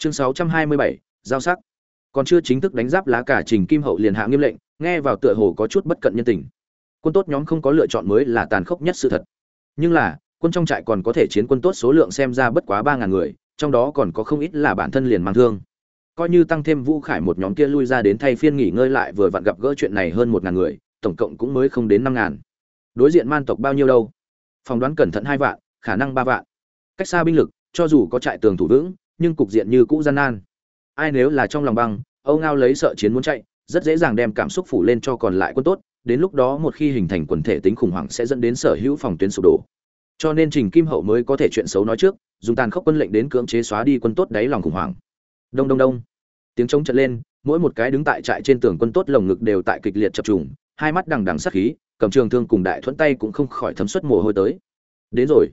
chương 627, giao sắc. Còn chưa chính thức đánh giáp lá cả trình kim hậu liền hạ nghiêm lệnh nghe vào tựa hồ có chút bất cận nhân tình. Quân tốt nhóm không có lựa chọn mới là tàn khốc nhất sự thật. Nhưng là quân trong trại còn có thể chiến quân tốt số lượng xem ra bất quá ba ngàn người trong đó còn có không ít là bản thân liền mang thương. Coi như tăng thêm vũ khải một nhóm kia lui ra đến thay phiên nghỉ ngơi lại vừa vặn gặp gỡ chuyện này hơn một ngàn người tổng cộng cũng mới không đến năm ngàn. Đối diện man tộc bao nhiêu đâu? Phỏng đoán cẩn thận hai vạn khả năng ba vạn. Cách xa binh lực cho dù có trại tường thủ vững nhưng cục diện như cũ gian nan. Ai nếu là trong lòng băng, âu ngao lấy sợ chiến muốn chạy, rất dễ dàng đem cảm xúc phủ lên cho còn lại quân tốt, đến lúc đó một khi hình thành quần thể tính khủng hoảng sẽ dẫn đến sở hữu phòng tuyến sụp đổ. Cho nên trình kim hậu mới có thể chuyện xấu nói trước, dùng tàn khốc quân lệnh đến cưỡng chế xóa đi quân tốt đáy lòng khủng hoảng. Đông đông đông. Tiếng trống trận lên, mỗi một cái đứng tại trại trên tường quân tốt lồng ngực đều tại kịch liệt chập trùng, hai mắt đằng đằng sắc khí, cầm trường thương cùng đại thuẫn tay cũng không khỏi thấm suất mồ hôi tới. Đến rồi.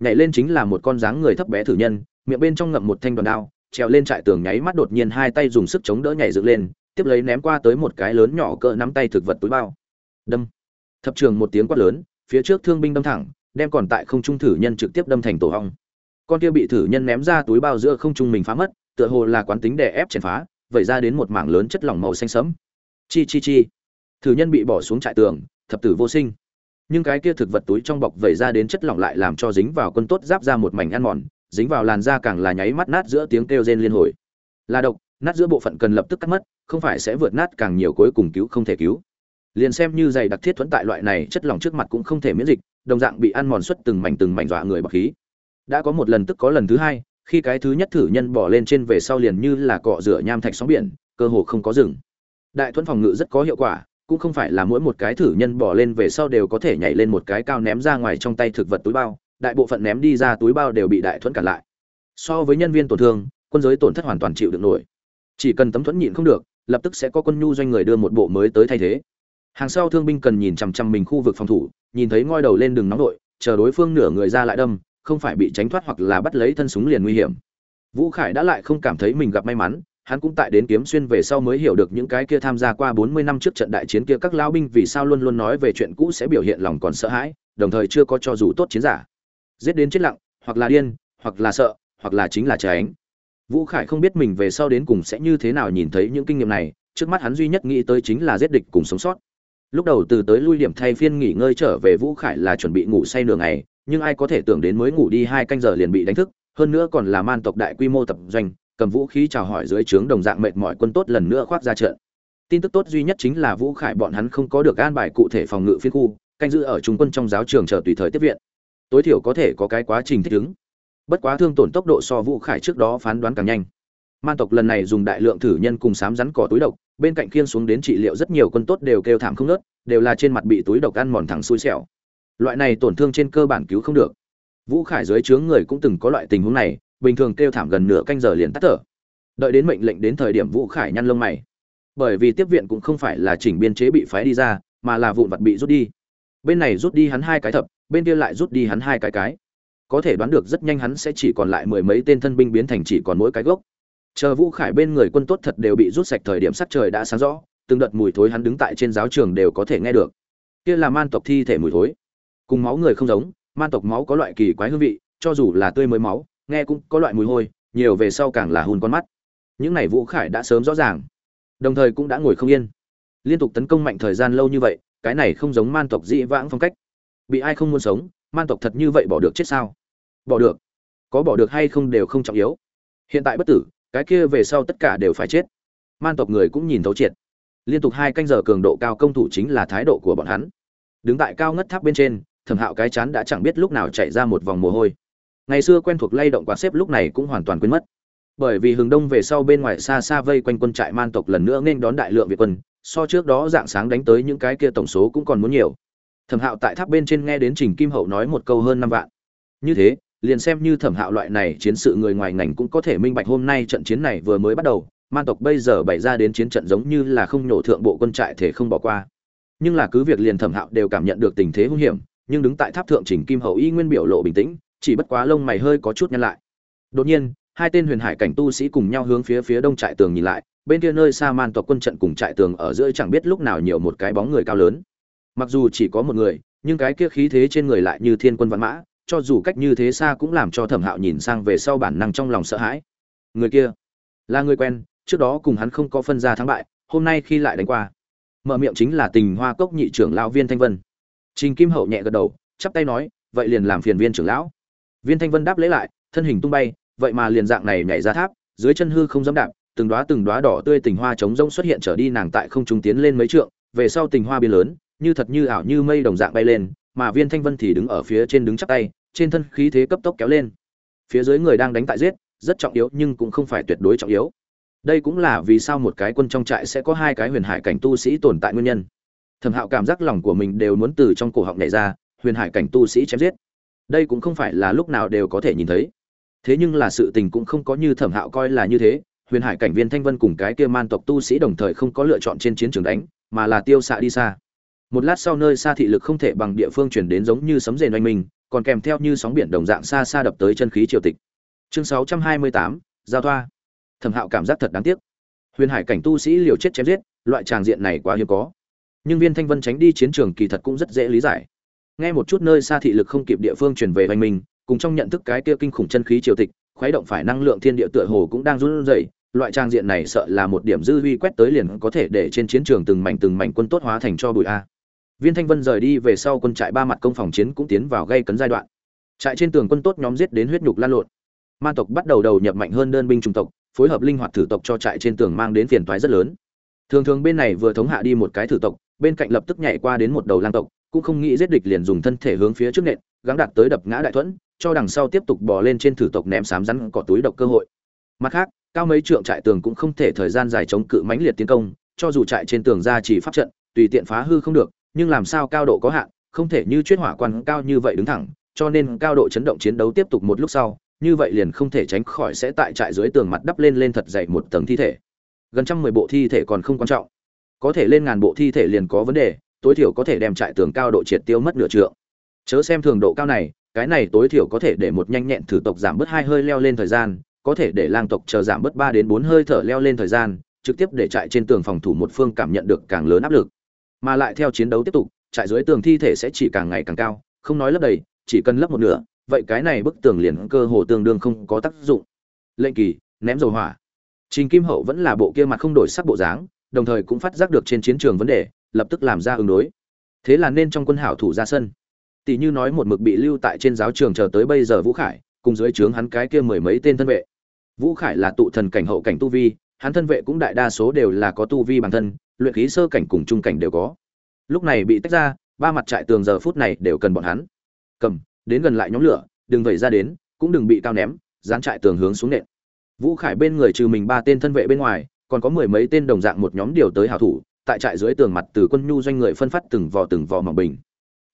Nhảy lên chính là một con dáng người thấp bé thử nhân miệng bên trong ngậm một thanh đoàn đao, trèo lên trại tường nháy mắt đột nhiên hai tay dùng sức chống đỡ nhảy dựng lên, tiếp lấy ném qua tới một cái lớn nhỏ cỡ nắm tay thực vật túi bao. Đâm. Thập trường một tiếng quát lớn, phía trước thương binh đâm thẳng, đem còn tại không trung thử nhân trực tiếp đâm thành tổ hong. Con kia bị thử nhân ném ra túi bao giữa không trung mình phá mất, tựa hồ là quán tính đè ép chèn phá, vẩy ra đến một mảng lớn chất lỏng màu xanh sẫm. Chi chi chi. Thử nhân bị bỏ xuống trại tường, thập tử vô sinh. Nhưng cái kia thực vật túi trong bọc vẩy ra đến chất lỏng lại làm cho dính vào quân tốt giáp ra một mảnh ăn mòn dính vào làn da càng là nháy mắt nát giữa tiếng kêu rên liên hồi. Là độc, nát giữa bộ phận cần lập tức cắt mất, không phải sẽ vượt nát càng nhiều cuối cùng cứu không thể cứu. Liền xem như dày đặc thiết thuẫn tại loại này, chất lỏng trước mặt cũng không thể miễn dịch, đồng dạng bị ăn mòn xuất từng mảnh từng mảnh dọa người bọc khí. Đã có một lần tức có lần thứ hai, khi cái thứ nhất thử nhân bỏ lên trên về sau liền như là cọ rửa nham thạch sóng biển, cơ hồ không có dừng. đại thuẫn phòng ngự rất có hiệu quả, cũng không phải là mỗi một cái thử nhân bỏ lên về sau đều có thể nhảy lên một cái cao ném ra ngoài trong tay thực vật túi bao đại bộ phận ném đi ra túi bao đều bị đại thuẫn cản lại. So với nhân viên tổn thương quân giới tổn thất hoàn toàn chịu được nổi. Chỉ cần tấm thuẫn nhịn không được lập tức sẽ có quân nhu doanh người đưa một bộ mới tới thay thế. Hàng sau thương binh cần nhìn chằm chằm mình khu vực phòng thủ nhìn thấy ngoi đầu lên đường nóng đội chờ đối phương nửa người ra lại đâm không phải bị tránh thoát hoặc là bắt lấy thân súng liền nguy hiểm. Vũ khải đã lại không cảm thấy mình gặp may mắn hắn cũng tại đến kiếm xuyên về sau mới hiểu được những cái kia tham gia qua 40 năm trước trận đại chiến kia các lao binh vì sao luôn luôn nói về chuyện cũ sẽ biểu hiện lòng còn sợ hãi, đồng thời chưa có cho dù tốt chiến giả. Giết đến chết lặng, hoặc là điên, hoặc là sợ, hoặc là chính là tránh. Vũ Khải không biết mình về sau đến cùng sẽ như thế nào nhìn thấy những kinh nghiệm này, trước mắt hắn duy nhất nghĩ tới chính là giết địch cùng sống sót. Lúc đầu từ tới lui điểm thay phiên nghỉ ngơi trở về Vũ Khải là chuẩn bị ngủ say nửa ngày, nhưng ai có thể tưởng đến mới ngủ đi hai canh giờ liền bị đánh thức, hơn nữa còn là man tộc đại quy mô tập doanh, cầm vũ khí chào hỏi dưới trướng đồng dạng mệt mỏi quân tốt lần nữa khoác ra trận. Tin tức tốt duy nhất chính là Vũ Khải bọn hắn không có được an bài cụ thể phòng ngự phiên khu, canh giữ ở trung quân trong giáo trường chờ tùy thời tiếp viện. Tối thiểu có thể có cái quá trình thích ứng. Bất quá thương tổn tốc độ so Vũ Khải trước đó phán đoán càng nhanh. Man tộc lần này dùng đại lượng thử nhân cùng sám rắn cỏ túi độc, bên cạnh khiên xuống đến trị liệu rất nhiều quân tốt đều kêu thảm không nớt đều là trên mặt bị túi độc ăn mòn thẳng xui xẻo. Loại này tổn thương trên cơ bản cứu không được. Vũ Khải dưới trướng người cũng từng có loại tình huống này, bình thường kêu thảm gần nửa canh giờ liền tắt thở đợi đến mệnh lệnh đến thời điểm vũ khải nhăn lông mày bởi vì tiếp viện cũng không phải là chỉnh biên chế bị phái đi ra mà là vụn vặt bị rút đi bên này rút đi hắn hai cái thập bên kia lại rút đi hắn hai cái cái. Có thể đoán được rất nhanh hắn sẽ chỉ còn lại mười mấy tên thân binh biến thành chỉ còn mỗi cái gốc. Chờ vũ khải bên người quân tốt thật đều bị rút sạch thời điểm sắc trời đã sáng rõ, từng đợt mùi thối hắn đứng tại trên giáo trường đều có thể nghe được. Kia là man tộc thi thể mùi thối. Cùng máu người không giống, man tộc máu có loại kỳ quái hương vị, cho dù là tươi mới máu, nghe cũng có loại mùi hôi, nhiều về sau càng là hùn con mắt. Những này vũ khải đã sớm rõ ràng, đồng thời cũng đã ngồi không yên. Liên tục tấn công mạnh thời gian lâu như vậy, cái này không giống man tộc dĩ vãng phong cách bị ai không muốn sống, man tộc thật như vậy bỏ được chết sao? Bỏ được. Có bỏ được hay không đều không trọng yếu. Hiện tại bất tử, cái kia về sau tất cả đều phải chết. Man tộc người cũng nhìn thấu triệt. Liên tục hai canh giờ cường độ cao công thủ chính là thái độ của bọn hắn. Đứng tại cao ngất tháp bên trên, thẩm hạo cái chán đã chẳng biết lúc nào chạy ra một vòng mồ hôi. Ngày xưa quen thuộc lay động quạt xếp lúc này cũng hoàn toàn quên mất. Bởi vì hướng đông về sau bên ngoài xa xa vây quanh quân trại man tộc lần nữa nên đón đại lượng việt quân, so trước đó dạng sáng đánh tới những cái kia tổng số cũng còn muốn nhiều thẩm hạo tại tháp bên trên nghe đến trình kim hậu nói một câu hơn năm vạn. Như thế, liền xem như thẩm hạo loại này chiến sự người ngoài ngành cũng có thể minh bạch hôm nay trận chiến này vừa mới bắt đầu man tộc bây giờ bày ra đến chiến trận giống như là không nhổ thượng bộ quân trại thể không bỏ qua. Nhưng là cứ việc liền thẩm hạo đều cảm nhận được tình thế hung hiểm, nhưng đứng tại tháp thượng trình kim hậu y nguyên biểu lộ bình tĩnh, chỉ bất quá lông mày hơi có chút nhăn lại. Đột nhiên, hai tên huyền hải cảnh tu sĩ cùng nhau hướng phía phía đông trại tường nhìn lại, bên kia nơi xa man tộc quân trận cùng trại tường ở giữa chẳng biết lúc nào nhiều một cái bóng người cao lớn mặc dù chỉ có một người, nhưng cái kia khí thế trên người lại như thiên quân văn mã, cho dù cách như thế xa cũng làm cho thẩm hạo nhìn sang về sau bản năng trong lòng sợ hãi. Người kia, là người quen, trước đó cùng hắn không có phân ra thắng bại, hôm nay khi lại đánh qua. Mở miệng chính là tình hoa cốc nhị trưởng lão viên thanh vân. Trình kim hậu nhẹ gật đầu, chắp tay nói, vậy liền làm phiền viên trưởng lão. Viên thanh vân đáp lấy lại, thân hình tung bay, vậy mà liền dạng này nhảy ra tháp, dưới chân hư không dám đạp, từng đóa từng đóa đỏ tươi tình hoa trống rông xuất hiện trở đi, nàng tại không trung tiến lên mấy trượng, về sau tình hoa biến lớn như thật như ảo như mây đồng dạng bay lên, mà viên thanh vân thì đứng ở phía trên đứng chắp tay, trên thân khí thế cấp tốc kéo lên. Phía dưới người đang đánh tại giết, rất trọng yếu nhưng cũng không phải tuyệt đối trọng yếu. Đây cũng là vì sao một cái quân trong trại sẽ có hai cái huyền hải cảnh tu sĩ tồn tại nguyên nhân. Thẩm hạo cảm giác lòng của mình đều muốn từ trong cổ họng nhảy ra, huyền hải cảnh tu sĩ chém giết. Đây cũng không phải là lúc nào đều có thể nhìn thấy. Thế nhưng là sự tình cũng không có như thẩm hạo coi là như thế, huyền hải cảnh viên thanh vân cùng cái kia man tộc tu sĩ đồng thời không có lựa chọn trên chiến trường đánh, mà là tiêu xạ đi xa một lát sau nơi xa thị lực không thể bằng địa phương chuyển đến giống như sấm rền oanh minh, còn kèm theo như sóng biển đồng dạng xa xa đập tới chân khí triều tịch. Chương sáu trăm hai mươi tám, giao thoa. Thẩm hạo cảm giác thật đáng tiếc. Huyền hải cảnh tu sĩ liều chết chém giết, loại tràng diện này quá hiếm có. Nhưng viên thanh vân tránh đi chiến trường kỳ thật cũng rất dễ lý giải. Nghe một chút nơi xa thị lực không kịp địa phương chuyển về hoành mình cùng trong nhận thức cái kia kinh khủng chân khí triều tịch, khuấy động phải năng lượng thiên địa tựa hồ cũng đang run rẩy, loại trang diện này sợ là một điểm dư huy quét tới liền có thể để trên chiến trường từng mảnh từng mảnh quân tốt hóa thành cho bụi a viên thanh vân rời đi về sau quân trại ba mặt công phòng chiến cũng tiến vào gây cấn giai đoạn. Trại trên tường quân tốt nhóm giết đến huyết nhục lan lộn. Ma tộc bắt đầu đầu nhập mạnh hơn đơn binh trung tộc, phối hợp linh hoạt thử tộc cho trại trên tường mang đến phiền toái rất lớn. Thường thường bên này vừa thống hạ đi một cái thử tộc, bên cạnh lập tức nhảy qua đến một đầu lang tộc, cũng không nghĩ giết địch liền dùng thân thể hướng phía trước nện, gắng đạt tới đập ngã đại thuẫn, cho đằng sau tiếp tục bò lên trên thử tộc ném sám rắn cỏ túi độc cơ hội. Mặt khác, cao mấy trượng trại tường cũng không thể thời gian dài chống cự mãnh liệt tiến công, cho dù trại trên tường ra chỉ pháp trận, tùy tiện phá hư không được nhưng làm sao cao độ có hạn, không thể như chuyên hỏa quan cao như vậy đứng thẳng, cho nên cao độ chấn động chiến đấu tiếp tục một lúc sau, như vậy liền không thể tránh khỏi sẽ tại trại dưới tường mặt đắp lên lên thật dày một tầng thi thể. Gần trăm mười bộ thi thể còn không quan trọng. Có thể lên ngàn bộ thi thể liền có vấn đề, tối thiểu có thể đem trại tường cao độ triệt tiêu mất nửa trượng. Chớ xem thường độ cao này, cái này tối thiểu có thể để một nhanh nhẹn thử tộc giảm bớt hai hơi leo lên thời gian, có thể để lang tộc chờ giảm bớt ba đến bốn hơi thở leo lên thời gian, trực tiếp để trại trên tường phòng thủ một phương cảm nhận được càng lớn áp lực mà lại theo chiến đấu tiếp tục trại dưới tường thi thể sẽ chỉ càng ngày càng cao, không nói lấp đầy, chỉ cần lấp một nửa, vậy cái này bức tường liền cơ hồ tương đương không có tác dụng. Lệnh kỳ, ném dầu hỏa. Trình kim hậu vẫn là bộ kia mặt không đổi sắc bộ dáng, đồng thời cũng phát giác được trên chiến trường vấn đề, lập tức làm ra ứng đối. Thế là nên trong quân hảo thủ ra sân. Tỷ như nói một mực bị lưu tại trên giáo trường chờ tới bây giờ vũ khải, cùng dưới trướng hắn cái kia mười mấy tên thân vệ. Vũ khải là tụ thần cảnh hậu cảnh tu vi, hắn thân vệ cũng đại đa số đều là có tu vi bản thân luyện khí sơ cảnh cùng trung cảnh đều có. Lúc này bị tách ra ba mặt trại tường giờ phút này đều cần bọn hắn. Cầm đến gần lại nhóm lửa đừng vẩy ra đến cũng đừng bị cao ném dán trại tường hướng xuống nện. Vũ khải bên người trừ mình ba tên thân vệ bên ngoài còn có mười mấy tên đồng dạng một nhóm điều tới hảo thủ tại trại dưới tường mặt từ quân nhu doanh người phân phát từng vò từng vò mỏng bình.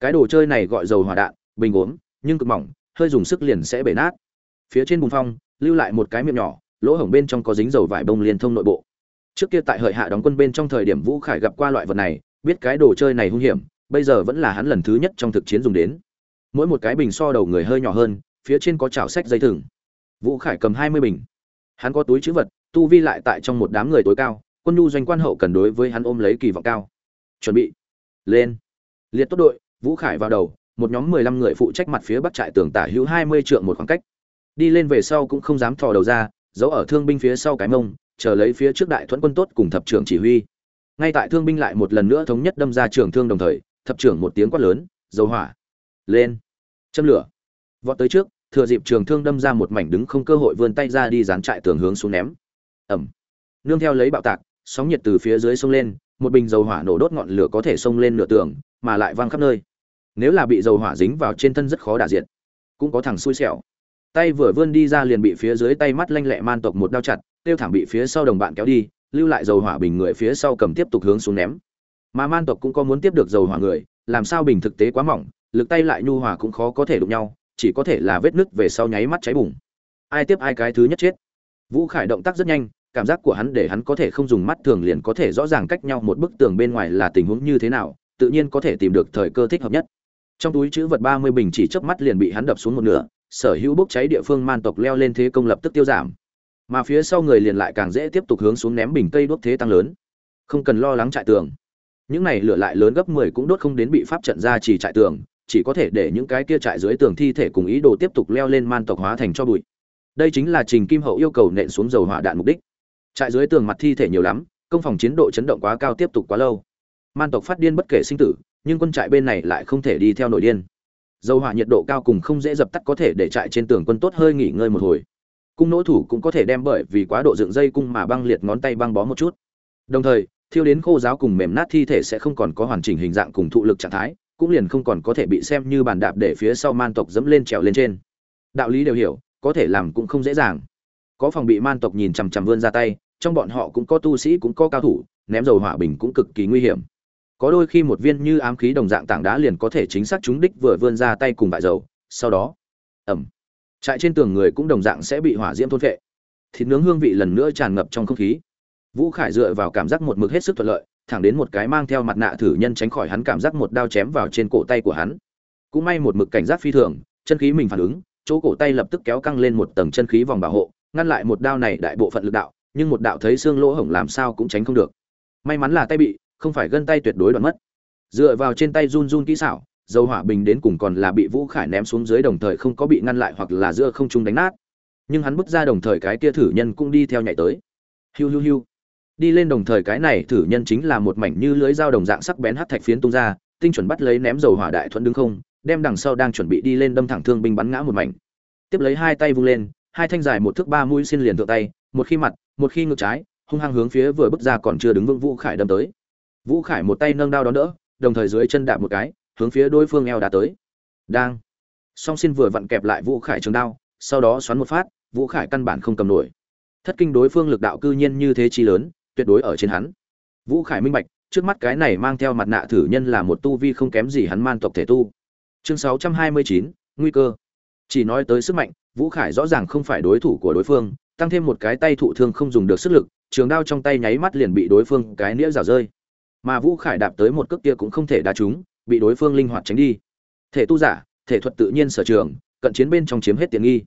Cái đồ chơi này gọi dầu hỏa đạn bình uống, nhưng cực mỏng hơi dùng sức liền sẽ bể nát. Phía trên bùn phong lưu lại một cái miệng nhỏ lỗ hổng bên trong có dính dầu vải bông liên thông nội bộ trước kia tại hợi hạ đóng quân bên trong thời điểm vũ khải gặp qua loại vật này, biết cái đồ chơi này hung hiểm, bây giờ vẫn là hắn lần thứ nhất trong thực chiến dùng đến. Mỗi một cái bình so đầu người hơi nhỏ hơn, phía trên có chảo sách dây thừng. Vũ khải cầm hai mươi bình. Hắn có túi chữ vật, tu vi lại tại trong một đám người tối cao, quân nhu doanh quan hậu cần đối với hắn ôm lấy kỳ vọng cao. Chuẩn bị. Lên. Liệt tốt đội, vũ khải vào đầu, một nhóm mười lăm người phụ trách mặt phía bắc trại tường tả hữu hai mươi trượng một khoảng cách. Đi lên về sau cũng không dám thò đầu ra, giấu ở thương binh phía sau cái mông chờ lấy phía trước đại thuẫn quân tốt cùng thập trưởng chỉ huy. Ngay tại thương binh lại một lần nữa thống nhất đâm ra trường thương đồng thời, thập trưởng một tiếng quát lớn, dầu hỏa, lên, châm lửa. Vọt tới trước, thừa dịp trường thương đâm ra một mảnh đứng không cơ hội vươn tay ra đi dán trại tường hướng xuống ném. Ẩm. Nương theo lấy bạo tạc, sóng nhiệt từ phía dưới sông lên, một bình dầu hỏa nổ đốt ngọn lửa có thể xông lên nửa tường, mà lại văng khắp nơi. Nếu là bị dầu hỏa dính vào trên thân rất khó đả diện cũng có thằng xui xẻo. Tay vừa vươn đi ra liền bị phía dưới tay mắt lanh lẹ man tộc một đao chặt tiêu thảm bị phía sau đồng bạn kéo đi, lưu lại dầu hỏa bình người phía sau cầm tiếp tục hướng xuống ném. Mà man tộc cũng có muốn tiếp được dầu hỏa người, làm sao bình thực tế quá mỏng, lực tay lại nhu hòa cũng khó có thể đụng nhau, chỉ có thể là vết nứt về sau nháy mắt cháy bùng. Ai tiếp ai cái thứ nhất chết. Vũ khải động tác rất nhanh, cảm giác của hắn để hắn có thể không dùng mắt thường liền có thể rõ ràng cách nhau một bức tường bên ngoài là tình huống như thế nào, tự nhiên có thể tìm được thời cơ thích hợp nhất. Trong túi chữ vật ba mươi bình chỉ chớp mắt liền bị hắn đập xuống một nửa, sở hữu bốc cháy địa phương man tộc leo lên thế công lập tức tiêu giảm mà phía sau người liền lại càng dễ tiếp tục hướng xuống ném bình cây đốt thế tăng lớn. Không cần lo lắng trại tường. Những này lửa lại lớn gấp mười cũng đốt không đến bị pháp trận ra chỉ trại tường, chỉ có thể để những cái kia trại dưới tường thi thể cùng ý đồ tiếp tục leo lên man tộc hóa thành cho bụi. Đây chính là trình kim hậu yêu cầu nện xuống dầu hỏa đạn mục đích. Trại dưới tường mặt thi thể nhiều lắm, công phòng chiến độ chấn động quá cao tiếp tục quá lâu. Man tộc phát điên bất kể sinh tử, nhưng quân trại bên này lại không thể đi theo nội điên. Dầu hỏa nhiệt độ cao cùng không dễ dập tắt có thể để trại trên tường quân tốt hơi nghỉ ngơi một hồi cung nỗ thủ cũng có thể đem bởi vì quá độ dựng dây cung mà băng liệt ngón tay băng bó một chút. Đồng thời, thiêu đến khô giáo cùng mềm nát thi thể sẽ không còn có hoàn chỉnh hình dạng cùng thụ lực trạng thái, cũng liền không còn có thể bị xem như bàn đạp để phía sau man tộc dẫm lên trèo lên trên. Đạo lý đều hiểu, có thể làm cũng không dễ dàng. Có phòng bị man tộc nhìn chằm chằm vươn ra tay, trong bọn họ cũng có tu sĩ cũng có cao thủ, ném dầu hỏa bình cũng cực kỳ nguy hiểm. Có đôi khi một viên như ám khí đồng dạng tảng đá liền có thể chính xác trúng đích vừa vươn ra tay cùng bại dầu, sau đó ẩm trại trên tường người cũng đồng dạng sẽ bị hỏa diễm thôn phệ. Thịt nướng hương vị lần nữa tràn ngập trong không khí. Vũ khải dựa vào cảm giác một mực hết sức thuận lợi, thẳng đến một cái mang theo mặt nạ thử nhân tránh khỏi hắn cảm giác một đao chém vào trên cổ tay của hắn. Cũng may một mực cảnh giác phi thường, chân khí mình phản ứng, chỗ cổ tay lập tức kéo căng lên một tầng chân khí vòng bảo hộ, ngăn lại một đao này đại bộ phận lực đạo, nhưng một đạo thấy xương lỗ hổng làm sao cũng tránh không được. May mắn là tay bị, không phải gân tay tuyệt đối đoạn mất. Dựa vào trên tay run run kỹ xảo dầu hỏa bình đến cùng còn là bị vũ khải ném xuống dưới đồng thời không có bị ngăn lại hoặc là giữa không trung đánh nát. Nhưng hắn bước ra đồng thời cái kia thử nhân cũng đi theo nhảy tới. Hiu hiu hiu. Đi lên đồng thời cái này thử nhân chính là một mảnh như lưới dao đồng dạng sắc bén hát thạch phiến tung ra, tinh chuẩn bắt lấy ném dầu hỏa đại thuận đứng không, đem đằng sau đang chuẩn bị đi lên đâm thẳng thương binh bắn ngã một mảnh. Tiếp lấy hai tay vung lên, hai thanh dài một thước ba mũi xin liền thượng tay, một khi mặt, một khi ngược trái, hung hăng hướng phía vừa bước ra còn chưa đứng vững vũ khải đâm tới. Vũ khải một tay nâng đao đón đỡ, đồng thời dưới chân đạp một cái hướng phía đối phương eo đá tới. Đang. Song xin vừa vặn kẹp lại vũ khải trường đao sau đó xoắn một phát vũ khải căn bản không cầm nổi. Thất kinh đối phương lực đạo cư nhiên như thế chi lớn tuyệt đối ở trên hắn. Vũ khải minh bạch trước mắt cái này mang theo mặt nạ thử nhân là một tu vi không kém gì hắn man tộc thể tu. Chương 629, nguy cơ. Chỉ nói tới sức mạnh vũ khải rõ ràng không phải đối thủ của đối phương tăng thêm một cái tay thụ thương không dùng được sức lực trường đao trong tay nháy mắt liền bị đối phương cái nĩa rào rơi. Mà vũ khải đạp tới một cước kia cũng không thể đá trúng bị đối phương linh hoạt tránh đi. Thể tu giả, thể thuật tự nhiên sở trường, cận chiến bên trong chiếm hết tiện nghi.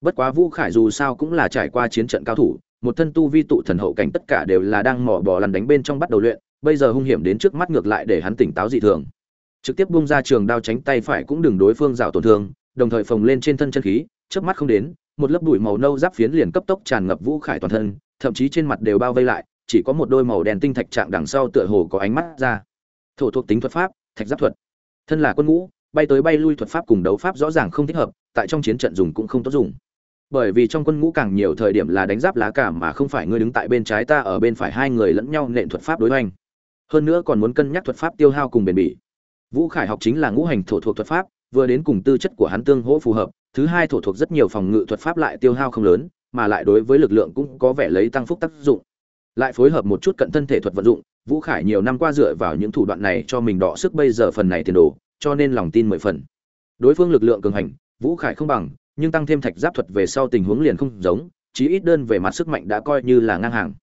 Bất quá vũ khải dù sao cũng là trải qua chiến trận cao thủ, một thân tu vi tụ thần hậu cảnh tất cả đều là đang mỏ bò lăn đánh bên trong bắt đầu luyện, bây giờ hung hiểm đến trước mắt ngược lại để hắn tỉnh táo dị thường. Trực tiếp bung ra trường đao tránh tay phải cũng đừng đối phương rào tổn thương, đồng thời phồng lên trên thân chân khí, chớp mắt không đến, một lớp bụi màu nâu giáp phiến liền cấp tốc tràn ngập vũ khải toàn thân, thậm chí trên mặt đều bao vây lại, chỉ có một đôi màu đen tinh thạch trạng đằng sau tựa hồ có ánh mắt ra. Thổ thuộc tính thuật pháp thạch giáp thuật. Thân là quân ngũ, bay tới bay lui thuật pháp cùng đấu pháp rõ ràng không thích hợp, tại trong chiến trận dùng cũng không tốt dùng. Bởi vì trong quân ngũ càng nhiều thời điểm là đánh giáp lá cả mà không phải ngươi đứng tại bên trái ta ở bên phải hai người lẫn nhau nện thuật pháp đối hoành. Hơn nữa còn muốn cân nhắc thuật pháp tiêu hao cùng bền bỉ. Vũ khải học chính là ngũ hành thổ thuộc thuật pháp, vừa đến cùng tư chất của hắn tương hỗ phù hợp, thứ hai thổ thuộc rất nhiều phòng ngự thuật pháp lại tiêu hao không lớn, mà lại đối với lực lượng cũng có vẻ lấy tăng phúc tác dụng lại phối hợp một chút cận thân thể thuật vận dụng, vũ khải nhiều năm qua dựa vào những thủ đoạn này cho mình đọ sức bây giờ phần này tiền đồ, cho nên lòng tin mười phần. Đối phương lực lượng cường hành, vũ khải không bằng, nhưng tăng thêm thạch giáp thuật về sau tình huống liền không giống, chí ít đơn về mặt sức mạnh đã coi như là ngang hàng.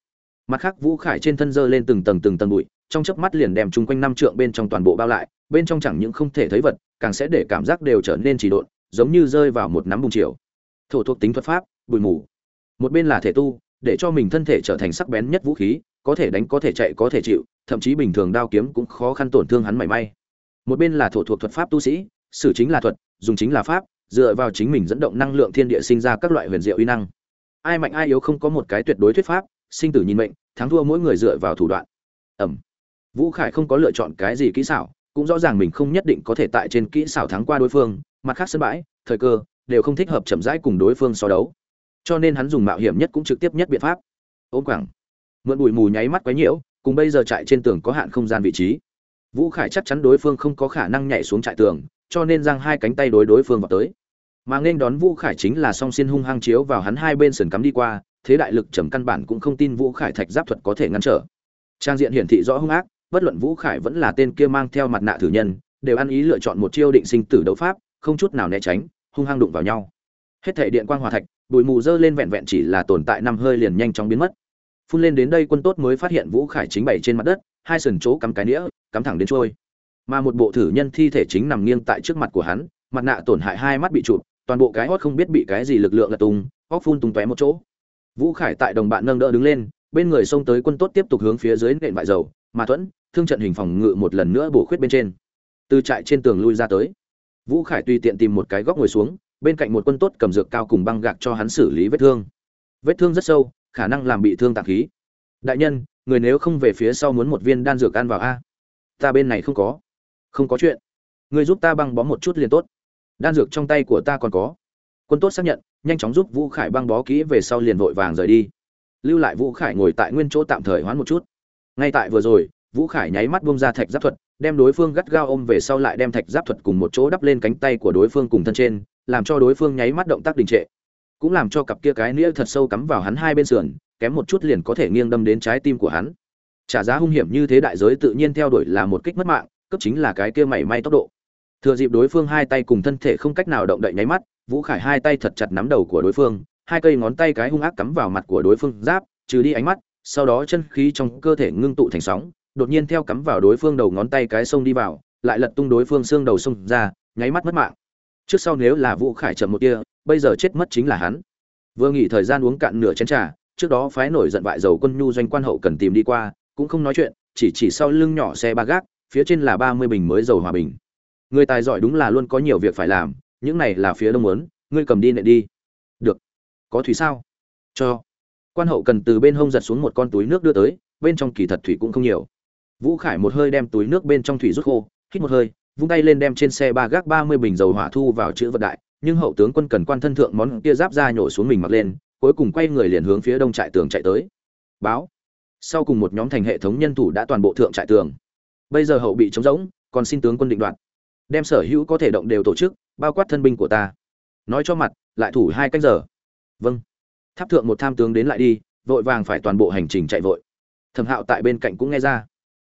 Mặt khác, vũ khải trên thân dơ lên từng tầng từng tầng bụi, trong chớp mắt liền đem chung quanh năm trượng bên trong toàn bộ bao lại, bên trong chẳng những không thể thấy vật, càng sẽ để cảm giác đều trở nên trì độn, giống như rơi vào một nắm bùng chiều. Thổ thuộc tính thuật pháp, bụi mù. Một bên là thể tu để cho mình thân thể trở thành sắc bén nhất vũ khí, có thể đánh, có thể chạy, có thể chịu, thậm chí bình thường đao kiếm cũng khó khăn tổn thương hắn mảy may. Một bên là thổ thuộc thuật pháp tu sĩ, sử chính là thuật, dùng chính là pháp, dựa vào chính mình dẫn động năng lượng thiên địa sinh ra các loại huyền diệu uy năng. Ai mạnh ai yếu không có một cái tuyệt đối thuyết pháp, sinh tử nhìn mệnh, thắng thua mỗi người dựa vào thủ đoạn. Ẩm. Vũ khải không có lựa chọn cái gì kỹ xảo, cũng rõ ràng mình không nhất định có thể tại trên kỹ xảo thắng qua đối phương, mặt khác sân bãi, thời cơ, đều không thích hợp chậm rãi cùng đối phương so đấu cho nên hắn dùng mạo hiểm nhất cũng trực tiếp nhất biện pháp. Ôm quảng mượn bụi mù nháy mắt quấy nhiễu, cùng bây giờ chạy trên tường có hạn không gian vị trí. Vũ khải chắc chắn đối phương không có khả năng nhảy xuống trại tường, cho nên giang hai cánh tay đối đối phương vào tới. Mà nên đón vũ khải chính là song xin hung hăng chiếu vào hắn hai bên sườn cắm đi qua, thế đại lực trầm căn bản cũng không tin vũ khải thạch giáp thuật có thể ngăn trở. Trang diện hiển thị rõ hung ác, bất luận vũ khải vẫn là tên kia mang theo mặt nạ thử nhân, đều ăn ý lựa chọn một chiêu định sinh tử đấu pháp, không chút nào né tránh, hung hăng đụng vào nhau. Hết thể điện quang hòa thạch bụi mù dơ lên vẹn vẹn chỉ là tồn tại năm hơi liền nhanh chóng biến mất. Phun lên đến đây quân tốt mới phát hiện vũ khải chính bày trên mặt đất, hai sườn chỗ cắm cái nĩa, cắm thẳng đến trôi mà một bộ thử nhân thi thể chính nằm nghiêng tại trước mặt của hắn, mặt nạ tổn hại hai mắt bị chụp toàn bộ cái hót không biết bị cái gì lực lượng là tung óc phun tung tóe một chỗ. Vũ khải tại đồng bạn nâng đỡ đứng lên, bên người xông tới quân tốt tiếp tục hướng phía dưới nện vại dầu, mà thuẫn, thương trận hình phòng ngự một lần nữa bổ khuyết bên trên. Từ trại trên tường lui ra tới. Vũ khải tùy tiện tìm một cái góc ngồi xuống bên cạnh một quân tốt cầm dược cao cùng băng gạc cho hắn xử lý vết thương. Vết thương rất sâu, khả năng làm bị thương tạng khí. Đại nhân, người nếu không về phía sau muốn một viên đan dược ăn vào a. Ta bên này không có. Không có chuyện. Người giúp ta băng bó một chút liền tốt. Đan dược trong tay của ta còn có. Quân tốt xác nhận, nhanh chóng giúp vũ khải băng bó kỹ về sau liền vội vàng rời đi. Lưu lại vũ khải ngồi tại nguyên chỗ tạm thời hoán một chút. Ngay tại vừa rồi vũ khải nháy mắt bông ra thạch giáp thuật, đem đối phương gắt gao ôm về sau lại đem thạch giáp thuật cùng một chỗ đắp lên cánh tay của đối phương cùng thân trên, làm cho đối phương nháy mắt động tác đình trệ. Cũng làm cho cặp kia cái nĩa thật sâu cắm vào hắn hai bên sườn, kém một chút liền có thể nghiêng đâm đến trái tim của hắn. Trả giá hung hiểm như thế đại giới tự nhiên theo đuổi là một kích mất mạng, cấp chính là cái kia mảy may tốc độ. Thừa dịp đối phương hai tay cùng thân thể không cách nào động đậy nháy mắt, vũ khải hai tay thật chặt nắm đầu của đối phương, hai cây ngón tay cái hung ác cắm vào mặt của đối phương giáp, trừ đi ánh mắt, sau đó chân khí trong cơ thể ngưng tụ thành sóng đột nhiên theo cắm vào đối phương đầu ngón tay cái sông đi vào, lại lật tung đối phương xương đầu sông ra, nháy mắt mất mạng. Trước sau nếu là vũ khải chậm một tia, bây giờ chết mất chính là hắn. Vừa nghỉ thời gian uống cạn nửa chén trà, trước đó phái nổi giận vại dầu quân nhu doanh quan hậu cần tìm đi qua, cũng không nói chuyện, chỉ chỉ sau lưng nhỏ xe ba gác, phía trên là ba mươi bình mới dầu hòa bình. Người tài giỏi đúng là luôn có nhiều việc phải làm, những này là phía đông muốn, ngươi cầm đi lại đi. Được. Có thủy sao? Cho. Quan hậu cần từ bên hông giật xuống một con túi nước đưa tới, bên trong kỳ thật thủy cũng không nhiều vũ khải một hơi đem túi nước bên trong thủy rút khô, hít một hơi, vung tay lên đem trên xe ba gác ba mươi bình dầu hỏa thu vào chữ vật đại, nhưng hậu tướng quân cần quan thân thượng món kia giáp ra nhổ xuống mình mặc lên, cuối cùng quay người liền hướng phía đông trại tường chạy tới. Báo. Sau cùng một nhóm thành hệ thống nhân thủ đã toàn bộ thượng trại tường. Bây giờ hậu bị trống rỗng, còn xin tướng quân định đoạt. Đem sở hữu có thể động đều tổ chức, bao quát thân binh của ta. Nói cho mặt, lại thủ hai canh giờ. Vâng. Tháp thượng một tham tướng đến lại đi, vội vàng phải toàn bộ hành trình chạy vội. Thẩm hạo tại bên cạnh cũng nghe ra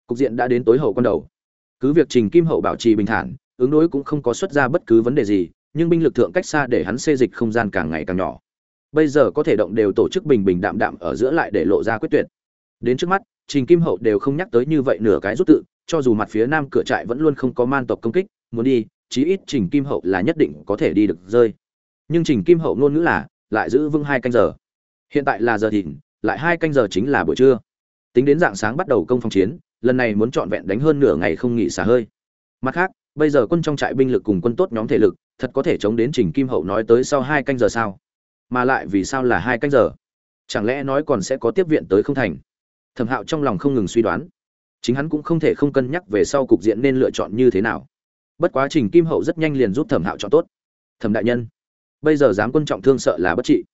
cục diện đã đến tối hậu con đầu. Cứ việc trình kim hậu bảo trì bình thản, ứng đối cũng không có xuất ra bất cứ vấn đề gì, nhưng binh lực thượng cách xa để hắn xê dịch không gian càng ngày càng nhỏ. Bây giờ có thể động đều tổ chức bình bình đạm đạm ở giữa lại để lộ ra quyết tuyệt. Đến trước mắt, trình kim hậu đều không nhắc tới như vậy nửa cái rút tự, cho dù mặt phía nam cửa trại vẫn luôn không có man tộc công kích, muốn đi, chí ít trình kim hậu là nhất định có thể đi được rơi. Nhưng trình kim hậu ngôn ngữ là, lại giữ vững hai canh giờ. Hiện tại là giờ thìn lại hai canh giờ chính là buổi trưa. Tính đến dạng sáng bắt đầu công phòng chiến lần này muốn trọn vẹn đánh hơn nửa ngày không nghỉ xả hơi. Mặt khác, bây giờ quân trong trại binh lực cùng quân tốt nhóm thể lực, thật có thể chống đến trình kim hậu nói tới sau hai canh giờ sao? Mà lại vì sao là hai canh giờ? Chẳng lẽ nói còn sẽ có tiếp viện tới không thành? Thẩm hạo trong lòng không ngừng suy đoán. Chính hắn cũng không thể không cân nhắc về sau cục diện nên lựa chọn như thế nào. Bất quá trình kim hậu rất nhanh liền giúp thẩm hạo chọn tốt. Thẩm đại nhân, bây giờ dám quân trọng thương sợ là bất trị.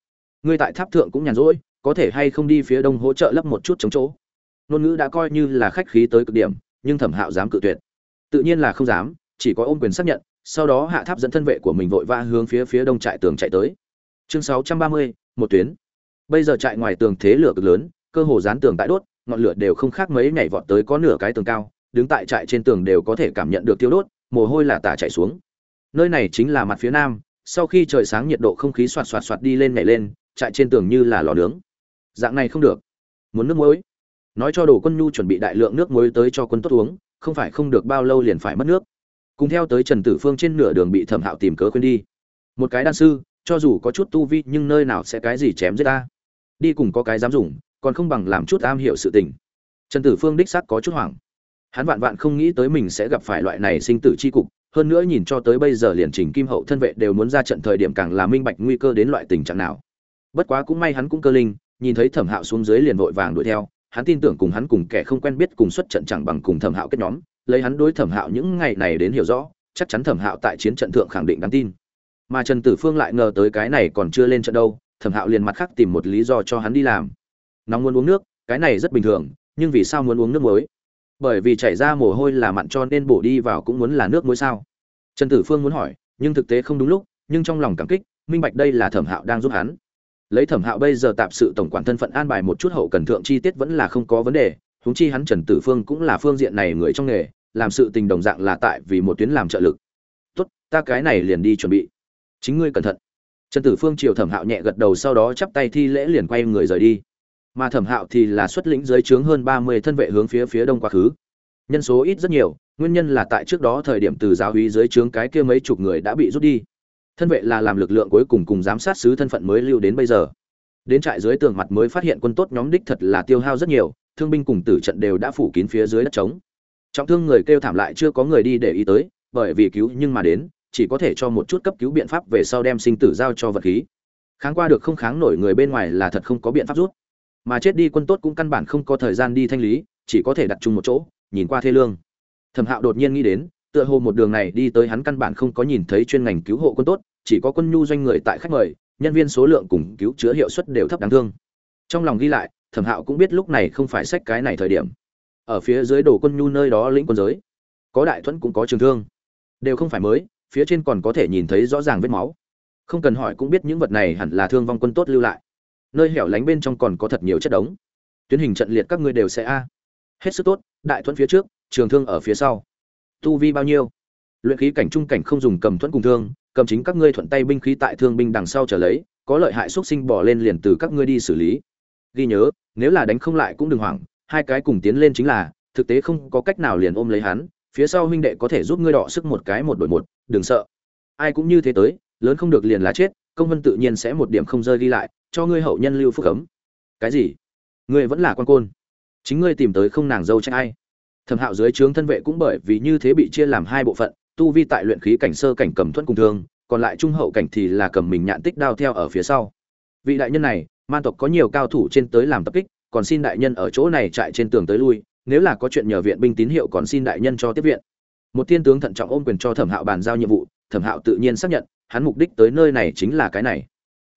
Ngươi tại tháp thượng cũng nhàn rỗi, có thể hay không đi phía đông hỗ trợ lấp một chút chống chỗ? Ngôn ngữ đã coi như là khách khí tới cực điểm, nhưng thẩm hạo dám cự tuyệt. Tự nhiên là không dám, chỉ có ôm quyền xác nhận, sau đó hạ tháp dẫn thân vệ của mình vội vã hướng phía phía đông trại tường chạy tới. Chương sáu trăm ba mươi, một tuyến. Bây giờ trại ngoài tường thế lửa cực lớn, cơ hồ dán tường tại đốt, ngọn lửa đều không khác mấy nhảy vọt tới có nửa cái tường cao, đứng tại trại trên tường đều có thể cảm nhận được tiêu đốt, mồ hôi là tả chạy xuống. Nơi này chính là mặt phía nam, sau khi trời sáng nhiệt độ không khí soạt soạt soạt đi lên nhảy lên, trại trên tường như là lò nướng. Dạng này không được. Muốn nước muối nói cho đồ quân nhu chuẩn bị đại lượng nước muối tới cho quân tốt uống, không phải không được bao lâu liền phải mất nước. Cùng theo tới trần tử phương trên nửa đường bị thẩm hạo tìm cớ quên đi. Một cái đan sư, cho dù có chút tu vi nhưng nơi nào sẽ cái gì chém giết ta. Đi cùng có cái dám dùng, còn không bằng làm chút am hiểu sự tình. Trần tử phương đích xác có chút hoảng. Hắn vạn vạn không nghĩ tới mình sẽ gặp phải loại này sinh tử c h i cục, hơn nữa nhìn cho tới bây giờ liền trình kim hậu thân vệ đều muốn ra trận thời điểm càng là minh bạch nguy cơ đến loại tình trạng nào. Bất quá cũng may hắn cũng cơ linh, nhìn thấy thẩm hạo xuống dưới liền vội vàng đuổi theo hắn tin tưởng cùng hắn cùng kẻ không quen biết cùng xuất trận chẳng bằng cùng thẩm hạo kết nhóm, lấy hắn đối thẩm hạo những ngày này đến hiểu rõ, chắc chắn thẩm hạo tại chiến trận thượng khẳng định đáng tin. Mà trần tử phương lại ngờ tới cái này còn chưa lên trận đâu, thẩm hạo liền mặt khác tìm một lý do cho hắn đi làm. Nóng muốn uống nước, cái này rất bình thường, nhưng vì sao muốn uống nước muối? Bởi vì chảy ra mồ hôi là mặn cho nên bổ đi vào cũng muốn là nước muối sao? Trần tử phương muốn hỏi, nhưng thực tế không đúng lúc, nhưng trong lòng cảm kích, minh bạch đây là thẩm hạo đang giúp hắn lấy thẩm hạo bây giờ tạp sự tổng quản thân phận an bài một chút hậu cần thượng chi tiết vẫn là không có vấn đề, huống chi hắn trần tử phương cũng là phương diện này người trong nghề, làm sự tình đồng dạng là tại vì một tuyến làm trợ lực. Tốt, ta cái này liền đi chuẩn bị. Chính ngươi cẩn thận. Trần tử phương chiều thẩm hạo nhẹ gật đầu sau đó chắp tay thi lễ liền quay người rời đi. Mà thẩm hạo thì là xuất lĩnh dưới trướng hơn ba mươi thân vệ hướng phía phía đông quá khứ. Nhân số ít rất nhiều, nguyên nhân là tại trước đó thời điểm từ giáo hí dưới trướng cái kia mấy chục người đã bị rút đi thân vệ là làm lực lượng cuối cùng cùng giám sát sứ thân phận mới lưu đến bây giờ. Đến trại dưới tường mặt mới phát hiện quân tốt nhóm đích thật là tiêu hao rất nhiều, thương binh cùng tử trận đều đã phủ kín phía dưới đất trống. Trọng thương người kêu thảm lại chưa có người đi để ý tới, bởi vì cứu nhưng mà đến, chỉ có thể cho một chút cấp cứu biện pháp về sau đem sinh tử giao cho vật khí. Kháng qua được không kháng nổi người bên ngoài là thật không có biện pháp rút. Mà chết đi quân tốt cũng căn bản không có thời gian đi thanh lý, chỉ có thể đặt chung một chỗ, nhìn qua thê lương. Thẩm hạo đột nhiên nghĩ đến tựa hồ một đường này đi tới hắn căn bản không có nhìn thấy chuyên ngành cứu hộ quân tốt, chỉ có quân nhu doanh người tại khách mời, nhân viên số lượng cùng cứu chữa hiệu suất đều thấp đáng thương. Trong lòng ghi lại, thẩm hạo cũng biết lúc này không phải sách cái này thời điểm. Ở phía dưới đồ quân nhu nơi đó lĩnh quân giới, có đại thuẫn cũng có trường thương. Đều không phải mới, phía trên còn có thể nhìn thấy rõ ràng vết máu. Không cần hỏi cũng biết những vật này hẳn là thương vong quân tốt lưu lại. Nơi hẻo lánh bên trong còn có thật nhiều chất đống. Tuyến hình trận liệt các ngươi đều sẽ a. Hết sức tốt, đại thuẫn phía trước, trường thương ở phía sau tu vi bao nhiêu. Luyện khí cảnh trung cảnh không dùng cầm thuẫn cùng thương, cầm chính các ngươi thuận tay binh khí tại thương binh đằng sau trở lấy, có lợi hại xuất sinh bỏ lên liền từ các ngươi đi xử lý. Ghi nhớ, nếu là đánh không lại cũng đừng hoảng, hai cái cùng tiến lên chính là, thực tế không có cách nào liền ôm lấy hắn, phía sau huynh đệ có thể giúp ngươi đọ sức một cái một đội một, đừng sợ. Ai cũng như thế tới, lớn không được liền là chết, công vân tự nhiên sẽ một điểm không rơi đi lại, cho ngươi hậu nhân lưu phúc cấm cái gì? Ngươi vẫn là quan côn. Chính ngươi tìm tới không nàng dâu trách ai thẩm hạo dưới trướng thân vệ cũng bởi vì như thế bị chia làm hai bộ phận, tu vi tại luyện khí cảnh sơ cảnh cầm thuẫn cùng thương, còn lại trung hậu cảnh thì là cầm mình nhạn tích đao theo ở phía sau. Vị đại nhân này, man tộc có nhiều cao thủ trên tới làm tập kích, còn xin đại nhân ở chỗ này chạy trên tường tới lui, nếu là có chuyện nhờ viện binh tín hiệu còn xin đại nhân cho tiếp viện. Một tiên tướng thận trọng ôm quyền cho thẩm hạo bàn giao nhiệm vụ, thẩm hạo tự nhiên xác nhận, hắn mục đích tới nơi này chính là cái này.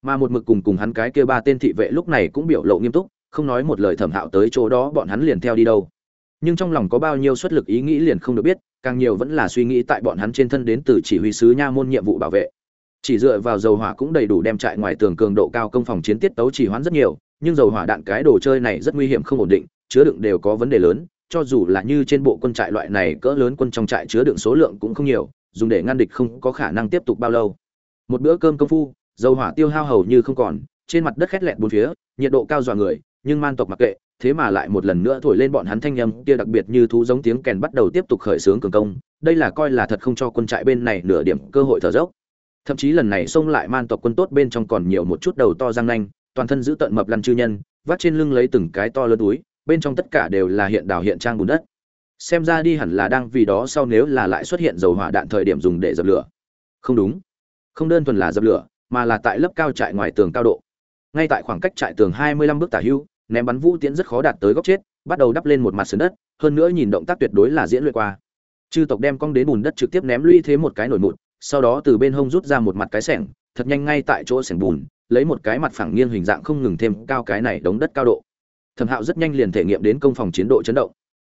Mà một mực cùng cùng hắn cái kia ba tên thị vệ lúc này cũng biểu lộ nghiêm túc, không nói một lời thẩm hạo tới chỗ đó bọn hắn liền theo đi đâu nhưng trong lòng có bao nhiêu xuất lực ý nghĩ liền không được biết, càng nhiều vẫn là suy nghĩ tại bọn hắn trên thân đến từ chỉ huy sứ nha môn nhiệm vụ bảo vệ. Chỉ dựa vào dầu hỏa cũng đầy đủ đem trại ngoài tường cường độ cao công phòng chiến tiết tấu chỉ hoãn rất nhiều, nhưng dầu hỏa đạn cái đồ chơi này rất nguy hiểm không ổn định, chứa đựng đều có vấn đề lớn, cho dù là như trên bộ quân trại loại này cỡ lớn quân trong trại chứa đựng số lượng cũng không nhiều, dùng để ngăn địch không có khả năng tiếp tục bao lâu. Một bữa cơm công phu, dầu hỏa tiêu hao hầu như không còn, trên mặt đất khét lẹn bốn phía, nhiệt độ cao dọa người, nhưng man tộc mặc kệ thế mà lại một lần nữa thổi lên bọn hắn thanh âm kia đặc biệt như thú giống tiếng kèn bắt đầu tiếp tục khởi xướng cường công. Đây là coi là thật không cho quân trại bên này nửa điểm cơ hội thở dốc. Thậm chí lần này xông lại man tộc quân tốt bên trong còn nhiều một chút đầu to răng nanh, toàn thân giữ tận mập lăn chư nhân, vắt trên lưng lấy từng cái to lớn túi, bên trong tất cả đều là hiện đào hiện trang bùn đất. Xem ra đi hẳn là đang vì đó sau nếu là lại xuất hiện dầu hỏa đạn thời điểm dùng để dập lửa. Không đúng. Không đơn thuần là dập lửa, mà là tại lớp cao trại ngoài tường cao độ. Ngay tại khoảng cách trại tường hai mươi lăm bước tả hưu ném bắn vũ tiễn rất khó đạt tới góc chết, bắt đầu đắp lên một mặt sườn đất, hơn nữa nhìn động tác tuyệt đối là diễn luyện qua. Chư tộc đem cong đến bùn đất trực tiếp ném lũy thế một cái nổi mụn, sau đó từ bên hông rút ra một mặt cái sẻng, thật nhanh ngay tại chỗ sẻng bùn, lấy một cái mặt phẳng nghiêng hình dạng không ngừng thêm cao cái này đống đất cao độ. Thẩm hạo rất nhanh liền thể nghiệm đến công phòng chiến độ chấn động.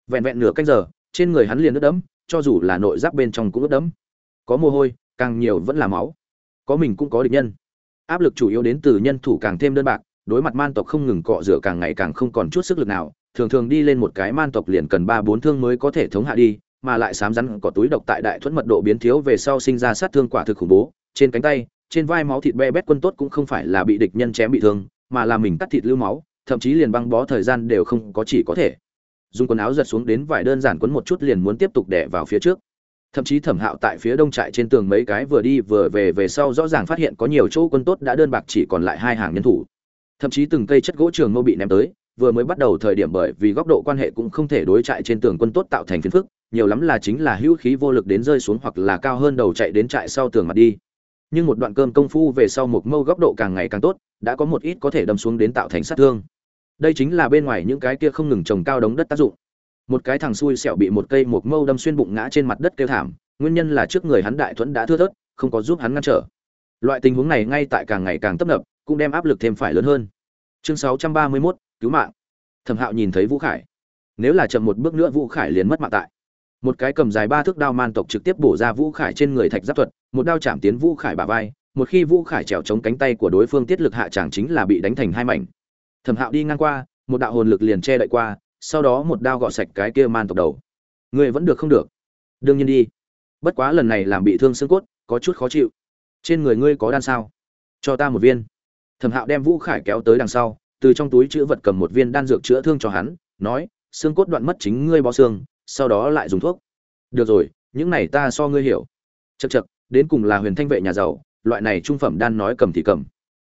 Vẹn vẹn nửa canh giờ, trên người hắn liền ướt đẫm, cho dù là nội giáp bên trong cũng ướt đẫm. Có mồ hôi, càng nhiều vẫn là máu. Có mình cũng có địch nhân. Áp lực chủ yếu đến từ nhân thủ càng thêm đơn bạc đối mặt man tộc không ngừng cọ rửa càng ngày càng không còn chút sức lực nào, thường thường đi lên một cái man tộc liền cần ba bốn thương mới có thể thống hạ đi, mà lại sám rắn có túi độc tại đại thuẫn mật độ biến thiếu về sau sinh ra sát thương quả thực khủng bố, trên cánh tay, trên vai máu thịt be bét quân tốt cũng không phải là bị địch nhân chém bị thương, mà là mình cắt thịt lưu máu, thậm chí liền băng bó thời gian đều không có chỉ có thể. Dùng quần áo giật xuống đến vải đơn giản quấn một chút liền muốn tiếp tục đẻ vào phía trước. Thậm chí thẩm hạo tại phía đông trại trên tường mấy cái vừa đi vừa về về sau rõ ràng phát hiện có nhiều chỗ quân tốt đã đơn bạc chỉ còn lại hai hàng nhân thủ thậm chí từng cây chất gỗ trường mâu bị ném tới, vừa mới bắt đầu thời điểm bởi vì góc độ quan hệ cũng không thể đối trại trên tường quân tốt tạo thành phiền phức, nhiều lắm là chính là hữu khí vô lực đến rơi xuống hoặc là cao hơn đầu chạy đến trại sau tường mặt đi. Nhưng một đoạn cơm công phu về sau một mâu góc độ càng ngày càng tốt, đã có một ít có thể đâm xuống đến tạo thành sát thương. Đây chính là bên ngoài những cái kia không ngừng trồng cao đống đất tác dụng. Một cái thằng xui xẻo bị một cây một mâu đâm xuyên bụng ngã trên mặt đất kêu thảm, nguyên nhân là trước người hắn đại thuẫn đã thưa thớt, không có giúp hắn ngăn trở. Loại tình huống này ngay tại càng ngày càng tấp nập cũng đem áp lực thêm phải lớn hơn. Chương 631, cứu mạng. Thẩm hạo nhìn thấy vũ khải. Nếu là chậm một bước nữa vũ khải liền mất mạng tại. Một cái cầm dài ba thước đao man tộc trực tiếp bổ ra vũ khải trên người thạch giáp thuật một đao chạm tiến vũ khải bả vai một khi vũ khải trèo chống cánh tay của đối phương tiết lực hạ tràng chính là bị đánh thành hai mảnh. Thẩm hạo đi ngang qua một đạo hồn lực liền che đậy qua sau đó một đao gọt sạch cái kia man tộc đầu. Người vẫn được không được? Đương nhiên đi. Bất quá lần này làm bị thương xương cốt có chút khó chịu. Trên người ngươi có đan sao? Cho ta một viên thẩm hạo đem vũ khải kéo tới đằng sau, từ trong túi chữ vật cầm một viên đan dược chữa thương cho hắn, nói, xương cốt đoạn mất chính ngươi bó xương, sau đó lại dùng thuốc. Được rồi, những này ta so ngươi hiểu. Chật chật đến cùng là huyền thanh vệ nhà giàu, loại này trung phẩm đan nói cầm thì cầm.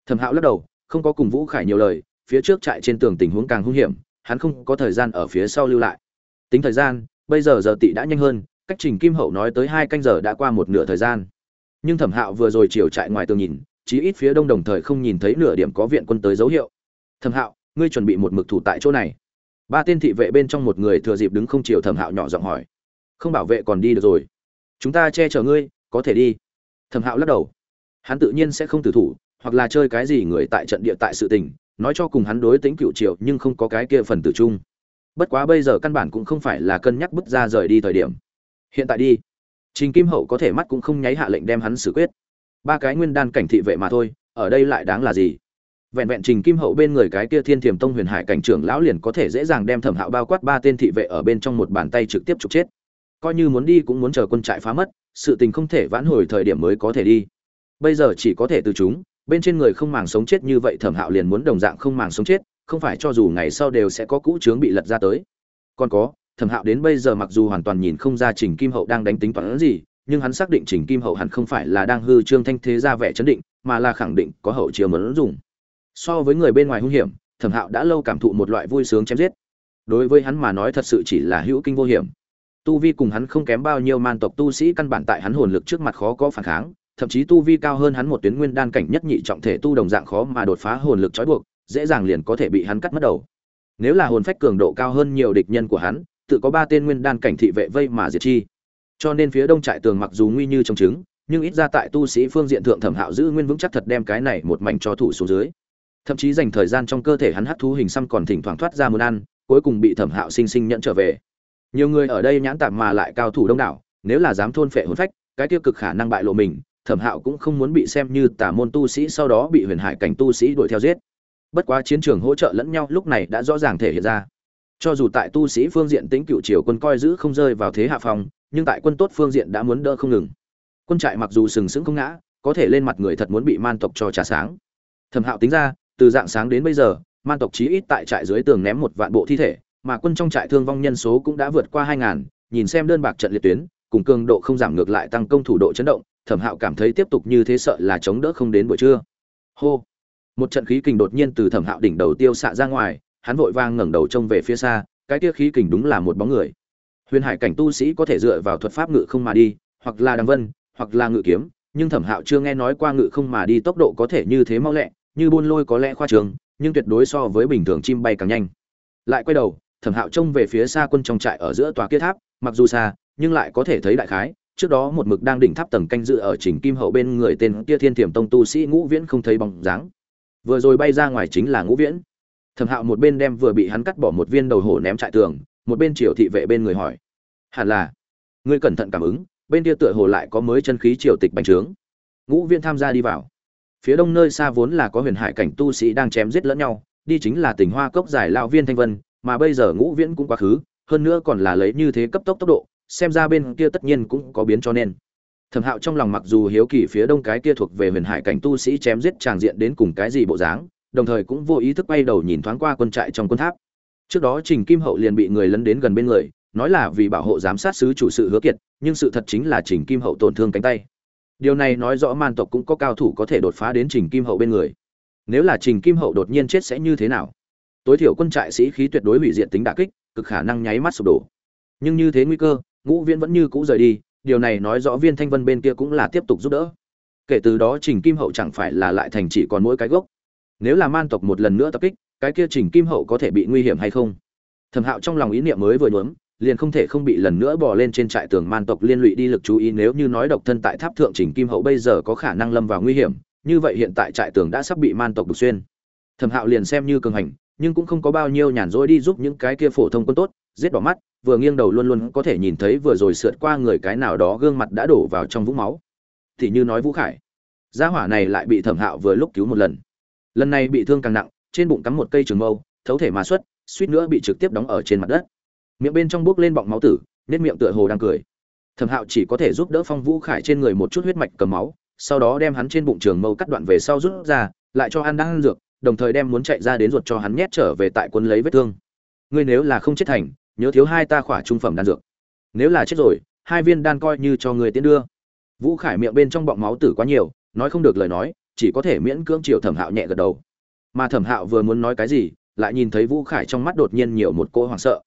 Thẩm hạo lắc đầu, không có cùng vũ khải nhiều lời, phía trước trại trên tường tình huống càng hung hiểm, hắn không có thời gian ở phía sau lưu lại. Tính thời gian, bây giờ giờ tị đã nhanh hơn, cách trình kim hậu nói tới hai canh giờ đã qua một nửa thời gian. Nhưng thẩm hạo vừa rồi chiều trại ngoài tường nhìn chí ít phía đông đồng thời không nhìn thấy nửa điểm có viện quân tới dấu hiệu. Thẩm hạo, ngươi chuẩn bị một mực thủ tại chỗ này. Ba tên thị vệ bên trong một người thừa dịp đứng không chiều thẩm hạo nhỏ giọng hỏi. Không bảo vệ còn đi được rồi. Chúng ta che chở ngươi, có thể đi. Thẩm hạo lắc đầu. Hắn tự nhiên sẽ không tử thủ, hoặc là chơi cái gì người tại trận địa tại sự tình, nói cho cùng hắn đối tính cựu triệu nhưng không có cái kia phần tử chung bất quá bây giờ căn bản cũng không phải là cân nhắc bứt ra rời đi thời điểm. Hiện tại đi. Trình kim hậu có thể mắt cũng không nháy hạ lệnh đem hắn xử quyết ba cái nguyên đan cảnh thị vệ mà thôi, ở đây lại đáng là gì? Vẹn vẹn trình kim hậu bên người cái kia thiên thiềm tông huyền hải cảnh trưởng lão liền có thể dễ dàng đem thẩm hạo bao quát ba tên thị vệ ở bên trong một bàn tay trực tiếp trục chết. Coi như muốn đi cũng muốn chờ quân trại phá mất, sự tình không thể vãn hồi thời điểm mới có thể đi. Bây giờ chỉ có thể từ chúng, bên trên người không màng sống chết như vậy thẩm hạo liền muốn đồng dạng không màng sống chết, không phải cho dù ngày sau đều sẽ có cũ trướng bị lật ra tới. Còn có, thẩm hạo đến bây giờ mặc dù hoàn toàn nhìn không ra trình kim hậu đang đánh tính toán gì nhưng hắn xác định trình kim hậu hẳn không phải là đang hư trương thanh thế ra vẻ chấn định, mà là khẳng định có hậu chiêu muốn dùng. So với người bên ngoài hung hiểm, thẩm hạo đã lâu cảm thụ một loại vui sướng chém giết. Đối với hắn mà nói thật sự chỉ là hữu kinh vô hiểm. Tu vi cùng hắn không kém bao nhiêu man tộc tu sĩ căn bản tại hắn hồn lực trước mặt khó có phản kháng, thậm chí tu vi cao hơn hắn một tuyến nguyên đan cảnh nhất nhị trọng thể tu đồng dạng khó mà đột phá hồn lực trói buộc, dễ dàng liền có thể bị hắn cắt mất đầu. Nếu là hồn phách cường độ cao hơn nhiều địch nhân của hắn, tự có ba tên nguyên đan cảnh thị vệ vây mà diệt chi cho nên phía đông trại tường mặc dù nguy như trong trứng, nhưng ít ra tại tu sĩ phương diện thượng thẩm hạo giữ nguyên vững chắc thật đem cái này một mảnh cho thủ xuống dưới. Thậm chí dành thời gian trong cơ thể hắn hấp thú hình xăm còn thỉnh thoảng thoát ra muốn ăn, cuối cùng bị thẩm hạo sinh sinh nhận trở về. Nhiều người ở đây nhãn tạm mà lại cao thủ đông đảo, nếu là dám thôn phệ hồn phách, cái tiêu cực khả năng bại lộ mình, thẩm hạo cũng không muốn bị xem như tả môn tu sĩ sau đó bị huyền hải cảnh tu sĩ đuổi theo giết. Bất quá chiến trường hỗ trợ lẫn nhau lúc này đã rõ ràng thể hiện ra. Cho dù tại tu sĩ phương diện tính cựu triều quân coi giữ không rơi vào thế hạ phòng nhưng tại quân tốt phương diện đã muốn đỡ không ngừng. Quân trại mặc dù sừng sững không ngã, có thể lên mặt người thật muốn bị man tộc cho trả sáng. Thẩm hạo tính ra, từ dạng sáng đến bây giờ, man tộc chí ít tại trại dưới tường ném một vạn bộ thi thể, mà quân trong trại thương vong nhân số cũng đã vượt qua hai ngàn, nhìn xem đơn bạc trận liệt tuyến, cùng cường độ không giảm ngược lại tăng công thủ độ chấn động, thẩm hạo cảm thấy tiếp tục như thế sợ là chống đỡ không đến buổi trưa. Hô! Một trận khí kình đột nhiên từ thẩm hạo đỉnh đầu tiêu xạ ra ngoài, hắn vội vang ngẩng đầu trông về phía xa, cái kia khí kình đúng là một bóng người huyền hải cảnh tu sĩ có thể dựa vào thuật pháp ngự không mà đi, hoặc là đằng vân, hoặc là ngự kiếm, nhưng thẩm hạo chưa nghe nói qua ngự không mà đi tốc độ có thể như thế mau lẹ, như buôn lôi có lẽ khoa trường, nhưng tuyệt đối so với bình thường chim bay càng nhanh. Lại quay đầu, thẩm hạo trông về phía xa quân trong trại ở giữa tòa kia tháp, mặc dù xa, nhưng lại có thể thấy đại khái, trước đó một mực đang đỉnh tháp tầng canh dự ở trình kim hậu bên người tên kia thiên thiểm tông tu sĩ ngũ viễn không thấy bóng dáng. Vừa rồi bay ra ngoài chính là ngũ viễn. Thẩm hạo một bên đem vừa bị hắn cắt bỏ một viên đầu hổ ném trại tường một bên triều thị vệ bên người hỏi. Hẳn là. Ngươi cẩn thận cảm ứng, bên kia tựa hồ lại có mới chân khí triều tịch bành trướng. Ngũ viên tham gia đi vào. Phía đông nơi xa vốn là có huyền hải cảnh tu sĩ đang chém giết lẫn nhau, đi chính là tỉnh hoa cốc giải lao viên thanh vân, mà bây giờ ngũ viễn cũng quá khứ, hơn nữa còn là lấy như thế cấp tốc tốc độ, xem ra bên kia tất nhiên cũng có biến cho nên. Thẩm hạo trong lòng mặc dù hiếu kỳ phía đông cái kia thuộc về huyền hải cảnh tu sĩ chém giết tràng diện đến cùng cái gì bộ dáng, đồng thời cũng vô ý thức bay đầu nhìn thoáng qua quân trại trong quân tháp trước đó trình kim hậu liền bị người lấn đến gần bên người, nói là vì bảo hộ giám sát sứ chủ sự hứa kiệt, nhưng sự thật chính là trình kim hậu tổn thương cánh tay. Điều này nói rõ man tộc cũng có cao thủ có thể đột phá đến trình kim hậu bên người. Nếu là trình kim hậu đột nhiên chết sẽ như thế nào? Tối thiểu quân trại sĩ khí tuyệt đối hủy diện tính đả kích, cực khả năng nháy mắt sụp đổ. Nhưng như thế nguy cơ, ngũ viễn vẫn như cũ rời đi, điều này nói rõ viên thanh vân bên kia cũng là tiếp tục giúp đỡ. Kể từ đó trình kim hậu chẳng phải là lại thành chỉ còn mỗi cái gốc. Nếu là man tộc một lần nữa tập kích cái kia trình kim hậu có thể bị nguy hiểm hay không? Thẩm hạo trong lòng ý niệm mới vừa nhuốm, liền không thể không bị lần nữa bỏ lên trên trại tường man tộc liên lụy đi lực chú ý nếu như nói độc thân tại tháp thượng trình kim hậu bây giờ có khả năng lâm vào nguy hiểm, như vậy hiện tại trại tường đã sắp bị man tộc đục xuyên. Thẩm hạo liền xem như cường hành, nhưng cũng không có bao nhiêu nhàn rỗi đi giúp những cái kia phổ thông quân tốt, giết bỏ mắt, vừa nghiêng đầu luôn luôn có thể nhìn thấy vừa rồi sượt qua người cái nào đó gương mặt đã đổ vào trong vũng máu. Thì như nói vũ khải, gia hỏa này lại bị thẩm hạo vừa lúc cứu một lần. Lần này bị thương càng nặng trên bụng cắm một cây trường mâu, thấu thể mà xuất, suýt nữa bị trực tiếp đóng ở trên mặt đất. Miệng bên trong bước lên bọng máu tử nết miệng tựa hồ đang cười. Thẩm hạo chỉ có thể giúp đỡ phong vũ khải trên người một chút huyết mạch cầm máu, sau đó đem hắn trên bụng trường mâu cắt đoạn về sau rút ra, lại cho ăn đang ăn dược, đồng thời đem muốn chạy ra đến ruột cho hắn nhét trở về tại quân lấy vết thương. Ngươi nếu là không chết thành, nhớ thiếu hai ta khỏa trung phẩm đan dược. Nếu là chết rồi, hai viên đan coi như cho người tiến đưa. Vũ khải miệng bên trong bọng máu tử quá nhiều, nói không được lời nói, chỉ có thể miễn cưỡng chiều thẩm hạo nhẹ gật đầu mà thẩm hạo vừa muốn nói cái gì lại nhìn thấy vũ khải trong mắt đột nhiên nhiều một cô hoảng sợ.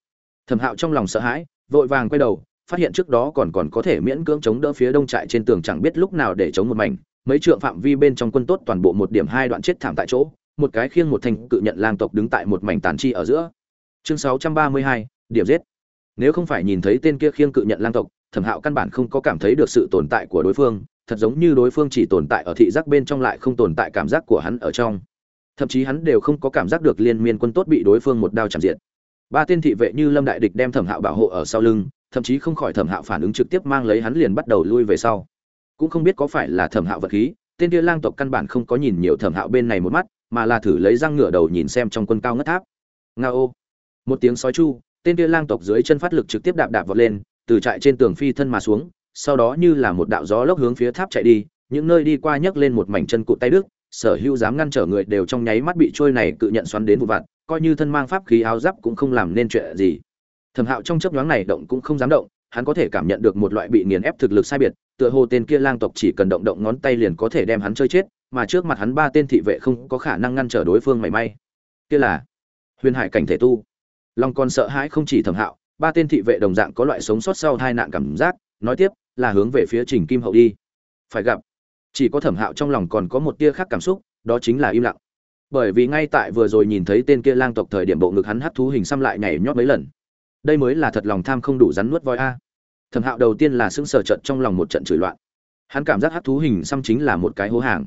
Thẩm hạo trong lòng sợ hãi vội vàng quay đầu phát hiện trước đó còn còn có thể miễn cưỡng chống đỡ phía đông trại trên tường chẳng biết lúc nào để chống một mảnh. Mấy trượng phạm vi bên trong quân tốt toàn bộ một điểm hai đoạn chết thảm tại chỗ một cái khiêng một thanh cự nhận lang tộc đứng tại một mảnh tàn chi ở giữa. Chương 632, điểm giết. Nếu không phải nhìn thấy tên kia khiêng cự nhận lang tộc thẩm hạo căn bản không có cảm thấy được sự tồn tại của đối phương thật giống như đối phương chỉ tồn tại ở thị giác bên trong lại không tồn tại cảm giác của hắn ở trong thậm chí hắn đều không có cảm giác được liên miên quân tốt bị đối phương một đao chạm diện. Ba tên thị vệ như lâm đại địch đem thẩm hạo bảo hộ ở sau lưng, thậm chí không khỏi thẩm hạo phản ứng trực tiếp mang lấy hắn liền bắt đầu lui về sau. Cũng không biết có phải là thẩm hạo vật khí, tên kia lang tộc căn bản không có nhìn nhiều thẩm hạo bên này một mắt, mà là thử lấy răng ngửa đầu nhìn xem trong quân cao ngất tháp. Nga ô. Một tiếng sói chu, tên kia lang tộc dưới chân phát lực trực tiếp đạp đạp vọt lên, từ trại trên tường phi thân mà xuống, sau đó như là một đạo gió lốc hướng phía tháp chạy đi, những nơi đi qua nhấc lên một mảnh chân cụt tay đức sở hữu dám ngăn trở người đều trong nháy mắt bị trôi này cự nhận xoắn đến vụ vặt, coi như thân mang pháp khí áo giáp cũng không làm nên chuyện gì. Thẩm hạo trong chấp nhoáng này động cũng không dám động, hắn có thể cảm nhận được một loại bị nghiền ép thực lực sai biệt, tựa hồ tên kia lang tộc chỉ cần động động ngón tay liền có thể đem hắn chơi chết, mà trước mặt hắn ba tên thị vệ không có khả năng ngăn trở đối phương mảy may. Kia là huyền hải cảnh thể tu. Long còn sợ hãi không chỉ thẩm hạo, ba tên thị vệ đồng dạng có loại sống sót sau hai nạn cảm giác, nói tiếp, là hướng về phía trình kim hậu đi. Phải gặp chỉ có thẩm hạo trong lòng còn có một tia khác cảm xúc, đó chính là im lặng. Bởi vì ngay tại vừa rồi nhìn thấy tên kia lang tộc thời điểm bộ ngực hắn hắt thú hình xăm lại nhảy nhót mấy lần. Đây mới là thật lòng tham không đủ rắn nuốt voi a. Thẩm hạo đầu tiên là sững sờ trận trong lòng một trận chửi loạn. Hắn cảm giác hắt thú hình xăm chính là một cái hố hàng.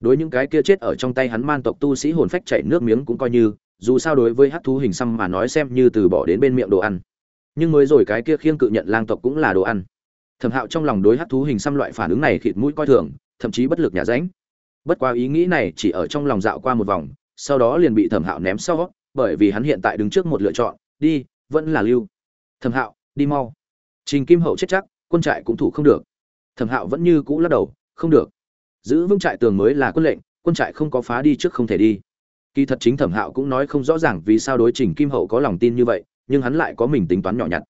Đối những cái kia chết ở trong tay hắn man tộc tu sĩ hồn phách chảy nước miếng cũng coi như, dù sao đối với hắt thú hình xăm mà nói xem như từ bỏ đến bên miệng đồ ăn. Nhưng mới rồi cái kia khiêng cự nhận lang tộc cũng là đồ ăn. Thẩm hạo trong lòng đối hắt thú hình xăm loại phản ứng này khịt mũi coi thường thậm chí bất lực nhà ránh bất quá ý nghĩ này chỉ ở trong lòng dạo qua một vòng, sau đó liền bị thẩm hạo ném sau, bởi vì hắn hiện tại đứng trước một lựa chọn, đi, vẫn là lưu. Thẩm hạo, đi mau. Trình kim hậu chết chắc, quân trại cũng thủ không được. Thẩm hạo vẫn như cũ lắc đầu, không được. Giữ vững trại tường mới là quân lệnh, quân trại không có phá đi trước không thể đi. Kỳ thật chính thẩm hạo cũng nói không rõ ràng vì sao đối trình kim hậu có lòng tin như vậy, nhưng hắn lại có mình tính toán nhỏ nhặt.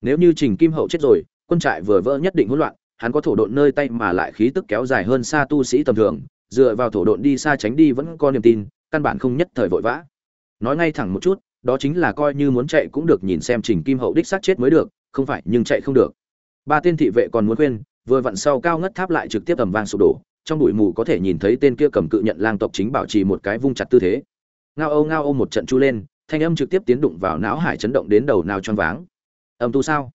Nếu như trình kim hậu chết rồi, quân trại vừa vỡ nhất định hỗn loạn hắn có thổ độn nơi tay mà lại khí tức kéo dài hơn xa tu sĩ tầm thường, dựa vào thổ độn đi xa tránh đi vẫn có niềm tin, căn bản không nhất thời vội vã. Nói ngay thẳng một chút, đó chính là coi như muốn chạy cũng được nhìn xem trình kim hậu đích xác chết mới được, không phải nhưng chạy không được. Ba tên thị vệ còn muốn khuyên, vừa vặn sau cao ngất tháp lại trực tiếp tầm vang sụp đổ, trong bụi mù có thể nhìn thấy tên kia cầm cự nhận lang tộc chính bảo trì một cái vung chặt tư thế. Ngao âu ngao âu một trận chu lên, thanh âm trực tiếp tiến đụng vào não hải chấn động đến đầu nào choáng váng. Âm tu sao?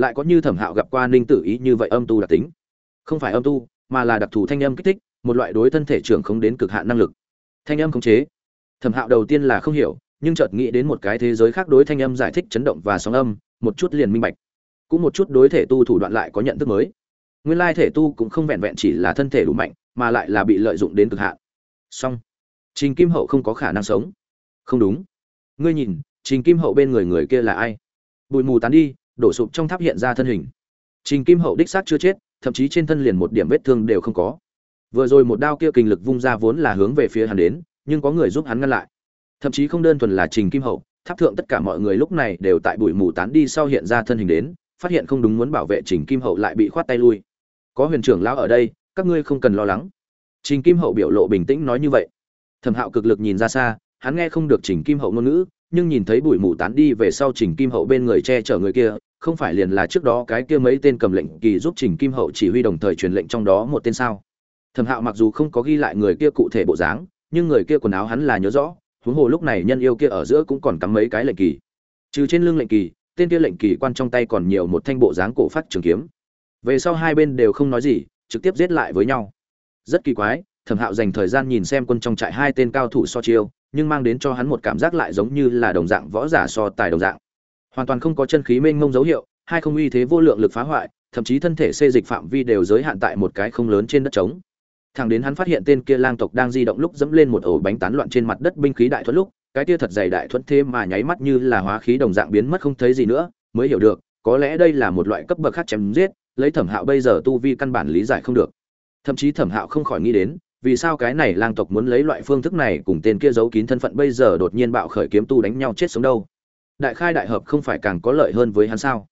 Lại có như thẩm hạo gặp qua ninh tử ý như vậy âm tu đặc tính. Không phải âm tu, mà là đặc thù thanh âm kích thích, một loại đối thân thể trưởng không đến cực hạn năng lực. Thanh âm khống chế. Thẩm hạo đầu tiên là không hiểu, nhưng chợt nghĩ đến một cái thế giới khác đối thanh âm giải thích chấn động và sóng âm, một chút liền minh bạch. Cũng một chút đối thể tu thủ đoạn lại có nhận thức mới. Nguyên lai thể tu cũng không vẹn vẹn chỉ là thân thể đủ mạnh, mà lại là bị lợi dụng đến cực hạn. Song trình kim hậu không có khả năng sống. Không đúng. Ngươi nhìn, trình kim hậu bên người người kia là ai? Bụi mù tán đi đổ sụp trong tháp hiện ra thân hình. Trình kim hậu đích xác chưa chết, thậm chí trên thân liền một điểm vết thương đều không có. Vừa rồi một đao kia kinh lực vung ra vốn là hướng về phía hắn đến, nhưng có người giúp hắn ngăn lại. Thậm chí không đơn thuần là trình kim hậu, tháp thượng tất cả mọi người lúc này đều tại bụi mù tán đi sau hiện ra thân hình đến, phát hiện không đúng muốn bảo vệ trình kim hậu lại bị khoát tay lui. Có huyền trưởng lão ở đây, các ngươi không cần lo lắng. Trình kim hậu biểu lộ bình tĩnh nói như vậy. Thẩm hạo cực lực nhìn ra xa, hắn nghe không được trình kim hậu ngôn ngữ, nhưng nhìn thấy bụi mù tán đi về sau trình kim hậu bên người che chở người kia không phải liền là trước đó cái kia mấy tên cầm lệnh kỳ giúp trình kim hậu chỉ huy đồng thời truyền lệnh trong đó một tên sao? Thẩm hạo mặc dù không có ghi lại người kia cụ thể bộ dáng, nhưng người kia quần áo hắn là nhớ rõ, huống hồ lúc này nhân yêu kia ở giữa cũng còn cắm mấy cái lệnh kỳ. Trừ trên lưng lệnh kỳ, tên kia lệnh kỳ quan trong tay còn nhiều một thanh bộ dáng cổ phát trường kiếm. Về sau hai bên đều không nói gì, trực tiếp giết lại với nhau. Rất kỳ quái, thẩm hạo dành thời gian nhìn xem quân trong trại hai tên cao thủ so chiêu, nhưng mang đến cho hắn một cảm giác lại giống như là đồng dạng võ giả so tài đồng dạng hoàn toàn không có chân khí mênh mông dấu hiệu, hai không uy thế vô lượng lực phá hoại, thậm chí thân thể xê dịch phạm vi đều giới hạn tại một cái không lớn trên đất trống. Thằng đến hắn phát hiện tên kia lang tộc đang di động lúc dẫm lên một ổ bánh tán loạn trên mặt đất binh khí đại thuẫn lúc, cái kia thật dày đại thuẫn thế mà nháy mắt như là hóa khí đồng dạng biến mất không thấy gì nữa, mới hiểu được, có lẽ đây là một loại cấp bậc khác chém giết, lấy thẩm hạo bây giờ tu vi căn bản lý giải không được. Thậm chí thẩm hạo không khỏi nghĩ đến, vì sao cái này lang tộc muốn lấy loại phương thức này cùng tên kia giấu kín thân phận bây giờ đột nhiên bạo khởi kiếm tu đánh nhau chết sống đâu? Đại khai đại hợp không phải càng có lợi hơn với hắn sao?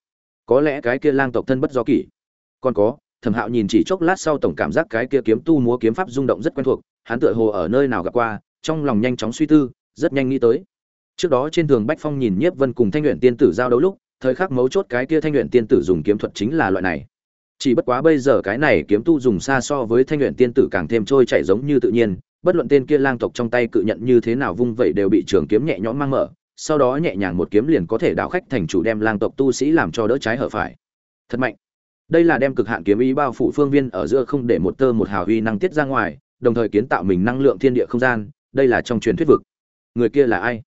Có lẽ cái kia lang tộc thân bất do kỷ. Còn có, thẩm hạo nhìn chỉ chốc lát sau tổng cảm giác cái kia kiếm tu múa kiếm pháp rung động rất quen thuộc, hắn tựa hồ ở nơi nào gặp qua, trong lòng nhanh chóng suy tư, rất nhanh nghĩ tới. Trước đó trên tường bách phong nhìn nhiếp vân cùng thanh luyện tiên tử giao đấu lúc, thời khắc mấu chốt cái kia thanh luyện tiên tử dùng kiếm thuật chính là loại này. Chỉ bất quá bây giờ cái này kiếm tu dùng xa so với thanh luyện tiên tử càng thêm trôi chảy giống như tự nhiên, bất luận tên kia lang tộc trong tay cự nhận như thế nào vung vậy đều bị trường kiếm nhẹ nhõm mang mở sau đó nhẹ nhàng một kiếm liền có thể đảo khách thành chủ đem lang tộc tu sĩ làm cho đỡ trái hở phải. Thật mạnh. Đây là đem cực hạn kiếm ý bao phủ phương viên ở giữa không để một tơ một hào huy năng tiết ra ngoài, đồng thời kiến tạo mình năng lượng thiên địa không gian, đây là trong truyền thuyết vực. Người kia là ai?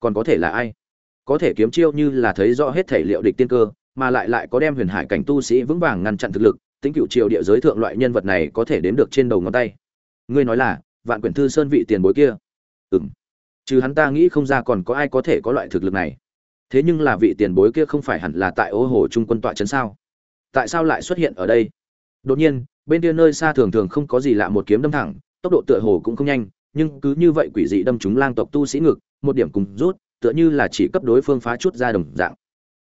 Còn có thể là ai? Có thể kiếm chiêu như là thấy rõ hết thể liệu địch tiên cơ, mà lại lại có đem huyền hải cảnh tu sĩ vững vàng ngăn chặn thực lực, tính cựu triều địa giới thượng loại nhân vật này có thể đếm được trên đầu ngón tay. Ngươi nói là vạn quyển thư sơn vị tiền bối kia. Ừng chứ hắn ta nghĩ không ra còn có ai có thể có loại thực lực này. Thế nhưng là vị tiền bối kia không phải hẳn là tại ô hồ trung quân tọa trấn sao? Tại sao lại xuất hiện ở đây? Đột nhiên bên kia nơi xa thường thường không có gì lạ một kiếm đâm thẳng tốc độ tựa hồ cũng không nhanh nhưng cứ như vậy quỷ dị đâm chúng lang tộc tu sĩ ngực một điểm cùng rút tựa như là chỉ cấp đối phương phá chút ra đồng dạng.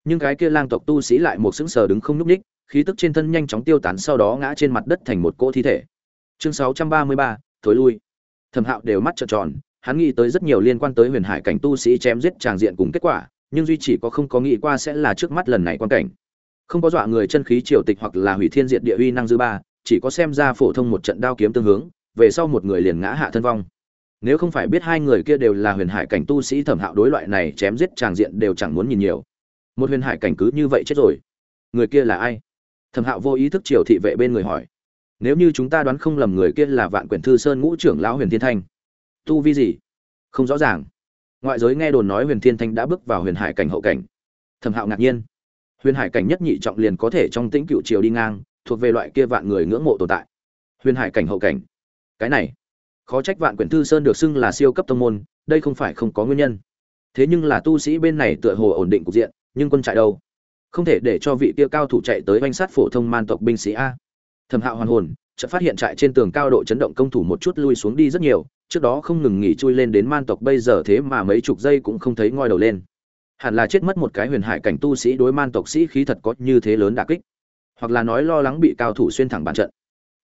Nhưng cái kia lang tộc tu sĩ lại một sững sờ đứng không nhúc ních khí tức trên thân nhanh chóng tiêu tán sau đó ngã trên mặt đất thành một cỗ thi thể. Chương 633, thối lui. Thẩm hạo đều mắt trợn tròn hắn nghĩ tới rất nhiều liên quan tới huyền hải cảnh tu sĩ chém giết tràng diện cùng kết quả, nhưng duy chỉ có không có nghĩ qua sẽ là trước mắt lần này quan cảnh. Không có dọa người chân khí triều tịch hoặc là hủy thiên diệt địa uy năng dư ba, chỉ có xem ra phổ thông một trận đao kiếm tương hướng, về sau một người liền ngã hạ thân vong. Nếu không phải biết hai người kia đều là huyền hải cảnh tu sĩ thẩm hạo đối loại này chém giết tràng diện đều chẳng muốn nhìn nhiều. Một huyền hải cảnh cứ như vậy chết rồi. Người kia là ai? Thẩm hạo vô ý thức triều thị vệ bên người hỏi. Nếu như chúng ta đoán không lầm người kia là vạn quyển thư sơn ngũ trưởng lão huyền thiên thanh tu vi gì? Không rõ ràng. Ngoại giới nghe đồn nói huyền thiên thanh đã bước vào huyền hải cảnh hậu cảnh. Thẩm hạo ngạc nhiên. Huyền hải cảnh nhất nhị trọng liền có thể trong tĩnh cựu triều đi ngang, thuộc về loại kia vạn người ngưỡng mộ tồn tại. Huyền hải cảnh hậu cảnh. Cái này, khó trách vạn quyển thư sơn được xưng là siêu cấp tông môn, đây không phải không có nguyên nhân. Thế nhưng là tu sĩ bên này tựa hồ ổn định cục diện, nhưng quân trại đâu? Không thể để cho vị kia cao thủ chạy tới oanh sát phổ thông man tộc binh sĩ a. Thẩm hạo hoàn hồn, chợt phát hiện trại trên tường cao độ chấn động công thủ một chút lui xuống đi rất nhiều trước đó không ngừng nghỉ chui lên đến man tộc, bây giờ thế mà mấy chục giây cũng không thấy ngoi đầu lên. Hẳn là chết mất một cái huyền hải cảnh tu sĩ đối man tộc sĩ khí thật có như thế lớn đả kích. Hoặc là nói lo lắng bị cao thủ xuyên thẳng bàn trận.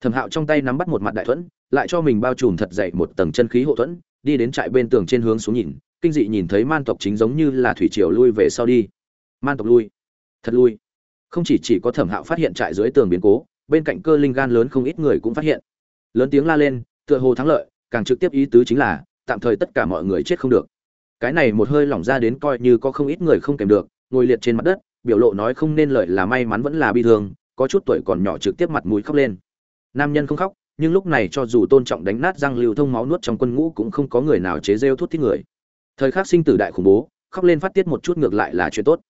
Thẩm hạo trong tay nắm bắt một mặt đại thuẫn, lại cho mình bao trùm thật dậy một tầng chân khí hộ thuẫn, đi đến trại bên tường trên hướng xuống nhìn, kinh dị nhìn thấy man tộc chính giống như là thủy triều lui về sau đi. Man tộc lui. Thật lui. Không chỉ chỉ có thẩm hạo phát hiện trại dưới tường biến cố, bên cạnh cơ linh gan lớn không ít người cũng phát hiện. Lớn tiếng la lên, tựa hồ thắng lợi càng trực tiếp ý tứ chính là, tạm thời tất cả mọi người chết không được. Cái này một hơi lỏng ra đến coi như có không ít người không kèm được, ngồi liệt trên mặt đất, biểu lộ nói không nên lợi là may mắn vẫn là bi thương, có chút tuổi còn nhỏ trực tiếp mặt mũi khóc lên. Nam nhân không khóc, nhưng lúc này cho dù tôn trọng đánh nát răng lưu thông máu nuốt trong quân ngũ cũng không có người nào chế rêu thuốc thích người. Thời khắc sinh tử đại khủng bố, khóc lên phát tiết một chút ngược lại là chuyện tốt.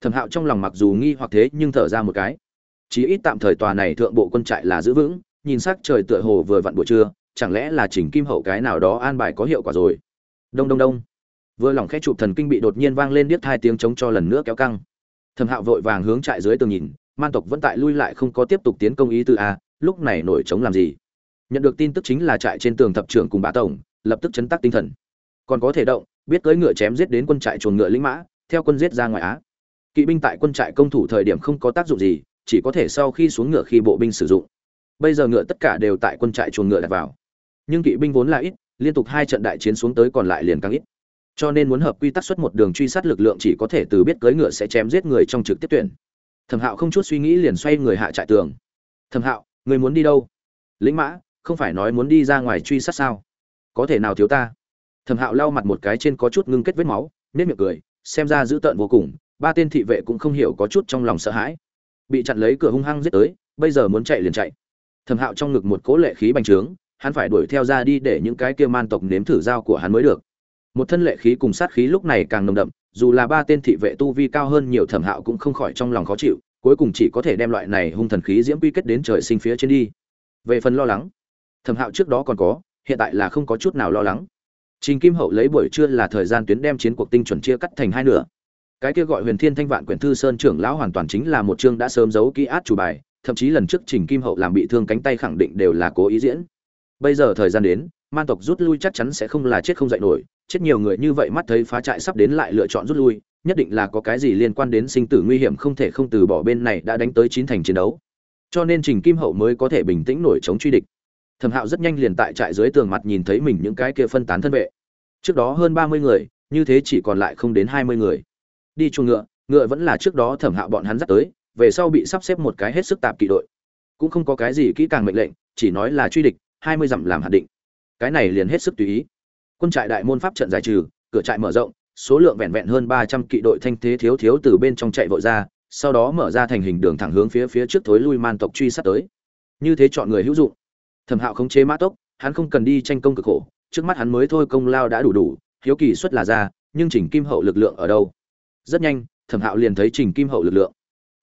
Thẩm hạo trong lòng mặc dù nghi hoặc thế nhưng thở ra một cái. Chí ít tạm thời tòa này thượng bộ quân trại là giữ vững, nhìn sắc trời tựa hồ vừa vặn buổi trưa chẳng lẽ là chỉnh kim hậu cái nào đó an bài có hiệu quả rồi? Đông đông đông. Vừa lòng khẽ chụp thần kinh bị đột nhiên vang lên điếc hai tiếng chống cho lần nữa kéo căng. Thẩm hạo vội vàng hướng trại dưới tường nhìn, man tộc vẫn tại lui lại không có tiếp tục tiến công ý từ a, lúc này nổi chống làm gì? Nhận được tin tức chính là trại trên tường thập trưởng cùng bá tổng, lập tức chấn tác tinh thần. Còn có thể động, biết cưỡi ngựa chém giết đến quân trại chuồng ngựa lĩnh mã, theo quân giết ra ngoài á. Kỵ binh tại quân trại công thủ thời điểm không có tác dụng gì, chỉ có thể sau khi xuống ngựa khi bộ binh sử dụng. Bây giờ ngựa tất cả đều tại quân trại chuồng ngựa đặt vào nhưng kỵ binh vốn là ít, liên tục hai trận đại chiến xuống tới còn lại liền càng ít. Cho nên muốn hợp quy tắc xuất một đường truy sát lực lượng chỉ có thể từ biết cưỡi ngựa sẽ chém giết người trong trực tiếp tuyển. Thẩm hạo không chút suy nghĩ liền xoay người hạ trại tường. Thẩm hạo, người muốn đi đâu? Lĩnh mã, không phải nói muốn đi ra ngoài truy sát sao? Có thể nào thiếu ta? Thẩm hạo lau mặt một cái trên có chút ngưng kết vết máu nếp miệng cười, xem ra dữ tợn vô cùng, ba tên thị vệ cũng không hiểu có chút trong lòng sợ hãi. Bị chặn lấy cửa hung hăng giết tới, bây giờ muốn chạy liền chạy. Thẩm hạo trong ngực một cố lệ khí bành trướng hắn phải đuổi theo ra đi để những cái kia man tộc nếm thử dao của hắn mới được. Một thân lệ khí cùng sát khí lúc này càng nồng đậm, dù là ba tên thị vệ tu vi cao hơn nhiều thẩm hạo cũng không khỏi trong lòng khó chịu, cuối cùng chỉ có thể đem loại này hung thần khí diễm quy kết đến trời sinh phía trên đi. Về phần lo lắng, thẩm hạo trước đó còn có, hiện tại là không có chút nào lo lắng. Trình kim hậu lấy buổi trưa là thời gian tuyến đem chiến cuộc tinh chuẩn chia cắt thành hai nửa. Cái kia gọi huyền thiên thanh vạn quyển thư sơn trưởng lão hoàn toàn chính là một chương đã sớm giấu kỹ át chủ bài, thậm chí lần trước trình kim hậu làm bị thương cánh tay khẳng định đều là cố ý diễn bây giờ thời gian đến, man tộc rút lui chắc chắn sẽ không là chết không dạy nổi. Chết nhiều người như vậy mắt thấy phá trại sắp đến lại lựa chọn rút lui, nhất định là có cái gì liên quan đến sinh tử nguy hiểm không thể không từ bỏ bên này đã đánh tới chín thành chiến đấu. Cho nên trình kim hậu mới có thể bình tĩnh nổi chống truy địch. Thẩm hạo rất nhanh liền tại trại dưới tường mặt nhìn thấy mình những cái kia phân tán thân vệ. Trước đó hơn ba mươi người, như thế chỉ còn lại không đến hai mươi người. Đi chuồng ngựa ngựa vẫn là trước đó thẩm hạo bọn hắn dắt tới, về sau bị sắp xếp một cái hết sức tạp kỵ đội. Cũng không có cái gì kỹ càng mệnh lệnh, chỉ nói là truy địch hai mươi dặm làm hạn định. Cái này liền hết sức tùy ý. Quân trại đại môn pháp trận giải trừ, cửa trại mở rộng, số lượng vẹn vẹn hơn ba trăm kỵ đội thanh thế thiếu thiếu từ bên trong chạy vội ra, sau đó mở ra thành hình đường thẳng hướng phía phía trước thối lui man tộc truy sát tới. Như thế chọn người hữu dụng. Thẩm hạo khống chế mã tốc, hắn không cần đi tranh công cực khổ, trước mắt hắn mới thôi công lao đã đủ đủ, hiếu kỳ xuất là ra, nhưng chỉnh kim hậu lực lượng ở đâu? Rất nhanh, thẩm hạo liền thấy trình kim hậu lực lượng.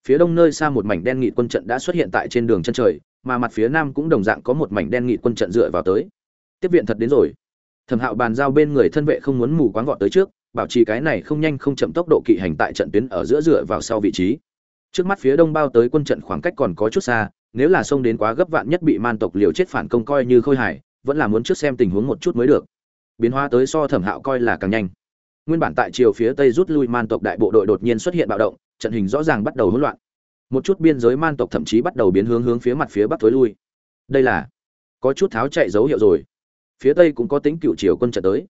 Phía đông nơi xa một mảnh đen nghị quân trận đã xuất hiện tại trên đường chân trời mà mặt phía nam cũng đồng dạng có một mảnh đen nghị quân trận dựa vào tới. Tiếp viện thật đến rồi. Thẩm hạo bàn giao bên người thân vệ không muốn mù quáng gọn tới trước, bảo trì cái này không nhanh không chậm tốc độ kỵ hành tại trận tuyến ở giữa dựa vào sau vị trí. Trước mắt phía đông bao tới quân trận khoảng cách còn có chút xa, nếu là xông đến quá gấp vạn nhất bị man tộc liều chết phản công coi như khôi hài, vẫn là muốn trước xem tình huống một chút mới được. Biến hóa tới so thẩm hạo coi là càng nhanh. Nguyên bản tại chiều phía tây rút lui man tộc đại bộ đội đột nhiên xuất hiện bạo động, trận hình rõ ràng bắt đầu hỗn loạn một chút biên giới man tộc thậm chí bắt đầu biến hướng hướng phía mặt phía bắc thối lui. Đây là, có chút tháo chạy dấu hiệu rồi. Phía tây cũng có tính cựu chiều quân trận tới.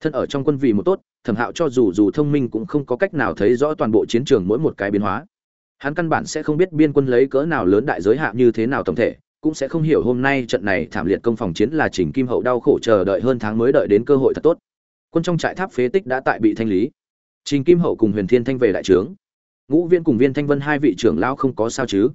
Thân ở trong quân vì một tốt, thẩm hạo cho dù dù thông minh cũng không có cách nào thấy rõ toàn bộ chiến trường mỗi một cái biến hóa. Hắn căn bản sẽ không biết biên quân lấy cỡ nào lớn đại giới hạ như thế nào tổng thể, cũng sẽ không hiểu hôm nay trận này thảm liệt công phòng chiến là chỉnh kim hậu đau khổ chờ đợi hơn tháng mới đợi đến cơ hội thật tốt. Quân trong trại tháp phế tích đã tại bị thanh lý. Trình kim hậu cùng huyền thiên thanh về đại trướng ngũ viên cùng viên thanh vân hai vị trưởng lao không có sao chứ?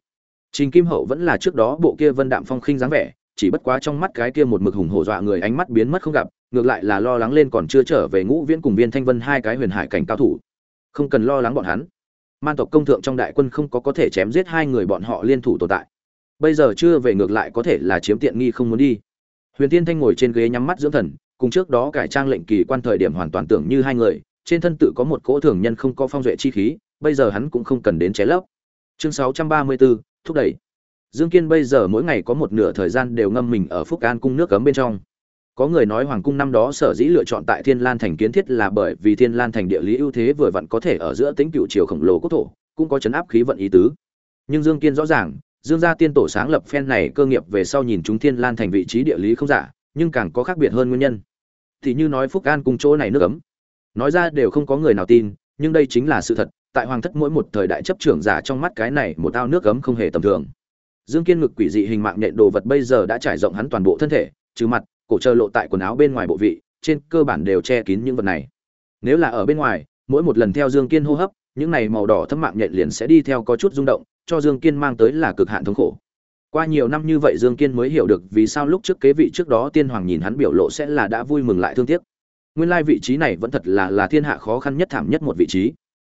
Trình kim hậu vẫn là trước đó bộ kia vân đạm phong khinh dáng vẻ, chỉ bất quá trong mắt cái kia một mực hùng hổ dọa người ánh mắt biến mất không gặp, ngược lại là lo lắng lên còn chưa trở về ngũ viễn cùng viên thanh vân hai cái huyền hải cảnh cao thủ. Không cần lo lắng bọn hắn. Man tộc công thượng trong đại quân không có có thể chém giết hai người bọn họ liên thủ tồn tại. Bây giờ chưa về ngược lại có thể là chiếm tiện nghi không muốn đi. Huyền tiên thanh ngồi trên ghế nhắm mắt dưỡng thần, cùng trước đó cải trang lệnh kỳ quan thời điểm hoàn toàn tưởng như hai người, trên thân tự có một cỗ thường nhân không có phong duệ chi khí bây giờ hắn cũng không cần đến ché lấp. Chương 634, thúc đẩy. Dương kiên bây giờ mỗi ngày có một nửa thời gian đều ngâm mình ở phúc an cung nước cấm bên trong. Có người nói hoàng cung năm đó sở dĩ lựa chọn tại thiên lan thành kiến thiết là bởi vì thiên lan thành địa lý ưu thế vừa vặn có thể ở giữa tính cựu triều khổng lồ quốc thổ cũng có chấn áp khí vận ý tứ. Nhưng dương kiên rõ ràng dương gia tiên tổ sáng lập phen này cơ nghiệp về sau nhìn chúng thiên lan thành vị trí địa lý không giả nhưng càng có khác biệt hơn nguyên nhân. Thì như nói phúc an cung chỗ này nước ấm nói ra đều không có người nào tin nhưng đây chính là sự thật tại hoàng thất mỗi một thời đại chấp trưởng giả trong mắt cái này một ao nước gấm không hề tầm thường. Dương kiên ngực quỷ dị hình mạng nhện đồ vật bây giờ đã trải rộng hắn toàn bộ thân thể, trừ mặt, cổ trơ lộ tại quần áo bên ngoài bộ vị, trên cơ bản đều che kín những vật này. Nếu là ở bên ngoài, mỗi một lần theo dương kiên hô hấp, những này màu đỏ thâm mạng nhện liền sẽ đi theo có chút rung động, cho dương kiên mang tới là cực hạn thống khổ. Qua nhiều năm như vậy dương kiên mới hiểu được vì sao lúc trước kế vị trước đó tiên hoàng nhìn hắn biểu lộ sẽ là đã vui mừng lại thương tiếc. Nguyên lai vị trí này vẫn thật là là thiên hạ khó khăn nhất thảm nhất một vị trí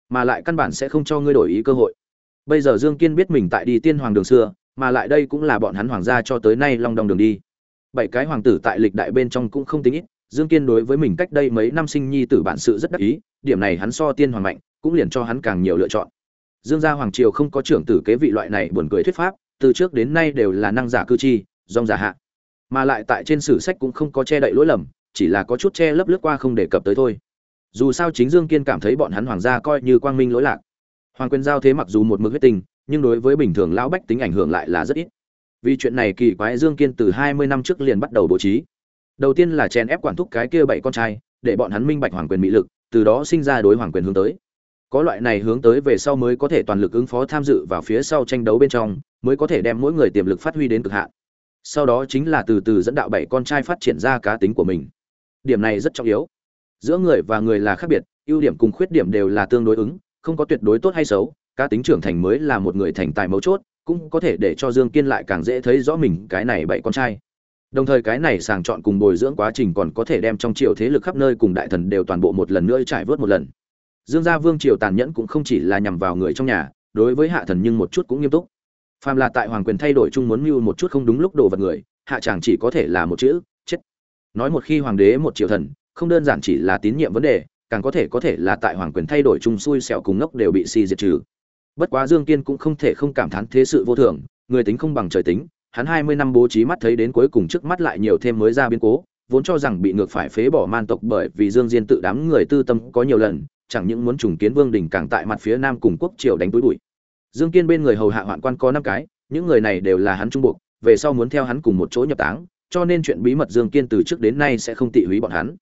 mà lại căn bản sẽ không cho ngươi đổi ý cơ hội. Bây giờ dương kiên biết mình tại đi tiên hoàng đường xưa, mà lại đây cũng là bọn hắn hoàng gia cho tới nay long đong đường đi. Bảy cái hoàng tử tại lịch đại bên trong cũng không tính ít, dương kiên đối với mình cách đây mấy năm sinh nhi tử bản sự rất đắc ý, điểm này hắn so tiên hoàng mạnh, cũng liền cho hắn càng nhiều lựa chọn. Dương gia hoàng triều không có trưởng tử kế vị loại này buồn cười thuyết pháp, từ trước đến nay đều là năng giả cư chi dòng giả hạ. Mà lại tại trên sử sách cũng không có che đậy lỗi lầm, chỉ là có chút che lấp lướt qua không đề cập tới thôi dù sao chính dương kiên cảm thấy bọn hắn hoàng gia coi như quang minh lỗi lạc. Hoàng quyền giao thế mặc dù một mực huyết tình, nhưng đối với bình thường lão bách tính ảnh hưởng lại là rất ít. Vì chuyện này kỳ quái dương kiên từ hai mươi năm trước liền bắt đầu bố trí. Đầu tiên là chèn ép quản thúc cái kia bảy con trai, để bọn hắn minh bạch hoàng quyền mỹ lực, từ đó sinh ra đối hoàng quyền hướng tới. Có loại này hướng tới về sau mới có thể toàn lực ứng phó tham dự vào phía sau tranh đấu bên trong, mới có thể đem mỗi người tiềm lực phát huy đến cực hạn. Sau đó chính là từ từ dẫn đạo bảy con trai phát triển ra cá tính của mình. Điểm này rất trọng yếu giữa người và người là khác biệt, ưu điểm cùng khuyết điểm đều là tương đối ứng, không có tuyệt đối tốt hay xấu, cá tính trưởng thành mới là một người thành tài mấu chốt, cũng có thể để cho dương kiên lại càng dễ thấy rõ mình cái này bậy con trai. Đồng thời cái này sàng chọn cùng bồi dưỡng quá trình còn có thể đem trong triều thế lực khắp nơi cùng đại thần đều toàn bộ một lần nữa trải vớt một lần. Dương gia vương triều tàn nhẫn cũng không chỉ là nhằm vào người trong nhà, đối với hạ thần nhưng một chút cũng nghiêm túc. Phàm là tại hoàng quyền thay đổi chung muốn mưu một chút không đúng lúc đồ vật người, hạ chàng chỉ có thể là một chữ, chết. Nói một khi hoàng đế một triều thần không đơn giản chỉ là tín nhiệm vấn đề, càng có thể có thể là tại hoàng quyền thay đổi chung xui xẻo cùng ngốc đều bị si diệt trừ. Bất quá dương kiên cũng không thể không cảm thán thế sự vô thường, người tính không bằng trời tính, hắn hai mươi năm bố trí mắt thấy đến cuối cùng trước mắt lại nhiều thêm mới ra biến cố, vốn cho rằng bị ngược phải phế bỏ man tộc bởi vì dương diên tự đám người tư tâm có nhiều lần, chẳng những muốn trùng kiến vương đình càng tại mặt phía nam cùng quốc triều đánh túi bụi. Dương kiên bên người hầu hạ hoạn quan có năm cái, những người này đều là hắn trung buộc, về sau muốn theo hắn cùng một chỗ nhập táng, cho nên chuyện bí mật dương kiên từ trước đến nay sẽ không tị húy bọn hắn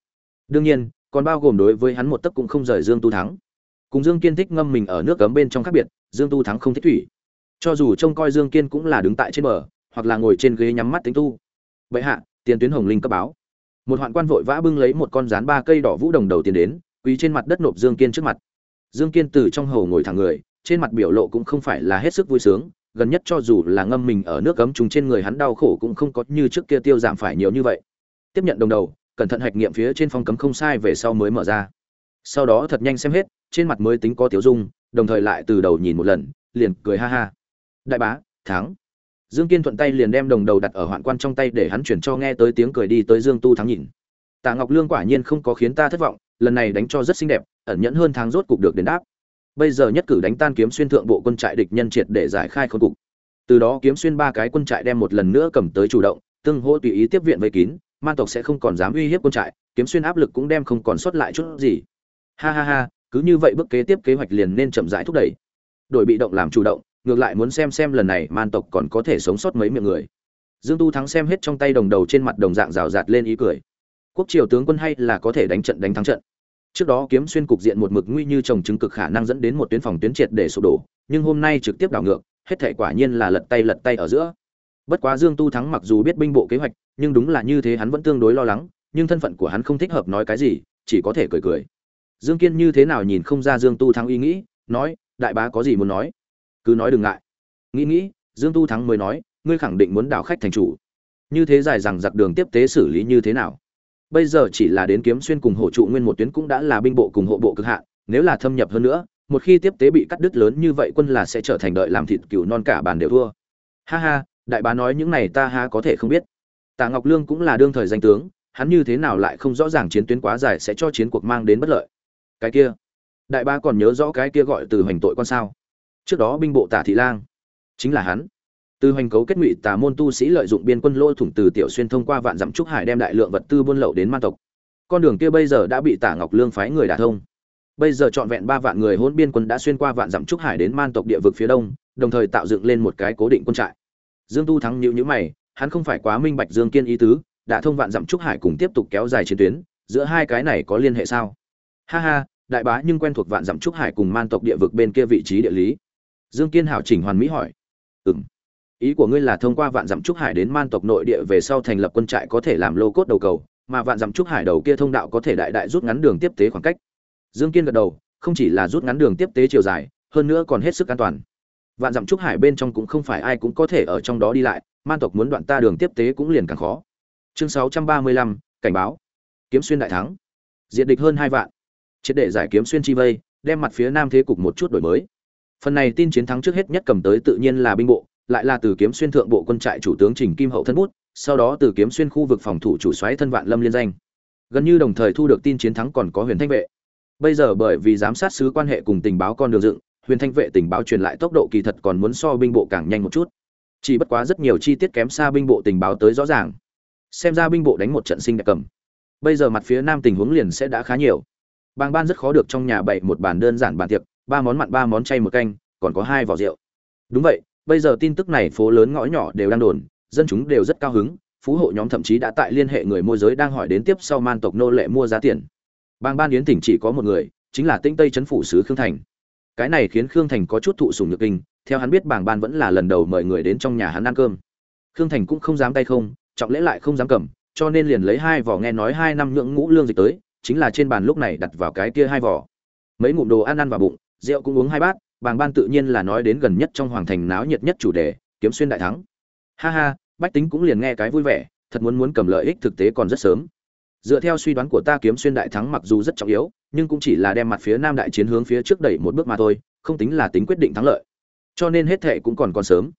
đương nhiên, còn bao gồm đối với hắn một tấc cũng không rời dương tu thắng. Cùng dương kiên thích ngâm mình ở nước cấm bên trong khác biệt, dương tu thắng không thích thủy. Cho dù trông coi dương kiên cũng là đứng tại trên bờ, hoặc là ngồi trên ghế nhắm mắt tính tu. Vậy hạ, tiền tuyến hồng linh cấp báo. Một hoạn quan vội vã bưng lấy một con rán ba cây đỏ vũ đồng đầu tiến đến, quỳ trên mặt đất nộp dương kiên trước mặt. Dương kiên từ trong hầu ngồi thẳng người, trên mặt biểu lộ cũng không phải là hết sức vui sướng, gần nhất cho dù là ngâm mình ở nước cấm trùng trên người hắn đau khổ cũng không có như trước kia tiêu giảm phải nhiều như vậy. Tiếp nhận đồng đầu cẩn thận hạch nghiệm phía trên phong cấm không sai về sau mới mở ra. Sau đó thật nhanh xem hết, trên mặt mới tính có tiểu dung, đồng thời lại từ đầu nhìn một lần, liền cười ha ha. Đại bá, thắng. Dương kiên thuận tay liền đem đồng đầu đặt ở hoạn quan trong tay để hắn chuyển cho nghe tới tiếng cười đi tới dương tu thắng nhìn. Tạ ngọc lương quả nhiên không có khiến ta thất vọng, lần này đánh cho rất xinh đẹp, ẩn nhẫn hơn tháng rốt cục được đền đáp. Bây giờ nhất cử đánh tan kiếm xuyên thượng bộ quân trại địch nhân triệt để giải khai khôn cục. Từ đó kiếm xuyên ba cái quân trại đem một lần nữa cầm tới chủ động, tương hỗ tùy ý tiếp viện vây kín man tộc sẽ không còn dám uy hiếp quân trại, kiếm xuyên áp lực cũng đem không còn sót lại chút gì. Ha ha ha, cứ như vậy bước kế tiếp kế hoạch liền nên chậm rãi thúc đẩy. Đổi bị động làm chủ động, ngược lại muốn xem xem lần này man tộc còn có thể sống sót mấy miệng người. Dương tu thắng xem hết trong tay đồng đầu trên mặt đồng dạng rào rạt lên ý cười. Quốc triều tướng quân hay là có thể đánh trận đánh thắng trận. Trước đó kiếm xuyên cục diện một mực nguy như trồng chứng cực khả năng dẫn đến một tuyến phòng tuyến triệt để sụp đổ, nhưng hôm nay trực tiếp đảo ngược, hết thể quả nhiên là lật tay lật tay ở giữa. Bất quá dương tu thắng mặc dù biết binh bộ kế hoạch nhưng đúng là như thế hắn vẫn tương đối lo lắng, nhưng thân phận của hắn không thích hợp nói cái gì, chỉ có thể cười cười. Dương kiên như thế nào nhìn không ra dương tu thắng ý nghĩ, nói, đại bá có gì muốn nói? Cứ nói đừng ngại. Nghĩ nghĩ, dương tu thắng mới nói, ngươi khẳng định muốn đảo khách thành chủ. Như thế dài rằng giặc đường tiếp tế xử lý như thế nào? Bây giờ chỉ là đến kiếm xuyên cùng hộ trụ nguyên một tuyến cũng đã là binh bộ cùng hộ bộ cực hạn, nếu là thâm nhập hơn nữa, một khi tiếp tế bị cắt đứt lớn như vậy quân là sẽ trở thành đợi làm thịt cừu non cả bàn đều thua. Ha ha, đại bá nói những này ta ha có thể không biết tạ ngọc lương cũng là đương thời danh tướng, hắn như thế nào lại không rõ ràng chiến tuyến quá dài sẽ cho chiến cuộc mang đến bất lợi? Cái kia, đại ba còn nhớ rõ cái kia gọi từ hoành tội con sao? Trước đó binh bộ tả thị lang, chính là hắn. Từ hoành cấu kết ngụy tà môn tu sĩ lợi dụng biên quân lôi thủng từ tiểu xuyên thông qua vạn dặm trúc hải đem đại lượng vật tư buôn lậu đến man tộc. Con đường kia bây giờ đã bị tả ngọc lương phái người đả thông. Bây giờ trọn vẹn ba vạn người hỗn biên quân đã xuyên qua vạn dặm trúc hải đến man tộc địa vực phía đông, đồng thời tạo dựng lên một cái cố định quân trại. Dương tu thắng nhíu nhíu mày hắn không phải quá minh bạch dương kiên ý tứ, đã thông vạn dặm trúc hải cùng tiếp tục kéo dài chiến tuyến, giữa hai cái này có liên hệ sao? Ha ha, đại bá nhưng quen thuộc vạn dặm trúc hải cùng man tộc địa vực bên kia vị trí địa lý. Dương kiên hảo chỉnh hoàn mỹ hỏi. Ừm. Ý của ngươi là thông qua vạn dặm trúc hải đến man tộc nội địa về sau thành lập quân trại có thể làm lô cốt đầu cầu, mà vạn dặm trúc hải đầu kia thông đạo có thể đại đại rút ngắn đường tiếp tế khoảng cách. Dương kiên gật đầu, không chỉ là rút ngắn đường tiếp tế chiều dài, hơn nữa còn hết sức an toàn. Vạn dặm trúc hải bên trong cũng không phải ai cũng có thể ở trong đó đi lại man tộc muốn đoạn ta đường tiếp tế cũng liền càng khó. Chương 635, cảnh báo. Kiếm xuyên đại thắng. Diện địch hơn hai vạn. Triệt để giải kiếm xuyên chi vây đem mặt phía nam thế cục một chút đổi mới. Phần này tin chiến thắng trước hết nhất cầm tới tự nhiên là binh bộ lại là từ kiếm xuyên thượng bộ quân trại chủ tướng trình kim hậu thân bút sau đó từ kiếm xuyên khu vực phòng thủ chủ xoáy thân vạn lâm liên danh. Gần như đồng thời thu được tin chiến thắng còn có huyền thanh vệ. Bây giờ bởi vì giám sát sứ quan hệ cùng tình báo con đường dựng huyền thanh vệ tình báo truyền lại tốc độ kỳ thật còn muốn so binh bộ càng nhanh một chút chỉ bất quá rất nhiều chi tiết kém xa binh bộ tình báo tới rõ ràng. Xem ra binh bộ đánh một trận sinh đẹp cầm. Bây giờ mặt phía nam tình huống liền sẽ đã khá nhiều. Bang ban rất khó được trong nhà bậy một bàn đơn giản bàn tiệc, ba món mặn, ba món chay một canh, còn có hai vỏ rượu. Đúng vậy, bây giờ tin tức này phố lớn ngõ nhỏ đều đang đồn, dân chúng đều rất cao hứng, phú hộ nhóm thậm chí đã tại liên hệ người môi giới đang hỏi đến tiếp sau man tộc nô lệ mua giá tiền. Bang ban yến tỉnh chỉ có một người, chính là tinh tây trấn phủ sứ khương thành. Cái này khiến khương thành có chút thụ sùng nhược kinh theo hắn biết bảng ban vẫn là lần đầu mời người đến trong nhà hắn ăn cơm. Khương thành cũng không dám tay không, trọng lễ lại không dám cầm, cho nên liền lấy hai vỏ nghe nói hai năm nhưỡng ngũ lương dịch tới, chính là trên bàn lúc này đặt vào cái kia hai vỏ. Mấy ngụm đồ ăn ăn vào bụng, rượu cũng uống hai bát bàng ban tự nhiên là nói đến gần nhất trong hoàng thành náo nhiệt nhất chủ đề, kiếm xuyên đại thắng. Ha ha, bách tính cũng liền nghe cái vui vẻ, thật muốn muốn cầm lợi ích thực tế còn rất sớm. Dựa theo suy đoán của ta kiếm xuyên đại thắng mặc dù rất trọng yếu, nhưng cũng chỉ là đem mặt phía nam đại chiến hướng phía trước đẩy một bước mà thôi, không tính là tính quyết định thắng lợi cho nên hết thệ cũng còn còn sớm.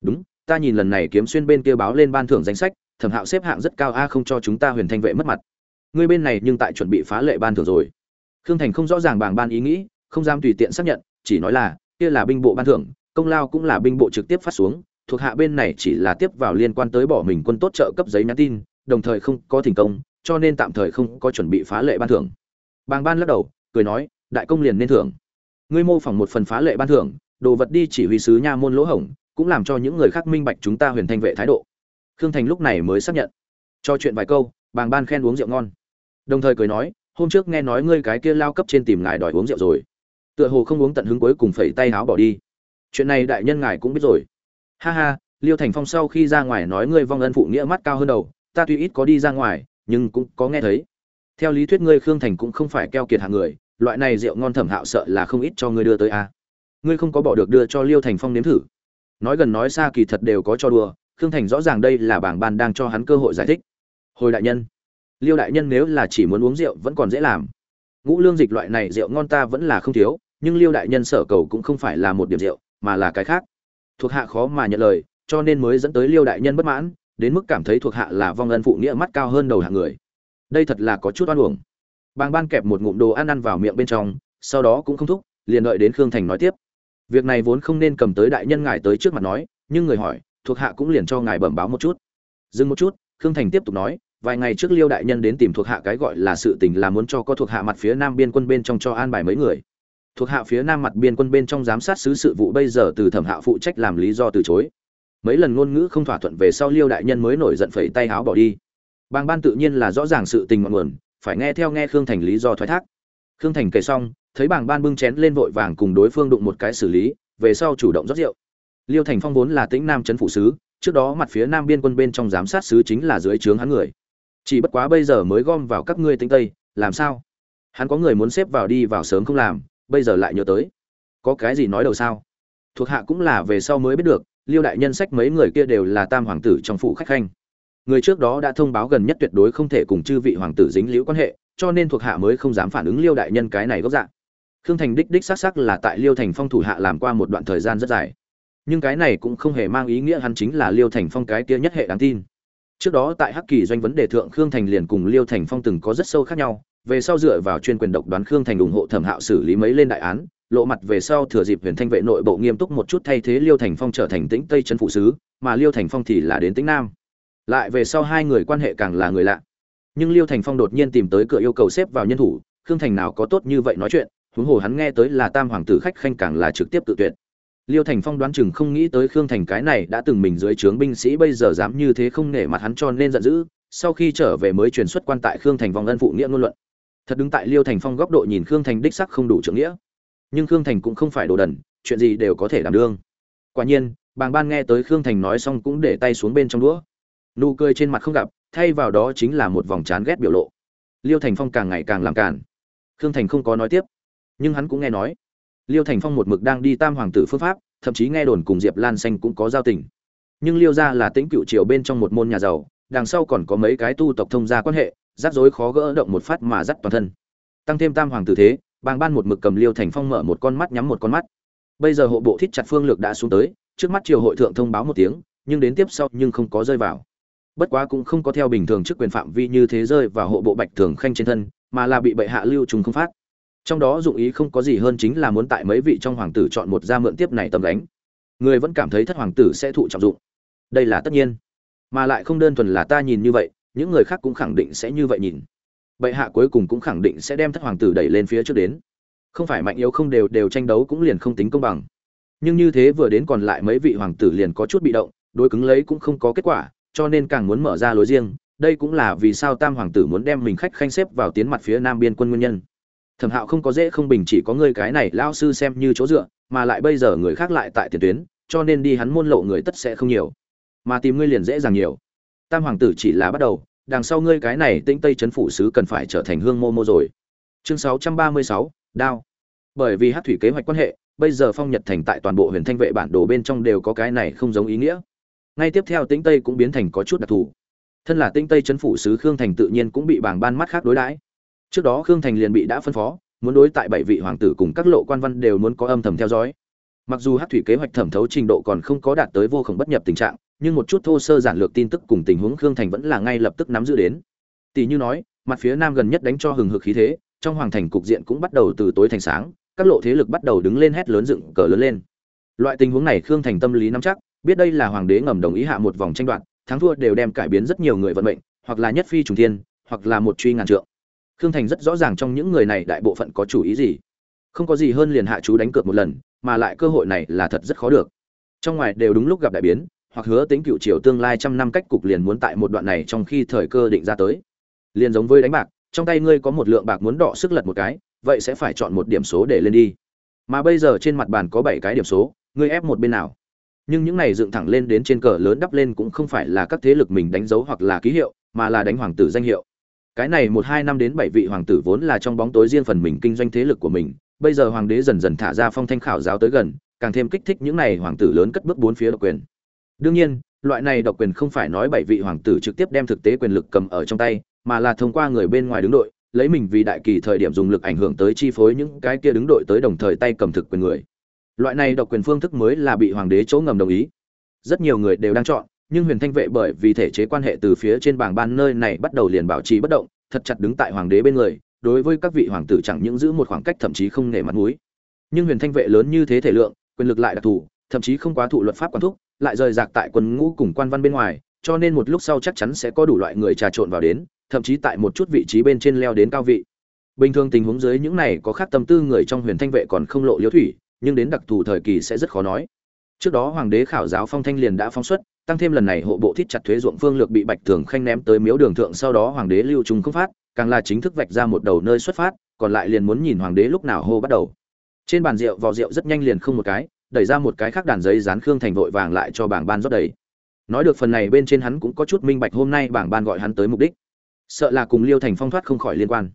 Đúng, ta nhìn lần này kiếm xuyên bên kia báo lên ban thưởng danh sách, thẩm hạo xếp hạng rất cao, a, không cho chúng ta huyền thanh vệ mất mặt. Ngươi bên này nhưng tại chuẩn bị phá lệ ban thưởng rồi. Khương thành không rõ ràng bảng ban ý nghĩ, không dám tùy tiện xác nhận, chỉ nói là, kia là binh bộ ban thưởng, công lao cũng là binh bộ trực tiếp phát xuống, thuộc hạ bên này chỉ là tiếp vào liên quan tới bỏ mình quân tốt trợ cấp giấy nhắn tin, đồng thời không có thành công, cho nên tạm thời không có chuẩn bị phá lệ ban thưởng. Bàng ban lắc đầu, cười nói, đại công liền nên thưởng. Ngươi mô phỏng một phần phá lệ ban thưởng đồ vật đi chỉ huy sứ nha môn lỗ hổng, cũng làm cho những người khác minh bạch chúng ta huyền thanh vệ thái độ. Khương thành lúc này mới xác nhận. Cho chuyện vài câu, bàng ban khen uống rượu ngon. Đồng thời cười nói, hôm trước nghe nói ngươi cái kia lao cấp trên tìm ngài đòi uống rượu rồi. Tựa hồ không uống tận hứng cuối cùng phẩy tay áo bỏ đi. Chuyện này đại nhân ngài cũng biết rồi. Ha ha, liêu thành phong sau khi ra ngoài nói ngươi vong ân phụ nghĩa mắt cao hơn đầu, ta tuy ít có đi ra ngoài, nhưng cũng có nghe thấy. Theo lý thuyết ngươi khương thành cũng không phải keo kiệt hạng người, loại này rượu ngon thẩm hạo sợ là không ít cho ngươi đưa tới a ngươi không có bỏ được đưa cho liêu thành phong nếm thử. Nói gần nói xa kỳ thật đều có cho đùa, khương thành rõ ràng đây là bảng ban đang cho hắn cơ hội giải thích. Hồi đại nhân, liêu đại nhân nếu là chỉ muốn uống rượu vẫn còn dễ làm. Ngũ lương dịch loại này rượu ngon ta vẫn là không thiếu, nhưng liêu đại nhân sở cầu cũng không phải là một điểm rượu, mà là cái khác. Thuộc hạ khó mà nhận lời, cho nên mới dẫn tới liêu đại nhân bất mãn, đến mức cảm thấy thuộc hạ là vong ân phụ nghĩa mắt cao hơn đầu hạng người. Đây thật là có chút oan uổng. Bàng ban kẹp một ngụm đồ ăn ăn vào miệng bên trong, sau đó cũng không thúc, liền đợi đến khương thành nói tiếp việc này vốn không nên cầm tới đại nhân ngài tới trước mặt nói, nhưng người hỏi, thuộc hạ cũng liền cho ngài bẩm báo một chút. Dừng một chút, khương thành tiếp tục nói, vài ngày trước liêu đại nhân đến tìm thuộc hạ cái gọi là sự tình là muốn cho có thuộc hạ mặt phía nam biên quân bên trong cho an bài mấy người. Thuộc hạ phía nam mặt biên quân bên trong giám sát sứ sự vụ bây giờ từ thẩm hạ phụ trách làm lý do từ chối. Mấy lần ngôn ngữ không thỏa thuận về sau liêu đại nhân mới nổi giận phẩy tay háo bỏ đi. Bàng ban tự nhiên là rõ ràng sự tình ngọn nguồn, phải nghe theo nghe khương thành lý do thoái thác. Khương thành kể xong thấy bàng ban bưng chén lên vội vàng cùng đối phương đụng một cái xử lý, về sau chủ động rót rượu. Liêu thành phong vốn là tĩnh nam trấn phủ sứ, trước đó mặt phía nam biên quân bên trong giám sát sứ chính là dưới trướng hắn người. Chỉ bất quá bây giờ mới gom vào các ngươi tĩnh tây, làm sao? Hắn có người muốn xếp vào đi vào sớm không làm, bây giờ lại nhớ tới. Có cái gì nói đầu sao? Thuộc hạ cũng là về sau mới biết được, liêu đại nhân sách mấy người kia đều là tam hoàng tử trong phủ khách khanh. Người trước đó đã thông báo gần nhất tuyệt đối không thể cùng chư vị hoàng tử dính liễu quan hệ, cho nên thuộc hạ mới không dám phản ứng liêu đại nhân cái này gốc dạng khương thành đích đích xác xác là tại liêu thành phong thủ hạ làm qua một đoạn thời gian rất dài. Nhưng cái này cũng không hề mang ý nghĩa hắn chính là liêu thành phong cái kia nhất hệ đáng tin. Trước đó tại hắc kỳ doanh vấn đề thượng khương thành liền cùng liêu thành phong từng có rất sâu khác nhau, về sau dựa vào chuyên quyền độc đoán khương thành ủng hộ thẩm hạo xử lý mấy lên đại án, lộ mặt về sau thừa dịp huyền thanh vệ nội bộ nghiêm túc một chút thay thế liêu thành phong trở thành tĩnh tây chân phụ sứ, mà liêu thành phong thì là đến tĩnh nam. Lại về sau hai người quan hệ càng là người lạ. Nhưng liêu thành phong đột nhiên tìm tới cửa yêu cầu xếp vào nhân thủ, khương thành nào có tốt như vậy nói chuyện huống hồ hắn nghe tới là tam hoàng tử khách khanh càng là trực tiếp tự tuyệt. Liêu thành phong đoán chừng không nghĩ tới khương thành cái này đã từng mình dưới trướng binh sĩ bây giờ dám như thế không nể mặt hắn cho nên giận dữ, sau khi trở về mới truyền xuất quan tại khương thành vòng ân phụ nghĩa ngôn luận. Thật đứng tại liêu thành phong góc độ nhìn khương thành đích sắc không đủ trưởng nghĩa. Nhưng khương thành cũng không phải đồ đần, chuyện gì đều có thể đảm đương. Quả nhiên, bàng ban nghe tới khương thành nói xong cũng để tay xuống bên trong đũa. Nụ cười trên mặt không gặp, thay vào đó chính là một vòng chán ghét biểu lộ. Liêu thành phong càng ngày càng làm càn. Khương thành không có nói tiếp nhưng hắn cũng nghe nói. Liêu thành phong một mực đang đi tam hoàng tử phương pháp, thậm chí nghe đồn cùng diệp lan xanh cũng có giao tình. Nhưng liêu gia là tính cựu triều bên trong một môn nhà giàu, đằng sau còn có mấy cái tu tộc thông gia quan hệ, rắc rối khó gỡ động một phát mà dắt toàn thân. Tăng thêm tam hoàng tử thế, bàng ban một mực cầm liêu thành phong mở một con mắt nhắm một con mắt. Bây giờ hộ bộ thiết chặt phương lược đã xuống tới, trước mắt triều hội thượng thông báo một tiếng, nhưng đến tiếp sau nhưng không có rơi vào. Bất quá cũng không có theo bình thường chức quyền phạm vi như thế rơi vào hộ bộ bạch thường khanh trên thân, mà là bị bệ hạ lưu trùng không phát trong đó dụng ý không có gì hơn chính là muốn tại mấy vị trong hoàng tử chọn một gia mượn tiếp này tầm đánh người vẫn cảm thấy thất hoàng tử sẽ thụ trọng dụng. Đây là tất nhiên. Mà lại không đơn thuần là ta nhìn như vậy, những người khác cũng khẳng định sẽ như vậy nhìn. Bệ hạ cuối cùng cũng khẳng định sẽ đem thất hoàng tử đẩy lên phía trước đến. Không phải mạnh yếu không đều đều tranh đấu cũng liền không tính công bằng. Nhưng như thế vừa đến còn lại mấy vị hoàng tử liền có chút bị động, đối cứng lấy cũng không có kết quả, cho nên càng muốn mở ra lối riêng. Đây cũng là vì sao tam hoàng tử muốn đem mình khách khanh xếp vào tiến mặt phía nam biên quân nguyên nhân thẩm hạo không có dễ không bình chỉ có ngươi cái này lao sư xem như chỗ dựa mà lại bây giờ người khác lại tại tiền tuyến cho nên đi hắn môn lộ người tất sẽ không nhiều. Mà tìm ngươi liền dễ dàng nhiều. Tam hoàng tử chỉ là bắt đầu đằng sau ngươi cái này tĩnh tây chấn phủ sứ cần phải trở thành hương mô mô rồi. Chương 636, đao. Bởi vì hát thủy kế hoạch quan hệ bây giờ phong nhật thành tại toàn bộ huyền thanh vệ bản đồ bên trong đều có cái này không giống ý nghĩa. Ngay tiếp theo tĩnh tây cũng biến thành có chút đặc thù. Thân là tĩnh tây chấn phủ sứ khương thành tự nhiên cũng bị bảng ban mắt khác đối đãi trước đó khương thành liền bị đã phân phó, muốn đối tại bảy vị hoàng tử cùng các lộ quan văn đều muốn có âm thầm theo dõi. Mặc dù hát thủy kế hoạch thẩm thấu trình độ còn không có đạt tới vô khổng bất nhập tình trạng, nhưng một chút thô sơ giản lược tin tức cùng tình huống khương thành vẫn là ngay lập tức nắm giữ đến. Tỷ như nói, mặt phía nam gần nhất đánh cho hừng hực khí thế, trong hoàng thành cục diện cũng bắt đầu từ tối thành sáng, các lộ thế lực bắt đầu đứng lên hét lớn dựng cờ lớn lên. Loại tình huống này khương thành tâm lý nắm chắc, biết đây là hoàng đế ngầm đồng ý hạ một vòng tranh đoạt, thắng thua đều đem cải biến rất nhiều người vận mệnh, hoặc là nhất phi trùng thiên, hoặc là một truy ngàn trượng khương thành rất rõ ràng trong những người này đại bộ phận có chủ ý gì. Không có gì hơn liền hạ chú đánh cược một lần, mà lại cơ hội này là thật rất khó được. Trong ngoài đều đúng lúc gặp đại biến, hoặc hứa tính cựu triều tương lai trăm năm cách cục liền muốn tại một đoạn này trong khi thời cơ định ra tới. Liền giống với đánh bạc, trong tay ngươi có một lượng bạc muốn đọ sức lật một cái, vậy sẽ phải chọn một điểm số để lên đi. Mà bây giờ trên mặt bàn có bảy cái điểm số, ngươi ép một bên nào? Nhưng những này dựng thẳng lên đến trên cờ lớn đắp lên cũng không phải là các thế lực mình đánh dấu hoặc là ký hiệu, mà là đánh hoàng tử danh hiệu cái này một hai năm đến bảy vị hoàng tử vốn là trong bóng tối riêng phần mình kinh doanh thế lực của mình, bây giờ hoàng đế dần dần thả ra phong thanh khảo giáo tới gần, càng thêm kích thích những này hoàng tử lớn cất bước bốn phía độc quyền. Đương nhiên, loại này độc quyền không phải nói bảy vị hoàng tử trực tiếp đem thực tế quyền lực cầm ở trong tay, mà là thông qua người bên ngoài đứng đội, lấy mình vì đại kỳ thời điểm dùng lực ảnh hưởng tới chi phối những cái kia đứng đội tới đồng thời tay cầm thực quyền người. Loại này độc quyền phương thức mới là bị hoàng đế chỗ ngầm đồng ý. Rất nhiều người đều đang chọn nhưng huyền thanh vệ bởi vì thể chế quan hệ từ phía trên bảng ban nơi này bắt đầu liền bảo trì bất động, thật chặt đứng tại hoàng đế bên người, đối với các vị hoàng tử chẳng những giữ một khoảng cách thậm chí không nể mặt mũi. Nhưng huyền thanh vệ lớn như thế thể lượng, quyền lực lại đặc thù, thậm chí không quá thụ luật pháp quản thúc, lại rời rạc tại quân ngũ cùng quan văn bên ngoài, cho nên một lúc sau chắc chắn sẽ có đủ loại người trà trộn vào đến, thậm chí tại một chút vị trí bên trên leo đến cao vị. Bình thường tình huống dưới những này có khác tâm tư người trong huyền thanh vệ còn không lộ liễu thủy, nhưng đến đặc thù thời kỳ sẽ rất khó nói. Trước đó hoàng đế khảo giáo phong thanh liền đã phóng xuất tăng thêm lần này hộ bộ thiết chặt thuế ruộng phương lược bị bạch thường khanh ném tới miếu đường thượng, sau đó hoàng đế lưu trung không phát, càng là chính thức vạch ra một đầu nơi xuất phát, còn lại liền muốn nhìn hoàng đế lúc nào hô bắt đầu. Trên bàn rượu, vò rượu rất nhanh liền không một cái, đẩy ra một cái khác đàn giấy dán khương thành vội vàng lại cho bảng ban rót đầy. Nói được phần này bên trên hắn cũng có chút minh bạch hôm nay bảng ban gọi hắn tới mục đích. Sợ là cùng liêu thành phong thoát không khỏi liên quan.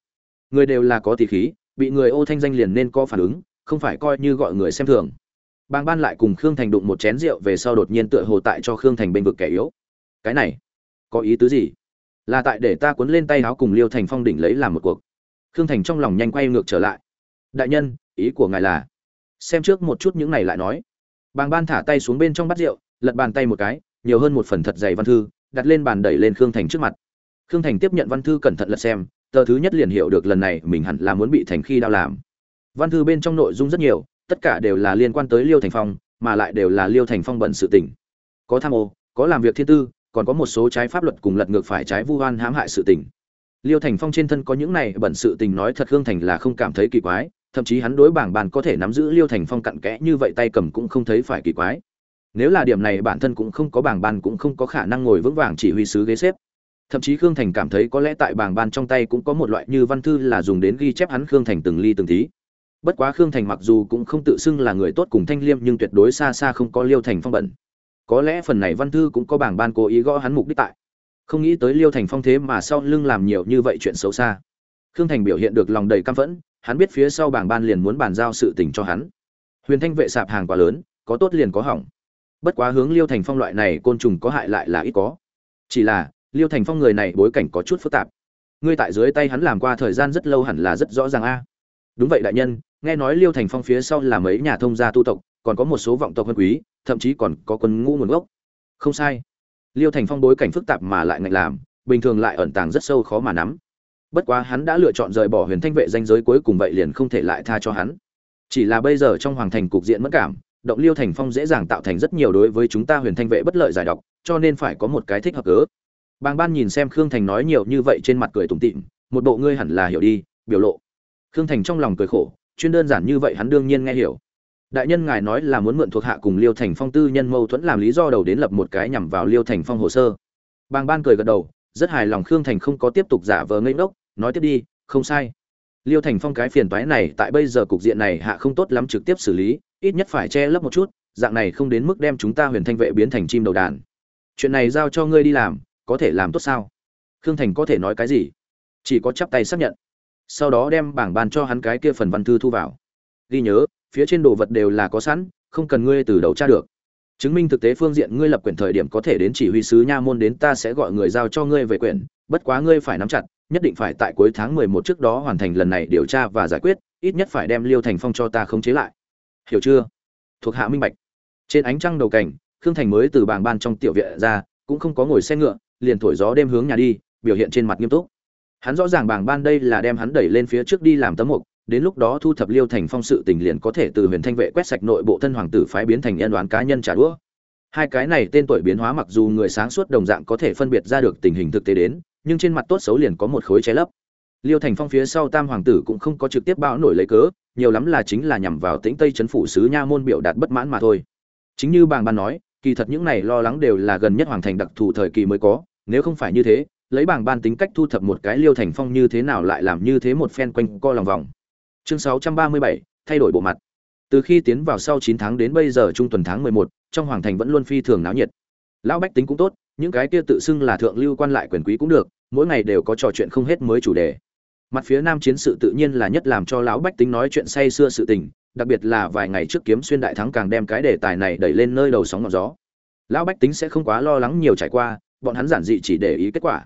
Người đều là có tỷ khí, bị người ô thanh danh liền nên có phản ứng, không phải coi như gọi người xem thường bàng ban lại cùng khương thành đụng một chén rượu về sau đột nhiên tựa hồ tại cho khương thành bên vực kẻ yếu. Cái này, có ý tứ gì? Là tại để ta cuốn lên tay áo cùng liêu thành phong đỉnh lấy làm một cuộc. Khương thành trong lòng nhanh quay ngược trở lại. Đại nhân, ý của ngài là? Xem trước một chút những này lại nói. Bàng ban thả tay xuống bên trong bát rượu, lật bàn tay một cái, nhiều hơn một phần thật dày văn thư, đặt lên bàn đẩy lên khương thành trước mặt. Khương thành tiếp nhận văn thư cẩn thận lật xem, tờ thứ nhất liền hiểu được lần này mình hẳn là muốn bị thành khi đao làm. Văn thư bên trong nội dung rất nhiều tất cả đều là liên quan tới liêu thành phong, mà lại đều là liêu thành phong bận sự tình. Có tham ô, có làm việc thiên tư, còn có một số trái pháp luật cùng lật ngược phải trái vu oan hãm hại sự tình. Liêu thành phong trên thân có những này bận sự tình nói thật hương thành là không cảm thấy kỳ quái, thậm chí hắn đối bảng bàn có thể nắm giữ liêu thành phong cặn kẽ như vậy tay cầm cũng không thấy phải kỳ quái. Nếu là điểm này bản thân cũng không có bảng bàn cũng không có khả năng ngồi vững vàng chỉ huy sứ ghế xếp. Thậm chí khương thành cảm thấy có lẽ tại bảng ban trong tay cũng có một loại như văn thư là dùng đến ghi chép hắn khương thành từng ly từng tí bất quá khương thành mặc dù cũng không tự xưng là người tốt cùng thanh liêm, nhưng tuyệt đối xa xa không có liêu thành phong bẩn. Có lẽ phần này văn thư cũng có bảng ban cố ý gõ hắn mục đích tại. Không nghĩ tới liêu thành phong thế mà sau lưng làm nhiều như vậy chuyện xấu xa. Khương thành biểu hiện được lòng đầy căm phẫn, hắn biết phía sau bảng ban liền muốn bàn giao sự tình cho hắn. Huyền thanh vệ sạp hàng quá lớn, có tốt liền có hỏng. Bất quá hướng liêu thành phong loại này côn trùng có hại lại là ít có. Chỉ là, liêu thành phong người này bối cảnh có chút phức tạp. Ngươi tại dưới tay hắn làm qua thời gian rất lâu hẳn là rất rõ ràng a. Đúng vậy đại nhân nghe nói liêu thành phong phía sau là mấy nhà thông gia tu tộc, còn có một số vọng tộc hơn quý, thậm chí còn có quân ngũ nguồn gốc. Không sai. Liêu thành phong bối cảnh phức tạp mà lại ngạnh làm, bình thường lại ẩn tàng rất sâu khó mà nắm. Bất quá hắn đã lựa chọn rời bỏ huyền thanh vệ danh giới cuối cùng vậy liền không thể lại tha cho hắn. Chỉ là bây giờ trong hoàng thành cục diện mất cảm, động liêu thành phong dễ dàng tạo thành rất nhiều đối với chúng ta huyền thanh vệ bất lợi giải độc, cho nên phải có một cái thích hợp cớ. Bàng ban nhìn xem khương thành nói nhiều như vậy trên mặt cười tủm tỉm, một bộ ngươi hẳn là hiểu đi, biểu lộ. Khương thành trong lòng cười khổ chuyên đơn giản như vậy hắn đương nhiên nghe hiểu. Đại nhân ngài nói là muốn mượn thuộc hạ cùng liêu thành phong tư nhân mâu thuẫn làm lý do đầu đến lập một cái nhằm vào liêu thành phong hồ sơ. Bàng ban cười gật đầu, rất hài lòng khương thành không có tiếp tục giả vờ ngây ngốc, nói tiếp đi, không sai. Liêu thành phong cái phiền toái này tại bây giờ cục diện này hạ không tốt lắm trực tiếp xử lý, ít nhất phải che lấp một chút, dạng này không đến mức đem chúng ta huyền thanh vệ biến thành chim đầu đàn. Chuyện này giao cho ngươi đi làm, có thể làm tốt sao? Khương thành có thể nói cái gì? Chỉ có chắp tay xác nhận sau đó đem bảng bàn cho hắn cái kia phần văn thư thu vào. Ghi nhớ, phía trên đồ vật đều là có sẵn, không cần ngươi từ đầu tra được. Chứng minh thực tế phương diện ngươi lập quyển thời điểm có thể đến chỉ huy sứ nha môn đến ta sẽ gọi người giao cho ngươi về quyển, bất quá ngươi phải nắm chặt, nhất định phải tại cuối tháng mười một trước đó hoàn thành lần này điều tra và giải quyết, ít nhất phải đem liêu thành phong cho ta khống chế lại. Hiểu chưa? Thuộc hạ minh bạch. Trên ánh trăng đầu cảnh, khương thành mới từ bảng ban trong tiểu viện ra, cũng không có ngồi xe ngựa, liền thổi gió đêm hướng nhà đi, biểu hiện trên mặt nghiêm túc hắn rõ ràng bảng ban đây là đem hắn đẩy lên phía trước đi làm tấm mục, đến lúc đó thu thập liêu thành phong sự tình liền có thể từ huyền thanh vệ quét sạch nội bộ thân hoàng tử phái biến thành nhân đoán cá nhân trả đũa. Hai cái này tên tuổi biến hóa mặc dù người sáng suốt đồng dạng có thể phân biệt ra được tình hình thực tế đến, nhưng trên mặt tốt xấu liền có một khối che lấp. Liêu thành phong phía sau tam hoàng tử cũng không có trực tiếp bạo nổi lấy cớ, nhiều lắm là chính là nhằm vào tĩnh tây chấn phủ sứ nha môn biểu đạt bất mãn mà thôi. Chính như bàng ban nói, kỳ thật những này lo lắng đều là gần nhất hoàng thành đặc thù thời kỳ mới có, nếu không phải như thế lấy bảng ban tính cách thu thập một cái liêu thành phong như thế nào lại làm như thế một phen quanh co lòng vòng. Chương 637, thay đổi bộ mặt. Từ khi tiến vào sau 9 tháng đến bây giờ trung tuần tháng 11, trong hoàng thành vẫn luôn phi thường náo nhiệt. Lão bách tính cũng tốt những cái kia tự xưng là thượng lưu quan lại quyền quý cũng được mỗi ngày đều có trò chuyện không hết mới chủ đề. Mặt phía nam chiến sự tự nhiên là nhất làm cho lão bách tính nói chuyện say xưa sự tình đặc biệt là vài ngày trước kiếm xuyên đại thắng càng đem cái đề tài này đẩy lên nơi đầu sóng ngọn gió. Lão bách tính sẽ không quá lo lắng nhiều trải qua bọn hắn giản dị chỉ để ý kết quả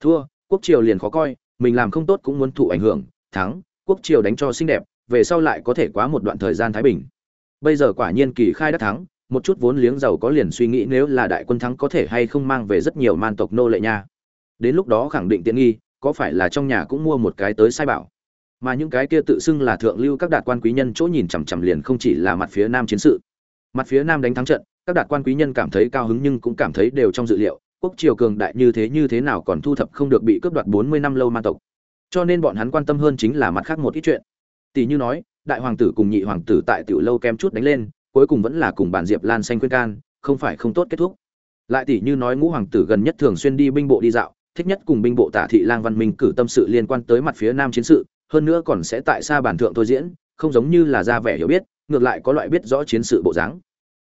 thua, quốc triều liền khó coi, mình làm không tốt cũng muốn thụ ảnh hưởng, thắng, quốc triều đánh cho xinh đẹp, về sau lại có thể quá một đoạn thời gian thái bình. Bây giờ quả nhiên kỳ khai đã thắng, một chút vốn liếng giàu có liền suy nghĩ nếu là đại quân thắng có thể hay không mang về rất nhiều man tộc nô lệ nha. Đến lúc đó khẳng định tiện nghi, có phải là trong nhà cũng mua một cái tới sai bảo. Mà những cái kia tự xưng là thượng lưu các đạt quan quý nhân chỗ nhìn chằm chằm liền không chỉ là mặt phía nam chiến sự. Mặt phía nam đánh thắng trận, các đạt quan quý nhân cảm thấy cao hứng nhưng cũng cảm thấy đều trong dự liệu quốc triều cường đại như thế như thế nào còn thu thập không được bị cướp đoạt bốn mươi năm lâu man tộc. Cho nên bọn hắn quan tâm hơn chính là mặt khác một ít chuyện. Tỷ như nói, đại hoàng tử cùng nhị hoàng tử tại tiểu lâu kem chút đánh lên, cuối cùng vẫn là cùng bản diệp lan xanh khuyên can, không phải không tốt kết thúc. Lại tỷ như nói ngũ hoàng tử gần nhất thường xuyên đi binh bộ đi dạo, thích nhất cùng binh bộ tả thị lang văn minh cử tâm sự liên quan tới mặt phía nam chiến sự, hơn nữa còn sẽ tại xa bản thượng thôi diễn, không giống như là ra vẻ hiểu biết, ngược lại có loại biết rõ chiến sự bộ dáng.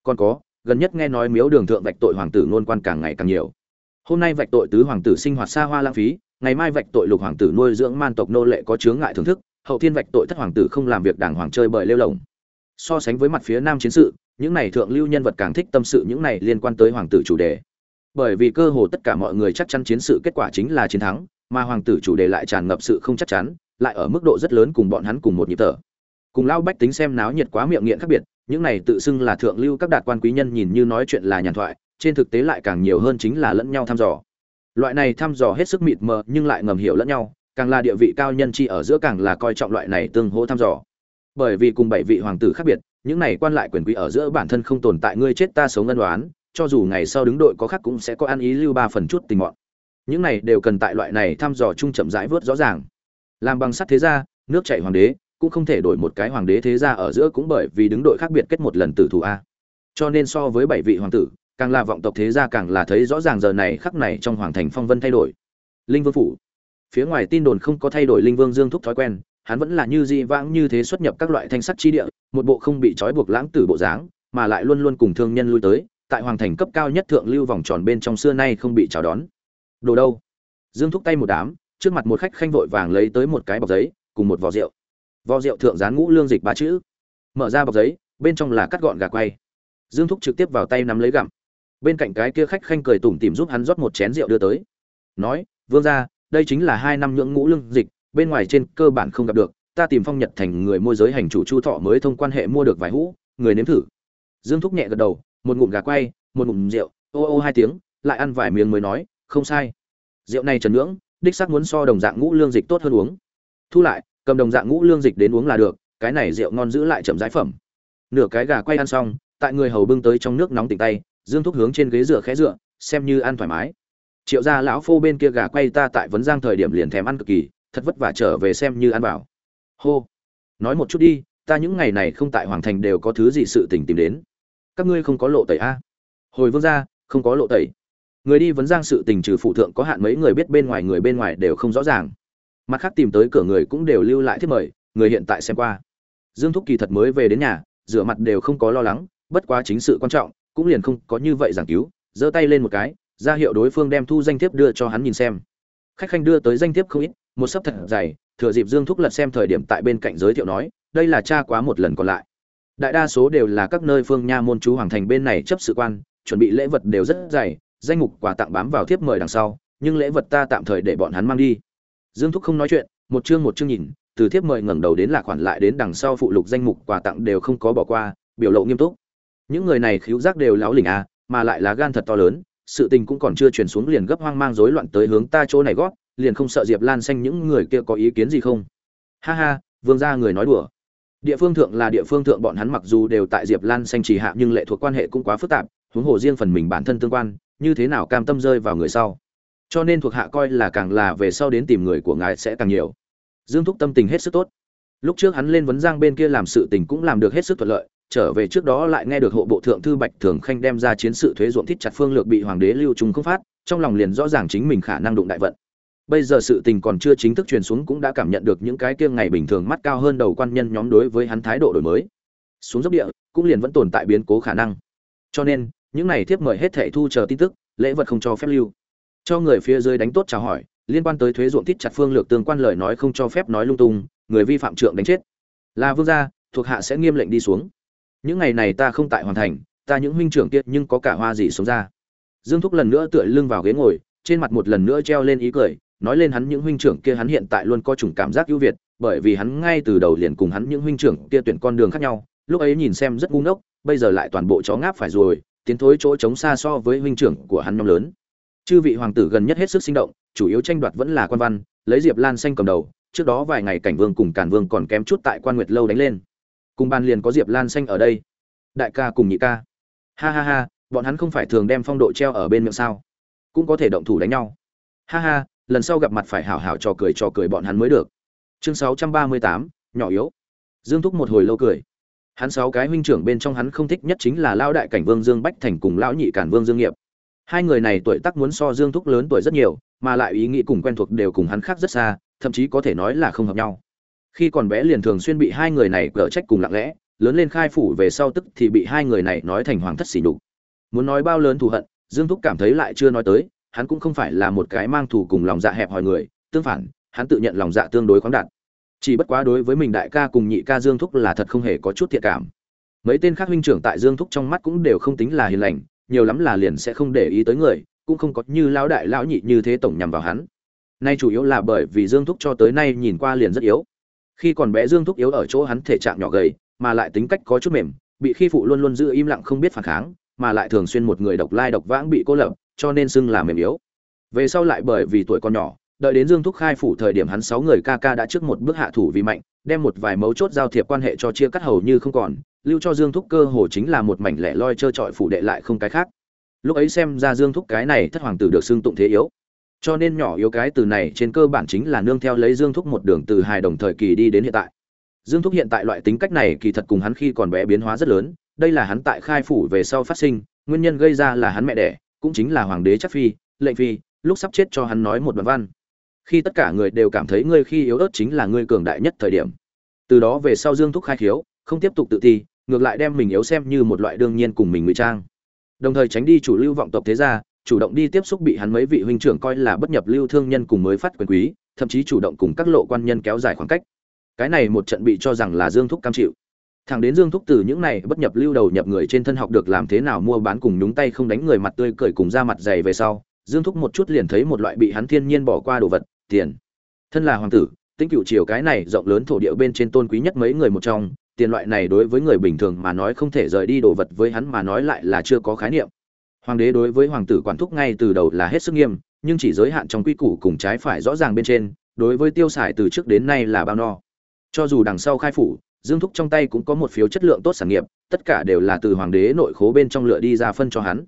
Còn có, gần nhất nghe nói miếu đường thượng vạch tội hoàng tử nôn quan càng ngày càng nhiều hôm nay vạch tội tứ hoàng tử sinh hoạt xa hoa lãng phí, ngày mai vạch tội lục hoàng tử nuôi dưỡng man tộc nô lệ có chướng ngại thưởng thức, hậu thiên vạch tội thất hoàng tử không làm việc đảng hoàng chơi bời lêu lồng. So sánh với mặt phía nam chiến sự, những này thượng lưu nhân vật càng thích tâm sự những này liên quan tới hoàng tử chủ đề. Bởi vì cơ hồ tất cả mọi người chắc chắn chiến sự kết quả chính là chiến thắng, mà hoàng tử chủ đề lại tràn ngập sự không chắc chắn, lại ở mức độ rất lớn cùng bọn hắn cùng một nhịp thở. Cùng lao bách tính xem náo nhiệt quá miệng nghiện khác biệt, những này tự xưng là thượng lưu các đạt quan quý nhân nhìn như nói chuyện là nhàn thoại trên thực tế lại càng nhiều hơn chính là lẫn nhau thăm dò. Loại này thăm dò hết sức mịt mờ nhưng lại ngầm hiểu lẫn nhau, càng là địa vị cao nhân chi ở giữa càng là coi trọng loại này tương hỗ thăm dò. Bởi vì cùng bảy vị hoàng tử khác biệt, những này quan lại quyền quý ở giữa bản thân không tồn tại ngươi chết ta sống ân đoán cho dù ngày sau đứng đội có khác cũng sẽ có ăn ý lưu ba phần chút tình mọn. Những này đều cần tại loại này thăm dò chung chậm rãi vớt rõ ràng. Làm bằng sắt thế gia, nước chảy hoàng đế, cũng không thể đổi một cái hoàng đế thế gia ở giữa cũng bởi vì đứng đội khác biệt kết một lần tử thủ a. Cho nên so với bảy vị hoàng tử càng là vọng tộc thế gia càng là thấy rõ ràng giờ này khắc này trong hoàng thành phong vân thay đổi. Linh vương phủ. Phía ngoài tin đồn không có thay đổi linh vương dương thúc thói quen, hắn vẫn là như di vãng như thế xuất nhập các loại thanh sắc chi địa, một bộ không bị trói buộc lãng tử bộ dáng, mà lại luôn luôn cùng thương nhân lui tới, tại hoàng thành cấp cao nhất thượng lưu vòng tròn bên trong xưa nay không bị chào đón. Đồ đâu? Dương thúc tay một đám, trước mặt một khách khanh vội vàng lấy tới một cái bọc giấy, cùng một vò rượu. Vò rượu thượng dán ngũ lương dịch ba chữ. Mở ra bọc giấy, bên trong là cắt gọn gà quay. Dương thúc trực tiếp vào tay nắm lấy gặm bên cạnh cái kia khách khanh cười tủm tìm giúp hắn rót một chén rượu đưa tới. Nói, vương ra đây chính là hai năm nhưỡng ngũ lương dịch, bên ngoài trên cơ bản không gặp được, ta tìm phong nhật thành người môi giới hành chủ chu thọ mới thông quan hệ mua được vài hũ, người nếm thử. Dương thúc nhẹ gật đầu, một ngụm gà quay, một ngụm rượu, ô ô hai tiếng, lại ăn vài miếng mới nói, không sai. Rượu này trần nhưỡng, đích xác muốn so đồng dạng ngũ lương dịch tốt hơn uống. Thu lại, cầm đồng dạng ngũ lương dịch đến uống là được, cái này rượu ngon giữ lại chậm giải phẩm. Nửa cái gà quay ăn xong, tại người hầu bưng tới trong nước nóng tỉnh tay dương thúc hướng trên ghế dựa khẽ dựa, xem như ăn thoải mái. Triệu gia lão phô bên kia gà quay ta tại vấn giang thời điểm liền thèm ăn cực kỳ, thật vất vả trở về xem như ăn bảo hô. Nói một chút đi, ta những ngày này không tại hoàng thành đều có thứ gì sự tình tìm đến. Các ngươi không có lộ tẩy a? Hồi vương gia, không có lộ tẩy. Người đi vấn giang sự tình trừ phụ thượng có hạn mấy người biết bên ngoài người bên ngoài đều không rõ ràng. Mặt khác tìm tới cửa người cũng đều lưu lại thiết mời, người hiện tại xem qua. Dương thúc kỳ thật mới về đến nhà, rửa mặt đều không có lo lắng, bất quá chính sự quan trọng cũng liền không có như vậy giảng cứu, giơ tay lên một cái, ra hiệu đối phương đem thu danh thiếp đưa cho hắn nhìn xem. Khách khanh đưa tới danh thiếp không ít, một sấp thật dày, thừa dịp dương thúc lật xem thời điểm tại bên cạnh giới thiệu nói, đây là cha quá một lần còn lại. Đại đa số đều là các nơi phương nha môn chú hoàng thành bên này chấp sự quan, chuẩn bị lễ vật đều rất dày, danh mục quà tặng bám vào thiếp mời đằng sau, nhưng lễ vật ta tạm thời để bọn hắn mang đi. Dương thúc không nói chuyện, một chương một chương nhìn, từ thiếp mời ngẩng đầu đến là khoản lại đến đằng sau phụ lục danh mục quà tặng đều không có bỏ qua, biểu lộ nghiêm túc những người này khiếu giác đều láo lỉnh à mà lại là gan thật to lớn, sự tình cũng còn chưa truyền xuống liền gấp hoang mang rối loạn tới hướng ta chỗ này gót, liền không sợ diệp lan xanh những người kia có ý kiến gì không? Ha ha, vương gia người nói đùa. Địa phương thượng là địa phương thượng, bọn hắn mặc dù đều tại diệp lan xanh chỉ hạ nhưng lệ thuộc quan hệ cũng quá phức tạp, huống hồ riêng phần mình bản thân tương quan, như thế nào cam tâm rơi vào người sau? Cho nên thuộc hạ coi là càng là về sau đến tìm người của ngài sẽ càng nhiều. Dương thúc tâm tình hết sức tốt. Lúc trước hắn lên vấn giang bên kia làm sự tình cũng làm được hết sức thuận lợi trở về trước đó lại nghe được hộ bộ thượng thư bạch thường khanh đem ra chiến sự thuế ruộng thít chặt phương lược bị hoàng đế lưu trung không phát, trong lòng liền rõ ràng chính mình khả năng đụng đại vận. Bây giờ sự tình còn chưa chính thức truyền xuống cũng đã cảm nhận được những cái kia ngày bình thường mắt cao hơn đầu quan nhân nhóm đối với hắn thái độ đổi mới. Xuống dốc địa, cũng liền vẫn tồn tại biến cố khả năng. Cho nên, những này thiếp mời hết thảy thu chờ tin tức, lễ vật không cho phép lưu. Cho người phía dưới đánh tốt chào hỏi, liên quan tới thuế ruộng thít chặt phương lược tương quan lời nói không cho phép nói lung tung, người vi phạm trượng đánh chết. Là vương gia, thuộc hạ sẽ nghiêm lệnh đi xuống những ngày này ta không tại hoàn thành, ta những huynh trưởng kia nhưng có cả hoa gì sống ra. Dương thúc lần nữa tựa lưng vào ghế ngồi, trên mặt một lần nữa treo lên ý cười, nói lên hắn những huynh trưởng kia hắn hiện tại luôn có chủng cảm giác ưu việt, bởi vì hắn ngay từ đầu liền cùng hắn những huynh trưởng kia tuyển con đường khác nhau, lúc ấy nhìn xem rất ngu ngốc, bây giờ lại toàn bộ chó ngáp phải rồi, tiến thối chỗ trống xa so với huynh trưởng của hắn nhóm lớn. Chư vị hoàng tử gần nhất hết sức sinh động, chủ yếu tranh đoạt vẫn là quan văn, lấy diệp lan xanh cầm đầu, trước đó vài ngày cảnh vương cùng càn vương còn kém chút tại quan nguyệt lâu đánh lên cùng ban liền có diệp lan xanh ở đây. Đại ca cùng nhị ca. Ha ha ha, bọn hắn không phải thường đem phong độ treo ở bên miệng sao? Cũng có thể động thủ đánh nhau. Ha ha, lần sau gặp mặt phải hảo hảo trò cười trò cười bọn hắn mới được. Chương sáu trăm ba mươi tám, nhỏ yếu. Dương thúc một hồi lâu cười. Hắn sáu cái huynh trưởng bên trong hắn không thích nhất chính là lão đại cảnh vương dương bách thành cùng lão nhị cản vương dương nghiệp. Hai người này tuổi tác muốn so dương thúc lớn tuổi rất nhiều, mà lại ý nghĩ cùng quen thuộc đều cùng hắn khác rất xa, thậm chí có thể nói là không hợp nhau khi còn bé liền thường xuyên bị hai người này cở trách cùng lặng lẽ, lớn lên khai phủ về sau tức thì bị hai người này nói thành hoàng thất xỉ nhục. Muốn nói bao lớn thù hận, dương thúc cảm thấy lại chưa nói tới, hắn cũng không phải là một cái mang thù cùng lòng dạ hẹp hòi người, tương phản, hắn tự nhận lòng dạ tương đối khoáng đạt. Chỉ bất quá đối với mình đại ca cùng nhị ca dương thúc là thật không hề có chút thiện cảm. Mấy tên khác huynh trưởng tại dương thúc trong mắt cũng đều không tính là hiền lành, nhiều lắm là liền sẽ không để ý tới người, cũng không có như lão đại lão nhị như thế tổng nhằm vào hắn. Nay chủ yếu là bởi vì dương thúc cho tới nay nhìn qua liền rất yếu khi còn bé dương thúc yếu ở chỗ hắn thể trạng nhỏ gầy, mà lại tính cách có chút mềm, bị khi phụ luôn luôn giữ im lặng không biết phản kháng, mà lại thường xuyên một người độc lai độc vãng bị cô lập, cho nên xưng là mềm yếu. Về sau lại bởi vì tuổi còn nhỏ, đợi đến dương thúc khai phủ thời điểm hắn sáu người ca ca đã trước một bước hạ thủ vì mạnh, đem một vài mấu chốt giao thiệp quan hệ cho chia cắt hầu như không còn, lưu cho dương thúc cơ hồ chính là một mảnh lẻ loi trơ trọi phủ đệ lại không cái khác. Lúc ấy xem ra dương thúc cái này thất hoàng tử được xưng tụng thế yếu cho nên nhỏ yếu cái từ này trên cơ bản chính là nương theo lấy dương thúc một đường từ hài đồng thời kỳ đi đến hiện tại. Dương thúc hiện tại loại tính cách này kỳ thật cùng hắn khi còn bé biến hóa rất lớn đây là hắn tại khai phủ về sau phát sinh nguyên nhân gây ra là hắn mẹ đẻ cũng chính là hoàng đế chắc phi lệnh phi lúc sắp chết cho hắn nói một đoạn văn. Khi tất cả người đều cảm thấy ngươi khi yếu ớt chính là ngươi cường đại nhất thời điểm. Từ đó về sau dương thúc khai khiếu không tiếp tục tự ti, ngược lại đem mình yếu xem như một loại đương nhiên cùng mình ngụy trang. Đồng thời tránh đi chủ lưu vọng tộc thế gia chủ động đi tiếp xúc bị hắn mấy vị huynh trưởng coi là bất nhập lưu thương nhân cùng mới phát quyền quý, thậm chí chủ động cùng các lộ quan nhân kéo dài khoảng cách. Cái này một trận bị cho rằng là dương thúc cam chịu. Thẳng đến dương thúc từ những này bất nhập lưu đầu nhập người trên thân học được làm thế nào mua bán cùng nhúng tay không đánh người mặt tươi cười cùng ra mặt dày về sau, dương thúc một chút liền thấy một loại bị hắn thiên nhiên bỏ qua đồ vật, tiền. Thân là hoàng tử tính cựu triều cái này rộng lớn thổ địa bên trên tôn quý nhất mấy người một trong, tiền loại này đối với người bình thường mà nói không thể rời đi đồ vật với hắn mà nói lại là chưa có khái niệm hoàng đế đối với hoàng tử quản thúc ngay từ đầu là hết sức nghiêm, nhưng chỉ giới hạn trong quy củ cùng trái phải rõ ràng bên trên, đối với tiêu xài từ trước đến nay là bao no. Cho dù đằng sau khai phủ, dương thúc trong tay cũng có một phiếu chất lượng tốt sản nghiệp, tất cả đều là từ hoàng đế nội khố bên trong lựa đi ra phân cho hắn.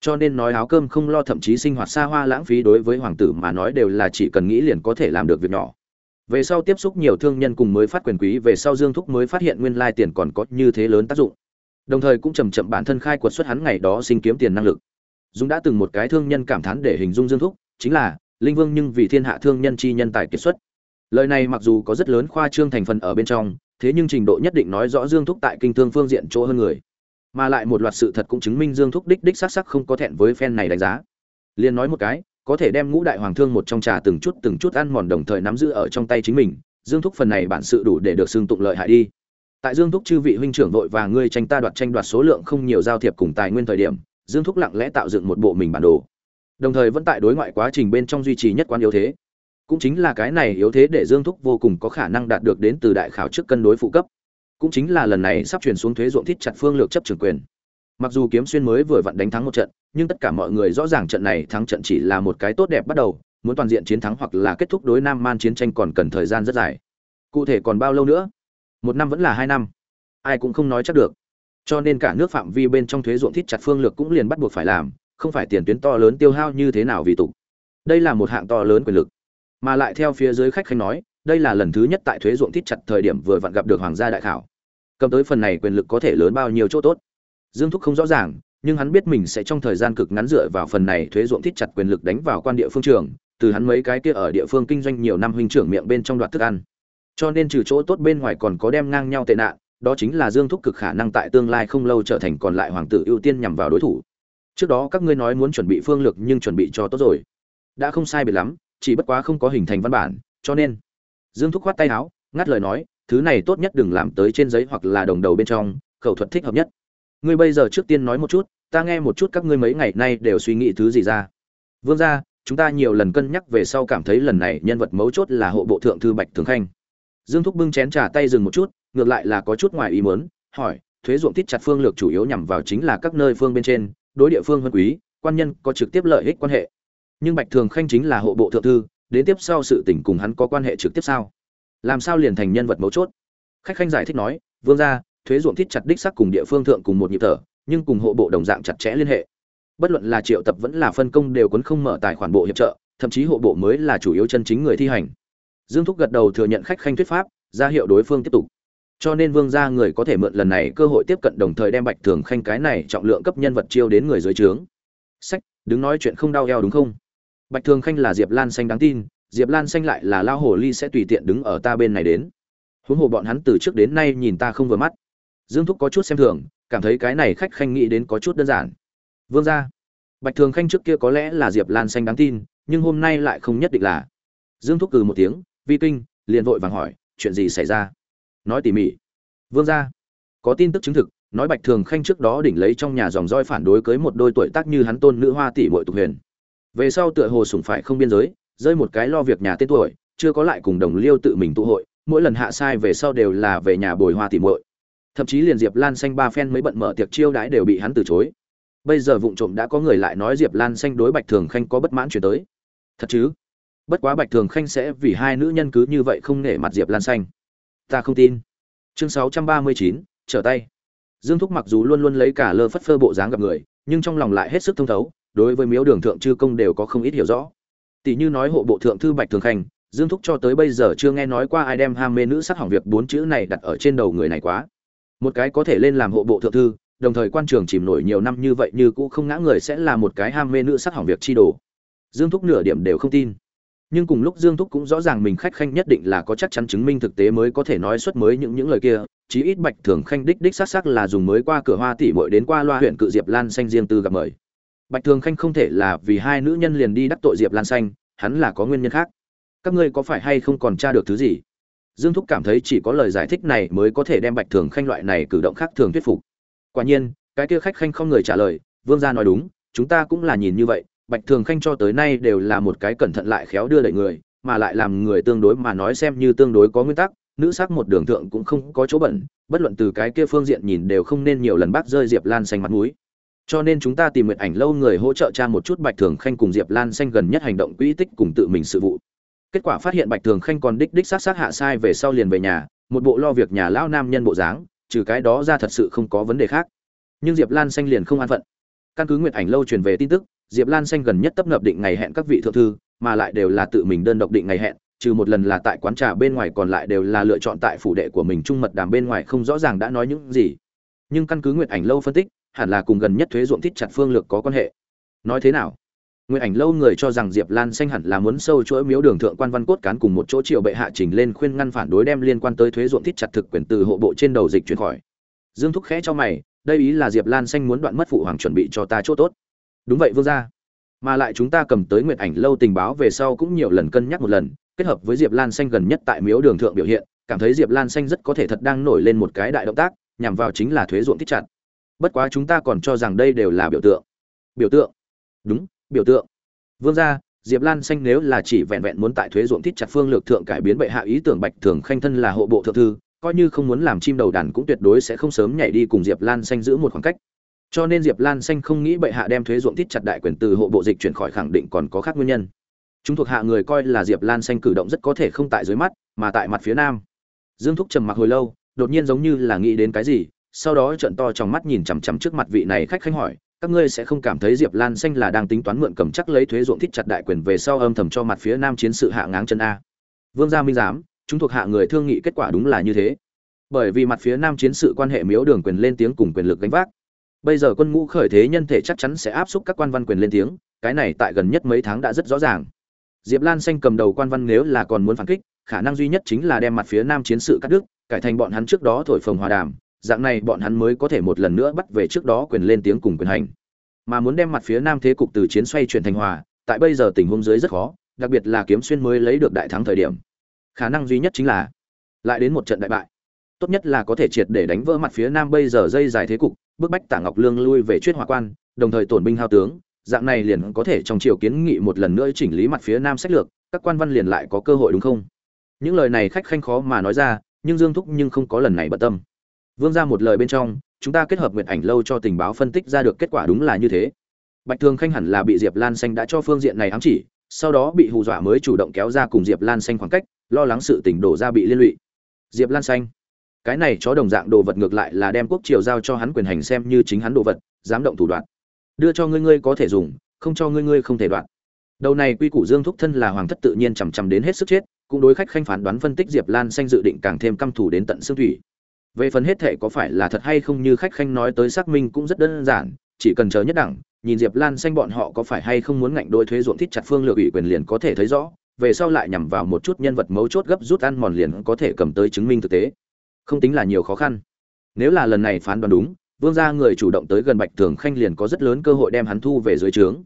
Cho nên nói áo cơm không lo thậm chí sinh hoạt xa hoa lãng phí đối với hoàng tử mà nói đều là chỉ cần nghĩ liền có thể làm được việc nhỏ. Về sau tiếp xúc nhiều thương nhân cùng mới phát quyền quý, về sau dương thúc mới phát hiện nguyên lai tiền còn có như thế lớn tác dụng đồng thời cũng chầm chậm bản thân khai quật xuất hắn ngày đó sinh kiếm tiền năng lực. Dung đã từng một cái thương nhân cảm thán để hình dung dương thúc, chính là, linh vương nhưng vì thiên hạ thương nhân chi nhân tài kiệt xuất. Lời này mặc dù có rất lớn khoa trương thành phần ở bên trong, thế nhưng trình độ nhất định nói rõ dương thúc tại kinh thương phương diện chỗ hơn người. Mà lại một loạt sự thật cũng chứng minh dương thúc đích đích xác sắc không có thẹn với phen này đánh giá. Liền nói một cái, có thể đem ngũ đại hoàng thương một trong trà từng chút từng chút ăn mòn đồng thời nắm giữ ở trong tay chính mình, dương thúc phần này bản sự đủ để được xưng tụng lợi hại đi tại dương thúc chư vị huynh trưởng vội và ngươi tranh ta đoạt tranh đoạt số lượng không nhiều giao thiệp cùng tài nguyên thời điểm, dương thúc lặng lẽ tạo dựng một bộ mình bản đồ. Đồng thời vẫn tại đối ngoại quá trình bên trong duy trì nhất quán yếu thế. Cũng chính là cái này yếu thế để dương thúc vô cùng có khả năng đạt được đến từ đại khảo trước cân đối phụ cấp. Cũng chính là lần này sắp chuyển xuống thuế ruộng thít chặt phương lược chấp trường quyền. Mặc dù kiếm xuyên mới vừa vặn đánh thắng một trận, nhưng tất cả mọi người rõ ràng trận này thắng trận chỉ là một cái tốt đẹp bắt đầu, muốn toàn diện chiến thắng hoặc là kết thúc đối nam man chiến tranh còn cần thời gian rất dài. Cụ thể còn bao lâu nữa? Một năm vẫn là hai năm. Ai cũng không nói chắc được. Cho nên cả nước phạm vi bên trong thuế ruộng thít chặt phương lược cũng liền bắt buộc phải làm, không phải tiền tuyến to lớn tiêu hao như thế nào vì tục. Đây là một hạng to lớn quyền lực. Mà lại theo phía dưới khách khanh nói, đây là lần thứ nhất tại thuế ruộng thít chặt thời điểm vừa vặn gặp được hoàng gia đại khảo. Cầm tới phần này quyền lực có thể lớn bao nhiêu chỗ tốt? Dương thúc không rõ ràng, nhưng hắn biết mình sẽ trong thời gian cực ngắn dựa vào phần này thuế ruộng thít chặt quyền lực đánh vào quan địa phương trường, từ hắn mấy cái kia ở địa phương kinh doanh nhiều năm huynh trưởng miệng bên trong đoạt thức ăn cho nên trừ chỗ tốt bên ngoài còn có đem ngang nhau tệ nạn, đó chính là dương thúc cực khả năng tại tương lai không lâu trở thành còn lại hoàng tử ưu tiên nhằm vào đối thủ. Trước đó các ngươi nói muốn chuẩn bị phương lược nhưng chuẩn bị cho tốt rồi. Đã không sai biệt lắm, chỉ bất quá không có hình thành văn bản, cho nên dương thúc khoát tay áo, ngắt lời nói, thứ này tốt nhất đừng làm tới trên giấy hoặc là đồng đầu bên trong, khẩu thuật thích hợp nhất. Ngươi bây giờ trước tiên nói một chút, ta nghe một chút các ngươi mấy ngày nay đều suy nghĩ thứ gì ra. Vương gia, chúng ta nhiều lần cân nhắc về sau cảm thấy lần này nhân vật mấu chốt là hộ bộ thượng thư bạch thường khanh dương thúc bưng chén trà tay dừng một chút, ngược lại là có chút ngoài ý muốn, hỏi, thuế ruộng tít chặt phương lược chủ yếu nhằm vào chính là các nơi phương bên trên, đối địa phương vân quý, quan nhân có trực tiếp lợi ích quan hệ. Nhưng bạch thường khanh chính là hộ bộ thượng thư, đến tiếp sau sự tình cùng hắn có quan hệ trực tiếp sao? Làm sao liền thành nhân vật mấu chốt? Khách khanh giải thích nói, vương gia, thuế ruộng thiết chặt đích sắc cùng địa phương thượng cùng một nhịp thở, nhưng cùng hộ bộ đồng dạng chặt chẽ liên hệ. Bất luận là triệu tập vẫn là phân công đều cuốn không mở tài khoản bộ hiệp trợ, thậm chí hộ bộ mới là chủ yếu chân chính người thi hành dương thúc gật đầu thừa nhận khách khanh thuyết pháp, ra hiệu đối phương tiếp tục. Cho nên vương gia người có thể mượn lần này cơ hội tiếp cận đồng thời đem bạch thường khanh cái này trọng lượng cấp nhân vật chiêu đến người dưới trướng. Sách, đứng nói chuyện không đau eo đúng không? Bạch thường khanh là diệp lan xanh đáng tin, diệp lan xanh lại là lao hồ ly sẽ tùy tiện đứng ở ta bên này đến. Huống hồ bọn hắn từ trước đến nay nhìn ta không vừa mắt. Dương thúc có chút xem thường, cảm thấy cái này khách khanh nghĩ đến có chút đơn giản. Vương gia, bạch thường khanh trước kia có lẽ là diệp lan xanh đáng tin, nhưng hôm nay lại không nhất định là. Dương thúc cừ một tiếng vi kinh liền vội vàng hỏi, chuyện gì xảy ra? Nói tỉ mỉ. Vương gia, có tin tức chứng thực, nói bạch thường khanh trước đó đỉnh lấy trong nhà dòng roi phản đối cưới một đôi tuổi tác như hắn tôn nữ hoa tỷ muội tục huyền. Về sau tựa hồ sủng phải không biên giới, rơi một cái lo việc nhà tên tuổi, chưa có lại cùng đồng liêu tự mình tụ hội, mỗi lần hạ sai về sau đều là về nhà bồi hoa tỷ muội. Thậm chí liền diệp lan xanh ba phen mới bận mở tiệc chiêu đãi đều bị hắn từ chối. Bây giờ vụng trộm đã có người lại nói diệp lan xanh đối bạch thường khanh có bất mãn chuyển tới. Thật chứ? Bất quá bạch thường khanh sẽ vì hai nữ nhân cứ như vậy không nể mặt diệp lan xanh. Ta không tin. Chương sáu trăm ba mươi chín, trở tay. Dương thúc mặc dù luôn luôn lấy cả lơ phất phơ bộ dáng gặp người, nhưng trong lòng lại hết sức thông thấu, đối với miếu đường thượng chư công đều có không ít hiểu rõ. Tỷ như nói hộ bộ thượng thư bạch thường khanh, dương thúc cho tới bây giờ chưa nghe nói qua ai đem ham mê nữ sắc hỏng việc bốn chữ này đặt ở trên đầu người này quá. Một cái có thể lên làm hộ bộ thượng thư, đồng thời quan trường chìm nổi nhiều năm như vậy như cũ không ngã người sẽ là một cái ham mê nữ sắc hỏng việc chi đồ. Dương thúc nửa điểm đều không tin nhưng cùng lúc dương thúc cũng rõ ràng mình khách khanh nhất định là có chắc chắn chứng minh thực tế mới có thể nói xuất mới những những lời kia, chí ít bạch thường khanh đích đích xác xác là dùng mới qua cửa hoa tỷ bội đến qua loa huyện cự diệp lan xanh riêng tư gặp mời. Bạch thường khanh không thể là vì hai nữ nhân liền đi đắc tội diệp lan xanh, hắn là có nguyên nhân khác. Các ngươi có phải hay không còn tra được thứ gì? Dương thúc cảm thấy chỉ có lời giải thích này mới có thể đem bạch thường khanh loại này cử động khác thường thuyết phục. Quả nhiên, cái kia khách khanh không người trả lời, vương gia nói đúng, chúng ta cũng là nhìn như vậy bạch thường khanh cho tới nay đều là một cái cẩn thận lại khéo đưa đẩy người, mà lại làm người tương đối mà nói xem như tương đối có nguyên tắc, nữ sắc một đường thượng cũng không có chỗ bẩn, bất luận từ cái kia phương diện nhìn đều không nên nhiều lần bác rơi diệp lan xanh mặt mũi. Cho nên chúng ta tìm nguyện ảnh lâu người hỗ trợ tra một chút bạch thường khanh cùng diệp lan xanh gần nhất hành động quỹ tích cùng tự mình sự vụ. Kết quả phát hiện bạch thường khanh còn đích đích sát sát hạ sai về sau liền về nhà, một bộ lo việc nhà lão nam nhân bộ dáng, trừ cái đó ra thật sự không có vấn đề khác. Nhưng diệp lan xanh liền không an phận. Căn cứ nguyện ảnh lâu truyền về tin tức diệp lan xanh gần nhất tấp nập định ngày hẹn các vị thượng thư, mà lại đều là tự mình đơn độc định ngày hẹn, trừ một lần là tại quán trà bên ngoài còn lại đều là lựa chọn tại phủ đệ của mình trung mật đàm bên ngoài không rõ ràng đã nói những gì. Nhưng căn cứ Nguyệt ảnh lâu phân tích, hẳn là cùng gần nhất thuế ruộng thích chặt phương lược có quan hệ. Nói thế nào? Nguyệt ảnh lâu người cho rằng diệp lan xanh hẳn là muốn sâu chuỗi miếu đường thượng quan văn cốt cán cùng một chỗ triệu bệ hạ trình lên khuyên ngăn phản đối đem liên quan tới thuế ruộng thích chặt thực quyền từ hộ bộ trên đầu dịch chuyển khỏi. Dương thúc khẽ cho mày, đây ý là diệp lan xanh muốn đoạn mất phụ hoàng chuẩn bị cho ta chỗ tốt đúng vậy, vương gia. Mà lại chúng ta cầm tới nguyện ảnh lâu tình báo về sau cũng nhiều lần cân nhắc một lần, kết hợp với diệp lan xanh gần nhất tại miếu đường thượng biểu hiện, cảm thấy diệp lan xanh rất có thể thật đang nổi lên một cái đại động tác, nhằm vào chính là thuế ruộng thích chặt. Bất quá chúng ta còn cho rằng đây đều là biểu tượng. Biểu tượng? Đúng, biểu tượng. Vương gia, diệp lan xanh nếu là chỉ vẹn vẹn muốn tại thuế ruộng thích chặt phương lược thượng cải biến bệ hạ ý tưởng bạch thường khanh thân là hộ bộ thượng thư, coi như không muốn làm chim đầu đàn cũng tuyệt đối sẽ không sớm nhảy đi cùng diệp lan xanh giữ một khoảng cách cho nên diệp lan xanh không nghĩ bệ hạ đem thuế ruộng thích chặt đại quyền từ hộ bộ dịch chuyển khỏi khẳng định còn có khác nguyên nhân. Chúng thuộc hạ người coi là diệp lan xanh cử động rất có thể không tại dưới mắt, mà tại mặt phía nam. Dương thúc trầm mặc hồi lâu, đột nhiên giống như là nghĩ đến cái gì, sau đó trận to trong mắt nhìn chằm chằm trước mặt vị này khách khanh hỏi, các ngươi sẽ không cảm thấy diệp lan xanh là đang tính toán mượn cầm chắc lấy thuế ruộng thích chặt đại quyền về sau âm thầm cho mặt phía nam chiến sự hạ ngáng chân a? Vương gia minh giám, chúng thuộc hạ người thương nghị kết quả đúng là như thế. Bởi vì mặt phía nam chiến sự quan hệ miếu đường quyền lên tiếng cùng quyền lực gánh vác bây giờ quân ngũ khởi thế nhân thể chắc chắn sẽ áp xúc các quan văn quyền lên tiếng, cái này tại gần nhất mấy tháng đã rất rõ ràng. Diệp lan xanh cầm đầu quan văn nếu là còn muốn phản kích, khả năng duy nhất chính là đem mặt phía nam chiến sự cắt đứt, cải thành bọn hắn trước đó thổi phồng hòa đàm, dạng này bọn hắn mới có thể một lần nữa bắt về trước đó quyền lên tiếng cùng quyền hành. Mà muốn đem mặt phía nam thế cục từ chiến xoay chuyển thành hòa, tại bây giờ tình huống dưới rất khó, đặc biệt là kiếm xuyên mới lấy được đại thắng thời điểm. Khả năng duy nhất chính là lại đến một trận đại bại. Tốt nhất là có thể triệt để đánh vỡ mặt phía nam bây giờ dây dài thế cục bức bách Tạ ngọc lương lui về chuyết hỏa quan, đồng thời tổn binh hao tướng, dạng này liền có thể trong triều kiến nghị một lần nữa chỉnh lý mặt phía nam sách lược, các quan văn liền lại có cơ hội đúng không? Những lời này khách khanh khó mà nói ra, nhưng dương thúc nhưng không có lần này bận tâm. Vương ra một lời bên trong, chúng ta kết hợp nguyện ảnh lâu cho tình báo phân tích ra được kết quả đúng là như thế. Bạch thường khanh hẳn là bị diệp lan xanh đã cho phương diện này ám chỉ, sau đó bị hù dọa mới chủ động kéo ra cùng diệp lan xanh khoảng cách, lo lắng sự tình đổ ra bị liên lụy. Diệp lan xanh cái này chó đồng dạng đồ vật ngược lại là đem quốc triều giao cho hắn quyền hành xem như chính hắn đồ vật, dám động thủ đoạn. Đưa cho ngươi ngươi có thể dùng, không cho ngươi ngươi không thể đoạn đầu này quy củ dương thúc thân là hoàng thất tự nhiên chằm chằm đến hết sức chết, cũng đối khách khanh phán đoán phân tích diệp lan xanh dự định càng thêm căm thủ đến tận xương thủy. Về phần hết thể có phải là thật hay không như khách khanh nói tới xác minh cũng rất đơn giản, chỉ cần chờ nhất đẳng, nhìn diệp lan xanh bọn họ có phải hay không muốn ngạnh đôi thuế ruộng thít chặt phương lược ủy quyền liền có thể thấy rõ, về sau lại nhằm vào một chút nhân vật mấu chốt gấp rút ăn mòn liền có thể cầm tới chứng minh thực tế không tính là nhiều khó khăn. Nếu là lần này phán đoán đúng, vương gia người chủ động tới gần bạch thường khanh liền có rất lớn cơ hội đem hắn thu về dưới trướng.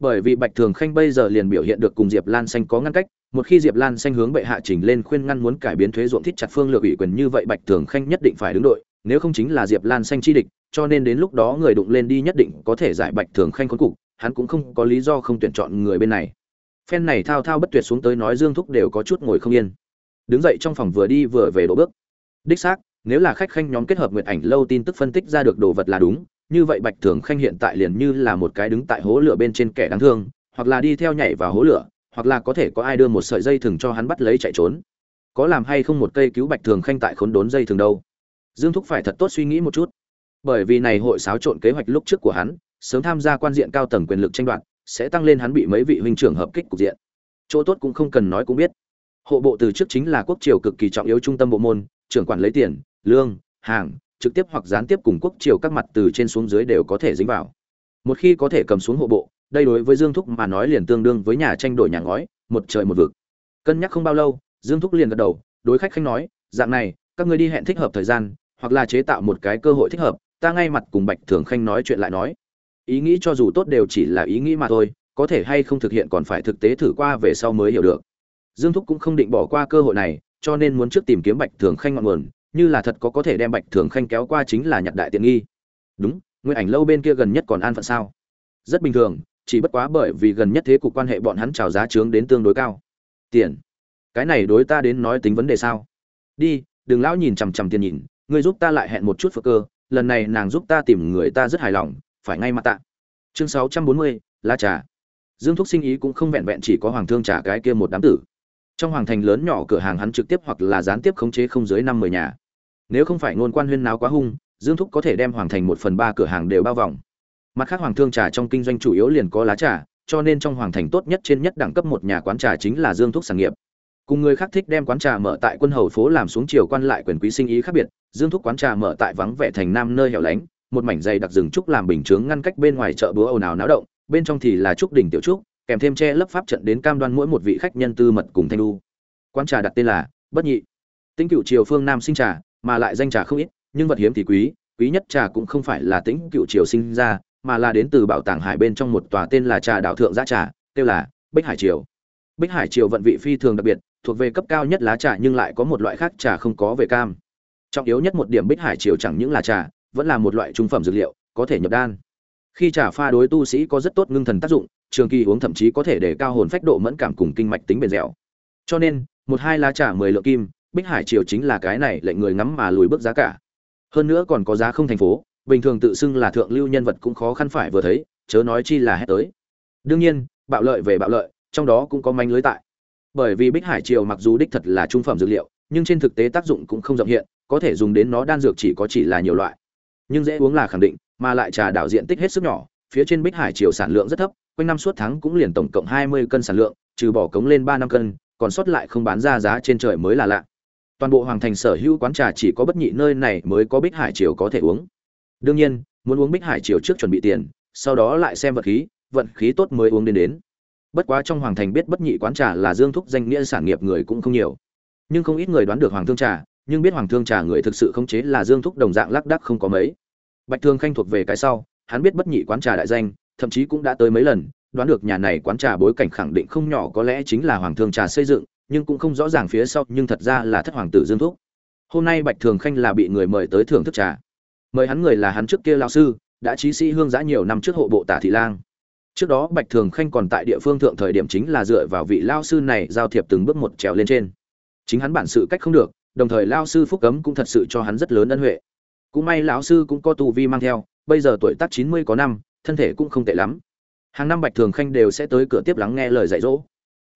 Bởi vì bạch thường khanh bây giờ liền biểu hiện được cùng diệp lan xanh có ngăn cách, một khi diệp lan xanh hướng bệ hạ trình lên khuyên ngăn muốn cải biến thuế ruộng thiết chặt phương lược ủy quyền như vậy bạch thường khanh nhất định phải đứng đội, nếu không chính là diệp lan xanh chi địch, cho nên đến lúc đó người đụng lên đi nhất định có thể giải bạch thường khanh khốn cục, hắn cũng không có lý do không tuyển chọn người bên này. Phen này thao thao bất tuyệt xuống tới nói dương thúc đều có chút ngồi không yên. Đứng dậy trong phòng vừa đi vừa về đổ bước đích xác, nếu là khách khanh nhóm kết hợp nguyện ảnh lâu tin tức phân tích ra được đồ vật là đúng, như vậy bạch thường khanh hiện tại liền như là một cái đứng tại hố lửa bên trên kẻ đáng thương, hoặc là đi theo nhảy vào hố lửa, hoặc là có thể có ai đưa một sợi dây thừng cho hắn bắt lấy chạy trốn. Có làm hay không một cây cứu bạch thường khanh tại khốn đốn dây thừng đâu? Dương thúc phải thật tốt suy nghĩ một chút. Bởi vì này hội xáo trộn kế hoạch lúc trước của hắn, sớm tham gia quan diện cao tầng quyền lực tranh đoạt, sẽ tăng lên hắn bị mấy vị huynh trưởng hợp kích cục diện. Chỗ tốt cũng không cần nói cũng biết. Hộ bộ từ trước chính là quốc triều cực kỳ trọng yếu trung tâm bộ môn trưởng quản lấy tiền, lương, hàng, trực tiếp hoặc gián tiếp cùng quốc triều các mặt từ trên xuống dưới đều có thể dính vào. Một khi có thể cầm xuống hộ bộ, đây đối với dương thúc mà nói liền tương đương với nhà tranh đổi nhà ngói, một trời một vực. Cân nhắc không bao lâu, dương thúc liền gật đầu, đối khách khanh nói, dạng này, các ngươi đi hẹn thích hợp thời gian, hoặc là chế tạo một cái cơ hội thích hợp, ta ngay mặt cùng bạch thường khanh nói chuyện lại nói. Ý nghĩ cho dù tốt đều chỉ là ý nghĩ mà thôi, có thể hay không thực hiện còn phải thực tế thử qua về sau mới hiểu được. Dương thúc cũng không định bỏ qua cơ hội này cho nên muốn trước tìm kiếm bạch thường khanh ngọn nguồn, như là thật có có thể đem bạch thường khanh kéo qua chính là nhặt đại tiện nghi. Đúng, nguyên ảnh lâu bên kia gần nhất còn an phận sao? Rất bình thường, chỉ bất quá bởi vì gần nhất thế cục quan hệ bọn hắn trào giá trướng đến tương đối cao. Tiền. Cái này đối ta đến nói tính vấn đề sao? Đi, đừng lão nhìn chằm chằm tiền nhìn, ngươi giúp ta lại hẹn một chút phơ cơ, lần này nàng giúp ta tìm người ta rất hài lòng, phải ngay mặt tạ. Chương sáu trăm bốn mươi, lá trà. Dương thúc sinh ý cũng không vẹn vẹn chỉ có hoàng thương trả cái kia một đám tử trong hoàng thành lớn nhỏ cửa hàng hắn trực tiếp hoặc là gián tiếp khống chế không dưới năm mười nhà. Nếu không phải ngôn quan huyên nào quá hung, dương thúc có thể đem hoàng thành một phần ba cửa hàng đều bao vòng. Mặt khác hoàng thương trà trong kinh doanh chủ yếu liền có lá trà, cho nên trong hoàng thành tốt nhất trên nhất đẳng cấp một nhà quán trà chính là dương thúc sản nghiệp. Cùng người khác thích đem quán trà mở tại quân hầu phố làm xuống chiều quan lại quyền quý sinh ý khác biệt, dương thúc quán trà mở tại vắng vẻ thành nam nơi hẻo lánh, một mảnh dày đặc rừng trúc làm bình chướng ngăn cách bên ngoài chợ búa ồn ào náo động, bên trong thì là trúc đỉnh tiểu trúc kèm thêm che lấp pháp trận đến cam đoan mỗi một vị khách nhân tư mật cùng thanh đu. Quán trà đặt tên là bất nhị. Tính cựu triều phương nam sinh trà, mà lại danh trà không ít, nhưng vật hiếm thì quý quý nhất trà cũng không phải là tĩnh cựu triều sinh ra, mà là đến từ bảo tàng hải bên trong một tòa tên là trà đạo thượng giá trà, kêu là bích hải triều. Bích hải triều vận vị phi thường đặc biệt, thuộc về cấp cao nhất lá trà nhưng lại có một loại khác trà không có về cam. Trọng yếu nhất một điểm bích hải triều chẳng những là trà, vẫn là một loại trung phẩm dược liệu, có thể nhập đan khi trà pha đối tu sĩ có rất tốt ngưng thần tác dụng, trường kỳ uống thậm chí có thể để cao hồn phách độ mẫn cảm cùng kinh mạch tính bền dẻo. Cho nên, một hai lá trà mười lượng kim, bích hải triều chính là cái này lệnh người ngắm mà lùi bước giá cả. Hơn nữa còn có giá không thành phố, bình thường tự xưng là thượng lưu nhân vật cũng khó khăn phải vừa thấy, chớ nói chi là hết tới. Đương nhiên, bạo lợi về bạo lợi, trong đó cũng có manh lưới tại. Bởi vì bích hải triều mặc dù đích thật là trung phẩm dược liệu, nhưng trên thực tế tác dụng cũng không rộng hiện, có thể dùng đến nó đan dược chỉ có chỉ là nhiều loại. Nhưng dễ uống là khẳng định mà lại trà đảo diện tích hết sức nhỏ, phía trên bích hải triều sản lượng rất thấp, quanh năm suốt tháng cũng liền tổng cộng hai mươi cân sản lượng, trừ bỏ cống lên ba năm cân, còn sót lại không bán ra giá trên trời mới là lạ. Toàn bộ hoàng thành sở hữu quán trà chỉ có bất nhị nơi này mới có bích hải triều có thể uống. Đương nhiên, muốn uống bích hải triều trước chuẩn bị tiền, sau đó lại xem vật khí, vận khí tốt mới uống đến đến. Bất quá trong hoàng thành biết bất nhị quán trà là dương thúc danh nghĩa sản nghiệp người cũng không nhiều. Nhưng không ít người đoán được hoàng thương trà, nhưng biết hoàng thương trà người thực sự không chế là dương thúc đồng dạng lắc đắc không có mấy bạch Thường khanh thuộc về cái sau, hắn biết bất nhị quán trà đại danh, thậm chí cũng đã tới mấy lần, đoán được nhà này quán trà bối cảnh khẳng định không nhỏ có lẽ chính là hoàng thương trà xây dựng, nhưng cũng không rõ ràng phía sau, nhưng thật ra là thất hoàng tử dương thúc. Hôm nay bạch thường khanh là bị người mời tới thưởng thức trà. Mời hắn người là hắn trước kia lão sư, đã trí sĩ hương giã nhiều năm trước hộ bộ tả thị lang. Trước đó bạch thường khanh còn tại địa phương thượng thời điểm chính là dựa vào vị lão sư này giao thiệp từng bước một trèo lên trên. Chính hắn bản sự cách không được, đồng thời lão sư phúc cấm cũng thật sự cho hắn rất lớn ân huệ cũng may lão sư cũng có tu vi mang theo, bây giờ tuổi tác chín mươi có năm, thân thể cũng không tệ lắm. Hàng năm bạch thường khanh đều sẽ tới cửa tiếp lắng nghe lời dạy dỗ.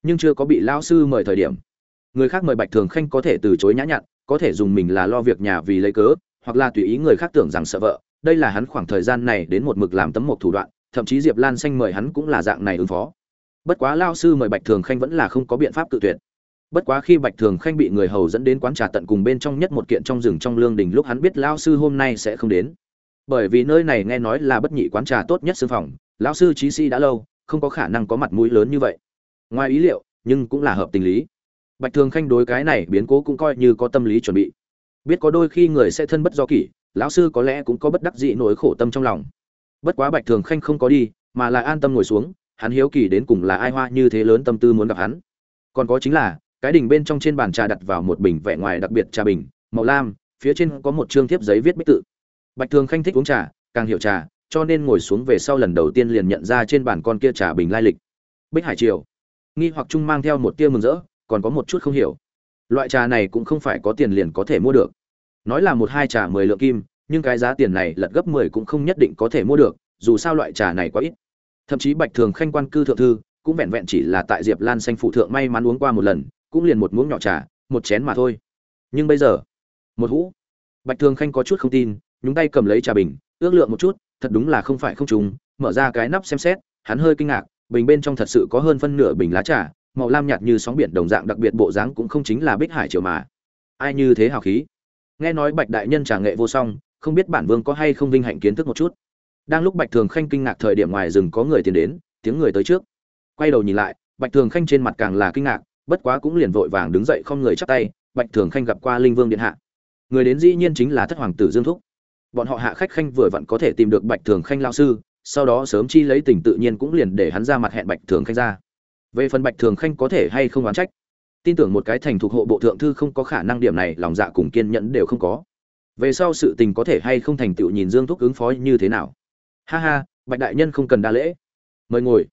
Nhưng chưa có bị lão sư mời thời điểm. Người khác mời bạch thường khanh có thể từ chối nhã nhặn, có thể dùng mình là lo việc nhà vì lấy cớ, hoặc là tùy ý người khác tưởng rằng sợ vợ. Đây là hắn khoảng thời gian này đến một mực làm tấm một thủ đoạn, thậm chí diệp lan xanh mời hắn cũng là dạng này ứng phó. Bất quá lao sư mời bạch thường khanh vẫn là không có biện pháp tự tuyệt bất quá khi bạch thường khanh bị người hầu dẫn đến quán trà tận cùng bên trong nhất một kiện trong rừng trong lương đình, lúc hắn biết lao sư hôm nay sẽ không đến. Bởi vì nơi này nghe nói là bất nhị quán trà tốt nhất xương phòng, lão sư trí sĩ đã lâu, không có khả năng có mặt mũi lớn như vậy. Ngoài ý liệu, nhưng cũng là hợp tình lý. Bạch thường khanh đối cái này biến cố cũng coi như có tâm lý chuẩn bị. Biết có đôi khi người sẽ thân bất do kỷ, lão sư có lẽ cũng có bất đắc dị nỗi khổ tâm trong lòng. Bất quá bạch thường khanh không có đi, mà lại an tâm ngồi xuống, hắn hiếu kỳ đến cùng là ai hoa như thế lớn tâm tư muốn gặp hắn. Còn có chính là cái đỉnh bên trong trên bàn trà đặt vào một bình vẻ ngoài đặc biệt trà bình, màu lam, phía trên có một chương thiếp giấy viết bích tự. Bạch thường khanh thích uống trà, càng hiểu trà, cho nên ngồi xuống về sau lần đầu tiên liền nhận ra trên bàn con kia trà bình lai lịch. Bích hải triều. Nghi hoặc trung mang theo một tia mừng rỡ, còn có một chút không hiểu. Loại trà này cũng không phải có tiền liền có thể mua được. Nói là một hai trà mười lượng kim, nhưng cái giá tiền này lật gấp mười cũng không nhất định có thể mua được, dù sao loại trà này quá ít. Thậm chí bạch thường khanh quan cư thượng thư, cũng vẹn vẹn chỉ là tại diệp lan xanh phụ thượng may mắn uống qua một lần cũng liền một muỗng nhỏ trà, một chén mà thôi. Nhưng bây giờ, một hũ. Bạch thường khanh có chút không tin, nhúng tay cầm lấy trà bình, ước lượng một chút, thật đúng là không phải không trùng, mở ra cái nắp xem xét, hắn hơi kinh ngạc, bình bên trong thật sự có hơn phân nửa bình lá trà, màu lam nhạt như sóng biển đồng dạng đặc biệt bộ dáng cũng không chính là bích hải triều mà. Ai như thế hào khí. Nghe nói bạch đại nhân trà nghệ vô song, không biết bản vương có hay không vinh hạnh kiến thức một chút. Đang lúc bạch thường khanh kinh ngạc thời điểm ngoài rừng có người tiến đến, tiếng người tới trước. Quay đầu nhìn lại, bạch thường khanh trên mặt càng là kinh ngạc bất quá cũng liền vội vàng đứng dậy không người chắp tay, bạch thường khanh gặp qua linh vương điện hạ. Người đến dĩ nhiên chính là thất hoàng tử dương thúc. Bọn họ hạ khách khanh vừa vặn có thể tìm được bạch thường khanh lao sư, sau đó sớm chi lấy tình tự nhiên cũng liền để hắn ra mặt hẹn bạch thường khanh ra. Về phần bạch thường khanh có thể hay không oán trách, tin tưởng một cái thành thuộc hộ bộ thượng thư không có khả năng điểm này, lòng dạ cùng kiên nhẫn đều không có. Về sau sự tình có thể hay không thành tựu nhìn dương thúc ứng phó như thế nào. Ha ha, bạch đại nhân không cần đa lễ. Mời ngồi.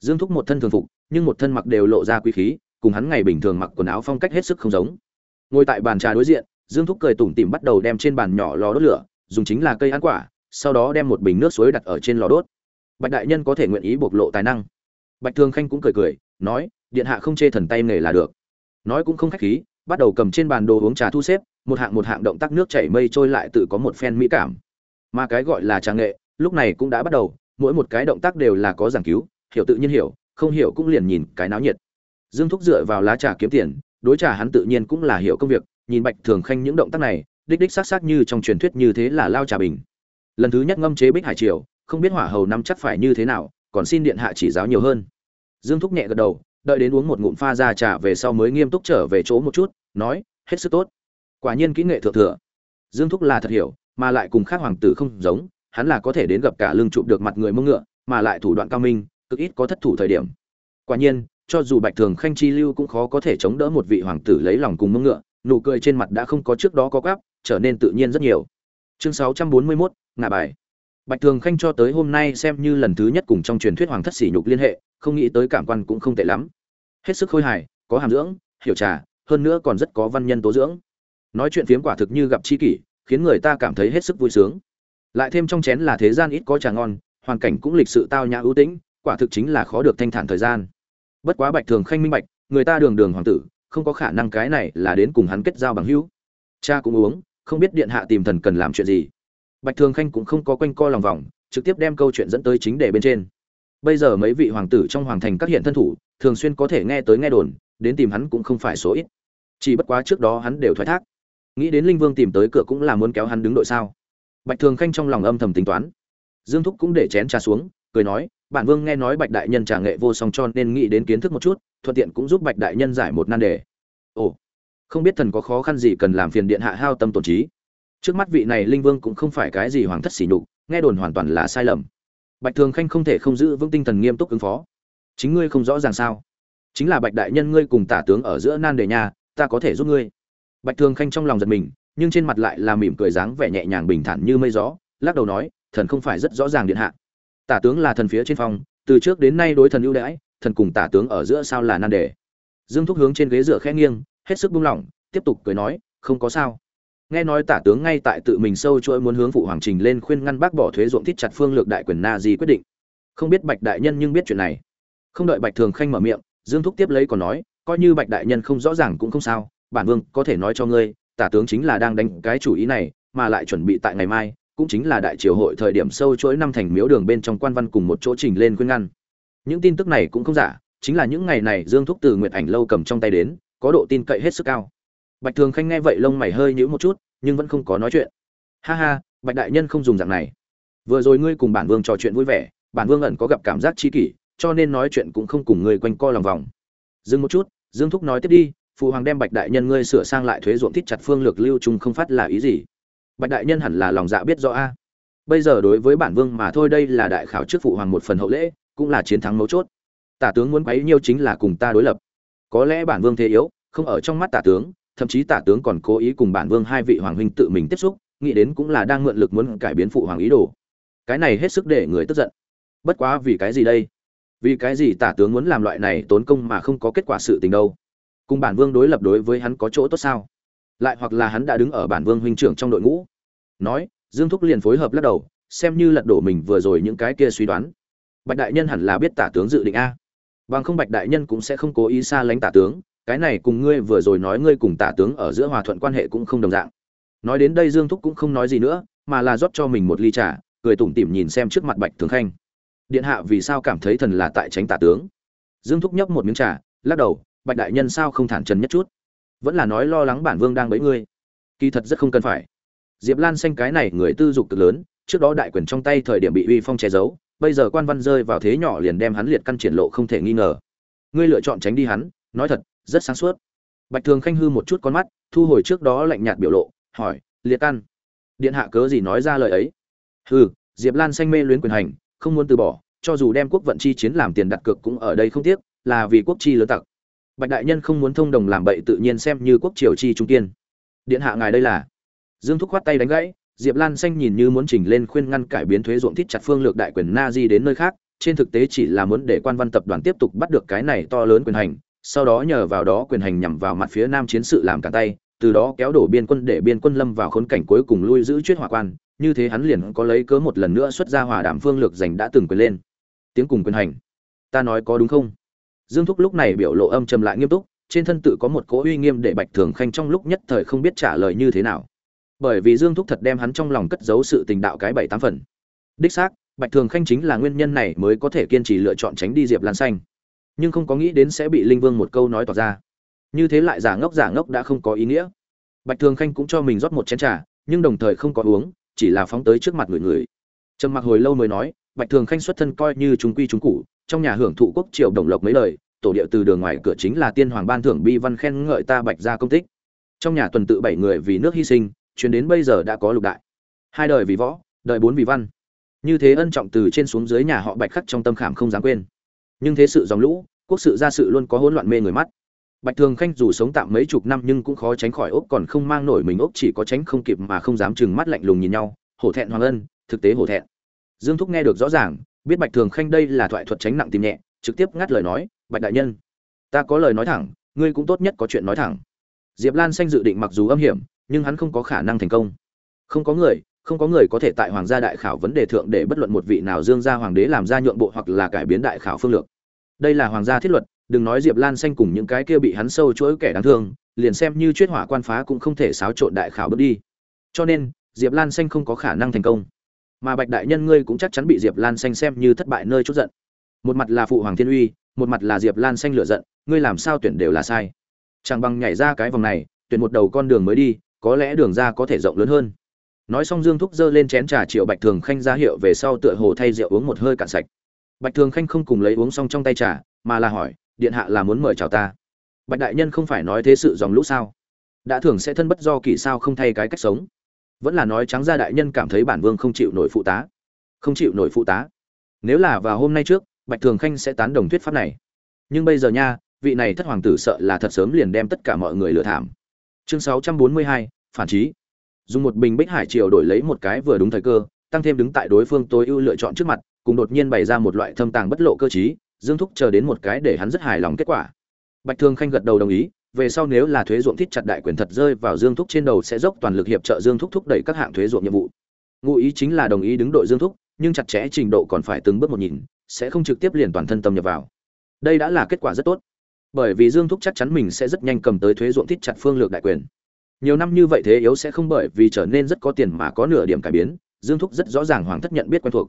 Dương thúc một thân thường phục, nhưng một thân mặc đều lộ ra quý khí cùng hắn ngày bình thường mặc quần áo phong cách hết sức không giống. Ngồi tại bàn trà đối diện, dương thúc cười tủm tỉm bắt đầu đem trên bàn nhỏ lò đốt lửa, dùng chính là cây ăn quả, sau đó đem một bình nước suối đặt ở trên lò đốt. Bạch đại nhân có thể nguyện ý bộc lộ tài năng. Bạch thường khanh cũng cười cười, nói, điện hạ không chê thần tay nghề là được. Nói cũng không khách khí, bắt đầu cầm trên bàn đồ uống trà thu xếp, một hạng một hạng động tác nước chảy mây trôi lại tự có một phen mỹ cảm. Mà cái gọi là trà nghệ, lúc này cũng đã bắt đầu, mỗi một cái động tác đều là có giảng cứu, hiểu tự nhiên hiểu, không hiểu cũng liền nhìn cái náo nhiệt dương thúc dựa vào lá trà kiếm tiền, đối trà hắn tự nhiên cũng là hiểu công việc, nhìn bạch thường khanh những động tác này, đích đích xác xác như trong truyền thuyết như thế là lao trà bình. Lần thứ nhất ngâm chế bích hải triều, không biết hỏa hầu năm chắc phải như thế nào, còn xin điện hạ chỉ giáo nhiều hơn. Dương thúc nhẹ gật đầu, đợi đến uống một ngụm pha ra trà về sau mới nghiêm túc trở về chỗ một chút, nói, hết sức tốt. Quả nhiên kỹ nghệ thượng thừa. Dương thúc là thật hiểu, mà lại cùng khác hoàng tử không giống, hắn là có thể đến gặp cả lưng chụp được mặt người mông ngựa, mà lại thủ đoạn cao minh, cực ít có thất thủ thời điểm. Quả nhiên cho dù bạch thường khanh chi lưu cũng khó có thể chống đỡ một vị hoàng tử lấy lòng cùng mông ngựa nụ cười trên mặt đã không có trước đó có gáp trở nên tự nhiên rất nhiều. Chương 641, ngạ bài. Bạch thường khanh cho tới hôm nay xem như lần thứ nhất cùng trong truyền thuyết hoàng thất sỉ nhục liên hệ không nghĩ tới cảm quan cũng không tệ lắm. Hết sức khôi hài có hàm dưỡng hiểu trà hơn nữa còn rất có văn nhân tố dưỡng. Nói chuyện phiếm quả thực như gặp chi kỷ khiến người ta cảm thấy hết sức vui sướng. Lại thêm trong chén là thế gian ít có trà ngon hoàn cảnh cũng lịch sự tao nhã ưu tĩnh quả thực chính là khó được thanh thản thời gian bất quá bạch thường khanh minh bạch, người ta đường đường hoàng tử, không có khả năng cái này là đến cùng hắn kết giao bằng hữu. Cha cũng uống, không biết điện hạ tìm thần cần làm chuyện gì. Bạch thường khanh cũng không có quanh co lòng vòng, trực tiếp đem câu chuyện dẫn tới chính đề bên trên. Bây giờ mấy vị hoàng tử trong hoàng thành các hiện thân thủ, thường xuyên có thể nghe tới nghe đồn, đến tìm hắn cũng không phải số ít. Chỉ bất quá trước đó hắn đều thoái thác. Nghĩ đến linh vương tìm tới cửa cũng là muốn kéo hắn đứng đội sao. Bạch thường khanh trong lòng âm thầm tính toán. Dương thúc cũng để chén trà xuống, cười nói bản vương nghe nói bạch đại nhân trả nghệ vô song cho nên nghĩ đến kiến thức một chút, thuận tiện cũng giúp bạch đại nhân giải một nan đề. Ồ, không biết thần có khó khăn gì cần làm phiền điện hạ hao tâm tổn trí. Trước mắt vị này linh vương cũng không phải cái gì hoàng thất xỉ nhục, nghe đồn hoàn toàn là sai lầm. Bạch thường khanh không thể không giữ vững tinh thần nghiêm túc ứng phó. Chính ngươi không rõ ràng sao? Chính là bạch đại nhân ngươi cùng tả tướng ở giữa nan đề nhà, ta có thể giúp ngươi. Bạch thường khanh trong lòng giật mình, nhưng trên mặt lại là mỉm cười dáng vẻ nhẹ nhàng bình thản như mây gió, lắc đầu nói, thần không phải rất rõ ràng điện hạ tả tướng là thần phía trên phòng từ trước đến nay đối thần ưu đãi, thần cùng tả tướng ở giữa sao là nan đề. Dương thúc hướng trên ghế dựa khẽ nghiêng, hết sức buông lỏng, tiếp tục cười nói, không có sao. Nghe nói tả tướng ngay tại tự mình sâu chuỗi muốn hướng phụ hoàng trình lên khuyên ngăn bác bỏ thuế ruộng thít chặt phương lược đại quyền na di quyết định. Không biết bạch đại nhân nhưng biết chuyện này. Không đợi bạch thường khanh mở miệng, dương thúc tiếp lấy còn nói, coi như bạch đại nhân không rõ ràng cũng không sao, bản vương có thể nói cho ngươi, tả tướng chính là đang đánh cái chủ ý này, mà lại chuẩn bị tại ngày mai cũng chính là đại triều hội thời điểm sâu chuỗi năm thành miếu đường bên trong quan văn cùng một chỗ trình lên khuyên ngăn. Những tin tức này cũng không giả, chính là những ngày này dương thúc từ nguyệt ảnh lâu cầm trong tay đến, có độ tin cậy hết sức cao. Bạch thường khanh nghe vậy lông mày hơi nhíu một chút, nhưng vẫn không có nói chuyện. Ha ha, bạch đại nhân không dùng dạng này. Vừa rồi ngươi cùng bản vương trò chuyện vui vẻ, bản vương ẩn có gặp cảm giác chi kỷ, cho nên nói chuyện cũng không cùng ngươi quanh co lòng vòng. Dừng một chút, dương thúc nói tiếp đi phụ hoàng đem bạch đại nhân ngươi sửa sang lại thuế ruộng thiết chặt phương lược lưu trung không phát là ý gì? Bạch đại nhân hẳn là lòng dạ biết rõ a. Bây giờ đối với bản vương mà thôi đây là đại khảo trước phụ hoàng một phần hậu lễ, cũng là chiến thắng mấu chốt. Tả tướng muốn quấy nhiêu chính là cùng ta đối lập. Có lẽ bản vương thế yếu, không ở trong mắt tả tướng, thậm chí tả tướng còn cố ý cùng bản vương hai vị hoàng huynh tự mình tiếp xúc, nghĩ đến cũng là đang mượn lực muốn cải biến phụ hoàng ý đồ. Cái này hết sức để người tức giận. Bất quá vì cái gì đây? Vì cái gì tả tướng muốn làm loại này tốn công mà không có kết quả sự tình đâu? Cùng bản vương đối lập đối với hắn có chỗ tốt sao? Lại hoặc là hắn đã đứng ở bản vương huynh trưởng trong đội ngũ. Nói, dương thúc liền phối hợp lắc đầu, xem như lật đổ mình vừa rồi những cái kia suy đoán. Bạch đại nhân hẳn là biết tả tướng dự định a. Bằng không bạch đại nhân cũng sẽ không cố ý xa lánh tả tướng, cái này cùng ngươi vừa rồi nói ngươi cùng tả tướng ở giữa hòa thuận quan hệ cũng không đồng dạng. Nói đến đây dương thúc cũng không nói gì nữa, mà là rót cho mình một ly trà, cười tủm tỉm nhìn xem trước mặt bạch thường khanh. Điện hạ vì sao cảm thấy thần là tại tránh tả tướng? Dương thúc nhấp một miếng trà, lắc đầu, bạch đại nhân sao không thản trần nhất chút? Vẫn là nói lo lắng bản vương đang bấy ngươi. Kỳ thật rất không cần phải. Diệp lan xanh cái này người tư dục cực lớn trước đó đại quyền trong tay thời điểm bị uy phong che giấu bây giờ quan văn rơi vào thế nhỏ liền đem hắn liệt căn triển lộ không thể nghi ngờ. Ngươi lựa chọn tránh đi hắn nói thật rất sáng suốt. Bạch thường khanh hư một chút con mắt thu hồi trước đó lạnh nhạt biểu lộ hỏi liệt căn điện hạ cớ gì nói ra lời ấy? Hừ, diệp lan xanh mê luyến quyền hành không muốn từ bỏ cho dù đem quốc vận chi chiến làm tiền đặt cược cũng ở đây không tiếc là vì quốc chi lớn tặc bạch đại nhân không muốn thông đồng làm bậy tự nhiên xem như quốc triều chi trung kiên. Điện hạ ngài đây là. Dương thúc khoát tay đánh gãy, diệp lan xanh nhìn như muốn chỉnh lên khuyên ngăn cải biến thuế ruộng thít chặt phương lược đại quyền na di đến nơi khác, trên thực tế chỉ là muốn để quan văn tập đoàn tiếp tục bắt được cái này to lớn quyền hành, sau đó nhờ vào đó quyền hành nhằm vào mặt phía nam chiến sự làm cả tay, từ đó kéo đổ biên quân để biên quân lâm vào khốn cảnh cuối cùng lui giữ chuyết hỏa quan, như thế hắn liền có lấy cớ một lần nữa xuất ra hòa đảm phương lược giành đã từng quyền lên. Tiếng cùng quyền hành. Ta nói có đúng không? Dương thúc lúc này biểu lộ âm trầm lại nghiêm túc, trên thân tự có một cỗ uy nghiêm để bạch thường khanh trong lúc nhất thời không biết trả lời như thế nào. Bởi vì dương thúc thật đem hắn trong lòng cất giấu sự tình đạo cái bảy tám phần. Đích xác, bạch thường khanh chính là nguyên nhân này mới có thể kiên trì lựa chọn tránh đi diệp lan xanh. Nhưng không có nghĩ đến sẽ bị linh vương một câu nói tỏ ra. Như thế lại giả ngốc giả ngốc đã không có ý nghĩa. Bạch thường khanh cũng cho mình rót một chén trà, nhưng đồng thời không có uống, chỉ là phóng tới trước mặt người người. Trầm mặc hồi lâu mới nói, bạch thường khanh xuất thân coi như chúng quy chúng cụ trong nhà hưởng thụ quốc triều đồng lộc mấy lời, tổ địa từ đường ngoài cửa chính là tiên hoàng ban thưởng bi văn khen ngợi ta bạch ra công tích. Trong nhà tuần tự bảy người vì nước hy sinh, chuyến đến bây giờ đã có lục đại. Hai đời vì võ, đời bốn vì văn. Như thế ân trọng từ trên xuống dưới nhà họ bạch khắc trong tâm khảm không dám quên. Nhưng thế sự dòng lũ, quốc sự gia sự luôn có hỗn loạn mê người mắt. Bạch thường khanh dù sống tạm mấy chục năm nhưng cũng khó tránh khỏi ốc còn không mang nổi mình ốc chỉ có tránh không kịp mà không dám chừng mắt lạnh lùng nhìn nhau, hổ thẹn hoàng ân, thực tế hổ thẹn. Dương thúc nghe được rõ ràng biết bạch thường khanh đây là thoại thuật tránh nặng tìm nhẹ, trực tiếp ngắt lời nói, bạch đại nhân, ta có lời nói thẳng, ngươi cũng tốt nhất có chuyện nói thẳng. Diệp lan xanh dự định mặc dù âm hiểm, nhưng hắn không có khả năng thành công. Không có người, không có người có thể tại hoàng gia đại khảo vấn đề thượng để bất luận một vị nào dương gia hoàng đế làm ra nhượng bộ hoặc là cải biến đại khảo phương lược. Đây là hoàng gia thiết luật, đừng nói diệp lan xanh cùng những cái kia bị hắn sâu chuỗi kẻ đáng thương, liền xem như chuyết hỏa quan phá cũng không thể xáo trộn đại khảo bước đi. Cho nên, diệp lan xanh không có khả năng thành công mà bạch đại nhân ngươi cũng chắc chắn bị diệp lan xanh xem như thất bại nơi chút giận. Một mặt là phụ hoàng thiên uy, một mặt là diệp lan xanh lựa giận, ngươi làm sao tuyển đều là sai. Chẳng bằng nhảy ra cái vòng này, tuyển một đầu con đường mới đi, có lẽ đường ra có thể rộng lớn hơn. Nói xong dương thúc giơ lên chén trà triệu bạch thường khanh ra hiệu về sau tựa hồ thay rượu uống một hơi cạn sạch. Bạch thường khanh không cùng lấy uống xong trong tay trà, mà là hỏi, điện hạ là muốn mời chào ta? Bạch đại nhân không phải nói thế sự dòng lũ sao? Đã thường sẽ thân bất do kỳ sao không thay cái cách sống? Vẫn là nói trắng ra đại nhân cảm thấy bản vương không chịu nổi phụ tá. Không chịu nổi phụ tá. Nếu là vào hôm nay trước bạch thường khanh sẽ tán đồng thuyết pháp này. Nhưng bây giờ nha vị này thất hoàng tử sợ là thật sớm liền đem tất cả mọi người lừa thảm. Chương 642, phản trí. Dùng một bình bích hải triều đổi lấy một cái vừa đúng thời cơ tăng thêm đứng tại đối phương tối ưu lựa chọn trước mặt cùng đột nhiên bày ra một loại thâm tàng bất lộ cơ chí dương thúc chờ đến một cái để hắn rất hài lòng kết quả. Bạch thường khanh gật đầu đồng ý về sau nếu là thuế ruộng thít chặt đại quyền thật rơi vào dương thúc trên đầu sẽ dốc toàn lực hiệp trợ dương thúc thúc đẩy các hạng thuế ruộng nhiệm vụ. Ngụ ý chính là đồng ý đứng đội dương thúc, nhưng chặt chẽ trình độ còn phải từng bước một nhìn, sẽ không trực tiếp liền toàn thân tâm nhập vào. Đây đã là kết quả rất tốt. Bởi vì dương thúc chắc chắn mình sẽ rất nhanh cầm tới thuế ruộng thít chặt phương lược đại quyền. Nhiều năm như vậy thế yếu sẽ không bởi vì trở nên rất có tiền mà có nửa điểm cải biến, dương thúc rất rõ ràng hoàng thất nhận biết quen thuộc.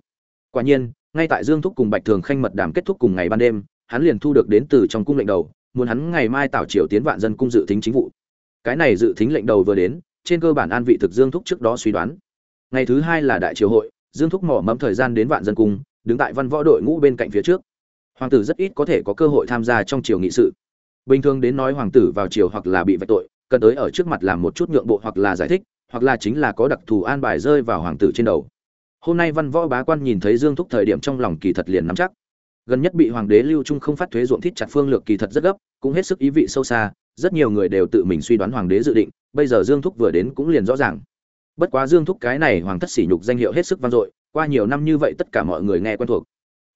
Quả nhiên, ngay tại dương thúc cùng bạch thường khanh mật đàm kết thúc cùng ngày ban đêm, hắn liền thu được đến từ trong cung lệnh đầu muốn hắn ngày mai tảo triều tiến vạn dân cung dự tính chính vụ. Cái này dự tính lệnh đầu vừa đến, trên cơ bản an vị thực dương thúc trước đó suy đoán. Ngày thứ hai là đại triều hội, dương thúc mỏ mẫm thời gian đến vạn dân cung, đứng tại văn võ đội ngũ bên cạnh phía trước. Hoàng tử rất ít có thể có cơ hội tham gia trong triều nghị sự. Bình thường đến nói hoàng tử vào triều hoặc là bị vạch tội, cần tới ở trước mặt làm một chút nhượng bộ hoặc là giải thích, hoặc là chính là có đặc thù an bài rơi vào hoàng tử trên đầu. Hôm nay văn võ bá quan nhìn thấy dương thúc thời điểm trong lòng kỳ thật liền nắm chắc gần nhất bị hoàng đế lưu trung không phát thuế ruộng thít chặt phương lược kỳ thật rất gấp, cũng hết sức ý vị sâu xa, rất nhiều người đều tự mình suy đoán hoàng đế dự định, bây giờ dương thúc vừa đến cũng liền rõ ràng. Bất quá dương thúc cái này hoàng thất sỉ nhục danh hiệu hết sức vang dội, qua nhiều năm như vậy tất cả mọi người nghe quen thuộc.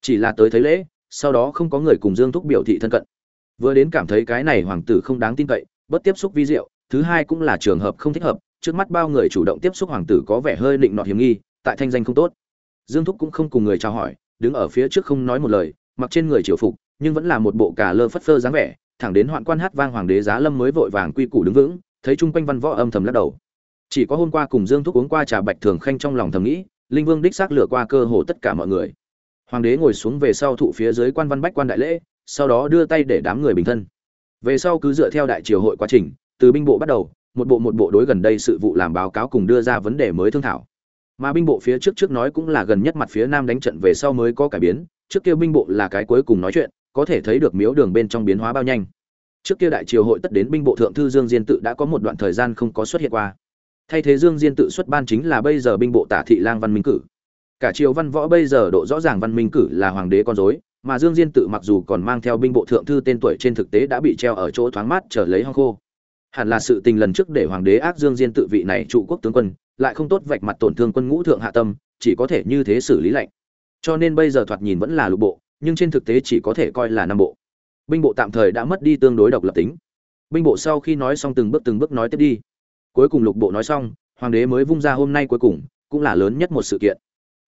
Chỉ là tới thấy lễ, sau đó không có người cùng dương thúc biểu thị thân cận. Vừa đến cảm thấy cái này hoàng tử không đáng tin cậy, bất tiếp xúc vi diệu, thứ hai cũng là trường hợp không thích hợp, trước mắt bao người chủ động tiếp xúc hoàng tử có vẻ hơi định nọt hiểm nghi, tại thanh danh không tốt. Dương thúc cũng không cùng người chào hỏi, đứng ở phía trước không nói một lời mặc trên người triều phục, nhưng vẫn là một bộ cà lơ phất phơ dáng vẻ, thẳng đến hoạn quan hát vang hoàng đế giá lâm mới vội vàng quy củ đứng vững, thấy chung quanh văn võ âm thầm lắc đầu. Chỉ có hôm qua cùng dương thúc uống qua trà bạch thường khanh trong lòng thầm nghĩ, linh vương đích xác lựa qua cơ hồ tất cả mọi người. Hoàng đế ngồi xuống về sau thụ phía dưới quan văn bách quan đại lễ, sau đó đưa tay để đám người bình thân. Về sau cứ dựa theo đại triều hội quá trình, từ binh bộ bắt đầu, một bộ một bộ đối gần đây sự vụ làm báo cáo cùng đưa ra vấn đề mới thương thảo. Mà binh bộ phía trước trước nói cũng là gần nhất mặt phía nam đánh trận về sau mới có cải biến trước kia binh bộ là cái cuối cùng nói chuyện, có thể thấy được miếu đường bên trong biến hóa bao nhanh. Trước kia đại triều hội tất đến binh bộ thượng thư dương diên tự đã có một đoạn thời gian không có xuất hiện qua. Thay thế dương diên tự xuất ban chính là bây giờ binh bộ tả thị lang văn minh cử. Cả triều văn võ bây giờ độ rõ ràng văn minh cử là hoàng đế con dối mà dương diên tự mặc dù còn mang theo binh bộ thượng thư tên tuổi trên thực tế đã bị treo ở chỗ thoáng mát trở lấy hong khô. Hẳn là sự tình lần trước để hoàng đế ác dương diên tự vị này trụ quốc tướng quân, lại không tốt vạch mặt tổn thương quân ngũ thượng hạ tâm, chỉ có thể như thế xử lý lệnh cho nên bây giờ thoạt nhìn vẫn là lục bộ, nhưng trên thực tế chỉ có thể coi là năm bộ. Binh bộ tạm thời đã mất đi tương đối độc lập tính. Binh bộ sau khi nói xong từng bước từng bước nói tiếp đi. Cuối cùng lục bộ nói xong, hoàng đế mới vung ra hôm nay cuối cùng, cũng là lớn nhất một sự kiện.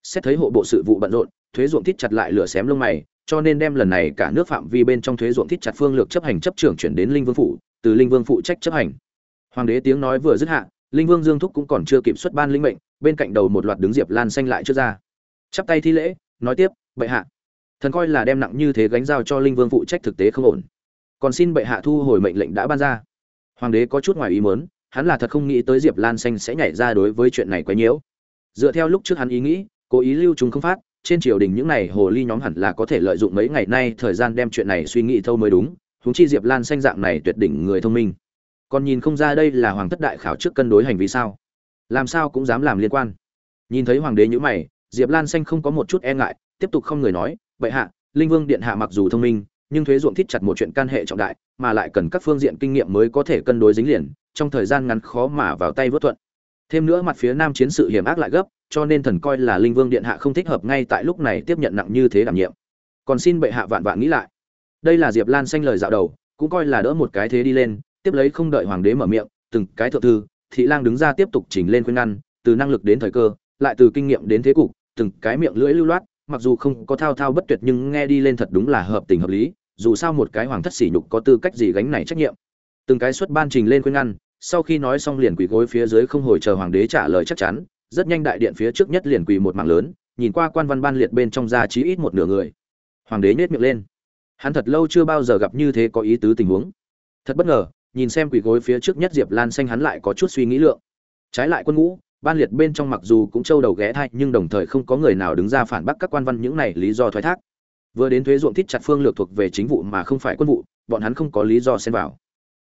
Xét thấy hộ bộ sự vụ bận rộn, thuế ruộng thít chặt lại lửa xém lông mày, cho nên đem lần này cả nước phạm vi bên trong thuế ruộng thít chặt phương lược chấp hành chấp trưởng chuyển đến linh vương phủ, từ linh vương phụ trách chấp hành. Hoàng đế tiếng nói vừa dứt hạ, linh vương dương thúc cũng còn chưa kịp xuất ban linh mệnh, bên cạnh đầu một loạt đứng diệp lan xanh lại trước ra. Chắp tay thi lễ nói tiếp, bệ hạ, thần coi là đem nặng như thế gánh giao cho linh vương phụ trách thực tế không ổn. Còn xin bệ hạ thu hồi mệnh lệnh đã ban ra. Hoàng đế có chút ngoài ý mớn hắn là thật không nghĩ tới diệp lan xanh sẽ nhảy ra đối với chuyện này quấy nhiễu. Dựa theo lúc trước hắn ý nghĩ, cố ý lưu chúng không phát, trên triều đình những ngày hồ ly nhóm hẳn là có thể lợi dụng mấy ngày nay thời gian đem chuyện này suy nghĩ thâu mới đúng húng chi diệp lan xanh dạng này tuyệt đỉnh người thông minh. Còn nhìn không ra đây là hoàng thất đại khảo trước cân đối hành vi sao? Làm sao cũng dám làm liên quan. Nhìn thấy hoàng đế nhữ mày diệp lan xanh không có một chút e ngại, tiếp tục không người nói vậy hạ, linh vương điện hạ mặc dù thông minh, nhưng thuế ruộng thít chặt một chuyện can hệ trọng đại, mà lại cần các phương diện kinh nghiệm mới có thể cân đối dính liền, trong thời gian ngắn khó mà vào tay vớt thuận. Thêm nữa mặt phía nam chiến sự hiểm ác lại gấp, cho nên thần coi là linh vương điện hạ không thích hợp ngay tại lúc này tiếp nhận nặng như thế đảm nhiệm. Còn xin bệ hạ vạn vạn nghĩ lại. Đây là diệp lan xanh lời dạo đầu, cũng coi là đỡ một cái thế đi lên, tiếp lấy không đợi hoàng đế mở miệng, từng cái thượng thư, thị lang đứng ra tiếp tục chỉnh lên khuyên ngăn, từ năng lực đến thời cơ, lại từ kinh nghiệm đến thế cục từng cái miệng lưỡi lưu loát, mặc dù không có thao thao bất tuyệt nhưng nghe đi lên thật đúng là hợp tình hợp lý, dù sao một cái hoàng thất sỉ nhục có tư cách gì gánh này trách nhiệm. Từng cái xuất ban trình lên khuyên ngăn, sau khi nói xong liền quỳ gối phía dưới không hồi chờ hoàng đế trả lời chắc chắn, rất nhanh đại điện phía trước nhất liền quỳ một mảng lớn, nhìn qua quan văn ban liệt bên trong ra chí ít một nửa người. Hoàng đế nhếch miệng lên. Hắn thật lâu chưa bao giờ gặp như thế có ý tứ tình huống. Thật bất ngờ, nhìn xem quỳ gối phía trước nhất diệp lan xanh hắn lại có chút suy nghĩ lượng. Trái lại quân ngũ ban liệt bên trong mặc dù cũng trâu đầu ghé thai, nhưng đồng thời không có người nào đứng ra phản bác các quan văn những này lý do thoái thác. Vừa đến thuế ruộng thít chặt phương lược thuộc về chính vụ mà không phải quân vụ, bọn hắn không có lý do xen vào.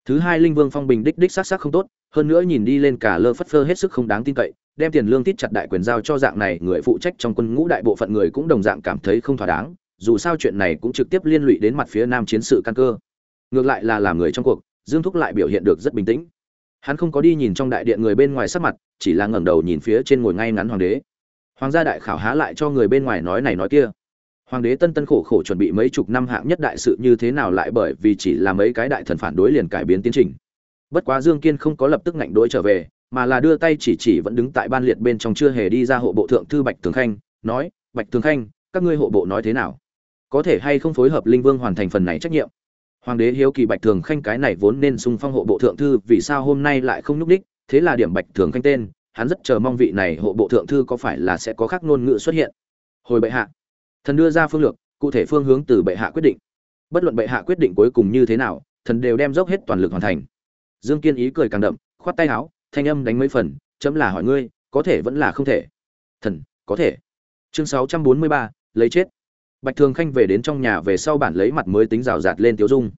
Thứ hai linh vương phong bình đích đích xác xác không tốt, hơn nữa nhìn đi lên cả lơ phất phơ hết sức không đáng tin cậy, đem tiền lương thít chặt đại quyền giao cho dạng này người phụ trách trong quân ngũ đại bộ phận người cũng đồng dạng cảm thấy không thỏa đáng, dù sao chuyện này cũng trực tiếp liên lụy đến mặt phía nam chiến sự căn cơ. Ngược lại là làm người trong cuộc, dương thúc lại biểu hiện được rất bình tĩnh hắn không có đi nhìn trong đại điện người bên ngoài sắc mặt, chỉ là ngẩng đầu nhìn phía trên ngồi ngay ngắn hoàng đế. Hoàng gia đại khảo há lại cho người bên ngoài nói này nói kia. Hoàng đế tân tân khổ khổ chuẩn bị mấy chục năm hạng nhất đại sự như thế nào lại bởi vì chỉ là mấy cái đại thần phản đối liền cải biến tiến trình. Bất quá dương kiên không có lập tức ngạnh đối trở về, mà là đưa tay chỉ chỉ vẫn đứng tại ban liệt bên trong chưa hề đi ra hộ bộ thượng thư bạch tường khanh, nói, bạch tường khanh, các ngươi hộ bộ nói thế nào? Có thể hay không phối hợp linh vương hoàn thành phần này trách nhiệm? Hoàng đế hiếu kỳ bạch thường khanh cái này vốn nên sung phong hộ bộ thượng thư, vì sao hôm nay lại không nhúc đích thế là điểm bạch thường khanh tên, hắn rất chờ mong vị này hộ bộ thượng thư có phải là sẽ có khác ngôn ngữ xuất hiện. Hồi bệ hạ, thần đưa ra phương lược, cụ thể phương hướng từ bệ hạ quyết định. Bất luận bệ hạ quyết định cuối cùng như thế nào, thần đều đem dốc hết toàn lực hoàn thành. Dương kiên ý cười càng đậm, khoát tay áo, thanh âm đánh mấy phần, chấm là hỏi ngươi, có thể vẫn là không thể. Thần, có thể. Chương sáu trăm bốn mươi ba, lấy chết. Bạch thường khanh về đến trong nhà về sau bản lấy mặt mới tính rào rạt lên tiếu dung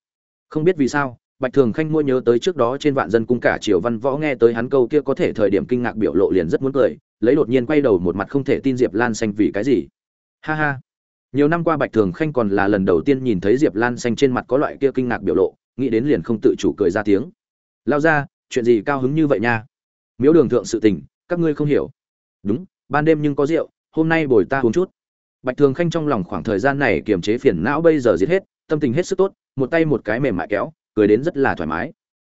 không biết vì sao, bạch thường khanh mua nhớ tới trước đó trên vạn dân cung cả triều văn võ nghe tới hắn câu kia có thể thời điểm kinh ngạc biểu lộ liền rất muốn cười, lấy đột nhiên quay đầu một mặt không thể tin diệp lan xanh vì cái gì. Ha ha. Nhiều năm qua bạch thường khanh còn là lần đầu tiên nhìn thấy diệp lan xanh trên mặt có loại kia kinh ngạc biểu lộ, nghĩ đến liền không tự chủ cười ra tiếng. Lao ra, chuyện gì cao hứng như vậy nha? Miếu đường thượng sự tình, các ngươi không hiểu. Đúng, ban đêm nhưng có rượu, hôm nay bồi ta uống chút. Bạch thường khanh trong lòng khoảng thời gian này kiềm chế phiền não bây giờ giết hết tâm tình hết sức tốt, một tay một cái mềm mại kéo, cười đến rất là thoải mái.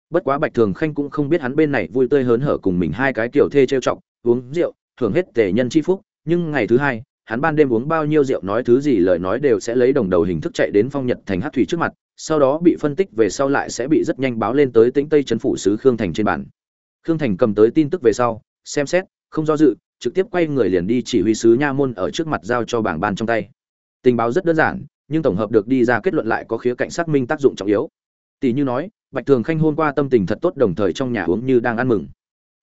Bất quá bạch thường khanh cũng không biết hắn bên này vui tươi hớn hở cùng mình hai cái kiểu thê trêu chọc, uống rượu thường hết tề nhân chi phúc, nhưng ngày thứ hai, hắn ban đêm uống bao nhiêu rượu nói thứ gì lời nói đều sẽ lấy đồng đầu hình thức chạy đến phong nhật thành hát thủy trước mặt, sau đó bị phân tích về sau lại sẽ bị rất nhanh báo lên tới tĩnh tây trấn phủ sứ khương thành trên bản khương thành cầm tới tin tức về sau, xem xét, không do dự, trực tiếp quay người liền đi chỉ huy sứ nha môn ở trước mặt giao cho bảng ban trong tay. Tình báo rất đơn giản nhưng tổng hợp được đi ra kết luận lại có khía cạnh xác minh tác dụng trọng yếu. Tỷ như nói, bạch thường khanh hôm qua tâm tình thật tốt đồng thời trong nhà uống như đang ăn mừng.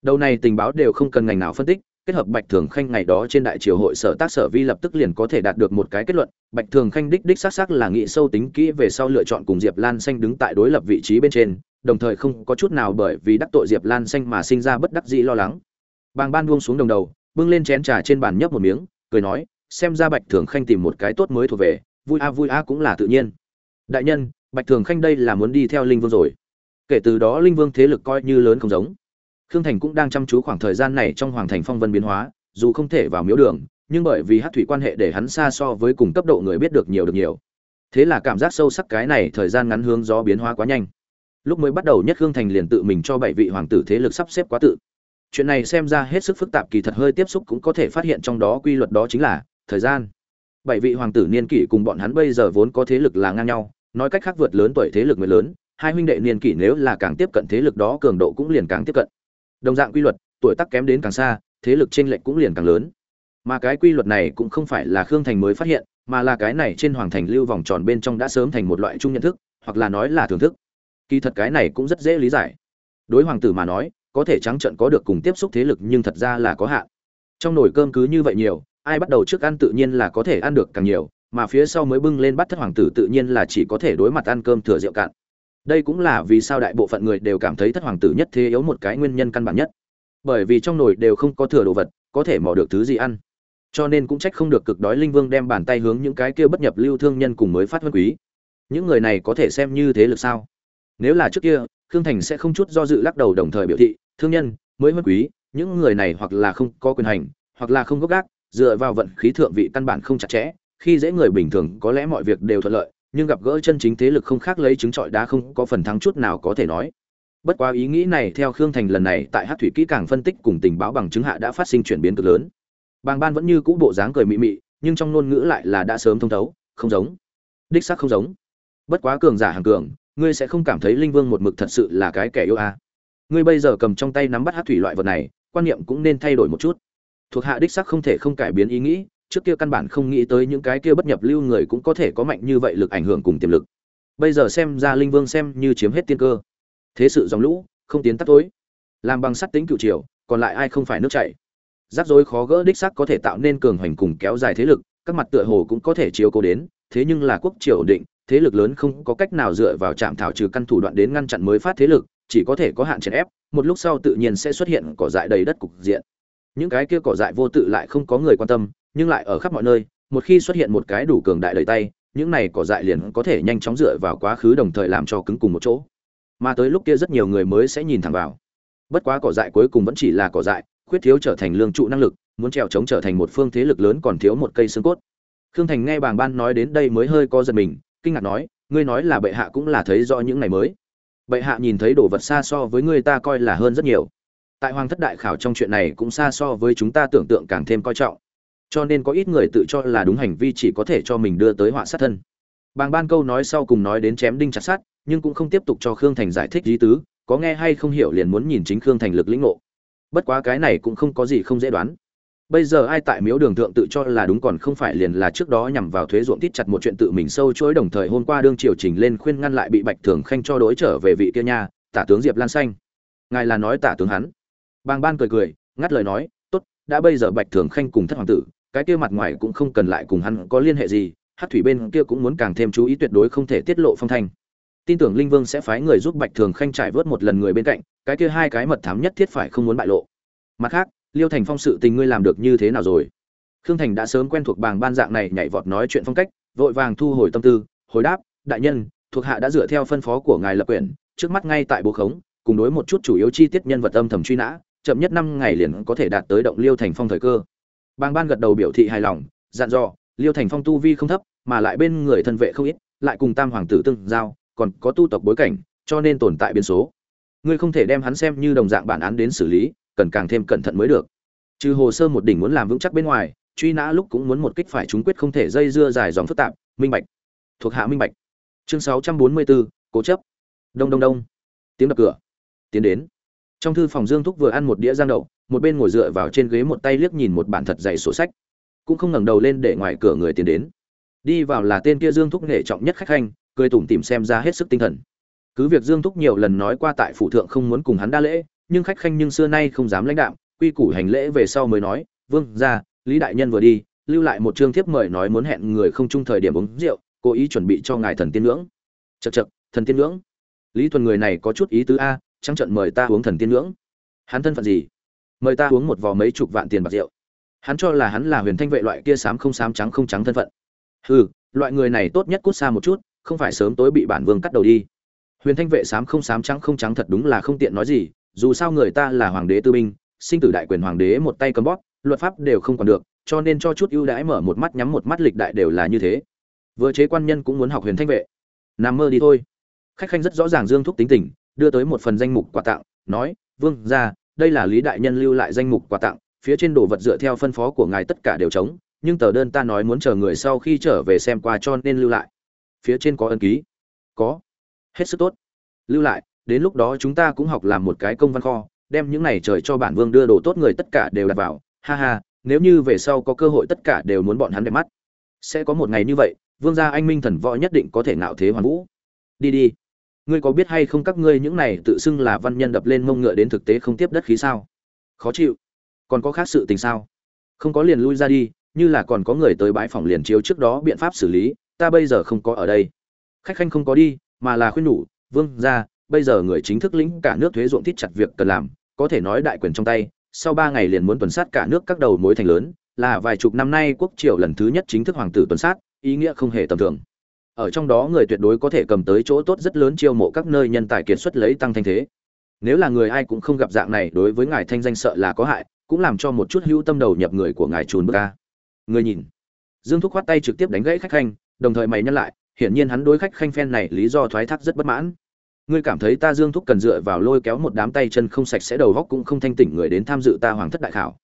Đầu này tình báo đều không cần ngành nào phân tích, kết hợp bạch thường khanh ngày đó trên đại triều hội sở tác sở vi lập tức liền có thể đạt được một cái kết luận, bạch thường khanh đích đích xác xác là nghĩ sâu tính kỹ về sau lựa chọn cùng diệp lan xanh đứng tại đối lập vị trí bên trên, đồng thời không có chút nào bởi vì đắc tội diệp lan xanh mà sinh ra bất đắc dĩ lo lắng. Bàng ban buông xuống đồng đầu, bưng lên chén trà trên bàn nhấp một miếng, cười nói, xem ra bạch thường khanh tìm một cái tốt mới thuộc về vui a vui a cũng là tự nhiên. Đại nhân, bạch thường khanh đây là muốn đi theo linh vương rồi. Kể từ đó linh vương thế lực coi như lớn không giống. Khương thành cũng đang chăm chú khoảng thời gian này trong hoàng thành phong vân biến hóa, dù không thể vào miếu đường, nhưng bởi vì hát thủy quan hệ để hắn xa so với cùng cấp độ người biết được nhiều được nhiều. Thế là cảm giác sâu sắc cái này thời gian ngắn hướng gió biến hóa quá nhanh. Lúc mới bắt đầu nhất khương thành liền tự mình cho bảy vị hoàng tử thế lực sắp xếp quá tự. Chuyện này xem ra hết sức phức tạp, kỳ thật hơi tiếp xúc cũng có thể phát hiện trong đó quy luật đó chính là thời gian bảy vị hoàng tử niên kỷ cùng bọn hắn bây giờ vốn có thế lực là ngang nhau, nói cách khác vượt lớn tuổi thế lực người lớn, hai huynh đệ niên kỷ nếu là càng tiếp cận thế lực đó cường độ cũng liền càng tiếp cận. Đồng dạng quy luật, tuổi tác kém đến càng xa, thế lực trên lệnh cũng liền càng lớn. Mà cái quy luật này cũng không phải là khương thành mới phát hiện, mà là cái này trên hoàng thành lưu vòng tròn bên trong đã sớm thành một loại chung nhận thức, hoặc là nói là thưởng thức. Kỳ thật cái này cũng rất dễ lý giải. Đối hoàng tử mà nói, có thể trắng trận có được cùng tiếp xúc thế lực nhưng thật ra là có hạn. Trong nồi cơm cứ như vậy nhiều ai bắt đầu trước ăn tự nhiên là có thể ăn được càng nhiều, mà phía sau mới bưng lên bắt thất hoàng tử tự nhiên là chỉ có thể đối mặt ăn cơm thừa rượu cạn. Đây cũng là vì sao đại bộ phận người đều cảm thấy thất hoàng tử nhất thế yếu một cái nguyên nhân căn bản nhất. Bởi vì trong nồi đều không có thừa đồ vật, có thể mò được thứ gì ăn. Cho nên cũng trách không được cực đói linh vương đem bàn tay hướng những cái kia bất nhập lưu thương nhân cùng mới phát vân quý. Những người này có thể xem như thế lực sao? Nếu là trước kia, khương thành sẽ không chút do dự lắc đầu đồng thời biểu thị, thương nhân, mới vân quý, những người này hoặc là không có quyền hành, hoặc là không gốc gác dựa vào vận khí thượng vị căn bản không chặt chẽ, khi dễ người bình thường có lẽ mọi việc đều thuận lợi, nhưng gặp gỡ chân chính thế lực không khác lấy trứng trọi đá không có phần thắng chút nào có thể nói. Bất quá ý nghĩ này theo khương thành lần này tại hát thủy kỹ càng phân tích cùng tình báo bằng chứng hạ đã phát sinh chuyển biến cực lớn. Bàng ban vẫn như cũ bộ dáng cười mị mị, nhưng trong ngôn ngữ lại là đã sớm thông thấu, không giống. Đích xác không giống. Bất quá cường giả hàng cường, ngươi sẽ không cảm thấy linh vương một mực thật sự là cái kẻ yêu a. À. ngươi bây giờ cầm trong tay nắm bắt hát thủy loại vật này, quan niệm cũng nên thay đổi một chút thuộc hạ đích xác không thể không cải biến ý nghĩ, trước kia căn bản không nghĩ tới những cái kia bất nhập lưu người cũng có thể có mạnh như vậy lực ảnh hưởng cùng tiềm lực. Bây giờ xem ra linh vương xem như chiếm hết tiên cơ. Thế sự dòng lũ, không tiến tắt tối. Làm bằng sắt tính cựu triều, còn lại ai không phải nước chảy? Rắc rối khó gỡ đích sắc có thể tạo nên cường hoành cùng kéo dài thế lực, các mặt tựa hồ cũng có thể chiếu cố đến, thế nhưng là quốc triều ổn định, thế lực lớn không có cách nào dựa vào trạm thảo trừ căn thủ đoạn đến ngăn chặn mới phát thế lực, chỉ có thể có hạn chèn ép, một lúc sau tự nhiên sẽ xuất hiện cỏ dại đầy đất cục diện những cái kia cỏ dại vô tự lại không có người quan tâm, nhưng lại ở khắp mọi nơi, một khi xuất hiện một cái đủ cường đại đầy tay, những này cỏ dại liền có thể nhanh chóng dựa vào quá khứ đồng thời làm cho cứng cùng một chỗ. Mà tới lúc kia rất nhiều người mới sẽ nhìn thẳng vào. Bất quá cỏ dại cuối cùng vẫn chỉ là cỏ dại, khuyết thiếu trở thành lương trụ năng lực, muốn trèo chống trở thành một phương thế lực lớn còn thiếu một cây xương cốt. Khương thành nghe bàng ban nói đến đây mới hơi co giật mình, kinh ngạc nói, ngươi nói là bệ hạ cũng là thấy rõ những ngày mới. Bệ hạ nhìn thấy đồ vật xa so với ngươi ta coi là hơn rất nhiều tại hoàng thất đại khảo trong chuyện này cũng xa so với chúng ta tưởng tượng càng thêm coi trọng. Cho nên có ít người tự cho là đúng hành vi chỉ có thể cho mình đưa tới họa sát thân. Bàng ban câu nói sau cùng nói đến chém đinh chặt sát nhưng cũng không tiếp tục cho khương thành giải thích lý tứ, có nghe hay không hiểu liền muốn nhìn chính khương thành lực lĩnh ngộ. Bất quá cái này cũng không có gì không dễ đoán. Bây giờ ai tại miếu đường thượng tự cho là đúng còn không phải liền là trước đó nhằm vào thuế ruộng tít chặt một chuyện tự mình sâu chối đồng thời hôm qua đương triều trình lên khuyên ngăn lại bị bạch thường khanh cho đối trở về vị kia nha, tả tướng diệp lan xanh. Ngài là nói tả tướng hắn bàng ban cười cười, ngắt lời nói, tốt, đã bây giờ bạch thường khanh cùng thất hoàng tử, cái kia mặt ngoài cũng không cần lại cùng hắn có liên hệ gì hát thủy bên kia cũng muốn càng thêm chú ý tuyệt đối không thể tiết lộ phong thanh. Tin tưởng linh vương sẽ phái người giúp bạch thường khanh trải vớt một lần người bên cạnh, cái kia hai cái mật thám nhất thiết phải không muốn bại lộ. Mặt khác, liêu thành phong sự tình ngươi làm được như thế nào rồi? Khương thành đã sớm quen thuộc bàng ban dạng này nhảy vọt nói chuyện phong cách, vội vàng thu hồi tâm tư, hồi đáp, đại nhân, thuộc hạ đã dựa theo phân phó của ngài lập quyển, trước mắt ngay tại bố khống, cùng đối một chút chủ yếu chi tiết nhân vật âm thầm truy nã chậm nhất năm ngày liền có thể đạt tới động liêu thành phong thời cơ. Bàng ban gật đầu biểu thị hài lòng dặn dò liêu thành phong tu vi không thấp mà lại bên người thân vệ không ít lại cùng tam hoàng tử tương giao còn có tu tộc bối cảnh cho nên tồn tại biến số. Ngươi không thể đem hắn xem như đồng dạng bản án đến xử lý cần càng thêm cẩn thận mới được. Trừ hồ sơ một đỉnh muốn làm vững chắc bên ngoài truy nã lúc cũng muốn một kích phải chúng quyết không thể dây dưa dài dòng phức tạp minh bạch. Thuộc hạ minh bạch. Chương 644, cố chấp. Đông đông đông. Tiếng đập cửa. Tiến đến trong thư phòng dương thúc vừa ăn một đĩa giang đậu, một bên ngồi dựa vào trên ghế một tay liếc nhìn một bản thật dày sổ sách. Cũng không ngẩng đầu lên để ngoài cửa người tiến đến. Đi vào là tên kia dương thúc nghệ trọng nhất khách khanh, cười tủm tỉm xem ra hết sức tinh thần. Cứ việc dương thúc nhiều lần nói qua tại phủ thượng không muốn cùng hắn đa lễ, nhưng khách khanh nhưng xưa nay không dám lãnh đạm, quy củ hành lễ về sau mới nói, vương ra lý đại nhân vừa đi, lưu lại một chương thiếp mời nói muốn hẹn người không chung thời điểm uống rượu, cố ý chuẩn bị cho ngài thần tiên ngưỡng. Chật chật thần tiên ngưỡng? Lý thuần người này có chút ý tứ a trăng trận mời ta uống thần tiên ngưỡng. Hắn thân phận gì? Mời ta uống một vò mấy chục vạn tiền bạc rượu. Hắn cho là hắn là huyền thanh vệ loại kia xám không xám trắng không trắng thân phận. Hừ, loại người này tốt nhất cút xa một chút, không phải sớm tối bị bản vương cắt đầu đi. Huyền thanh vệ xám không xám trắng không trắng thật đúng là không tiện nói gì, dù sao người ta là hoàng đế tư binh, sinh tử đại quyền hoàng đế một tay cầm bóp, luật pháp đều không còn được, cho nên cho chút ưu đãi mở một mắt nhắm một mắt lịch đại đều là như thế. Vừa chế quan nhân cũng muốn học huyền thanh vệ. Nằm mơ đi thôi. Khách khanh rất rõ ràng dương thúc tính tình đưa tới một phần danh mục quà tặng nói vương gia, đây là lý đại nhân lưu lại danh mục quà tặng phía trên đồ vật dựa theo phân phó của ngài tất cả đều trống nhưng tờ đơn ta nói muốn chờ người sau khi trở về xem qua cho nên lưu lại. Phía trên có ân ký. Có. Hết sức tốt. Lưu lại đến lúc đó chúng ta cũng học làm một cái công văn kho đem những này trời cho bản vương đưa đồ tốt người tất cả đều đặt vào. Ha ha nếu như về sau có cơ hội tất cả đều muốn bọn hắn đẹp mắt. Sẽ có một ngày như vậy vương gia anh minh thần võ nhất định có thể nạo thế hoàn vũ. Đi đi ngươi có biết hay không các ngươi những này tự xưng là văn nhân đập lên mông ngựa đến thực tế không tiếp đất khí sao? Khó chịu. Còn có khác sự tình sao? Không có liền lui ra đi, như là còn có người tới bãi phòng liền chiếu trước đó biện pháp xử lý, ta bây giờ không có ở đây. Khách khanh không có đi, mà là khuyên nhủ, vương ra bây giờ người chính thức lĩnh cả nước thuế ruộng thít chặt việc cần làm, có thể nói đại quyền trong tay, sau ba ngày liền muốn tuần sát cả nước các đầu mối thành lớn, là vài chục năm nay quốc triều lần thứ nhất chính thức hoàng tử tuần sát, ý nghĩa không hề tầm thường ở trong đó người tuyệt đối có thể cầm tới chỗ tốt rất lớn chiêu mộ các nơi nhân tài kiệt xuất lấy tăng thanh thế. Nếu là người ai cũng không gặp dạng này, đối với ngài thanh danh sợ là có hại, cũng làm cho một chút hữu tâm đầu nhập người của ngài trùn bước ca người nhìn. Dương thúc khoát tay trực tiếp đánh gãy khách khanh, đồng thời mày nhắc lại, hiển nhiên hắn đối khách khanh phen này lý do thoái thác rất bất mãn. Ngươi cảm thấy ta dương thúc cần dựa vào lôi kéo một đám tay chân không sạch sẽ đầu góc cũng không thanh tỉnh người đến tham dự ta hoàng thất đại khảo.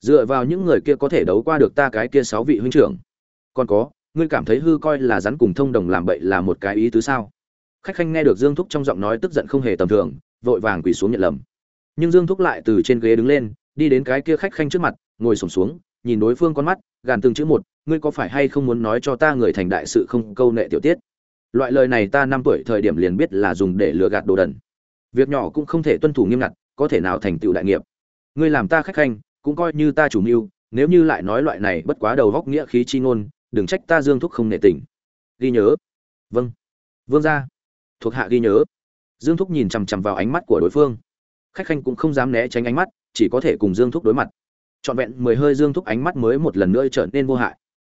Dựa vào những người kia có thể đấu qua được ta cái kia sáu vị huynh trưởng. Còn có ngươi cảm thấy hư coi là rắn cùng thông đồng làm bậy là một cái ý tứ sao? Khách khanh nghe được dương thúc trong giọng nói tức giận không hề tầm thường, vội vàng quỳ xuống nhận lầm. Nhưng dương thúc lại từ trên ghế đứng lên, đi đến cái kia khách khanh trước mặt, ngồi sổm xuống, nhìn đối phương con mắt, gàn từng chữ một, ngươi có phải hay không muốn nói cho ta người thành đại sự không? Câu nệ tiểu tiết. Loại lời này ta năm tuổi thời điểm liền biết là dùng để lừa gạt đồ đần. Việc nhỏ cũng không thể tuân thủ nghiêm ngặt, có thể nào thành tựu đại nghiệp. Ngươi làm ta khách khanh, cũng coi như ta chủ mưu, nếu như lại nói loại này bất quá đầu góc nghĩa khí chi ngôn đừng trách ta dương thúc không nể tình. Ghi nhớ. Vâng. Vương gia. Thuộc hạ ghi nhớ. Dương thúc nhìn chằm chằm vào ánh mắt của đối phương. Khách khanh cũng không dám né tránh ánh mắt, chỉ có thể cùng dương thúc đối mặt. Trọn vẹn mười hơi dương thúc ánh mắt mới một lần nữa trở nên vô hại.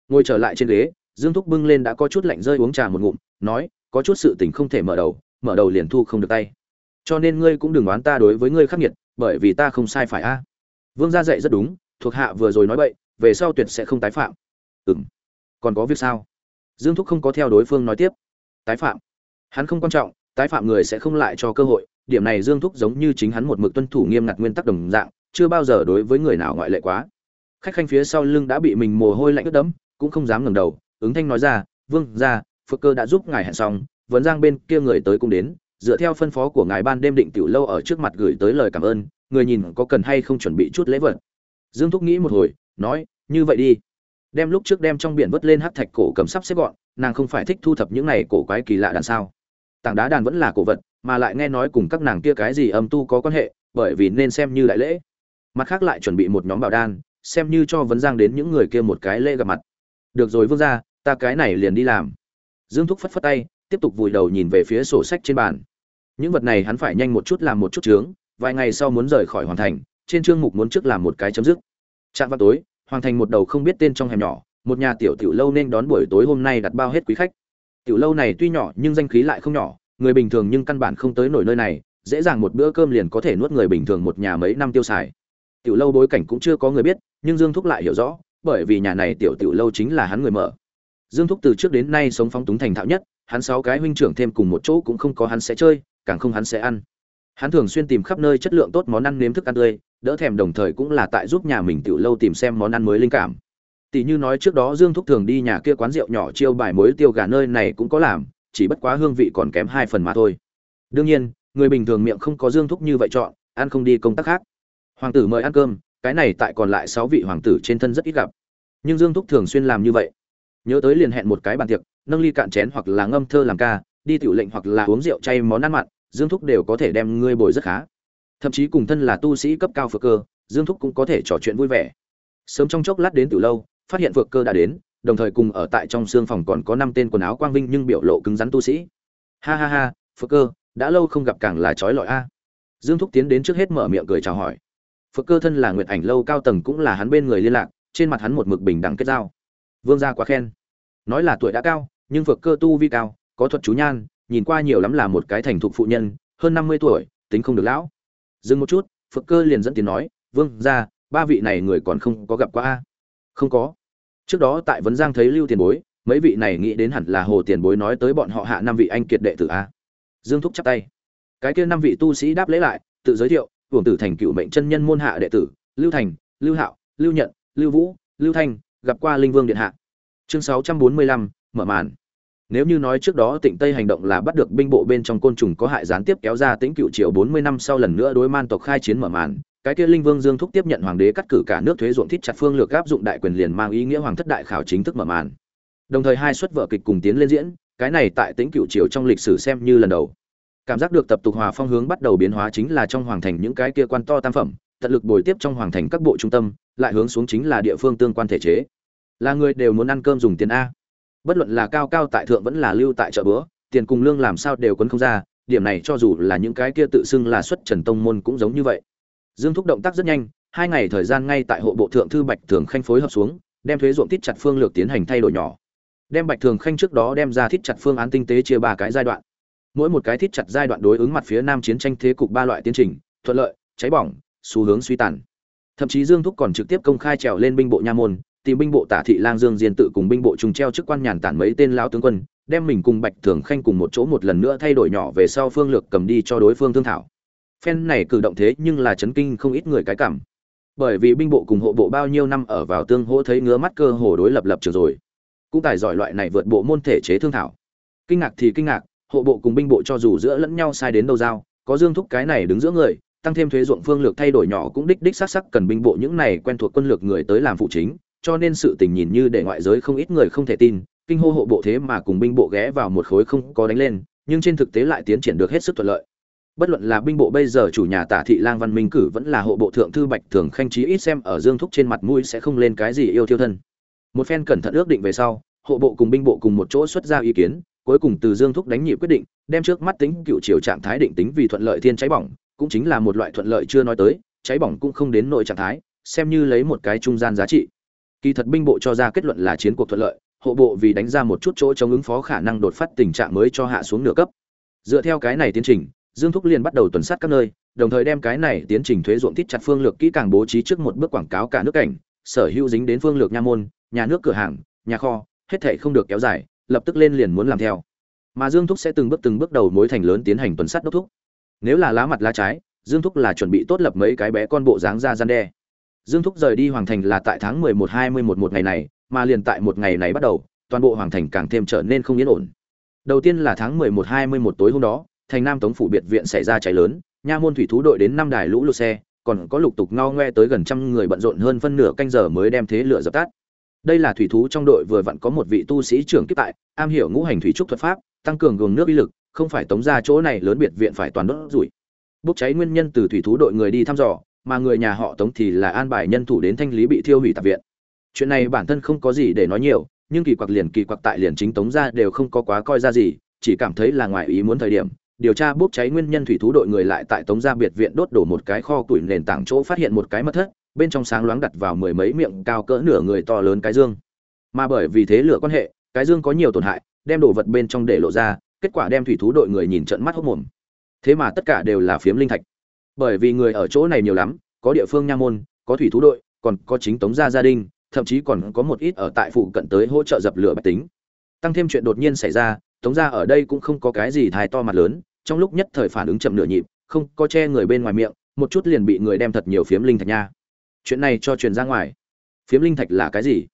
Ngồi trở lại trên ghế, dương thúc bưng lên đã có chút lạnh rơi uống trà một ngụm, nói, có chút sự tình không thể mở đầu mở đầu liền thu không được tay. Cho nên ngươi cũng đừng oán ta đối với ngươi khắc nghiệt, bởi vì ta không sai phải a. Vương gia dạy rất đúng, thuộc hạ vừa rồi nói vậy về sau tuyệt sẽ không tái phạm. Ừ còn có việc sao? Dương thúc không có theo đối phương nói tiếp. Tái phạm. Hắn không quan trọng, tái phạm người sẽ không lại cho cơ hội. Điểm này dương thúc giống như chính hắn một mực tuân thủ nghiêm ngặt nguyên tắc đồng dạng, chưa bao giờ đối với người nào ngoại lệ quá. Khách khanh phía sau lưng đã bị mình mồ hôi lạnh ướt đẫm, cũng không dám ngẩng đầu, ứng thanh nói ra, vương ra phước cơ đã giúp ngài hẹn xong, vấn giang bên kia người tới cũng đến, dựa theo phân phó của ngài ban đêm định tiểu lâu ở trước mặt gửi tới lời cảm ơn, người nhìn có cần hay không chuẩn bị chút lễ vật. Dương thúc nghĩ một hồi, nói, như vậy đi đem lúc trước đem trong biển vớt lên hắc thạch cổ cầm sắp xếp gọn, nàng không phải thích thu thập những này cổ quái kỳ lạ đàn sao. Tảng đá đàn vẫn là cổ vật, mà lại nghe nói cùng các nàng kia cái gì âm tu có quan hệ, bởi vì nên xem như đại lễ. Mặt khác lại chuẩn bị một nhóm bảo đan, xem như cho vấn giang đến những người kia một cái lễ gặp mặt. Được rồi vương ra ta cái này liền đi làm. Dương thúc phất phất tay, tiếp tục vùi đầu nhìn về phía sổ sách trên bàn. Những vật này hắn phải nhanh một chút làm một chút trướng vài ngày sau muốn rời khỏi hoàn thành, trên chương mục muốn trước làm một cái chấm dứt. Trạng vào tối hoàn thành một đầu không biết tên trong hẻm nhỏ, một nhà tiểu tiểu lâu nên đón buổi tối hôm nay đặt bao hết quý khách. Tiểu lâu này tuy nhỏ nhưng danh khí lại không nhỏ, người bình thường nhưng căn bản không tới nổi nơi này, dễ dàng một bữa cơm liền có thể nuốt người bình thường một nhà mấy năm tiêu xài. Tiểu lâu bối cảnh cũng chưa có người biết, nhưng dương thúc lại hiểu rõ, bởi vì nhà này tiểu tiểu lâu chính là hắn người mở. Dương thúc từ trước đến nay sống phóng túng thành thạo nhất, hắn sáu cái huynh trưởng thêm cùng một chỗ cũng không có hắn sẽ chơi, càng không hắn sẽ ăn. Hắn thường xuyên tìm khắp nơi chất lượng tốt món ăn nếm thức ăn tươi đỡ thèm đồng thời cũng là tại giúp nhà mình tiểu lâu tìm xem món ăn mới linh cảm. Tỷ như nói trước đó dương thúc thường đi nhà kia quán rượu nhỏ chiêu bài muối tiêu gà nơi này cũng có làm, chỉ bất quá hương vị còn kém hai phần mà thôi. Đương nhiên, người bình thường miệng không có dương thúc như vậy chọn, ăn không đi công tác khác. Hoàng tử mời ăn cơm, cái này tại còn lại sáu vị hoàng tử trên thân rất ít gặp. Nhưng dương thúc thường xuyên làm như vậy. Nhớ tới liền hẹn một cái bàn tiệc, nâng ly cạn chén hoặc là ngâm thơ làm ca, đi tiểu lệnh hoặc là uống rượu chay món ăn mặn, dương thúc đều có thể đem ngươi bồi rất khá thậm chí cùng thân là tu sĩ cấp cao phược cơ, dương thúc cũng có thể trò chuyện vui vẻ. Sớm trong chốc lát đến từ lâu, phát hiện phược cơ đã đến, đồng thời cùng ở tại trong xương phòng còn có năm tên quần áo quang vinh nhưng biểu lộ cứng rắn tu sĩ. Ha ha ha phược cơ, đã lâu không gặp càng là trói lọi a. Dương thúc tiến đến trước hết mở miệng cười chào hỏi. Phược cơ thân là nguyệt ảnh lâu cao tầng cũng là hắn bên người liên lạc, trên mặt hắn một mực bình đẳng kết giao. Vương gia quá khen. Nói là tuổi đã cao, nhưng phược cơ tu vi cao, có thuật chú nhan, nhìn qua nhiều lắm là một cái thành thục phụ nhân, hơn năm mươi tuổi, tính không được lão dừng một chút, phượng cơ liền dẫn tiền nói, vương gia, ba vị này người còn không có gặp qua a? Không có. Trước đó tại vấn giang thấy lưu tiền bối, mấy vị này nghĩ đến hẳn là hồ tiền bối nói tới bọn họ hạ năm vị anh kiệt đệ tử a. Dương thúc chắp tay. Cái kia năm vị tu sĩ đáp lễ lại, tự giới thiệu, hưởng tử thành cựu mệnh chân nhân môn hạ đệ tử, lưu thành, lưu hạo, lưu nhận, lưu vũ, lưu thanh, gặp qua linh vương điện hạ. Chương sáu trăm bốn mươi lăm, mở màn nếu như nói trước đó Tịnh Tây hành động là bắt được binh bộ bên trong côn trùng có hại gián tiếp kéo ra tính cựu triệu 40 năm sau lần nữa đối man tộc khai chiến mở màn, cái kia Linh Vương Dương thúc tiếp nhận hoàng đế cắt cử cả nước thuế ruộng thiết chặt phương lược áp dụng đại quyền liền mang ý nghĩa hoàng thất đại khảo chính thức mở màn. Đồng thời hai suất vở kịch cùng tiến lên diễn, cái này tại tính cựu triều trong lịch sử xem như lần đầu. Cảm giác được tập tục hòa phong hướng bắt đầu biến hóa chính là trong hoàng thành những cái kia quan to tam phẩm, tận lực bồi tiếp trong hoàng thành các bộ trung tâm, lại hướng xuống chính là địa phương tương quan thể chế. Là người đều muốn ăn cơm dùng tiền a bất luận là cao cao tại thượng vẫn là lưu tại chợ bữa tiền cùng lương làm sao đều quấn không ra, điểm này cho dù là những cái kia tự xưng là xuất trần tông môn cũng giống như vậy. Dương thúc động tác rất nhanh, hai ngày thời gian ngay tại hộ bộ thượng thư bạch thường khanh phối hợp xuống, đem thuế ruộng thít chặt phương lược tiến hành thay đổi nhỏ. Đem bạch thường khanh trước đó đem ra thít chặt phương án tinh tế chia ba cái giai đoạn. Mỗi một cái thít chặt giai đoạn đối ứng mặt phía nam chiến tranh thế cục ba loại tiến trình, thuận lợi, cháy bỏng, xu hướng suy tàn. Thậm chí dương thúc còn trực tiếp công khai trèo lên binh bộ nha môn tìm binh bộ tả thị lang dương diên tự cùng binh bộ trùng treo chức quan nhàn tản mấy tên lão tướng quân, đem mình cùng bạch thường khanh cùng một chỗ một lần nữa thay đổi nhỏ về sau phương lược cầm đi cho đối phương thương thảo. Phen này cử động thế nhưng là chấn kinh không ít người cái cảm. Bởi vì binh bộ cùng hộ bộ bao nhiêu năm ở vào tương hỗ thấy ngứa mắt cơ hồ đối lập lập trường rồi. Cũng tài giỏi loại này vượt bộ môn thể chế thương thảo. Kinh ngạc thì kinh ngạc, hộ bộ cùng binh bộ cho dù giữa lẫn nhau sai đến đâu giao, có dương thúc cái này đứng giữa người, tăng thêm thuế ruộng phương lược thay đổi nhỏ cũng đích đích sắc sắc cần binh bộ những này quen thuộc quân lược người tới làm phụ chính cho nên sự tình nhìn như để ngoại giới không ít người không thể tin, kinh hô hộ bộ thế mà cùng binh bộ ghé vào một khối không có đánh lên, nhưng trên thực tế lại tiến triển được hết sức thuận lợi. Bất luận là binh bộ bây giờ chủ nhà Tả thị Lang Văn Minh cử vẫn là hộ bộ thượng thư Bạch Thường Khanh trí ít xem ở Dương Thúc trên mặt mũi sẽ không lên cái gì yêu thiêu thân. Một phen cẩn thận ước định về sau, hộ bộ cùng binh bộ cùng một chỗ xuất ra ý kiến, cuối cùng từ dương thúc đánh nhị quyết định đem trước mắt tính cựu chiều trạng thái định tính vì thuận lợi thiên cháy bỏng cũng chính là một loại thuận lợi chưa nói tới cháy bỏng cũng không đến nội trạng thái xem như lấy một cái trung gian giá trị kỳ thật binh bộ cho ra kết luận là chiến cuộc thuận lợi, hộ bộ vì đánh ra một chút chỗ chống ứng phó khả năng đột phát tình trạng mới cho hạ xuống nửa cấp. Dựa theo cái này tiến trình, dương thúc liền bắt đầu tuần sát các nơi, đồng thời đem cái này tiến trình thuế ruộng tít chặt phương lược kỹ càng bố trí trước một bước quảng cáo cả nước cảnh, sở hữu dính đến phương lược nha môn, nhà nước cửa hàng, nhà kho, hết thảy không được kéo dài, lập tức lên liền muốn làm theo. Mà dương thúc sẽ từng bước từng bước đầu mối thành lớn tiến hành tuần sát đốc thúc. Nếu là lá mặt lá trái, dương thúc là chuẩn bị tốt lập mấy cái bé con bộ dáng ra gian đe dương thúc rời đi hoàng thành là tại tháng mười một hai mươi một ngày này, mà liền tại một ngày này bắt đầu, toàn bộ hoàng thành càng thêm trở nên không yên ổn. Đầu tiên là tháng mười một hai mươi một tối hôm đó, thành nam tống phủ biệt viện xảy ra cháy lớn, nha môn thủy thú đội đến năm đài lũ lụt xe, còn có lục tục ngao ngoe tới gần trăm người bận rộn hơn phân nửa canh giờ mới đem thế lửa dập tắt. Đây là thủy thú trong đội vừa vặn có một vị tu sĩ trưởng kiếp tại, am hiểu ngũ hành thủy trúc thuật pháp, tăng cường gồm nước uy lực, không phải tống ra chỗ này lớn biệt viện phải toàn đốt rủi. Bốc cháy nguyên nhân từ thủy thú đội người đi thăm dò mà người nhà họ tống thì là an bài nhân thủ đến thanh lý bị thiêu hủy tạp viện. Chuyện này bản thân không có gì để nói nhiều, nhưng kỳ quặc liền kỳ quặc tại liền chính tống gia đều không có quá coi ra gì, chỉ cảm thấy là ngoài ý muốn thời điểm, điều tra bốc cháy nguyên nhân thủy thú đội người lại tại tống gia biệt viện đốt đổ một cái kho tủ nền tảng chỗ phát hiện một cái mất thất, bên trong sáng loáng đặt vào mười mấy miệng cao cỡ nửa người to lớn cái dương. Mà bởi vì thế lửa quan hệ, cái dương có nhiều tổn hại, đem đồ vật bên trong để lộ ra, kết quả đem thủy thú đội người nhìn trận mắt hốc mồm. Thế mà tất cả đều là phiếm linh thạch bởi vì người ở chỗ này nhiều lắm, có địa phương nha môn, có thủy thú đội, còn có chính tống gia gia đình, thậm chí còn có một ít ở tại phụ cận tới hỗ trợ dập lửa bách tính. Tăng thêm chuyện đột nhiên xảy ra, tống gia ở đây cũng không có cái gì thai to mặt lớn, trong lúc nhất thời phản ứng chậm nửa nhịp, không có che người bên ngoài miệng, một chút liền bị người đem thật nhiều phiếm linh thạch nha. Chuyện này cho truyền ra ngoài. Phiếm linh thạch là cái gì?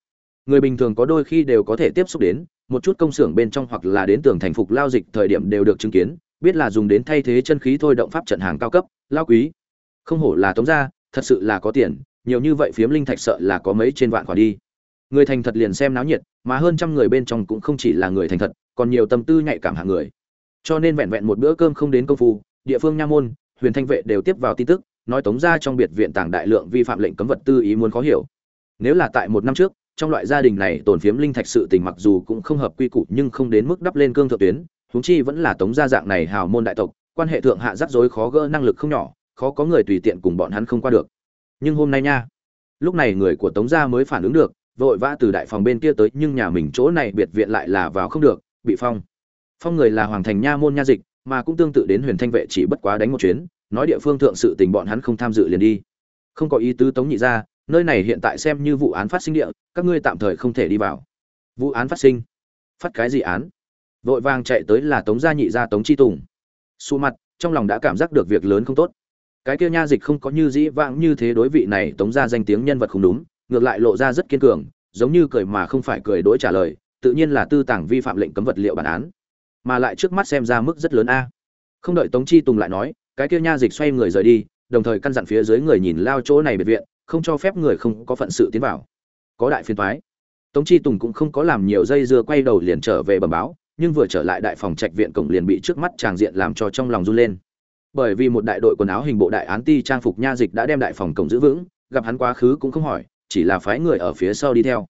Người bình thường có đôi khi đều có thể tiếp xúc đến, một chút công xưởng bên trong hoặc là đến tường thành phục lao dịch thời điểm đều được chứng kiến, biết là dùng đến thay thế chân khí thôi động pháp trận hàng cao cấp lao quý, không hổ là tống gia, thật sự là có tiền, nhiều như vậy phiếm linh thạch sợ là có mấy trên vạn khoản đi. Người thành thật liền xem náo nhiệt, mà hơn trăm người bên trong cũng không chỉ là người thành thật, còn nhiều tâm tư nhạy cảm hạng người. Cho nên vẹn vẹn một bữa cơm không đến công phu, địa phương nha môn, huyền thanh vệ đều tiếp vào tin tức, nói tống ra trong biệt viện tàng đại lượng vi phạm lệnh cấm vật tư ý muốn khó hiểu. Nếu là tại một năm trước, trong loại gia đình này tổn phiếm linh thạch sự tình mặc dù cũng không hợp quy củ nhưng không đến mức đắp lên cương thượng tuyến, huống chi vẫn là tống gia dạng này hào môn đại tộc quan hệ thượng hạ rắc rối khó gỡ năng lực không nhỏ, khó có người tùy tiện cùng bọn hắn không qua được. Nhưng hôm nay nha, lúc này người của tống gia mới phản ứng được, vội vã từ đại phòng bên kia tới, nhưng nhà mình chỗ này biệt viện lại là vào không được, bị phong. Phong người là hoàng thành nha môn nha dịch, mà cũng tương tự đến huyền thanh vệ chỉ bất quá đánh một chuyến, nói địa phương thượng sự tình bọn hắn không tham dự liền đi. Không có ý tứ tống nhị ra nơi này hiện tại xem như vụ án phát sinh địa, các ngươi tạm thời không thể đi vào. Vụ án phát sinh. Phát cái gì án? Vội vàng chạy tới là tống gia nhị gia tống chi tùng xù mặt, trong lòng đã cảm giác được việc lớn không tốt. Cái kia nha dịch không có như dĩ vãng như thế đối vị này tống gia danh tiếng nhân vật không đúng, ngược lại lộ ra rất kiên cường, giống như cười mà không phải cười đối trả lời, tự nhiên là tư tàng vi phạm lệnh cấm vật liệu bản án. Mà lại trước mắt xem ra mức rất lớn a. Không đợi tống chi tùng lại nói, cái kia nha dịch xoay người rời đi, đồng thời căn dặn phía dưới người nhìn lao chỗ này biệt viện, không cho phép người không có phận sự tiến vào. Có đại phiên thoái tống chi tùng cũng không có làm nhiều dây dưa quay đầu liền trở về bẩm báo nhưng vừa trở lại đại phòng trạch viện cổng liền bị trước mắt tràng diện làm cho trong lòng run lên. Bởi vì một đại đội quần áo hình bộ đại án ti trang phục nha dịch đã đem đại phòng cổng giữ vững, gặp hắn quá khứ cũng không hỏi, chỉ là phái người ở phía sau đi theo.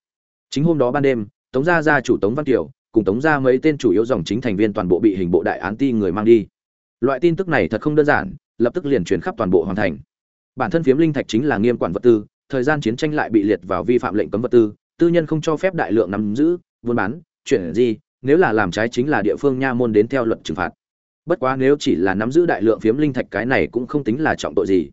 Chính hôm đó ban đêm, tống gia gia chủ tống văn kiều cùng tống gia mấy tên chủ yếu dòng chính thành viên toàn bộ bị hình bộ đại án ti người mang đi. Loại tin tức này thật không đơn giản, lập tức liền chuyển khắp toàn bộ hoàn thành. Bản thân phiếm linh thạch chính là nghiêm quản vật tư, thời gian chiến tranh lại bị liệt vào vi phạm lệnh cấm vật tư tư nhân không cho phép đại lượng nắm giữ, buôn bán, chuyển gì nếu là làm trái chính là địa phương nha môn đến theo luật trừng phạt. Bất quá nếu chỉ là nắm giữ đại lượng phiếm linh thạch cái này cũng không tính là trọng tội gì.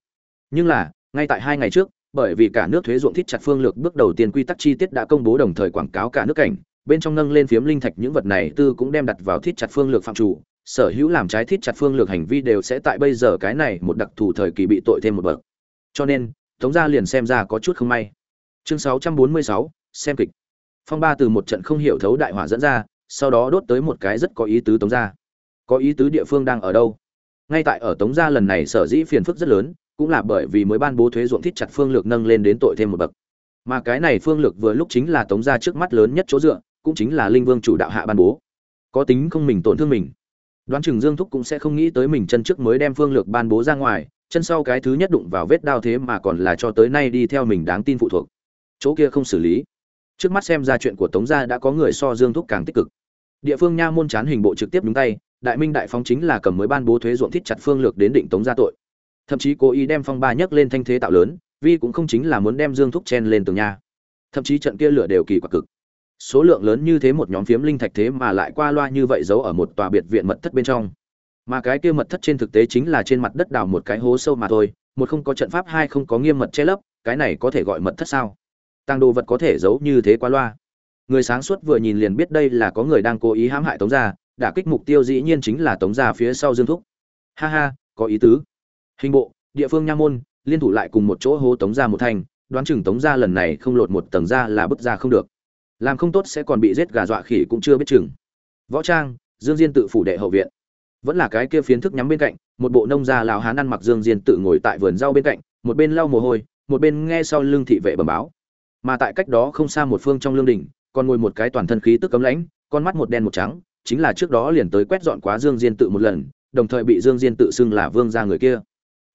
Nhưng là ngay tại hai ngày trước bởi vì cả nước thuế ruộng thiết chặt phương lược bước đầu tiên quy tắc chi tiết đã công bố đồng thời quảng cáo cả nước cảnh bên trong nâng lên phiếm linh thạch những vật này tư cũng đem đặt vào thiết chặt phương lược phạm chủ sở hữu làm trái thiết chặt phương lược hành vi đều sẽ tại bây giờ cái này một đặc thù thời kỳ bị tội thêm một bậc. Cho nên tống gia liền xem ra có chút không may. Chương 646, xem kịch. Phong ba từ một trận không hiểu thấu đại hỏa dẫn ra sau đó đốt tới một cái rất có ý tứ tống gia. Có ý tứ địa phương đang ở đâu? Ngay tại ở tống gia lần này sở dĩ phiền phức rất lớn, cũng là bởi vì mới ban bố thuế ruộng thít chặt phương lược nâng lên đến tội thêm một bậc. Mà cái này phương lược vừa lúc chính là tống gia trước mắt lớn nhất chỗ dựa, cũng chính là linh vương chủ đạo hạ ban bố. Có tính không mình tổn thương mình. Đoán chừng dương thúc cũng sẽ không nghĩ tới mình chân trước mới đem phương lược ban bố ra ngoài, chân sau cái thứ nhất đụng vào vết đao thế mà còn là cho tới nay đi theo mình đáng tin phụ thuộc. Chỗ kia không xử lý trước mắt xem ra chuyện của tống gia đã có người so dương thúc càng tích cực. Địa phương nha môn chán hình bộ trực tiếp nhúng tay, đại minh đại phong chính là cầm mới ban bố thuế ruộng thiết chặt phương lược đến định tống gia tội. Thậm chí cố ý đem phong ba nhấc lên thanh thế tạo lớn vi cũng không chính là muốn đem dương thúc chen lên tường nha. Thậm chí trận kia lửa đều kỳ quặc cực. Số lượng lớn như thế một nhóm phiếm linh thạch thế mà lại qua loa như vậy giấu ở một tòa biệt viện mật thất bên trong. Mà cái kia mật thất trên thực tế chính là trên mặt đất đào một cái hố sâu mà thôi, một không có trận pháp, hai không có nghiêm mật che lấp, cái này có thể gọi mật thất sao? Tăng đồ vật có thể giấu như thế qua loa. Người sáng suốt vừa nhìn liền biết đây là có người đang cố ý hãm hại tống gia, đả kích mục tiêu dĩ nhiên chính là tống gia phía sau dương thúc. Ha ha, có ý tứ. Hình bộ, địa phương nha môn, liên thủ lại cùng một chỗ hố tống gia một thành, đoán chừng tống gia lần này không lột một tầng ra là bức ra không được. Làm không tốt sẽ còn bị giết gà dọa khỉ cũng chưa biết chừng. Võ trang, dương diên tự phủ đệ hậu viện. Vẫn là cái kia phiến thức nhắm bên cạnh, một bộ nông gia lão hán ăn mặc dương diên tự ngồi tại vườn rau bên cạnh, một bên lau mồ hôi, một bên nghe sau lưng thị vệ bẩm báo mà tại cách đó không xa một phương trong lương đình còn ngồi một cái toàn thân khí tức cấm lãnh, con mắt một đen một trắng, chính là trước đó liền tới quét dọn quá dương diên tự một lần, đồng thời bị dương diên tự xưng là vương gia người kia.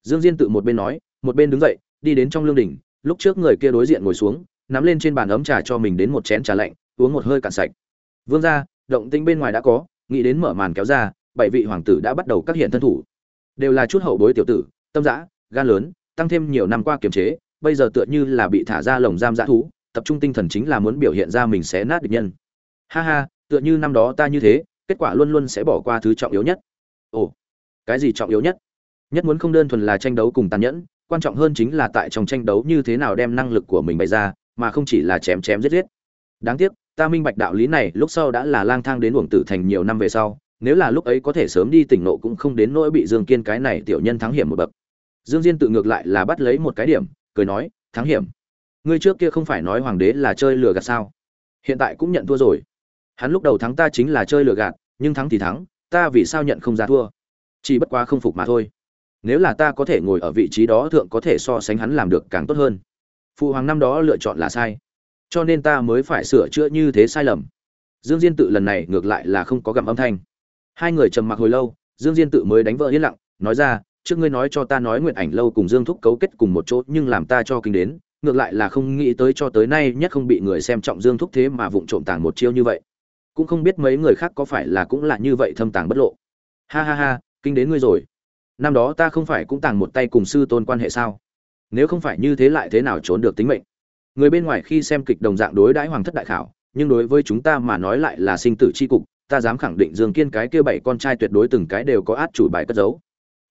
Dương diên tự một bên nói, một bên đứng dậy, đi đến trong lương đình lúc trước người kia đối diện ngồi xuống, nắm lên trên bàn ấm trà cho mình đến một chén trà lạnh, uống một hơi cạn sạch. Vương gia, động tĩnh bên ngoài đã có, nghĩ đến mở màn kéo ra, bảy vị hoàng tử đã bắt đầu các hiện thân thủ. Đều là chút hậu bối tiểu tử, tâm dã, gan lớn, tăng thêm nhiều năm qua kiềm chế bây giờ tựa như là bị thả ra lồng giam dã thú, tập trung tinh thần chính là muốn biểu hiện ra mình sẽ nát địch nhân. Ha ha, tựa như năm đó ta như thế, kết quả luôn luôn sẽ bỏ qua thứ trọng yếu nhất. Ồ, cái gì trọng yếu nhất? Nhất muốn không đơn thuần là tranh đấu cùng tàn nhẫn, quan trọng hơn chính là tại trong tranh đấu như thế nào đem năng lực của mình bày ra, mà không chỉ là chém chém giết giết. Đáng tiếc, ta minh bạch đạo lý này lúc sau đã là lang thang đến uổng tử thành nhiều năm về sau, nếu là lúc ấy có thể sớm đi tỉnh nộ cũng không đến nỗi bị dương kiên cái này tiểu nhân thắng hiểm một bậc. Dương diên tự ngược lại là bắt lấy một cái điểm cười nói, thắng hiểm. Ngươi trước kia không phải nói hoàng đế là chơi lừa gạt sao? Hiện tại cũng nhận thua rồi. Hắn lúc đầu thắng ta chính là chơi lừa gạt, nhưng thắng thì thắng, ta vì sao nhận không ra thua? Chỉ bất quá không phục mà thôi. Nếu là ta có thể ngồi ở vị trí đó thượng có thể so sánh hắn làm được càng tốt hơn. Phụ hoàng năm đó lựa chọn là sai, cho nên ta mới phải sửa chữa như thế sai lầm. Dương diên tự lần này ngược lại là không có gặm âm thanh. Hai người trầm mặc hồi lâu, dương diên tự mới đánh vỡ yên lặng, nói ra trước ngươi nói cho ta nói nguyện ảnh lâu cùng dương thúc cấu kết cùng một chỗ, nhưng làm ta cho kinh đến, ngược lại là không nghĩ tới cho tới nay nhất không bị người xem trọng dương thúc thế mà vụng trộm tàng một chiêu như vậy. Cũng không biết mấy người khác có phải là cũng là như vậy thâm tàng bất lộ. Ha ha ha, kinh đến ngươi rồi. Năm đó ta không phải cũng tàng một tay cùng sư tôn quan hệ sao? Nếu không phải như thế lại thế nào trốn được tính mệnh? Người bên ngoài khi xem kịch đồng dạng đối đãi hoàng thất đại khảo, nhưng đối với chúng ta mà nói lại là sinh tử c h i cục, ta dám khẳng định dương kiên cái kia bảy con trai tuyệt đối từng cái đều có át chủ bài cất giấu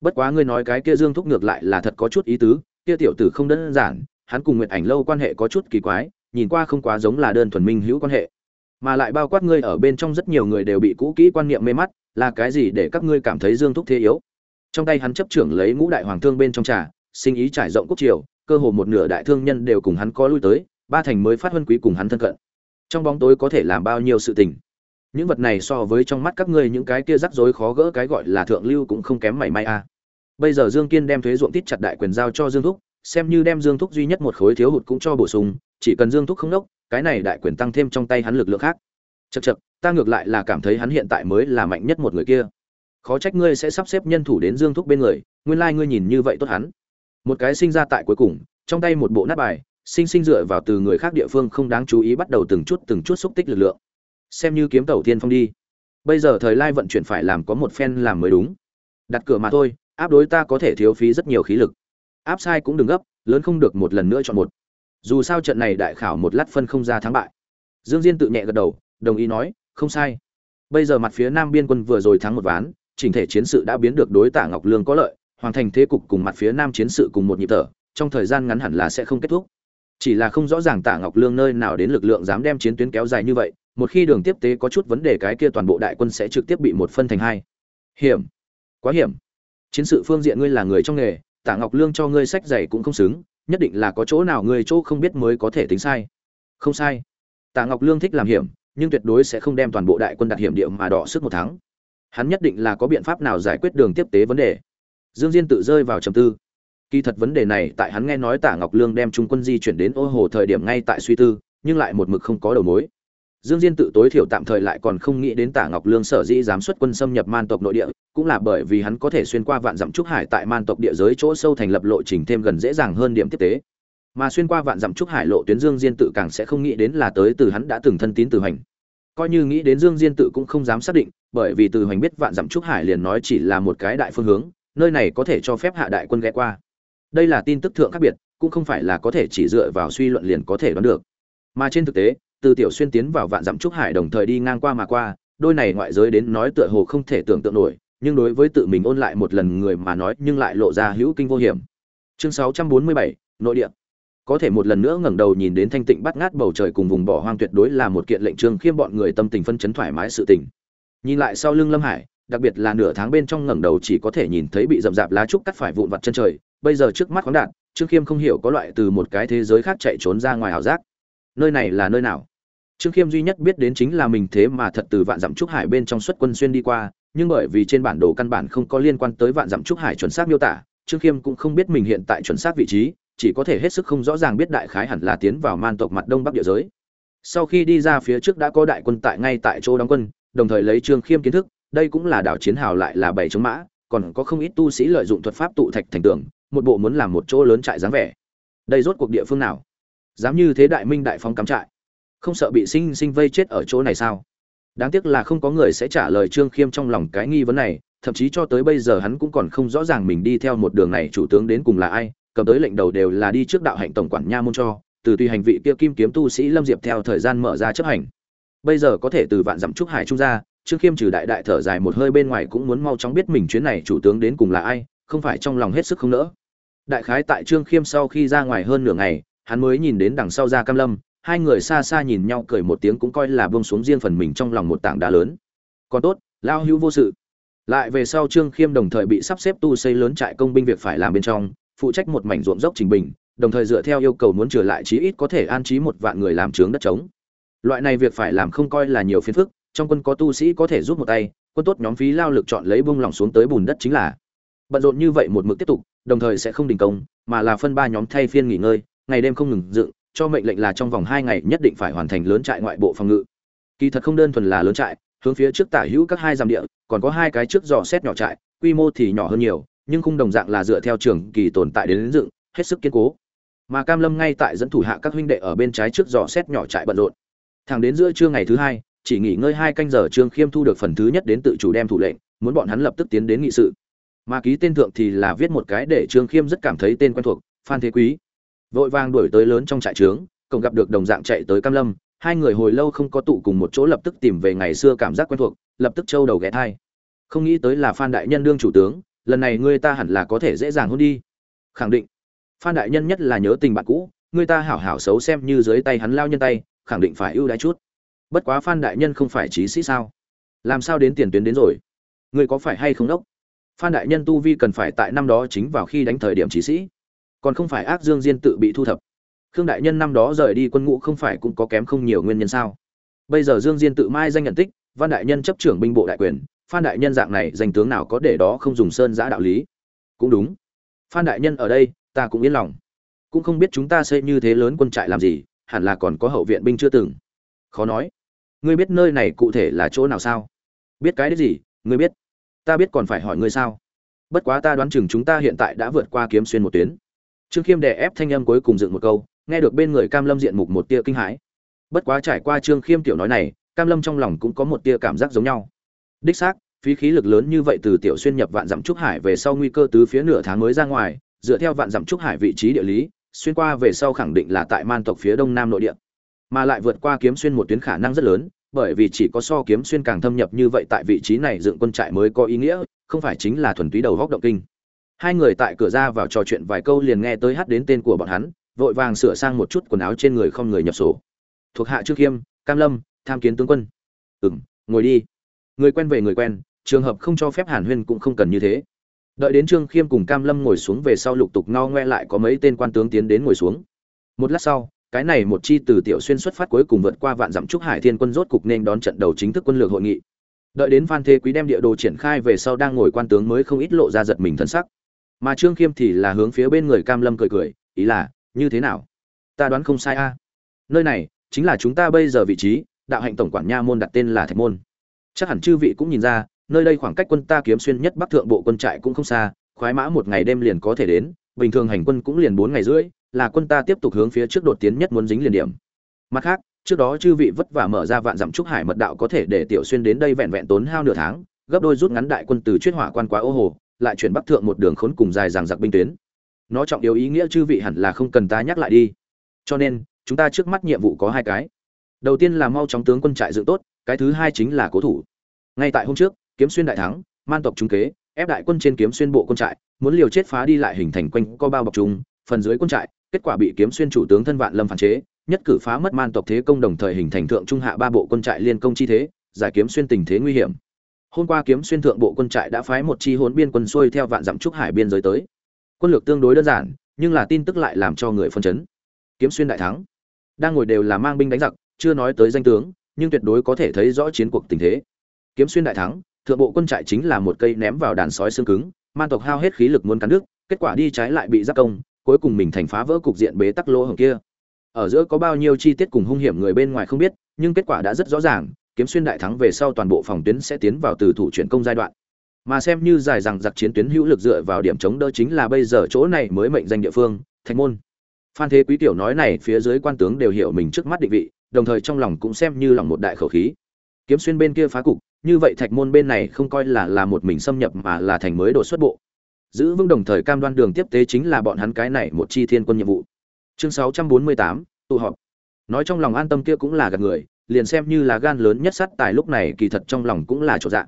bất quá ngươi nói cái kia dương thúc ngược lại là thật có chút ý tứ, kia tiểu tử không đơn giản, hắn cùng nguyệt ảnh lâu quan hệ có chút kỳ quái, nhìn qua không quá giống là đơn thuần minh hữu quan hệ. Mà lại bao quát ngươi ở bên trong rất nhiều người đều bị cũ kỹ quan niệm mê mắt, là cái gì để các ngươi cảm thấy dương thúc thế yếu? Trong tay hắn chấp trưởng lấy ngũ đại hoàng thương bên trong trà, sinh ý trải rộng quốc triều, cơ hồ một nửa đại thương nhân đều cùng hắn có lui tới, ba thành mới phát huân quý cùng hắn thân cận. Trong bóng tối có thể làm bao nhiêu sự tình? Những vật này so với trong mắt các ngươi những cái kia rắc rối khó gỡ cái gọi là thượng lưu cũng không kém mảy may a bây giờ dương kiên đem thuế ruộng tít chặt đại quyền giao cho dương thúc, xem như đem dương thúc duy nhất một khối thiếu hụt cũng cho bổ sung, chỉ cần dương thúc không đốc, cái này đại quyền tăng thêm trong tay hắn lực lượng khác. Chật chật ta ngược lại là cảm thấy hắn hiện tại mới là mạnh nhất một người kia. Khó trách ngươi sẽ sắp xếp nhân thủ đến dương thúc bên người, nguyên lai ngươi nhìn như vậy tốt hắn. Một cái sinh ra tại cuối cùng, trong tay một bộ nát bài, sinh sinh dựa vào từ người khác địa phương không đáng chú ý bắt đầu từng chút từng chút xúc tích lực lượng xem như kiếm tàu tiên phong đi. Bây giờ thời lai vận chuyển phải làm có một phen làm mới đúng. Đặt cửa mà thôi, áp đối ta có thể thiếu phí rất nhiều khí lực. Áp sai cũng đừng gấp, lớn không được một lần nữa chọn một. Dù sao trận này đại khảo một lát phân không ra thắng bại. Dương diên tự nhẹ gật đầu, đồng ý nói, không sai. Bây giờ mặt phía nam biên quân vừa rồi thắng một ván, chỉnh thể chiến sự đã biến được đối tả ngọc lương có lợi, hoàn thành thế cục cùng mặt phía nam chiến sự cùng một nhịp thở, trong thời gian ngắn hẳn là sẽ không kết thúc. Chỉ là không rõ ràng tả ngọc lương nơi nào đến lực lượng dám đem chiến tuyến kéo dài như vậy một khi đường tiếp tế có chút vấn đề cái kia toàn bộ đại quân sẽ trực tiếp bị một phân thành hai. Hiểm. Quá hiểm. Chiến sự phương diện ngươi là người trong nghề, tạ ngọc lương cho ngươi sách giày cũng không xứng, nhất định là có chỗ nào ngươi chỗ không biết mới có thể tính sai. Không sai. Tạ ngọc lương thích làm hiểm, nhưng tuyệt đối sẽ không đem toàn bộ đại quân đặt hiểm địa mà đỏ sức một tháng hắn nhất định là có biện pháp nào giải quyết đường tiếp tế vấn đề. Dương diên tự rơi vào trầm tư. Kỳ thật vấn đề này tại hắn nghe nói tạ ngọc lương đem trung quân di chuyển đến ô hồ thời điểm ngay tại suy tư, nhưng lại một mực không có đầu mối. Dương Diên tự tối thiểu tạm thời lại còn không nghĩ đến Tả Ngọc Lương sở dĩ dám xuất quân xâm nhập Man tộc nội địa, cũng là bởi vì hắn có thể xuyên qua vạn dặm trúc hải tại Man tộc địa giới chỗ sâu thành lập lộ trình thêm gần dễ dàng hơn điểm tiếp tế. Mà xuyên qua vạn dặm trúc hải lộ tuyến Dương Diên tự càng sẽ không nghĩ đến là tới từ hắn đã từng thân tín từ hành. coi như nghĩ đến dương diên tự cũng không dám xác định bởi vì từ hành biết vạn dặm trúc hải liền nói chỉ là một cái đại phương hướng nơi này có thể cho phép hạ đại quân ghé qua đây là tin tức thượng khác biệt cũng không phải là có thể chỉ dựa vào suy luận liền có thể đoán được mà trên thực tế từ tiểu xuyên tiến vào vạn dặm trúc hải đồng thời đi ngang qua mà qua đôi này ngoại giới đến nói tựa hồ không thể tưởng tượng nổi nhưng đối với tự mình ôn lại một lần người mà nói nhưng lại lộ ra hữu kinh vô hiểm. Chương 647, nội địa. Có thể một lần nữa ngẩng đầu nhìn đến thanh tịnh bắt ngát bầu trời cùng vùng bỏ hoang tuyệt đối là một kiện lệnh trương khiêm bọn người tâm tình phân chấn thoải mái sự tình. Nhìn lại sau lưng lâm hải đặc biệt là nửa tháng bên trong ngẩng đầu chỉ có thể nhìn thấy bị rậm rạp lá trúc cắt phải vụn vặt chân trời bây giờ trước mắt khoáng đạn trương khiêm không hiểu có loại từ một cái thế giới khác chạy trốn ra ngoài ảo giác. Nơi này là nơi nào? Trương khiêm duy nhất biết đến chính là mình thế mà thật từ vạn dặm trúc hải bên trong xuất quân xuyên đi qua, nhưng bởi vì trên bản đồ căn bản không có liên quan tới vạn dặm trúc hải chuẩn xác miêu tả, trương khiêm cũng không biết mình hiện tại chuẩn xác vị trí, chỉ có thể hết sức không rõ ràng biết đại khái hẳn là tiến vào man tộc mặt đông bắc địa giới. Sau khi đi ra phía trước đã có đại quân tại ngay tại chỗ đóng quân, đồng thời lấy trương khiêm kiến thức, đây cũng là đảo chiến hào lại là bảy chống mã, còn có không ít tu sĩ lợi dụng thuật pháp tụ thạch thành tường, một bộ muốn làm một chỗ lớn trại dáng vẻ. Đây rốt cuộc địa phương nào? Dám như thế đại minh đại phong cắm trại không sợ bị sinh sinh vây chết ở chỗ này sao? Đáng tiếc là không có người sẽ trả lời trương khiêm trong lòng cái nghi vấn này, thậm chí cho tới bây giờ hắn cũng còn không rõ ràng mình đi theo một đường này chủ tướng đến cùng là ai, cầm tới lệnh đầu đều là đi trước đạo hạnh tổng quản nha môn cho, từ tùy hành vị kia kim kiếm tu sĩ lâm diệp theo thời gian mở ra chấp hành. Bây giờ có thể từ vạn dặm trúc hải trung ra, trương khiêm trừ đại đại thở dài một hơi bên ngoài cũng muốn mau chóng biết mình chuyến này chủ tướng đến cùng là ai, không phải trong lòng hết sức không nỡ. Đại khái tại trương khiêm sau khi ra ngoài hơn nửa ngày, hắn mới nhìn đến đằng sau ra cam lâm hai người xa xa nhìn nhau cười một tiếng cũng coi là buông xuống riêng phần mình trong lòng một tảng đá lớn. Còn tốt lao hữu vô sự. Lại về sau trương khiêm đồng thời bị sắp xếp tu xây lớn trại công binh việc phải làm bên trong, phụ trách một mảnh ruộng dốc trình bình, đồng thời dựa theo yêu cầu muốn trở lại chí ít có thể an trí một vạn người làm trướng đất trống. Loại này việc phải làm không coi là nhiều phiền phức, trong quân có tu sĩ có thể giúp một tay, quân tốt nhóm phí lao lực chọn lấy bung lòng xuống tới bùn đất chính là. Bận rộn như vậy một mực tiếp tục, đồng thời sẽ không đình công, mà là phân ba nhóm thay phiên nghỉ ngơi, ngày đêm không ngừng dựng cho mệnh lệnh là trong vòng hai ngày nhất định phải hoàn thành lớn trại ngoại bộ phòng ngự. Kỳ thật không đơn thuần là lớn trại hướng phía trước tả hữu các hai dặm địa còn có hai cái trước dò xét nhỏ trại quy mô thì nhỏ hơn nhiều nhưng khung đồng dạng là dựa theo trường kỳ tồn tại đến, lĩnh dựng hết sức kiên cố. Mà cam lâm ngay tại dẫn thủ hạ các huynh đệ ở bên trái trước dò xét nhỏ trại bận rộn. Thẳng đến giữa trưa ngày thứ hai chỉ nghỉ ngơi hai canh giờ trương khiêm thu được phần thứ nhất đến tự chủ đem thủ lệnh muốn bọn hắn lập tức tiến đến nghị sự. Mà ký tên thượng thì là viết một cái để trương khiêm rất cảm thấy tên quen thuộc phan thế quý vội vàng đuổi tới lớn trong trại trướng cộng gặp được đồng dạng chạy tới cam lâm. Hai người hồi lâu không có tụ cùng một chỗ lập tức tìm về ngày xưa cảm giác quen thuộc, lập tức trâu đầu ghé thai. Không nghĩ tới là phan đại nhân đương chủ tướng, lần này ngươi ta hẳn là có thể dễ dàng hôn đi. Khẳng định. Phan đại nhân nhất là nhớ tình bạn cũ, ngươi ta hảo hảo xấu xem như dưới tay hắn lao nhân tay, khẳng định phải ưu đãi chút. Bất quá phan đại nhân không phải trí sĩ sao? Làm sao đến tiền tuyến đến rồi? Ngươi có phải hay không đốc? Phan đại nhân tu vi cần phải tại năm đó chính vào khi đánh thời điểm trí sĩ còn không phải ác dương diên tự bị thu thập. Khương đại nhân năm đó rời đi quân ngũ không phải cũng có kém không nhiều nguyên nhân sao? Bây giờ dương diên tự mai danh nhận tích, văn đại nhân chấp trưởng binh bộ đại quyền, phan đại nhân dạng này danh tướng nào có để đó không dùng sơn giã đạo lý? Cũng đúng. Phan đại nhân ở đây, ta cũng yên lòng. Cũng không biết chúng ta xây như thế lớn quân trại làm gì, hẳn là còn có hậu viện binh chưa từng. Khó nói. Ngươi biết nơi này cụ thể là chỗ nào sao? Biết cái đấy gì, ngươi biết. Ta biết còn phải hỏi ngươi sao? Bất quá ta đoán chừng chúng ta hiện tại đã vượt qua kiếm xuyên một tuyến trương khiêm đè ép thanh âm cuối cùng dựng một câu, nghe được bên người cam lâm diện mục một tia kinh hãi. Bất quá trải qua trương khiêm tiểu nói này, cam lâm trong lòng cũng có một tia cảm giác giống nhau. Đích xác, phí khí lực lớn như vậy từ tiểu xuyên nhập vạn dặm trúc hải về sau nguy cơ tứ phía nửa tháng mới ra ngoài, dựa theo vạn dặm trúc hải vị trí địa lý, xuyên qua về sau khẳng định là tại man tộc phía đông nam nội địa. Mà lại vượt qua kiếm xuyên một tuyến khả năng rất lớn, bởi vì chỉ có so kiếm xuyên càng thâm nhập như vậy tại vị trí này dựng quân trại mới có ý nghĩa, không phải chính là thuần túy đầu góc động kinh hai người tại cửa ra vào trò chuyện vài câu liền nghe tới hát đến tên của bọn hắn, vội vàng sửa sang một chút quần áo trên người không người nhập sổ. Thuộc hạ trương khiêm, cam lâm, tham kiến tướng quân. Ừng ngồi đi. Người quen về người quen, trường hợp không cho phép hàn huyên cũng không cần như thế. Đợi đến trương khiêm cùng cam lâm ngồi xuống về sau lục tục no ngoe lại có mấy tên quan tướng tiến đến ngồi xuống. Một lát sau, cái này một chi từ tiểu xuyên xuất phát cuối cùng vượt qua vạn dặm trúc hải thiên quân rốt cục nên đón trận đầu chính thức quân lược hội nghị. Đợi đến phan thế quý đem địa đồ triển khai về sau đang ngồi quan tướng mới không ít lộ ra giật mình thân sắc mà trương khiêm thì là hướng phía bên người cam lâm cười cười, ý là, như thế nào? Ta đoán không sai a. Nơi này chính là chúng ta bây giờ vị trí, đạo hạnh tổng quản nha môn đặt tên là thạch môn. Chắc hẳn chư vị cũng nhìn ra, nơi đây khoảng cách quân ta kiếm xuyên nhất bắc thượng bộ quân trại cũng không xa, khoái mã một ngày đêm liền có thể đến, bình thường hành quân cũng liền bốn ngày rưỡi, là quân ta tiếp tục hướng phía trước đột tiến nhất muốn dính liền điểm. Mặt khác, trước đó chư vị vất vả mở ra vạn dặm trúc hải mật đạo có thể để tiểu xuyên đến đây vẹn vẹn tốn hao nửa tháng, gấp đôi rút ngắn đại quân từ chuyết hỏa quan quá ô hồ lại chuyển bắc thượng một đường khốn cùng dài dằng dặc binh tuyến. Nó trọng yếu ý nghĩa chư vị hẳn là không cần ta nhắc lại đi. Cho nên, chúng ta trước mắt nhiệm vụ có hai cái. Đầu tiên là mau chóng tướng quân trại dựng tốt, cái thứ hai chính là cố thủ. Ngay tại hôm trước, kiếm xuyên đại thắng, man tộc trung kế, ép đại quân trên kiếm xuyên bộ quân trại, muốn liều chết phá đi lại hình thành quanh co bao bọc chúng phần dưới quân trại, kết quả bị kiếm xuyên chủ tướng thân vạn lâm phản chế, nhất cử phá mất man tộc thế công đồng thời hình thành thượng trung hạ ba bộ quân trại liên công chi thế, giải kiếm xuyên tình thế nguy hiểm hôm qua kiếm xuyên thượng bộ quân trại đã phái một chi hốn biên quân xuôi theo vạn dặm trúc hải biên giới tới. Quân lược tương đối đơn giản, nhưng là tin tức lại làm cho người phân chấn. Kiếm xuyên đại thắng. Đang ngồi đều là mang binh đánh giặc, chưa nói tới danh tướng, nhưng tuyệt đối có thể thấy rõ chiến cuộc tình thế. Kiếm xuyên đại thắng, thượng bộ quân trại chính là một cây ném vào đàn sói xương cứng, man tộc hao hết khí lực muốn cắn nước kết quả đi trái lại bị giáp công, cuối cùng mình thành phá vỡ cục diện bế tắc lỗ hổng kia. Ở giữa có bao nhiêu chi tiết cùng hung hiểm người bên ngoài không biết, nhưng kết quả đã rất rõ ràng kiếm xuyên đại thắng về sau toàn bộ phòng tuyến sẽ tiến vào từ thủ chuyển công giai đoạn. Mà xem như dài rằng giặc chiến tuyến hữu lực dựa vào điểm chống đỡ chính là bây giờ chỗ này mới mệnh danh địa phương thạch môn. Phan thế quý tiểu nói này phía dưới quan tướng đều hiểu mình trước mắt định vị đồng thời trong lòng cũng xem như lòng một đại khẩu khí. Kiếm xuyên bên kia phá cục như vậy thạch môn bên này không coi là là một mình xâm nhập mà là thành mới đột xuất bộ. Giữ vững đồng thời cam đoan đường tiếp tế chính là bọn hắn cái này một chi thiên quân nhiệm vụ. Chương 648, tụ họp. Nói trong lòng an tâm kia cũng là gạt người liền xem như là gan lớn nhất sắt tài lúc này kỳ thật trong lòng cũng là chỗ dạ.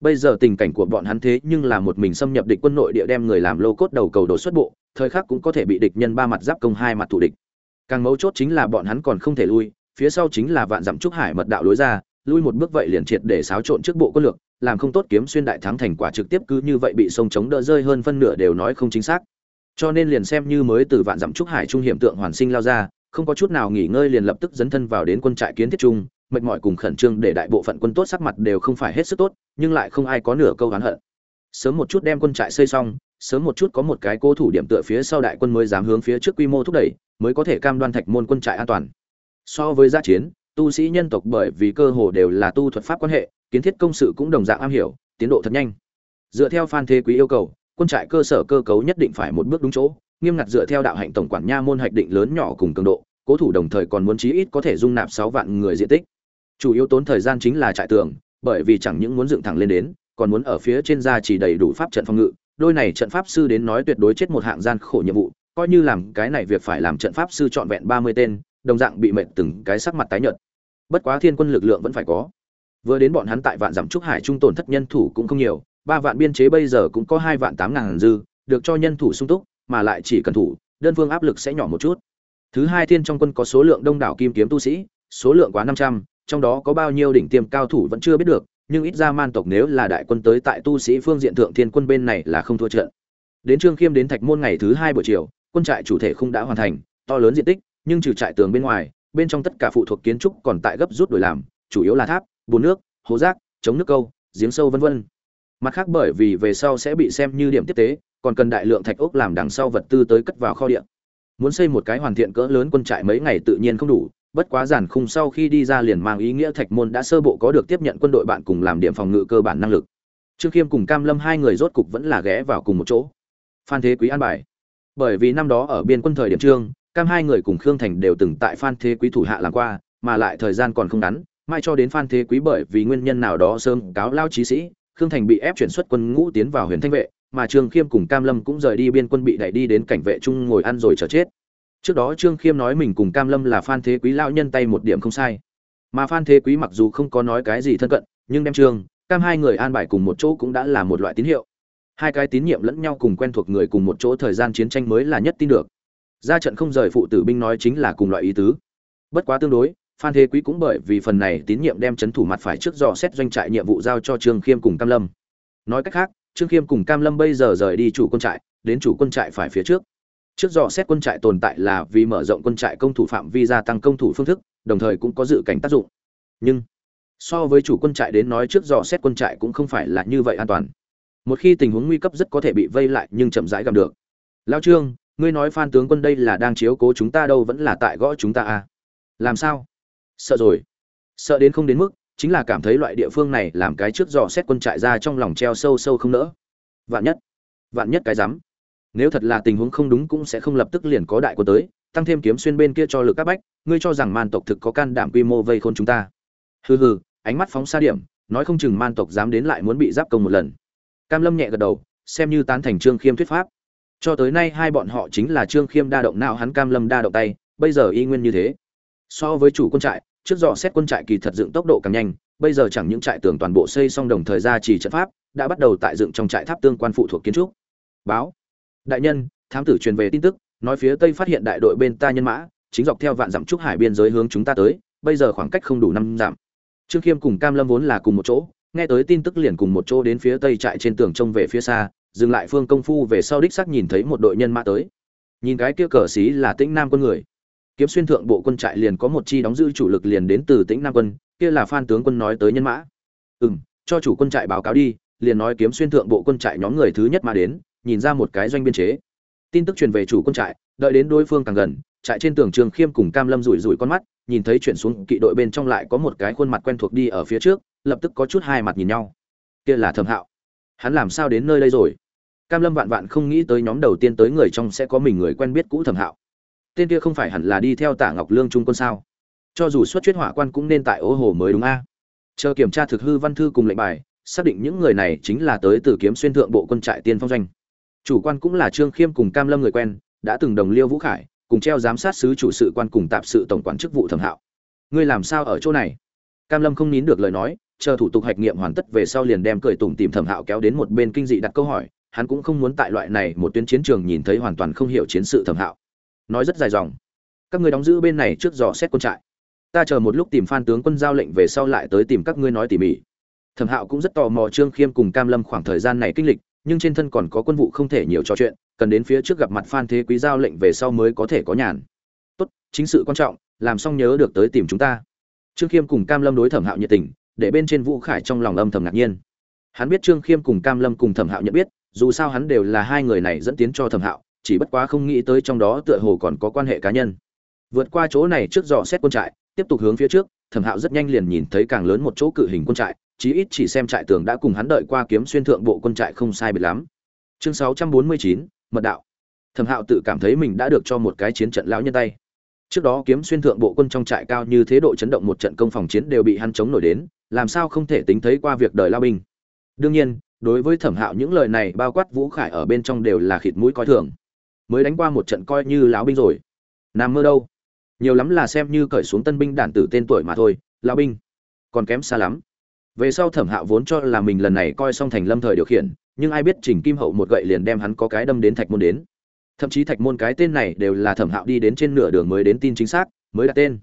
Bây giờ tình cảnh của bọn hắn thế nhưng là một mình xâm nhập địch quân nội địa đem người làm lô cốt đầu cầu đổ xuất bộ, thời khắc cũng có thể bị địch nhân ba mặt giáp công hai mặt thủ địch. Càng mấu chốt chính là bọn hắn còn không thể lui, phía sau chính là vạn dặm trúc hải mật đạo lối ra, lui một bước vậy liền triệt để xáo trộn trước bộ quân lược, làm không tốt kiếm xuyên đại thắng thành quả trực tiếp cứ như vậy bị sông chống đỡ rơi hơn phân nửa đều nói không chính xác. Cho nên liền xem như mới từ vạn dặm trúc hải trung hiểm tượng hoàn sinh lao ra không có chút nào nghỉ ngơi liền lập tức dấn thân vào đến quân trại kiến thiết trung mệt mỏi cùng khẩn trương để đại bộ phận quân tốt sắc mặt đều không phải hết sức tốt, nhưng lại không ai có nửa câu oán hận. Sớm một chút đem quân trại xây xong, sớm một chút có một cái cố thủ điểm tựa phía sau đại quân mới dám hướng phía trước quy mô thúc đẩy, mới có thể cam đoan thạch môn quân trại an toàn. So với gia chiến, tu sĩ nhân tộc bởi vì cơ hồ đều là tu thuật pháp quan hệ, kiến thiết công sự cũng đồng dạng am hiểu, tiến độ thật nhanh. Dựa theo phan thế quý yêu cầu, quân trại cơ sở cơ cấu nhất định phải một bước đúng chỗ nghiêm ngặt dựa theo đạo hạnh tổng quản nha môn hạch định lớn nhỏ cùng cường độ, cố thủ đồng thời còn muốn chí ít có thể dung nạp sáu vạn người diện tích. Chủ yếu tốn thời gian chính là trại tường, bởi vì chẳng những muốn dựng thẳng lên đến, còn muốn ở phía trên ra chỉ đầy đủ pháp trận phòng ngự. Đôi này trận pháp sư đến nói tuyệt đối chết một hạng gian khổ nhiệm vụ, coi như làm cái này việc phải làm trận pháp sư trọn vẹn ba mươi tên, đồng dạng bị mệt từng cái sắc mặt tái nhợt. Bất quá thiên quân lực lượng vẫn phải có. Vừa đến bọn hắn tại vạn giảm trúc hải trung tổn thất nhân thủ cũng không nhiều, ba vạn biên chế bây giờ cũng có hai vạn tám ngàn dư, được cho nhân thủ sung túc mà lại chỉ cần thủ, đơn phương áp lực sẽ nhỏ một chút. Thứ hai thiên trong quân có số lượng đông đảo kim kiếm tu sĩ, số lượng quá năm trăm, trong đó có bao nhiêu đỉnh tiêm cao thủ vẫn chưa biết được, nhưng ít ra man tộc nếu là đại quân tới tại tu sĩ phương diện thượng thiên quân bên này là không thua trận. Đến trương khiêm đến thạch môn ngày thứ hai buổi chiều, quân trại chủ thể không đã hoàn thành, to lớn diện tích, nhưng trừ trại tường bên ngoài, bên trong tất cả phụ thuộc kiến trúc còn tại gấp rút đổi làm, chủ yếu là tháp bồn nước, hố rác, chống nước câu, giếng sâu vân vân. Mặt khác bởi vì về sau sẽ bị xem như điểm tiếp tế còn cần đại lượng thạch ốc làm đằng sau vật tư tới cất vào kho điện muốn xây một cái hoàn thiện cỡ lớn quân trại mấy ngày tự nhiên không đủ, bất quá giản khung sau khi đi ra liền mang ý nghĩa thạch môn đã sơ bộ có được tiếp nhận quân đội bạn cùng làm điểm phòng ngự cơ bản năng lực. Trương khiêm cùng cam lâm hai người rốt cục vẫn là ghé vào cùng một chỗ. Phan thế quý an bài. Bởi vì năm đó ở biên quân thời điểm trương, cam hai người cùng khương thành đều từng tại phan thế quý thủ hạ làm qua, mà lại thời gian còn không ngắn, mai cho đến phan thế quý bởi vì nguyên nhân nào đó sớm cáo lao chí sĩ, khương thành bị ép chuyển xuất quân ngũ tiến vào huyền thanh vệ mà trương khiêm cùng cam lâm cũng rời đi, biên quân bị đẩy đi đến cảnh vệ chung ngồi ăn rồi chờ chết. Trước đó trương khiêm nói mình cùng cam lâm là phan thế quý lão nhân tay một điểm không sai. Mà phan thế quý mặc dù không có nói cái gì thân cận, nhưng đem trương, cam hai người an bài cùng một chỗ cũng đã là một loại tín hiệu. Hai cái tín nhiệm lẫn nhau cùng quen thuộc người cùng một chỗ thời gian chiến tranh mới là nhất tin được. Ra trận không rời phụ tử binh nói chính là cùng loại ý tứ. Bất quá tương đối, phan thế quý cũng bởi vì phần này tín nhiệm đem chấn thủ mặt phải trước dò xét doanh trại nhiệm vụ giao cho trương khiêm cùng cam lâm. Nói cách khác trương khiêm cùng cam lâm bây giờ rời đi chủ quân trại, đến chủ quân trại phải phía trước. Trước dò xét quân trại tồn tại là vì mở rộng quân trại công thủ phạm vi gia tăng công thủ phương thức, đồng thời cũng có dự cảnh tác dụng. Nhưng, so với chủ quân trại đến nói trước dò xét quân trại cũng không phải là như vậy an toàn. Một khi tình huống nguy cấp rất có thể bị vây lại nhưng chậm rãi gặp được. Lao trương, ngươi nói phan tướng quân đây là đang chiếu cố chúng ta đâu vẫn là tại gõ chúng ta à? Làm sao? Sợ rồi. Sợ đến không đến mức chính là cảm thấy loại địa phương này làm cái trước dò xét quân trại ra trong lòng treo sâu sâu không nỡ. Vạn nhất vạn nhất cái rắm. Nếu thật là tình huống không đúng cũng sẽ không lập tức liền có đại quân tới, tăng thêm kiếm xuyên bên kia cho lực các bách, ngươi cho rằng man tộc thực có can đảm quy mô vây khôn chúng ta. Hừ hừ, ánh mắt phóng xa điểm, nói không chừng man tộc dám đến lại muốn bị giáp công một lần. Cam lâm nhẹ gật đầu, xem như tán thành trương khiêm thuyết pháp. Cho tới nay hai bọn họ chính là trương khiêm đa động não hắn cam lâm đa động tay, bây giờ y nguyên như thế. So với chủ quân trại trước dò xét quân trại kỳ thật dựng tốc độ càng nhanh, bây giờ chẳng những trại tường toàn bộ xây xong đồng thời ra chỉ trận pháp, đã bắt đầu tại dựng trong trại tháp tương quan phụ thuộc kiến trúc. Báo. Đại nhân, thám tử truyền về tin tức, nói phía tây phát hiện đại đội bên ta nhân mã, chính dọc theo vạn dặm trúc hải biên giới hướng chúng ta tới, bây giờ khoảng cách không đủ năm dặm. Trương khiêm cùng cam lâm vốn là cùng một chỗ, nghe tới tin tức liền cùng một chỗ đến phía tây trại trên tường trông về phía xa, dừng lại phương công phu về sau đích xác nhìn thấy một đội nhân mã tới. Nhìn cái kia cờ xí là tĩnh nam quân người kiếm xuyên thượng bộ quân trại liền có một chi đóng giữ chủ lực liền đến từ tĩnh nam quân, kia là phan tướng quân nói tới nhân mã. Ừ m cho chủ quân trại báo cáo đi, liền nói kiếm xuyên thượng bộ quân trại nhóm người thứ nhất mà đến, nhìn ra một cái doanh biên chế. Tin tức truyền về chủ quân trại, đợi đến đối phương càng gần, trại trên tường trường khiêm cùng cam lâm rủi rủi con mắt, nhìn thấy chuyển xuống kỵ đội bên trong lại có một cái khuôn mặt quen thuộc đi ở phía trước, lập tức có chút hai mặt nhìn nhau. Kia là thẩm hạo. Hắn làm sao đến nơi đây rồi? Cam lâm vạn vạn không nghĩ tới nhóm đầu tiên tới người trong sẽ có mình người quen biết cũ thẩm hạo tên kia không phải hẳn là đi theo tả ngọc lương trung quân sao? Cho dù xuất chuyết hỏa quan cũng nên tại ố hồ mới đúng a. Chờ kiểm tra thực hư văn thư cùng lệnh bài, xác định những người này chính là tới từ kiếm xuyên thượng bộ quân trại tiên phong doanh. Chủ quan cũng là trương khiêm cùng cam lâm người quen, đã từng đồng liêu vũ khải, cùng treo giám sát sứ chủ sự quan cùng tạp sự tổng quản chức vụ thẩm hạo. Ngươi làm sao ở chỗ này? Cam lâm không nín được lời nói, chờ thủ tục hạch nghiệm hoàn tất về sau liền đem cười tùng tìm thẩm hạo kéo đến một bên kinh dị đặt câu hỏi, hắn cũng không muốn tại loại này một tuyến chiến trường nhìn thấy hoàn toàn không hiểu chiến sự thẩm hạo nói rất dài dòng. Các ngươi đóng giữ bên này trước dò xét quân trại. Ta chờ một lúc tìm phan tướng quân giao lệnh về sau lại tới tìm các ngươi nói tỉ mỉ. Thẩm hạo cũng rất tò mò trương khiêm cùng cam lâm khoảng thời gian này kinh lịch, nhưng trên thân còn có quân vụ không thể nhiều trò chuyện, cần đến phía trước gặp mặt phan thế quý giao lệnh về sau mới có thể có nhàn. Tốt, chính sự quan trọng, làm xong nhớ được tới tìm chúng ta. Trương khiêm cùng cam lâm đối thẩm hạo nhiệt tình, để bên trên vũ khải trong lòng âm thầm ngạc nhiên. Hắn biết trương khiêm cùng cam lâm cùng thẩm hạo nhận biết, dù sao hắn đều là hai người này dẫn tiến cho thẩm hạo chỉ bất quá không nghĩ tới trong đó tựa hồ còn có quan hệ cá nhân. Vượt qua chỗ này trước dò xét quân trại, tiếp tục hướng phía trước, thẩm hạo rất nhanh liền nhìn thấy càng lớn một chỗ cự hình quân trại, chí ít chỉ xem trại tường đã cùng hắn đợi qua kiếm xuyên thượng bộ quân trại không sai biệt lắm. Chương sáu trăm bốn mươi chín, mật đạo. Thẩm hạo tự cảm thấy mình đã được cho một cái chiến trận lão nhân tay. Trước đó kiếm xuyên thượng bộ quân trong trại cao như thế độ chấn động một trận công phòng chiến đều bị hắn chống nổi đến, làm sao không thể tính thấy qua việc đời lao binh. Đương nhiên, đối với thẩm hạo những lời này bao quát vũ khải ở bên trong đều là khịt mũi coi thường mới đánh qua một trận coi như lão binh rồi. Nằm mơ đâu? Nhiều lắm là xem như cởi xuống tân binh đản tử tên tuổi mà thôi, lão binh. Còn kém xa lắm. Về sau thẩm hạo vốn cho là mình lần này coi xong thành lâm thời điều khiển, nhưng ai biết trình kim hậu một gậy liền đem hắn có cái đâm đến thạch môn đến. Thậm chí thạch môn cái tên này đều là thẩm hạo đi đến trên nửa đường mới đến tin chính xác, mới đặt tên.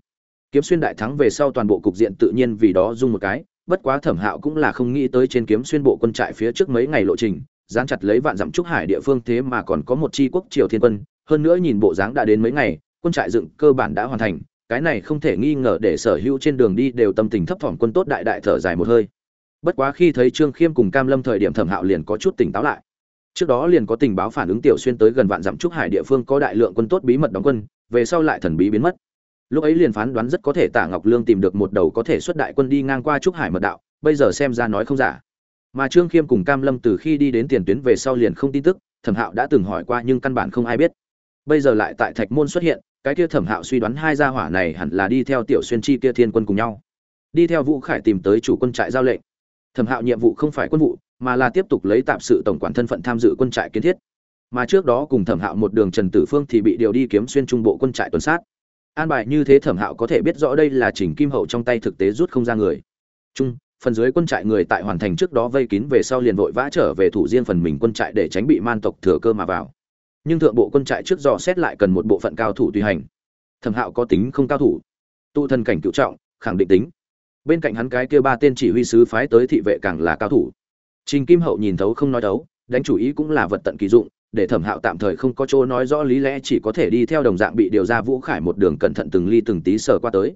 Kiếm xuyên đại thắng về sau toàn bộ cục diện tự nhiên vì đó dung một cái, bất quá thẩm hạo cũng là không nghĩ tới trên kiếm xuyên bộ quân trại phía trước mấy ngày lộ trình dán chặt lấy vạn dặm trúc hải địa phương thế mà còn có một chi quốc triều thiên quân, hơn nữa nhìn bộ dáng đã đến mấy ngày, quân trại dựng cơ bản đã hoàn thành, cái này không thể nghi ngờ để sở hữu trên đường đi đều tâm tình thấp thỏm quân tốt đại đại thở dài một hơi. Bất quá khi thấy trương khiêm cùng cam lâm thời điểm thẩm hạo liền có chút tỉnh táo lại. Trước đó liền có tình báo phản ứng tiểu xuyên tới gần vạn dặm trúc hải địa phương có đại lượng quân tốt bí mật đóng quân, về sau lại thần bí biến mất. Lúc ấy liền phán đoán rất có thể tạ ngọc lương tìm được một đầu có thể xuất đại quân đi ngang qua trúc hải mật đạo, bây giờ xem ra nói không giả mà trương khiêm cùng cam lâm từ khi đi đến tiền tuyến về sau liền không tin tức, thẩm hạo đã từng hỏi qua nhưng căn bản không ai biết. Bây giờ lại tại thạch môn xuất hiện, cái kia thẩm hạo suy đoán hai gia hỏa này hẳn là đi theo tiểu xuyên chi kia thiên quân cùng nhau. Đi theo vũ khải tìm tới chủ quân trại giao lệnh. Thẩm hạo nhiệm vụ không phải quân vụ, mà là tiếp tục lấy tạm sự tổng quản thân phận tham dự quân trại kiến thiết. Mà trước đó cùng thẩm hạo một đường trần tử phương thì bị điều đi kiếm xuyên trung bộ quân trại tuần sát. An bài như thế thẩm hạo có thể biết rõ đây là chỉnh kim hậu trong tay thực tế rút không ra người. Trung phần dưới quân trại người tại hoàn thành trước đó vây kín về sau liền vội vã trở về thủ riêng phần mình quân trại để tránh bị man tộc thừa cơ mà vào. Nhưng thượng bộ quân trại trước dò xét lại cần một bộ phận cao thủ tùy hành. Thẩm hạo có tính không cao thủ. Tụ thần cảnh cựu trọng, khẳng định tính. Bên cạnh hắn cái kia ba tên chỉ huy sứ phái tới thị vệ càng là cao thủ. Trình kim hậu nhìn thấu không nói đấu, đánh chủ ý cũng là vật tận kỳ dụng, để thẩm hạo tạm thời không có chỗ nói rõ lý lẽ chỉ có thể đi theo đồng dạng bị điều ra vũ khải một đường cẩn thận từng ly từng tí sờ qua tới.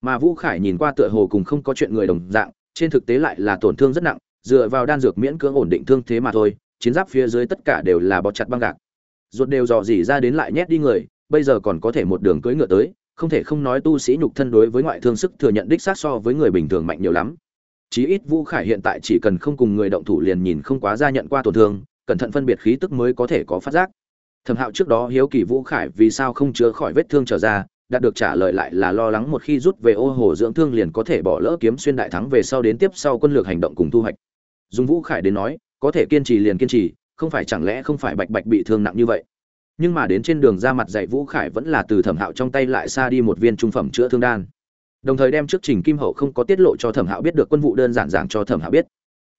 Mà vũ khải nhìn qua tựa hồ cùng không có chuyện người đồng dạng trên thực tế lại là tổn thương rất nặng, dựa vào đan dược miễn cưỡng ổn định thương thế mà thôi, chiến giáp phía dưới tất cả đều là bó chặt băng gạc. Ruột đều dò dỉ ra đến lại nhét đi người, bây giờ còn có thể một đường cưỡi ngựa tới, không thể không nói tu sĩ nhục thân đối với ngoại thương sức thừa nhận đích xác so với người bình thường mạnh nhiều lắm. Chí ít vũ khải hiện tại chỉ cần không cùng người động thủ liền nhìn không quá ra nhận qua tổn thương, cẩn thận phân biệt khí tức mới có thể có phát giác. Thẩm hạo trước đó hiếu kỳ vũ khải vì sao không chữa khỏi vết thương trở ra đạt được trả lời lại là lo lắng một khi rút về ô hồ dưỡng thương liền có thể bỏ lỡ kiếm xuyên đại thắng về sau đến tiếp sau quân lược hành động cùng thu hoạch. Dùng vũ khải đến nói, có thể kiên trì liền kiên trì, không phải chẳng lẽ không phải bạch bạch bị thương nặng như vậy? Nhưng mà đến trên đường ra mặt dạy vũ khải vẫn là từ thẩm hạo trong tay lại xa đi một viên trung phẩm chữa thương đan. Đồng thời đem trước trình kim hậu không có tiết lộ cho thẩm hạo biết được quân vụ đơn giản giảng cho thẩm hạo biết.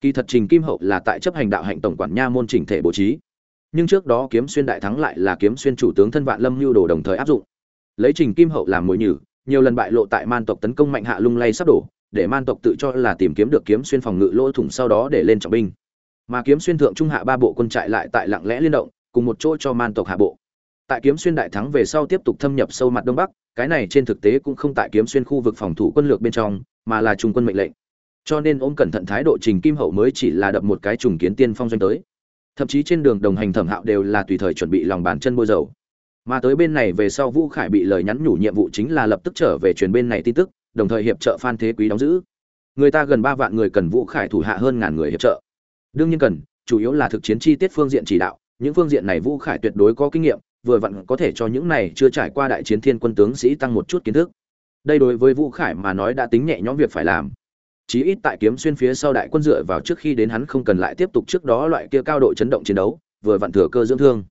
Kỳ thật trình kim hậu là tại chấp hành đạo hạnh tổng quản nha môn chỉnh thể bố trí. Nhưng trước đó kiếm xuyên đại thắng lại là kiếm xuyên chủ tướng thân vạn lâm lưu đồ đồng thời áp dụng lấy trình kim hậu làm mồi nhử, nhiều lần bại lộ tại man tộc tấn công mạnh hạ lung lay sắp đổ, để man tộc tự cho là tìm kiếm được kiếm xuyên phòng ngự lỗ thủng sau đó để lên trọng binh. Mà kiếm xuyên thượng trung hạ ba bộ quân trại lại tại lặng lẽ liên động, cùng một chỗ cho man tộc hạ bộ. Tại kiếm xuyên đại thắng về sau tiếp tục thâm nhập sâu mặt đông bắc, cái này trên thực tế cũng không tại kiếm xuyên khu vực phòng thủ quân lược bên trong, mà là trung quân mệnh lệnh. Cho nên ôm cẩn thận thái độ trình kim hậu mới chỉ là đập một cái trùng kiến tiên phong doanh tới. Thậm chí trên đường đồng hành thẩm hạo đều là tùy thời chuẩn bị lòng bàn chân bôi dầu mà tới bên này về sau vũ khải bị lời nhắn nhủ nhiệm vụ chính là lập tức trở về truyền bên này tin tức, đồng thời hiệp trợ phan thế quý đóng giữ. Người ta gần ba vạn người cần vũ khải thủ hạ hơn ngàn người hiệp trợ. Đương nhiên cần, chủ yếu là thực chiến chi tiết phương diện chỉ đạo, những phương diện này vũ khải tuyệt đối có kinh nghiệm, vừa vặn có thể cho những này chưa trải qua đại chiến thiên quân tướng sĩ tăng một chút kiến thức. Đây đối với vũ khải mà nói đã tính nhẹ nhõm việc phải làm. Chí ít tại kiếm xuyên phía sau đại quân dựa vào trước khi đến hắn không cần lại tiếp tục trước đó loại kia cao độ chấn động chiến đấu, vừa vặn thừa cơ dưỡng thương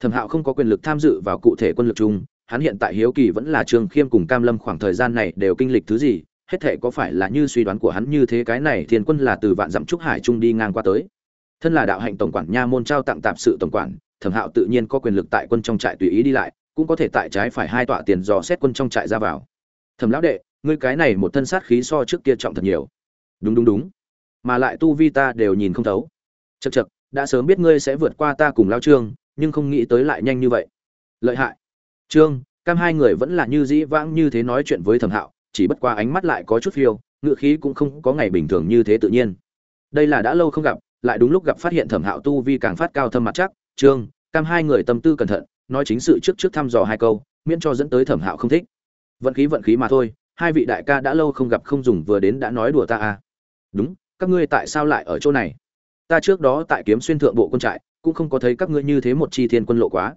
thẩm hạo không có quyền lực tham dự vào cụ thể quân lực chung, hắn hiện tại hiếu kỳ vẫn là Trường khiêm cùng cam lâm khoảng thời gian này đều kinh lịch thứ gì, hết thể có phải là như suy đoán của hắn như thế cái này thiên quân là từ vạn dặm trúc hải trung đi ngang qua tới. Thân là đạo hạnh tổng quản nha môn trao tặng tạp sự tổng quản, thẩm hạo tự nhiên có quyền lực tại quân trong trại tùy ý đi lại, cũng có thể tại trái phải hai tọa tiền dò xét quân trong trại ra vào. Thẩm lão đệ, ngươi cái này một thân sát khí so trước kia trọng thật nhiều. Đúng đúng đúng. Mà lại tu vi ta đều nhìn không thấu. Chật chật đã sớm biết ngươi sẽ vượt qua ta cùng lao trương nhưng không nghĩ tới lại nhanh như vậy. Lợi hại. Trương, cam hai người vẫn là như dĩ vãng như thế nói chuyện với thẩm hạo, chỉ bất qua ánh mắt lại có chút phiêu, ngựa khí cũng không có ngày bình thường như thế tự nhiên. Đây là đã lâu không gặp, lại đúng lúc gặp phát hiện thẩm hạo tu vi càng phát cao thâm mặt chắc, trương, cam hai người tâm tư cẩn thận, nói chính sự trước trước thăm dò hai câu, miễn cho dẫn tới thẩm hạo không thích. Vận khí vận khí mà thôi, hai vị đại ca đã lâu không gặp không dùng vừa đến đã nói đùa ta à. Đúng, các ngươi tại sao lại ở chỗ này? Ta trước đó tại kiếm xuyên thượng bộ quân trại cũng không có thấy các ngươi như thế một chi thiên quân lộ quá.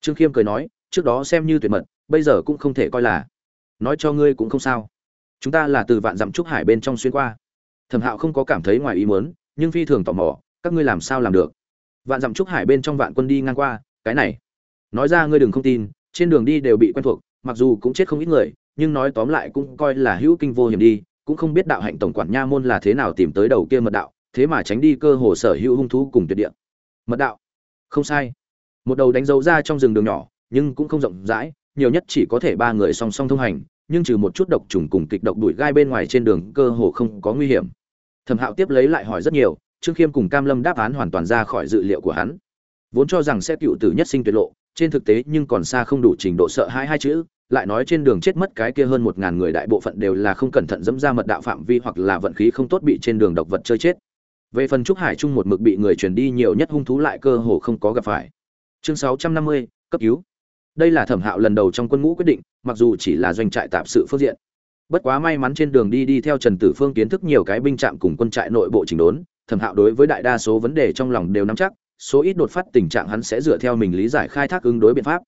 Trương khiêm cười nói, trước đó xem như tuyệt mật, bây giờ cũng không thể coi là. Nói cho ngươi cũng không sao. Chúng ta là từ vạn dặm trúc hải bên trong xuyên qua. Thẩm hạo không có cảm thấy ngoài ý muốn, nhưng phi thường tò mò, các ngươi làm sao làm được? Vạn dặm trúc hải bên trong vạn quân đi ngang qua, cái này. Nói ra ngươi đừng không tin, trên đường đi đều bị quen thuộc, mặc dù cũng chết không ít người, nhưng nói tóm lại cũng coi là hữu kinh vô hiểm đi, cũng không biết đạo hạnh tổng quản nha môn là thế nào tìm tới đầu kia mật đạo, thế mà tránh đi cơ hồ sở hữu hung thú cùng tuyệt địa mật đạo. Không sai. Một đầu đánh dấu ra trong rừng đường nhỏ, nhưng cũng không rộng rãi, nhiều nhất chỉ có thể ba người song song thông hành, nhưng trừ một chút độc trùng cùng kịch độc đuổi gai bên ngoài trên đường cơ hồ không có nguy hiểm. Thẩm hạo tiếp lấy lại hỏi rất nhiều, trương khiêm cùng cam lâm đáp án hoàn toàn ra khỏi dự liệu của hắn. Vốn cho rằng sẽ cựu tử nhất sinh tuyệt lộ, trên thực tế nhưng còn xa không đủ trình độ sợ hãi hai chữ, lại nói trên đường chết mất cái kia hơn một ngàn người đại bộ phận đều là không cẩn thận dẫm ra mật đạo phạm vi hoặc là vận khí không tốt bị trên đường độc vật chơi chết về phần trúc hải trung một mực bị người truyền đi nhiều nhất hung thú lại cơ hồ không có gặp phải. Chương sáu trăm năm mươi, cấp cứu. Đây là thẩm hạo lần đầu trong quân ngũ quyết định, mặc dù chỉ là doanh trại tạp sự phương diện. Bất quá may mắn trên đường đi đi theo trần tử phương kiến thức nhiều cái binh trạm cùng quân trại nội bộ chỉnh đốn, thẩm hạo đối với đại đa số vấn đề trong lòng đều nắm chắc, số ít đột phát tình trạng hắn sẽ dựa theo mình lý giải khai thác ứng đối biện pháp.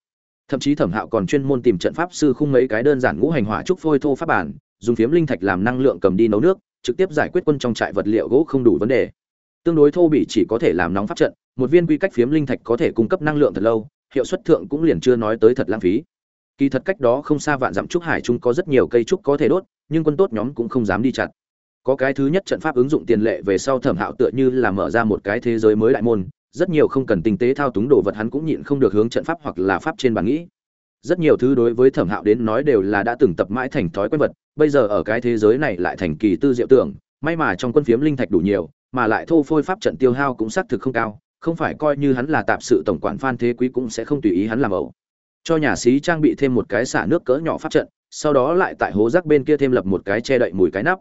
Thậm chí thẩm hạo còn chuyên môn tìm trận pháp sư khung mấy cái đơn giản ngũ hành hỏa trúc phôi thô pháp bản, dùng phiếm linh thạch làm năng lượng cầm đi nấu nước trực tiếp giải quyết quân trong trại vật liệu gỗ không đủ vấn đề. Tương đối thô bỉ chỉ có thể làm nóng pháp trận, một viên quy cách phiếm linh thạch có thể cung cấp năng lượng thật lâu, hiệu suất thượng cũng liền chưa nói tới thật lãng phí. Kỳ thật cách đó không xa vạn dặm trúc hải trung có rất nhiều cây trúc có thể đốt, nhưng quân tốt nhóm cũng không dám đi chặt. Có cái thứ nhất trận pháp ứng dụng tiền lệ về sau thẩm hạo tựa như là mở ra một cái thế giới mới đại môn, rất nhiều không cần tinh tế thao túng đồ vật hắn cũng nhịn không được hướng trận pháp hoặc là pháp trên bàn nghĩ rất nhiều thứ đối với thẩm hạo đến nói đều là đã từng tập mãi thành thói quen vật, bây giờ ở cái thế giới này lại thành kỳ tư diệu tưởng, may mà trong quân phiếm linh thạch đủ nhiều, mà lại thô phôi pháp trận tiêu hao cũng xác thực không cao, không phải coi như hắn là tạp sự tổng quản phan thế quý cũng sẽ không tùy ý hắn làm ẩu. Cho nhà sĩ trang bị thêm một cái xả nước cỡ nhỏ pháp trận, sau đó lại tại hố rác bên kia thêm lập một cái che đậy mùi cái nắp.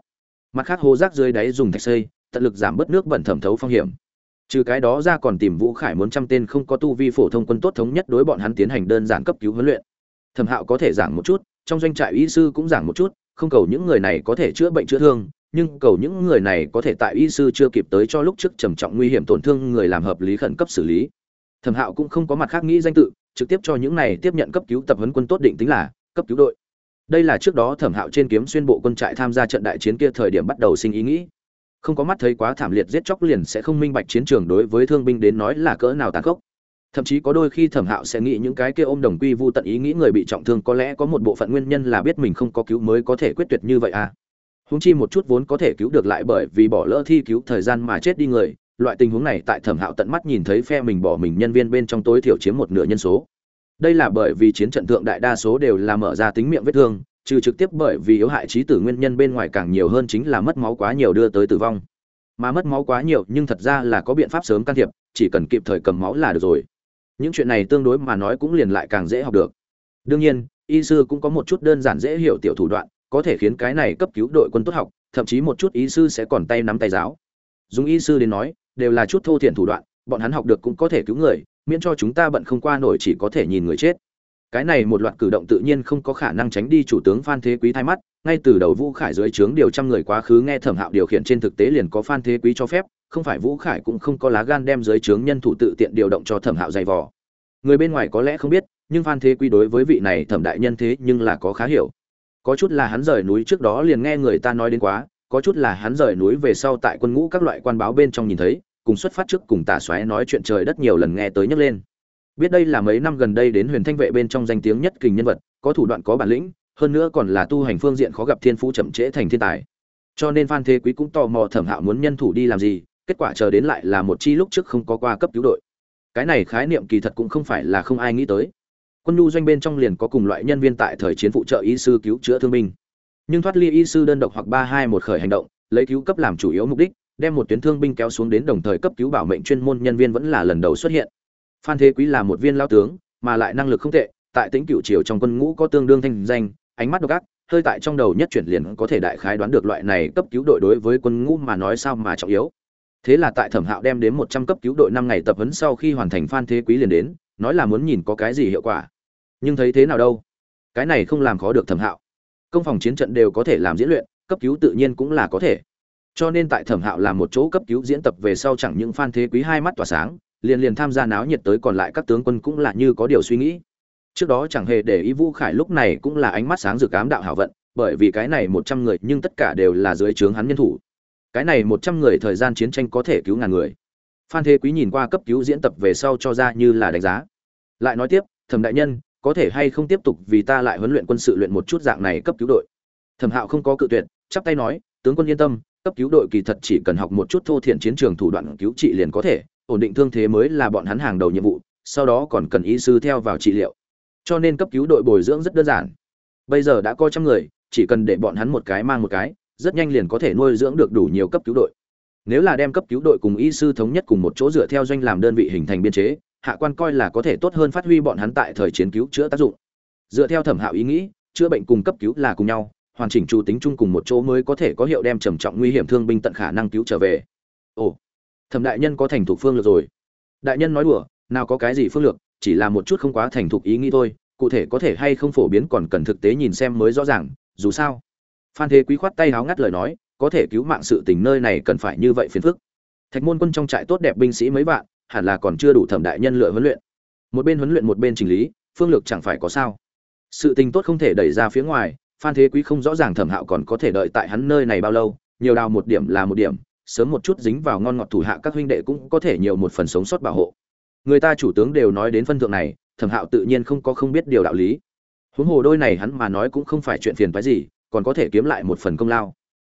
Mặt khác hố rác dưới đáy dùng thạch xây, tận lực giảm bớt nước bẩn thẩm thấu phong hiểm. Trừ cái đó ra còn tìm vũ khải muốn trăm tên không có tu vi phổ thông quân tốt thống nhất đối bọn hắn tiến hành đơn giản cấp cứu huấn luyện thẩm hạo có thể giảng một chút, trong doanh trại y sư cũng giảng một chút, không cầu những người này có thể chữa bệnh chữa thương, nhưng cầu những người này có thể tại y sư chưa kịp tới cho lúc trước trầm trọng nguy hiểm tổn thương người làm hợp lý khẩn cấp xử lý. Thẩm hạo cũng không có mặt khác nghĩ danh tự, trực tiếp cho những này tiếp nhận cấp cứu tập huấn quân tốt định tính là cấp cứu đội. Đây là trước đó thẩm hạo trên kiếm xuyên bộ quân trại tham gia trận đại chiến kia thời điểm bắt đầu sinh ý nghĩ. Không có mắt thấy quá thảm liệt giết chóc liền sẽ không minh bạch chiến trường đối với thương binh đến nói là cỡ nào tàn khốc thậm chí có đôi khi thẩm hạo sẽ nghĩ những cái kia ôm đồng quy vu tận ý nghĩ người bị trọng thương, có lẽ có một bộ phận nguyên nhân là biết mình không có cứu mới có thể quyết tuyệt như vậy à. Húng chi một chút vốn có thể cứu được lại bởi vì bỏ lỡ thi cứu thời gian mà chết đi người, loại tình huống này tại thẩm hạo tận mắt nhìn thấy phe mình bỏ mình nhân viên bên trong tối thiểu chiếm một nửa nhân số. Đây là bởi vì chiến trận thượng đại đa số đều là mở ra tính miệng vết thương, trừ trực tiếp bởi vì yếu hại trí tử nguyên nhân bên ngoài càng nhiều hơn chính là mất máu quá nhiều đưa tới tử vong. Mà mất máu quá nhiều nhưng thật ra là có biện pháp sớm can thiệp, chỉ cần kịp thời cầm máu là được rồi những chuyện này tương đối mà nói cũng liền lại càng dễ học được. Đương nhiên, y sư cũng có một chút đơn giản dễ hiểu tiểu thủ đoạn, có thể khiến cái này cấp cứu đội quân tốt học, thậm chí một chút y sư sẽ còn tay nắm tay giáo. Dùng y sư đến nói, đều là chút thô thiện thủ đoạn, bọn hắn học được cũng có thể cứu người, miễn cho chúng ta bận không qua nổi chỉ có thể nhìn người chết. Cái này một loạt cử động tự nhiên không có khả năng tránh đi chủ tướng phan thế quý thay mắt, ngay từ đầu vũ khải dưới trướng điều trăm người quá khứ nghe thẩm hạo điều khiển trên thực tế liền có phan thế quý cho phép không phải vũ khải cũng không có lá gan đem dưới trướng nhân thủ tự tiện điều động cho thẩm hạo dày vò. Người bên ngoài có lẽ không biết, nhưng phan thế quý đối với vị này thẩm đại nhân thế nhưng là có khá hiểu. Có chút là hắn rời núi trước đó liền nghe người ta nói đến quá, có chút là hắn rời núi về sau tại quân ngũ các loại quan báo bên trong nhìn thấy, cùng xuất phát trước cùng tả xoáy nói chuyện trời đất nhiều lần nghe tới nhấc lên. Biết đây là mấy năm gần đây đến huyền thanh vệ bên trong danh tiếng nhất kình nhân vật, có thủ đoạn có bản lĩnh, hơn nữa còn là tu hành phương diện khó gặp thiên phú chậm trễ thành thiên tài. Cho nên phan thế quý cũng tò mò thẩm hạo muốn nhân thủ đi làm gì kết quả chờ đến lại là một chi lúc trước không có qua cấp cứu đội. Cái này khái niệm kỳ thật cũng không phải là không ai nghĩ tới. Quân nhu doanh bên trong liền có cùng loại nhân viên tại thời chiến phụ trợ y sư cứu chữa thương binh. Nhưng thoát ly y sư đơn độc hoặc ba hai một khởi hành động, lấy cứu cấp làm chủ yếu mục đích, đem một tuyến thương binh kéo xuống đến đồng thời cấp cứu bảo mệnh chuyên môn nhân viên vẫn là lần đầu xuất hiện. Phan thế quý là một viên lao tướng, mà lại năng lực không tệ, tại tính cựu triều trong quân ngũ có tương đương thanh danh, ánh mắt độc ác, hơi tại trong đầu nhất chuyển liền có thể đại khái đoán được loại này cấp cứu đội đối với quân ngũ mà nói sao mà trọng yếu thế là tại thẩm hạo đem đến một trăm cấp cứu đội năm ngày tập huấn sau khi hoàn thành phan thế quý liền đến, nói là muốn nhìn có cái gì hiệu quả. Nhưng thấy thế nào đâu? Cái này không làm khó được thẩm hạo. Công phòng chiến trận đều có thể làm diễn luyện, cấp cứu tự nhiên cũng là có thể. Cho nên tại thẩm hạo làm một chỗ cấp cứu diễn tập về sau chẳng những phan thế quý hai mắt tỏa sáng, liền liền tham gia náo nhiệt tới còn lại các tướng quân cũng là như có điều suy nghĩ. Trước đó chẳng hề để ý vũ khải lúc này cũng là ánh mắt sáng rực cám đạo hảo vận, bởi vì cái này một trăm người nhưng tất cả đều là dưới trướng hắn nhân thủ cái này một trăm người thời gian chiến tranh có thể cứu ngàn người. Phan thế quý nhìn qua cấp cứu diễn tập về sau cho ra như là đánh giá. Lại nói tiếp, thẩm đại nhân, có thể hay không tiếp tục vì ta lại huấn luyện quân sự luyện một chút dạng này cấp cứu đội? Thẩm hạo không có cự tuyệt, chắp tay nói, tướng quân yên tâm, cấp cứu đội kỳ thật chỉ cần học một chút thô thiện chiến trường thủ đoạn cứu trị liền có thể, ổn định thương thế mới là bọn hắn hàng đầu nhiệm vụ, sau đó còn cần y sư theo vào trị liệu. Cho nên cấp cứu đội bồi dưỡng rất đơn giản. Bây giờ đã có trăm người, chỉ cần để bọn hắn một cái mang một cái rất nhanh liền có thể nuôi dưỡng được đủ nhiều cấp cứu đội. Nếu là đem cấp cứu đội cùng y sư thống nhất cùng một chỗ dựa theo doanh làm đơn vị hình thành biên chế, hạ quan coi là có thể tốt hơn phát huy bọn hắn tại thời chiến cứu chữa tác dụng. Dựa theo thẩm hạo ý nghĩ, chữa bệnh cùng cấp cứu là cùng nhau, hoàn chỉnh chủ tính chung cùng một chỗ mới có thể có hiệu đem trầm trọng nguy hiểm thương binh tận khả năng cứu trở về. Ồ, thẩm đại nhân có thành thục phương lược rồi. Đại nhân nói đùa, nào có cái gì phương lược, chỉ là một chút không quá thành thục ý nghĩ thôi, cụ thể có thể hay không phổ biến còn cần thực tế nhìn xem mới rõ ràng, dù sao phan thế quý khoát tay háo ngắt lời nói có thể cứu mạng sự tình nơi này cần phải như vậy phiền phức. Thạch môn quân trong trại tốt đẹp binh sĩ mấy bạn, hẳn là còn chưa đủ thẩm đại nhân lựa huấn luyện. Một bên huấn luyện một bên chỉnh lý phương lược chẳng phải có sao. Sự tình tốt không thể đẩy ra phía ngoài phan thế quý không rõ ràng thẩm hạo còn có thể đợi tại hắn nơi này bao lâu nhiều đào một điểm là một điểm sớm một chút dính vào ngon ngọt thủ hạ các huynh đệ cũng có thể nhiều một phần sống sót bảo hộ. Người ta chủ tướng đều nói đến phân thượng này thẩm hạo tự nhiên không có không biết điều đạo lý. Huống hồ đôi này hắn mà nói cũng không phải chuyện phiền phái gì còn có thể kiếm lại một phần công lao.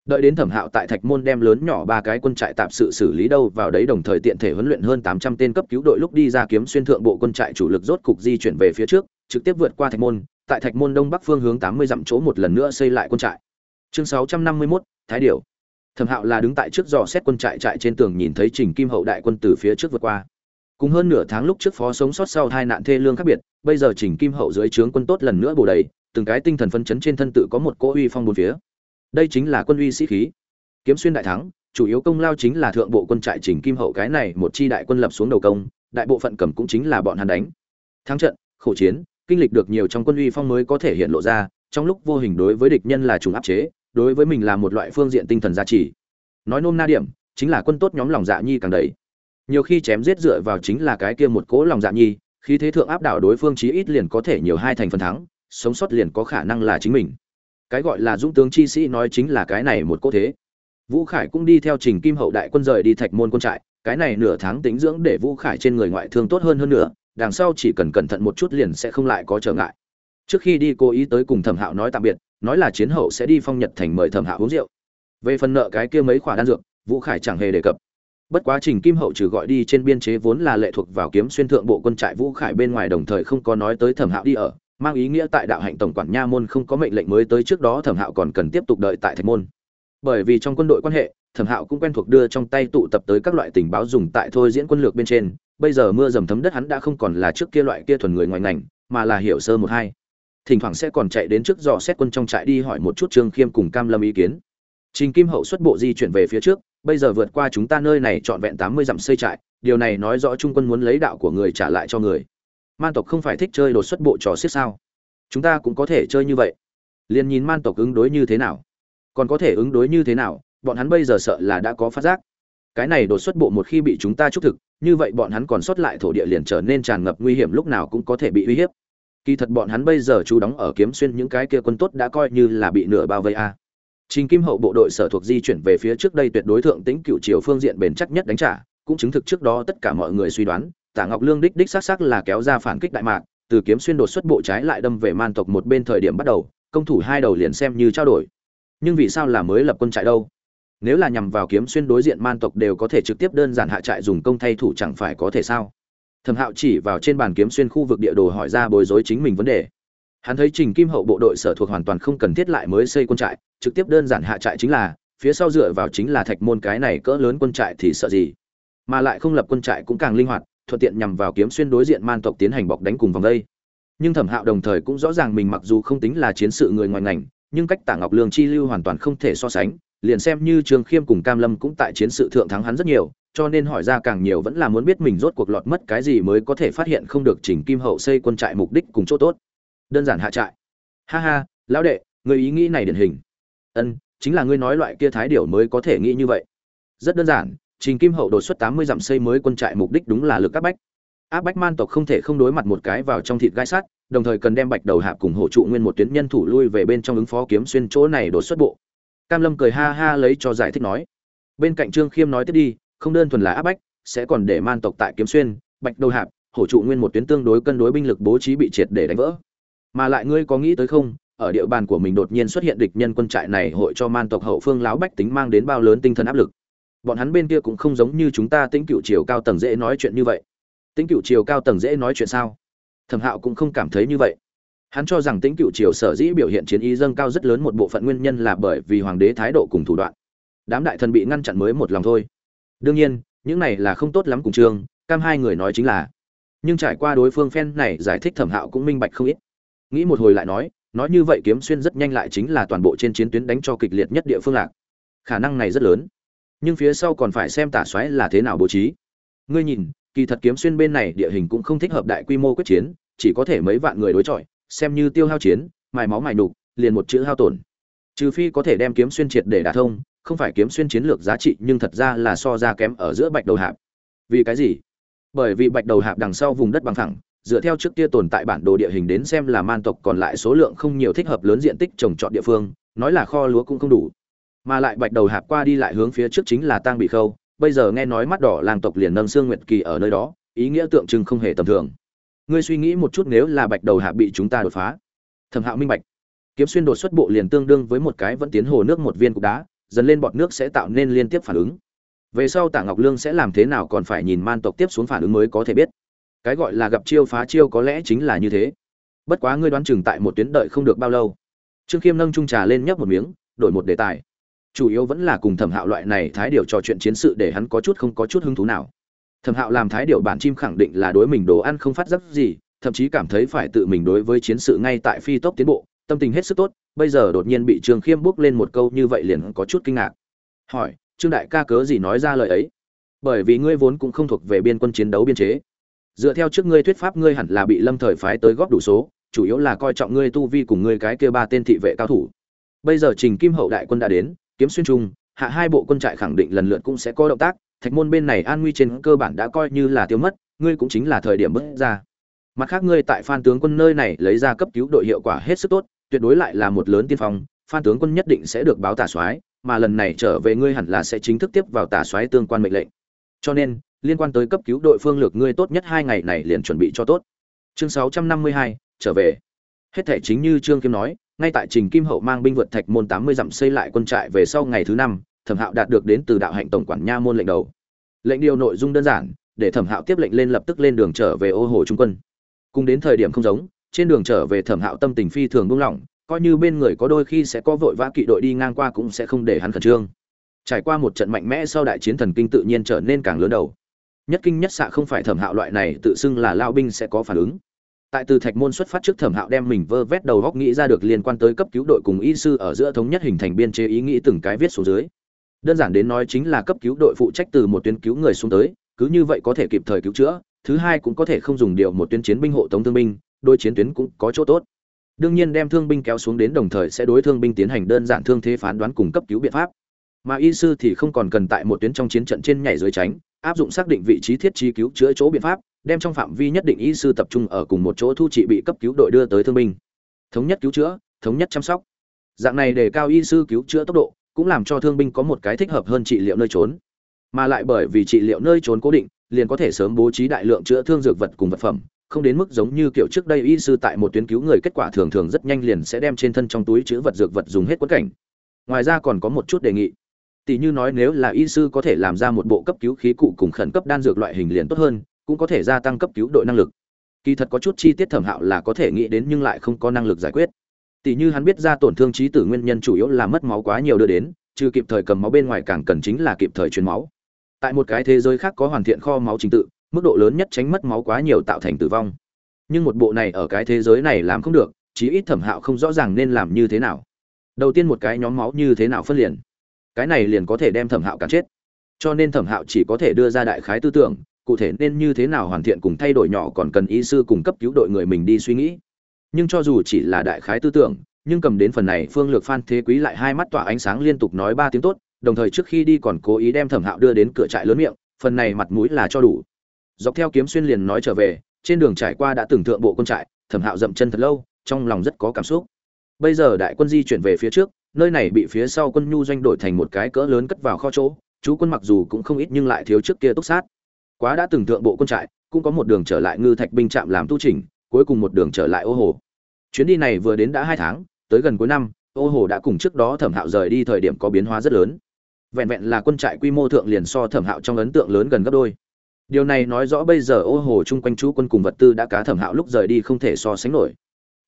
Đợi đến thẩm hạo tại thạch môn đem lớn nhỏ ba cái quân trại tạm sự xử lý đâu vào đấy đồng thời tiện thể huấn luyện hơn tám trăm tên cấp cứu đội lúc đi ra kiếm xuyên thượng bộ quân trại chủ lực rốt cục di chuyển về phía trước trực tiếp vượt qua thạch môn tại thạch môn đông bắc phương hướng tám mươi dặm chỗ một lần nữa xây lại quân trại. Chương sáu trăm năm mươi 651, thái điểu thẩm hạo là đứng tại trước dò xét quân trại trại trên tường nhìn thấy trình kim hậu đại quân từ phía trước vượt qua. Cùng hơn nửa tháng lúc trước phó sống sót sau hai nạn thê lương khác biệt bây giờ trình kim hậu dưới trướng quân tốt lần nữa bổ đầy từng cái tinh thần phân chấn trên thân tự có một cỗ uy phong bốn phía. Đây chính là quân uy sĩ khí. Kiếm xuyên đại thắng, chủ yếu công lao chính là thượng bộ quân trại trình kim hậu cái này một chi đại quân lập xuống đầu công, đại bộ phận cầm cũng chính là bọn hắn đánh. Thắng trận, khổ chiến, kinh lịch được nhiều trong quân uy phong mới có thể hiện lộ ra, trong lúc vô hình đối với địch nhân là trùng áp chế, đối với mình là một loại phương diện tinh thần giá trị nói nôm na điểm, chính là quân tốt nhóm lòng dạ nhi càng đầy. Nhiều khi chém giết dựa vào chính là cái kia một cỗ lòng dạ nhi khi thế thượng áp đảo đối phương chí ít liền có thể nhiều hai thành phần thắng sống sót liền có khả năng là chính mình. Cái gọi là dũng tướng chi sĩ nói chính là cái này một cô thế. Vũ khải cũng đi theo trình kim hậu đại quân rời đi thạch môn quân trại, cái này nửa tháng tính dưỡng để vũ khải trên người ngoại thương tốt hơn hơn nữa, đằng sau chỉ cần cẩn thận một chút liền sẽ không lại có trở ngại. Trước khi đi cố ý tới cùng thẩm hạo nói tạm biệt, nói là chiến hậu sẽ đi phong nhật thành mời thẩm hạo uống rượu. Về phần nợ cái kia mấy khoản đan dược, vũ khải chẳng hề đề cập. Bất quá trình kim hậu trừ gọi đi trên biên chế vốn là lệ thuộc vào kiếm xuyên thượng bộ quân trại vũ khải bên ngoài đồng thời không có nói tới thẩm hạo đi ở mang ý nghĩa tại đạo hạnh tổng quản nha môn không có mệnh lệnh mới tới trước đó, thẩm hạo còn cần tiếp tục đợi tại thạch môn. Bởi vì trong quân đội quan hệ, thẩm hạo cũng quen thuộc đưa trong tay tụ tập tới các loại tình báo dùng tại thôi diễn quân lược bên trên. Bây giờ mưa dầm thấm đất hắn đã không còn là trước kia loại kia thuần người ngoài ngành, mà là hiểu sơ một hai. Thỉnh thoảng sẽ còn chạy đến trước dò xét quân trong trại đi hỏi một chút trương khiêm cùng cam lâm ý kiến. Trình kim hậu xuất bộ di chuyển về phía trước, bây giờ vượt qua chúng ta nơi này trọn vẹn tám mươi dặm xây trại, điều này nói rõ trung quân muốn lấy đạo của người trả lại cho người man tộc không phải thích chơi đột xuất bộ trò xiết sao? Chúng ta cũng có thể chơi như vậy. Liền nhìn man tộc ứng đối như thế nào. Còn có thể ứng đối như thế nào, bọn hắn bây giờ sợ là đã có phát giác. Cái này đột xuất bộ một khi bị chúng ta trúc thực, như vậy bọn hắn còn sót lại thổ địa liền trở nên tràn ngập nguy hiểm lúc nào cũng có thể bị uy hiếp. Kỳ thật bọn hắn bây giờ chú đóng ở kiếm xuyên những cái kia quân tốt đã coi như là bị nửa bao vây a. Trình kim hậu bộ đội sở thuộc di chuyển về phía trước đây tuyệt đối thượng tính cựu triều phương diện bền chắc nhất đánh trả, cũng chứng thực trước đó tất cả mọi người suy đoán tả ngọc lương đích đích xác xác là kéo ra phản kích đại mạc, từ kiếm xuyên đột xuất bộ trái lại đâm về man tộc một bên thời điểm bắt đầu, công thủ hai đầu liền xem như trao đổi. Nhưng vì sao là mới lập quân trại đâu? Nếu là nhằm vào kiếm xuyên đối diện man tộc đều có thể trực tiếp đơn giản hạ trại dùng công thay thủ chẳng phải có thể sao? Thẩm hạo chỉ vào trên bàn kiếm xuyên khu vực địa đồ hỏi ra bối rối chính mình vấn đề. Hắn thấy trình kim hậu bộ đội sở thuộc hoàn toàn không cần thiết lại mới xây quân trại, trực tiếp đơn giản hạ trại chính là, phía sau dựa vào chính là thạch môn cái này cỡ lớn quân trại thì sợ gì? Mà lại không lập quân trại cũng càng linh hoạt thuận tiện nhằm vào kiếm xuyên đối diện man tộc tiến hành bọc đánh cùng vòng đây. Nhưng thẩm hạo đồng thời cũng rõ ràng mình mặc dù không tính là chiến sự người ngoài ngành, nhưng cách tạ ngọc lương chi lưu hoàn toàn không thể so sánh, liền xem như trường khiêm cùng cam lâm cũng tại chiến sự thượng thắng hắn rất nhiều, cho nên hỏi ra càng nhiều vẫn là muốn biết mình rốt cuộc lọt mất cái gì mới có thể phát hiện không được chỉnh kim hậu xây quân trại mục đích cùng chỗ tốt. Đơn giản hạ trại. Ha ha, lão đệ, người ý nghĩ này điển hình. Ân, chính là ngươi nói loại kia thái điểu mới có thể nghĩ như vậy. Rất đơn giản trình kim hậu đột xuất tám mươi dặm xây mới quân trại mục đích đúng là lực các bách. Áp bách man tộc không thể không đối mặt một cái vào trong thịt gai sắt đồng thời cần đem bạch đầu hạp cùng hỗ trụ nguyên một tuyến nhân thủ lui về bên trong ứng phó kiếm xuyên chỗ này đột xuất bộ. Cam lâm cười ha ha lấy cho giải thích nói. Bên cạnh trương khiêm nói tiếp đi, không đơn thuần là áp bách, sẽ còn để man tộc tại kiếm xuyên, bạch đầu hạp hỗ trụ nguyên một tuyến tương đối cân đối binh lực bố trí bị triệt để đánh vỡ. Mà lại ngươi có nghĩ tới không, ở địa bàn của mình đột nhiên xuất hiện địch nhân quân trại này hội cho man tộc hậu phương láo bách tính mang đến bao lớn tinh thần áp lực bọn hắn bên kia cũng không giống như chúng ta tính cựu chiều cao tầng dễ nói chuyện như vậy. Tính cựu chiều cao tầng dễ nói chuyện sao? Thẩm hạo cũng không cảm thấy như vậy. Hắn cho rằng tính cựu triều sở dĩ biểu hiện chiến ý dâng cao rất lớn một bộ phận nguyên nhân là bởi vì hoàng đế thái độ cùng thủ đoạn. Đám đại thần bị ngăn chặn mới một lòng thôi. Đương nhiên, những này là không tốt lắm cùng trường, cam hai người nói chính là. Nhưng trải qua đối phương phen này giải thích thẩm hạo cũng minh bạch không ít. Nghĩ một hồi lại nói nói như vậy kiếm xuyên rất nhanh lại chính là toàn bộ trên chiến tuyến đánh cho kịch liệt nhất địa phương lạc. Khả năng này rất lớn nhưng phía sau còn phải xem tả xoáy là thế nào bố trí. Ngươi nhìn, kỳ thật kiếm xuyên bên này địa hình cũng không thích hợp đại quy mô quyết chiến, chỉ có thể mấy vạn người đối chọi, xem như tiêu hao chiến, mài máu mài nục liền một chữ hao tổn. Trừ phi có thể đem kiếm xuyên triệt để đả thông, không phải kiếm xuyên chiến lược giá trị nhưng thật ra là so ra kém ở giữa bạch đầu hạp. Vì cái gì? Bởi vì bạch đầu hạp đằng sau vùng đất bằng thẳng, dựa theo trước kia tồn tại bản đồ địa hình đến xem là man tộc còn lại số lượng không nhiều thích hợp lớn diện tích trồng trọt địa phương, nói là kho lúa cũng không đủ mà lại bạch đầu hạp qua đi lại hướng phía trước chính là tang bị khâu, bây giờ nghe nói mắt đỏ làng tộc liền nâng xương nguyệt kỳ ở nơi đó, ý nghĩa tượng trưng không hề tầm thường. Ngươi suy nghĩ một chút nếu là bạch đầu hạp bị chúng ta đột phá. Thẩm hạo minh bạch. Kiếm xuyên đột xuất bộ liền tương đương với một cái vẫn tiến hồ nước một viên cục đá, dần lên bọt nước sẽ tạo nên liên tiếp phản ứng. Về sau tạ ngọc lương sẽ làm thế nào còn phải nhìn man tộc tiếp xuống phản ứng mới có thể biết. Cái gọi là gặp chiêu phá chiêu có lẽ chính là như thế. Bất quá ngươi đoán chừng tại một tuyến đợi không được bao lâu. Trương khiêm nâng trung trà lên nhấp một miếng, đổi một đề tài chủ yếu vẫn là cùng thẩm hạo loại này thái điều trò chuyện chiến sự để hắn có chút không có chút hứng thú nào. Thẩm hạo làm thái điệu bản chim khẳng định là đối mình đồ ăn không phát giác gì, thậm chí cảm thấy phải tự mình đối với chiến sự ngay tại phi tốc tiến bộ, tâm tình hết sức tốt, bây giờ đột nhiên bị trương khiêm bước lên một câu như vậy liền có chút kinh ngạc. Hỏi, trương đại ca cớ gì nói ra lời ấy? Bởi vì ngươi vốn cũng không thuộc về biên quân chiến đấu biên chế. Dựa theo trước ngươi thuyết pháp ngươi hẳn là bị lâm thời phái tới góp đủ số, chủ yếu là coi trọng ngươi tu vi cùng ngươi cái kia ba tên thị vệ cao thủ. Bây giờ trình kim hậu đại quân đã đến kiếm xuyên trung hạ hai bộ quân trại khẳng định lần lượt cũng sẽ có động tác thạch môn bên này an nguy trên cơ bản đã coi như là tiêu mất ngươi cũng chính là thời điểm bước ra. Mặt khác ngươi tại phan tướng quân nơi này lấy ra cấp cứu đội hiệu quả hết sức tốt tuyệt đối lại là một lớn tiên phong phan tướng quân nhất định sẽ được báo tả soái mà lần này trở về ngươi hẳn là sẽ chính thức tiếp vào tả soái tương quan mệnh lệnh. Cho nên liên quan tới cấp cứu đội phương lược ngươi tốt nhất hai ngày này liền chuẩn bị cho tốt. Chương 652, trở về. Hết thể chính như trương kim nói ngay tại trình kim hậu mang binh vượt thạch môn 80 dặm xây lại quân trại về sau ngày thứ năm, thẩm hạo đạt được đến từ đạo hạnh tổng quản nha môn lệnh đầu. Lệnh điều nội dung đơn giản, để thẩm hạo tiếp lệnh lên lập tức lên đường trở về ô hồ trung quân. Cùng đến thời điểm không giống, trên đường trở về thẩm hạo tâm tình phi thường buông lỏng, coi như bên người có đôi khi sẽ có vội vã kỵ đội đi ngang qua cũng sẽ không để hắn khẩn trương. Trải qua một trận mạnh mẽ sau đại chiến thần kinh tự nhiên trở nên càng lớn đầu. Nhất kinh nhất xạ không phải thẩm hạo loại này, tự xưng là lao binh sẽ có phản ứng tại từ thạch môn xuất phát trước thẩm hạo đem mình vơ vét đầu góc nghĩ ra được liên quan tới cấp cứu đội cùng y sư ở giữa thống nhất hình thành biên chế ý nghĩ từng cái viết xuống dưới. Đơn giản đến nói chính là cấp cứu đội phụ trách từ một tuyến cứu người xuống tới, cứ như vậy có thể kịp thời cứu chữa, thứ hai cũng có thể không dùng điều một tuyến chiến binh hộ tống thương binh đôi chiến tuyến cũng có chỗ tốt. Đương nhiên đem thương binh kéo xuống đến đồng thời sẽ đối thương binh tiến hành đơn giản thương thế phán đoán cùng cấp cứu biện pháp. Mà y sư thì không còn cần tại một tuyến trong chiến trận trên nhảy dưới tránh, áp dụng xác định vị trí thiết trí cứu chữa chỗ biện pháp đem trong phạm vi nhất định y sư tập trung ở cùng một chỗ thu trị bị cấp cứu đội đưa tới thương binh. Thống nhất cứu chữa, thống nhất chăm sóc. Dạng này để cao y sư cứu chữa tốc độ, cũng làm cho thương binh có một cái thích hợp hơn trị liệu nơi trốn. Mà lại bởi vì trị liệu nơi trốn cố định, liền có thể sớm bố trí đại lượng chữa thương dược vật cùng vật phẩm, không đến mức giống như kiểu trước đây y sư tại một tuyến cứu người kết quả thường thường rất nhanh liền sẽ đem trên thân trong túi chứa vật dược vật dùng hết quất cảnh. Ngoài ra còn có một chút đề nghị. Tỷ như nói nếu là y sư có thể làm ra một bộ cấp cứu khí cụ cùng khẩn cấp đan dược loại hình liền tốt hơn cũng có thể gia tăng cấp cứu đội năng lực. Kỳ thật có chút chi tiết thẩm hạo là có thể nghĩ đến nhưng lại không có năng lực giải quyết. Tỷ như hắn biết ra tổn thương trí tử nguyên nhân chủ yếu là mất máu quá nhiều đưa đến, trừ kịp thời cầm máu bên ngoài càng cần chính là kịp thời truyền máu. Tại một cái thế giới khác có hoàn thiện kho máu trình tự, mức độ lớn nhất tránh mất máu quá nhiều tạo thành tử vong. Nhưng một bộ này ở cái thế giới này làm không được, chí ít thẩm hạo không rõ ràng nên làm như thế nào. Đầu tiên một cái nhóm máu như thế nào phân liền. Cái này liền có thể đem thẩm hạo cản chết. Cho nên thẩm hạo chỉ có thể đưa ra đại khái tư tưởng cụ thể nên như thế nào hoàn thiện cùng thay đổi nhỏ còn cần y sư cung cấp cứu đội người mình đi suy nghĩ. Nhưng cho dù chỉ là đại khái tư tưởng, nhưng cầm đến phần này, phương lược phan thế quý lại hai mắt tỏa ánh sáng liên tục nói ba tiếng tốt, đồng thời trước khi đi còn cố ý đem thẩm hạo đưa đến cửa trại lớn miệng, phần này mặt mũi là cho đủ. Dọc theo kiếm xuyên liền nói trở về, trên đường trải qua đã từng thượng bộ quân trại, thẩm hạo dậm chân thật lâu, trong lòng rất có cảm xúc. Bây giờ đại quân di chuyển về phía trước, nơi này bị phía sau quân nhu doanh đổi thành một cái cỡ lớn cất vào kho chỗ, chú quân mặc dù cũng không ít nhưng lại thiếu trước kia túc sát quá đã từng thượng bộ quân trại, cũng có một đường trở lại ngư thạch binh trạm làm tu trình cuối cùng một đường trở lại ô hồ. Chuyến đi này vừa đến đã hai tháng, tới gần cuối năm, ô hồ đã cùng trước đó thẩm hạo rời đi thời điểm có biến hóa rất lớn. Vẹn vẹn là quân trại quy mô thượng liền so thẩm hạo trong ấn tượng lớn gần gấp đôi. Điều này nói rõ bây giờ ô hồ chung quanh chú quân cùng vật tư đã cá thẩm hạo lúc rời đi không thể so sánh nổi.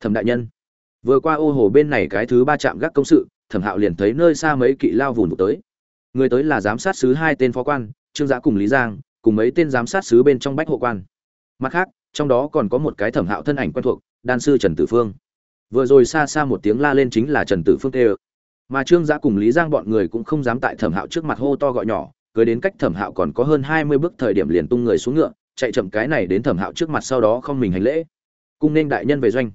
Thẩm đại nhân, vừa qua ô hồ bên này cái thứ ba trạm gác công sự, thẩm hạo liền thấy nơi xa mấy kỵ lao vùn vụt tới. Người tới là giám sát sứ hai tên phó quan, trương giã cùng lý giang cùng mấy tên giám sát sứ bên trong bách hộ quan. Mặt khác, trong đó còn có một cái thẩm hạo thân ảnh quen thuộc, đan sư trần tử phương. Vừa rồi xa xa một tiếng la lên chính là trần tử phương tê mà trương giã cùng lý giang bọn người cũng không dám tại thẩm hạo trước mặt hô to gọi nhỏ, cưới đến cách thẩm hạo còn có hơn hai mươi bước thời điểm liền tung người xuống ngựa, chạy chậm cái này đến thẩm hạo trước mặt sau đó không mình hành lễ. Cung nên đại nhân về doanh.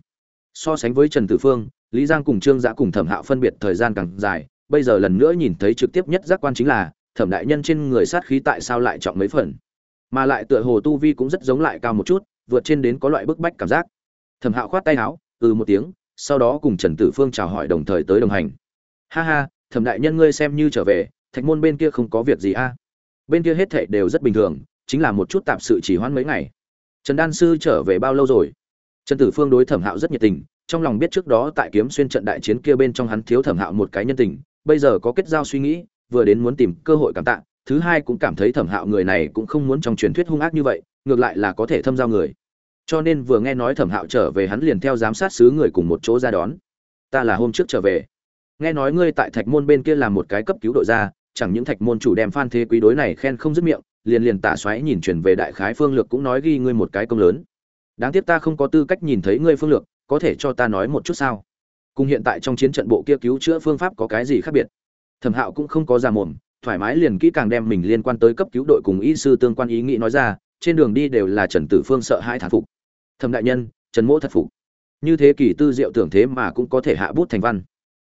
So sánh với trần tử phương, lý giang cùng trương giã cùng thẩm hạo phân biệt thời gian càng dài, bây giờ lần nữa nhìn thấy trực tiếp nhất giác quan chính là thẩm đại nhân trên người sát khí tại sao lại trọng mấy phần? Mà lại tựa hồ tu vi cũng rất giống lại cao một chút, vượt trên đến có loại bức bách cảm giác. Thẩm hạo khoát tay áo ừ một tiếng, sau đó cùng trần tử phương chào hỏi đồng thời tới đồng hành. Ha ha, thẩm đại nhân ngươi xem như trở về, thạch môn bên kia không có việc gì a? Bên kia hết thệ đều rất bình thường, chính là một chút tạp sự chỉ hoãn mấy ngày. Trần đan sư trở về bao lâu rồi? Trần tử phương đối thẩm hạo rất nhiệt tình, trong lòng biết trước đó tại kiếm xuyên trận đại chiến kia bên trong hắn thiếu thẩm hạo một cái nhân tình, bây giờ có kết giao suy nghĩ vừa đến muốn tìm cơ hội cảm tạ, thứ hai cũng cảm thấy thẩm hạo người này cũng không muốn trong truyền thuyết hung ác như vậy, ngược lại là có thể thâm giao người. Cho nên vừa nghe nói thẩm hạo trở về hắn liền theo giám sát sứ người cùng một chỗ ra đón. Ta là hôm trước trở về. Nghe nói ngươi tại thạch môn bên kia làm một cái cấp cứu đội ra, chẳng những thạch môn chủ đem phan thế quý đối này khen không dứt miệng, liền liền tả xoáy nhìn chuyển về đại khái phương lược cũng nói ghi ngươi một cái công lớn. Đáng tiếc ta không có tư cách nhìn thấy ngươi phương lược, có thể cho ta nói một chút sao? Cùng hiện tại trong chiến trận bộ kia cứu chữa phương pháp có cái gì khác biệt? Thẩm hạo cũng không có ra mồm, thoải mái liền kỹ càng đem mình liên quan tới cấp cứu đội cùng y sư tương quan ý nghĩ nói ra, trên đường đi đều là trần tử phương sợ hai thản phục. Thẩm đại nhân, trần mỗ thật phục. Như thế kỳ tư diệu tưởng thế mà cũng có thể hạ bút thành văn.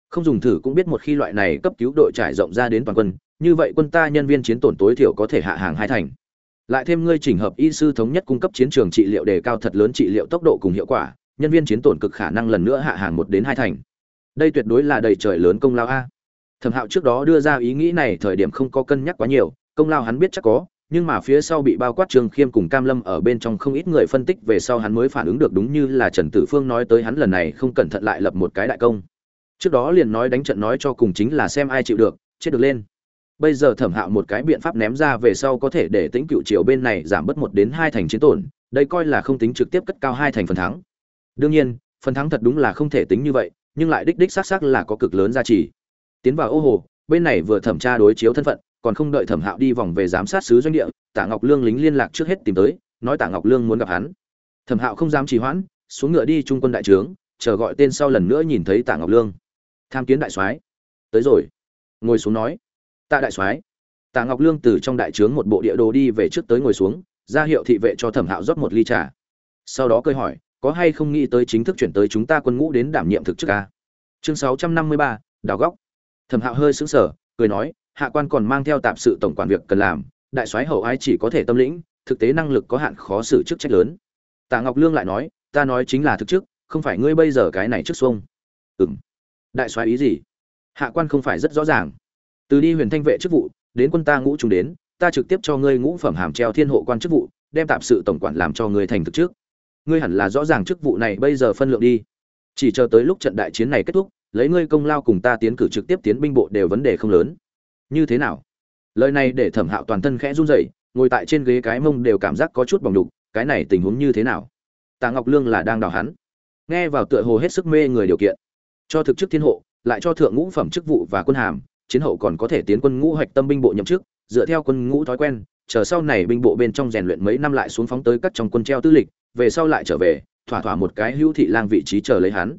Không dùng thử cũng biết một khi loại này cấp cứu đội trải rộng ra đến toàn quân, như vậy quân ta nhân viên chiến tổn tối thiểu có thể hạ hàng hai thành. Lại thêm ngươi chỉnh hợp y sư thống nhất cung cấp chiến trường trị liệu đề cao thật lớn trị liệu tốc độ cùng hiệu quả, nhân viên chiến tổn cực khả năng lần nữa hạ hàng một đến hai thành. Đây tuyệt đối là đầy trời lớn công lao a thẩm hạo trước đó đưa ra ý nghĩ này thời điểm không có cân nhắc quá nhiều, công lao hắn biết chắc có, nhưng mà phía sau bị bao quát trường khiêm cùng cam lâm ở bên trong không ít người phân tích về sau hắn mới phản ứng được đúng như là trần tử phương nói tới hắn lần này không cẩn thận lại lập một cái đại công. Trước đó liền nói đánh trận nói cho cùng chính là xem ai chịu được, chết được lên. Bây giờ thẩm hạo một cái biện pháp ném ra về sau có thể để tính cựu triều bên này giảm bớt một đến hai thành chiến tổn, đây coi là không tính trực tiếp cất cao hai thành phần thắng. Đương nhiên, phần thắng thật đúng là không thể tính như vậy, nhưng lại đích đích xác xác là có cực lớn giá trị tiến vào ô hồ, bên này vừa thẩm tra đối chiếu thân phận, còn không đợi thẩm hạo đi vòng về giám sát sứ doanh địa tạ ngọc lương lính liên lạc trước hết tìm tới, nói tạ ngọc lương muốn gặp hắn. Thẩm hạo không dám trì hoãn, xuống ngựa đi trung quân đại trướng, chờ gọi tên sau lần nữa nhìn thấy tạ ngọc lương. Tham kiến đại soái. Tới rồi. Ngồi xuống nói. Tạ đại soái. Tạ ngọc lương từ trong đại trướng một bộ địa đồ đi về trước tới ngồi xuống, ra hiệu thị vệ cho thẩm hạo rót một ly trà. Sau đó cơi hỏi, có hay không nghĩ tới chính thức chuyển tới chúng ta quân ngũ đến đảm nhiệm thực chức ca chương sáu trăm năm mươi ba, đào góc thẩm hạo hơi sững sờ, cười nói, hạ quan còn mang theo tạp sự tổng quản việc cần làm, đại soái hậu ai chỉ có thể tâm lĩnh, thực tế năng lực có hạn khó xử chức trách lớn. Tạ ngọc lương lại nói, ta nói chính là thực chức, không phải ngươi bây giờ cái này trước xuông. Ừ m đại soái ý gì? Hạ quan không phải rất rõ ràng. Từ đi huyền thanh vệ chức vụ, đến quân ta ngũ trùng đến, ta trực tiếp cho ngươi ngũ phẩm hàm treo thiên hộ quan chức vụ, đem tạp sự tổng quản làm cho ngươi thành thực trước ngươi hẳn là rõ ràng chức vụ này bây giờ phân lượng đi. Chỉ chờ tới lúc trận đại chiến này kết thúc lấy ngươi công lao cùng ta tiến cử trực tiếp tiến binh bộ đều vấn đề không lớn. Như thế nào? Lời này để thẩm hạo toàn thân khẽ run rẩy, ngồi tại trên ghế cái mông đều cảm giác có chút bỏng đục, cái này tình huống như thế nào? Tạ ngọc lương là đang đào hắn. Nghe vào tựa hồ hết sức mê người điều kiện. Cho thực chức thiên hộ, lại cho thượng ngũ phẩm chức vụ và quân hàm, chiến hậu còn có thể tiến quân ngũ hoạch tâm binh bộ nhậm chức, dựa theo quân ngũ thói quen, chờ sau này binh bộ bên trong rèn luyện mấy năm lại xuống phóng tới các trong quân treo tư lịch, về sau lại trở về, thỏa thỏa một cái hữu thị lang vị trí chờ lấy hắn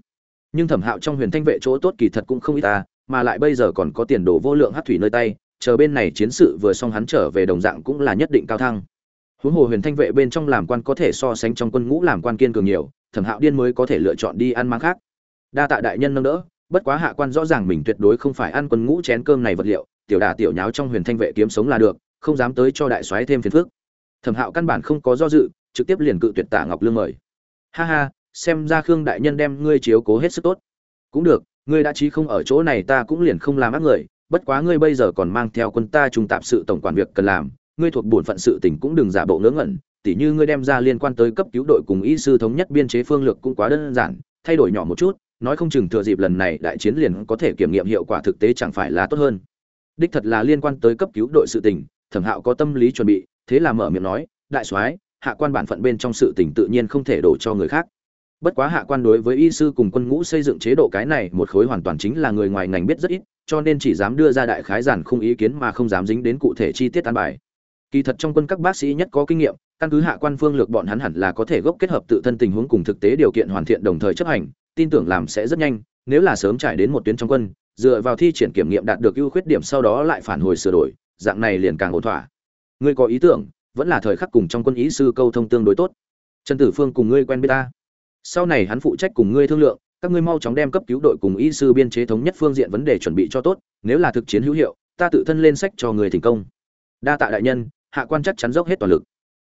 nhưng thẩm hạo trong huyền thanh vệ chỗ tốt kỳ thật cũng không ít ta mà lại bây giờ còn có tiền đồ vô lượng hát thủy nơi tay, chờ bên này chiến sự vừa xong hắn trở về đồng dạng cũng là nhất định cao thăng. Huống hồ huyền thanh vệ bên trong làm quan có thể so sánh trong quân ngũ làm quan kiên cường nhiều, thẩm hạo điên mới có thể lựa chọn đi ăn mang khác. Đa tạ đại nhân nâng đỡ, bất quá hạ quan rõ ràng mình tuyệt đối không phải ăn quân ngũ chén cơm này vật liệu, tiểu đà tiểu nháo trong huyền thanh vệ kiếm sống là được, không dám tới cho đại soái thêm phiền phức. Thẩm hạo căn bản không có do dự, trực tiếp liền cự tuyệt tạ ngọc lương mời. Ha ha xem ra khương đại nhân đem ngươi chiếu cố hết sức tốt. Cũng được, ngươi đã trí không ở chỗ này ta cũng liền không làm ác người, bất quá ngươi bây giờ còn mang theo quân ta trung tạp sự tổng quản việc cần làm, ngươi thuộc bổn phận sự tình cũng đừng giả bộ ngớ ngẩn, tỉ như ngươi đem ra liên quan tới cấp cứu đội cùng y sư thống nhất biên chế phương lược cũng quá đơn giản, thay đổi nhỏ một chút, nói không chừng thừa dịp lần này đại chiến liền có thể kiểm nghiệm hiệu quả thực tế chẳng phải là tốt hơn. Đích thật là liên quan tới cấp cứu đội sự tình, thẩm hạo có tâm lý chuẩn bị, thế là mở miệng nói, đại soái, hạ quan bản phận bên trong sự tình tự nhiên không thể đổ cho người khác bất quá hạ quan đối với y sư cùng quân ngũ xây dựng chế độ cái này một khối hoàn toàn chính là người ngoài ngành biết rất ít, cho nên chỉ dám đưa ra đại khái giản không ý kiến mà không dám dính đến cụ thể chi tiết an bài. Kỳ thật trong quân các bác sĩ nhất có kinh nghiệm, căn cứ hạ quan phương lược bọn hắn hẳn là có thể gốc kết hợp tự thân tình huống cùng thực tế điều kiện hoàn thiện đồng thời chấp hành, tin tưởng làm sẽ rất nhanh, nếu là sớm trải đến một tuyến trong quân, dựa vào thi triển kiểm nghiệm đạt được ưu khuyết điểm sau đó lại phản hồi sửa đổi, dạng này liền càng ổn thỏa. Ngươi có ý tưởng, vẫn là thời khắc cùng trong quân ý sư câu thông tương đối tốt. Trần tử phương cùng ngươi quen biết ta sau này hắn phụ trách cùng ngươi thương lượng, các ngươi mau chóng đem cấp cứu đội cùng y sư biên chế thống nhất phương diện vấn đề chuẩn bị cho tốt, nếu là thực chiến hữu hiệu, ta tự thân lên sách cho người thành công. Đa tạ đại nhân, hạ quan chắc chắn dốc hết toàn lực.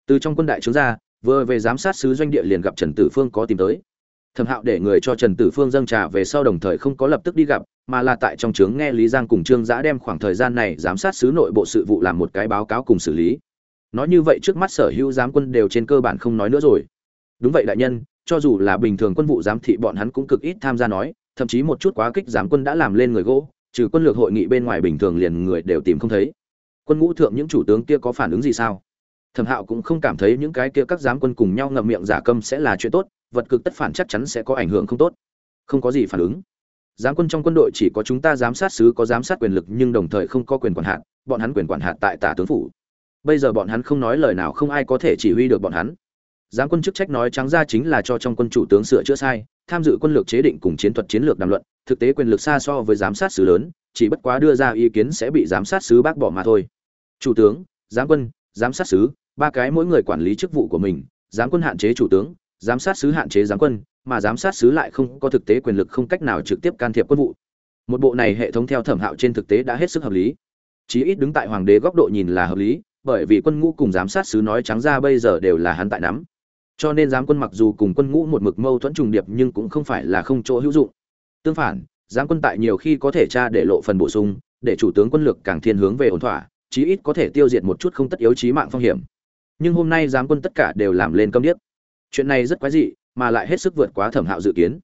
Từ trong quân đại trướng ra, vừa về giám sát sứ doanh địa liền gặp trần tử phương có tìm tới. Thẩm hạo để người cho trần tử phương dâng trà về sau đồng thời không có lập tức đi gặp, mà là tại trong trướng nghe lý giang cùng trương giã đem khoảng thời gian này giám sát sứ nội bộ sự vụ làm một cái báo cáo cùng xử lý. Nói như vậy trước mắt sở hữu giám quân đều trên cơ bản không nói nữa rồi. Đúng vậy đại nhân cho dù là bình thường quân vụ giám thị bọn hắn cũng cực ít tham gia nói, thậm chí một chút quá kích giám quân đã làm lên người gỗ, trừ quân lược hội nghị bên ngoài bình thường liền người đều tìm không thấy. Quân ngũ thượng những chủ tướng kia có phản ứng gì sao? Thẩm hạo cũng không cảm thấy những cái kia các giám quân cùng nhau ngậm miệng giả câm sẽ là chuyện tốt, vật cực tất phản chắc chắn sẽ có ảnh hưởng không tốt. Không có gì phản ứng. Giám quân trong quân đội chỉ có chúng ta giám sát sứ có giám sát quyền lực nhưng đồng thời không có quyền quản hạt, bọn hắn quyền quản hạt tại tả tướng phủ. Bây giờ bọn hắn không nói lời nào không ai có thể chỉ huy được bọn hắn giám quân chức trách nói trắng ra chính là cho trong quân chủ tướng sửa chữa sai, tham dự quân lược chế định cùng chiến thuật chiến lược đàm luận, thực tế quyền lực xa so với giám sát sứ lớn, chỉ bất quá đưa ra ý kiến sẽ bị giám sát sứ bác bỏ mà thôi. Chủ tướng giám quân, giám sát sứ, ba cái mỗi người quản lý chức vụ của mình giám quân hạn chế chủ tướng, giám sát sứ hạn chế giám quân, mà giám sát sứ lại không có thực tế quyền lực không cách nào trực tiếp can thiệp quân vụ. Một bộ này hệ thống theo thẩm hạo trên thực tế đã hết sức hợp lý. Chí ít đứng tại hoàng đế góc độ nhìn là hợp lý, bởi vì quân ngũ cùng giám sát sứ nói trắng ra bây giờ đều là hắn tại nắm cho nên giám quân mặc dù cùng quân ngũ một mực mâu thuẫn trùng điệp nhưng cũng không phải là không chỗ hữu dụng. Tương phản, giám quân tại nhiều khi có thể tra để lộ phần bổ sung, để chủ tướng quân lực càng thiên hướng về ổn thỏa, chí ít có thể tiêu diệt một chút không tất yếu chí mạng phong hiểm. Nhưng hôm nay giám quân tất cả đều làm lên câm điếc. Chuyện này rất quái dị, mà lại hết sức vượt quá thẩm hạo dự kiến.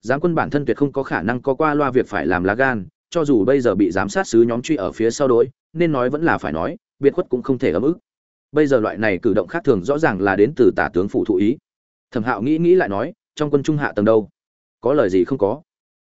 Giám quân bản thân tuyệt không có khả năng có qua loa việc phải làm lá gan, cho dù bây giờ bị giám sát sứ nhóm truy ở phía sau đôi nên nói vẫn là phải nói, biệt khuất cũng không thể ấm ức bây giờ loại này cử động khác thường rõ ràng là đến từ tả tướng phụ thụ ý. Thẩm hạo nghĩ nghĩ lại nói, trong quân trung hạ tầng đâu? Có lời gì không có?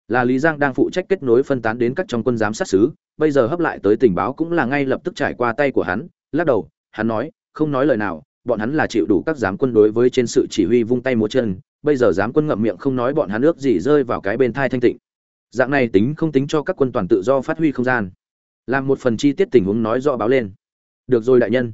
Là lý giang đang phụ trách kết nối phân tán đến các trong quân giám sát xứ, bây giờ hấp lại tới tình báo cũng là ngay lập tức trải qua tay của hắn, lắc đầu, hắn nói, không nói lời nào, bọn hắn là chịu đủ các giám quân đối với trên sự chỉ huy vung tay múa chân, bây giờ giám quân ngậm miệng không nói bọn hắn ước gì rơi vào cái bên thai thanh tịnh. Dạng này tính không tính cho các quân toàn tự do phát huy không gian. Làm một phần chi tiết tình huống nói rõ báo lên. Được rồi đại nhân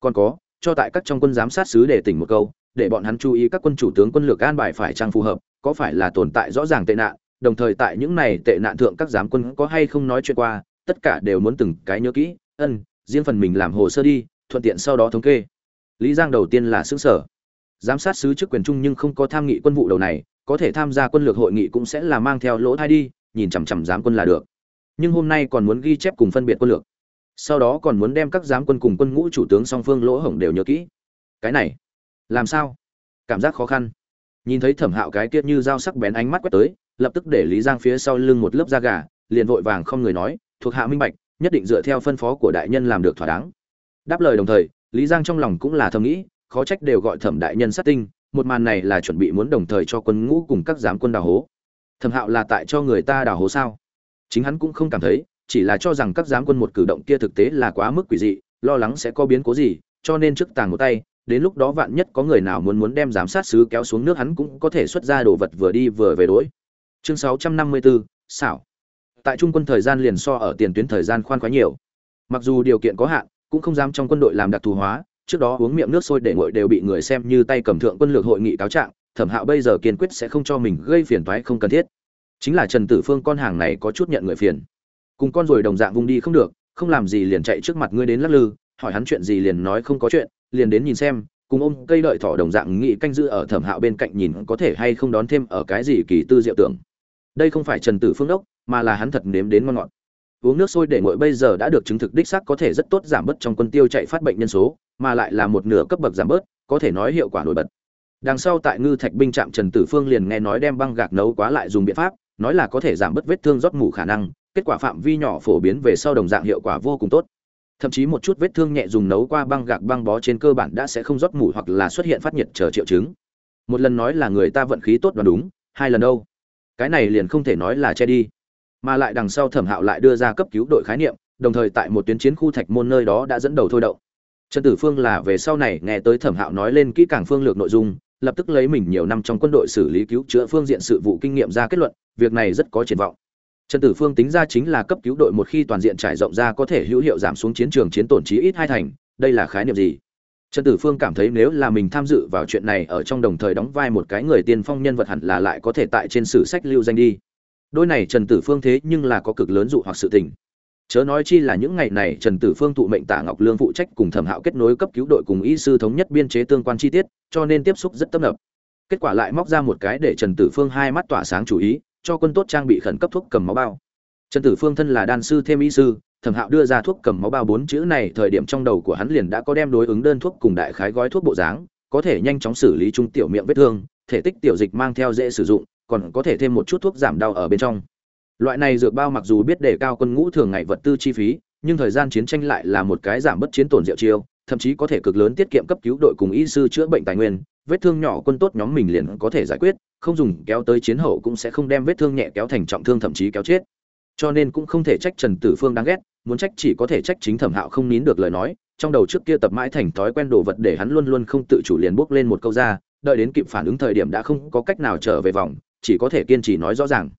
còn có, cho tại các trong quân giám sát sứ để tỉnh một câu, để bọn hắn chú ý các quân chủ tướng quân lược an bài phải trang phù hợp, có phải là tồn tại rõ ràng tệ nạn, đồng thời tại những này tệ nạn thượng các giám quân có hay không nói chuyện qua, tất cả đều muốn từng cái nhớ kỹ, ân, riêng phần mình làm hồ sơ đi, thuận tiện sau đó thống kê. Lý giang đầu tiên là xứ sở. Giám sát sứ chức quyền chung nhưng không có tham nghị quân vụ đầu này, có thể tham gia quân lược hội nghị cũng sẽ là mang theo lỗ thai đi, nhìn chằm chằm giám quân là được. Nhưng hôm nay còn muốn ghi chép cùng phân biệt quân lược sau đó còn muốn đem các giám quân cùng quân ngũ chủ tướng song phương lỗ hổng đều nhớ kỹ. Cái này, làm sao? Cảm giác khó khăn. Nhìn thấy thẩm hạo cái tiết như dao sắc bén ánh mắt quét tới, lập tức để lý giang phía sau lưng một lớp da gà, liền vội vàng không người nói, thuộc hạ minh bạch, nhất định dựa theo phân phó của đại nhân làm được thỏa đáng. Đáp lời đồng thời, lý giang trong lòng cũng là thầm nghĩ, khó trách đều gọi thẩm đại nhân sát tinh, một màn này là chuẩn bị muốn đồng thời cho quân ngũ cùng các giám quân đào hố. Thẩm hạo là tại cho người ta đào hố sao? Chính hắn cũng không cảm thấy chỉ là cho rằng các giám quân một cử động kia thực tế là quá mức quỷ dị lo lắng sẽ có biến cố gì cho nên trước tàng một tay đến lúc đó vạn nhất có người nào muốn muốn đem giám sát sứ kéo xuống nước hắn cũng có thể xuất ra đồ vật vừa đi vừa về đối. Chương 654, xảo. Tại trung quân thời gian liền so ở tiền tuyến thời gian khoan khoái nhiều. Mặc dù điều kiện có hạn cũng không dám trong quân đội làm đặc thù hóa trước đó uống miệng nước sôi để nguội đều bị người xem như tay cầm thượng quân lược hội nghị cáo trạng thẩm hạo bây giờ kiên quyết sẽ không cho mình gây phiền toái không cần thiết. Chính là trần tử phương con hàng này có chút nhận người phiền cùng con rồi đồng dạng vùng đi không được, không làm gì liền chạy trước mặt ngươi đến lắc lư, hỏi hắn chuyện gì liền nói không có chuyện, liền đến nhìn xem, cùng ôm cây đợi thỏ đồng dạng nghị canh giữ ở thẩm hạo bên cạnh nhìn có thể hay không đón thêm ở cái gì kỳ tư diệu tưởng. Đây không phải trần tử phương đốc, mà là hắn thật nếm đến ngon ngọt. Uống nước sôi để nguội bây giờ đã được chứng thực đích xác có thể rất tốt giảm bớt trong quân tiêu chạy phát bệnh nhân số, mà lại là một nửa cấp bậc giảm bớt, có thể nói hiệu quả nổi bật. Đằng sau tại ngư thạch binh trạm trần tử phương liền nghe nói đem băng gạc nấu quá lại dùng biện pháp, nói là có thể giảm bớt vết thương rót mủ khả năng kết quả phạm vi nhỏ phổ biến về sau đồng dạng hiệu quả vô cùng tốt. Thậm chí một chút vết thương nhẹ dùng nấu qua băng gạc băng bó trên cơ bản đã sẽ không rót mủ hoặc là xuất hiện phát nhiệt chờ triệu chứng. Một lần nói là người ta vận khí tốt và đúng, hai lần đâu? Cái này liền không thể nói là che đi. Mà lại đằng sau thẩm hạo lại đưa ra cấp cứu đội khái niệm, đồng thời tại một tuyến chiến khu thạch môn nơi đó đã dẫn đầu thôi động. Trần tử phương là về sau này nghe tới thẩm hạo nói lên kỹ càng phương lược nội dung, lập tức lấy mình nhiều năm trong quân đội xử lý cứu chữa phương diện sự vụ kinh nghiệm ra kết luận, việc này rất có triển vọng trần tử phương tính ra chính là cấp cứu đội một khi toàn diện trải rộng ra có thể hữu hiệu giảm xuống chiến trường chiến tổn chí ít hai thành, đây là khái niệm gì? Trần tử phương cảm thấy nếu là mình tham dự vào chuyện này ở trong đồng thời đóng vai một cái người tiên phong nhân vật hẳn là lại có thể tại trên sử sách lưu danh đi. Đôi này trần tử phương thế nhưng là có cực lớn dụ hoặc sự tình. Chớ nói chi là những ngày này trần tử phương thụ mệnh tạ ngọc lương phụ trách cùng thẩm hạo kết nối cấp cứu đội cùng y sư thống nhất biên chế tương quan chi tiết, cho nên tiếp xúc rất tấp nập. Kết quả lại móc ra một cái để trần tử phương hai mắt tỏa sáng chủ ý cho quân tốt trang bị khẩn cấp thuốc cầm máu bao. Trần tử phương thân là đan sư thêm y sư, thẩm hạo đưa ra thuốc cầm máu bao bốn chữ này thời điểm trong đầu của hắn liền đã có đem đối ứng đơn thuốc cùng đại khái gói thuốc bộ dáng, có thể nhanh chóng xử lý trung tiểu miệng vết thương, thể tích tiểu dịch mang theo dễ sử dụng, còn có thể thêm một chút thuốc giảm đau ở bên trong. Loại này dược bao mặc dù biết để cao quân ngũ thường ngày vật tư chi phí, nhưng thời gian chiến tranh lại là một cái giảm bất chiến tổn diệu chiêu, thậm chí có thể cực lớn tiết kiệm cấp cứu đội cùng y sư chữa bệnh tài nguyên vết thương nhỏ quân tốt nhóm mình liền có thể giải quyết, không dùng kéo tới chiến hậu cũng sẽ không đem vết thương nhẹ kéo thành trọng thương thậm chí kéo chết. Cho nên cũng không thể trách trần tử phương đáng ghét, muốn trách chỉ có thể trách chính thẩm hạo không nín được lời nói, trong đầu trước kia tập mãi thành thói quen đồ vật để hắn luôn luôn không tự chủ liền bước lên một câu ra, đợi đến kịp phản ứng thời điểm đã không có cách nào trở về vòng, chỉ có thể kiên trì nói rõ ràng.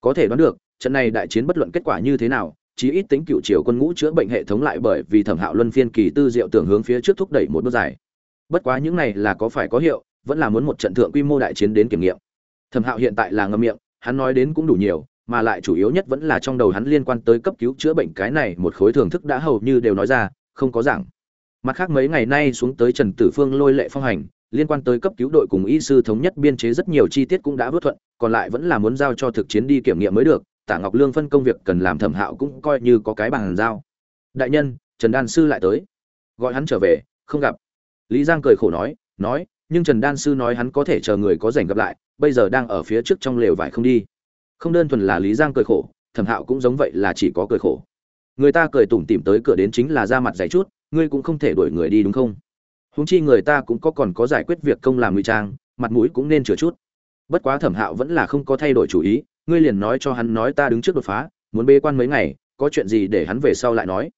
Có thể đoán được, trận này đại chiến bất luận kết quả như thế nào, chí ít tính cựu triều quân ngũ chữa bệnh hệ thống lại bởi vì thẩm hạo luân phiên kỳ tư diệu tưởng hướng phía trước thúc đẩy một bước dài bất quá những này là có phải có hiệu, vẫn là muốn một trận thượng quy mô đại chiến đến kiểm nghiệm. Thẩm hạo hiện tại là ngâm miệng, hắn nói đến cũng đủ nhiều, mà lại chủ yếu nhất vẫn là trong đầu hắn liên quan tới cấp cứu chữa bệnh cái này một khối thưởng thức đã hầu như đều nói ra, không có giảng mặt khác mấy ngày nay xuống tới trần tử phương lôi lệ phong hành, liên quan tới cấp cứu đội cùng y sư thống nhất biên chế rất nhiều chi tiết cũng đã vớt thuận, còn lại vẫn là muốn giao cho thực chiến đi kiểm nghiệm mới được, tả ngọc lương phân công việc cần làm thẩm hạo cũng coi như có cái bàn giao. Đại nhân, trần đan sư lại tới. Gọi hắn trở về, không gặp lý giang cười khổ nói nói, nhưng trần đan sư nói hắn có thể chờ người có rảnh gặp lại, bây giờ đang ở phía trước trong lều vải không đi. Không đơn thuần là lý giang cười khổ, thẩm hạo cũng giống vậy là chỉ có cười khổ. Người ta cười tủm tỉm tới cửa đến chính là ra mặt dày chút, ngươi cũng không thể đuổi người đi đúng không? Huống chi người ta cũng có còn có giải quyết việc công làm ngụy trang, mặt mũi cũng nên chừa chút. Bất quá thẩm hạo vẫn là không có thay đổi chủ ý, ngươi liền nói cho hắn nói ta đứng trước đột phá, muốn bê quan mấy ngày, có chuyện gì để hắn về sau lại nói.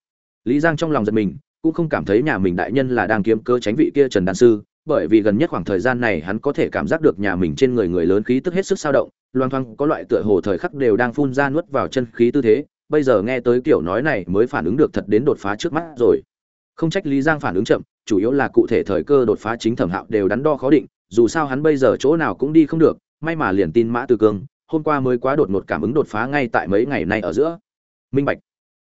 Lý giang trong lòng giật mình cũng không cảm thấy nhà mình đại nhân là đang kiếm cơ tránh vị kia trần đan sư, bởi vì gần nhất khoảng thời gian này hắn có thể cảm giác được nhà mình trên người người lớn khí tức hết sức sao động, loang thoang, có loại tựa hồ thời khắc đều đang phun ra nuốt vào chân khí tư thế, bây giờ nghe tới kiểu nói này mới phản ứng được thật đến đột phá trước mắt rồi. Không trách lý giang phản ứng chậm, chủ yếu là cụ thể thời cơ đột phá chính thẩm hạo đều đắn đo khó định, dù sao hắn bây giờ chỗ nào cũng đi không được, may mà liền tin mã tư cương, hôm qua mới quá đột ngột cảm ứng đột phá ngay tại mấy ngày nay ở giữa. Minh bạch.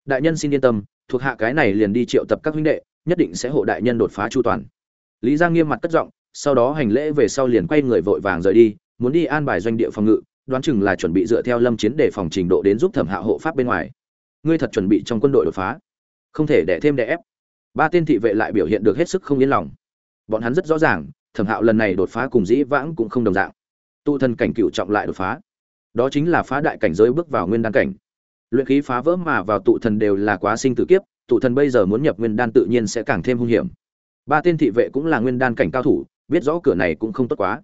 Đại nhân xin yên tâm thuộc hạ cái này liền đi triệu tập các huynh đệ, nhất định sẽ hộ đại nhân đột phá chu toàn. Lý giang nghiêm mặt cất giọng, sau đó hành lễ về sau liền quay người vội vàng rời đi, muốn đi an bài doanh địa phòng ngự, đoán chừng là chuẩn bị dựa theo lâm chiến để phòng trình độ đến giúp thẩm hạ hộ pháp bên ngoài. Ngươi thật chuẩn bị trong quân đội đột phá. Không thể để thêm đè ép. Ba tên thị vệ lại biểu hiện được hết sức không yên lòng. Bọn hắn rất rõ ràng, thẩm hạo lần này đột phá cùng dĩ vãng cũng không đồng dạng. Tụ thần cảnh cựu trọng lại đột phá. Đó chính là phá đại cảnh giới bước vào nguyên đan cảnh luyện khí phá vỡ mà vào tụ thần đều là quá sinh tử kiếp, tụ thần bây giờ muốn nhập nguyên đan tự nhiên sẽ càng thêm hung hiểm. Ba tên thị vệ cũng là nguyên đan cảnh cao thủ, biết rõ cửa này cũng không tốt quá.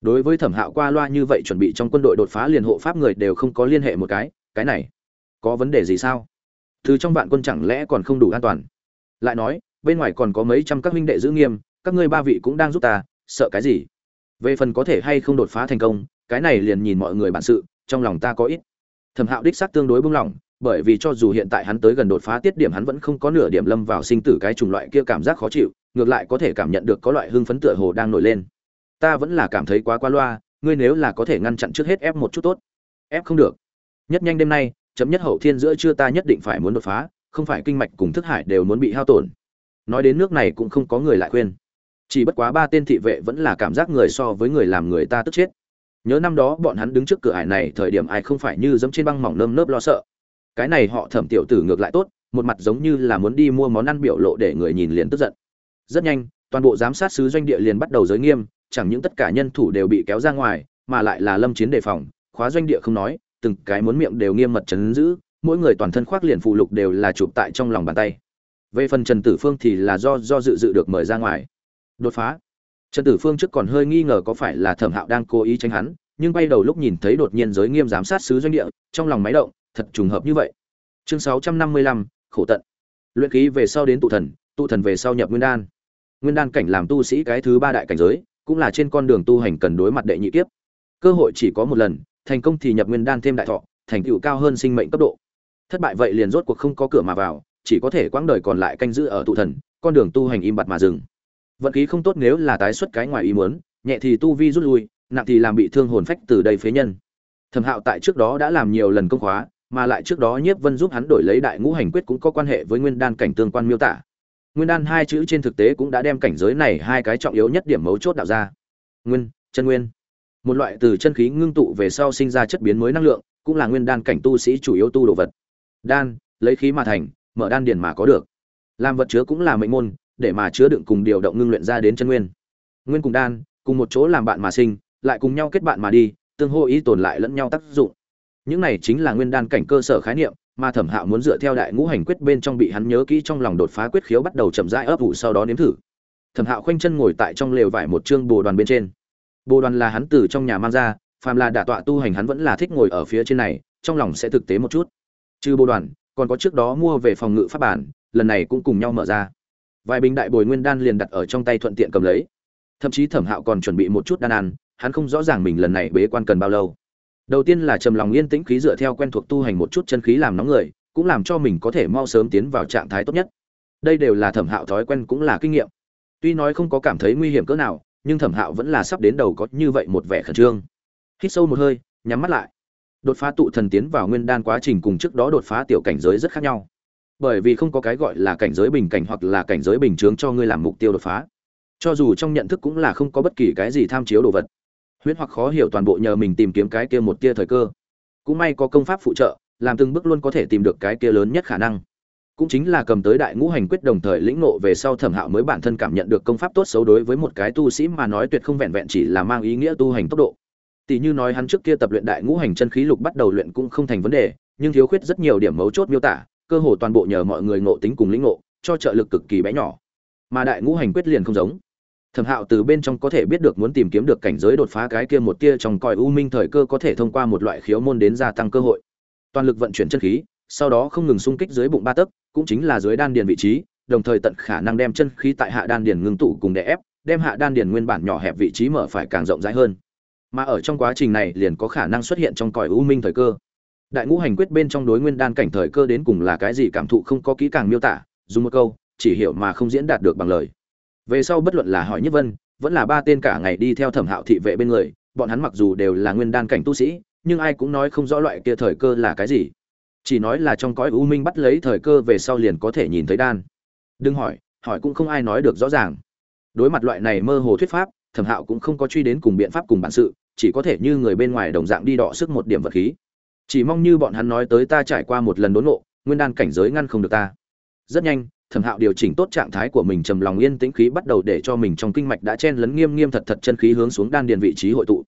Đối với thẩm hạo qua loa như vậy chuẩn bị trong quân đội đột phá liền hộ pháp người đều không có liên hệ một cái cái này có vấn đề gì sao? Thứ trong vạn quân chẳng lẽ còn không đủ an toàn? Lại nói, bên ngoài còn có mấy trăm các huynh đệ giữ nghiêm, các ngươi ba vị cũng đang giúp ta, sợ cái gì? Về phần có thể hay không đột phá thành công, cái này liền nhìn mọi người bản sự, trong lòng ta có ít thẩm hạo đích xác tương đối buông lỏng bởi vì cho dù hiện tại hắn tới gần đột phá tiết điểm hắn vẫn không có nửa điểm lâm vào sinh tử cái chủng loại kia cảm giác khó chịu, ngược lại có thể cảm nhận được có loại hưng phấn tựa hồ đang nổi lên. Ta vẫn là cảm thấy quá qua loa, ngươi nếu là có thể ngăn chặn trước hết ép một chút tốt. Ép không được. Nhất nhanh đêm nay, chấm nhất hậu thiên giữa trưa ta nhất định phải muốn đột phá, không phải kinh mạch cùng thức hải đều muốn bị hao tổn. Nói đến nước này cũng không có người lại khuyên. Chỉ bất quá ba tên thị vệ vẫn là cảm giác người so với người làm người ta tức chết nhớ năm đó bọn hắn đứng trước cửa ải này, thời điểm ai không phải như giống trên băng mỏng nơm nớp lo sợ. Cái này họ thẩm tiểu tử ngược lại tốt, một mặt giống như là muốn đi mua món ăn biểu lộ để người nhìn liền tức giận. Rất nhanh, toàn bộ giám sát sứ doanh địa liền bắt đầu giới nghiêm, chẳng những tất cả nhân thủ đều bị kéo ra ngoài, mà lại là lâm chiến đề phòng, khóa doanh địa không nói, từng cái muốn miệng đều nghiêm mật chấn giữ, mỗi người toàn thân khoác liền phụ lục đều là chụp tại trong lòng bàn tay. Về phần trần tử phương thì là do do dự dự được mời ra ngoài. Đột phá trần tử phương trước còn hơi nghi ngờ có phải là thẩm hạo đang cố ý tránh hắn, nhưng bay đầu lúc nhìn thấy đột nhiên giới nghiêm giám sát sứ doanh địa, trong lòng máy động, thật trùng hợp như vậy. Chương sáu trăm năm mươi lăm, khổ tận. Luyện khí về sau đến tụ thần tụ thần về sau nhập nguyên đan. Nguyên đan cảnh làm tu sĩ cái thứ ba đại cảnh giới, cũng là trên con đường tu hành cần đối mặt đệ nhị kiếp. Cơ hội chỉ có một lần, thành công thì nhập nguyên đan thêm đại thọ, thành tựu cao hơn sinh mệnh cấp độ. Thất bại vậy liền rốt cuộc không có cửa mà vào, chỉ có thể quãng đời còn lại canh giữ ở tụ thần, con đường tu hành im bặt mà dừng vận khí không tốt nếu là tái xuất cái ngoài ý muốn, nhẹ thì tu vi rút lui, nặng thì làm bị thương hồn phách từ đây phế nhân. Thẩm hạo tại trước đó đã làm nhiều lần công khóa, mà lại trước đó nhiếp vân giúp hắn đổi lấy đại ngũ hành quyết cũng có quan hệ với nguyên đan cảnh tương quan miêu tả. Nguyên đan hai chữ trên thực tế cũng đã đem cảnh giới này hai cái trọng yếu nhất điểm mấu chốt đạo ra. Nguyên, chân nguyên. Một loại từ chân khí ngưng tụ về sau sinh ra chất biến mới năng lượng, cũng là nguyên đan cảnh tu sĩ chủ yếu tu đồ vật. Đan, lấy khí mà thành, mở đan điển mà có được. Làm vật chứa cũng là mệnh môn để mà chứa đựng cùng điều động ngưng luyện ra đến chân nguyên. Nguyên cùng đan, cùng một chỗ làm bạn mà sinh, lại cùng nhau kết bạn mà đi, tương hô ý tồn lại lẫn nhau tác dụng. Những này chính là nguyên đan cảnh cơ sở khái niệm mà thẩm hạo muốn dựa theo đại ngũ hành quyết bên trong bị hắn nhớ kỹ trong lòng đột phá quyết khiếu bắt đầu chậm rãi ấp ủ sau đó nếm thử. Thẩm hạo khoanh chân ngồi tại trong lều vải một chương bồ đoàn bên trên. Bồ đoàn là hắn từ trong nhà mang ra, phàm là đả tọa tu hành hắn vẫn là thích ngồi ở phía trên này, trong lòng sẽ thực tế một chút. Trừ bồ đoàn, còn có trước đó mua về phòng ngự pháp bản, lần này cũng cùng nhau mở ra vài bình đại bồi nguyên đan liền đặt ở trong tay thuận tiện cầm lấy. Thậm chí thẩm hạo còn chuẩn bị một chút đan ăn, hắn không rõ ràng mình lần này bế quan cần bao lâu. Đầu tiên là trầm lòng yên tĩnh khí dựa theo quen thuộc tu hành một chút chân khí làm nóng người, cũng làm cho mình có thể mau sớm tiến vào trạng thái tốt nhất. Đây đều là thẩm hạo thói quen cũng là kinh nghiệm. Tuy nói không có cảm thấy nguy hiểm cỡ nào, nhưng thẩm hạo vẫn là sắp đến đầu có như vậy một vẻ khẩn trương. Hít sâu một hơi, nhắm mắt lại. Đột phá tụ thần tiến vào nguyên đan quá trình cùng trước đó đột phá tiểu cảnh giới rất khác nhau bởi vì không có cái gọi là cảnh giới bình cảnh hoặc là cảnh giới bình chướng cho ngươi làm mục tiêu đột phá. Cho dù trong nhận thức cũng là không có bất kỳ cái gì tham chiếu đồ vật. Huyễn hoặc khó hiểu toàn bộ nhờ mình tìm kiếm cái kia một tia thời cơ. Cũng may có công pháp phụ trợ, làm từng bước luôn có thể tìm được cái kia lớn nhất khả năng. Cũng chính là cầm tới đại ngũ hành quyết đồng thời lĩnh ngộ về sau thẩm hạo mới bản thân cảm nhận được công pháp tốt xấu đối với một cái tu sĩ mà nói tuyệt không vẹn vẹn chỉ là mang ý nghĩa tu hành tốc độ. Tỷ như nói hắn trước kia tập luyện đại ngũ hành chân khí lục bắt đầu luyện cũng không thành vấn đề, nhưng thiếu khuyết rất nhiều điểm mấu chốt miêu tả cơ hồ toàn bộ nhờ mọi người ngộ tính cùng lĩnh ngộ, cho trợ lực cực kỳ bé nhỏ. Mà đại ngũ hành quyết liền không giống. Thẩm hạo từ bên trong có thể biết được muốn tìm kiếm được cảnh giới đột phá cái kia một tia trong còi u minh thời cơ có thể thông qua một loại khiếu môn đến gia tăng cơ hội. Toàn lực vận chuyển chân khí, sau đó không ngừng xung kích dưới bụng ba tấc, cũng chính là dưới đan điền vị trí, đồng thời tận khả năng đem chân khí tại hạ đan điền ngưng tụ cùng đè ép, đem hạ đan điền nguyên bản nhỏ hẹp vị trí mở phải càng rộng rãi hơn. Mà ở trong quá trình này liền có khả năng xuất hiện trong cõi u minh thời cơ đại ngũ hành quyết bên trong đối nguyên đan cảnh thời cơ đến cùng là cái gì cảm thụ không có kỹ càng miêu tả, dùng một câu, chỉ hiểu mà không diễn đạt được bằng lời. Về sau bất luận là hỏi nhất vân, vẫn là ba tên cả ngày đi theo thẩm hạo thị vệ bên người, bọn hắn mặc dù đều là nguyên đan cảnh tu sĩ, nhưng ai cũng nói không rõ loại kia thời cơ là cái gì. Chỉ nói là trong cõi u minh bắt lấy thời cơ về sau liền có thể nhìn thấy đan. Đừng hỏi hỏi cũng không ai nói được rõ ràng. Đối mặt loại này mơ hồ thuyết pháp, thẩm hạo cũng không có truy đến cùng biện pháp cùng bản sự, chỉ có thể như người bên ngoài đồng dạng đi đọ sức một điểm vật khí chỉ mong như bọn hắn nói tới ta trải qua một lần đốn ngộ, nguyên đan cảnh giới ngăn không được ta. Rất nhanh, thẩm hạo điều chỉnh tốt trạng thái của mình trầm lòng yên tĩnh khí bắt đầu để cho mình trong kinh mạch đã chen lấn nghiêm nghiêm thật thật chân khí hướng xuống đan điền vị trí hội tụ.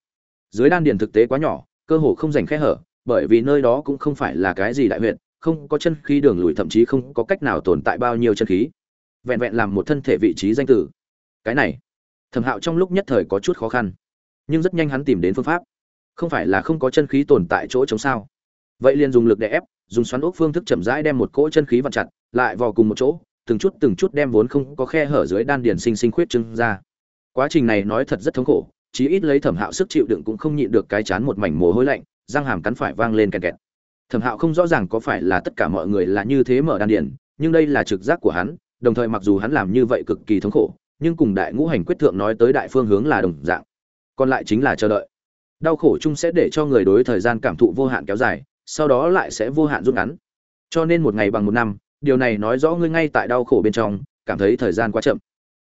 Dưới đan điền thực tế quá nhỏ, cơ hồ không dành khe hở, bởi vì nơi đó cũng không phải là cái gì đại huyện không có chân khí đường lùi, thậm chí không có cách nào tồn tại bao nhiêu chân khí. Vẹn vẹn làm một thân thể vị trí danh tử. Cái này, thẩm hạo trong lúc nhất thời có chút khó khăn. Nhưng rất nhanh hắn tìm đến phương pháp không phải là không có chân khí tồn tại chỗ chống sao? Vậy liền dùng lực để ép, dùng xoắn ốc phương thức chậm rãi đem một cỗ chân khí vặn chặt, lại vào cùng một chỗ, từng chút từng chút đem vốn không có khe hở dưới đan điền sinh sinh khuyết trưng ra. Quá trình này nói thật rất thống khổ, chí ít lấy thẩm hạo sức chịu đựng cũng không nhịn được cái chán một mảnh mồ hôi lạnh, răng hàm cắn phải vang lên kẹt kẹt. Thẩm hạo không rõ ràng có phải là tất cả mọi người là như thế mở đan điền, nhưng đây là trực giác của hắn, đồng thời mặc dù hắn làm như vậy cực kỳ thống khổ, nhưng cùng đại ngũ hành quyết thượng nói tới đại phương hướng là đồng dạng. Còn lại chính là chờ đợi đau khổ chung sẽ để cho người đối thời gian cảm thụ vô hạn kéo dài, sau đó lại sẽ vô hạn rút ngắn. Cho nên một ngày bằng một năm, điều này nói rõ ngươi ngay tại đau khổ bên trong, cảm thấy thời gian quá chậm.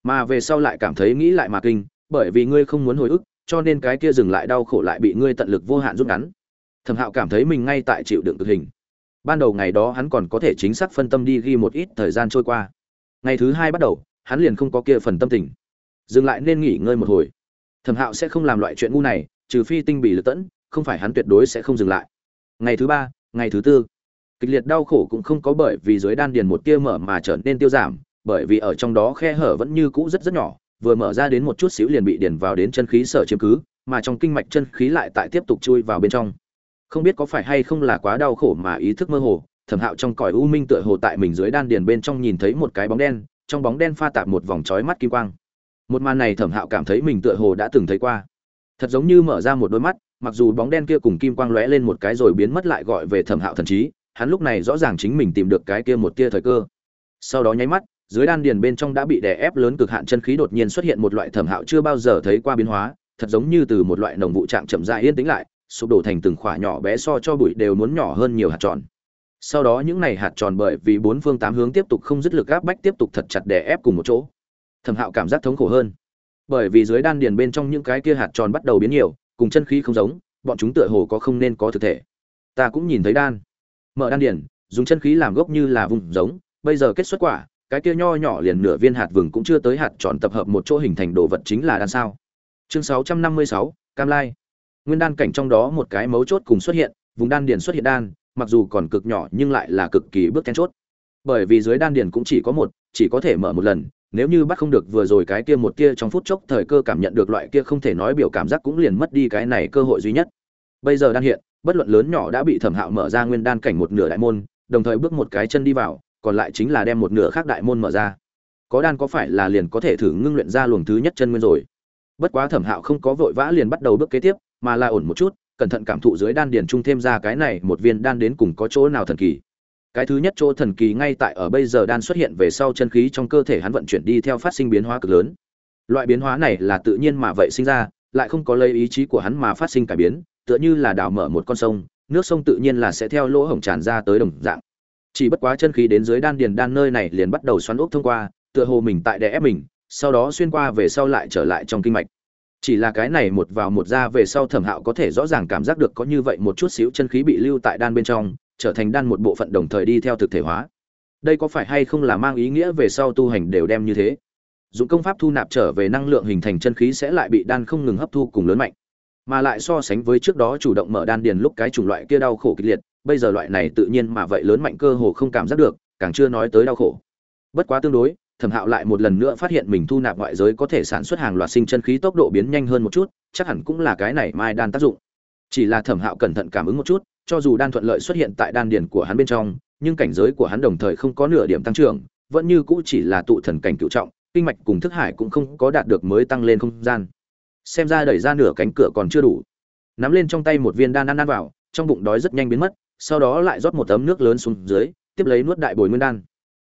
Mà về sau lại cảm thấy nghĩ lại mà kinh, bởi vì ngươi không muốn hồi ức, cho nên cái kia dừng lại đau khổ lại bị ngươi tận lực vô hạn rút ngắn. Thẩm hạo cảm thấy mình ngay tại chịu đựng thực hình. Ban đầu ngày đó hắn còn có thể chính xác phân tâm đi ghi một ít thời gian trôi qua. Ngày thứ hai bắt đầu, hắn liền không có kia phần tâm tình. Dừng lại nên nghỉ ngơi một hồi. Thẩm hạo sẽ không làm loại chuyện ngu này trừ phi tinh bị lực tẫn, không phải hắn tuyệt đối sẽ không dừng lại. Ngày thứ ba, ngày thứ tư. Kịch liệt đau khổ cũng không có bởi vì dưới đan điền một tia mở mà trở nên tiêu giảm, bởi vì ở trong đó khe hở vẫn như cũ rất rất nhỏ, vừa mở ra đến một chút xíu liền bị điền vào đến chân khí sở chiếm cứ, mà trong kinh mạch chân khí lại tại tiếp tục chui vào bên trong. Không biết có phải hay không là quá đau khổ mà ý thức mơ hồ, thẩm hạo trong cõi u minh tựa hồ tại mình dưới đan điền bên trong nhìn thấy một cái bóng đen, trong bóng đen pha tạp một vòng trói mắt kim quang. Một màn này thẩm hạo cảm thấy mình tựa hồ đã từng thấy qua thật giống như mở ra một đôi mắt, mặc dù bóng đen kia cùng kim quang lóe lên một cái rồi biến mất lại gọi về thẩm hạo thần trí, hắn lúc này rõ ràng chính mình tìm được cái kia một tia thời cơ. Sau đó nháy mắt, dưới đan điền bên trong đã bị đè ép lớn cực hạn chân khí đột nhiên xuất hiện một loại thẩm hạo chưa bao giờ thấy qua biến hóa, thật giống như từ một loại nồng vụ trạng chậm rãi yên tĩnh lại, sụp đổ thành từng khỏa nhỏ bé so cho bụi đều muốn nhỏ hơn nhiều hạt tròn. Sau đó những này hạt tròn bởi vì bốn phương tám hướng tiếp tục không dứt lực áp bách tiếp tục thật chặt đè ép cùng một chỗ. Thẩm hạo cảm giác thống khổ hơn bởi vì dưới đan điền bên trong những cái kia hạt tròn bắt đầu biến nhiều cùng chân khí không giống bọn chúng tựa hồ có không nên có thực thể. Ta cũng nhìn thấy đan. Mở đan điền dùng chân khí làm gốc như là vùng giống bây giờ kết xuất quả cái kia nho nhỏ liền nửa viên hạt vừng cũng chưa tới hạt tròn tập hợp một chỗ hình thành đồ vật chính là đan sao. Chương 656, cam lai. Nguyên đan cảnh trong đó một cái mấu chốt cùng xuất hiện vùng đan điền xuất hiện đan mặc dù còn cực nhỏ nhưng lại là cực kỳ bước then chốt. Bởi vì dưới đan điền cũng chỉ có một chỉ có thể mở một lần nếu như bắt không được vừa rồi cái kia một kia trong phút chốc thời cơ cảm nhận được loại kia không thể nói biểu cảm giác cũng liền mất đi cái này cơ hội duy nhất. Bây giờ đan hiện, bất luận lớn nhỏ đã bị thẩm hạo mở ra nguyên đan cảnh một nửa đại môn, đồng thời bước một cái chân đi vào, còn lại chính là đem một nửa khác đại môn mở ra. Có đan có phải là liền có thể thử ngưng luyện ra luồng thứ nhất chân nguyên rồi? Bất quá thẩm hạo không có vội vã liền bắt đầu bước kế tiếp, mà là ổn một chút, cẩn thận cảm thụ dưới đan điền trung thêm ra cái này một viên đan đến cùng có chỗ nào thần kỳ cái thứ nhất chỗ thần kỳ ngay tại ở bây giờ đan xuất hiện về sau chân khí trong cơ thể hắn vận chuyển đi theo phát sinh biến hóa cực lớn. Loại biến hóa này là tự nhiên mà vậy sinh ra, lại không có lấy ý chí của hắn mà phát sinh cải biến, tựa như là đào mở một con sông, nước sông tự nhiên là sẽ theo lỗ hổng tràn ra tới đồng dạng. Chỉ bất quá chân khí đến dưới đan điền đan nơi này liền bắt đầu xoắn ốc thông qua, tựa hồ mình tại đè ép mình, sau đó xuyên qua về sau lại trở lại trong kinh mạch. Chỉ là cái này một vào một ra về sau thẩm hạo có thể rõ ràng cảm giác được có như vậy một chút xíu chân khí bị lưu tại đan bên trong trở thành đan một bộ phận đồng thời đi theo thực thể hóa. Đây có phải hay không là mang ý nghĩa về sau tu hành đều đem như thế? Dụng công pháp thu nạp trở về năng lượng hình thành chân khí sẽ lại bị đan không ngừng hấp thu cùng lớn mạnh. Mà lại so sánh với trước đó chủ động mở đan điền lúc cái chủng loại kia đau khổ kịch liệt, bây giờ loại này tự nhiên mà vậy lớn mạnh cơ hồ không cảm giác được, càng chưa nói tới đau khổ. Bất quá tương đối, thẩm hạo lại một lần nữa phát hiện mình thu nạp ngoại giới có thể sản xuất hàng loạt sinh chân khí tốc độ biến nhanh hơn một chút, chắc hẳn cũng là cái này mai đan tác dụng. Chỉ là thẩm hạo cẩn thận cảm ứng một chút cho dù đan thuận lợi xuất hiện tại đan điền của hắn bên trong, nhưng cảnh giới của hắn đồng thời không có nửa điểm tăng trưởng, vẫn như cũ chỉ là tụ thần cảnh cửu trọng, kinh mạch cùng thức hải cũng không có đạt được mới tăng lên không gian. Xem ra đẩy ra nửa cánh cửa còn chưa đủ. Nắm lên trong tay một viên đan ăn ăn vào, trong bụng đói rất nhanh biến mất, sau đó lại rót một tấm nước lớn xuống dưới, tiếp lấy nuốt đại bồi nguyên đan.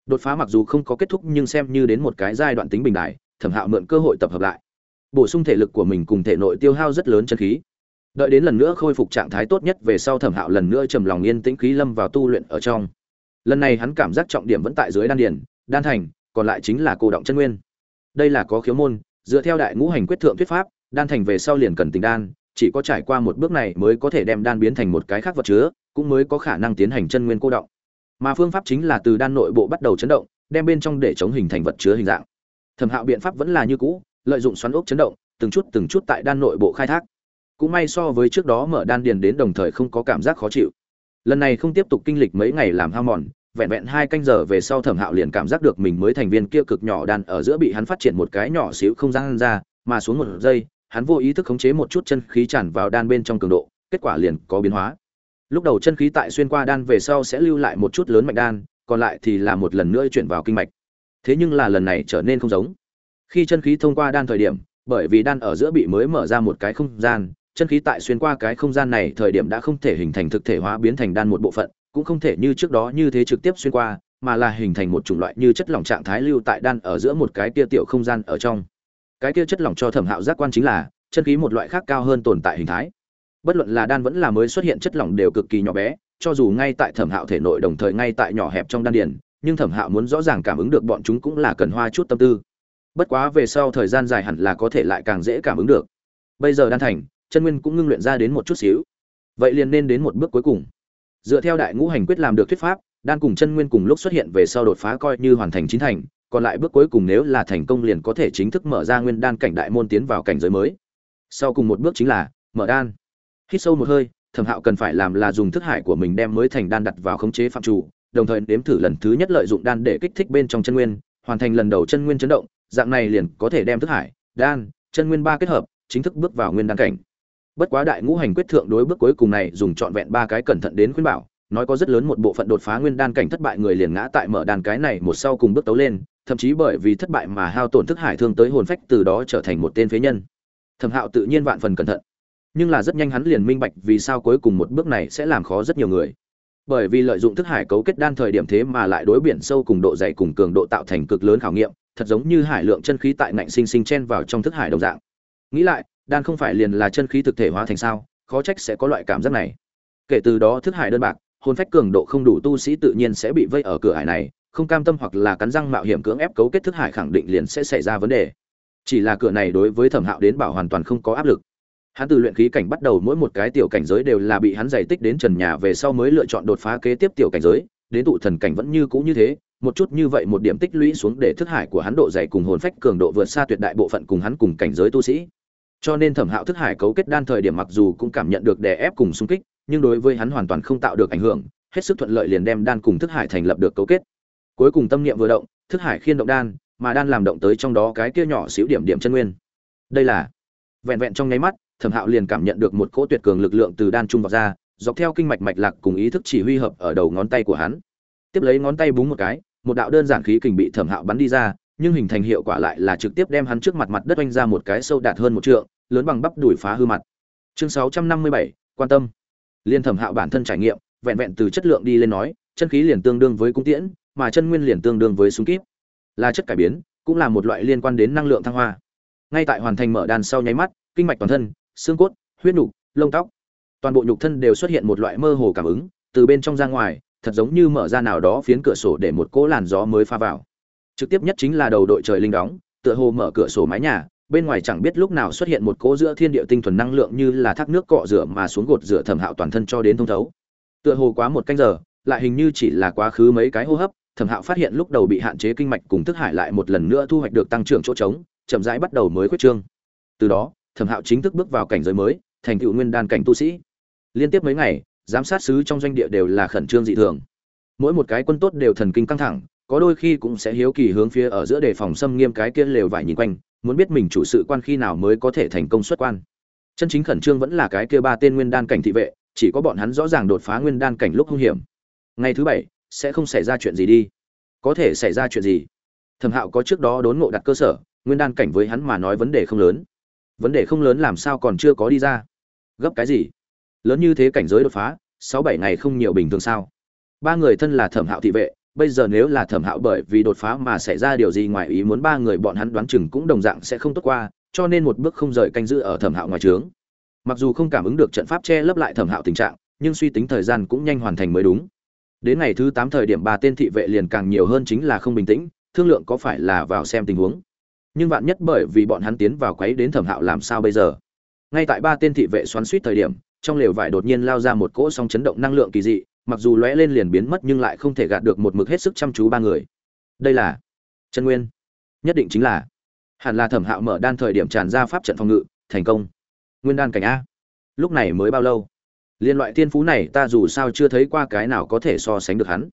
Đột phá mặc dù không có kết thúc nhưng xem như đến một cái giai đoạn tính bình đại, thẩm hạo mượn cơ hội tập hợp lại. Bổ sung thể lực của mình cùng thể nội tiêu hao rất lớn chân khí đợi đến lần nữa khôi phục trạng thái tốt nhất về sau thẩm hạo lần nữa trầm lòng yên tĩnh khí lâm vào tu luyện ở trong. Lần này hắn cảm giác trọng điểm vẫn tại dưới đan điền, đan thành, còn lại chính là cô động chân nguyên. Đây là có khiếu môn, dựa theo đại ngũ hành quyết thượng thuyết pháp, đan thành về sau liền cần tình đan, chỉ có trải qua một bước này mới có thể đem đan biến thành một cái khác vật chứa, cũng mới có khả năng tiến hành chân nguyên cô động. Mà phương pháp chính là từ đan nội bộ bắt đầu chấn động, đem bên trong để chống hình thành vật chứa hình dạng. Thẩm hạo biện pháp vẫn là như cũ, lợi dụng xoắn ốc chấn động, từng chút từng chút tại đan nội bộ khai thác cũng may so với trước đó mở đan điền đến đồng thời không có cảm giác khó chịu. Lần này không tiếp tục kinh lịch mấy ngày làm hao mòn, vẹn vẹn hai canh giờ về sau thẩm hạo liền cảm giác được mình mới thành viên kia cực nhỏ đan ở giữa bị hắn phát triển một cái nhỏ xíu không gian ra, mà xuống một giây, hắn vô ý thức khống chế một chút chân khí tràn vào đan bên trong cường độ, kết quả liền có biến hóa. Lúc đầu chân khí tại xuyên qua đan về sau sẽ lưu lại một chút lớn mạch đan, còn lại thì là một lần nữa chuyển vào kinh mạch. Thế nhưng là lần này trở nên không giống. Khi chân khí thông qua đan thời điểm, bởi vì đan ở giữa bị mới mở ra một cái không gian chân khí tại xuyên qua cái không gian này thời điểm đã không thể hình thành thực thể hóa biến thành đan một bộ phận, cũng không thể như trước đó như thế trực tiếp xuyên qua, mà là hình thành một chủng loại như chất lỏng trạng thái lưu tại đan ở giữa một cái kia tiểu không gian ở trong. Cái kia chất lỏng cho thẩm hạo giác quan chính là, chân khí một loại khác cao hơn tồn tại hình thái. Bất luận là đan vẫn là mới xuất hiện chất lỏng đều cực kỳ nhỏ bé, cho dù ngay tại thẩm hạo thể nội đồng thời ngay tại nhỏ hẹp trong đan điền, nhưng thẩm hạo muốn rõ ràng cảm ứng được bọn chúng cũng là cần hoa chút tâm tư. Bất quá về sau thời gian dài hẳn là có thể lại càng dễ cảm ứng được. Bây giờ đan thành chân nguyên cũng ngưng luyện ra đến một chút xíu. Vậy liền nên đến một bước cuối cùng. Dựa theo đại ngũ hành quyết làm được thuyết pháp đan cùng chân nguyên cùng lúc xuất hiện về sau đột phá coi như hoàn thành chín thành, còn lại bước cuối cùng nếu là thành công liền có thể chính thức mở ra nguyên đan cảnh đại môn tiến vào cảnh giới mới. Sau cùng một bước chính là mở đan. Hít sâu một hơi, thẩm hạo cần phải làm là dùng thức hải của mình đem mới thành đan đặt vào khống chế phạm chủ, đồng thời nếm thử lần thứ nhất lợi dụng đan để kích thích bên trong chân nguyên, hoàn thành lần đầu chân nguyên chấn động, dạng này liền có thể đem thức hải, đan, chân nguyên ba kết hợp, chính thức bước vào nguyên đan cảnh bất quá đại ngũ hành quyết thượng đối bước cuối cùng này dùng trọn vẹn ba cái cẩn thận đến khuyên bảo, nói có rất lớn một bộ phận đột phá nguyên đan cảnh thất bại người liền ngã tại mở đan cái này một sau cùng bước tấu lên, thậm chí bởi vì thất bại mà hao tổn thức hải thương tới hồn phách từ đó trở thành một tên phế nhân. Thẩm hạo tự nhiên vạn phần cẩn thận. Nhưng là rất nhanh hắn liền minh bạch vì sao cuối cùng một bước này sẽ làm khó rất nhiều người. Bởi vì lợi dụng thức hải cấu kết đan thời điểm thế mà lại đối biển sâu cùng độ dày cùng cường độ tạo thành cực lớn khảo nghiệm, thật giống như hải lượng chân khí tại ngạnh sinh sinh chen vào trong thức hải đồng dạng. Nghĩ lại đan không phải liền là chân khí thực thể hóa thành sao, khó trách sẽ có loại cảm giác này. Kể từ đó thức hải đơn bạc, hồn phách cường độ không đủ tu sĩ tự nhiên sẽ bị vây ở cửa hải này, không cam tâm hoặc là cắn răng mạo hiểm cưỡng ép cấu kết thức hải khẳng định liền sẽ xảy ra vấn đề. Chỉ là cửa này đối với thẩm hạo đến bảo hoàn toàn không có áp lực. Hắn từ luyện khí cảnh bắt đầu mỗi một cái tiểu cảnh giới đều là bị hắn giải tích đến trần nhà về sau mới lựa chọn đột phá kế tiếp tiểu cảnh giới, đến tụ thần cảnh vẫn như cũ như thế, một chút như vậy một điểm tích lũy xuống để thức hải của hắn độ dày cùng hồn phách cường độ vượt xa tuyệt đại bộ phận cùng hắn cùng cảnh giới tu sĩ cho nên thẩm hạo thức hải cấu kết đan thời điểm mặc dù cũng cảm nhận được đè ép cùng xung kích, nhưng đối với hắn hoàn toàn không tạo được ảnh hưởng, hết sức thuận lợi liền đem đan cùng thức hải thành lập được cấu kết. Cuối cùng tâm niệm vừa động, thức hải khiên động đan, mà đan làm động tới trong đó cái kia nhỏ xíu điểm điểm chân nguyên. Đây là, vẹn vẹn trong nháy mắt, thẩm hạo liền cảm nhận được một cỗ tuyệt cường lực lượng từ đan trung vào ra, dọc theo kinh mạch mạch lạc cùng ý thức chỉ huy hợp ở đầu ngón tay của hắn. Tiếp lấy ngón tay búng một cái, một đạo đơn giản khí kình bị thẩm hạo bắn đi ra, nhưng hình thành hiệu quả lại là trực tiếp đem hắn trước mặt mặt đất oanh ra một cái sâu đạt hơn một trượng lớn bằng bắp đuổi phá hư mặt. Chương sáu trăm năm mươi bảy, quan tâm. Liên thẩm hạo bản thân trải nghiệm, vẹn vẹn từ chất lượng đi lên nói, chân khí liền tương đương với cung tiễn, mà chân nguyên liền tương đương với súng kíp. Là chất cải biến, cũng là một loại liên quan đến năng lượng thăng hoa. Ngay tại hoàn thành mở đàn sau nháy mắt, kinh mạch toàn thân, xương cốt, huyết nục, lông tóc, toàn bộ nhục thân đều xuất hiện một loại mơ hồ cảm ứng, từ bên trong ra ngoài, thật giống như mở ra nào đó phiến cửa sổ để một cỗ làn gió mới pha vào. Trực tiếp nhất chính là đầu đội trời linh đóng, tựa hồ mở cửa sổ mái nhà bên ngoài chẳng biết lúc nào xuất hiện một cỗ giữa thiên địa tinh thuần năng lượng như là thác nước cọ rửa mà xuống gột rửa thẩm hạo toàn thân cho đến thông thấu. Tựa hồ quá một canh giờ, lại hình như chỉ là quá khứ mấy cái hô hấp, thẩm hạo phát hiện lúc đầu bị hạn chế kinh mạch cùng thức hải lại một lần nữa thu hoạch được tăng trưởng chỗ trống, chậm rãi bắt đầu mới quyết trương. Từ đó, thẩm hạo chính thức bước vào cảnh giới mới, thành tựu nguyên đan cảnh tu sĩ. Liên tiếp mấy ngày, giám sát sứ trong doanh địa đều là khẩn trương dị thường. Mỗi một cái quân tốt đều thần kinh căng thẳng, có đôi khi cũng sẽ hiếu kỳ hướng phía ở giữa đề phòng xâm nghiêm cái kia lều vải nhìn quanh muốn biết mình chủ sự quan khi nào mới có thể thành công xuất quan. Chân chính khẩn trương vẫn là cái kia ba tên nguyên đan cảnh thị vệ, chỉ có bọn hắn rõ ràng đột phá nguyên đan cảnh lúc hung hiểm. Ngày thứ bảy, sẽ không xảy ra chuyện gì đi. Có thể xảy ra chuyện gì? Thẩm hạo có trước đó đốn ngộ đặt cơ sở, nguyên đan cảnh với hắn mà nói vấn đề không lớn. Vấn đề không lớn làm sao còn chưa có đi ra? Gấp cái gì? Lớn như thế cảnh giới đột phá, sáu bảy ngày không nhiều bình thường sao? Ba người thân là thẩm hạo thị vệ bây giờ nếu là thẩm hạo bởi vì đột phá mà xảy ra điều gì ngoài ý muốn ba người bọn hắn đoán chừng cũng đồng dạng sẽ không tốt qua, cho nên một bước không rời canh giữ ở thẩm hạo ngoài trướng. Mặc dù không cảm ứng được trận pháp che lấp lại thẩm hạo tình trạng, nhưng suy tính thời gian cũng nhanh hoàn thành mới đúng. Đến ngày thứ tám thời điểm ba tên thị vệ liền càng nhiều hơn chính là không bình tĩnh, thương lượng có phải là vào xem tình huống. Nhưng vạn nhất bởi vì bọn hắn tiến vào quấy đến thẩm hạo làm sao bây giờ? Ngay tại ba tên thị vệ xoắn suýt thời điểm, trong lều vải đột nhiên lao ra một cỗ song chấn động năng lượng kỳ dị mặc dù lóe lên liền biến mất nhưng lại không thể gạt được một mực hết sức chăm chú ba người. Đây là chân nguyên. Nhất định chính là. Hẳn là thẩm hạo mở đan thời điểm tràn ra pháp trận phòng ngự, thành công. Nguyên đan cảnh a. Lúc này mới bao lâu? Liên loại thiên phú này ta dù sao chưa thấy qua cái nào có thể so sánh được hắn.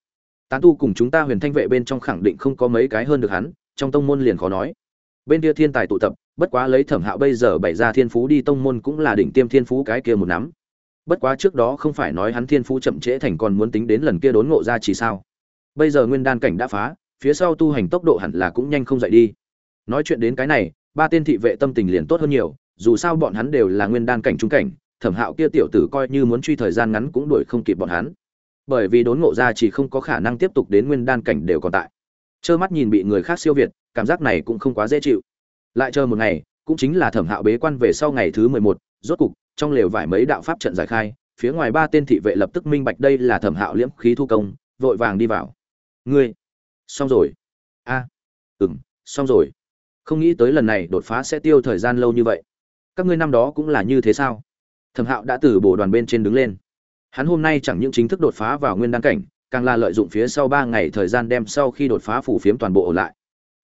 Tán tu cùng chúng ta huyền thanh vệ bên trong khẳng định không có mấy cái hơn được hắn, trong tông môn liền khó nói. Bên kia thiên tài tụ tập, bất quá lấy thẩm hạo bây giờ bày ra thiên phú đi tông môn cũng là đỉnh tiêm thiên phú cái kia một nắm bất quá trước đó không phải nói hắn thiên phú chậm trễ thành còn muốn tính đến lần kia đốn ngộ ra chỉ sao. Bây giờ nguyên đan cảnh đã phá, phía sau tu hành tốc độ hẳn là cũng nhanh không dậy đi. Nói chuyện đến cái này, ba tên thị vệ tâm tình liền tốt hơn nhiều, dù sao bọn hắn đều là nguyên đan cảnh trung cảnh, thẩm hạo kia tiểu tử coi như muốn truy thời gian ngắn cũng đuổi không kịp bọn hắn. Bởi vì đốn ngộ ra chỉ không có khả năng tiếp tục đến nguyên đan cảnh đều còn tại. Trơ mắt nhìn bị người khác siêu việt, cảm giác này cũng không quá dễ chịu. Lại chờ một ngày, cũng chính là thẩm hạo bế quan về sau ngày thứ mười một, rốt cục trong lều vải mấy đạo pháp trận giải khai phía ngoài ba tên thị vệ lập tức minh bạch đây là thẩm hạo liễm khí thu công vội vàng đi vào. Ngươi xong rồi. A à, ừng xong rồi. Không nghĩ tới lần này đột phá sẽ tiêu thời gian lâu như vậy. Các ngươi năm đó cũng là như thế sao? Thẩm hạo đã từ bổ đoàn bên trên đứng lên. Hắn hôm nay chẳng những chính thức đột phá vào nguyên đan cảnh càng là lợi dụng phía sau ba ngày thời gian đem sau khi đột phá phủ phiếm toàn bộ ở lại.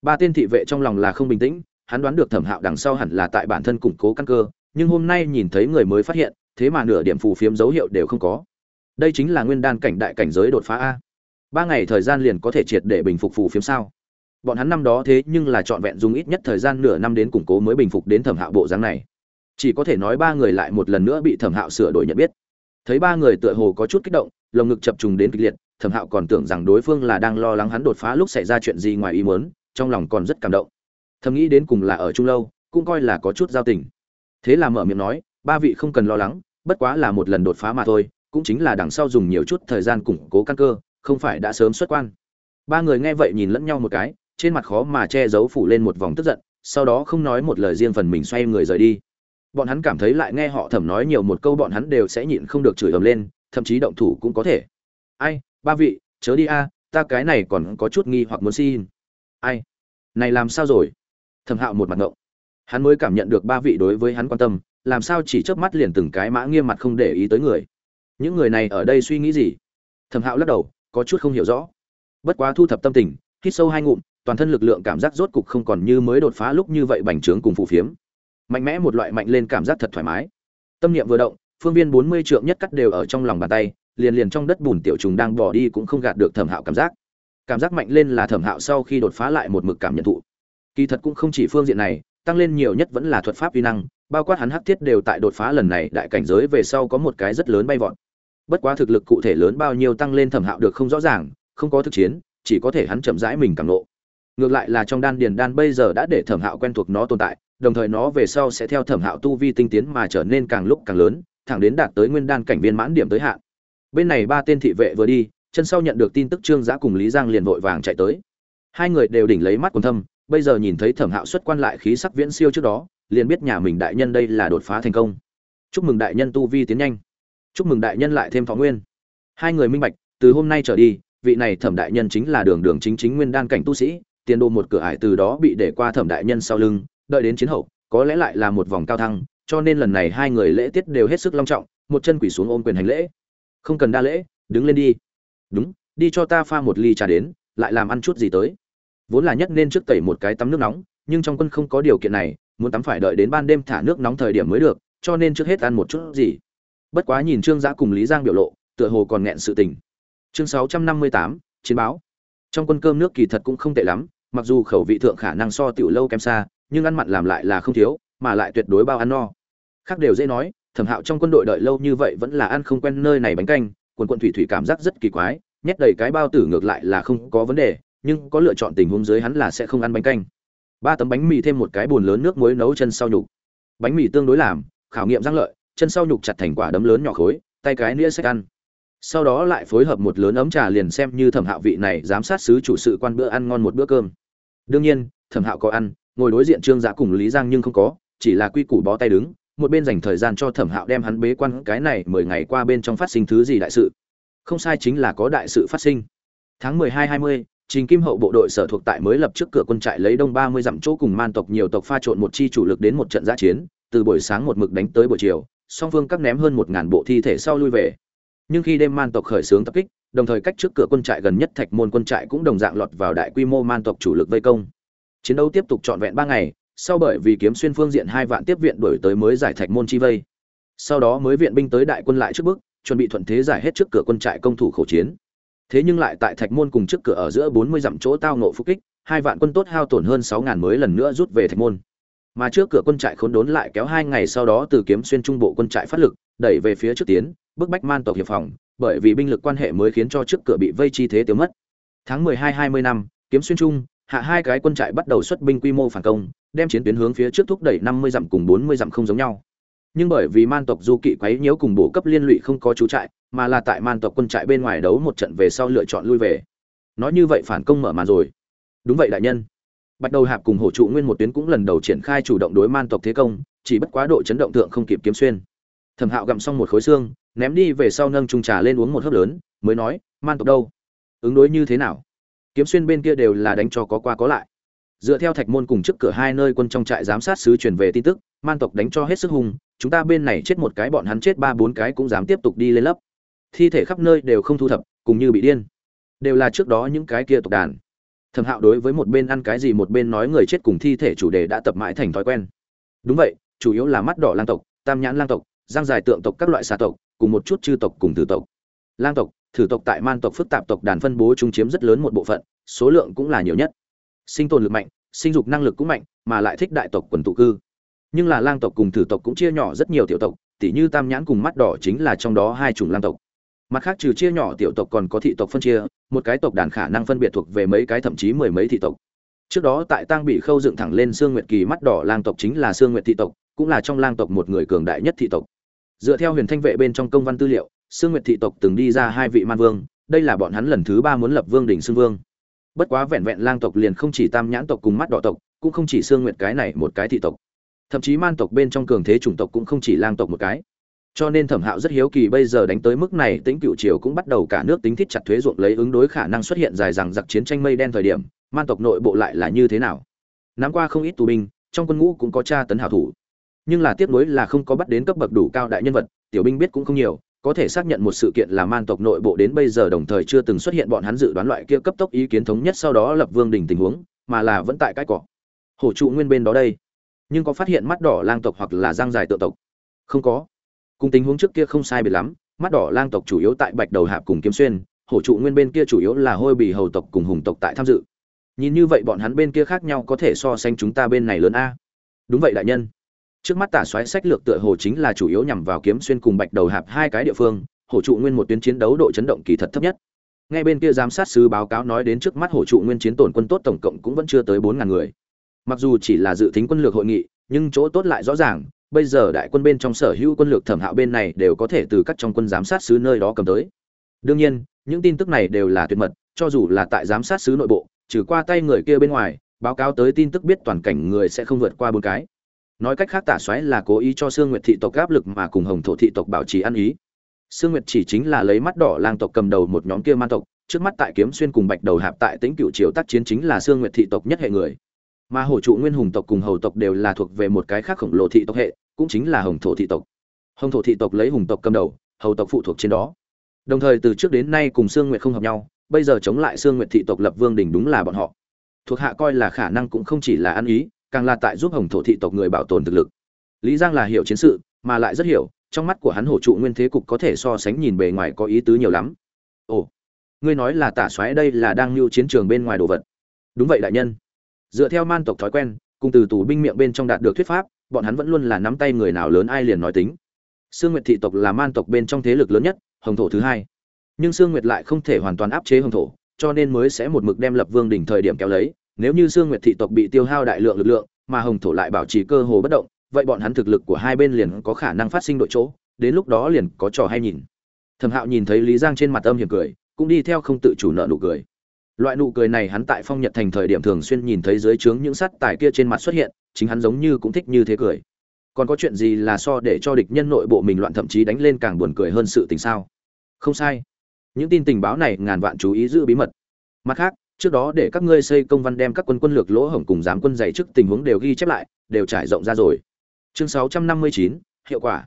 Ba tên thị vệ trong lòng là không bình tĩnh hắn đoán được thẩm hạo đằng sau hẳn là tại bản thân củng cố căn cơ nhưng hôm nay nhìn thấy người mới phát hiện, thế mà nửa điểm phù phiếm dấu hiệu đều không có. Đây chính là nguyên đan cảnh đại cảnh giới đột phá a. Ba ngày thời gian liền có thể triệt để bình phục phù phiếm sao? Bọn hắn năm đó thế nhưng là trọn vẹn dùng ít nhất thời gian nửa năm đến củng cố mới bình phục đến thẩm hạo bộ dáng này. Chỉ có thể nói ba người lại một lần nữa bị thẩm hạo sửa đổi nhận biết. Thấy ba người tựa hồ có chút kích động, lồng ngực chập trùng đến kịch liệt, thẩm hạo còn tưởng rằng đối phương là đang lo lắng hắn đột phá lúc xảy ra chuyện gì ngoài ý muốn, trong lòng còn rất cảm động. Thầm nghĩ đến cùng là ở chung lâu, cũng coi là có chút giao tình thế là mở miệng nói, ba vị không cần lo lắng, bất quá là một lần đột phá mà thôi, cũng chính là đằng sau dùng nhiều chút thời gian củng cố căn cơ, không phải đã sớm xuất quan. Ba người nghe vậy nhìn lẫn nhau một cái, trên mặt khó mà che giấu phủ lên một vòng tức giận, sau đó không nói một lời riêng phần mình xoay người rời đi. Bọn hắn cảm thấy lại nghe họ thẩm nói nhiều một câu bọn hắn đều sẽ nhịn không được chửi ầm lên, thậm chí động thủ cũng có thể. Ai, ba vị, chớ đi a, ta cái này còn có chút nghi hoặc muốn xin. Ai, này làm sao rồi? Thẩm hạo một mặt ngộng hắn mới cảm nhận được ba vị đối với hắn quan tâm, làm sao chỉ chớp mắt liền từng cái mã nghiêm mặt không để ý tới người. Những người này ở đây suy nghĩ gì? Thẩm hạo lắc đầu, có chút không hiểu rõ. Bất quá thu thập tâm tình, hít sâu hai ngụm, toàn thân lực lượng cảm giác rốt cục không còn như mới đột phá lúc như vậy bành trướng cùng phù phiếm. Mạnh mẽ một loại mạnh lên cảm giác thật thoải mái. Tâm niệm vừa động, phương viên bốn mươi trượng nhất cắt đều ở trong lòng bàn tay, liền liền trong đất bùn tiểu trùng đang bỏ đi cũng không gạt được thẩm hạo cảm giác. Cảm giác mạnh lên là thẩm hạo sau khi đột phá lại một mực cảm nhận thụ. Kỳ thật cũng không chỉ phương diện này tăng lên nhiều nhất vẫn là thuật pháp uy năng, bao quát hắn hắc thiết đều tại đột phá lần này đại cảnh giới về sau có một cái rất lớn bay vọt. Bất quá thực lực cụ thể lớn bao nhiêu tăng lên thẩm hạo được không rõ ràng, không có thực chiến, chỉ có thể hắn chậm rãi mình cảm lộ. ngược lại là trong đan điền đan bây giờ đã để thẩm hạo quen thuộc nó tồn tại, đồng thời nó về sau sẽ theo thẩm hạo tu vi tinh tiến mà trở nên càng lúc càng lớn, thẳng đến đạt tới nguyên đan cảnh viên mãn điểm tới hạn. Bên này ba tên thị vệ vừa đi, chân sau nhận được tin tức trương giã cùng lý giang liền vội vàng chạy tới. Hai người đều đỉnh lấy mắt quần thâm bây giờ nhìn thấy thẩm hạo xuất quan lại khí sắc viễn siêu trước đó, liền biết nhà mình đại nhân đây là đột phá thành công. Chúc mừng đại nhân tu vi tiến nhanh. Chúc mừng đại nhân lại thêm thọ nguyên. Hai người minh bạch, từ hôm nay trở đi, vị này thẩm đại nhân chính là đường đường chính chính nguyên đan cảnh tu sĩ, tiền đồ một cửa ải từ đó bị để qua thẩm đại nhân sau lưng, đợi đến chiến hậu, có lẽ lại là một vòng cao thăng, cho nên lần này hai người lễ tiết đều hết sức long trọng, một chân quỳ xuống ôm quyền hành lễ. Không cần đa lễ, đứng lên đi. Đúng, đi cho ta pha một ly trà đến, lại làm ăn chút gì tới vốn là nhất nên trước tẩy một cái tắm nước nóng, nhưng trong quân không có điều kiện này, muốn tắm phải đợi đến ban đêm thả nước nóng thời điểm mới được, cho nên trước hết ăn một chút gì. Bất quá nhìn trương giã cùng lý giang biểu lộ, tựa hồ còn nghẹn sự tình. Chương sáu trăm năm mươi tám, chiến báo. Trong quân cơm nước kỳ thật cũng không tệ lắm, mặc dù khẩu vị thượng khả năng so tiểu lâu kém xa, nhưng ăn mặn làm lại là không thiếu, mà lại tuyệt đối bao ăn no. Khác đều dễ nói, thẩm hạo trong quân đội đợi lâu như vậy vẫn là ăn không quen nơi này bánh canh, quần quận thủy thủy cảm giác rất kỳ quái, nhét đầy cái bao tử ngược lại là không có vấn đề nhưng có lựa chọn tình huống dưới hắn là sẽ không ăn bánh canh. Ba tấm bánh mì thêm một cái bồn lớn nước muối nấu chân sau nhục. Bánh mì tương đối làm, khảo nghiệm răng lợi, chân sau nhục chặt thành quả đấm lớn nhỏ khối, tay cái nĩa sách ăn. Sau đó lại phối hợp một lớn ấm trà liền xem như thẩm hạo vị này giám sát sứ chủ sự quan bữa ăn ngon một bữa cơm. Đương nhiên, thẩm hạo có ăn, ngồi đối diện trương giã cùng lý giang nhưng không có, chỉ là quy củ bó tay đứng, một bên dành thời gian cho thẩm hạo đem hắn bế quan cái này mười ngày qua bên trong phát sinh thứ gì đại sự. Không sai chính là có đại sự phát sinh. Tháng mười hai hai mươi trình kim hậu bộ đội sở thuộc tại mới lập trước cửa quân trại lấy đông ba mươi dặm chỗ cùng man tộc nhiều tộc pha trộn một chi chủ lực đến một trận giã chiến, từ buổi sáng một mực đánh tới buổi chiều, song phương các ném hơn một ngàn bộ thi thể sau lui về. Nhưng khi đêm man tộc khởi xướng tập kích, đồng thời cách trước cửa quân trại gần nhất thạch môn quân trại cũng đồng dạng lọt vào đại quy mô man tộc chủ lực vây công. Chiến đấu tiếp tục trọn vẹn ba ngày, sau bởi vì kiếm xuyên phương diện hai vạn tiếp viện đuổi tới mới giải thạch môn chi vây. Sau đó mới viện binh tới đại quân lại trước bước, chuẩn bị thuận thế giải hết trước cửa quân trại công thủ khẩu chiến thế nhưng lại tại thạch môn cùng trước cửa ở giữa bốn mươi dặm chỗ tao ngộ phục kích, hai vạn quân tốt hao tổn hơn sáu ngàn mới lần nữa rút về thạch môn. Mà trước cửa quân trại khốn đốn lại kéo hai ngày sau đó từ kiếm xuyên trung bộ quân trại phát lực, đẩy về phía trước tiến, bức bách man tộc hiệp phòng, bởi vì binh lực quan hệ mới khiến cho trước cửa bị vây chi thế tiêu mất. Tháng mười hai hai mươi năm, kiếm xuyên trung, hạ hai cái quân trại bắt đầu xuất binh quy mô phản công, đem chiến tuyến hướng phía trước thúc đẩy năm mươi dặm cùng bốn mươi dặm không giống nhau. Nhưng bởi vì man tộc du kỵ quấy nhiễu cùng bổ cấp liên lụy không có chú trại mà là tại man tộc quân trại bên ngoài đấu một trận về sau lựa chọn lui về. Nói như vậy phản công mở màn rồi. Đúng vậy đại nhân. Bạch đầu hạp cùng hổ trụ nguyên một tuyến cũng lần đầu triển khai chủ động đối man tộc thế công, chỉ bất quá độ chấn động thượng không kịp kiếm xuyên. Thẩm hạo gặm xong một khối xương, ném đi về sau nâng trung trà lên uống một hớp lớn, mới nói, man tộc đâu? Ứng đối như thế nào? Kiếm xuyên bên kia đều là đánh cho có qua có lại. Dựa theo thạch môn cùng trước cửa hai nơi quân trong trại giám sát sứ truyền về tin tức, man tộc đánh cho hết sức hung, chúng ta bên này chết một cái bọn hắn chết ba bốn cái cũng dám tiếp tục đi lên lấp thi thể khắp nơi đều không thu thập, cùng như bị điên. Đều là trước đó những cái kia tộc đàn. Thẩm hạo đối với một bên ăn cái gì một bên nói người chết cùng thi thể chủ đề đã tập mãi thành thói quen. Đúng vậy, chủ yếu là mắt đỏ lang tộc, tam nhãn lang tộc giang dài tượng tộc các loại xà tộc, cùng một chút chư tộc cùng tử tộc. Lang tộc, thử tộc tại man tộc phức tạp tộc đàn phân bố chúng chiếm rất lớn một bộ phận, số lượng cũng là nhiều nhất. Sinh tồn lực mạnh, sinh dục năng lực cũng mạnh, mà lại thích đại tộc quần tụ cư. Nhưng là lang tộc cùng thử tộc cũng chia nhỏ rất nhiều tiểu tộc, tỉ như tam nhãn cùng mắt đỏ chính là trong đó hai chủng lang tộc mặt khác trừ chia nhỏ tiểu tộc còn có thị tộc phân chia, một cái tộc đàn khả năng phân biệt thuộc về mấy cái thậm chí mười mấy thị tộc. Trước đó tại tang bị khâu dựng thẳng lên xương nguyệt kỳ mắt đỏ lang tộc chính là xương nguyệt thị tộc, cũng là trong lang tộc một người cường đại nhất thị tộc. Dựa theo huyền thanh vệ bên trong công văn tư liệu xương nguyệt thị tộc từng đi ra hai vị man vương, đây là bọn hắn lần thứ ba muốn lập vương đỉnh xương vương. Bất quá vẹn vẹn lang tộc liền không chỉ tam nhãn tộc cùng mắt đỏ tộc, cũng không chỉ xương nguyệt cái này một cái thị tộc. Thậm chí man tộc bên trong cường thế chủng tộc cũng không chỉ lang tộc một cái cho nên thẩm hạo rất hiếu kỳ bây giờ đánh tới mức này tính cựu triều cũng bắt đầu cả nước tính thiết chặt thuế ruộng lấy ứng đối khả năng xuất hiện dài rằng giặc chiến tranh mây đen thời điểm, man tộc nội bộ lại là như thế nào? Nắm qua không ít tù binh, trong quân ngũ cũng có tra tấn hảo thủ. Nhưng là tiếc nuối là không có bắt đến cấp bậc đủ cao đại nhân vật, tiểu binh biết cũng không nhiều, có thể xác nhận một sự kiện là man tộc nội bộ đến bây giờ đồng thời chưa từng xuất hiện bọn hắn dự đoán loại kia cấp tốc ý kiến thống nhất sau đó lập vương đình tình huống, mà là vẫn tại cái cỏ. Hổ trụ nguyên bên đó đây. Nhưng có phát hiện mắt đỏ lang tộc hoặc là giang dài tự tộc? Không có cùng tình huống trước kia không sai biệt lắm, mắt đỏ lang tộc chủ yếu tại bạch đầu hạp cùng kiếm xuyên, hổ trụ nguyên bên kia chủ yếu là hôi bì hầu tộc cùng hùng tộc tại tham dự. Nhìn như vậy bọn hắn bên kia khác nhau có thể so sánh chúng ta bên này lớn a. Đúng vậy đại nhân. Trước mắt tả xoáy sách lược tựa hồ chính là chủ yếu nhằm vào kiếm xuyên cùng bạch đầu hạp hai cái địa phương, hổ trụ nguyên một tuyến chiến đấu độ chấn động kỳ thật thấp nhất. Ngay bên kia giám sát sứ báo cáo nói đến trước mắt hổ trụ nguyên chiến tổn quân tốt tổng cộng cũng vẫn chưa tới bốn ngàn người. Mặc dù chỉ là dự tính quân lược hội nghị, nhưng chỗ tốt lại rõ ràng bây giờ đại quân bên trong sở hữu quân lược thẩm hạo bên này đều có thể từ các trong quân giám sát sứ nơi đó cầm tới. Đương nhiên những tin tức này đều là tuyệt mật cho dù là tại giám sát sứ nội bộ trừ qua tay người kia bên ngoài báo cáo tới tin tức biết toàn cảnh người sẽ không vượt qua bốn cái. Nói cách khác tả xoáy là cố ý cho sương nguyệt thị tộc áp lực mà cùng hồng thổ thị tộc bảo trì ăn ý. Sương Nguyệt chỉ chính là lấy mắt đỏ lang tộc cầm đầu một nhóm kia man tộc, trước mắt tại Kiếm Xuyên cùng Bạch Đầu Hạp tại Tĩnh Cựu Triều tác chiến chính là Sương Nguyệt thị tộc nhất hệ người. Mà Hổ trụ Nguyên Hùng tộc cùng Hầu tộc đều là thuộc về một cái khác khổng lồ thị tộc hệ, cũng chính là Hồng thổ thị tộc. Hồng thổ thị tộc lấy Hùng tộc cầm đầu, Hầu tộc phụ thuộc trên đó. Đồng thời từ trước đến nay cùng Sương Nguyệt không hợp nhau, bây giờ chống lại Sương Nguyệt thị tộc lập vương đỉnh đúng là bọn họ. Thuộc hạ coi là khả năng cũng không chỉ là ăn ý, càng là tại giúp Hồng thổ thị tộc người bảo tồn thực lực. Lý Giang là hiểu chiến sự, mà lại rất hiểu, trong mắt của hắn hổ trụ nguyên thế cục có thể so sánh nhìn bề ngoài có ý tứ nhiều lắm ồ ngươi nói là tả xoáy đây là đang lưu chiến trường bên ngoài đồ vật đúng vậy đại nhân dựa theo man tộc thói quen, cùng từ tù binh miệng bên trong đạt được thuyết pháp, bọn hắn vẫn luôn là nắm tay người nào lớn ai liền nói tính. Sương nguyệt thị tộc là man tộc bên trong thế lực lớn nhất, hồng thổ thứ hai. Nhưng sương nguyệt lại không thể hoàn toàn áp chế hồng thổ, cho nên mới sẽ một mực đem lập vương đỉnh thời điểm kéo lấy. Nếu như sương nguyệt thị tộc bị tiêu hao đại lượng lực lượng, mà hồng thổ lại bảo trì cơ hồ bất động, vậy bọn hắn thực lực của hai bên liền có khả năng phát sinh đội chỗ, đến lúc đó liền có trò hay nhìn. Thẩm hạo nhìn thấy lý giang trên mặt âm hiểm cười, cũng đi theo không tự chủ nợ nụ cười loại nụ cười này hắn tại phong nhật thành thời điểm thường xuyên nhìn thấy dưới trướng những sắt tài kia trên mặt xuất hiện chính hắn giống như cũng thích như thế cười. Còn có chuyện gì là so để cho địch nhân nội bộ mình loạn thậm chí đánh lên càng buồn cười hơn sự tình sao? Không sai. Những tin tình báo này ngàn vạn chú ý giữ bí mật. Mặt khác trước đó để các ngươi xây công văn đem các quân quân lược lỗ hổng cùng giám quân dạy trước tình huống đều ghi chép lại đều trải rộng ra rồi. Chương 659, hiệu quả.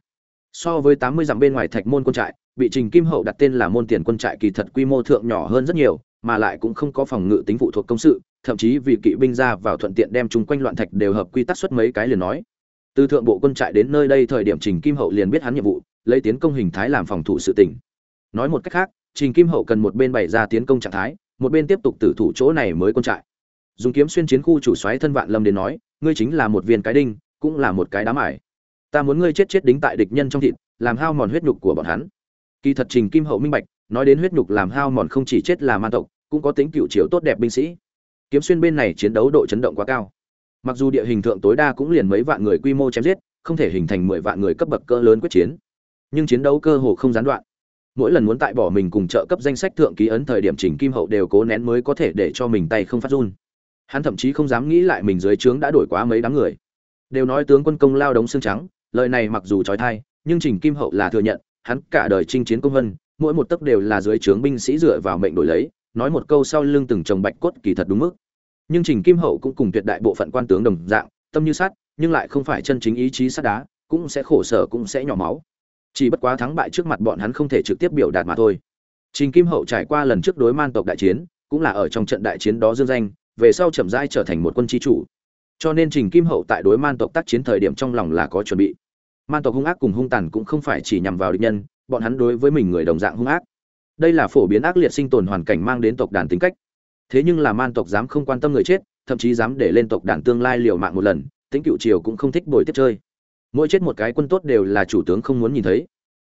So với 80 dặm bên ngoài thạch môn quân trại bị trình kim hậu đặt tên là môn tiền quân trại kỳ thật quy mô thượng nhỏ hơn rất nhiều mà lại cũng không có phòng ngự tính phụ thuộc công sự, thậm chí vì kỵ binh ra vào thuận tiện đem chúng quanh loạn thạch đều hợp quy tắc xuất mấy cái liền nói. Từ thượng bộ quân trại đến nơi đây thời điểm trình kim hậu liền biết hắn nhiệm vụ, lấy tiến công hình thái làm phòng thủ sự tỉnh nói một cách khác, trình kim hậu cần một bên bày ra tiến công trạng thái, một bên tiếp tục tử thủ chỗ này mới quân trại. Dùng kiếm xuyên chiến khu chủ xoáy thân vạn lâm đến nói, ngươi chính là một viên cái đinh, cũng là một cái đám ải ta muốn ngươi chết chết đính tại địch nhân trong thịt, làm hao mòn huyết nhục của bọn hắn. Kỳ thật trình kim hậu minh bạch nói đến huyết nhục làm hao mòn không chỉ chết là man tộc, cũng có tính cựu chiều tốt đẹp binh sĩ. Kiếm xuyên bên này chiến đấu độ chấn động quá cao. Mặc dù địa hình thượng tối đa cũng liền mấy vạn người quy mô chém giết, không thể hình thành mười vạn người cấp bậc cỡ lớn quyết chiến. Nhưng chiến đấu cơ hồ không gián đoạn. Mỗi lần muốn tại bỏ mình cùng trợ cấp danh sách thượng ký ấn thời điểm chỉnh kim hậu đều cố nén mới có thể để cho mình tay không phát run. Hắn thậm chí không dám nghĩ lại mình dưới trướng đã đổi quá mấy đám người. Đều nói tướng quân công lao đống xương trắng, lời này mặc dù trói thai, nhưng trình kim hậu là thừa nhận, hắn cả đời chinh chiến công vân mỗi một tấc đều là dưới trướng binh sĩ dựa vào mệnh đổi lấy, nói một câu sau lưng từng chồng bạch cốt kỳ thật đúng mức. Nhưng trình kim hậu cũng cùng tuyệt đại bộ phận quan tướng đồng dạng, tâm như sắt, nhưng lại không phải chân chính ý chí sắt đá, cũng sẽ khổ sở cũng sẽ nhỏ máu. Chỉ bất quá thắng bại trước mặt bọn hắn không thể trực tiếp biểu đạt mà thôi. Trình kim hậu trải qua lần trước đối man tộc đại chiến, cũng là ở trong trận đại chiến đó dương danh, về sau chậm rãi trở thành một quân chi chủ. Cho nên trình kim hậu tại đối man tộc tác chiến thời điểm trong lòng là có chuẩn bị. Man tộc hung ác cùng hung tàn cũng không phải chỉ nhằm vào địch nhân bọn hắn đối với mình người đồng dạng hung ác. Đây là phổ biến ác liệt sinh tồn hoàn cảnh mang đến tộc đàn tính cách. Thế nhưng là man tộc dám không quan tâm người chết, thậm chí dám để lên tộc đàn tương lai liều mạng một lần tính cựu triều cũng không thích bồi tiếp chơi. Mỗi chết một cái quân tốt đều là chủ tướng không muốn nhìn thấy.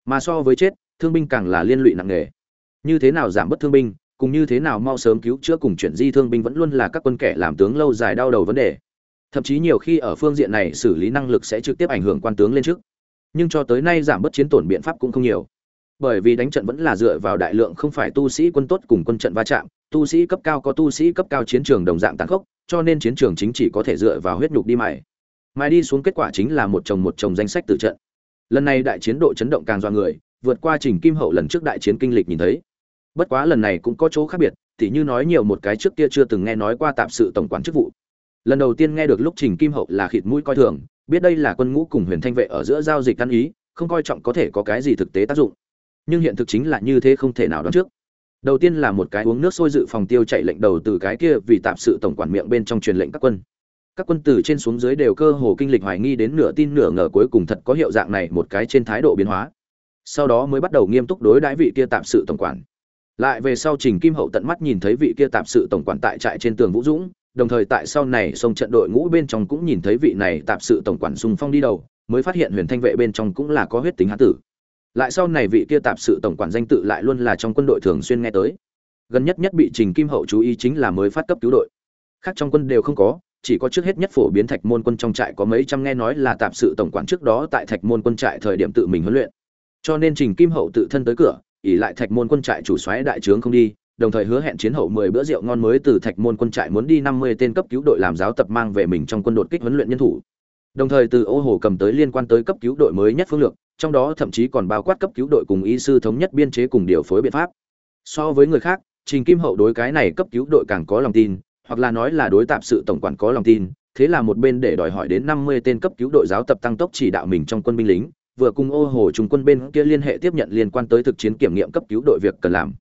Mà so với chết, thương binh càng là liên lụy nặng nề. Như thế nào giảm bớt thương binh, cùng như thế nào mau sớm cứu chữa cùng chuyển di thương binh vẫn luôn là các quân kẻ làm tướng lâu dài đau đầu vấn đề. Thậm chí nhiều khi ở phương diện này xử lý năng lực sẽ trực tiếp ảnh hưởng quan tướng lên trước nhưng cho tới nay giảm bớt chiến tổn biện pháp cũng không nhiều. Bởi vì đánh trận vẫn là dựa vào đại lượng không phải tu sĩ quân tốt cùng quân trận va chạm, tu sĩ cấp cao có tu sĩ cấp cao chiến trường đồng dạng tàn khốc, cho nên chiến trường chính chỉ có thể dựa vào huyết nhục đi mày mày đi xuống kết quả chính là một chồng một chồng danh sách tự trận. Lần này đại chiến độ chấn động càng do người, vượt qua trình kim hậu lần trước đại chiến kinh lịch nhìn thấy. Bất quá lần này cũng có chỗ khác biệt, tỉ như nói nhiều một cái trước kia chưa từng nghe nói qua tạp sự tổng quản chức vụ. Lần đầu tiên nghe được lúc trình kim hậu là khịt mũi coi thường biết đây là quân ngũ cùng huyền thanh vệ ở giữa giao dịch ăn ý, không coi trọng có thể có cái gì thực tế tác dụng. Nhưng hiện thực chính là như thế không thể nào đoán trước. Đầu tiên là một cái uống nước sôi dự phòng tiêu chạy lệnh đầu từ cái kia vì tạp sự tổng quản miệng bên trong truyền lệnh các quân. Các quân từ trên xuống dưới đều cơ hồ kinh lịch hoài nghi đến nửa tin nửa ngờ cuối cùng thật có hiệu dạng này một cái trên thái độ biến hóa. Sau đó mới bắt đầu nghiêm túc đối đãi vị kia tạp sự tổng quản. Lại về sau trình kim hậu tận mắt nhìn thấy vị kia tạp sự tổng quản tại trại trên tường vũ dũng đồng thời tại sau này sông trận đội ngũ bên trong cũng nhìn thấy vị này tạp sự tổng quản xung phong đi đầu, mới phát hiện huyền thanh vệ bên trong cũng là có huyết tính hán tử. Lại sau này vị kia tạp sự tổng quản danh tự lại luôn là trong quân đội thường xuyên nghe tới. Gần nhất nhất bị trình kim hậu chú ý chính là mới phát cấp cứu đội. Khác trong quân đều không có, chỉ có trước hết nhất phổ biến thạch môn quân trong trại có mấy trăm nghe nói là tạp sự tổng quản trước đó tại thạch môn quân trại thời điểm tự mình huấn luyện. Cho nên trình kim hậu tự thân tới cửa ỉ lại thạch môn quân trại chủ xoáy đại trướng không đi đồng thời hứa hẹn chiến hậu 10 bữa rượu ngon mới từ Thạch Môn quân trại muốn đi 50 tên cấp cứu đội làm giáo tập mang về mình trong quân đột kích huấn luyện nhân thủ. đồng thời từ ô hồ cầm tới liên quan tới cấp cứu đội mới nhất phương lược, trong đó thậm chí còn bao quát cấp cứu đội cùng y sư thống nhất biên chế cùng điều phối biện pháp so với người khác, trình kim hậu đối cái này cấp cứu đội càng có lòng tin, hoặc là nói là đối tạp sự tổng quản có lòng tin, thế là một bên để đòi hỏi đến năm mươi tên cấp cứu đội giáo tập tăng tốc chỉ đạo mình trong quân binh lính, vừa cùng ô hồ trung quân bên kia liên hệ tiếp nhận liên quan tới thực chiến kiểm nghiệm cấp cứu đội việc cần làm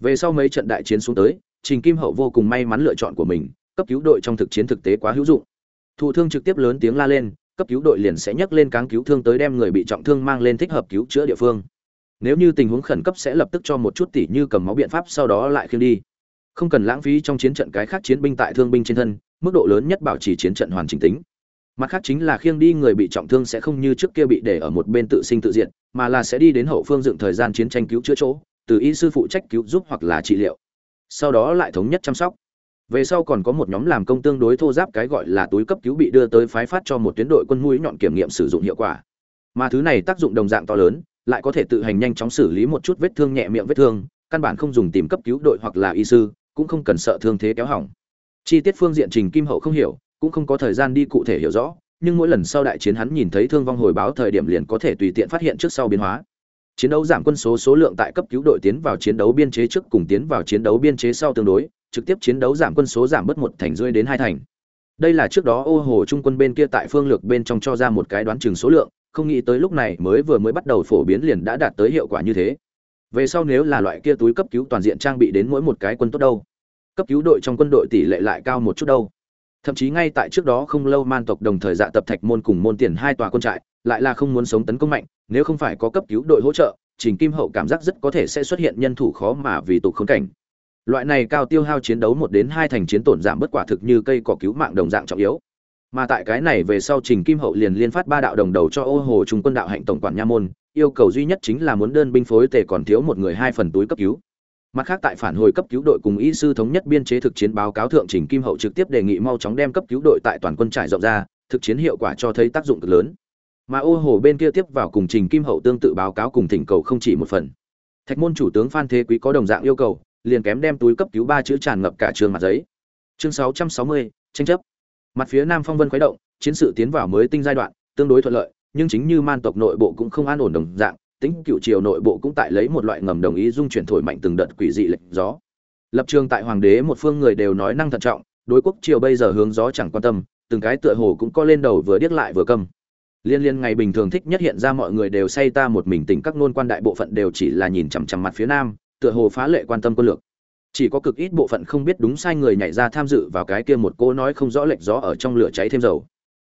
về sau mấy trận đại chiến xuống tới trình kim hậu vô cùng may mắn lựa chọn của mình cấp cứu đội trong thực chiến thực tế quá hữu dụng. Thụ thương trực tiếp lớn tiếng la lên cấp cứu đội liền sẽ nhấc lên cáng cứu thương tới đem người bị trọng thương mang lên thích hợp cứu chữa địa phương. Nếu như tình huống khẩn cấp sẽ lập tức cho một chút tỉ như cầm máu biện pháp sau đó lại khiêng đi. Không cần lãng phí trong chiến trận cái khác chiến binh tại thương binh trên thân mức độ lớn nhất bảo trì chiến trận hoàn chỉnh tính. Mặt khác chính là khiêng đi người bị trọng thương sẽ không như trước kia bị để ở một bên tự sinh tự diệt, mà là sẽ đi đến hậu phương dựng thời gian chiến tranh cứu chữa chỗ từ y sư phụ trách cứu giúp hoặc là trị liệu. Sau đó lại thống nhất chăm sóc. Về sau còn có một nhóm làm công tương đối thô giáp cái gọi là túi cấp cứu bị đưa tới phái phát cho một tuyến đội quân mũi nhọn kiểm nghiệm sử dụng hiệu quả. Mà thứ này tác dụng đồng dạng to lớn, lại có thể tự hành nhanh chóng xử lý một chút vết thương nhẹ miệng vết thương, căn bản không dùng tìm cấp cứu đội hoặc là y sư, cũng không cần sợ thương thế kéo hỏng. Chi tiết phương diện trình kim hậu không hiểu, cũng không có thời gian đi cụ thể hiểu rõ, nhưng mỗi lần sau đại chiến hắn nhìn thấy thương vong hồi báo thời điểm liền có thể tùy tiện phát hiện trước sau biến hóa chiến đấu giảm quân số số lượng tại cấp cứu đội tiến vào chiến đấu biên chế trước cùng tiến vào chiến đấu biên chế sau tương đối, trực tiếp chiến đấu giảm quân số giảm bớt một thành rưỡi đến hai thành. Đây là trước đó ô hồ trung quân bên kia tại phương lược bên trong cho ra một cái đoán chừng số lượng, không nghĩ tới lúc này mới vừa mới bắt đầu phổ biến liền đã đạt tới hiệu quả như thế. Về sau nếu là loại kia túi cấp cứu toàn diện trang bị đến mỗi một cái quân tốt đâu, cấp cứu đội trong quân đội tỷ lệ lại cao một chút đâu. Thậm chí ngay tại trước đó không lâu man tộc đồng thời dạ tập thạch môn cùng môn tiền hai tòa quân trại lại là không muốn sống tấn công mạnh, nếu không phải có cấp cứu đội hỗ trợ, trình kim hậu cảm giác rất có thể sẽ xuất hiện nhân thủ khó mà vì tục khốn cảnh. Loại này cao tiêu hao chiến đấu một đến hai thành chiến tổn giảm bất quả thực như cây cỏ cứu mạng đồng dạng trọng yếu. Mà tại cái này về sau trình kim hậu liền liên phát ba đạo đồng đầu cho ô hồ trung quân đạo hạnh tổng quản nha môn, yêu cầu duy nhất chính là muốn đơn binh phối tề còn thiếu một người hai phần túi cấp cứu. Mặt khác tại phản hồi cấp cứu đội cùng y sư thống nhất biên chế thực chiến báo cáo thượng trình kim hậu trực tiếp đề nghị mau chóng đem cấp cứu đội tại toàn quân trải rộng ra, thực chiến hiệu quả cho thấy tác dụng cực lớn mà ô hồ bên kia tiếp vào cùng trình kim hậu tương tự báo cáo cùng thỉnh cầu không chỉ một phần. Thạch môn chủ tướng phan thế quý có đồng dạng yêu cầu liền kém đem túi cấp cứu ba chữ tràn ngập cả trường mặt giấy. Chương 660, tranh chấp. Mặt phía nam phong vân khuấy động chiến sự tiến vào mới tinh giai đoạn tương đối thuận lợi nhưng chính như man tộc nội bộ cũng không an ổn đồng dạng tính cựu triều nội bộ cũng tại lấy một loại ngầm đồng ý dung chuyển thổi mạnh từng đợt quỷ dị lệch gió. Lập trường tại hoàng đế một phương người đều nói năng thận trọng đối quốc triều bây giờ hướng gió chẳng quan tâm từng cái tựa hồ cũng co lên đầu vừa điếc lại vừa câm liên liên ngày bình thường thích nhất hiện ra mọi người đều say ta một mình tỉnh các nôn quan đại bộ phận đều chỉ là nhìn chằm chằm mặt phía nam, tựa hồ phá lệ quan tâm quân lược. Chỉ có cực ít bộ phận không biết đúng sai người nhảy ra tham dự vào cái kia một cô nói không rõ lệch gió ở trong lửa cháy thêm dầu.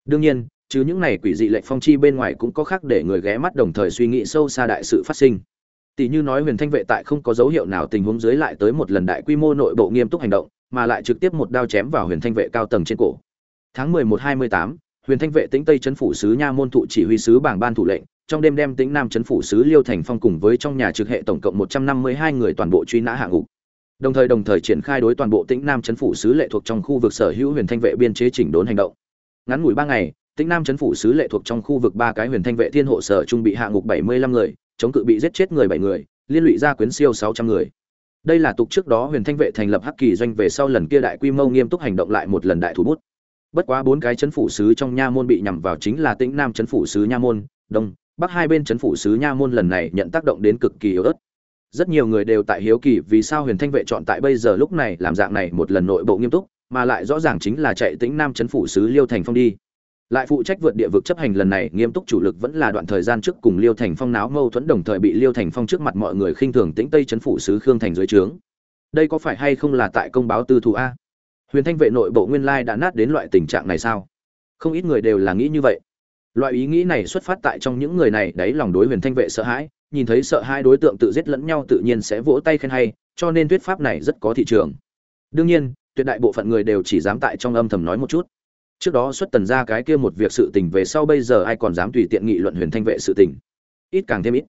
Đương nhiên, chứ những này quỷ dị lệnh phong chi bên ngoài cũng có khác để người ghé mắt đồng thời suy nghĩ sâu xa đại sự phát sinh. Tỷ như nói huyền thanh vệ tại không có dấu hiệu nào tình huống dưới lại tới một lần đại quy mô nội bộ nghiêm túc hành động, mà lại trực tiếp một đao chém vào huyền thanh vệ cao tầng trên cổ. Tháng mười một hai mươi tám huyền thanh vệ tĩnh tây chấn phủ sứ nha môn thụ chỉ huy sứ bảng ban thủ lệnh, trong đêm đem tĩnh nam chấn phủ sứ liêu thành phong cùng với trong nhà trực hệ tổng cộng một trăm năm mươi hai người toàn bộ truy nã hạ ngục. Đồng thời đồng thời triển khai đối toàn bộ tĩnh nam chấn phủ sứ lệ thuộc trong khu vực sở hữu huyền thanh vệ biên chế chỉnh đốn hành động. Ngắn ngủi ba ngày, tĩnh nam chấn phủ sứ lệ thuộc trong khu vực ba cái huyền thanh vệ thiên hộ sở trung bị hạ ngục bảy mươi lăm người, chống cự bị giết chết người bảy người, liên lụy gia quyến siêu sáu trăm người. Đây là tục trước đó huyền thanh vệ thành lập hắc kỳ doanh về sau lần kia đại quy mô nghiêm túc hành động lại một lần đại thủ bút bất quá bốn cái chấn phủ sứ trong nha môn bị nhằm vào chính là tĩnh nam chấn phủ sứ nha môn, đông, bắc hai bên chấn phủ sứ nha môn lần này nhận tác động đến cực kỳ yếu ớt. Rất nhiều người đều tại hiếu kỳ vì sao huyền thanh vệ chọn tại bây giờ lúc này làm dạng này một lần nội bộ nghiêm túc, mà lại rõ ràng chính là chạy tĩnh nam chấn phủ sứ liêu thành phong đi. Lại phụ trách vượt địa vực chấp hành lần này nghiêm túc chủ lực vẫn là đoạn thời gian trước cùng liêu thành phong náo mâu thuẫn đồng thời bị liêu thành phong trước mặt mọi người khinh thường tĩnh tây chấn phủ sứ khương thành dưới trướng. Đây có phải hay không là tại công báo tư thù a? Huyền thanh vệ nội bộ nguyên lai đã nát đến loại tình trạng này sao? Không ít người đều là nghĩ như vậy. Loại ý nghĩ này xuất phát tại trong những người này đấy lòng đối huyền thanh vệ sợ hãi, nhìn thấy sợ hai đối tượng tự giết lẫn nhau tự nhiên sẽ vỗ tay khen hay, cho nên thuyết pháp này rất có thị trường. Đương nhiên, tuyệt đại bộ phận người đều chỉ dám tại trong âm thầm nói một chút. Trước đó xuất tần ra cái kia một việc sự tình về sau bây giờ ai còn dám tùy tiện nghị luận huyền thanh vệ sự tình? Ít càng thêm ít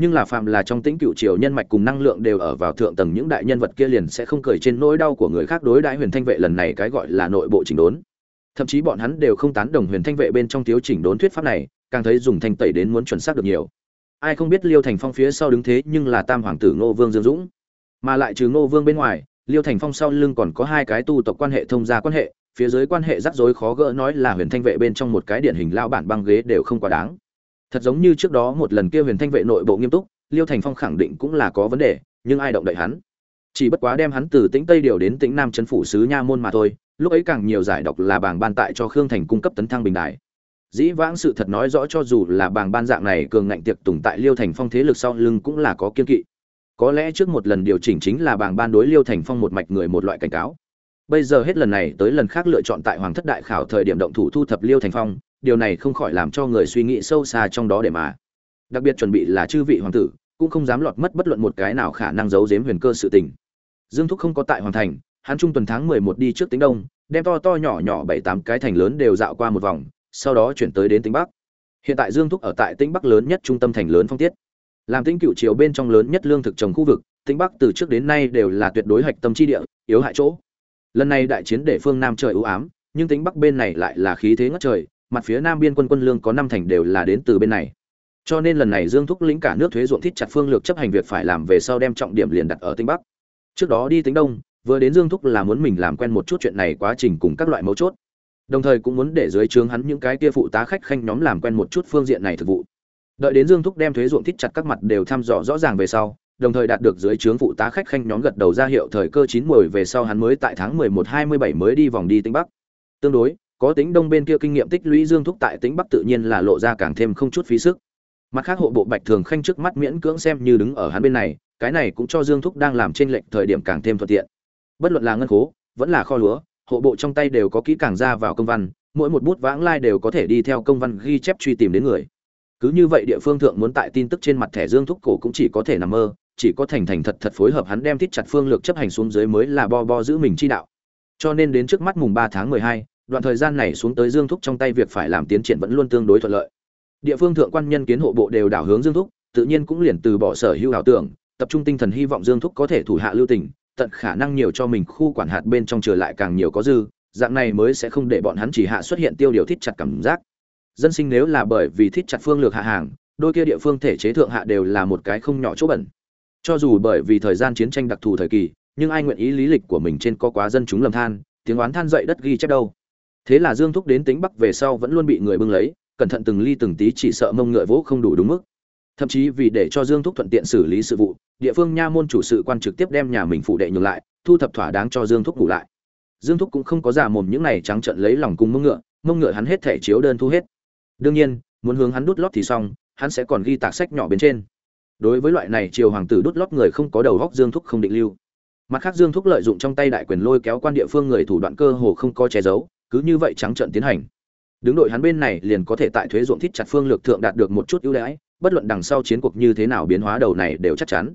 nhưng là phạm là trong tĩnh cựu triều nhân mạch cùng năng lượng đều ở vào thượng tầng những đại nhân vật kia liền sẽ không cười trên nỗi đau của người khác đối đãi huyền thanh vệ lần này cái gọi là nội bộ chỉnh đốn. Thậm chí bọn hắn đều không tán đồng huyền thanh vệ bên trong thiếu chỉnh đốn thuyết pháp này, càng thấy dùng thanh tẩy đến muốn chuẩn xác được nhiều. Ai không biết liêu thành phong phía sau đứng thế nhưng là tam hoàng tử ngô vương dương dũng. Mà lại trừ ngô vương bên ngoài, liêu thành phong sau lưng còn có hai cái tu tộc quan hệ thông gia quan hệ, phía dưới quan hệ rắc rối khó gỡ nói là huyền thanh vệ bên trong một cái điển hình lao bản băng ghế đều không quá đáng thật giống như trước đó một lần kia huyền thanh vệ nội bộ nghiêm túc, liêu thành phong khẳng định cũng là có vấn đề, nhưng ai động đậy hắn? Chỉ bất quá đem hắn từ tĩnh tây điều đến tĩnh nam trấn phủ sứ nha môn mà thôi, lúc ấy càng nhiều giải độc là bảng ban tại cho khương thành cung cấp tấn thăng bình đại dĩ vãng sự thật nói rõ cho dù là bảng ban dạng này cường ngạnh tiệc tùng tại liêu thành phong thế lực sau lưng cũng là có kiên kỵ. Có lẽ trước một lần điều chỉnh chính là bảng ban đối liêu thành phong một mạch người một loại cảnh cáo. Bây giờ hết lần này tới lần khác lựa chọn tại hoàng thất đại khảo thời điểm động thủ thu thập liêu thành phong điều này không khỏi làm cho người suy nghĩ sâu xa trong đó để mà. Đặc biệt chuẩn bị là chư vị hoàng tử, cũng không dám lọt mất bất luận một cái nào khả năng giấu giếm huyền cơ sự tình. Dương thúc không có tại hoàng thành, hắn trung tuần tháng mười một đi trước tính đông, đem to to nhỏ nhỏ bảy tám cái thành lớn đều dạo qua một vòng, sau đó chuyển tới đến tính bắc. Hiện tại dương thúc ở tại tính bắc lớn nhất trung tâm thành lớn phong tiết. Làm tính cựu triều bên trong lớn nhất lương thực trồng khu vực tính bắc từ trước đến nay đều là tuyệt đối hạch tâm chi địa, yếu hại chỗ. Lần này đại chiến để phương nam trời ưu ám, nhưng tính bắc bên này lại là khí thế ngất trời mặt phía nam biên quân quân lương có năm thành đều là đến từ bên này. Cho nên lần này dương thúc lĩnh cả nước thuế ruộng thít chặt phương lược chấp hành việc phải làm về sau đem trọng điểm liền đặt ở tinh bắc. Trước đó đi tính đông, vừa đến dương thúc là muốn mình làm quen một chút chuyện này quá trình cùng các loại mấu chốt. Đồng thời cũng muốn để dưới trướng hắn những cái kia phụ tá khách khanh nhóm làm quen một chút phương diện này thực vụ. Đợi đến dương thúc đem thuế ruộng thít chặt các mặt đều thăm dò rõ ràng về sau, đồng thời đạt được dưới trướng phụ tá khách khanh nhóm gật đầu ra hiệu thời cơ chín mùi về sau hắn mới tại tháng mười một hai mươi bảy mới đi vòng đi tinh bắc. Tương đối có tính đông bên kia kinh nghiệm tích lũy dương thúc tại tính bắc tự nhiên là lộ ra càng thêm không chút phí sức. Mặt khác hộ bộ bạch thường khanh trước mắt miễn cưỡng xem như đứng ở hắn bên này, cái này cũng cho dương thúc đang làm trên lệnh thời điểm càng thêm thuận tiện. Bất luận là ngân khố, vẫn là kho lúa, hộ bộ trong tay đều có kỹ càng ra vào công văn, mỗi một bút vãng lai đều có thể đi theo công văn ghi chép truy tìm đến người. Cứ như vậy địa phương thượng muốn tại tin tức trên mặt thẻ dương thúc cổ cũng chỉ có thể nằm mơ, chỉ có thành thành thật thật phối hợp hắn đem thiết chặt phương lược chấp hành xuống dưới mới là bo bo giữ mình chi đạo. Cho nên đến trước mắt mùng ba tháng mười hai đoạn thời gian này xuống tới dương thúc trong tay việc phải làm tiến triển vẫn luôn tương đối thuận lợi. Địa phương thượng quan nhân kiến hộ bộ đều đảo hướng dương thúc, tự nhiên cũng liền từ bỏ sở hữu ảo tưởng, tập trung tinh thần hy vọng dương thúc có thể thủ hạ lưu tình, tận khả năng nhiều cho mình khu quản hạt bên trong trở lại càng nhiều có dư, dạng này mới sẽ không để bọn hắn chỉ hạ xuất hiện tiêu điều thích chặt cảm giác. Dân sinh nếu là bởi vì thích chặt phương lược hạ hàng, đôi kia địa phương thể chế thượng hạ đều là một cái không nhỏ chỗ bẩn. Cho dù bởi vì thời gian chiến tranh đặc thù thời kỳ, nhưng ai nguyện ý lý lịch của mình trên có quá dân chúng lầm than, tiếng oán than dậy đất ghi chép đâu thế là dương thúc đến tính bắc về sau vẫn luôn bị người bưng lấy, cẩn thận từng ly từng tí chỉ sợ mông ngựa vỗ không đủ đúng mức. Thậm chí vì để cho dương thúc thuận tiện xử lý sự vụ, địa phương nha môn chủ sự quan trực tiếp đem nhà mình phụ đệ nhường lại, thu thập thỏa đáng cho dương thúc ngủ lại. Dương thúc cũng không có giả mồm những này trắng trận lấy lòng cung mông ngựa mông ngựa hắn hết thể chiếu đơn thu hết. Đương nhiên, muốn hướng hắn đút lót thì xong, hắn sẽ còn ghi tạc sách nhỏ bên trên. Đối với loại này triều hoàng tử đút lót người không có đầu góc dương thúc không định lưu. Mặt khác dương thúc lợi dụng trong tay đại quyền lôi kéo quan địa phương người thủ đoạn cơ hồ không có che giấu cứ như vậy trắng trận tiến hành. Đứng đội hắn bên này liền có thể tại thuế ruộng thít chặt phương lược thượng đạt được một chút ưu đãi, bất luận đằng sau chiến cuộc như thế nào biến hóa đầu này đều chắc chắn.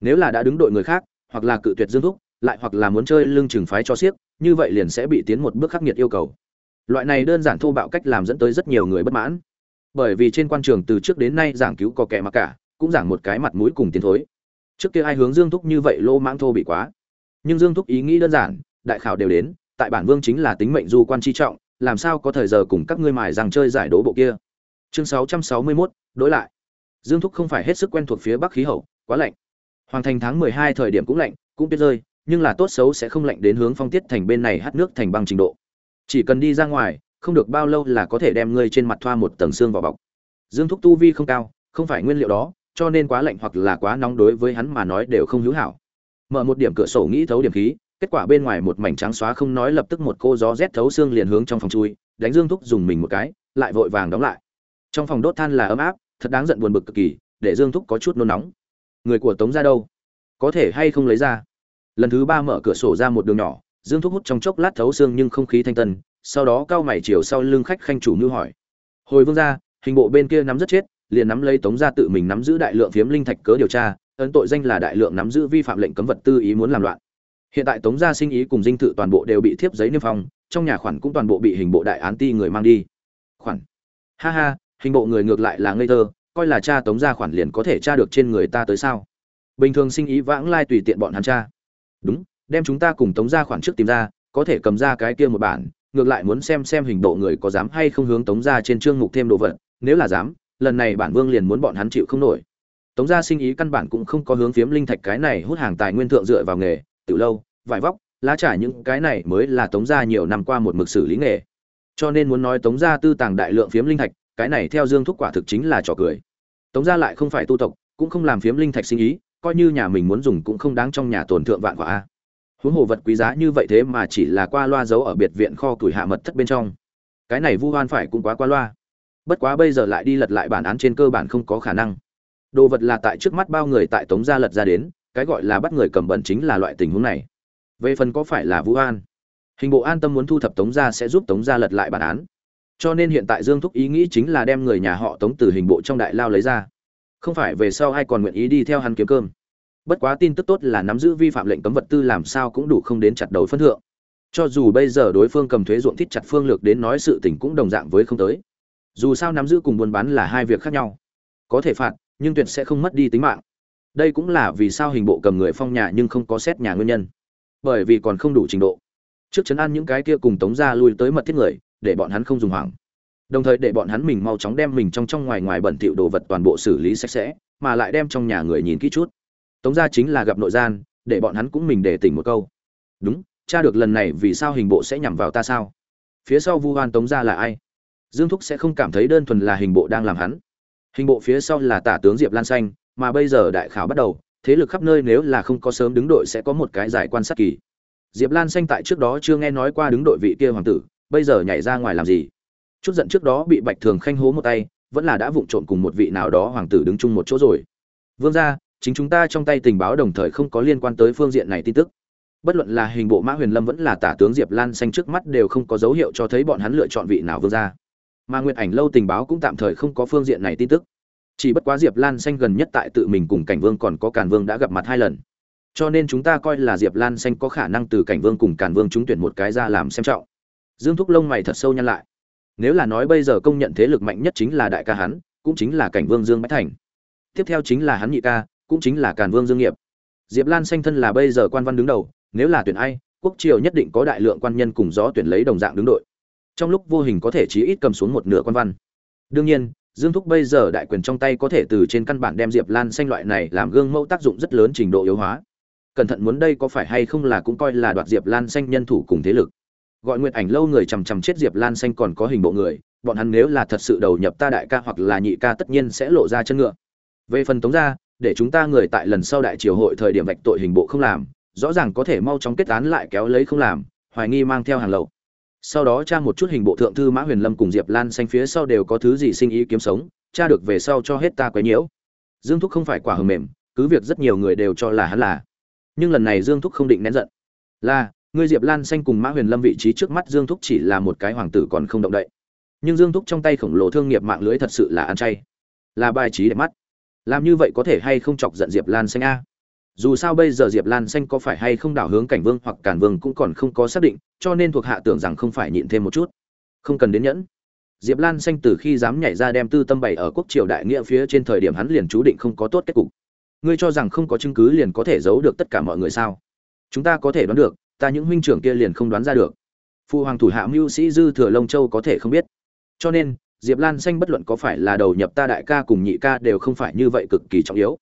Nếu là đã đứng đội người khác, hoặc là cự tuyệt dương thúc, lại hoặc là muốn chơi lưng trừng phái cho siếc, như vậy liền sẽ bị tiến một bước khắc nghiệt yêu cầu. Loại này đơn giản thô bạo cách làm dẫn tới rất nhiều người bất mãn. Bởi vì trên quan trường từ trước đến nay giảng cứu có kẻ mặc cả, cũng giảng một cái mặt mũi cùng tiến thối. Trước kia ai hướng dương thúc như vậy lô mãng thô bị quá. Nhưng dương thúc ý nghĩ đơn giản, đại khảo đều đến tại bản vương chính là tính mệnh du quan chi trọng làm sao có thời giờ cùng các ngươi mài rằng chơi giải đố bộ kia? Chương 661, đối lại. Dương thúc không phải hết sức quen thuộc phía bắc khí hậu quá lạnh. Hoàng thành tháng 12 thời điểm cũng lạnh cũng biết rơi nhưng là tốt xấu sẽ không lạnh đến hướng phong tiết thành bên này hát nước thành băng trình độ. Chỉ cần đi ra ngoài không được bao lâu là có thể đem ngươi trên mặt thoa một tầng xương vào bọc. Dương thúc tu vi không cao không phải nguyên liệu đó cho nên quá lạnh hoặc là quá nóng đối với hắn mà nói đều không hữu hảo. Mở một điểm cửa sổ nghĩ thấu điểm khí kết quả bên ngoài một mảnh trắng xóa không nói lập tức một cô gió rét thấu xương liền hướng trong phòng chui, đánh dương thúc dùng mình một cái, lại vội vàng đóng lại. Trong phòng đốt than là ấm áp, thật đáng giận buồn bực cực kỳ, để dương thúc có chút nôn nóng. Người của tống ra đâu? Có thể hay không lấy ra? Lần thứ ba mở cửa sổ ra một đường nhỏ, dương thúc hút trong chốc lát thấu xương nhưng không khí thanh tân, sau đó cao mày chiều sau lưng khách khanh chủ như hỏi. Hồi vương ra hình bộ bên kia nắm rất chết, liền nắm lấy tống ra tự mình nắm giữ đại lượng phiếm linh thạch cớ điều tra, ấn tội danh là đại lượng nắm giữ vi phạm lệnh cấm vật tư ý muốn làm loạn hiện tại tống gia sinh ý cùng dinh thự toàn bộ đều bị thiếp giấy niêm phong, trong nhà khoản cũng toàn bộ bị hình bộ đại án ti người mang đi. Khoản. Ha ha, hình bộ người ngược lại là ngây thơ, coi là cha tống gia khoản liền có thể tra được trên người ta tới sao? Bình thường sinh ý vãng lai tùy tiện bọn hắn cha đúng, đem chúng ta cùng tống gia khoản trước tìm ra, có thể cầm ra cái kia một bản, ngược lại muốn xem xem hình bộ người có dám hay không hướng tống gia trên chương mục thêm đồ vật, nếu là dám, lần này bản vương liền muốn bọn hắn chịu không nổi. Tống gia sinh ý căn bản cũng không có hướng phiếm linh thạch cái này hút hàng tài nguyên thượng dựa vào nghề tiểu lâu, vải vóc, lá trải những cái này mới là tống gia nhiều năm qua một mực xử lý nghề. Cho nên muốn nói tống gia tư tàng đại lượng phiếm linh thạch, cái này theo dương thúc quả thực chính là trò cười. Tống gia lại không phải tu tộc, cũng không làm phiếm linh thạch sinh ý, coi như nhà mình muốn dùng cũng không đáng trong nhà tổn thượng vạn quả. A huống hồ vật quý giá như vậy thế mà chỉ là qua loa giấu ở biệt viện kho tuổi hạ mật thất bên trong. Cái này vu hoan phải cũng quá qua loa. Bất quá bây giờ lại đi lật lại bản án trên cơ bản không có khả năng. Đồ vật là tại trước mắt bao người tại tống gia lật ra đến cái gọi là bắt người cầm bẩn chính là loại tình huống này. Về phần có phải là vũ an, hình bộ an tâm muốn thu thập tống gia sẽ giúp tống gia lật lại bản án. Cho nên hiện tại dương thúc ý nghĩ chính là đem người nhà họ tống từ hình bộ trong đại lao lấy ra. Không phải về sau ai còn nguyện ý đi theo hắn kiếm cơm. Bất quá tin tức tốt là nắm giữ vi phạm lệnh cấm vật tư làm sao cũng đủ không đến chặt đầu phân thượng. Cho dù bây giờ đối phương cầm thuế ruộng thít chặt phương lược đến nói sự tình cũng đồng dạng với không tới. Dù sao nắm giữ cùng buôn bán là hai việc khác nhau. Có thể phạt, nhưng tuyệt sẽ không mất đi tính mạng đây cũng là vì sao hình bộ cầm người phong nhà nhưng không có xét nhà nguyên nhân. Bởi vì còn không đủ trình độ. Trước chấn an những cái kia cùng tống ra lui tới mật thiết người, để bọn hắn không dùng hoảng. Đồng thời để bọn hắn mình mau chóng đem mình trong trong ngoài ngoài bẩn thỉu đồ vật toàn bộ xử lý sạch sẽ, mà lại đem trong nhà người nhìn kỹ chút. Tống ra chính là gặp nội gian, để bọn hắn cũng mình để tỉnh một câu. Đúng, cha được lần này vì sao hình bộ sẽ nhằm vào ta sao? Phía sau vu hoan tống ra là ai? Dương thúc sẽ không cảm thấy đơn thuần là hình bộ đang làm hắn. Hình bộ phía sau là tả tướng diệp lan xanh mà bây giờ đại khảo bắt đầu, thế lực khắp nơi nếu là không có sớm đứng đội sẽ có một cái giải quan sát kỳ. Diệp lan xanh tại trước đó chưa nghe nói qua đứng đội vị kia hoàng tử, bây giờ nhảy ra ngoài làm gì? Chút giận trước đó bị bạch thường khanh hố một tay, vẫn là đã vụng trộn cùng một vị nào đó hoàng tử đứng chung một chỗ rồi. Vương gia, chính chúng ta trong tay tình báo đồng thời không có liên quan tới phương diện này tin tức. Bất luận là hình bộ mã huyền lâm vẫn là tả tướng diệp lan xanh trước mắt đều không có dấu hiệu cho thấy bọn hắn lựa chọn vị nào vương gia. Mà nguyệt ảnh lâu tình báo cũng tạm thời không có phương diện này tin tức chỉ bất quá diệp lan xanh gần nhất tại tự mình cùng cảnh vương còn có càn vương đã gặp mặt hai lần. Cho nên chúng ta coi là diệp lan xanh có khả năng từ cảnh vương cùng càn vương trúng tuyển một cái ra làm xem trọng. Dương thúc lông mày thật sâu nhăn lại. Nếu là nói bây giờ công nhận thế lực mạnh nhất chính là đại ca hắn, cũng chính là cảnh vương dương bách thành. Tiếp theo chính là hắn nhị ca, cũng chính là càn vương dương nghiệp. Diệp lan xanh thân là bây giờ quan văn đứng đầu, nếu là tuyển ai, quốc triều nhất định có đại lượng quan nhân cùng gió tuyển lấy đồng dạng đứng đội. Trong lúc vô hình có thể chí ít cầm xuống một nửa quan văn. Đương nhiên dương thúc bây giờ đại quyền trong tay có thể từ trên căn bản đem diệp lan xanh loại này làm gương mẫu tác dụng rất lớn trình độ yếu hóa. Cẩn thận muốn đây có phải hay không là cũng coi là đoạt diệp lan xanh nhân thủ cùng thế lực. Gọi nguyện ảnh lâu người chằm chằm chết diệp lan xanh còn có hình bộ người, bọn hắn nếu là thật sự đầu nhập ta đại ca hoặc là nhị ca tất nhiên sẽ lộ ra chân ngựa. Về phần tống gia, để chúng ta người tại lần sau đại triều hội thời điểm vạch tội hình bộ không làm, rõ ràng có thể mau chóng kết án lại kéo lấy không làm, hoài nghi mang theo hàng lậu sau đó tra một chút hình bộ thượng thư mã huyền lâm cùng diệp lan xanh phía sau đều có thứ gì sinh ý kiếm sống, tra được về sau cho hết ta quấy nhiễu. Dương thúc không phải quả hầm mềm, cứ việc rất nhiều người đều cho là hắn là. Nhưng lần này dương thúc không định nén giận. Là ngươi diệp lan xanh cùng mã huyền lâm vị trí trước mắt dương thúc chỉ là một cái hoàng tử còn không động đậy. Nhưng dương thúc trong tay khổng lồ thương nghiệp mạng lưới thật sự là ăn chay. Là bài trí đẹp mắt. Làm như vậy có thể hay không chọc giận diệp lan xanh a? Dù sao bây giờ diệp lan xanh có phải hay không đảo hướng cảnh vương hoặc cản vương cũng còn không có xác định, cho nên thuộc hạ tưởng rằng không phải nhịn thêm một chút. Không cần đến nhẫn. Diệp lan xanh từ khi dám nhảy ra đem tư tâm bày ở quốc triều đại nghĩa phía trên thời điểm hắn liền chú định không có tốt kết cục. Ngươi cho rằng không có chứng cứ liền có thể giấu được tất cả mọi người sao? Chúng ta có thể đoán được, ta những huynh trưởng kia liền không đoán ra được. Phụ hoàng thủ hạ mưu sĩ dư thừa lông châu có thể không biết. Cho nên, diệp lan xanh bất luận có phải là đầu nhập ta đại ca cùng nhị ca đều không phải như vậy cực kỳ trọng yếu.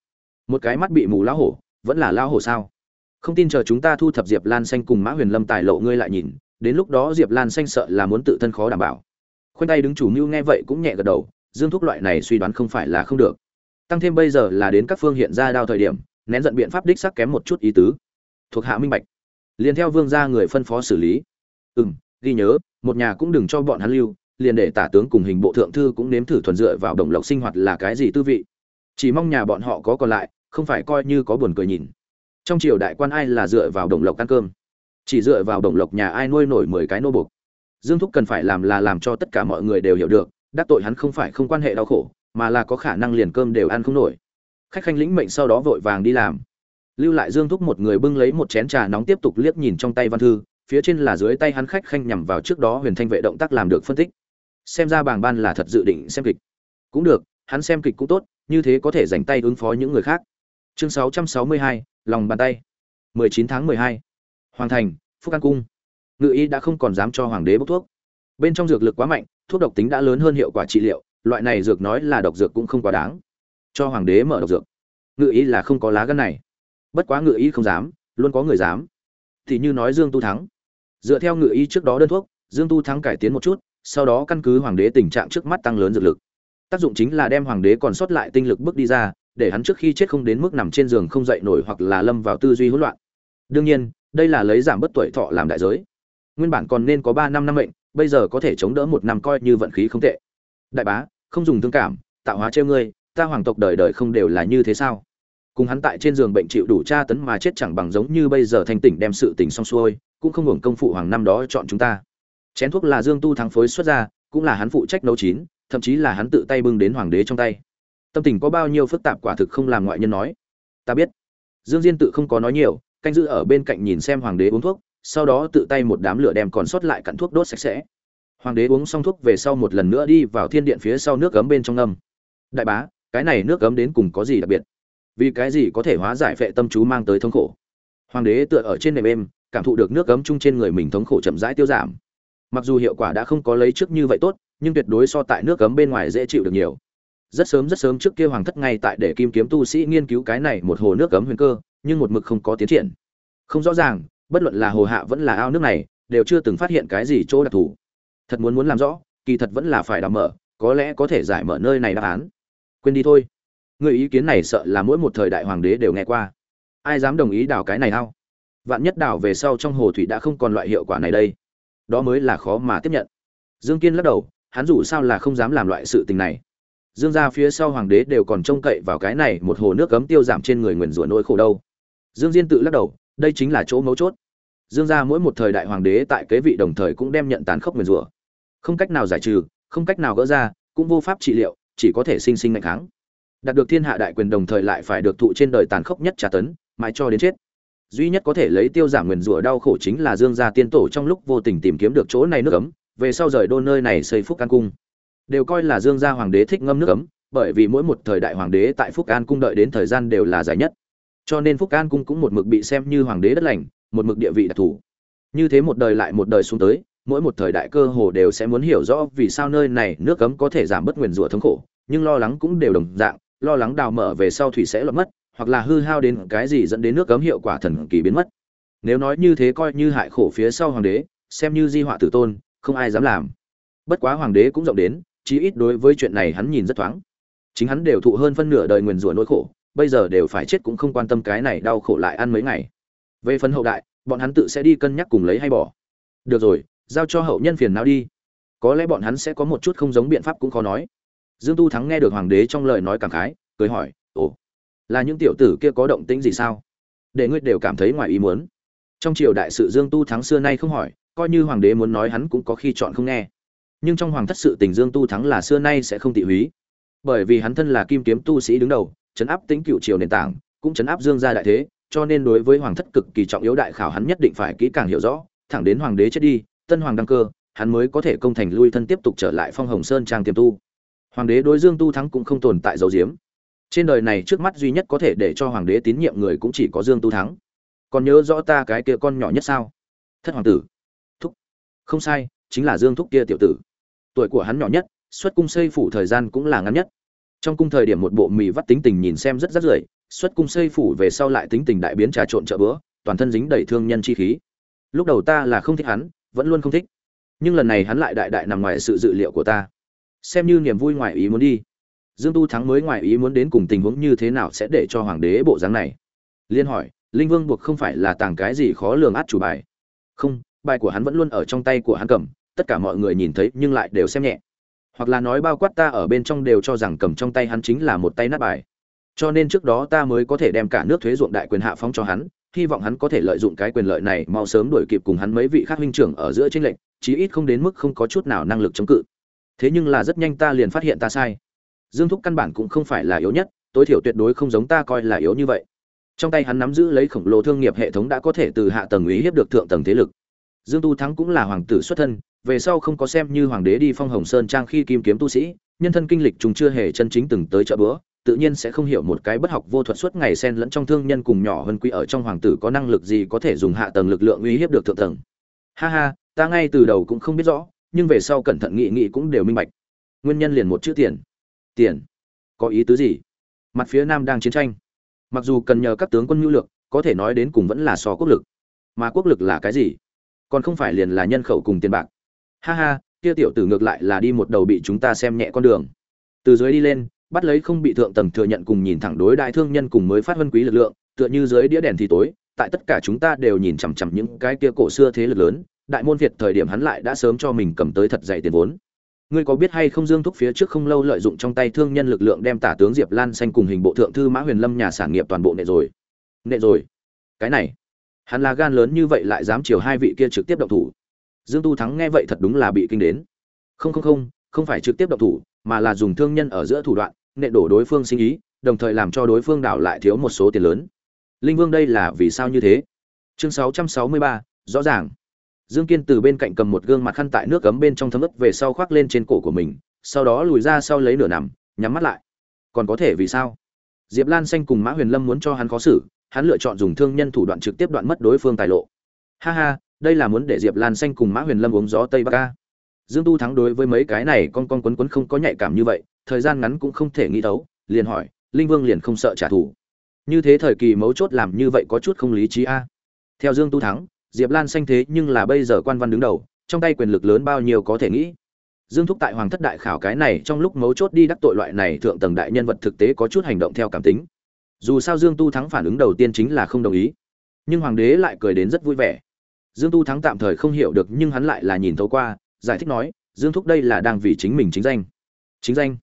Một cái mắt bị mù lão hổ vẫn là lão hổ sao? Không tin chờ chúng ta thu thập diệp lan xanh cùng mã huyền lâm tài lộ ngươi lại nhìn, đến lúc đó diệp lan xanh sợ là muốn tự thân khó đảm bảo. Khoanh tay đứng chủ mưu nghe vậy cũng nhẹ gật đầu, dương thúc loại này suy đoán không phải là không được. Tăng thêm bây giờ là đến các phương hiện ra đao thời điểm, nén giận biện pháp đích sắc kém một chút ý tứ. Thuộc hạ minh bạch. Liền theo vương gia người phân phó xử lý. Ừ m ghi nhớ, một nhà cũng đừng cho bọn hắn lưu, liền để tả tướng cùng hình bộ thượng thư cũng nếm thử thuần dựa vào đồng lộc sinh hoạt là cái gì tư vị. Chỉ mong nhà bọn họ có còn lại không phải coi như có buồn cười nhìn. Trong triều đại quan ai là dựa vào đồng lộc ăn cơm? Chỉ dựa vào đồng lộc nhà ai nuôi nổi mười cái nô bục dương thúc cần phải làm là làm cho tất cả mọi người đều hiểu được, đắc tội hắn không phải không quan hệ đau khổ, mà là có khả năng liền cơm đều ăn không nổi. Khách khanh lĩnh mệnh sau đó vội vàng đi làm. Lưu lại dương thúc một người bưng lấy một chén trà nóng tiếp tục liếc nhìn trong tay văn thư, phía trên là dưới tay hắn khách khanh nhằm vào trước đó huyền thanh vệ động tác làm được phân tích. Xem ra bảng ban là thật dự định xem kịch. Cũng được, hắn xem kịch cũng tốt, như thế có thể dành tay ứng phó những người khác chương 662, lòng bàn tay. 19 tháng 12. hoàng thành phúc an cung. Ngự y đã không còn dám cho hoàng đế bốc thuốc. Bên trong dược lực quá mạnh thuốc độc tính đã lớn hơn hiệu quả trị liệu loại này dược nói là độc dược cũng không quá đáng. Cho hoàng đế mở độc dược. Ngự ý là không có lá gân này. Bất quá ngự ý không dám luôn có người dám. Thì như nói dương tu thắng. Dựa theo ngự ý trước đó đơn thuốc dương tu thắng cải tiến một chút sau đó căn cứ hoàng đế tình trạng trước mắt tăng lớn dược lực. Tác dụng chính là đem hoàng đế còn sót lại tinh lực bước đi ra để hắn trước khi chết không đến mức nằm trên giường không dậy nổi hoặc là lâm vào tư duy hỗn loạn. Đương nhiên, đây là lấy giảm bất tuổi thọ làm đại giới. Nguyên bản còn nên có ba năm năm mệnh, bây giờ có thể chống đỡ một năm coi như vận khí không tệ. Đại bá, không dùng thương cảm, tạo hóa chơi ngươi, ta hoàng tộc đời đời không đều là như thế sao? Cùng hắn tại trên giường bệnh chịu đủ tra tấn mà chết chẳng bằng giống như bây giờ thanh tỉnh đem sự tình xong xuôi, cũng không hưởng công phụ hoàng năm đó chọn chúng ta. Chén thuốc là dương tu thắng phối xuất ra, cũng là hắn phụ trách nấu chín, thậm chí là hắn tự tay bưng đến hoàng đế trong tay tâm tình có bao nhiêu phức tạp quả thực không làm ngoại nhân nói. Ta biết. Dương diên tự không có nói nhiều, canh giữ ở bên cạnh nhìn xem hoàng đế uống thuốc, sau đó tự tay một đám lửa đem còn sót lại cặn thuốc đốt sạch sẽ. Hoàng đế uống xong thuốc về sau một lần nữa đi vào thiên điện phía sau nước cấm bên trong ngâm. Đại bá, cái này nước cấm đến cùng có gì đặc biệt? Vì cái gì có thể hóa giải phệ tâm chú mang tới thống khổ? Hoàng đế tựa ở trên nệm êm, cảm thụ được nước cấm chung trên người mình thống khổ chậm rãi tiêu giảm. Mặc dù hiệu quả đã không có lấy trước như vậy tốt, nhưng tuyệt đối so tại nước cấm bên ngoài dễ chịu được nhiều rất sớm rất sớm trước kia hoàng thất ngay tại để kim kiếm tu sĩ nghiên cứu cái này một hồ nước cấm huyền cơ, nhưng một mực không có tiến triển. Không rõ ràng, bất luận là hồ hạ vẫn là ao nước này, đều chưa từng phát hiện cái gì chỗ đặc thù. Thật muốn muốn làm rõ, kỳ thật vẫn là phải đào mở, có lẽ có thể giải mở nơi này đáp án. Quên đi thôi. Người ý kiến này sợ là mỗi một thời đại hoàng đế đều nghe qua. Ai dám đồng ý đào cái này ao? Vạn nhất đào về sau trong hồ thủy đã không còn loại hiệu quả này đây. Đó mới là khó mà tiếp nhận. Dương kiên lắc đầu, hắn dù sao là không dám làm loại sự tình này dương gia phía sau hoàng đế đều còn trông cậy vào cái này một hồ nước cấm tiêu giảm trên người nguyền rủa nỗi khổ đâu. Dương diên tự lắc đầu, đây chính là chỗ mấu chốt. Dương gia mỗi một thời đại hoàng đế tại kế vị đồng thời cũng đem nhận tán khốc nguyền rủa. Không cách nào giải trừ, không cách nào gỡ ra, cũng vô pháp trị liệu, chỉ có thể sinh sinh mạnh kháng. Đạt được thiên hạ đại quyền đồng thời lại phải được thụ trên đời tàn khốc nhất trả tấn, mãi cho đến chết. Duy nhất có thể lấy tiêu giảm nguyền rủa đau khổ chính là dương gia tiên tổ trong lúc vô tình tìm kiếm được chỗ này nước ấm về sau rời đô nơi này xây phúc căn cung đều coi là dương gia hoàng đế thích ngâm nước ấm, bởi vì mỗi một thời đại hoàng đế tại phúc an cung đợi đến thời gian đều là dài nhất. Cho nên phúc an cung cũng một mực bị xem như hoàng đế đất lành, một mực địa vị đặc thù. Như thế một đời lại một đời xuống tới, mỗi một thời đại cơ hồ đều sẽ muốn hiểu rõ vì sao nơi này nước cấm có thể giảm bớt nguyền rủa thống khổ, nhưng lo lắng cũng đều đồng dạng, lo lắng đào mở về sau thủy sẽ lọt mất, hoặc là hư hao đến cái gì dẫn đến nước cấm hiệu quả thần kỳ biến mất. Nếu nói như thế coi như hại khổ phía sau hoàng đế, xem như di họa tử tôn, không ai dám làm. Bất quá hoàng đế cũng rộng đến chí ít đối với chuyện này hắn nhìn rất thoáng. Chính hắn đều thụ hơn phân nửa đời nguyền rủa nỗi khổ, bây giờ đều phải chết cũng không quan tâm cái này đau khổ lại ăn mấy ngày. Về phần hậu đại, bọn hắn tự sẽ đi cân nhắc cùng lấy hay bỏ. Được rồi, giao cho hậu nhân phiền não đi. Có lẽ bọn hắn sẽ có một chút không giống biện pháp cũng khó nói. Dương tu thắng nghe được hoàng đế trong lời nói cảm khái, cười hỏi, ồ, là những tiểu tử kia có động tĩnh gì sao? Để ngươi đều cảm thấy ngoài ý muốn. Trong triều đại sự dương tu thắng xưa nay không hỏi, coi như hoàng đế muốn nói hắn cũng có khi chọn không nghe nhưng trong hoàng thất sự tình dương tu thắng là xưa nay sẽ không tị húy. Bởi vì hắn thân là kim kiếm tu sĩ đứng đầu, chấn áp tính cựu triều nền tảng, cũng chấn áp dương gia đại thế, cho nên đối với hoàng thất cực kỳ trọng yếu đại khảo hắn nhất định phải kỹ càng hiểu rõ, thẳng đến hoàng đế chết đi, tân hoàng đăng cơ, hắn mới có thể công thành lui thân tiếp tục trở lại phong hồng sơn trang tiềm tu. Hoàng đế đối dương tu thắng cũng không tồn tại dấu diếm. Trên đời này trước mắt duy nhất có thể để cho hoàng đế tín nhiệm người cũng chỉ có dương tu thắng. Còn nhớ rõ ta cái kia con nhỏ nhất sao? Thất hoàng tử. Thúc. Không sai, chính là dương thúc kia tiểu tử tuổi của hắn nhỏ nhất, xuất cung xây phủ thời gian cũng là ngắn nhất. Trong cung thời điểm một bộ mì vắt tính tình nhìn xem rất rất rưởi, xuất cung xây phủ về sau lại tính tình đại biến trà trộn chợ bữa, toàn thân dính đầy thương nhân chi khí. Lúc đầu ta là không thích hắn, vẫn luôn không thích. Nhưng lần này hắn lại đại đại nằm ngoài sự dự liệu của ta. Xem như niềm vui ngoài ý muốn đi. Dương tu thắng mới ngoài ý muốn đến cùng tình huống như thế nào sẽ để cho hoàng đế bộ dáng này? Liên hỏi, linh vương buộc không phải là tàng cái gì khó lường át chủ bài? Không, bài của hắn vẫn luôn ở trong tay của hắn cầm tất cả mọi người nhìn thấy nhưng lại đều xem nhẹ. Hoặc là nói bao quát ta ở bên trong đều cho rằng cầm trong tay hắn chính là một tay nát bài. Cho nên trước đó ta mới có thể đem cả nước thuế ruộng đại quyền hạ phóng cho hắn, hy vọng hắn có thể lợi dụng cái quyền lợi này mau sớm đuổi kịp cùng hắn mấy vị khác huynh trưởng ở giữa tranh lệnh chí ít không đến mức không có chút nào năng lực chống cự. Thế nhưng là rất nhanh ta liền phát hiện ta sai. Dương thúc căn bản cũng không phải là yếu nhất, tối thiểu tuyệt đối không giống ta coi là yếu như vậy. Trong tay hắn nắm giữ lấy khổng lồ thương nghiệp hệ thống đã có thể từ hạ tầng ý hiếp được thượng tầng thế lực. Dương tu thắng cũng là hoàng tử xuất thân về sau không có xem như hoàng đế đi phong hồng sơn trang khi kim kiếm tu sĩ, nhân thân kinh lịch chúng chưa hề chân chính từng tới chợ bữa, tự nhiên sẽ không hiểu một cái bất học vô thuật suốt ngày xen lẫn trong thương nhân cùng nhỏ hơn quý ở trong hoàng tử có năng lực gì có thể dùng hạ tầng lực lượng uy hiếp được thượng tầng. Ha ha, ta ngay từ đầu cũng không biết rõ, nhưng về sau cẩn thận nghị nghị cũng đều minh bạch. Nguyên nhân liền một chữ tiền. Tiền. Có ý tứ gì? Mặt phía nam đang chiến tranh. Mặc dù cần nhờ các tướng quân nhu lược, có thể nói đến cùng vẫn là so quốc lực. Mà quốc lực là cái gì? Còn không phải liền là nhân khẩu cùng tiền bạc ha ha, kia tiểu tử ngược lại là đi một đầu bị chúng ta xem nhẹ con đường. Từ dưới đi lên, bắt lấy không bị thượng tầng thừa nhận cùng nhìn thẳng đối đại thương nhân cùng mới phát vân quý lực lượng, tựa như dưới đĩa đèn thì tối, tại tất cả chúng ta đều nhìn chằm chằm những cái kia cổ xưa thế lực lớn, đại môn việt thời điểm hắn lại đã sớm cho mình cầm tới thật dày tiền vốn. Ngươi có biết hay không dương thúc phía trước không lâu lợi dụng trong tay thương nhân lực lượng đem tả tướng diệp lan xanh cùng hình bộ thượng thư mã huyền lâm nhà sản nghiệp toàn bộ nệ rồi. Nệ rồi. Cái này, hắn là gan lớn như vậy lại dám chiều hai vị kia trực tiếp động thủ dương tu thắng nghe vậy thật đúng là bị kinh đến. Không không không không phải trực tiếp động thủ mà là dùng thương nhân ở giữa thủ đoạn nệ đổ đối phương sinh ý đồng thời làm cho đối phương đảo lại thiếu một số tiền lớn. Linh vương đây là vì sao như thế? Chương 663, rõ ràng. Dương kiên từ bên cạnh cầm một gương mặt khăn tại nước cấm bên trong thấm ướt về sau khoác lên trên cổ của mình sau đó lùi ra sau lấy nửa nằm nhắm mắt lại. Còn có thể vì sao? Diệp lan xanh cùng mã huyền lâm muốn cho hắn khó xử hắn lựa chọn dùng thương nhân thủ đoạn trực tiếp đoạn mất đối phương tài lộ. Ha ha đây là muốn để diệp lan xanh cùng mã huyền lâm uống gió tây bắc ca. Dương tu thắng đối với mấy cái này con con quấn quấn không có nhạy cảm như vậy, thời gian ngắn cũng không thể nghĩ thấu, liền hỏi, linh vương liền không sợ trả thù. Như thế thời kỳ mấu chốt làm như vậy có chút không lý trí a. Theo dương tu thắng, diệp lan xanh thế nhưng là bây giờ quan văn đứng đầu, trong tay quyền lực lớn bao nhiêu có thể nghĩ. Dương thúc tại hoàng thất đại khảo cái này trong lúc mấu chốt đi đắc tội loại này thượng tầng đại nhân vật thực tế có chút hành động theo cảm tính. Dù sao dương tu thắng phản ứng đầu tiên chính là không đồng ý. Nhưng hoàng đế lại cười đến rất vui vẻ dương tu thắng tạm thời không hiểu được nhưng hắn lại là nhìn thấu qua, giải thích nói, dương thúc đây là đang vì chính mình chính danh. Chính danh?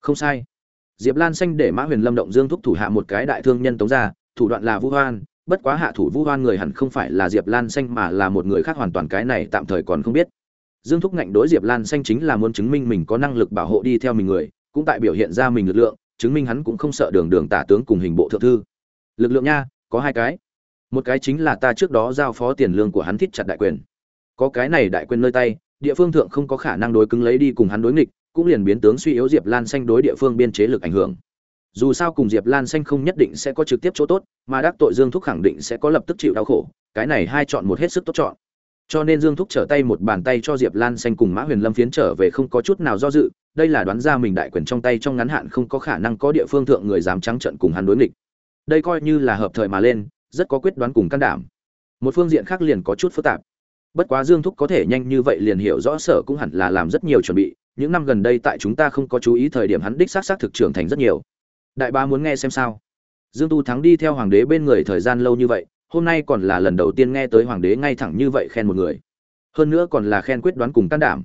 Không sai. Diệp lan xanh để mã huyền lâm động dương thúc thủ hạ một cái đại thương nhân tống ra thủ đoạn là vu hoan, bất quá hạ thủ vu hoan người hẳn không phải là diệp lan xanh mà là một người khác hoàn toàn cái này tạm thời còn không biết. Dương thúc ngạnh đối diệp lan xanh chính là muốn chứng minh mình có năng lực bảo hộ đi theo mình người, cũng tại biểu hiện ra mình lực lượng, chứng minh hắn cũng không sợ đường đường tả tướng cùng hình bộ thượng thư. Lực lượng nha, có hai cái một cái chính là ta trước đó giao phó tiền lương của hắn thiết chặt đại quyền. Có cái này đại quyền nơi tay, địa phương thượng không có khả năng đối cứng lấy đi cùng hắn đối nghịch, cũng liền biến tướng suy yếu diệp lan xanh đối địa phương biên chế lực ảnh hưởng. Dù sao cùng diệp lan xanh không nhất định sẽ có trực tiếp chỗ tốt, mà đắc tội dương thúc khẳng định sẽ có lập tức chịu đau khổ, cái này hai chọn một hết sức tốt chọn. Cho nên dương thúc trở tay một bàn tay cho diệp lan xanh cùng mã huyền lâm phiến trở về không có chút nào do dự, đây là đoán ra mình đại quyền trong tay trong ngắn hạn không có khả năng có địa phương thượng người dám trắng trận cùng hắn đối nghịch. Đây coi như là hợp thời mà lên rất có quyết đoán cùng can đảm. Một phương diện khác liền có chút phức tạp. Bất quá dương thúc có thể nhanh như vậy liền hiểu rõ sở cũng hẳn là làm rất nhiều chuẩn bị, những năm gần đây tại chúng ta không có chú ý thời điểm hắn đích xác xác thực trưởng thành rất nhiều. Đại bá muốn nghe xem sao? Dương tu thắng đi theo hoàng đế bên người thời gian lâu như vậy, hôm nay còn là lần đầu tiên nghe tới hoàng đế ngay thẳng như vậy khen một người. Hơn nữa còn là khen quyết đoán cùng can đảm.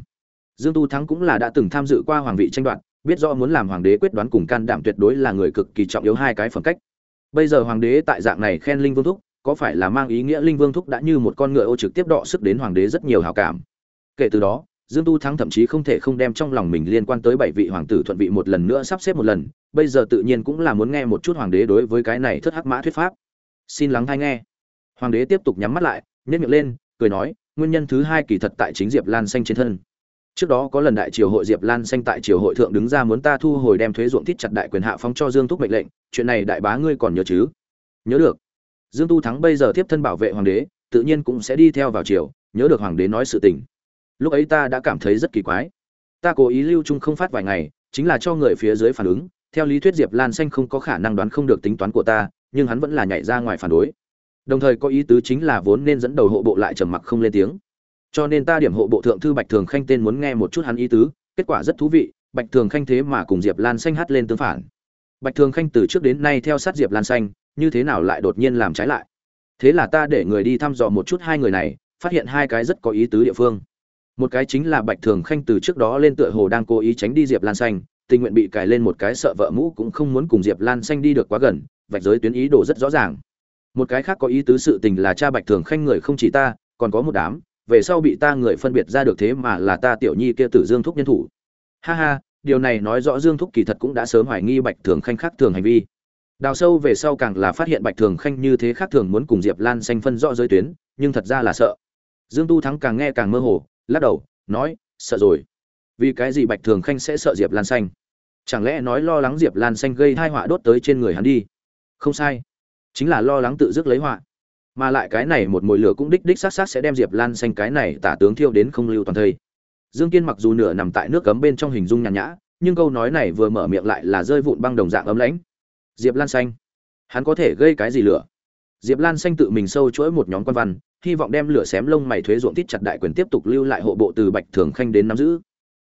Dương tu thắng cũng là đã từng tham dự qua hoàng vị tranh đoạt, biết rõ muốn làm hoàng đế quyết đoán cùng can đảm tuyệt đối là người cực kỳ trọng yếu hai cái phẩm cách bây giờ hoàng đế tại dạng này khen linh vương thúc có phải là mang ý nghĩa linh vương thúc đã như một con ngựa ô trực tiếp đọ sức đến hoàng đế rất nhiều hào cảm kể từ đó Dương Tu Thắng thậm chí không thể không đem trong lòng mình liên quan tới bảy vị hoàng tử thuận vị một lần nữa sắp xếp một lần, bây giờ tự nhiên cũng là muốn nghe một chút hoàng đế đối với cái này thất hắc mã thuyết pháp. Xin lắng hay nghe. Hoàng đế tiếp tục nhắm mắt lại, nhếch miệng lên, cười nói, nguyên nhân thứ hai kỳ thật tại chính Diệp Lan xanh trên thân. Trước đó có lần đại triều hội Diệp Lan xanh tại triều hội thượng đứng ra muốn ta thu hồi đem thuế ruộng thiết chặt đại quyền hạ phóng cho Dương Thúc mệnh lệnh, chuyện này đại bá ngươi còn nhớ chứ? Nhớ được. Dương Tu Thắng bây giờ tiếp thân bảo vệ hoàng đế, tự nhiên cũng sẽ đi theo vào triều, nhớ được hoàng đế nói sự tình lúc ấy ta đã cảm thấy rất kỳ quái ta cố ý lưu trung không phát vài ngày chính là cho người phía dưới phản ứng theo lý thuyết diệp lan xanh không có khả năng đoán không được tính toán của ta nhưng hắn vẫn là nhảy ra ngoài phản đối đồng thời có ý tứ chính là vốn nên dẫn đầu hộ bộ lại trầm mặc không lên tiếng cho nên ta điểm hộ bộ thượng thư bạch thường khanh tên muốn nghe một chút hắn ý tứ, kết quả rất thú vị, bạch thường khanh thế mà cùng diệp lan xanh hát lên tương phản. Bạch thường khanh từ trước đến nay theo sát diệp lan xanh, như thế nào lại đột nhiên làm trái lại? Thế là ta để người đi thăm dò một chút hai người này, phát hiện hai cái rất có ý tứ địa phương. Một cái chính là bạch thường khanh từ trước đó lên tựa hồ đang cố ý tránh đi diệp lan xanh, tình nguyện bị cài lên một cái sợ vợ mũ cũng không muốn cùng diệp lan xanh đi được quá gần, vạch giới tuyến ý đồ rất rõ ràng. Một cái khác có ý tứ sự tình là cha bạch thường khanh người không chỉ ta, còn có một đám về sau bị ta người phân biệt ra được thế mà là ta tiểu nhi kia tử dương thúc nhân thủ. Ha ha, điều này nói rõ dương thúc kỳ thật cũng đã sớm hoài nghi bạch thường khanh khác thường hành vi. Đào sâu về sau càng là phát hiện bạch thường khanh như thế khác thường muốn cùng diệp lan xanh phân rõ giới tuyến, nhưng thật ra là sợ. Dương tu thắng càng nghe càng mơ hồ, lắc đầu, nói, sợ rồi. Vì cái gì bạch thường khanh sẽ sợ diệp lan xanh chẳng lẽ nói lo lắng diệp lan xanh gây thai họa đốt tới trên người hắn đi? Không sai. Chính là lo lắng tự dứt lấy họa mà lại cái này một mồi lửa cũng đích đích sát sát sẽ đem diệp lan xanh cái này tả tướng thiêu đến không lưu toàn thây. Dương kiên mặc dù nửa nằm tại nước cấm bên trong hình dung nhàn nhã, nhưng câu nói này vừa mở miệng lại là rơi vụn băng đồng dạng ấm lãnh. Diệp lan xanh, hắn có thể gây cái gì lửa? Diệp lan xanh tự mình sâu chuỗi một nhóm quan văn, hy vọng đem lửa xém lông mày thuế ruộng tít chặt đại quyền tiếp tục lưu lại hộ bộ từ bạch thường khanh đến nắm giữ.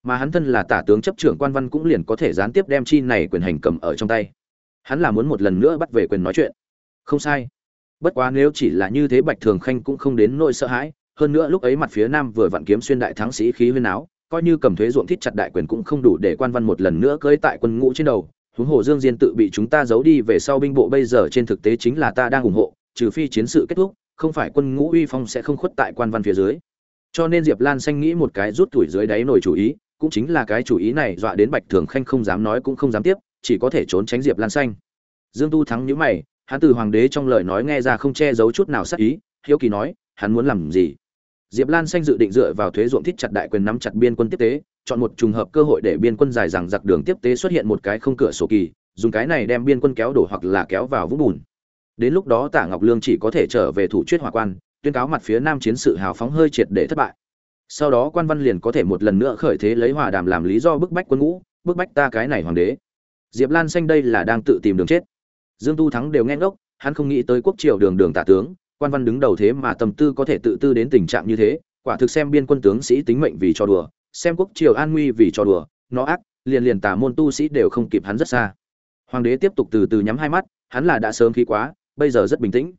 Mà hắn thân là tả tướng chấp trưởng quan văn cũng liền có thể gián tiếp đem chi này quyền hành cầm ở trong tay. Hắn là muốn một lần nữa bắt về quyền nói chuyện. Không sai bất quá nếu chỉ là như thế bạch thường khanh cũng không đến nỗi sợ hãi, hơn nữa lúc ấy mặt phía nam vừa vặn kiếm xuyên đại thắng sĩ khí huyên áo, coi như cầm thuế ruộng thiết chặt đại quyền cũng không đủ để quan văn một lần nữa cưỡi tại quân ngũ trên đầu. Huống hồ dương diên tự bị chúng ta giấu đi về sau binh bộ bây giờ trên thực tế chính là ta đang ủng hộ, trừ phi chiến sự kết thúc, không phải quân ngũ uy phong sẽ không khuất tại quan văn phía dưới. Cho nên diệp lan xanh nghĩ một cái rút tuổi dưới đáy nổi chủ ý, cũng chính là cái chủ ý này dọa đến bạch thường khanh không dám nói cũng không dám tiếp, chỉ có thể trốn tránh diệp lan xanh. Dương tu thắng nhữ mày hắn từ hoàng đế trong lời nói nghe ra không che giấu chút nào sắc ý, hiếu kỳ nói, hắn muốn làm gì? Diệp lan xanh dự định dựa vào thuế ruộng thiết chặt đại quyền nắm chặt biên quân tiếp tế, chọn một trùng hợp cơ hội để biên quân dài rằng giặc đường tiếp tế xuất hiện một cái không cửa sổ kỳ, dùng cái này đem biên quân kéo đổ hoặc là kéo vào vũng bùn. Đến lúc đó tả ngọc lương chỉ có thể trở về thủ chuyết hỏa quan, tuyên cáo mặt phía nam chiến sự hào phóng hơi triệt để thất bại. Sau đó quan văn liền có thể một lần nữa khởi thế lấy hòa đàm làm lý do bức bách quân ngũ, bức bách ta cái này hoàng đế. Diệp lan xanh đây là đang tự tìm đường chết dương tu thắng đều nghe ngốc hắn không nghĩ tới quốc triều đường đường tả tướng quan văn đứng đầu thế mà tâm tư có thể tự tư đến tình trạng như thế quả thực xem biên quân tướng sĩ tính mệnh vì cho đùa xem quốc triều an nguy vì cho đùa nó ác liền liền tả môn tu sĩ đều không kịp hắn rất xa. Hoàng đế tiếp tục từ từ nhắm hai mắt hắn là đã sớm khí quá bây giờ rất bình tĩnh.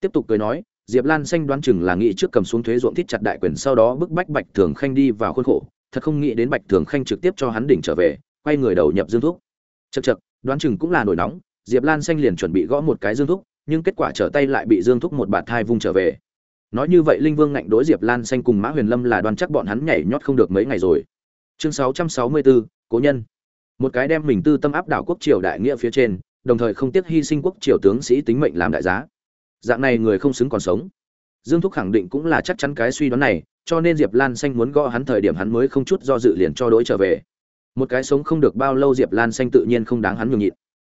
Tiếp tục cười nói diệp lan xanh đoán chừng là nghĩ trước cầm xuống thuế ruộng thiết chặt đại quyền sau đó bức bách bạch thường khanh đi vào khuôn khổ thật không nghĩ đến bạch thường khanh trực tiếp cho hắn đỉnh trở về quay người đầu nhập dương thúc. Chậc chậc, đoán chừng cũng là nổi nóng diệp lan xanh liền chuẩn bị gõ một cái dương thúc nhưng kết quả trở tay lại bị dương thúc một bạt thai vung trở về. Nói như vậy linh vương ngạnh đối diệp lan xanh cùng mã huyền lâm là đoan chắc bọn hắn nhảy nhót không được mấy ngày rồi. Chương 664, cố nhân. Một cái đem mình tư tâm áp đảo quốc triều đại nghĩa phía trên đồng thời không tiếc hy sinh quốc triều tướng sĩ tính mệnh làm đại giá. Dạng này người không xứng còn sống. Dương thúc khẳng định cũng là chắc chắn cái suy đoán này cho nên diệp lan xanh muốn gõ hắn thời điểm hắn mới không chút do dự liền cho đối trở về. Một cái sống không được bao lâu diệp lan xanh tự nhiên không đáng hắn nhường nhịn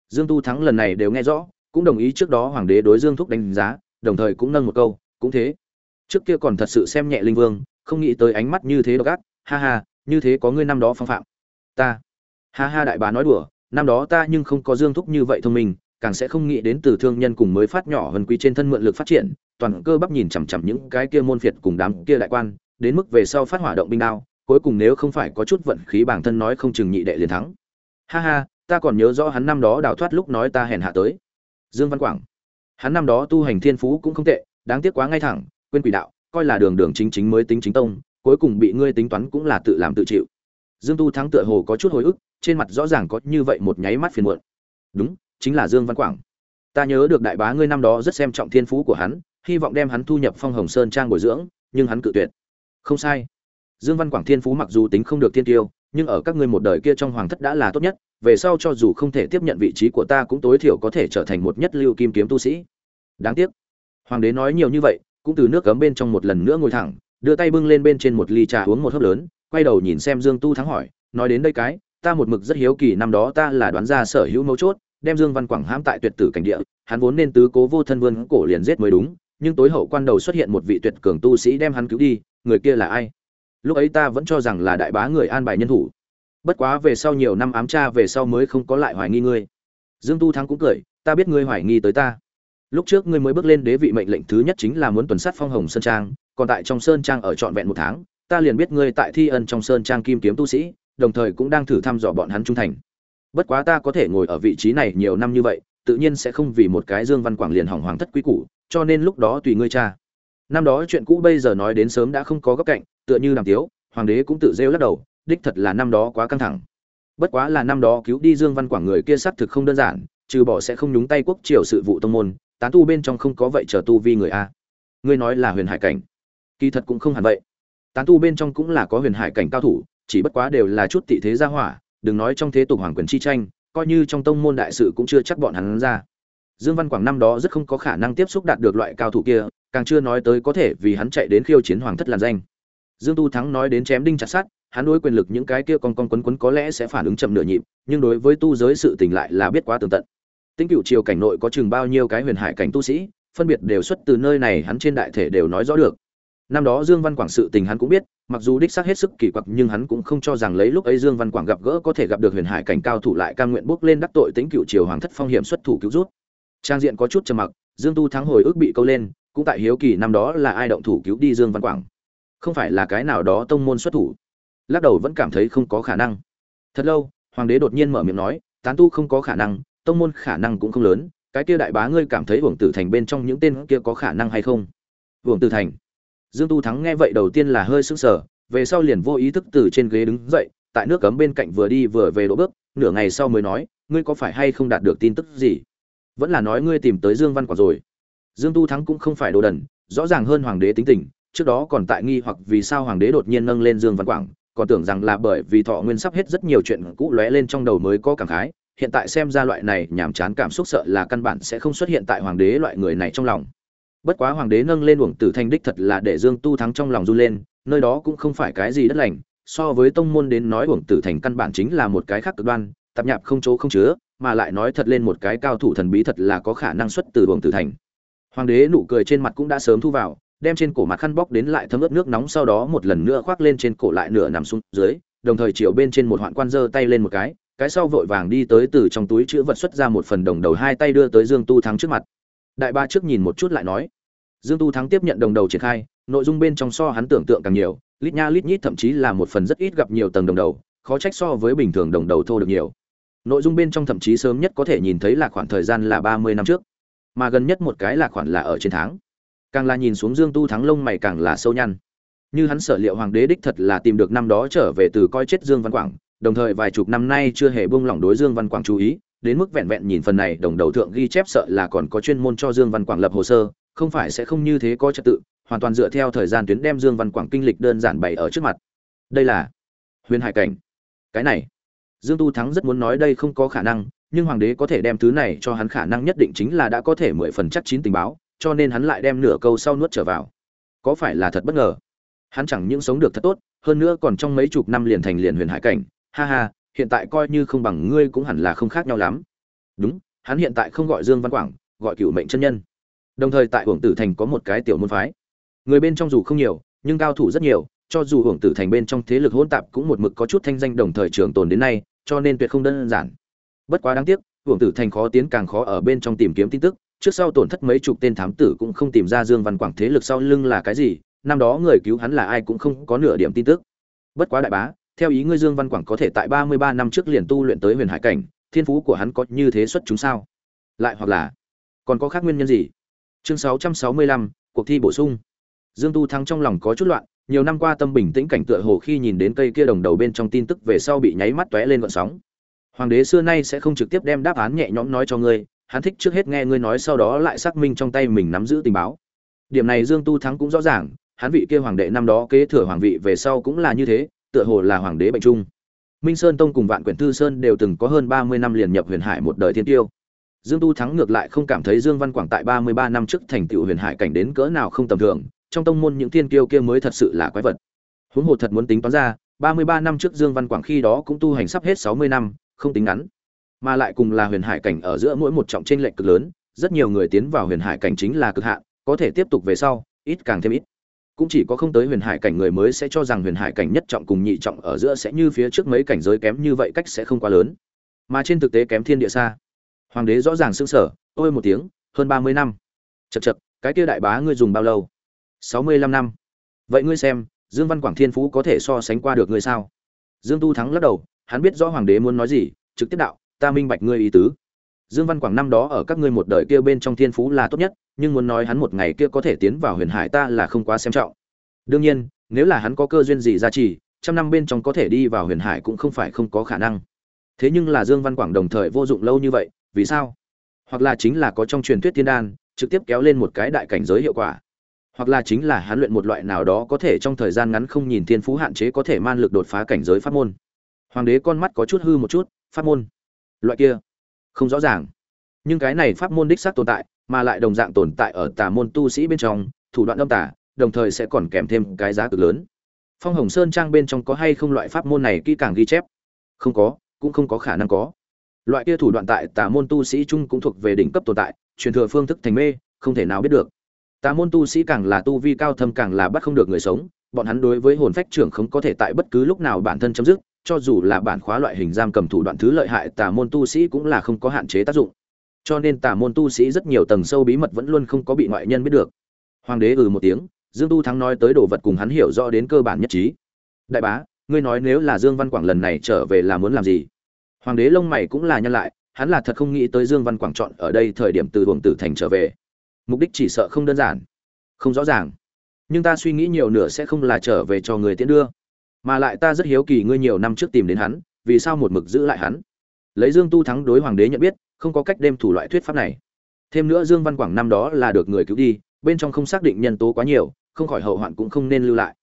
dương tu thắng lần này đều nghe rõ, cũng đồng ý trước đó hoàng đế đối dương thúc đánh giá, đồng thời cũng nâng một câu, cũng thế. Trước kia còn thật sự xem nhẹ linh vương, không nghĩ tới ánh mắt như thế độc ác, ha ha, như thế có ngươi năm đó phong phạm. Ta, ha ha đại bá nói đùa, năm đó ta nhưng không có dương thúc như vậy thông minh, càng sẽ không nghĩ đến từ thương nhân cùng mới phát nhỏ hơn quý trên thân mượn lực phát triển, toàn cơ bắp nhìn chằm chằm những cái kia môn phiệt cùng đám kia đại quan, đến mức về sau phát hỏa động binh đao, cuối cùng nếu không phải có chút vận khí bản thân nói không chừng nhị đệ liền thắng. Ha ha ta còn nhớ rõ hắn năm đó đào thoát lúc nói ta hèn hạ tới. Dương văn quảng. Hắn năm đó tu hành thiên phú cũng không tệ, đáng tiếc quá ngay thẳng, quên quỷ đạo, coi là đường đường chính chính mới tính chính tông, cuối cùng bị ngươi tính toán cũng là tự làm tự chịu. Dương tu thắng tựa hồ có chút hồi ức, trên mặt rõ ràng có như vậy một nháy mắt phiền muộn. Đúng, chính là dương văn quảng. Ta nhớ được đại bá ngươi năm đó rất xem trọng thiên phú của hắn, hy vọng đem hắn thu nhập phong hồng sơn trang bồi dưỡng, nhưng hắn cự tuyệt. Không sai. Dương văn quảng thiên phú mặc dù tính không được thiên tiêu, nhưng ở các ngươi một đời kia trong hoàng thất đã là tốt nhất về sau cho dù không thể tiếp nhận vị trí của ta cũng tối thiểu có thể trở thành một nhất lưu kim kiếm tu sĩ. Đáng tiếc. Hoàng đế nói nhiều như vậy, cũng từ nước cấm bên trong một lần nữa ngồi thẳng, đưa tay bưng lên bên trên một ly trà uống một hớp lớn, quay đầu nhìn xem dương tu thắng hỏi, nói đến đây cái, ta một mực rất hiếu kỳ năm đó ta là đoán ra sở hữu mấu chốt, đem dương văn quảng hãm tại tuyệt tử cảnh địa, hắn vốn nên tứ cố vô thân vươn cổ liền giết mới đúng, nhưng tối hậu quan đầu xuất hiện một vị tuyệt cường tu sĩ đem hắn cứu đi, người kia là ai? Lúc ấy ta vẫn cho rằng là đại bá người an bài nhân thủ bất quá về sau nhiều năm ám tra về sau mới không có lại hoài nghi ngươi. Dương tu thắng cũng cười, ta biết ngươi hoài nghi tới ta. Lúc trước ngươi mới bước lên đế vị mệnh lệnh thứ nhất chính là muốn tuần sát phong hồng sơn trang, còn tại trong sơn trang ở trọn vẹn một tháng, ta liền biết ngươi tại thi ân trong sơn trang kim kiếm tu sĩ, đồng thời cũng đang thử thăm dò bọn hắn trung thành. Bất quá ta có thể ngồi ở vị trí này nhiều năm như vậy, tự nhiên sẽ không vì một cái dương văn quảng liền hỏng hoàng thất quý củ, cho nên lúc đó tùy ngươi cha. Năm đó chuyện cũ bây giờ nói đến sớm đã không có góc cạnh, tựa như làm tiếu, hoàng đế cũng tự rêu lắc đầu đích thật là năm đó quá căng thẳng. Bất quá là năm đó cứu đi dương văn quảng người kia xác thực không đơn giản, trừ bỏ sẽ không nhúng tay quốc triều sự vụ tông môn, tán tu bên trong không có vậy chờ tu vi người a. Ngươi nói là huyền hải cảnh. Kỳ thật cũng không hẳn vậy. Tán tu bên trong cũng là có huyền hải cảnh cao thủ, chỉ bất quá đều là chút tị thế gia hỏa, đừng nói trong thế tục hoàng quyền chi tranh, coi như trong tông môn đại sự cũng chưa chắc bọn hắn ra. Dương văn quảng năm đó rất không có khả năng tiếp xúc đạt được loại cao thủ kia, càng chưa nói tới có thể vì hắn chạy đến khiêu chiến hoàng thất làn danh. Dương tu thắng nói đến chém đinh chặt sát hắn đối quyền lực những cái kia con con quấn quấn có lẽ sẽ phản ứng chậm nửa nhịp, nhưng đối với tu giới sự tình lại là biết quá tường tận. Tính cựu triều cảnh nội có chừng bao nhiêu cái huyền hải cảnh tu sĩ, phân biệt đều xuất từ nơi này hắn trên đại thể đều nói rõ được. Năm đó dương văn quảng sự tình hắn cũng biết, mặc dù đích xác hết sức kỳ quặc nhưng hắn cũng không cho rằng lấy lúc ấy dương văn quảng gặp gỡ có thể gặp được huyền hải cảnh cao thủ lại cam nguyện bước lên đắc tội tính cựu triều hoàng thất phong hiểm xuất thủ cứu rút trang diện có chút trầm mặc, dương tu thắng hồi ức bị câu lên, cũng tại hiếu kỳ năm đó là ai động thủ cứu đi dương văn quảng. Không phải là cái nào đó tông môn xuất thủ lắc đầu vẫn cảm thấy không có khả năng. Thật lâu, hoàng đế đột nhiên mở miệng nói, tán tu không có khả năng, tông môn khả năng cũng không lớn, cái kia đại bá ngươi cảm thấy uổng tử thành bên trong những tên kia có khả năng hay không? Uổng tử thành. Dương tu thắng nghe vậy đầu tiên là hơi sững sờ, về sau liền vô ý thức từ trên ghế đứng dậy, tại nước cấm bên cạnh vừa đi vừa về đỗ bước, nửa ngày sau mới nói, ngươi có phải hay không đạt được tin tức gì? Vẫn là nói ngươi tìm tới dương văn quả rồi. Dương tu thắng cũng không phải đồ đần, rõ ràng hơn hoàng đế tính tình, trước đó còn tại nghi hoặc vì sao hoàng đế đột nhiên nâng lên dương văn quảng còn tưởng rằng là bởi vì thọ nguyên sắp hết rất nhiều chuyện cũ lóe lên trong đầu mới có cảm khái, hiện tại xem ra loại này nhàm chán cảm xúc sợ là căn bản sẽ không xuất hiện tại hoàng đế loại người này trong lòng. Bất quá hoàng đế nâng lên uổng tử thanh đích thật là để dương tu thắng trong lòng run lên, nơi đó cũng không phải cái gì đất lành, so với tông môn đến nói uổng tử thành căn bản chính là một cái khác cực đoan, tạp nhạp không chỗ không chứa, mà lại nói thật lên một cái cao thủ thần bí thật là có khả năng xuất từ uổng tử thành. Hoàng đế nụ cười trên mặt cũng đã sớm thu vào đem trên cổ mặt khăn bóc đến lại thấm ướt nước nóng, sau đó một lần nữa khoác lên trên cổ lại nửa nằm xuống dưới, đồng thời chiều bên trên một hoạn quan giơ tay lên một cái cái sau vội vàng đi tới từ trong túi chữ vật xuất ra một phần đồng đầu hai tay đưa tới dương tu thắng trước mặt. Đại ba trước nhìn một chút lại nói, dương tu thắng tiếp nhận đồng đầu triển khai, nội dung bên trong so hắn tưởng tượng càng nhiều, lít nha lít nhít thậm chí là một phần rất ít gặp nhiều tầng đồng đầu, khó trách so với bình thường đồng đầu thô được nhiều. Nội dung bên trong thậm chí sớm nhất có thể nhìn thấy là khoảng thời gian là ba mươi năm trước, mà gần nhất một cái là khoảng là ở trên tháng càng là nhìn xuống dương tu thắng lông mày càng là sâu nhăn. Như hắn sở liệu hoàng đế đích thật là tìm được năm đó trở về từ coi chết dương văn quảng, đồng thời vài chục năm nay chưa hề buông lỏng đối dương văn quảng chú ý, đến mức vẹn vẹn nhìn phần này đồng đầu thượng ghi chép sợ là còn có chuyên môn cho dương văn quảng lập hồ sơ, không phải sẽ không như thế có trật tự, hoàn toàn dựa theo thời gian tuyến đem dương văn quảng kinh lịch đơn giản bày ở trước mặt. Đây là huyền hải cảnh. Cái này, dương tu thắng rất muốn nói đây không có khả năng, nhưng hoàng đế có thể đem thứ này cho hắn khả năng nhất định chính là đã có thể mười phần chắc chín tình báo cho nên hắn lại đem nửa câu sau nuốt trở vào. Có phải là thật bất ngờ? Hắn chẳng những sống được thật tốt, hơn nữa còn trong mấy chục năm liền thành liền huyền hải cảnh. Ha ha, hiện tại coi như không bằng ngươi cũng hẳn là không khác nhau lắm. Đúng, hắn hiện tại không gọi dương văn quảng, gọi cựu mệnh chân nhân. Đồng thời tại hưởng tử thành có một cái tiểu môn phái. Người bên trong dù không nhiều, nhưng cao thủ rất nhiều, cho dù hưởng tử thành bên trong thế lực hỗn tạp cũng một mực có chút thanh danh đồng thời trường tồn đến nay, cho nên tuyệt không đơn giản. Bất quá đáng tiếc hưởng tử thành khó tiến càng khó ở bên trong tìm kiếm tin tức trước sau tổn thất mấy chục tên thám tử cũng không tìm ra dương văn quảng thế lực sau lưng là cái gì, năm đó người cứu hắn là ai cũng không có nửa điểm tin tức. Bất quá đại bá, theo ý ngươi dương văn quảng có thể tại ba mươi ba năm trước liền tu luyện tới huyền hải cảnh, thiên phú của hắn có như thế xuất chúng sao? Lại hoặc là, còn có khác nguyên nhân gì? Chương sáu trăm sáu mươi lăm, cuộc thi bổ sung. Dương tu thắng trong lòng có chút loạn, nhiều năm qua tâm bình tĩnh cảnh tựa hồ khi nhìn đến cây kia đồng đầu bên trong tin tức về sau bị nháy mắt tóe lên gợn sóng. Hoàng đế xưa nay sẽ không trực tiếp đem đáp án nhẹ nhõm nói cho ngươi hắn thích trước hết nghe ngươi nói sau đó lại xác minh trong tay mình nắm giữ tình báo. Điểm này dương tu thắng cũng rõ ràng, hắn vị kia hoàng đệ năm đó kế thừa hoàng vị về sau cũng là như thế, tựa hồ là hoàng đế bệnh trung. Minh sơn tông cùng vạn quyển thư sơn đều từng có hơn ba mươi năm liền nhập huyền hải một đời thiên tiêu. Dương tu thắng ngược lại không cảm thấy dương văn quảng tại ba mươi ba năm trước thành tựu huyền hải cảnh đến cỡ nào không tầm thường, trong tông môn những thiên kiêu kia mới thật sự là quái vật. Huống hồ thật muốn tính toán ra, ba mươi ba năm trước dương văn quảng khi đó cũng tu hành sắp hết sáu mươi năm, không tính ngắn mà lại cùng là huyền hải cảnh ở giữa mỗi một trọng trên lệnh cực lớn, rất nhiều người tiến vào huyền hải cảnh chính là cực hạn, có thể tiếp tục về sau, ít càng thêm ít. Cũng chỉ có không tới huyền hải cảnh người mới sẽ cho rằng huyền hải cảnh nhất trọng cùng nhị trọng ở giữa sẽ như phía trước mấy cảnh giới kém như vậy cách sẽ không quá lớn. Mà trên thực tế kém thiên địa xa. Hoàng đế rõ ràng xương sở ôi một tiếng, hơn ba mươi năm. Chật chật cái kia đại bá ngươi dùng bao lâu? Sáu mươi lăm năm. Vậy ngươi xem, dương văn quảng thiên phú có thể so sánh qua được ngươi sao? Dương tu thắng lắc đầu, hắn biết rõ hoàng đế muốn nói gì, trực tiếp đạo ta minh bạch ngươi ý tứ. Dương văn quảng năm đó ở các ngươi một đời kia bên trong thiên phú là tốt nhất, nhưng muốn nói hắn một ngày kia có thể tiến vào huyền hải ta là không quá xem trọng. Đương nhiên, nếu là hắn có cơ duyên gì ra trì trăm năm bên trong có thể đi vào huyền hải cũng không phải không có khả năng. Thế nhưng là dương văn quảng đồng thời vô dụng lâu như vậy, vì sao? Hoặc là chính là có trong truyền thuyết thiên đan, trực tiếp kéo lên một cái đại cảnh giới hiệu quả. Hoặc là chính là hắn luyện một loại nào đó có thể trong thời gian ngắn không nhìn thiên phú hạn chế có thể man lực đột phá cảnh giới pháp môn. Hoàng đế con mắt có chút hư một chút, pháp môn loại kia, không rõ ràng. Nhưng cái này pháp môn đích xác tồn tại, mà lại đồng dạng tồn tại ở tà môn tu sĩ bên trong, thủ đoạn âm tả đồng thời sẽ còn kèm thêm cái giá cực lớn. Phong hồng sơn trang bên trong có hay không loại pháp môn này kỹ càng ghi chép? Không có, cũng không có khả năng có. Loại kia thủ đoạn tại tà môn tu sĩ chung cũng thuộc về đỉnh cấp tồn tại, truyền thừa phương thức thành mê, không thể nào biết được. Tà môn tu sĩ càng là tu vi cao thâm càng là bắt không được người sống, bọn hắn đối với hồn phách trưởng không có thể tại bất cứ lúc nào bản thân chấm dứt cho dù là bản khóa loại hình giam cầm thủ đoạn thứ lợi hại, tà môn tu sĩ cũng là không có hạn chế tác dụng. Cho nên tà môn tu sĩ rất nhiều tầng sâu bí mật vẫn luôn không có bị ngoại nhân biết được. Hoàng đế ừ một tiếng, dương tu thắng nói tới đồ vật cùng hắn hiểu rõ đến cơ bản nhất trí. Đại bá, ngươi nói nếu là dương văn quảng lần này trở về là muốn làm gì? Hoàng đế lông mày cũng là nhân lại, hắn là thật không nghĩ tới dương văn quảng chọn ở đây thời điểm từ hưởng tử thành trở về. Mục đích chỉ sợ không đơn giản. Không rõ ràng. Nhưng ta suy nghĩ nhiều nửa sẽ không là trở về cho người tiễn đưa mà lại ta rất hiếu kỳ ngươi nhiều năm trước tìm đến hắn, vì sao một mực giữ lại hắn? Lấy dương tu thắng đối hoàng đế nhận biết, không có cách đem thủ loại thuyết pháp này. Thêm nữa dương văn quảng năm đó là được người cứu đi, bên trong không xác định nhân tố quá nhiều, không khỏi hậu hoạn cũng không nên lưu lại.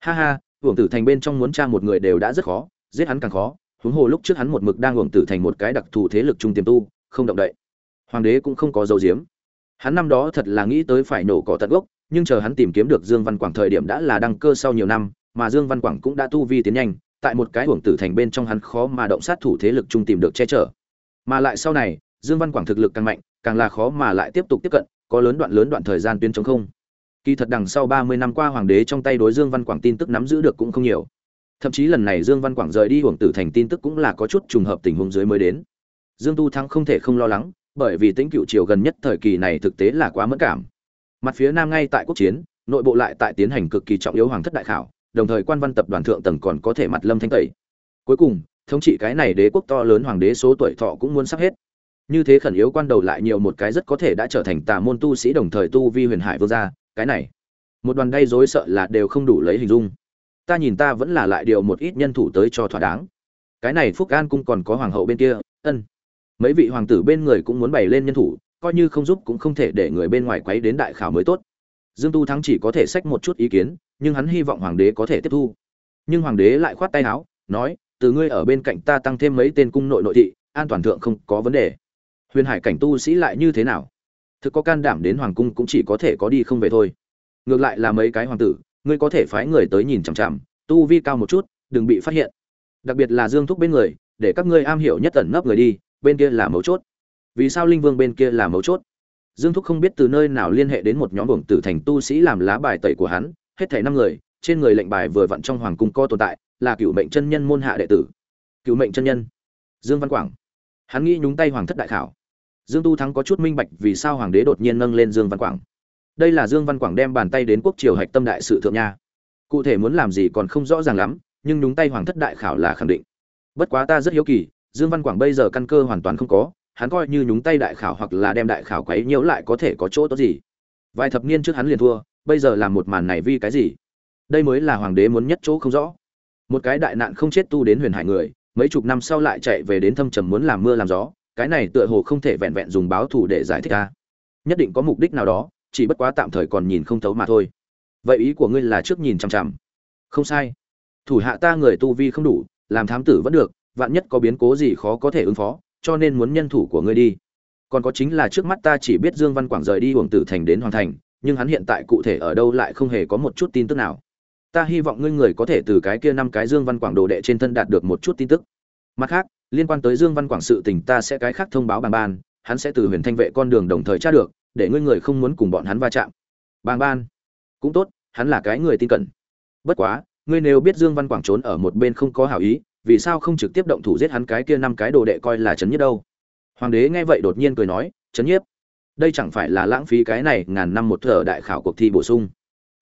Ha ha hưởng tử thành bên trong muốn tra một người đều đã rất khó, giết hắn càng khó, huống hồ lúc trước hắn một mực đang hưởng tử thành một cái đặc thù thế lực trung tiềm tu, không động đậy. Hoàng đế cũng không có dấu diếm hắn năm đó thật là nghĩ tới phải nổ cỏ tận gốc, nhưng chờ hắn tìm kiếm được dương văn quảng thời điểm đã là đăng cơ sau nhiều năm mà dương văn quảng cũng đã tu vi tiến nhanh, tại một cái uổng tử thành bên trong hắn khó mà động sát thủ thế lực trung tìm được che chở. Mà lại sau này, dương văn quảng thực lực càng mạnh, càng là khó mà lại tiếp tục tiếp cận, có lớn đoạn lớn đoạn thời gian tuyến chống không. Kỳ thật đằng sau ba mươi năm qua hoàng đế trong tay đối dương văn quảng tin tức nắm giữ được cũng không nhiều. Thậm chí lần này dương văn quảng rời đi uổng tử thành tin tức cũng là có chút trùng hợp tình huống dưới mới đến. Dương tu thắng không thể không lo lắng, bởi vì tính cựu triều gần nhất thời kỳ này thực tế là quá mẫn cảm. Mặt phía nam ngay tại quốc chiến, nội bộ lại tại tiến hành cực kỳ trọng yếu hoàng thất đại khảo đồng thời quan văn tập đoàn thượng tầng còn có thể mặt lâm thanh tẩy. Cuối cùng, thống trị cái này đế quốc to lớn hoàng đế số tuổi thọ cũng muốn sắp hết. Như thế khẩn yếu quan đầu lại nhiều một cái rất có thể đã trở thành tà môn tu sĩ đồng thời tu vi huyền hải vương gia, cái này. Một đoàn gây rối sợ là đều không đủ lấy hình dung. Ta nhìn ta vẫn là lại điều một ít nhân thủ tới cho thỏa đáng. Cái này phúc an cung còn có hoàng hậu bên kia, ân. Mấy vị hoàng tử bên người cũng muốn bày lên nhân thủ, coi như không giúp cũng không thể để người bên ngoài quấy đến đại khảo mới tốt dương tu thắng chỉ có thể xách một chút ý kiến, nhưng hắn hy vọng hoàng đế có thể tiếp thu. Nhưng hoàng đế lại khoát tay áo, nói, từ ngươi ở bên cạnh ta tăng thêm mấy tên cung nội nội thị, an toàn thượng không có vấn đề. Huyền hải cảnh tu sĩ lại như thế nào? Thực có can đảm đến hoàng cung cũng chỉ có thể có đi không về thôi. Ngược lại là mấy cái hoàng tử, ngươi có thể phái người tới nhìn chằm chằm, tu vi cao một chút, đừng bị phát hiện. Đặc biệt là dương thúc bên người, để các ngươi am hiểu nhất tẩn nấp người đi, bên kia là mấu chốt. Vì sao linh vương bên kia là mấu chốt? Dương thúc không biết từ nơi nào liên hệ đến một nhóm buồng tử thành tu sĩ làm lá bài tẩy của hắn, hết thảy năm người, trên người lệnh bài vừa vặn trong hoàng cung co tồn tại, là cựu mệnh chân nhân môn hạ đệ tử. Cựu mệnh chân nhân. Dương văn quảng. Hắn nghĩ nhúng tay hoàng thất đại khảo. Dương tu thắng có chút minh bạch vì sao hoàng đế đột nhiên nâng lên dương văn quảng. Đây là dương văn quảng đem bàn tay đến quốc triều hạch tâm đại sự thượng nha. Cụ thể muốn làm gì còn không rõ ràng lắm, nhưng nhúng tay hoàng thất đại khảo là khẳng định. Bất quá ta rất hiếu kỳ, dương văn quảng bây giờ căn cơ hoàn toàn không có hắn coi như nhúng tay đại khảo hoặc là đem đại khảo quấy nhiễu lại có thể có chỗ tốt gì. Vài thập niên trước hắn liền thua, bây giờ làm một màn này vì cái gì? Đây mới là hoàng đế muốn nhất chỗ không rõ. Một cái đại nạn không chết tu đến huyền hải người, mấy chục năm sau lại chạy về đến thâm trầm muốn làm mưa làm gió, cái này tựa hồ không thể vẹn vẹn dùng báo thù để giải thích ta nhất định có mục đích nào đó, chỉ bất quá tạm thời còn nhìn không thấu mà thôi. Vậy ý của ngươi là trước nhìn chằm chằm. Không sai. Thủ hạ ta người tu vi không đủ, làm thám tử vẫn được, vạn nhất có biến cố gì khó có thể ứng phó cho nên muốn nhân thủ của ngươi đi. Còn có chính là trước mắt ta chỉ biết dương văn quảng rời đi uổng tử thành đến hoàng thành, nhưng hắn hiện tại cụ thể ở đâu lại không hề có một chút tin tức nào. Ta hy vọng ngươi người có thể từ cái kia năm cái dương văn quảng đồ đệ trên thân đạt được một chút tin tức. Mặt khác, liên quan tới dương văn quảng sự tình ta sẽ cái khác thông báo bàn ban, hắn sẽ từ huyền thanh vệ con đường đồng thời tra được, để ngươi người không muốn cùng bọn hắn va chạm. Bàng ban, cũng tốt, hắn là cái người tin cẩn. Bất quá, ngươi nếu biết dương văn quảng trốn ở một bên không có hảo ý vì sao không trực tiếp động thủ giết hắn cái kia năm cái đồ đệ coi là chấn nhất đâu? Hoàng đế nghe vậy đột nhiên cười nói chấn nhiếp đây chẳng phải là lãng phí cái này ngàn năm một thở đại khảo cuộc thi bổ sung?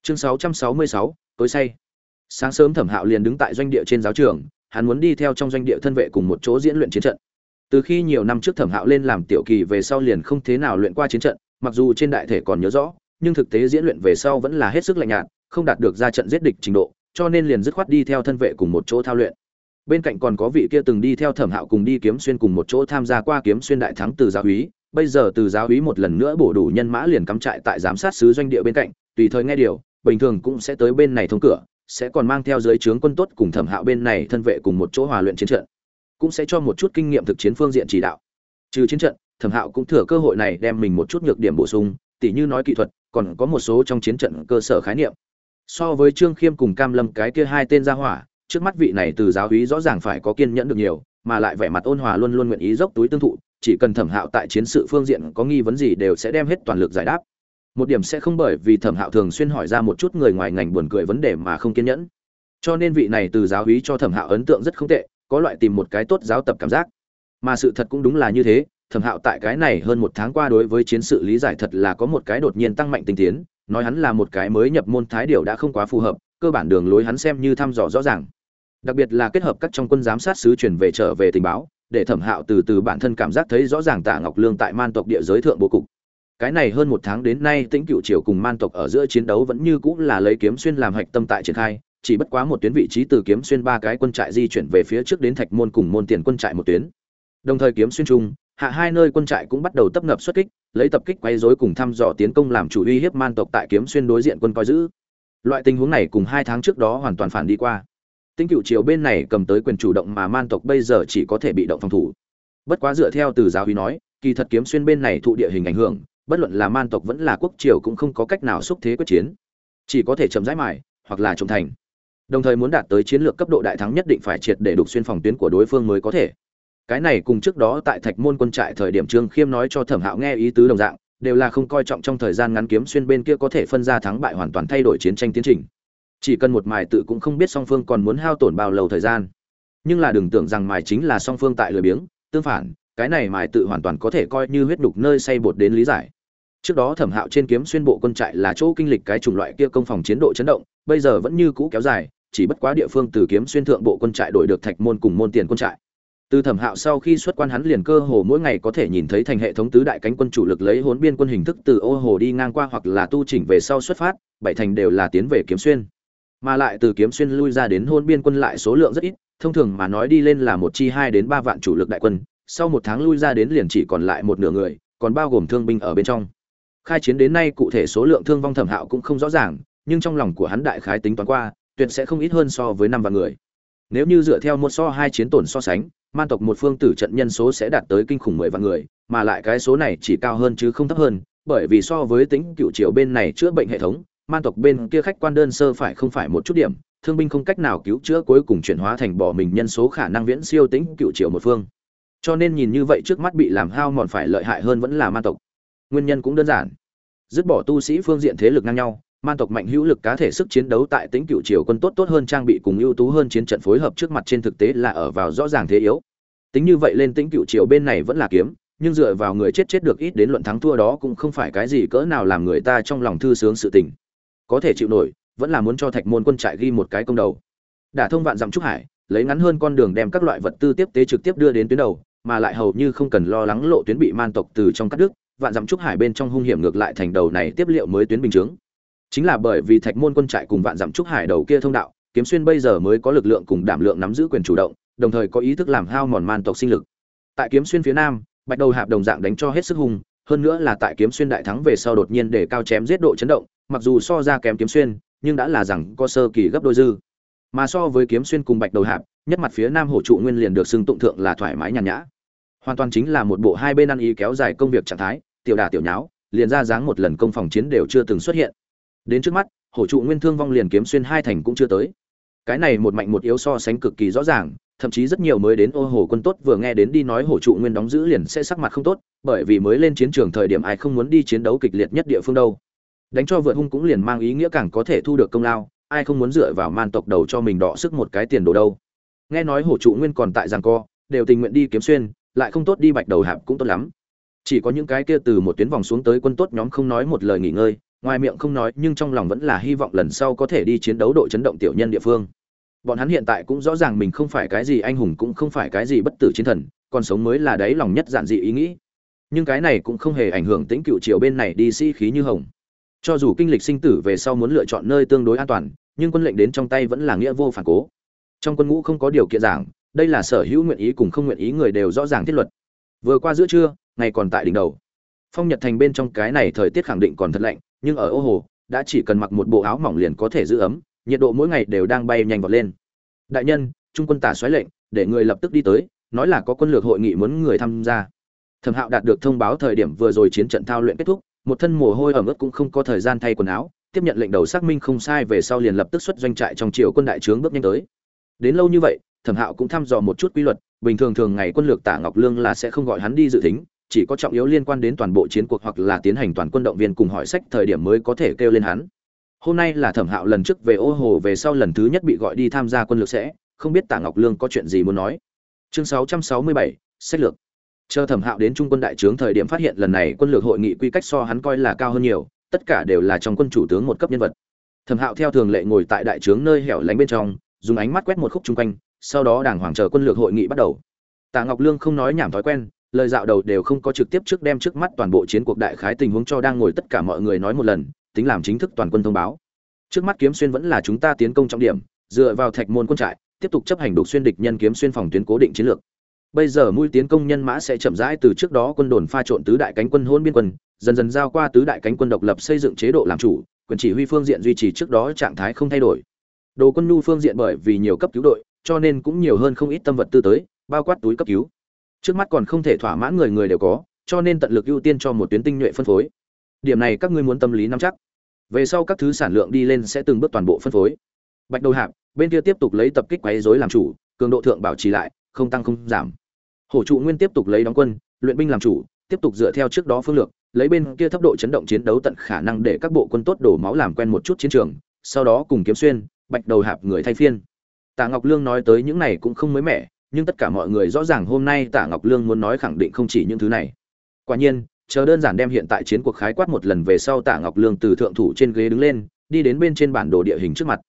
Chương 666, tối say. Sáng sớm thẩm hạo liền đứng tại doanh địa trên giáo trường hắn muốn đi theo trong doanh địa thân vệ cùng một chỗ diễn luyện chiến trận. Từ khi nhiều năm trước thẩm hạo lên làm tiểu kỳ về sau liền không thế nào luyện qua chiến trận mặc dù trên đại thể còn nhớ rõ nhưng thực tế diễn luyện về sau vẫn là hết sức lạnh nhạt không đạt được ra trận giết địch trình độ cho nên liền dứt khoát đi theo thân vệ cùng một chỗ thao luyện bên cạnh còn có vị kia từng đi theo thẩm hạo cùng đi kiếm xuyên cùng một chỗ tham gia qua kiếm xuyên đại thắng từ giáo úy bây giờ từ giáo úy một lần nữa bổ đủ nhân mã liền cắm trại tại giám sát sứ doanh địa bên cạnh. Tùy thời nghe điều, bình thường cũng sẽ tới bên này thông cửa, sẽ còn mang theo dưới trướng quân tốt cùng thẩm hạo bên này thân vệ cùng một chỗ hòa luyện chiến trận. Cũng sẽ cho một chút kinh nghiệm thực chiến phương diện chỉ đạo. Trừ chiến trận, thẩm hạo cũng thừa cơ hội này đem mình một chút nhược điểm bổ sung, tỉ như nói kỹ thuật, còn có một số trong chiến trận cơ sở khái niệm. So với trương khiêm cùng cam lâm cái kia hai tên gia hỏa trước mắt vị này từ giáo úy rõ ràng phải có kiên nhẫn được nhiều, mà lại vẻ mặt ôn hòa luôn luôn nguyện ý dốc túi tương thụ, chỉ cần thẩm hạo tại chiến sự phương diện có nghi vấn gì đều sẽ đem hết toàn lực giải đáp. Một điểm sẽ không bởi vì thẩm hạo thường xuyên hỏi ra một chút người ngoài ngành buồn cười vấn đề mà không kiên nhẫn. Cho nên vị này từ giáo úy cho thẩm hạo ấn tượng rất không tệ, có loại tìm một cái tốt giáo tập cảm giác. Mà sự thật cũng đúng là như thế, thẩm hạo tại cái này hơn một tháng qua đối với chiến sự lý giải thật là có một cái đột nhiên tăng mạnh tinh tiến, nói hắn là một cái mới nhập môn thái điều đã không quá phù hợp, cơ bản đường lối hắn xem như thăm dò rõ ràng đặc biệt là kết hợp các trong quân giám sát sứ chuyển về trở về tình báo, để thẩm hạo từ từ bản thân cảm giác thấy rõ ràng tạ ngọc lương tại man tộc địa giới thượng bố cục. Cái này hơn một tháng đến nay tĩnh cựu triều cùng man tộc ở giữa chiến đấu vẫn như cũng là lấy kiếm xuyên làm hạch tâm tại triển khai, chỉ bất quá một tuyến vị trí từ kiếm xuyên ba cái quân trại di chuyển về phía trước đến thạch môn cùng môn tiền quân trại một tuyến. Đồng thời kiếm xuyên trung hạ hai nơi quân trại cũng bắt đầu tấp nập xuất kích, lấy tập kích quay rối cùng thăm dò tiến công làm chủ uy hiếp man tộc tại kiếm xuyên đối diện quân coi giữ. Loại tình huống này cùng hai tháng trước đó hoàn toàn phản đi qua tinh cựu triều bên này cầm tới quyền chủ động mà man tộc bây giờ chỉ có thể bị động phòng thủ. Bất quá dựa theo từ giáo huy nói, kỳ thật kiếm xuyên bên này thụ địa hình ảnh hưởng, bất luận là man tộc vẫn là quốc triều cũng không có cách nào xúc thế quyết chiến. Chỉ có thể chậm rãi mải hoặc là trồng thành. Đồng thời muốn đạt tới chiến lược cấp độ đại thắng nhất định phải triệt để đục xuyên phòng tuyến của đối phương mới có thể. Cái này cùng trước đó tại thạch môn quân trại thời điểm trương khiêm nói cho thẩm hạo nghe ý tứ đồng dạng, đều là không coi trọng trong thời gian ngắn kiếm xuyên bên kia có thể phân ra thắng bại hoàn toàn thay đổi chiến tranh tiến trình chỉ cần một mài tự cũng không biết song phương còn muốn hao tổn bao lâu thời gian. Nhưng là đừng tưởng rằng mài chính là song phương tại lười biếng, tương phản, cái này mài tự hoàn toàn có thể coi như huyết đục nơi xây bột đến lý giải. Trước đó thẩm hạo trên kiếm xuyên bộ quân trại là chỗ kinh lịch cái chủng loại kia công phòng chiến độ chấn động, bây giờ vẫn như cũ kéo dài, chỉ bất quá địa phương từ kiếm xuyên thượng bộ quân trại đổi được thạch môn cùng môn tiền quân trại. Từ thẩm hạo sau khi xuất quan hắn liền cơ hồ mỗi ngày có thể nhìn thấy thành hệ thống tứ đại cánh quân chủ lực lấy hốn biên quân hình thức từ ô hồ đi ngang qua hoặc là tu chỉnh về sau xuất phát, bảy thành đều là tiến về kiếm xuyên mà lại từ kiếm xuyên lui ra đến hôn biên quân lại số lượng rất ít, thông thường mà nói đi lên là một chi hai đến ba vạn chủ lực đại quân, sau một tháng lui ra đến liền chỉ còn lại một nửa người, còn bao gồm thương binh ở bên trong. Khai chiến đến nay cụ thể số lượng thương vong thẩm hạo cũng không rõ ràng, nhưng trong lòng của hắn đại khái tính toán qua, tuyệt sẽ không ít hơn so với năm vạn người. Nếu như dựa theo một so hai chiến tổn so sánh, man tộc một phương tử trận nhân số sẽ đạt tới kinh khủng mười vạn người, mà lại cái số này chỉ cao hơn chứ không thấp hơn, bởi vì so với tính cựu triều bên này chữa bệnh hệ thống man tộc bên kia khách quan đơn sơ phải không phải một chút điểm, thương binh không cách nào cứu chữa cuối cùng chuyển hóa thành bỏ mình nhân số khả năng viễn siêu tính cựu triều một phương. Cho nên nhìn như vậy trước mắt bị làm hao mòn phải lợi hại hơn vẫn là man tộc. Nguyên nhân cũng đơn giản. Dứt bỏ tu sĩ phương diện thế lực ngang nhau, man tộc mạnh hữu lực cá thể sức chiến đấu tại tính cựu triều quân tốt tốt hơn trang bị cùng ưu tú hơn chiến trận phối hợp trước mặt trên thực tế là ở vào rõ ràng thế yếu. Tính như vậy lên tính cựu triều bên này vẫn là kiếm, nhưng dựa vào người chết chết được ít đến luận thắng thua đó cũng không phải cái gì cỡ nào làm người ta trong lòng thư sướng sự tình có thể chịu nổi, vẫn là muốn cho thạch môn quân trại ghi một cái công đầu. Đả thông vạn dặm trúc hải, lấy ngắn hơn con đường đem các loại vật tư tiếp tế trực tiếp đưa đến tuyến đầu, mà lại hầu như không cần lo lắng lộ tuyến bị man tộc từ trong cắt đứt, vạn dặm trúc hải bên trong hung hiểm ngược lại thành đầu này tiếp liệu mới tuyến bình chướng. Chính là bởi vì thạch môn quân trại cùng vạn dặm trúc hải đầu kia thông đạo, kiếm xuyên bây giờ mới có lực lượng cùng đảm lượng nắm giữ quyền chủ động, đồng thời có ý thức làm hao mòn man tộc sinh lực. Tại kiếm xuyên phía nam, bạch đầu hạp đồng dạng đánh cho hết sức hung, hơn nữa là tại kiếm xuyên đại thắng về sau đột nhiên để cao chém giết độ chấn động mặc dù so ra kém kiếm xuyên, nhưng đã là rằng có sơ kỳ gấp đôi dư. Mà so với kiếm xuyên cùng bạch đầu hạp, nhất mặt phía nam hổ trụ nguyên liền được xưng tụng thượng là thoải mái nhàn nhã. Hoàn toàn chính là một bộ hai bên ăn ý kéo dài công việc trạng thái, tiểu đà tiểu nháo, liền ra dáng một lần công phòng chiến đều chưa từng xuất hiện. Đến trước mắt, hổ trụ nguyên thương vong liền kiếm xuyên hai thành cũng chưa tới. Cái này một mạnh một yếu so sánh cực kỳ rõ ràng, thậm chí rất nhiều mới đến ô hồ quân tốt vừa nghe đến đi nói hổ trụ nguyên đóng giữ liền sẽ sắc mặt không tốt, bởi vì mới lên chiến trường thời điểm ai không muốn đi chiến đấu kịch liệt nhất địa phương đâu đánh cho vượt hung cũng liền mang ý nghĩa càng có thể thu được công lao, ai không muốn dựa vào man tộc đầu cho mình đọ sức một cái tiền đồ đâu. Nghe nói hổ trụ nguyên còn tại giang co, đều tình nguyện đi kiếm xuyên, lại không tốt đi bạch đầu hạp cũng tốt lắm. Chỉ có những cái kia từ một tuyến vòng xuống tới quân tốt nhóm không nói một lời nghỉ ngơi, ngoài miệng không nói nhưng trong lòng vẫn là hy vọng lần sau có thể đi chiến đấu đội chấn động tiểu nhân địa phương. Bọn hắn hiện tại cũng rõ ràng mình không phải cái gì anh hùng cũng không phải cái gì bất tử chiến thần, còn sống mới là đấy lòng nhất giản dị ý nghĩ. Nhưng cái này cũng không hề ảnh hưởng tính cựu triều bên này đi sĩ、si、khí như hồng cho dù kinh lịch sinh tử về sau muốn lựa chọn nơi tương đối an toàn, nhưng quân lệnh đến trong tay vẫn là nghĩa vô phản cố. Trong quân ngũ không có điều kiện giảng, đây là sở hữu nguyện ý cùng không nguyện ý người đều rõ ràng thiết luật. Vừa qua giữa trưa, ngày còn tại đỉnh đầu. Phong nhật thành bên trong cái này thời tiết khẳng định còn thật lạnh, nhưng ở ô hồ, đã chỉ cần mặc một bộ áo mỏng liền có thể giữ ấm, nhiệt độ mỗi ngày đều đang bay nhanh vọt lên. Đại nhân, trung quân tả xoáy lệnh, để người lập tức đi tới, nói là có quân lược hội nghị muốn người tham gia. Thẩm hạo đạt được thông báo thời điểm vừa rồi chiến trận thao luyện kết thúc một thân mồ hôi ẩm ướt cũng không có thời gian thay quần áo tiếp nhận lệnh đầu xác minh không sai về sau liền lập tức xuất doanh trại trong triều quân đại trướng bước nhanh tới. Đến lâu như vậy thẩm hạo cũng thăm dò một chút quy luật bình thường thường ngày quân lược tả ngọc lương là sẽ không gọi hắn đi dự tính chỉ có trọng yếu liên quan đến toàn bộ chiến cuộc hoặc là tiến hành toàn quân động viên cùng hỏi sách thời điểm mới có thể kêu lên hắn. Hôm nay là thẩm hạo lần trước về ô hồ về sau lần thứ nhất bị gọi đi tham gia quân lược sẽ không biết tả ngọc lương có chuyện gì muốn nói. Chương 667, sách lược chờ thẩm hạo đến trung quân đại trướng thời điểm phát hiện lần này quân lược hội nghị quy cách so hắn coi là cao hơn nhiều, tất cả đều là trong quân chủ tướng một cấp nhân vật. Thẩm hạo theo thường lệ ngồi tại đại trướng nơi hẻo lánh bên trong, dùng ánh mắt quét một khúc chung quanh, sau đó đàng hoàng chờ quân lược hội nghị bắt đầu. Tạ ngọc lương không nói nhảm thói quen, lời dạo đầu đều không có trực tiếp trước đem trước mắt toàn bộ chiến cuộc đại khái tình huống cho đang ngồi tất cả mọi người nói một lần, tính làm chính thức toàn quân thông báo. Trước mắt kiếm xuyên vẫn là chúng ta tiến công trọng điểm, dựa vào thạch môn quân trại, tiếp tục chấp hành đục xuyên địch nhân kiếm xuyên phòng tuyến cố định chiến lược bây giờ mũi tiến công nhân mã sẽ chậm rãi từ trước đó quân đồn pha trộn tứ đại cánh quân hôn biên quân, dần dần giao qua tứ đại cánh quân độc lập xây dựng chế độ làm chủ, quyền chỉ huy phương diện duy trì trước đó trạng thái không thay đổi. Đồ quân nhu phương diện bởi vì nhiều cấp cứu đội, cho nên cũng nhiều hơn không ít tâm vật tư tới, bao quát túi cấp cứu. Trước mắt còn không thể thỏa mãn người người đều có, cho nên tận lực ưu tiên cho một tuyến tinh nhuệ phân phối. Điểm này các ngươi muốn tâm lý nắm chắc. Về sau các thứ sản lượng đi lên sẽ từng bước toàn bộ phân phối. Bạch đầu hạp, bên kia tiếp tục lấy tập kích quấy rối làm chủ, cường độ thượng bảo trì lại không tăng không giảm. Hổ trụ nguyên tiếp tục lấy đóng quân, luyện binh làm chủ, tiếp tục dựa theo trước đó phương lược, lấy bên kia thấp độ chấn động chiến đấu tận khả năng để các bộ quân tốt đổ máu làm quen một chút chiến trường, sau đó cùng kiếm xuyên, bạch đầu hạp người thay phiên. Tạ ngọc lương nói tới những này cũng không mới mẻ, nhưng tất cả mọi người rõ ràng hôm nay tạ ngọc lương muốn nói khẳng định không chỉ những thứ này. Quả nhiên, chờ đơn giản đem hiện tại chiến cuộc khái quát một lần về sau tạ ngọc lương từ thượng thủ trên ghế đứng lên, đi đến bên trên bản đồ địa hình trước mặt.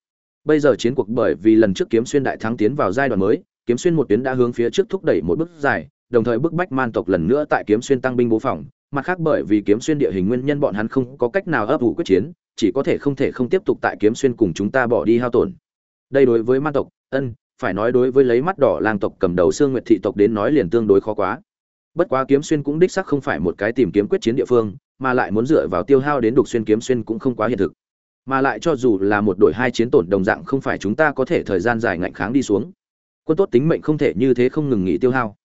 Bây giờ chiến cuộc bởi vì lần trước kiếm xuyên đại thắng tiến vào giai đoạn mới kiếm xuyên một tuyến đã hướng phía trước thúc đẩy một bước dài, đồng thời bức bách man tộc lần nữa tại kiếm xuyên tăng binh bố phòng. Mặt khác bởi vì kiếm xuyên địa hình nguyên nhân bọn hắn không có cách nào ấp ủ quyết chiến, chỉ có thể không thể không tiếp tục tại kiếm xuyên cùng chúng ta bỏ đi hao tổn. Đây đối với man tộc, ân, phải nói đối với lấy mắt đỏ lang tộc cầm đầu xương nguyệt thị tộc đến nói liền tương đối khó quá. Bất quá kiếm xuyên cũng đích xác không phải một cái tìm kiếm quyết chiến địa phương, mà lại muốn dựa vào tiêu hao đến đục xuyên kiếm xuyên cũng không quá hiện thực. Mà lại cho dù là một đội hai chiến tổn đồng dạng không phải chúng ta có thể thời gian dài ngạnh kháng đi xuống quân tốt tính mệnh không thể như thế không ngừng nghỉ tiêu hao.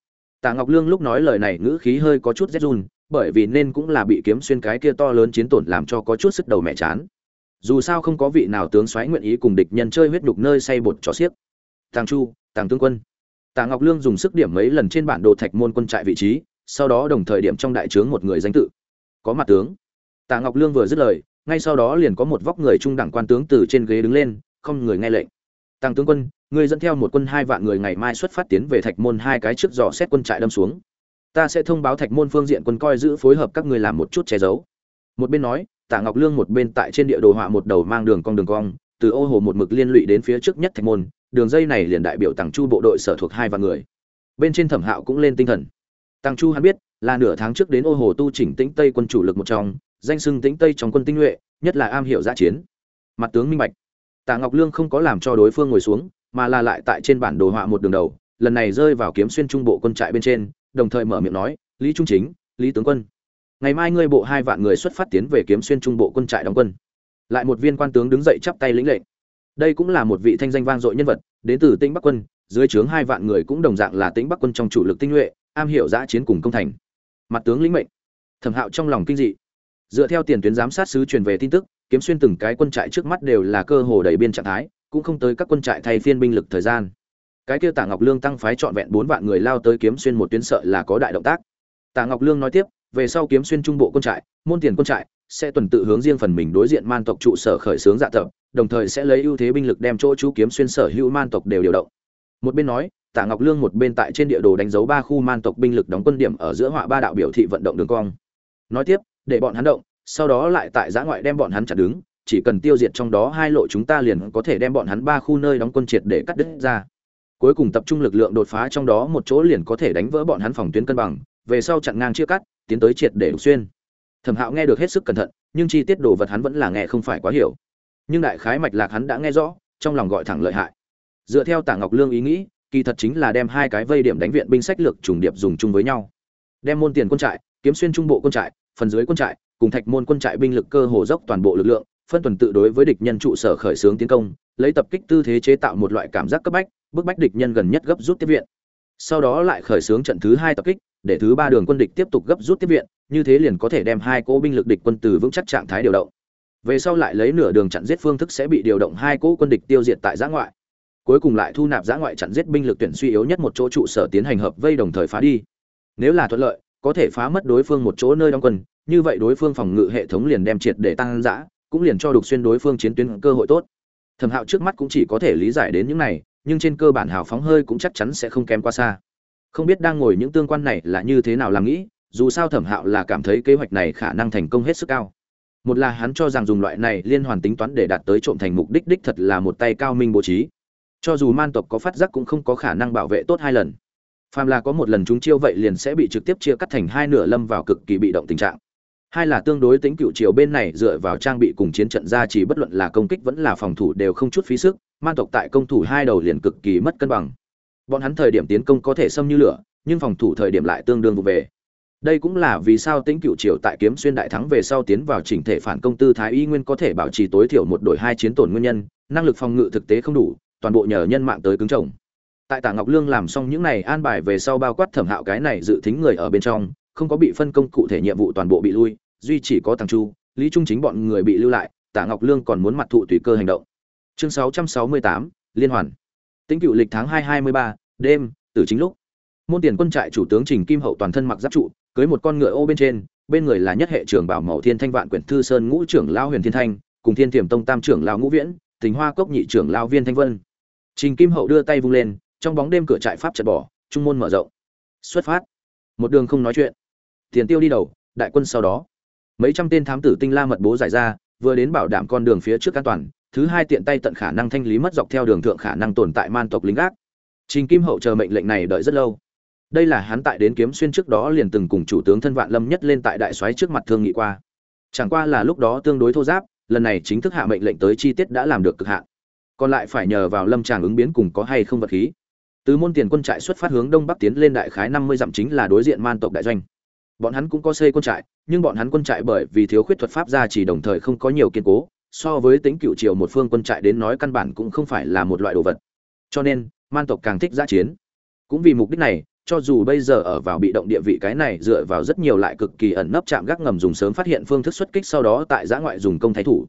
Tạ ngọc lương lúc nói lời này ngữ khí hơi có chút rét run, bởi vì nên cũng là bị kiếm xuyên cái kia to lớn chiến tổn làm cho có chút sức đầu mẹ chán. Dù sao không có vị nào tướng xoáy nguyện ý cùng địch nhân chơi huyết đục nơi say bột cho xiếc. Tàng chu, tàng tướng quân. Tạ ngọc lương dùng sức điểm mấy lần trên bản đồ thạch môn quân trại vị trí, sau đó đồng thời điểm trong đại trướng một người danh tự. Có mặt tướng. Tạ ngọc lương vừa dứt lời, ngay sau đó liền có một vóc người trung đẳng quan tướng từ trên ghế đứng lên, không người nghe lệnh tăng tướng quân, ngươi dẫn theo một quân hai vạn người ngày mai xuất phát tiến về thạch môn hai cái trước dò xét quân trại đâm xuống. Ta sẽ thông báo thạch môn phương diện quân coi giữ phối hợp các ngươi làm một chút che giấu. Một bên nói, tạ ngọc lương một bên tại trên địa đồ họa một đầu mang đường cong đường cong, từ ô hồ một mực liên lụy đến phía trước nhất thạch môn, đường dây này liền đại biểu tàng chu bộ đội sở thuộc hai vạn người. Bên trên thẩm hạo cũng lên tinh thần. Tàng chu hắn biết, là nửa tháng trước đến ô hồ tu chỉnh tĩnh tây quân chủ lực một trong, danh sưng tĩnh tây trong quân tinh nhuệ, nhất là am hiểu giã chiến. Mặt tướng minh bạch tạ ngọc lương không có làm cho đối phương ngồi xuống, mà là lại tại trên bản đồ họa một đường đầu, lần này rơi vào kiếm xuyên trung bộ quân trại bên trên, đồng thời mở miệng nói, lý trung chính, lý tướng quân, ngày mai ngươi bộ hai vạn người xuất phát tiến về kiếm xuyên trung bộ quân trại đóng quân. Lại một viên quan tướng đứng dậy chắp tay lĩnh lệnh. Đây cũng là một vị thanh danh vang dội nhân vật, đến từ tĩnh bắc quân, dưới trướng hai vạn người cũng đồng dạng là tĩnh bắc quân trong chủ lực tinh nhuệ, am hiểu giã chiến cùng công thành. Mặt tướng lĩnh mệnh. Thẩm hạo trong lòng kinh dị. Dựa theo tiền tuyến giám sát sứ truyền về tin tức kiếm xuyên từng cái quân trại trước mắt đều là cơ hồ đầy biên trạng thái, cũng không tới các quân trại thay phiên binh lực thời gian. Cái kia tạ ngọc lương tăng phái trọn vẹn bốn vạn người lao tới kiếm xuyên một tuyến sợ là có đại động tác. Tạ ngọc lương nói tiếp, về sau kiếm xuyên trung bộ quân trại, môn tiền quân trại, sẽ tuần tự hướng riêng phần mình đối diện man tộc trụ sở khởi xướng dạ tập, đồng thời sẽ lấy ưu thế binh lực đem chỗ chú kiếm xuyên sở hữu man tộc đều điều động. Một bên nói tạ ngọc lương một bên tại trên địa đồ đánh dấu ba khu man tộc binh lực đóng quân điểm ở giữa họa ba đạo biểu thị vận động đường cong. Nói tiếp, để bọn hắn động sau đó lại tại giã ngoại đem bọn hắn chặt đứng, chỉ cần tiêu diệt trong đó hai lộ chúng ta liền có thể đem bọn hắn ba khu nơi đóng quân triệt để cắt đứt ra. Cuối cùng tập trung lực lượng đột phá trong đó một chỗ liền có thể đánh vỡ bọn hắn phòng tuyến cân bằng, về sau chặn ngang chia cắt, tiến tới triệt để đục xuyên. Thẩm hạo nghe được hết sức cẩn thận, nhưng chi tiết đồ vật hắn vẫn là nghe không phải quá hiểu. Nhưng đại khái mạch lạc hắn đã nghe rõ, trong lòng gọi thẳng lợi hại. Dựa theo tả ngọc lương ý nghĩ, kỳ thật chính là đem hai cái vây điểm đánh viện binh sách lược trùng điệp dùng chung với nhau. Đem môn tiền quân trại, kiếm xuyên trung bộ quân trại, phần dưới quân trại cùng thạch môn quân trại binh lực cơ hồ dốc toàn bộ lực lượng, phân tuần tự đối với địch nhân trụ sở khởi xướng tiến công, lấy tập kích tư thế chế tạo một loại cảm giác cấp bách, bức bách địch nhân gần nhất gấp rút tiếp viện. Sau đó lại khởi xướng trận thứ hai tập kích, để thứ ba đường quân địch tiếp tục gấp rút tiếp viện, như thế liền có thể đem hai cỗ binh lực địch quân từ vững chắc trạng thái điều động. Về sau lại lấy nửa đường chặn giết phương thức sẽ bị điều động hai cỗ quân địch tiêu diệt tại giã ngoại. Cuối cùng lại thu nạp giã ngoại chặn giết binh lực tuyển suy yếu nhất một chỗ trụ sở tiến hành hợp vây đồng thời phá đi. Nếu là thuận lợi, có thể phá mất đối phương một chỗ nơi đóng quân như vậy đối phương phòng ngự hệ thống liền đem triệt để tăng dã, cũng liền cho đục xuyên đối phương chiến tuyến cơ hội tốt. Thẩm hạo trước mắt cũng chỉ có thể lý giải đến những này nhưng trên cơ bản hào phóng hơi cũng chắc chắn sẽ không kém qua xa. Không biết đang ngồi những tương quan này là như thế nào làm nghĩ dù sao thẩm hạo là cảm thấy kế hoạch này khả năng thành công hết sức cao. Một là hắn cho rằng dùng loại này liên hoàn tính toán để đạt tới trộm thành mục đích đích thật là một tay cao minh bố trí. Cho dù man tộc có phát giác cũng không có khả năng bảo vệ tốt hai lần. Phàm là có một lần chúng chiêu vậy liền sẽ bị trực tiếp chia cắt thành hai nửa lâm vào cực kỳ bị động tình trạng hai là tương đối tính cựu chiều bên này dựa vào trang bị cùng chiến trận ra chỉ bất luận là công kích vẫn là phòng thủ đều không chút phí sức, man tộc tại công thủ hai đầu liền cực kỳ mất cân bằng. Bọn hắn thời điểm tiến công có thể xâm như lửa, nhưng phòng thủ thời điểm lại tương đương vụ về. Đây cũng là vì sao tính cựu triều tại kiếm xuyên đại thắng về sau tiến vào chỉnh thể phản công tư thái y nguyên có thể bảo trì tối thiểu một đội hai chiến tổn nguyên nhân, năng lực phòng ngự thực tế không đủ, toàn bộ nhờ nhân mạng tới cứng trồng. Tại tả ngọc lương làm xong những này an bài về sau bao quát thẩm hạo cái này dự tính người ở bên trong, không có bị phân công cụ thể nhiệm vụ toàn bộ bị lui duy chỉ có thằng chu lý trung chính bọn người bị lưu lại tả ngọc lương còn muốn mặt thụ tùy cơ hành động. Chương 668, liên hoàn. Tính cựu lịch tháng hai hai mươi ba đêm từ chính lúc. Môn tiền quân trại chủ tướng trình kim hậu toàn thân mặc giáp trụ cưới một con ngựa ô bên trên bên người là nhất hệ trưởng bảo mẫu thiên thanh vạn quyển thư sơn ngũ trưởng lao huyền thiên thanh cùng thiên thiểm tông tam trưởng lao ngũ viễn tình hoa cốc nhị trưởng lao viên thanh vân. Trình kim hậu đưa tay vung lên trong bóng đêm cửa trại pháp chật bỏ trung môn mở rộng. Xuất phát. Một đường không nói chuyện. Tiền tiêu đi đầu đại quân sau đó mấy trăm tên thám tử tinh la mật bố giải ra, vừa đến bảo đảm con đường phía trước an toàn, thứ hai tiện tay tận khả năng thanh lý mất dọc theo đường thượng khả năng tồn tại man tộc lính gác. Trình kim hậu chờ mệnh lệnh này đợi rất lâu. Đây là hắn tại đến kiếm xuyên trước đó liền từng cùng chủ tướng thân vạn lâm nhất lên tại đại soái trước mặt thương nghị qua. Chẳng qua là lúc đó tương đối thô giáp, lần này chính thức hạ mệnh lệnh tới chi tiết đã làm được cực hạn. Còn lại phải nhờ vào lâm tràng ứng biến cùng có hay không vật khí. Từ môn tiền quân trại xuất phát hướng đông bắc tiến lên đại khái năm mươi dặm chính là đối diện man tộc đại doanh bọn hắn cũng có xây quân trại, nhưng bọn hắn quân trại bởi vì thiếu khuyết thuật pháp ra chỉ đồng thời không có nhiều kiên cố, so với tính cựu triều một phương quân trại đến nói căn bản cũng không phải là một loại đồ vật. Cho nên, man tộc càng thích giã chiến. Cũng vì mục đích này, cho dù bây giờ ở vào bị động địa vị cái này dựa vào rất nhiều lại cực kỳ ẩn nấp chạm gác ngầm dùng sớm phát hiện phương thức xuất kích sau đó tại giã ngoại dùng công thái thủ.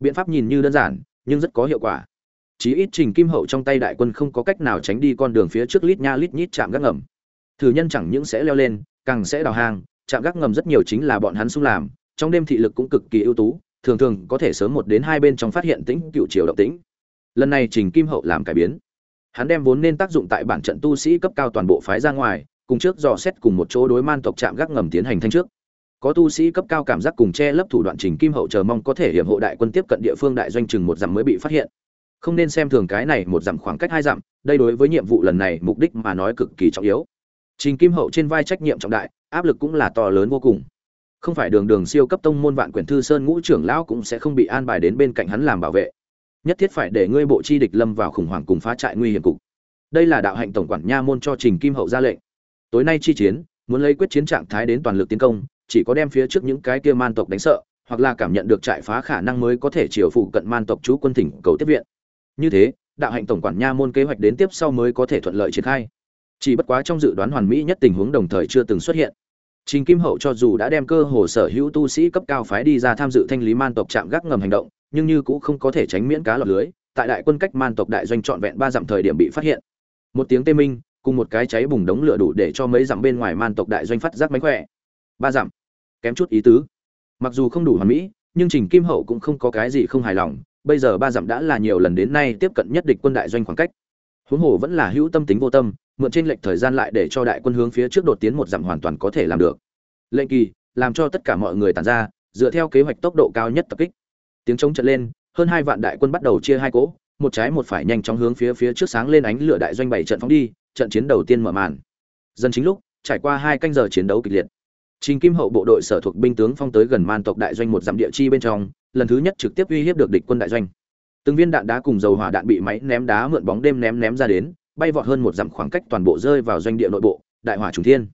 Biện pháp nhìn như đơn giản, nhưng rất có hiệu quả. Chí ít trình kim hậu trong tay đại quân không có cách nào tránh đi con đường phía trước lít nha lít nhít chạm gác ngầm. Thử nhân chẳng những sẽ leo lên, càng sẽ đào hang chạm gác ngầm rất nhiều chính là bọn hắn xung làm, trong đêm thị lực cũng cực kỳ ưu tú, thường thường có thể sớm một đến hai bên trong phát hiện tĩnh, cựu chiều động tĩnh. Lần này trình kim hậu làm cải biến. Hắn đem vốn nên tác dụng tại bản trận tu sĩ cấp cao toàn bộ phái ra ngoài, cùng trước dò xét cùng một chỗ đối man tộc chạm gác ngầm tiến hành thanh trước. Có tu sĩ cấp cao cảm giác cùng che lấp thủ đoạn trình kim hậu chờ mong có thể hiểm hộ đại quân tiếp cận địa phương đại doanh chừng một dặm mới bị phát hiện. Không nên xem thường cái này một dặm khoảng cách hai dặm, đây đối với nhiệm vụ lần này mục đích mà nói cực kỳ trọng yếu trình kim hậu trên vai trách nhiệm trọng đại, áp lực cũng là to lớn vô cùng. Không phải đường đường siêu cấp tông môn vạn quyển thư sơn ngũ trưởng lão cũng sẽ không bị an bài đến bên cạnh hắn làm bảo vệ. Nhất thiết phải để ngươi bộ chi địch lâm vào khủng hoảng cùng phá trại nguy hiểm cục. Đây là đạo hạnh tổng quản nha môn cho trình kim hậu ra lệnh. Tối nay chi chiến, muốn lấy quyết chiến trạng thái đến toàn lực tiến công, chỉ có đem phía trước những cái kia man tộc đánh sợ, hoặc là cảm nhận được trại phá khả năng mới có thể chiều phụ cận man tộc chú quân thỉnh cầu tiếp viện. Như thế, đạo hạnh tổng quản nha môn kế hoạch đến tiếp sau mới có thể thuận lợi triển khai chỉ bất quá trong dự đoán hoàn mỹ nhất tình huống đồng thời chưa từng xuất hiện Trình Kim Hậu cho dù đã đem cơ hồ sở hữu tu sĩ cấp cao phái đi ra tham dự thanh lý man tộc chạm gác ngầm hành động, nhưng như cũng không có thể tránh miễn cá lọt lưới, tại đại quân cách man tộc đại doanh trọn vẹn ba dặm thời điểm bị phát hiện. Một tiếng tê minh, cùng một cái cháy bùng đống lửa đủ để cho mấy dặm bên ngoài man tộc đại doanh phát giác mánh khỏe. Ba dặm, kém chút ý tứ. Mặc dù không đủ hoàn mỹ, nhưng Trình Kim Hậu cũng không có cái gì không hài lòng, bây giờ ba dặm đã là nhiều lần đến nay tiếp cận nhất địch quân đại doanh khoảng cách. Huống hồ vẫn là hữu tâm tính vô tâm, mượn trên lệnh thời gian lại để cho đại quân hướng phía trước đột tiến một dặm hoàn toàn có thể làm được. Lệnh kỳ, làm cho tất cả mọi người tàn ra, dựa theo kế hoạch tốc độ cao nhất tập kích. Tiếng chống trận lên, hơn hai vạn đại quân bắt đầu chia hai cỗ, một trái một phải nhanh chóng hướng phía phía trước sáng lên ánh lửa đại doanh bảy trận phóng đi, trận chiến đầu tiên mở màn. Dân chính lúc, trải qua hai canh giờ chiến đấu kịch liệt. Trình Kim Hậu bộ đội sở thuộc binh tướng phong tới gần man tộc đại doanh một dặm địa chi bên trong, lần thứ nhất trực tiếp uy hiếp được địch quân đại doanh. Từng viên đạn đá cùng dầu hỏa đạn bị máy ném đá mượn bóng đêm ném ném ra đến, bay vọt hơn một dặm khoảng cách toàn bộ rơi vào doanh địa nội bộ, đại hỏa trùng thiên.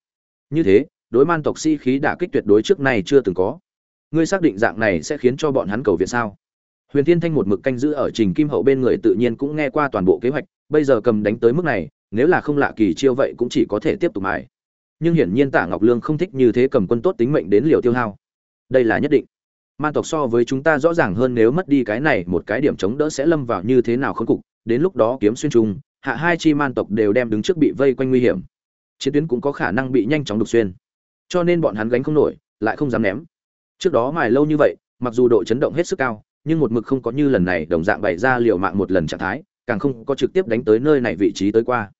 Như thế, đối man tộc si khí đả kích tuyệt đối trước này chưa từng có. Ngươi xác định dạng này sẽ khiến cho bọn hắn cầu viện sao? Huyền Thiên Thanh một mực canh giữ ở Trình Kim Hậu bên người tự nhiên cũng nghe qua toàn bộ kế hoạch, bây giờ cầm đánh tới mức này, nếu là không lạ kỳ chiêu vậy cũng chỉ có thể tiếp tục mài. Nhưng hiển nhiên Tạ Ngọc Lương không thích như thế cầm quân tốt tính mệnh đến liều tiêu hao. Đây là nhất định. Man tộc so với chúng ta rõ ràng hơn nếu mất đi cái này, một cái điểm chống đỡ sẽ lâm vào như thế nào khốn cục, đến lúc đó kiếm xuyên trùng, hạ hai chi man tộc đều đem đứng trước bị vây quanh nguy hiểm. Chiến tuyến cũng có khả năng bị nhanh chóng đục xuyên. Cho nên bọn hắn gánh không nổi, lại không dám ném. Trước đó mài lâu như vậy, mặc dù độ chấn động hết sức cao, nhưng một mực không có như lần này đồng dạng bày ra liều mạng một lần trạng thái, càng không có trực tiếp đánh tới nơi này vị trí tới qua.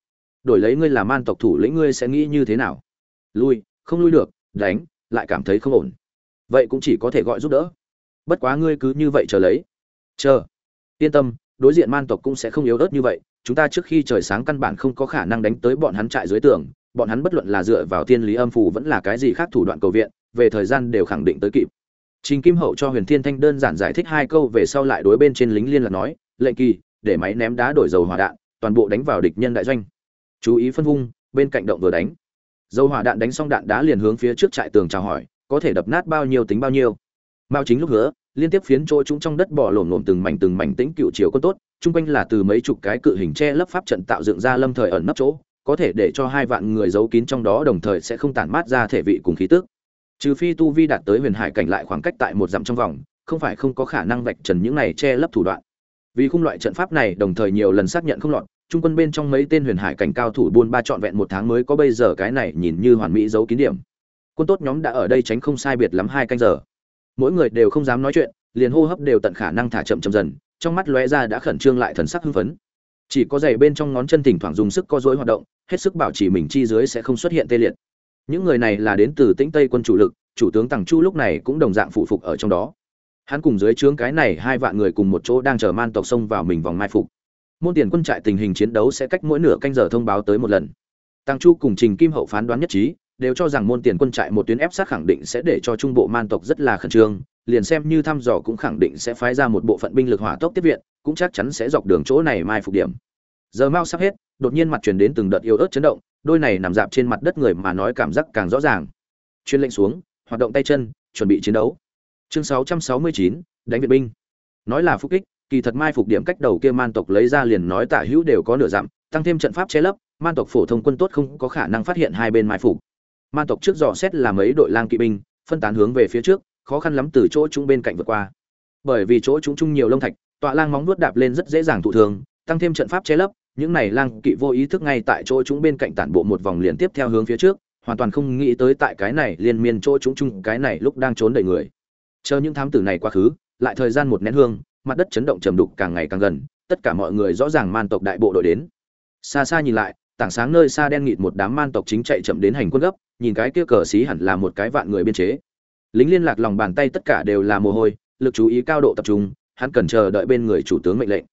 Đổi lấy ngươi là man tộc thủ lĩnh ngươi sẽ nghĩ như thế nào? Lui, không lui được, đánh, lại cảm thấy không ổn. Vậy cũng chỉ có thể gọi giúp đỡ. bất quá ngươi cứ như vậy chờ lấy. Chờ. Yên tâm, đối diện man tộc cũng sẽ không yếu ớt như vậy, chúng ta trước khi trời sáng căn bản không có khả năng đánh tới bọn hắn trại dưới tường, bọn hắn bất luận là dựa vào thiên lý âm phù vẫn là cái gì khác thủ đoạn cầu viện, về thời gian đều khẳng định tới kịp. Trình kim hậu cho huyền thiên thanh đơn giản giải thích hai câu về sau lại đối bên trên lính liên lạc nói, lệnh kỳ, để máy ném đá đổi dầu hỏa đạn, toàn bộ đánh vào địch nhân đại doanh. Chú ý phân vung, bên cạnh động vừa đánh. Dầu hỏa đạn đánh xong đạn đá liền hướng phía trước trại tường chào hỏi có thể đập nát bao nhiêu tính bao nhiêu. Mao chính lúc hứa, liên tiếp phiến chỗ chúng trong đất bỏ lổm lổm từng mảnh từng mảnh tĩnh cựu chiều quân tốt, chung quanh là từ mấy chục cái cự hình che lấp pháp trận tạo dựng ra lâm thời ẩn nấp chỗ, có thể để cho hai vạn người giấu kín trong đó đồng thời sẽ không tản mát ra thể vị cùng khí tức. Trừ phi tu vi đạt tới huyền hải cảnh lại khoảng cách tại một dặm trong vòng, không phải không có khả năng vạch trần những này che lấp thủ đoạn. Vì khung loại trận pháp này đồng thời nhiều lần xác nhận không lọt trung quân bên trong mấy tên huyền hải cảnh cao thủ buôn ba trọn vẹn một tháng mới có bây giờ cái này nhìn như hoàn mỹ giấu kín điểm quân tốt nhóm đã ở đây tránh không sai biệt lắm hai canh giờ. Mỗi người đều không dám nói chuyện, liền hô hấp đều tận khả năng thả chậm chậm dần, trong mắt lóe ra đã khẩn trương lại thần sắc hưng phấn. Chỉ có giày bên trong ngón chân thỉnh thoảng dùng sức co dối hoạt động, hết sức bảo trì mình chi dưới sẽ không xuất hiện tê liệt. Những người này là đến từ tĩnh tây quân chủ lực, chủ tướng tằng chu lúc này cũng đồng dạng phụ phục ở trong đó. Hắn cùng dưới trướng cái này hai vạn người cùng một chỗ đang chờ man tộc sông vào mình vòng mai phục. Môn tiền quân trại tình hình chiến đấu sẽ cách mỗi nửa canh giờ thông báo tới một lần. Tăng chu cùng trình kim hậu phán đoán nhất trí đều cho rằng môn tiền quân trại một tuyến ép sát khẳng định sẽ để cho trung bộ man tộc rất là khẩn trương liền xem như thăm dò cũng khẳng định sẽ phái ra một bộ phận binh lực hỏa tốc tiếp viện cũng chắc chắn sẽ dọc đường chỗ này mai phục điểm. Giờ mau sắp hết đột nhiên mặt truyền đến từng đợt yếu ớt chấn động đôi này nằm dạp trên mặt đất người mà nói cảm giác càng rõ ràng. Chuyên lệnh xuống hoạt động tay chân chuẩn bị chiến đấu. Chương 669, đánh viện binh. Nói là phục kích kỳ thật mai phục điểm cách đầu kia man tộc lấy ra liền nói tả hữu đều có nửa dặm tăng thêm trận pháp che lấp man tộc phổ thông quân tốt không có khả năng phát hiện hai bên mai phục man tộc trước dò xét là mấy đội lang kỵ binh, phân tán hướng về phía trước, khó khăn lắm từ chỗ chúng bên cạnh vượt qua. Bởi vì chỗ chúng chung nhiều lông thạch, tọa lang móng nuốt đạp lên rất dễ dàng thụ thường tăng thêm trận pháp che lấp, những này lang kỵ vô ý thức ngay tại chỗ chúng bên cạnh tản bộ một vòng liền tiếp theo hướng phía trước, hoàn toàn không nghĩ tới tại cái này liên miên chỗ chúng chung, cái này lúc đang trốn đầy người. Chờ những thám tử này quá khứ, lại thời gian một nén hương, mặt đất chấn động trầm đục càng ngày càng gần, tất cả mọi người rõ ràng man tộc đại bộ đội đến. Xa xa nhìn lại tảng sáng nơi xa đen nghịt một đám man tộc chính chạy chậm đến hành quân gấp, nhìn cái kia cờ xí hẳn là một cái vạn người biên chế. Lính liên lạc lòng bàn tay tất cả đều là mồ hôi, lực chú ý cao độ tập trung, hắn cần chờ đợi bên người chủ tướng mệnh lệnh.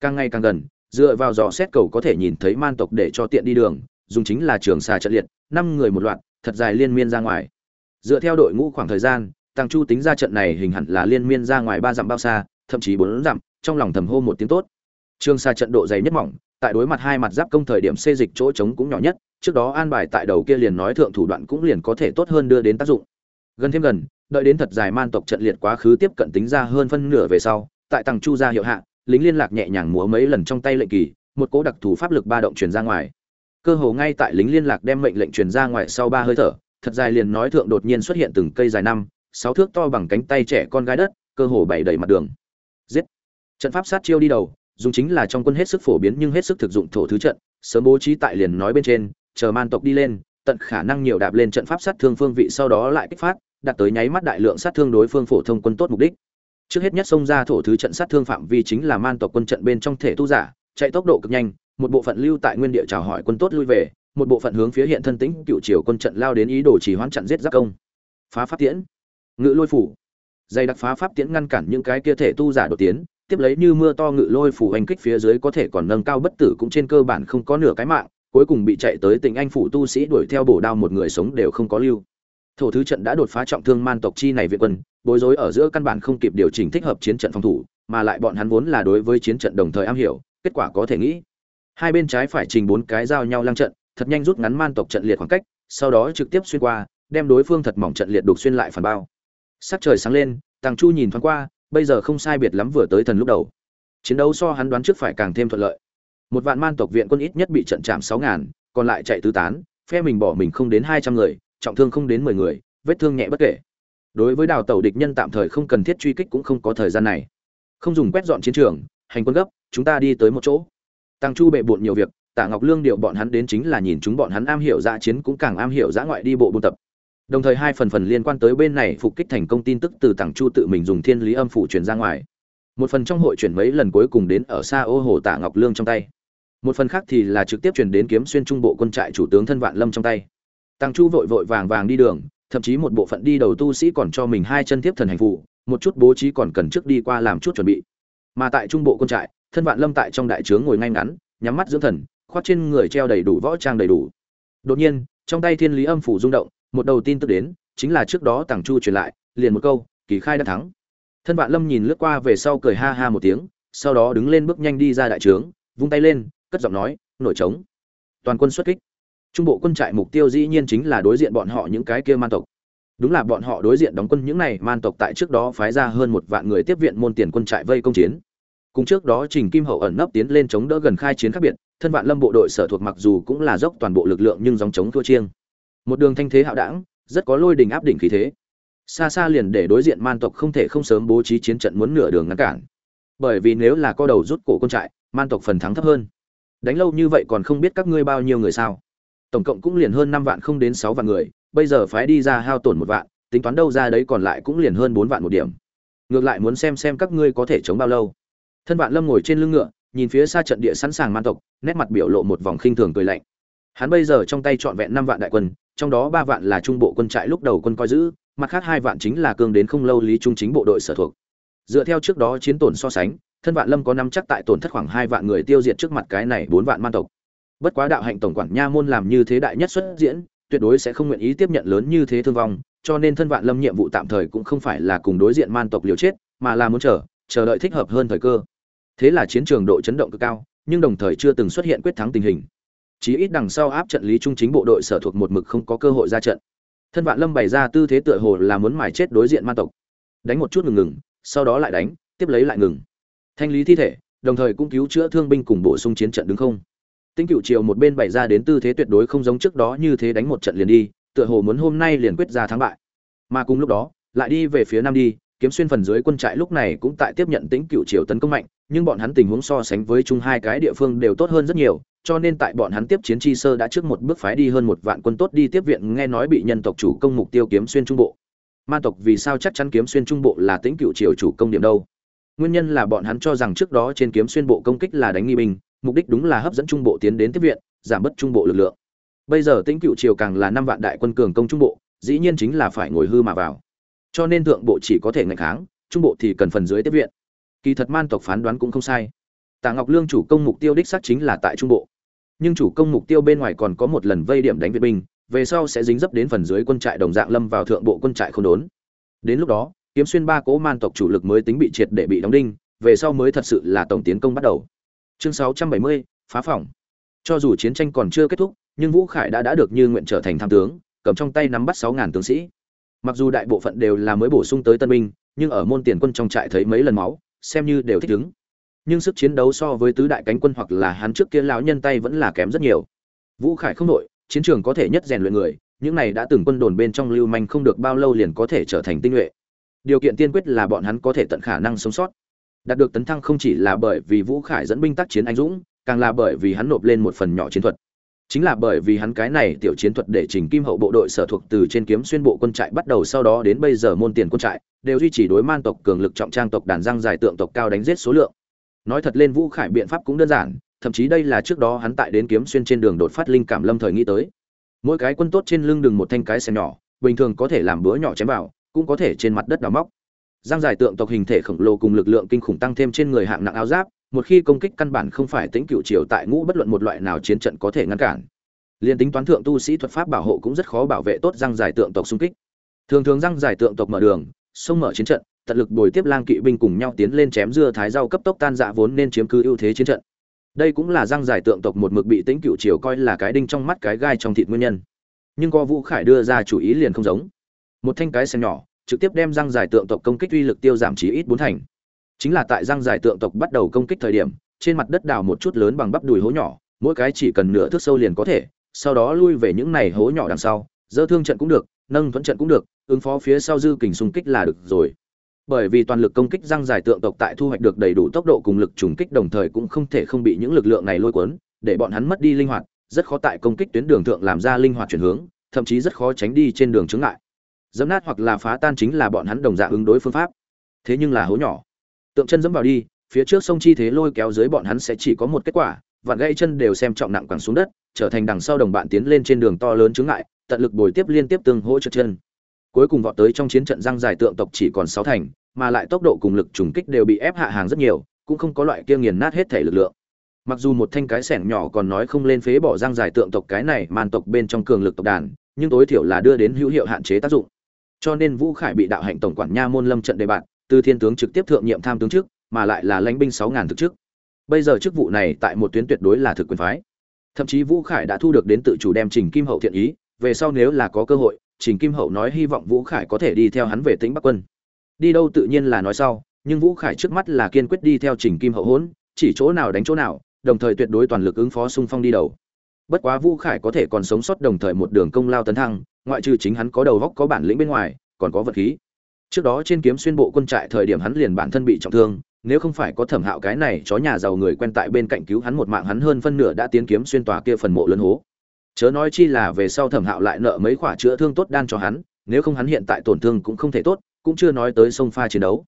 Càng ngày càng gần, dựa vào dò xét cầu có thể nhìn thấy man tộc để cho tiện đi đường, dùng chính là trường xà trận liệt, năm người một loạt, thật dài liên miên ra ngoài. Dựa theo đội ngũ khoảng thời gian tăng chu tính ra trận này hình hẳn là liên miên ra ngoài ba dặm bao xa, thậm chí bốn dặm, trong lòng thầm hô một tiếng tốt. Trường xà trận độ dày nhất mỏng tại đối mặt hai mặt giáp công thời điểm xê dịch chỗ trống cũng nhỏ nhất, trước đó an bài tại đầu kia liền nói thượng thủ đoạn cũng liền có thể tốt hơn đưa đến tác dụng. Gần thêm gần, đợi đến thật dài man tộc trận liệt quá khứ tiếp cận tính ra hơn phân nửa về sau, tại tầng chu gia hiệu hạ, lính liên lạc nhẹ nhàng múa mấy lần trong tay lệnh kỳ, một cố đặc thù pháp lực ba động truyền ra ngoài. Cơ hồ ngay tại lính liên lạc đem mệnh lệnh truyền ra ngoài sau ba hơi thở, thật dài liền nói thượng đột nhiên xuất hiện từng cây dài năm, sáu thước to bằng cánh tay trẻ con gái đất, cơ hồ bảy đầy mặt đường. Giết. Trận pháp sát chiêu đi đầu dùng chính là trong quân hết sức phổ biến nhưng hết sức thực dụng thổ thứ trận, sớm bố trí tại liền nói bên trên, chờ man tộc đi lên, tận khả năng nhiều đạp lên trận pháp sát thương phương vị sau đó lại kích phát, đạt tới nháy mắt đại lượng sát thương đối phương phổ thông quân tốt mục đích. Trước hết nhất xông ra thổ thứ trận sát thương phạm vi chính là man tộc quân trận bên trong thể tu giả, chạy tốc độ cực nhanh, một bộ phận lưu tại nguyên địa chào hỏi quân tốt lui về, một bộ phận hướng phía hiện thân tĩnh cựu triều quân trận lao đến ý đồ chỉ hoãn chặn giết giáp công. Phá pháp tiễn. Ngự lôi phủ. Dây đặc phá pháp tiễn ngăn cản những cái kia thể tu giả đột tiến tiếp lấy như mưa to ngự lôi phủ hành kích phía dưới có thể còn nâng cao bất tử cũng trên cơ bản không có nửa cái mạng, cuối cùng bị chạy tới tỉnh anh phủ tu sĩ đuổi theo bổ đao một người sống đều không có lưu. Thổ thứ trận đã đột phá trọng thương man tộc chi này viện quân, bối rối ở giữa căn bản không kịp điều chỉnh thích hợp chiến trận phòng thủ, mà lại bọn hắn vốn là đối với chiến trận đồng thời am hiểu, kết quả có thể nghĩ. Hai bên trái phải trình bốn cái giao nhau lăng trận, thật nhanh rút ngắn man tộc trận liệt khoảng cách, sau đó trực tiếp xuyên qua, đem đối phương thật mỏng trận liệt đục xuyên lại phản bao. Sắc trời sáng lên tàng chu nhìn thoáng qua bây giờ không sai biệt lắm vừa tới thần lúc đầu. Chiến đấu so hắn đoán trước phải càng thêm thuận lợi. Một vạn man tộc viện quân ít nhất bị trận chạm sáu ngàn, còn lại chạy tứ tán, phe mình bỏ mình không đến hai trăm người, trọng thương không đến mười người, vết thương nhẹ bất kể. Đối với đào tàu địch nhân tạm thời không cần thiết truy kích cũng không có thời gian này. Không dùng quét dọn chiến trường, hành quân gấp, chúng ta đi tới một chỗ. Tăng chu bệ bộn nhiều việc, tạ ngọc lương điệu bọn hắn đến chính là nhìn chúng bọn hắn am hiểu dã chiến cũng càng am hiểu dã ngoại đi bộ buôn tập đồng thời hai phần phần liên quan tới bên này phục kích thành công tin tức từ tảng chu tự mình dùng thiên lý âm phủ truyền ra ngoài. Một phần trong hội chuyển mấy lần cuối cùng đến ở xa ô hồ tạ ngọc lương trong tay. Một phần khác thì là trực tiếp truyền đến kiếm xuyên trung bộ quân trại chủ tướng thân vạn lâm trong tay. Tàng chu vội vội vàng vàng đi đường, thậm chí một bộ phận đi đầu tu sĩ còn cho mình hai chân tiếp thần hành phụ một chút bố trí còn cần trước đi qua làm chút chuẩn bị. Mà tại trung bộ quân trại, thân vạn lâm tại trong đại trướng ngồi ngay ngắn, nhắm mắt dưỡng thần, khoác trên người treo đầy đủ võ trang đầy đủ. Đột nhiên, trong tay thiên lý âm phủ rung động một đầu tin tức đến, chính là trước đó tàng chu truyền lại, liền một câu, kỳ khai đã thắng. Thân vạn lâm nhìn lướt qua về sau cười ha ha một tiếng, sau đó đứng lên bước nhanh đi ra đại trướng, vung tay lên, cất giọng nói, nổi trống. Toàn quân xuất kích. Trung bộ quân trại mục tiêu dĩ nhiên chính là đối diện bọn họ những cái kia man tộc. Đúng là bọn họ đối diện đóng quân những này man tộc tại trước đó phái ra hơn một vạn người tiếp viện môn tiền quân trại vây công chiến. Cùng trước đó trình kim hậu ẩn nấp tiến lên chống đỡ gần khai chiến khác biệt, thân vạn lâm bộ đội sở thuộc mặc dù cũng là dốc toàn bộ lực lượng nhưng dòng chống thua chiêng một đường thanh thế hạo đảng, rất có lôi đình áp đỉnh khí thế. Xa xa liền để đối diện man tộc không thể không sớm bố trí chiến trận muốn nửa đường ngăn cản. Bởi vì nếu là co đầu rút cổ quân trại, man tộc phần thắng thấp hơn. Đánh lâu như vậy còn không biết các ngươi bao nhiêu người sao. Tổng cộng cũng liền hơn năm vạn không đến sáu vạn người, bây giờ phái đi ra hao tổn một vạn, tính toán đâu ra đấy còn lại cũng liền hơn bốn vạn một điểm. Ngược lại muốn xem xem các ngươi có thể chống bao lâu. Thân vạn lâm ngồi trên lưng ngựa, nhìn phía xa trận địa sẵn sàng man tộc, nét mặt biểu lộ một vòng khinh thường cười lạnh. Hắn bây giờ trong tay trọn vẹn năm vạn đại quân trong đó ba vạn là trung bộ quân trại lúc đầu quân coi giữ, mặt khác hai vạn chính là cương đến không lâu lý trung chính bộ đội sở thuộc. Dựa theo trước đó chiến tổn so sánh, thân vạn lâm có năm chắc tại tổn thất khoảng hai vạn người tiêu diệt trước mặt cái này bốn vạn man tộc. Bất quá đạo hạnh tổng quản nha môn làm như thế đại nhất xuất diễn, tuyệt đối sẽ không nguyện ý tiếp nhận lớn như thế thương vong, cho nên thân vạn lâm nhiệm vụ tạm thời cũng không phải là cùng đối diện man tộc liều chết, mà là muốn chờ chờ đợi thích hợp hơn thời cơ. Thế là chiến trường độ chấn động cực cao, nhưng đồng thời chưa từng xuất hiện quyết thắng tình hình chí ít đằng sau áp trận lý trung chính bộ đội sở thuộc một mực không có cơ hội ra trận. Thân vạn lâm bày ra tư thế tựa hồ là muốn mài chết đối diện man tộc. Đánh một chút ngừng ngừng, sau đó lại đánh, tiếp lấy lại ngừng. Thanh lý thi thể, đồng thời cũng cứu chữa thương binh cùng bổ sung chiến trận đứng không. Tinh cựu triều một bên bày ra đến tư thế tuyệt đối không giống trước đó như thế đánh một trận liền đi, tựa hồ muốn hôm nay liền quyết ra thắng bại. Mà cùng lúc đó, lại đi về phía nam đi kiếm xuyên phần dưới quân trại lúc này cũng tại tiếp nhận tính cựu triều tấn công mạnh, nhưng bọn hắn tình huống so sánh với chung hai cái địa phương đều tốt hơn rất nhiều, cho nên tại bọn hắn tiếp chiến chi sơ đã trước một bước phái đi hơn một vạn quân tốt đi tiếp viện nghe nói bị nhân tộc chủ công mục tiêu kiếm xuyên trung bộ. Ma tộc vì sao chắc chắn kiếm xuyên trung bộ là tính cựu triều chủ công điểm đâu? Nguyên nhân là bọn hắn cho rằng trước đó trên kiếm xuyên bộ công kích là đánh nghi binh, mục đích đúng là hấp dẫn trung bộ tiến đến tiếp viện, giảm bớt trung bộ lực lượng. Bây giờ tính cựu triều càng là năm vạn đại quân cường công trung bộ, dĩ nhiên chính là phải ngồi hư mà vào cho nên thượng bộ chỉ có thể ngạch kháng trung bộ thì cần phần dưới tiếp viện. Kỳ thật man tộc phán đoán cũng không sai. Tạ ngọc lương chủ công mục tiêu đích xác chính là tại trung bộ. Nhưng chủ công mục tiêu bên ngoài còn có một lần vây điểm đánh viện binh về sau sẽ dính dấp đến phần dưới quân trại đồng dạng lâm vào thượng bộ quân trại không đốn. Đến lúc đó kiếm xuyên ba cỗ man tộc chủ lực mới tính bị triệt để bị đóng đinh về sau mới thật sự là tổng tiến công bắt đầu. Chương 670, phá phòng. Cho dù chiến tranh còn chưa kết thúc nhưng vũ khải đã đã được như nguyện trở thành tham tướng cầm trong tay nắm bắt sáu ngàn tướng sĩ mặc dù đại bộ phận đều là mới bổ sung tới tân binh, nhưng ở môn tiền quân trong trại thấy mấy lần máu, xem như đều thích ứng. Nhưng sức chiến đấu so với tứ đại cánh quân hoặc là hắn trước kia lão nhân tay vẫn là kém rất nhiều. Vũ khải không đội, chiến trường có thể nhất rèn luyện người, những này đã từng quân đồn bên trong lưu manh không được bao lâu liền có thể trở thành tinh nhuệ. Điều kiện tiên quyết là bọn hắn có thể tận khả năng sống sót. Đạt được tấn thăng không chỉ là bởi vì vũ khải dẫn binh tác chiến anh dũng, càng là bởi vì hắn nộp lên một phần nhỏ chiến thuật chính là bởi vì hắn cái này tiểu chiến thuật để trình kim hậu bộ đội sở thuộc từ trên kiếm xuyên bộ quân trại bắt đầu sau đó đến bây giờ môn tiền quân trại, đều duy trì đối man tộc cường lực trọng trang tộc đàn răng dài tượng tộc cao đánh giết số lượng. Nói thật lên vũ khải biện pháp cũng đơn giản, thậm chí đây là trước đó hắn tại đến kiếm xuyên trên đường đột phát linh cảm lâm thời nghĩ tới. Mỗi cái quân tốt trên lưng đường một thanh cái xe nhỏ, bình thường có thể làm bữa nhỏ chém vào, cũng có thể trên mặt đất đào móc. Giang dài tượng tộc hình thể khổng lồ cùng lực lượng kinh khủng tăng thêm trên người hạng nặng áo giáp một khi công kích căn bản không phải tính cựu triều tại ngũ bất luận một loại nào chiến trận có thể ngăn cản. Liền tính toán thượng tu sĩ thuật pháp bảo hộ cũng rất khó bảo vệ tốt răng giải tượng tộc xung kích. Thường thường răng giải tượng tộc mở đường xông mở chiến trận, tận lực bồi tiếp lang kỵ binh cùng nhau tiến lên chém dưa thái rau cấp tốc tan dạ vốn nên chiếm cứ ưu thế chiến trận. Đây cũng là răng giải tượng tộc một mực bị tính cựu triều coi là cái đinh trong mắt cái gai trong thịt nguyên nhân. Nhưng có vũ khải đưa ra chủ ý liền không giống. Một thanh cái xem nhỏ, trực tiếp đem răng giải tượng tộc công kích uy lực tiêu giảm chỉ ít bốn thành chính là tại răng giải tượng tộc bắt đầu công kích thời điểm, trên mặt đất đào một chút lớn bằng bắp đùi hố nhỏ, mỗi cái chỉ cần nửa thước sâu liền có thể, sau đó lui về những này hố nhỏ đằng sau, dơ thương trận cũng được, nâng thuẫn trận cũng được, ứng phó phía sau dư kình xung kích là được rồi. Bởi vì toàn lực công kích răng giải tượng tộc tại thu hoạch được đầy đủ tốc độ cùng lực trùng kích đồng thời cũng không thể không bị những lực lượng này lôi cuốn, để bọn hắn mất đi linh hoạt, rất khó tại công kích tuyến đường thượng làm ra linh hoạt chuyển hướng, thậm chí rất khó tránh đi trên đường chướng ngại. Dẫm nát hoặc là phá tan chính là bọn hắn đồng dạng ứng đối phương pháp. Thế nhưng là hố nhỏ tượng chân dẫm vào đi, phía trước sông chi thế lôi kéo dưới bọn hắn sẽ chỉ có một kết quả, vạn gãy chân đều xem trọng nặng quẳng xuống đất, trở thành đằng sau đồng bạn tiến lên trên đường to lớn chướng ngại, tận lực bồi tiếp liên tiếp tương hỗ trượt chân. Cuối cùng vọt tới trong chiến trận răng dài tượng tộc chỉ còn sáu thành, mà lại tốc độ cùng lực trùng kích đều bị ép hạ hàng rất nhiều, cũng không có loại kia nghiền nát hết thể lực lượng. Mặc dù một thanh cái sẻng nhỏ còn nói không lên phế bỏ răng dài tượng tộc cái này màn tộc bên trong cường lực tộc đàn, nhưng tối thiểu là đưa đến hữu hiệu hạn chế tác dụng. Cho nên vũ khải bị đạo hạnh tổng quản nha môn lâm trận đề bạt từ thiên tướng trực tiếp thượng nhiệm tham tướng trước, mà lại là lãnh binh sáu ngàn thực trước. Bây giờ chức vụ này tại một tuyến tuyệt đối là thực quyền phái. Thậm chí vũ khải đã thu được đến tự chủ đem trình kim hậu thiện ý, về sau nếu là có cơ hội, trình kim hậu nói hy vọng vũ khải có thể đi theo hắn về tĩnh bắc quân. Đi đâu tự nhiên là nói sau, nhưng vũ khải trước mắt là kiên quyết đi theo trình kim hậu hỗn chỉ chỗ nào đánh chỗ nào, đồng thời tuyệt đối toàn lực ứng phó xung phong đi đầu. Bất quá vũ khải có thể còn sống sót đồng thời một đường công lao tấn thăng, ngoại trừ chính hắn có đầu góc có bản lĩnh bên ngoài, còn có vật khí trước đó trên kiếm xuyên bộ quân trại thời điểm hắn liền bản thân bị trọng thương, nếu không phải có thẩm hạo cái này chó nhà giàu người quen tại bên cạnh cứu hắn một mạng, hắn hơn phân nửa đã tiến kiếm xuyên tòa kia phần mộ lớn hố. Chớ nói chi là về sau thẩm hạo lại nợ mấy khoả chữa thương tốt đan cho hắn, nếu không hắn hiện tại tổn thương cũng không thể tốt, cũng chưa nói tới sông pha chiến đấu.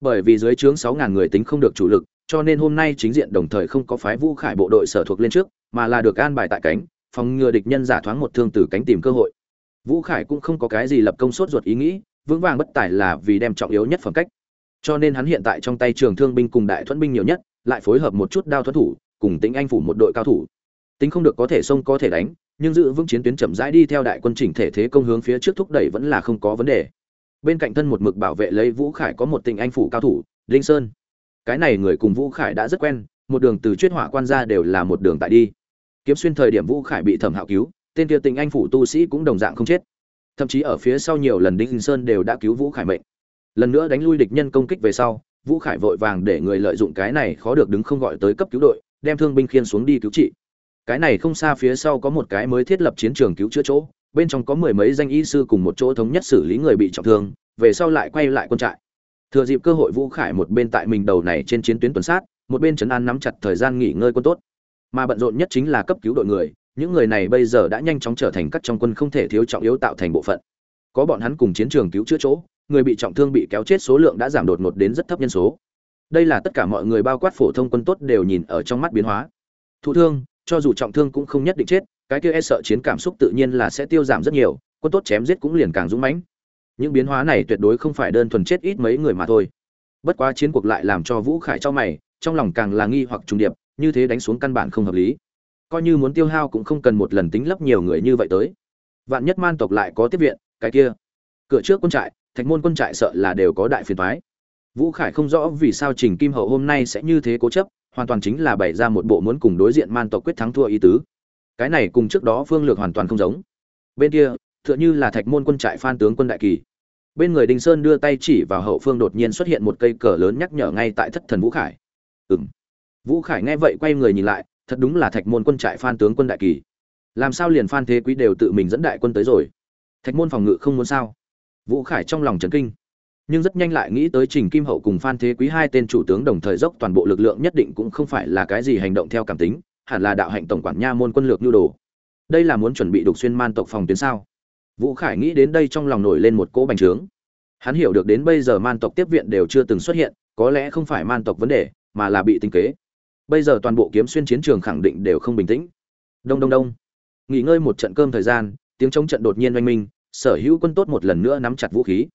Bởi vì dưới trướng sáu ngàn người tính không được chủ lực, cho nên hôm nay chính diện đồng thời không có phái vũ khải bộ đội sở thuộc lên trước, mà là được an bài tại cánh, phòng ngừa địch nhân giả thoáng một thương từ cánh tìm cơ hội. Vũ khải cũng không có cái gì lập công sốt ruột ý nghĩ vững vàng bất tài là vì đem trọng yếu nhất phẩm cách. Cho nên hắn hiện tại trong tay trường thương binh cùng đại thuẫn binh nhiều nhất, lại phối hợp một chút đao thuẫn thủ, cùng tính anh phủ một đội cao thủ. Tính không được có thể xông có thể đánh, nhưng giữ vững chiến tuyến chậm rãi đi theo đại quân chỉnh thể thế công hướng phía trước thúc đẩy vẫn là không có vấn đề. Bên cạnh thân một mực bảo vệ lấy vũ khải có một tình anh phủ cao thủ, linh sơn. Cái này người cùng vũ khải đã rất quen, một đường từ chuyên hỏa quan ra đều là một đường tại đi. Kiếm xuyên thời điểm vũ khải bị thẩm hạo cứu, tên kia tình anh phủ tu sĩ cũng đồng dạng không chết thậm chí ở phía sau nhiều lần đinh sơn đều đã cứu vũ khải mệnh. Lần nữa đánh lui địch nhân công kích về sau, vũ khải vội vàng để người lợi dụng cái này khó được đứng không gọi tới cấp cứu đội, đem thương binh khiên xuống đi cứu trị. Cái này không xa phía sau có một cái mới thiết lập chiến trường cứu chữa chỗ, bên trong có mười mấy danh y sư cùng một chỗ thống nhất xử lý người bị trọng thương, về sau lại quay lại quân trại. Thừa dịp cơ hội vũ khải một bên tại mình đầu này trên chiến tuyến tuần sát, một bên trấn an nắm chặt thời gian nghỉ ngơi quân tốt. Mà bận rộn nhất chính là cấp cứu đội người những người này bây giờ đã nhanh chóng trở thành các trong quân không thể thiếu trọng yếu tạo thành bộ phận. Có bọn hắn cùng chiến trường cứu chữa chỗ, người bị trọng thương bị kéo chết số lượng đã giảm đột ngột đến rất thấp nhân số. Đây là tất cả mọi người bao quát phổ thông quân tốt đều nhìn ở trong mắt biến hóa. Thụ thương, cho dù trọng thương cũng không nhất định chết, cái kia e sợ chiến cảm xúc tự nhiên là sẽ tiêu giảm rất nhiều, quân tốt chém giết cũng liền càng dũng mãnh. Những biến hóa này tuyệt đối không phải đơn thuần chết ít mấy người mà thôi. Bất quá chiến cuộc lại làm cho vũ khải cho mày, trong lòng càng là nghi hoặc trùng điệp, như thế đánh xuống căn bản không hợp lý coi như muốn tiêu hao cũng không cần một lần tính lấp nhiều người như vậy tới. Vạn nhất man tộc lại có tiếp viện, cái kia. Cửa trước quân trại, thạch môn quân trại sợ là đều có đại phiền thoái vũ khải không rõ vì sao trình kim hậu hôm nay sẽ như thế cố chấp, hoàn toàn chính là bày ra một bộ muốn cùng đối diện man tộc quyết thắng thua ý tứ. Cái này cùng trước đó phương lược hoàn toàn không giống. Bên kia, tựa như là thạch môn quân trại phan tướng quân đại kỳ. Bên người đình sơn đưa tay chỉ vào hậu phương đột nhiên xuất hiện một cây cờ lớn nhắc nhở ngay tại thất thần vũ khải. Ừ m vũ khải nghe vậy quay người nhìn lại thật đúng là thạch môn quân trại phan tướng quân đại kỳ. Làm sao liền phan thế quý đều tự mình dẫn đại quân tới rồi? Thạch môn phòng ngự không muốn sao? Vũ khải trong lòng trấn kinh. Nhưng rất nhanh lại nghĩ tới trình kim hậu cùng phan thế quý hai tên chủ tướng đồng thời dốc toàn bộ lực lượng nhất định cũng không phải là cái gì hành động theo cảm tính, hẳn là đạo hạnh tổng quản nha môn quân lược nhu đồ. Đây là muốn chuẩn bị đục xuyên man tộc phòng tuyến sao? Vũ khải nghĩ đến đây trong lòng nổi lên một cỗ bành trướng. Hắn hiểu được đến bây giờ man tộc tiếp viện đều chưa từng xuất hiện, có lẽ không phải man tộc vấn đề, mà là bị tinh kế bây giờ toàn bộ kiếm xuyên chiến trường khẳng định đều không bình tĩnh. Đông đông đông. Nghỉ ngơi một trận cơm thời gian tiếng chống trận đột nhiên oanh minh sở hữu quân tốt một lần nữa nắm chặt vũ khí.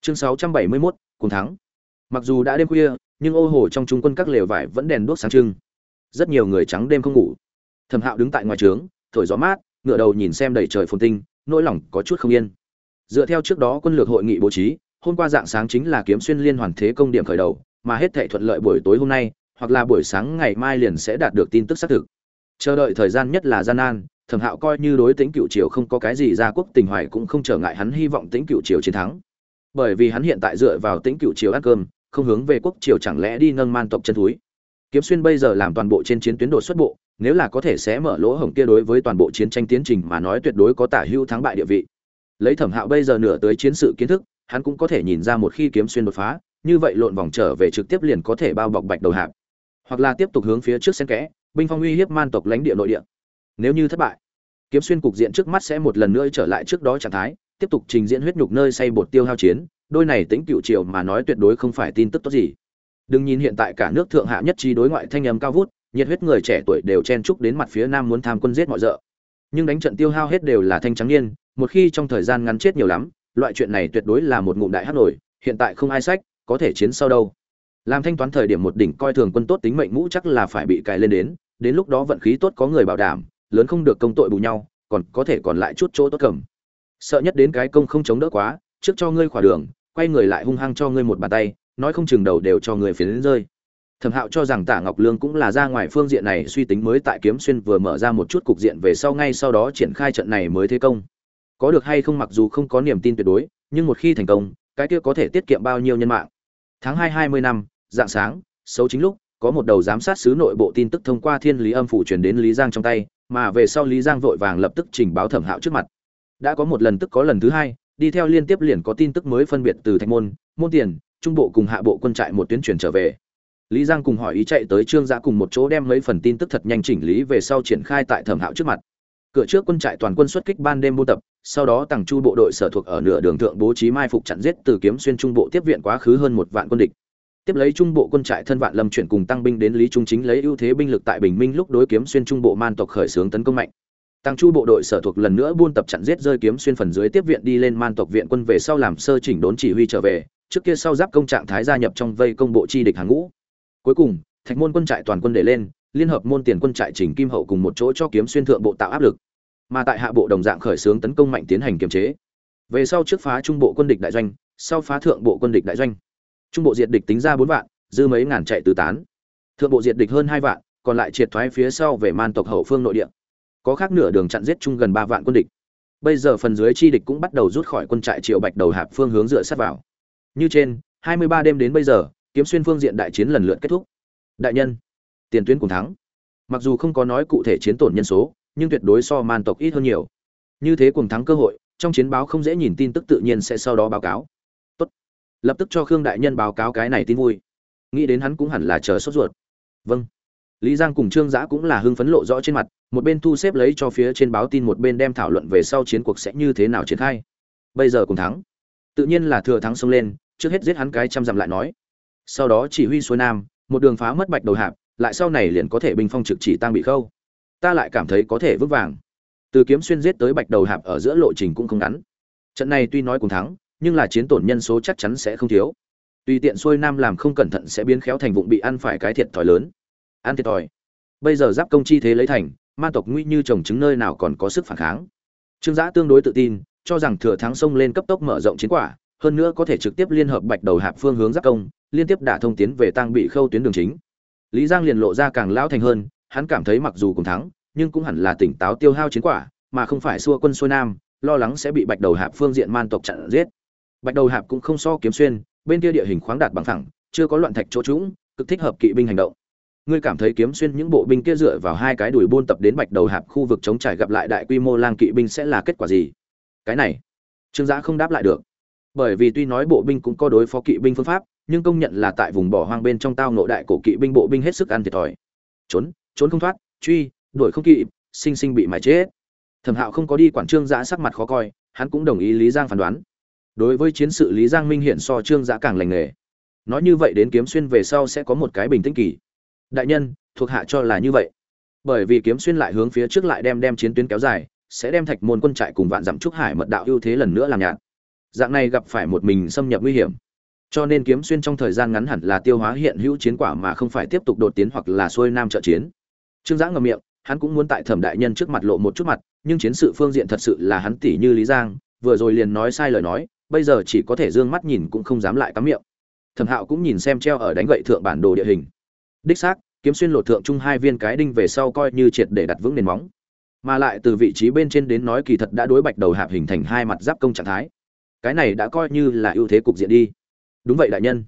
Chương 671, cùng thắng. Mặc dù đã đêm khuya nhưng ô hồ trong trung quân các lều vải vẫn đèn đuốc sáng trưng. Rất nhiều người trắng đêm không ngủ. Thẩm hạo đứng tại ngoài trướng thổi gió mát ngựa đầu nhìn xem đầy trời phồn tinh nỗi lòng có chút không yên. Dựa theo trước đó quân lược hội nghị bố trí hôm qua dạng sáng chính là kiếm xuyên liên hoàn thế công điểm khởi đầu mà hết thảy thuận lợi buổi tối hôm nay hoặc là buổi sáng ngày mai liền sẽ đạt được tin tức xác thực. Chờ đợi thời gian nhất là gian nan, thẩm hạo coi như đối tính cựu triều không có cái gì ra quốc tình hoài cũng không trở ngại hắn hy vọng tính cựu triều chiến thắng. Bởi vì hắn hiện tại dựa vào tính cựu triều ăn cơm, không hướng về quốc triều chẳng lẽ đi nâng man tộc chân thúi. Kiếm xuyên bây giờ làm toàn bộ trên chiến tuyến đột xuất bộ, nếu là có thể sẽ mở lỗ hổng kia đối với toàn bộ chiến tranh tiến trình mà nói tuyệt đối có tả hưu thắng bại địa vị. Lấy thẩm hạo bây giờ nửa tới chiến sự kiến thức, hắn cũng có thể nhìn ra một khi kiếm xuyên đột phá, như vậy lộn vòng trở về trực tiếp liền có thể bao bọc bạch đầu hạp hoặc là tiếp tục hướng phía trước xen kẽ, binh phong uy hiếp man tộc lãnh địa nội địa. Nếu như thất bại, kiếm xuyên cục diện trước mắt sẽ một lần nữa trở lại trước đó trạng thái, tiếp tục trình diễn huyết nhục nơi xây bột tiêu hao chiến, đôi này tính cựu triều mà nói tuyệt đối không phải tin tức tốt gì. Đừng nhìn hiện tại cả nước thượng hạ nhất trí đối ngoại thanh âm cao vút, nhiệt huyết người trẻ tuổi đều chen chúc đến mặt phía nam muốn tham quân giết mọi rợ. Nhưng đánh trận tiêu hao hết đều là thanh trắng niên, một khi trong thời gian ngắn chết nhiều lắm, loại chuyện này tuyệt đối là một ngụm đại hát nổi, hiện tại không ai sách, có thể chiến sau đâu làm thanh toán thời điểm một đỉnh coi thường quân tốt tính mệnh ngũ chắc là phải bị cài lên đến đến lúc đó vận khí tốt có người bảo đảm, lớn không được công tội bù nhau, còn có thể còn lại chút chỗ tốt cầm. Sợ nhất đến cái công không chống đỡ quá, trước cho ngươi khỏa đường, quay người lại hung hăng cho ngươi một bàn tay, nói không chừng đầu đều cho người phiến rơi. Thẩm hạo cho rằng tả ngọc lương cũng là ra ngoài phương diện này suy tính mới tại kiếm xuyên vừa mở ra một chút cục diện về sau ngay sau đó triển khai trận này mới thế công. Có được hay không mặc dù không có niềm tin tuyệt đối, nhưng một khi thành công, cái kia có thể tiết kiệm bao nhiêu nhân mạng. Tháng hai hai mươi năm dạng sáng, xấu chính lúc, có một đầu giám sát sứ nội bộ tin tức thông qua thiên lý âm phủ truyền đến lý giang trong tay, mà về sau lý giang vội vàng lập tức trình báo thẩm hạo trước mặt. Đã có một lần tức có lần thứ hai, đi theo liên tiếp liền có tin tức mới phân biệt từ thạch môn môn tiền, trung bộ cùng hạ bộ quân trại một tuyến truyền trở về. Lý giang cùng hỏi ý chạy tới trương giã cùng một chỗ đem mấy phần tin tức thật nhanh chỉnh lý về sau triển khai tại thẩm hạo trước mặt. Cửa trước quân trại toàn quân xuất kích ban đêm buôn tập, sau đó tàng chu bộ đội sở thuộc ở nửa đường thượng bố trí mai phục chặn giết từ kiếm xuyên trung bộ tiếp viện quá khứ hơn một vạn quân địch tiếp lấy trung bộ quân trại thân vạn lâm chuyển cùng tăng binh đến lý trung chính lấy ưu thế binh lực tại bình minh lúc đối kiếm xuyên trung bộ man tộc khởi xướng tấn công mạnh. Tăng chu bộ đội sở thuộc lần nữa buôn tập chặn giết rơi kiếm xuyên phần dưới tiếp viện đi lên man tộc viện quân về sau làm sơ chỉnh đốn chỉ huy trở về, trước kia sau giáp công trạng thái gia nhập trong vây công bộ chi địch hàng ngũ. Cuối cùng, thạch môn quân trại toàn quân để lên, liên hợp môn tiền quân trại chỉnh kim hậu cùng một chỗ cho kiếm xuyên thượng bộ tạo áp lực. Mà tại hạ bộ đồng dạng khởi xướng tấn công mạnh tiến hành kiềm chế. Về sau trước phá trung bộ quân địch đại doanh, sau phá thượng bộ quân địch đại doanh trung bộ diệt địch tính ra bốn vạn, dư mấy ngàn chạy tứ tán. Thượng bộ diệt địch hơn hai vạn, còn lại triệt thoái phía sau về man tộc hậu phương nội địa. Có khác nửa đường chặn giết chung gần ba vạn quân địch. Bây giờ phần dưới chi địch cũng bắt đầu rút khỏi quân trại triệu bạch đầu hạp phương hướng dựa sát vào. Như trên, hai mươi ba đêm đến bây giờ, kiếm xuyên phương diện đại chiến lần lượt kết thúc. Đại nhân, tiền tuyến cùng thắng. Mặc dù không có nói cụ thể chiến tổn nhân số, nhưng tuyệt đối so man tộc ít hơn nhiều. Như thế cùng thắng cơ hội, trong chiến báo không dễ nhìn tin tức tự nhiên sẽ sau đó báo cáo lập tức cho khương đại nhân báo cáo cái này tin vui. Nghĩ đến hắn cũng hẳn là chờ sốt ruột. Vâng. Lý giang cùng trương giã cũng là hưng phấn lộ rõ trên mặt, một bên thu xếp lấy cho phía trên báo tin, một bên đem thảo luận về sau chiến cuộc sẽ như thế nào triển khai. Bây giờ cùng thắng. Tự nhiên là thừa thắng xông lên, trước hết giết hắn cái trăm dặm lại nói. Sau đó chỉ huy xuôi nam, một đường phá mất bạch đầu hạp, lại sau này liền có thể bình phong trực chỉ tăng bị khâu. Ta lại cảm thấy có thể vững vàng. Từ kiếm xuyên giết tới bạch đầu hạp ở giữa lộ trình cũng không ngắn. Trận này tuy nói cùng thắng nhưng là chiến tổn nhân số chắc chắn sẽ không thiếu. Tùy tiện xuôi nam làm không cẩn thận sẽ biến khéo thành vụng bị ăn phải cái thiệt thòi lớn. Ăn thiệt thòi. Bây giờ giáp công chi thế lấy thành, ma tộc nguy như trồng trứng nơi nào còn có sức phản kháng. Trương giã tương đối tự tin, cho rằng thừa thắng sông lên cấp tốc mở rộng chiến quả, hơn nữa có thể trực tiếp liên hợp bạch đầu hạp phương hướng giáp công, liên tiếp đả thông tiến về tăng bị khâu tuyến đường chính. Lý giang liền lộ ra càng lão thành hơn, hắn cảm thấy mặc dù cùng thắng, nhưng cũng hẳn là tỉnh táo tiêu hao chiến quả, mà không phải xua quân xuôi nam, lo lắng sẽ bị bạch đầu hạp phương diện man tộc chặn giết bạch đầu hạp cũng không so kiếm xuyên, bên kia địa hình khoáng đạt bằng thẳng chưa có loạn thạch chỗ trũng, cực thích hợp kỵ binh hành động. Ngươi cảm thấy kiếm xuyên những bộ binh kia dựa vào hai cái đùi buôn tập đến bạch đầu hạp khu vực chống trải gặp lại đại quy mô lang kỵ binh sẽ là kết quả gì? Cái này, trương giã không đáp lại được. Bởi vì tuy nói bộ binh cũng có đối phó kỵ binh phương pháp, nhưng công nhận là tại vùng bỏ hoang bên trong tao nội đại cổ kỵ binh bộ binh hết sức ăn thiệt thòi. Trốn trốn không thoát, truy, đuổi không kịp, sinh sinh bị mải chết. Thẩm hạo không có đi quản trương giã sắc mặt khó coi, hắn cũng đồng ý lý giang phán đoán đối với chiến sự lý giang minh hiện so trương giã càng lành nghề. Nói như vậy đến kiếm xuyên về sau sẽ có một cái bình tĩnh kỳ. Đại nhân, thuộc hạ cho là như vậy. Bởi vì kiếm xuyên lại hướng phía trước lại đem đem chiến tuyến kéo dài, sẽ đem thạch môn quân trại cùng vạn dặm trúc hải mật đạo ưu thế lần nữa làm nhạt. Dạng này gặp phải một mình xâm nhập nguy hiểm. Cho nên kiếm xuyên trong thời gian ngắn hẳn là tiêu hóa hiện hữu chiến quả mà không phải tiếp tục đột tiến hoặc là xuôi nam trợ chiến. Trương giã ngầm miệng, hắn cũng muốn tại thẩm đại nhân trước mặt lộ một chút mặt, nhưng chiến sự phương diện thật sự là hắn tỷ như lý giang, vừa rồi liền nói sai lời nói bây giờ chỉ có thể d ư ơ n g mắt nhìn cũng không dám lại cắm miệng. Thẩm hạo cũng nhìn xem treo ở đánh gậy thượng bản đồ địa hình. Đích xác, kiếm xuyên lột thượng chung hai viên cái đinh về sau coi như triệt để đặt vững nền móng. Mà lại từ vị trí bên trên đến nói kỳ thật đã đối bạch đầu hạp hình thành hai mặt giáp công trạng thái. Cái này đã coi như là ưu thế cục diện đi. Đúng vậy đại nhân.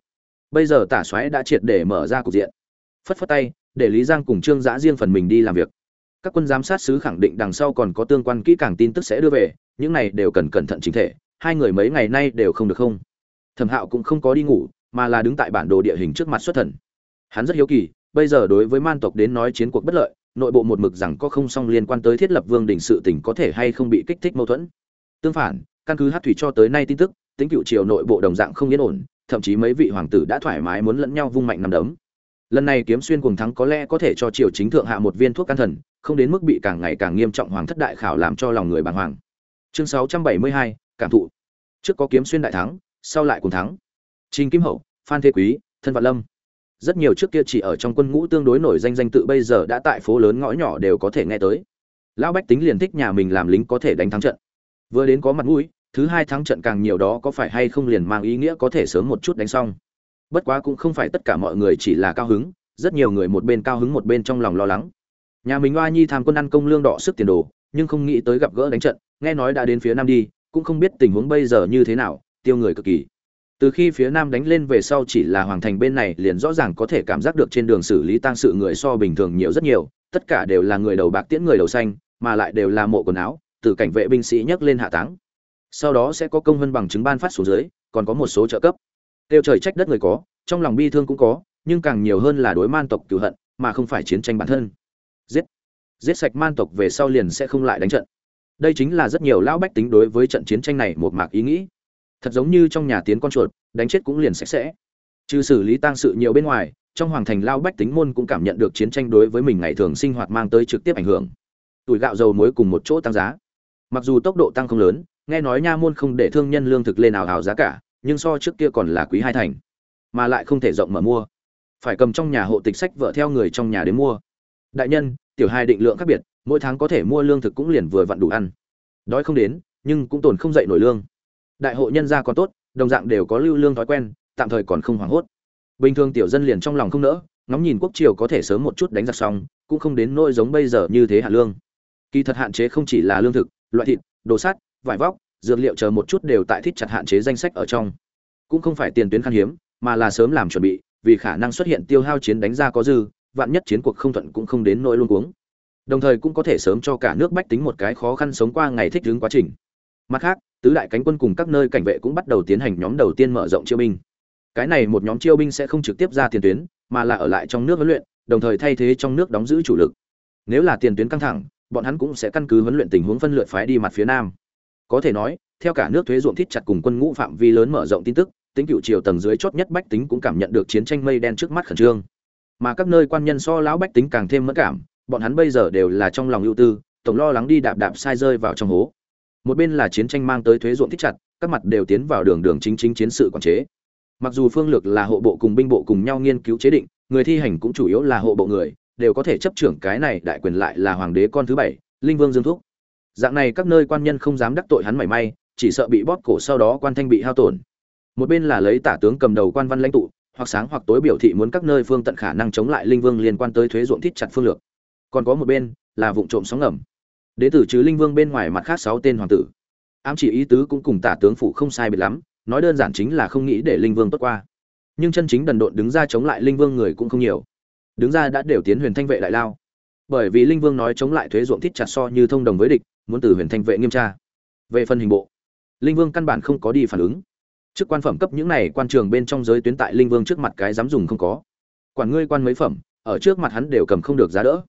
Bây giờ tả xoáy đã triệt để mở ra cục diện. Phất phất tay, để lý giang cùng trương giã riêng phần mình đi làm việc. Các quân giám sát sứ khẳng định đằng sau còn có tương quan kỹ càng tin tức sẽ đưa về, những này đều cần cẩn thận chính thể hai người mấy ngày nay đều không được không. Thẩm hạo cũng không có đi ngủ mà là đứng tại bản đồ địa hình trước mặt xuất thần. Hắn rất hiếu kỳ bây giờ đối với man tộc đến nói chiến cuộc bất lợi nội bộ một mực rằng có không song liên quan tới thiết lập vương đình sự tỉnh có thể hay không bị kích thích mâu thuẫn. Tương phản căn cứ hát thủy cho tới nay tin tức tính cựu triều nội bộ đồng dạng không yên ổn thậm chí mấy vị hoàng tử đã thoải mái muốn lẫn nhau vung mạnh nằm đấm. Lần này kiếm xuyên cùng thắng có lẽ có thể cho triều chính thượng hạ một viên thuốc can thần không đến mức bị càng ngày càng nghiêm trọng hoàng thất đại khảo làm cho lòng người bàng hoàng. Chương 672, cảm thụ. Trước có kiếm xuyên đại thắng, sau lại cùng thắng. Trình kim hậu, phan thế quý, thân vạn lâm. Rất nhiều trước kia chỉ ở trong quân ngũ tương đối nổi danh danh tự bây giờ đã tại phố lớn ngõ nhỏ đều có thể nghe tới. Lão bách tính liền thích nhà mình làm lính có thể đánh thắng trận. Vừa đến có mặt mũi, thứ hai thắng trận càng nhiều đó có phải hay không liền mang ý nghĩa có thể sớm một chút đánh xong. Bất quá cũng không phải tất cả mọi người chỉ là cao hứng, rất nhiều người một bên cao hứng một bên trong lòng lo lắng. Nhà mình oa nhi tham quân ăn công lương đỏ sức tiền đồ, nhưng không nghĩ tới gặp gỡ đánh trận, nghe nói đã đến phía nam đi cũng không biết tình huống bây giờ như thế nào, tiêu người cực kỳ. Từ khi phía nam đánh lên về sau chỉ là hoàng thành bên này liền rõ ràng có thể cảm giác được trên đường xử lý tang sự người so bình thường nhiều rất nhiều, tất cả đều là người đầu bạc tiễn người đầu xanh, mà lại đều là mộ quần áo, từ cảnh vệ binh sĩ nhấc lên hạ táng. Sau đó sẽ có công văn bằng chứng ban phát xuống dưới, còn có một số trợ cấp. Tiêu trời trách đất người có, trong lòng bi thương cũng có, nhưng càng nhiều hơn là đối man tộc cứu hận, mà không phải chiến tranh bản thân. Giết. Giết sạch man tộc về sau liền sẽ không lại đánh trận đây chính là rất nhiều lão bách tính đối với trận chiến tranh này một mạc ý nghĩ. Thật giống như trong nhà tiến con chuột, đánh chết cũng liền sạch sẽ. Trừ xử lý tang sự nhiều bên ngoài, trong hoàng thành lao bách tính môn cũng cảm nhận được chiến tranh đối với mình ngày thường sinh hoạt mang tới trực tiếp ảnh hưởng. Tuổi gạo dầu muối cùng một chỗ tăng giá. Mặc dù tốc độ tăng không lớn, nghe nói nha môn không để thương nhân lương thực lên nào hào giá cả, nhưng so trước kia còn là quý hai thành, mà lại không thể rộng mở mua. Phải cầm trong nhà hộ tịch sách vợ theo người trong nhà đến mua. Đại nhân, tiểu hai định lượng khác biệt mỗi tháng có thể mua lương thực cũng liền vừa vặn đủ ăn. Đói không đến, nhưng cũng tồn không dậy nổi lương. Đại hộ nhân gia còn tốt, đồng dạng đều có lưu lương thói quen, tạm thời còn không hoảng hốt. Bình thường tiểu dân liền trong lòng không nỡ, ngóng nhìn quốc triều có thể sớm một chút đánh giặc xong, cũng không đến nỗi giống bây giờ như thế hạ lương. Kỳ thật hạn chế không chỉ là lương thực, loại thịt, đồ sắt, vải vóc, dược liệu chờ một chút đều tại thích chặt hạn chế danh sách ở trong. Cũng không phải tiền tuyến khan hiếm, mà là sớm làm chuẩn bị, vì khả năng xuất hiện tiêu hao chiến đánh ra có dư, vạn nhất chiến cuộc không thuận cũng không đến nỗi luôn cuống đồng thời cũng có thể sớm cho cả nước bách tính một cái khó khăn sống qua ngày thích ứng quá trình. Mặt khác, tứ đại cánh quân cùng các nơi cảnh vệ cũng bắt đầu tiến hành nhóm đầu tiên mở rộng chiêu binh. Cái này một nhóm chiêu binh sẽ không trực tiếp ra tiền tuyến, mà là ở lại trong nước huấn luyện, đồng thời thay thế trong nước đóng giữ chủ lực. Nếu là tiền tuyến căng thẳng, bọn hắn cũng sẽ căn cứ huấn luyện tình huống phân lượt phái đi mặt phía nam. Có thể nói, theo cả nước thuế ruộng thít chặt cùng quân ngũ phạm vi lớn mở rộng tin tức, tính cựu triều tầng dưới chót nhất bách tính cũng cảm nhận được chiến tranh mây đen trước mắt khẩn trương. Mà các nơi quan nhân so lão bách tính càng thêm mất cảm bọn hắn bây giờ đều là trong lòng ưu tư, tổng lo lắng đi đạp đạp sai rơi vào trong hố. Một bên là chiến tranh mang tới thuế ruộng thích chặt, các mặt đều tiến vào đường đường chính chính chiến sự quản chế. Mặc dù phương lược là hộ bộ cùng binh bộ cùng nhau nghiên cứu chế định, người thi hành cũng chủ yếu là hộ bộ người, đều có thể chấp trưởng cái này đại quyền lại là hoàng đế con thứ bảy, linh vương dương thúc. Dạng này các nơi quan nhân không dám đắc tội hắn mảy may, chỉ sợ bị bóp cổ sau đó quan thanh bị hao tổn. Một bên là lấy tả tướng cầm đầu quan văn lãnh tụ, hoặc sáng hoặc tối biểu thị muốn các nơi phương tận khả năng chống lại linh vương liên quan tới thuế ruộng thiết chặt phương lược còn có một bên là vụ trộm sóng ngầm. Đến tử chứ linh vương bên ngoài mặt khác sáu tên hoàng tử. Ám chỉ ý tứ cũng cùng tả tướng phủ không sai biệt lắm, nói đơn giản chính là không nghĩ để linh vương tốt qua. Nhưng chân chính đần độn đứng ra chống lại linh vương người cũng không nhiều. Đứng ra đã đều tiến huyền thanh vệ đại lao. Bởi vì linh vương nói chống lại thuế ruộng thiết chặt so như thông đồng với địch, muốn từ huyền thanh vệ nghiêm tra. Về phần hình bộ, linh vương căn bản không có đi phản ứng. Chức quan phẩm cấp những này quan trường bên trong giới tuyến tại linh vương trước mặt cái dám dùng không có. Quản ngươi quan mấy phẩm, ở trước mặt hắn đều cầm không được giá đỡ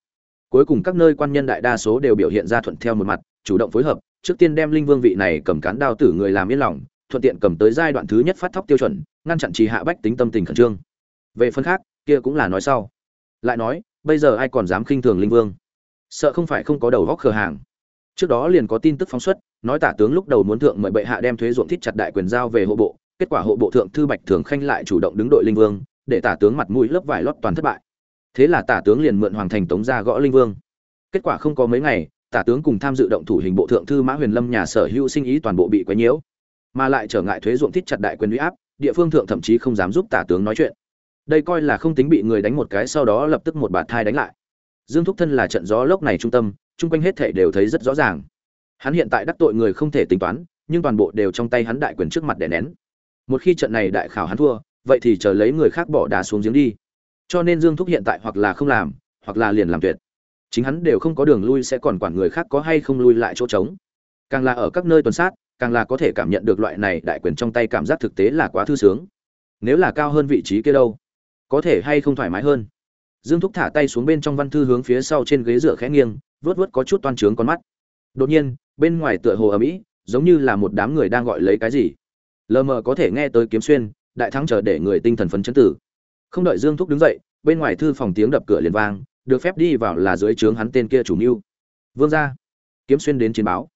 cuối cùng các nơi quan nhân đại đa số đều biểu hiện ra thuận theo một mặt, chủ động phối hợp, trước tiên đem linh vương vị này cầm cán đao tử người làm yên lòng, thuận tiện cầm tới giai đoạn thứ nhất phát thóc tiêu chuẩn, ngăn chặn trì hạ bách tính tâm tình khẩn trương. Về phần khác, kia cũng là nói sau. Lại nói, bây giờ ai còn dám khinh thường linh vương? Sợ không phải không có đầu góc khờ hàng. Trước đó liền có tin tức phóng xuất, nói tả tướng lúc đầu muốn thượng mời bệ hạ đem thuế ruộng thiết chặt đại quyền giao về hộ bộ, kết quả hộ bộ thượng thư bạch thường khanh lại chủ động đứng đội linh vương, để tả tướng mặt mũi lớp vải lót toàn thất bại thế là tả tướng liền mượn hoàng thành tống ra gõ linh vương. Kết quả không có mấy ngày, tả tướng cùng tham dự động thủ hình bộ thượng thư mã huyền lâm nhà sở hữu sinh ý toàn bộ bị quấy nhiễu, mà lại trở ngại thuế ruộng thiết chặt đại quyền uy áp, địa phương thượng thậm chí không dám giúp tả tướng nói chuyện. Đây coi là không tính bị người đánh một cái sau đó lập tức một bạt thai đánh lại. Dương thúc thân là trận gió lốc này trung tâm, chung quanh hết thể đều thấy rất rõ ràng. Hắn hiện tại đắc tội người không thể tính toán, nhưng toàn bộ đều trong tay hắn đại quyền trước mặt đè nén. Một khi trận này đại khảo hắn thua, vậy thì chờ lấy người khác bỏ đá xuống giếng đi cho nên dương thúc hiện tại hoặc là không làm, hoặc là liền làm tuyệt. Chính hắn đều không có đường lui sẽ còn quản người khác có hay không lui lại chỗ trống. Càng là ở các nơi tuần sát, càng là có thể cảm nhận được loại này đại quyền trong tay cảm giác thực tế là quá thư sướng. Nếu là cao hơn vị trí kia đâu, có thể hay không thoải mái hơn? Dương thúc thả tay xuống bên trong văn thư hướng phía sau trên ghế dựa khẽ nghiêng vớt vớt có chút toan trướng con mắt. Đột nhiên, bên ngoài tựa hồ ở mỹ giống như là một đám người đang gọi lấy cái gì. Lờ mờ có thể nghe tới kiếm xuyên, đại thắng chờ để người tinh thần phấn chấn tử không đợi dương thúc đứng dậy, bên ngoài thư phòng tiếng đập cửa liền vang, được phép đi vào là dưới trướng hắn tên kia chủ mưu. Vương gia, kiếm xuyên đến chiến báo.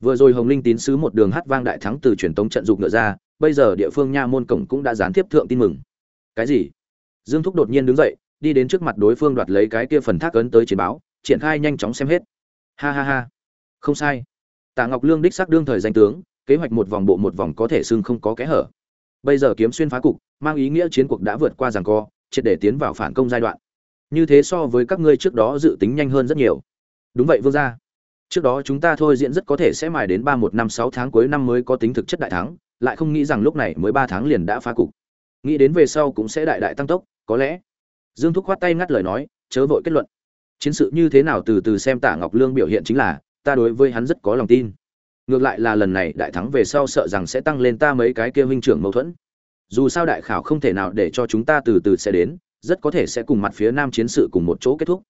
Vừa rồi hồng linh tín sứ một đường hát vang đại thắng từ truyền tống trận dục ngựa ra, bây giờ địa phương nha môn cổng cũng đã gián tiếp thượng tin mừng. Cái gì? Dương thúc đột nhiên đứng dậy, đi đến trước mặt đối phương đoạt lấy cái kia phần thác ấn tới chiến báo, triển khai nhanh chóng xem hết. Ha ha ha. Không sai. Tạ ngọc lương đích xác đương thời danh tướng, kế hoạch một vòng bộ một vòng có thể xưng không có kẽ hở bây giờ kiếm xuyên phá cục, mang ý nghĩa chiến cuộc đã vượt qua giằng co, triệt để tiến vào phản công giai đoạn. Như thế so với các ngươi trước đó dự tính nhanh hơn rất nhiều. Đúng vậy, vương gia. Trước đó chúng ta thôi diễn rất có thể sẽ mài đến ba một năm sáu tháng cuối năm mới có tính thực chất đại thắng, lại không nghĩ rằng lúc này mới ba tháng liền đã phá cục. Nghĩ đến về sau cũng sẽ đại đại tăng tốc, có lẽ. Dương thúc khoát tay ngắt lời nói, chớ vội kết luận. Chiến sự như thế nào từ từ xem tả ngọc lương biểu hiện chính là, ta đối với hắn rất có lòng tin ngược lại là lần này đại thắng về sau sợ rằng sẽ tăng lên ta mấy cái kia huynh trưởng mâu thuẫn. Dù sao đại khảo không thể nào để cho chúng ta từ từ sẽ đến rất có thể sẽ cùng mặt phía nam chiến sự cùng một chỗ kết thúc.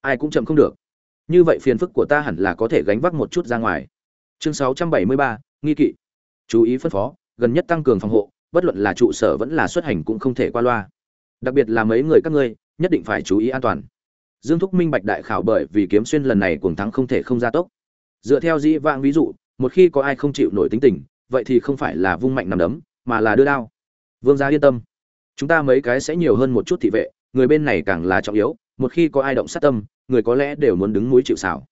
Ai cũng chậm không được. Như vậy phiền phức của ta hẳn là có thể gánh vác một chút ra ngoài. Chương 673, nghi kỵ. Chú ý phân phó gần nhất tăng cường phòng hộ bất luận là trụ sở vẫn là xuất hành cũng không thể qua loa. Đặc biệt là mấy người các ngươi nhất định phải chú ý an toàn. Dương thúc minh bạch đại khảo bởi vì kiếm xuyên lần này cuồng thắng không thể không gia tốc. Dựa theo dĩ vãng ví dụ một khi có ai không chịu nổi tính tình, vậy thì không phải là vung mạnh nằm đấm, mà là đưa đao. Vương gia yên tâm. Chúng ta mấy cái sẽ nhiều hơn một chút thị vệ, người bên này càng là trọng yếu, một khi có ai động sát tâm, người có lẽ đều muốn đứng mũi chịu xảo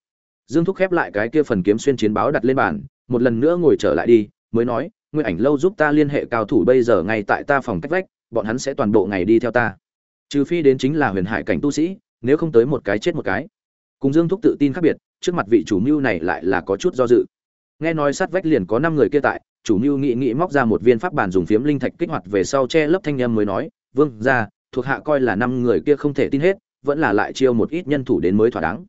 dương thúc khép lại cái kia phần kiếm xuyên chiến báo đặt lên bàn, một lần nữa ngồi trở lại đi, mới nói, nguyên ảnh lâu giúp ta liên hệ cao thủ bây giờ ngay tại ta phòng cách vách, bọn hắn sẽ toàn bộ ngày đi theo ta. Trừ phi đến chính là huyền hải cảnh tu sĩ, nếu không tới một cái chết một cái. Cùng dương thúc tự tin khác biệt, trước mặt vị chủ mưu này lại là có chút do dự nghe nói sát vách liền có năm người kia tại, chủ mưu nghĩ nghĩ móc ra một viên pháp bàn dùng phiếm linh thạch kích hoạt về sau che lấp thanh â mới nói, vương ra thuộc hạ coi là năm người kia không thể tin hết, vẫn là lại chiêu một ít nhân thủ đến mới thỏa đáng.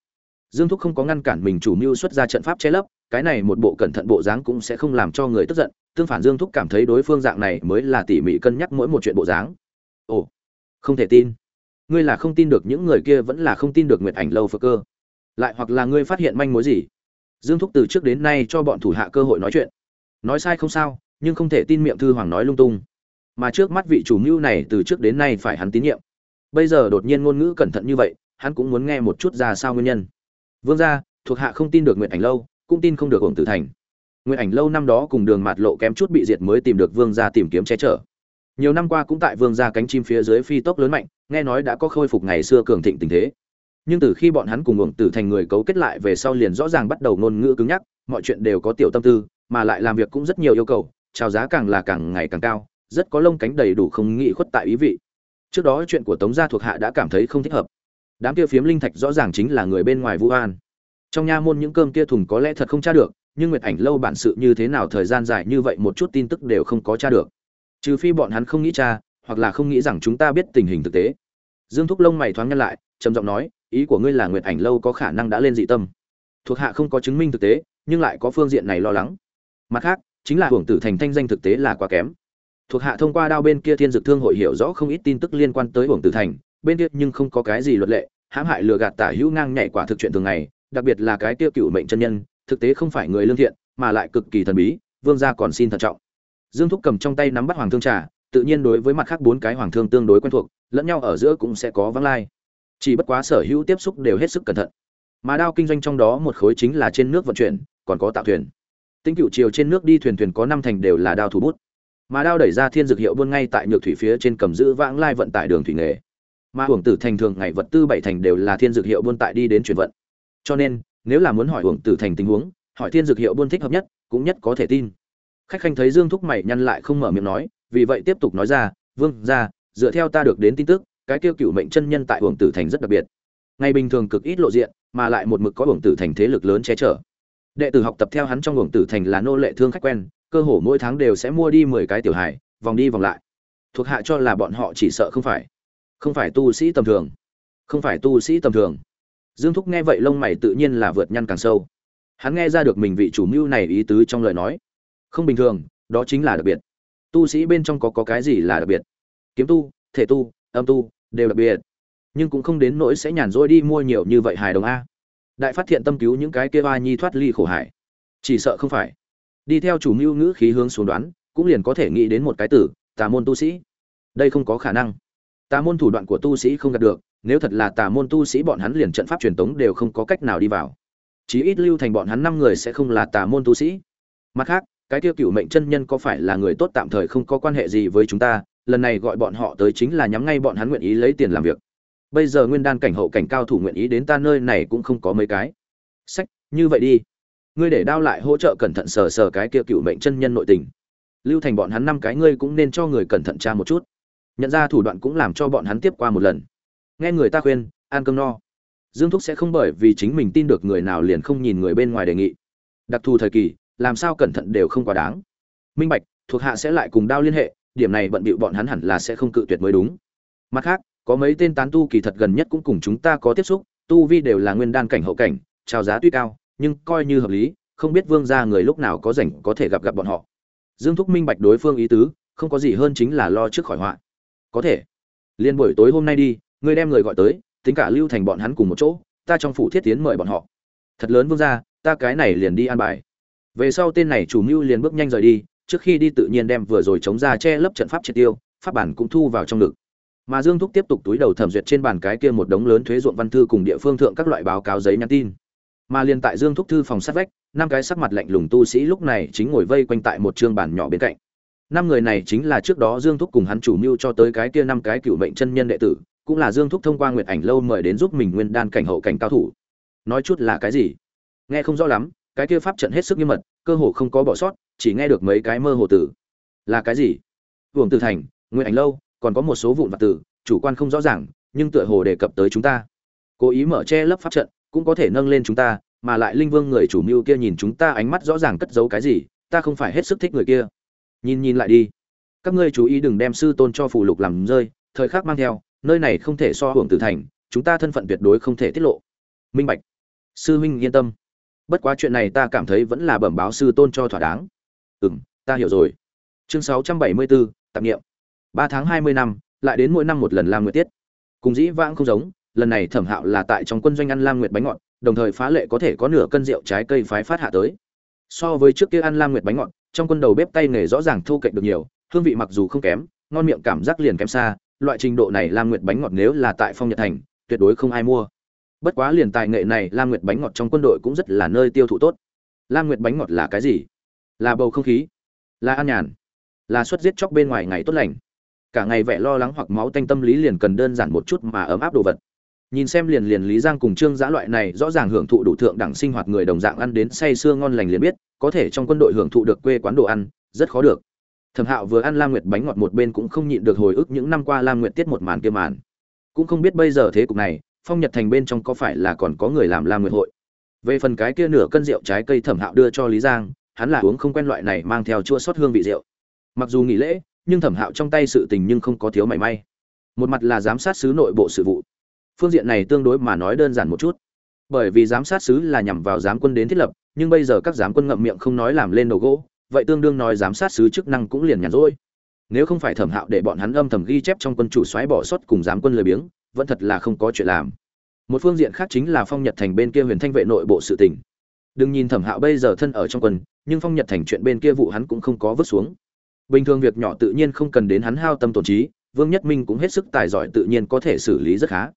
Dương thúc không có ngăn cản mình chủ mưu xuất ra trận pháp che lấp, cái này một bộ cẩn thận bộ dáng cũng sẽ không làm cho người tức giận, tương phản dương thúc cảm thấy đối phương dạng này mới là tỉ mỉ cân nhắc mỗi một chuyện bộ dáng. Ồ, không thể tin. Ngươi là không tin được những người kia vẫn là không tin được nguyệt ảnh lâu phơ cơ. Lại hoặc là ngươi phát hiện manh mối gì? Dương thúc từ trước đến nay cho bọn thủ hạ cơ hội nói chuyện. Nói sai không sao, nhưng không thể tin miệng thư hoàng nói lung tung. Mà trước mắt vị chủ mưu này từ trước đến nay phải hắn tín nhiệm. Bây giờ đột nhiên ngôn ngữ cẩn thận như vậy, hắn cũng muốn nghe một chút ra sao nguyên nhân. Vương gia, thuộc hạ không tin được nguyện ảnh lâu, cũng tin không được hưởng tử thành. Nguyện ảnh lâu năm đó cùng đường mạt lộ kém chút bị diệt mới tìm được vương gia tìm kiếm che chở. Nhiều năm qua cũng tại vương gia cánh chim phía dưới phi tốc lớn mạnh, nghe nói đã có khôi phục ngày xưa cường thịnh tình thế nhưng từ khi bọn hắn cùng uổng tử thành người cấu kết lại về sau liền rõ ràng bắt đầu ngôn ngữ cứng nhắc, mọi chuyện đều có tiểu tâm tư, mà lại làm việc cũng rất nhiều yêu cầu, trào giá càng là càng ngày càng cao, rất có lông cánh đầy đủ không nghĩ khuất tại ý vị. Trước đó chuyện của tống gia thuộc hạ đã cảm thấy không thích hợp. Đám kia phiếm linh thạch rõ ràng chính là người bên ngoài vũ an trong nha môn những cơm kia thùng có lẽ thật không tra được, nhưng nguyệt ảnh lâu bản sự như thế nào thời gian dài như vậy một chút tin tức đều không có tra được. Trừ phi bọn hắn không nghĩ tra, hoặc là không nghĩ rằng chúng ta biết tình hình thực tế. Dương thúc lông mày thoáng nhăn lại, trầm giọng nói ý của ngươi là nguyệt ảnh lâu có khả năng đã lên dị tâm. Thuộc hạ không có chứng minh thực tế, nhưng lại có phương diện này lo lắng. Mặt khác, chính là hưởng tử thành thanh danh thực tế là quá kém. Thuộc hạ thông qua đao bên kia thiên dực thương hội hiểu rõ không ít tin tức liên quan tới hưởng tử thành, bên kia nhưng không có cái gì luật lệ, hãm hại lừa gạt tả hữu ngang nhảy quả thực chuyện thường ngày, đặc biệt là cái tiêu cựu mệnh chân nhân, thực tế không phải người lương thiện, mà lại cực kỳ thần bí, vương gia còn xin thận trọng. Dương thúc cầm trong tay nắm bắt hoàng thương trà, tự nhiên đối với mặt khác bốn cái hoàng thương tương đối quen thuộc, lẫn nhau ở giữa cũng sẽ có vắng lai chỉ bất quá sở hữu tiếp xúc đều hết sức cẩn thận. Mà đao kinh doanh trong đó một khối chính là trên nước vận chuyển, còn có tạo thuyền. Tinh cựu chiều trên nước đi thuyền thuyền có năm thành đều là đao thủ bút. Mà đao đẩy ra thiên dược hiệu buôn ngay tại nhược thủy phía trên cầm giữ vãng lai vận tải đường thủy nghề. Mà hưởng tử thành thường ngày vật tư bảy thành đều là thiên dược hiệu buôn tại đi đến chuyển vận. Cho nên, nếu là muốn hỏi hưởng tử thành tình huống, hỏi thiên dược hiệu buôn thích hợp nhất, cũng nhất có thể tin. Khách khanh thấy dương thúc mày nhăn lại không mở miệng nói, vì vậy tiếp tục nói ra, vương ra dựa theo ta được đến tin tức cái kêu cựu mệnh chân nhân tại uổng tử thành rất đặc biệt. Ngày bình thường cực ít lộ diện, mà lại một mực có uổng tử thành thế lực lớn che chở. Đệ tử học tập theo hắn trong uổng tử thành là nô lệ thương khách quen, cơ hồ mỗi tháng đều sẽ mua đi mười cái tiểu hài, vòng đi vòng lại. Thuộc hạ cho là bọn họ chỉ sợ không phải. Không phải tu sĩ tầm thường. Không phải tu sĩ tầm thường. Dương thúc nghe vậy lông mày tự nhiên là vượt nhăn càng sâu. Hắn nghe ra được mình vị chủ mưu này ý tứ trong lời nói. Không bình thường, đó chính là đặc biệt. Tu sĩ bên trong có có cái gì là đặc biệt? Kiếm tu, thể tu âm tu, đều đặc biệt. Nhưng cũng không đến nỗi sẽ nhàn rỗi đi mua nhiều như vậy hài đồng a. Đại phát hiện tâm cứu những cái kia oa nhi thoát ly khổ hải chỉ sợ không phải. Đi theo chủ mưu ngữ khí hướng xuống đoán, cũng liền có thể nghĩ đến một cái tử, tà môn tu sĩ. Đây không có khả năng. Tà môn thủ đoạn của tu sĩ không gặp được, nếu thật là tà môn tu sĩ bọn hắn liền trận pháp truyền tống đều không có cách nào đi vào. Chí ít lưu thành bọn hắn năm người sẽ không là tà môn tu sĩ. Mặt khác, cái tiêu cựu mệnh chân nhân có phải là người tốt tạm thời không có quan hệ gì với chúng ta lần này gọi bọn họ tới chính là nhắm ngay bọn hắn nguyện ý lấy tiền làm việc. Bây giờ nguyên đan cảnh hậu cảnh cao thủ nguyện ý đến ta nơi này cũng không có mấy cái. Sách, như vậy đi. Ngươi để đao lại hỗ trợ cẩn thận sờ sờ cái kia cựu mệnh chân nhân nội tình. Lưu thành bọn hắn năm cái ngươi cũng nên cho người cẩn thận tra một chút. Nhận ra thủ đoạn cũng làm cho bọn hắn tiếp qua một lần. Nghe người ta khuyên, ăn cơm no. Dương thúc sẽ không bởi vì chính mình tin được người nào liền không nhìn người bên ngoài đề nghị. Đặc thù thời kỳ, làm sao cẩn thận đều không quá đáng. Minh bạch, thuộc hạ sẽ lại cùng đao liên hệ điểm này bận bịu bọn hắn hẳn là sẽ không cự tuyệt mới đúng. Mặt khác, có mấy tên tán tu kỳ thật gần nhất cũng cùng chúng ta có tiếp xúc, tu vi đều là nguyên đan cảnh hậu cảnh chào giá tuy cao, nhưng coi như hợp lý, không biết vương gia người lúc nào có rảnh có thể gặp gặp bọn họ. Dương thúc minh bạch đối phương ý tứ, không có gì hơn chính là lo trước khỏi họa. Có thể. Liên buổi tối hôm nay đi ngươi đem người gọi tới, tính cả lưu thành bọn hắn cùng một chỗ, ta trong phủ thiết tiến mời bọn họ. Thật lớn vương gia, ta cái này liền đi an bài. Về sau tên này chủ mưu liền bước nhanh rời đi trước khi đi tự nhiên đem vừa rồi chống ra che lấp trận pháp triệt tiêu, pháp bản cũng thu vào trong ngực. Mà dương thúc tiếp tục túi đầu thẩm duyệt trên bàn cái kia một đống lớn thuế ruộng văn thư cùng địa phương thượng các loại báo cáo giấy nhắn tin. Mà liền tại dương thúc thư phòng sát vách, năm cái sắc mặt lạnh lùng tu sĩ lúc này chính ngồi vây quanh tại một chương bản nhỏ bên cạnh. Năm người này chính là trước đó dương thúc cùng hắn chủ mưu cho tới cái kia năm cái cựu mệnh chân nhân đệ tử, cũng là dương thúc thông qua nguyệt ảnh lâu mời đến giúp mình nguyên đan cảnh hậu cảnh cao thủ. Nói chút là cái gì? Nghe không rõ lắm cái kia pháp trận hết sức nghiêm mật cơ hồ không có bỏ sót chỉ nghe được mấy cái mơ hồ tử là cái gì hưởng Tử Thành, Nguyên Ảnh lâu, còn có một số vụn vặt tử, chủ quan không rõ ràng, nhưng tựa hồ đề cập tới chúng ta. Cố ý mở che lấp pháp trận, cũng có thể nâng lên chúng ta, mà lại Linh Vương người chủ mưu kia nhìn chúng ta ánh mắt rõ ràng cất giấu cái gì, ta không phải hết sức thích người kia. Nhìn nhìn lại đi. Các ngươi chú ý đừng đem sư tôn cho phù lục làm rơi, thời khắc mang theo, nơi này không thể so hưởng tử thành, chúng ta thân phận tuyệt đối không thể tiết lộ. Minh Bạch. Sư huynh yên tâm. Bất quá chuyện này ta cảm thấy vẫn là bẩm báo sư tôn cho thỏa đáng. Ừm, ta hiểu rồi. Chương 674, tạp nghiệm ba tháng hai mươi năm lại đến mỗi năm một lần lam nguyệt tiết cùng dĩ vãng không giống lần này thẩm hạo là tại trong quân doanh ăn lam nguyệt bánh ngọt đồng thời phá lệ có thể có nửa cân rượu trái cây phái phát hạ tới so với trước kia ăn lam nguyệt bánh ngọt trong quân đầu bếp tay nghề rõ ràng thu cậy được nhiều hương vị mặc dù không kém ngon miệng cảm giác liền kém xa loại trình độ này lam nguyệt bánh ngọt nếu là tại phong nhật thành tuyệt đối không ai mua bất quá liền tài nghệ này, lam nguyệt bánh ngọt trong quân đội cũng rất là nơi tiêu thụ tốt. Lam nguyệt bánh ngọt là cái gì? Là bầu không khí, là an nhàn, là suất giết chóc bên ngoài ngày tốt lành. Cả ngày vẻ lo lắng hoặc máu tanh tâm lý liền cần đơn giản một chút mà ấm áp đồ vật. Nhìn xem liền liền lý giang cùng trương giã loại này rõ ràng hưởng thụ đủ thượng đẳng sinh hoạt người đồng dạng ăn đến say sưa ngon lành liền biết, có thể trong quân đội hưởng thụ được quê quán đồ ăn, rất khó được. Thẩm hạo vừa ăn lam nguyệt bánh ngọt một bên cũng không nhịn được hồi ức những năm qua lam nguyệt tiết một màn kia màn. Cũng không biết bây giờ thế cục này phong nhật thành bên trong có phải là còn có người làm lam nguyệt hội? Về phần cái kia nửa cân rượu trái cây thẩm hạo đưa cho lý giang, hắn là uống không quen loại này mang theo chua sót hương vị rượu. Mặc dù nghỉ lễ, nhưng thẩm hạo trong tay sự tình nhưng không có thiếu mảy may. Một mặt là giám sát sứ nội bộ sự vụ. Phương diện này tương đối mà nói đơn giản một chút. Bởi vì giám sát sứ là nhằm vào giám quân đến thiết lập, nhưng bây giờ các giám quân ngậm miệng không nói làm lên đầu gỗ, vậy tương đương nói giám sát sứ chức năng cũng liền nhàn rỗi. Nếu không phải thẩm hạo để bọn hắn âm thầm ghi chép trong quân chủ xoáy bỏ sót cùng giám quân lười biếng vẫn thật là không có chuyện làm. Một phương diện khác chính là phong nhật thành bên kia huyền thanh vệ nội bộ sự tình. Đừng nhìn thẩm hạo bây giờ thân ở trong quân, nhưng phong nhật thành chuyện bên kia vụ hắn cũng không có vứt xuống. Bình thường việc nhỏ tự nhiên không cần đến hắn hao tâm tổn trí, vương nhất minh cũng hết sức tài giỏi tự nhiên có thể xử lý rất khá.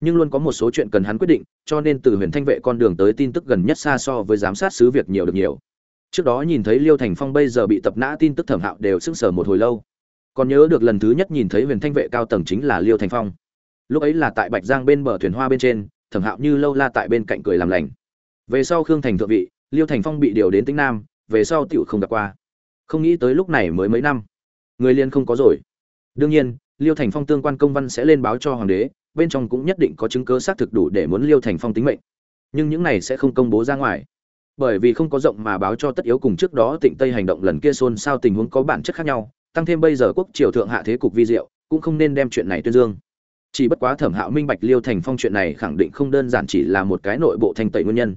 Nhưng luôn có một số chuyện cần hắn quyết định, cho nên từ huyền thanh vệ con đường tới tin tức gần nhất xa so với giám sát sứ việc nhiều được nhiều. Trước đó nhìn thấy liêu thành phong bây giờ bị tập nã tin tức thẩm hạo đều sững sờ một hồi lâu. Còn nhớ được lần thứ nhất nhìn thấy huyền thanh vệ cao tầng chính là liêu thành phong lúc ấy là tại bạch giang bên bờ thuyền hoa bên trên, thẩm hạo như lâu la tại bên cạnh cười làm lành. Về sau khương thành thượng vị, liêu thành phong bị điều đến tĩnh nam, về sau tựu không gặp qua. Không nghĩ tới lúc này mới mấy năm, người liên không có rồi. Đương nhiên, liêu thành phong tương quan công văn sẽ lên báo cho hoàng đế, bên trong cũng nhất định có chứng cứ xác thực đủ để muốn liêu thành phong tính mệnh. Nhưng những này sẽ không công bố ra ngoài. Bởi vì không có rộng mà báo cho tất yếu cùng trước đó tịnh tây hành động lần kia xôn xao tình huống có bản chất khác nhau, tăng thêm bây giờ quốc triều thượng hạ thế cục vi diệu, cũng không nên đem chuyện này tuyên dương chỉ bất quá thẩm hạo minh bạch liêu thành phong chuyện này khẳng định không đơn giản chỉ là một cái nội bộ thanh tẩy nguyên nhân.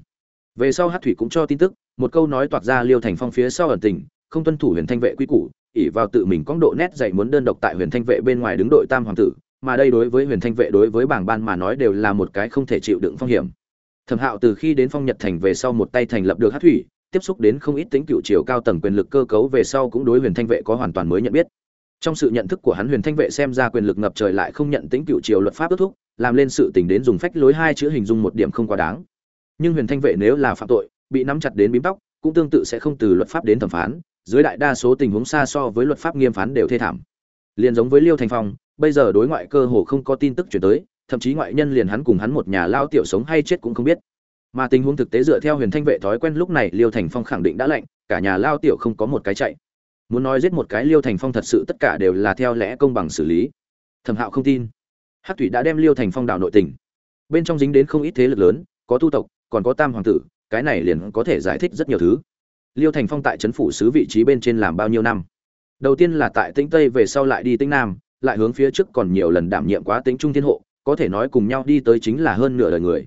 Về sau hát thủy cũng cho tin tức, một câu nói toạc ra liêu thành phong phía sau ẩn tình, không tuân thủ huyền thanh vệ quy củ ỉ vào tự mình có độ nét dạy muốn đơn độc tại huyền thanh vệ bên ngoài đứng đội tam hoàng tử, mà đây đối với huyền thanh vệ đối với bảng ban mà nói đều là một cái không thể chịu đựng phong hiểm. Thẩm hạo từ khi đến phong nhật thành về sau một tay thành lập được hát thủy, tiếp xúc đến không ít tính cựu chiều cao tầng quyền lực cơ cấu về sau cũng đối huyền thanh vệ có hoàn toàn mới nhận biết trong sự nhận thức của hắn huyền thanh vệ xem ra quyền lực ngập trời lại không nhận tính cựu triều luật pháp ước thúc, làm lên sự tình đến dùng phách lối hai chữ hình dung một điểm không quá đáng. Nhưng huyền thanh vệ nếu là phạm tội, bị nắm chặt đến bím tóc, cũng tương tự sẽ không từ luật pháp đến thẩm phán, dưới đại đa số tình huống xa so với luật pháp nghiêm phán đều thê thảm. Liền giống với liêu thành phong, bây giờ đối ngoại cơ hồ không có tin tức chuyển tới, thậm chí ngoại nhân liền hắn cùng hắn một nhà lao tiểu sống hay chết cũng không biết. Mà tình huống thực tế dựa theo huyền thanh vệ thói quen lúc này, liêu thành phong khẳng định đã lệnh cả nhà lao tiểu không có một cái chạy muốn nói giết một cái liêu thành phong thật sự tất cả đều là theo lẽ công bằng xử lý. Thẩm hạo không tin. Hát thủy đã đem liêu thành phong đảo nội tình bên trong dính đến không ít thế lực lớn, có tu tộc, còn có tam hoàng tử, cái này liền có thể giải thích rất nhiều thứ. Liêu thành phong tại trấn phủ sứ vị trí bên trên làm bao nhiêu năm? Đầu tiên là tại tĩnh tây về sau lại đi tĩnh nam, lại hướng phía trước còn nhiều lần đảm nhiệm quá tính trung thiên hộ, có thể nói cùng nhau đi tới chính là hơn nửa đời người.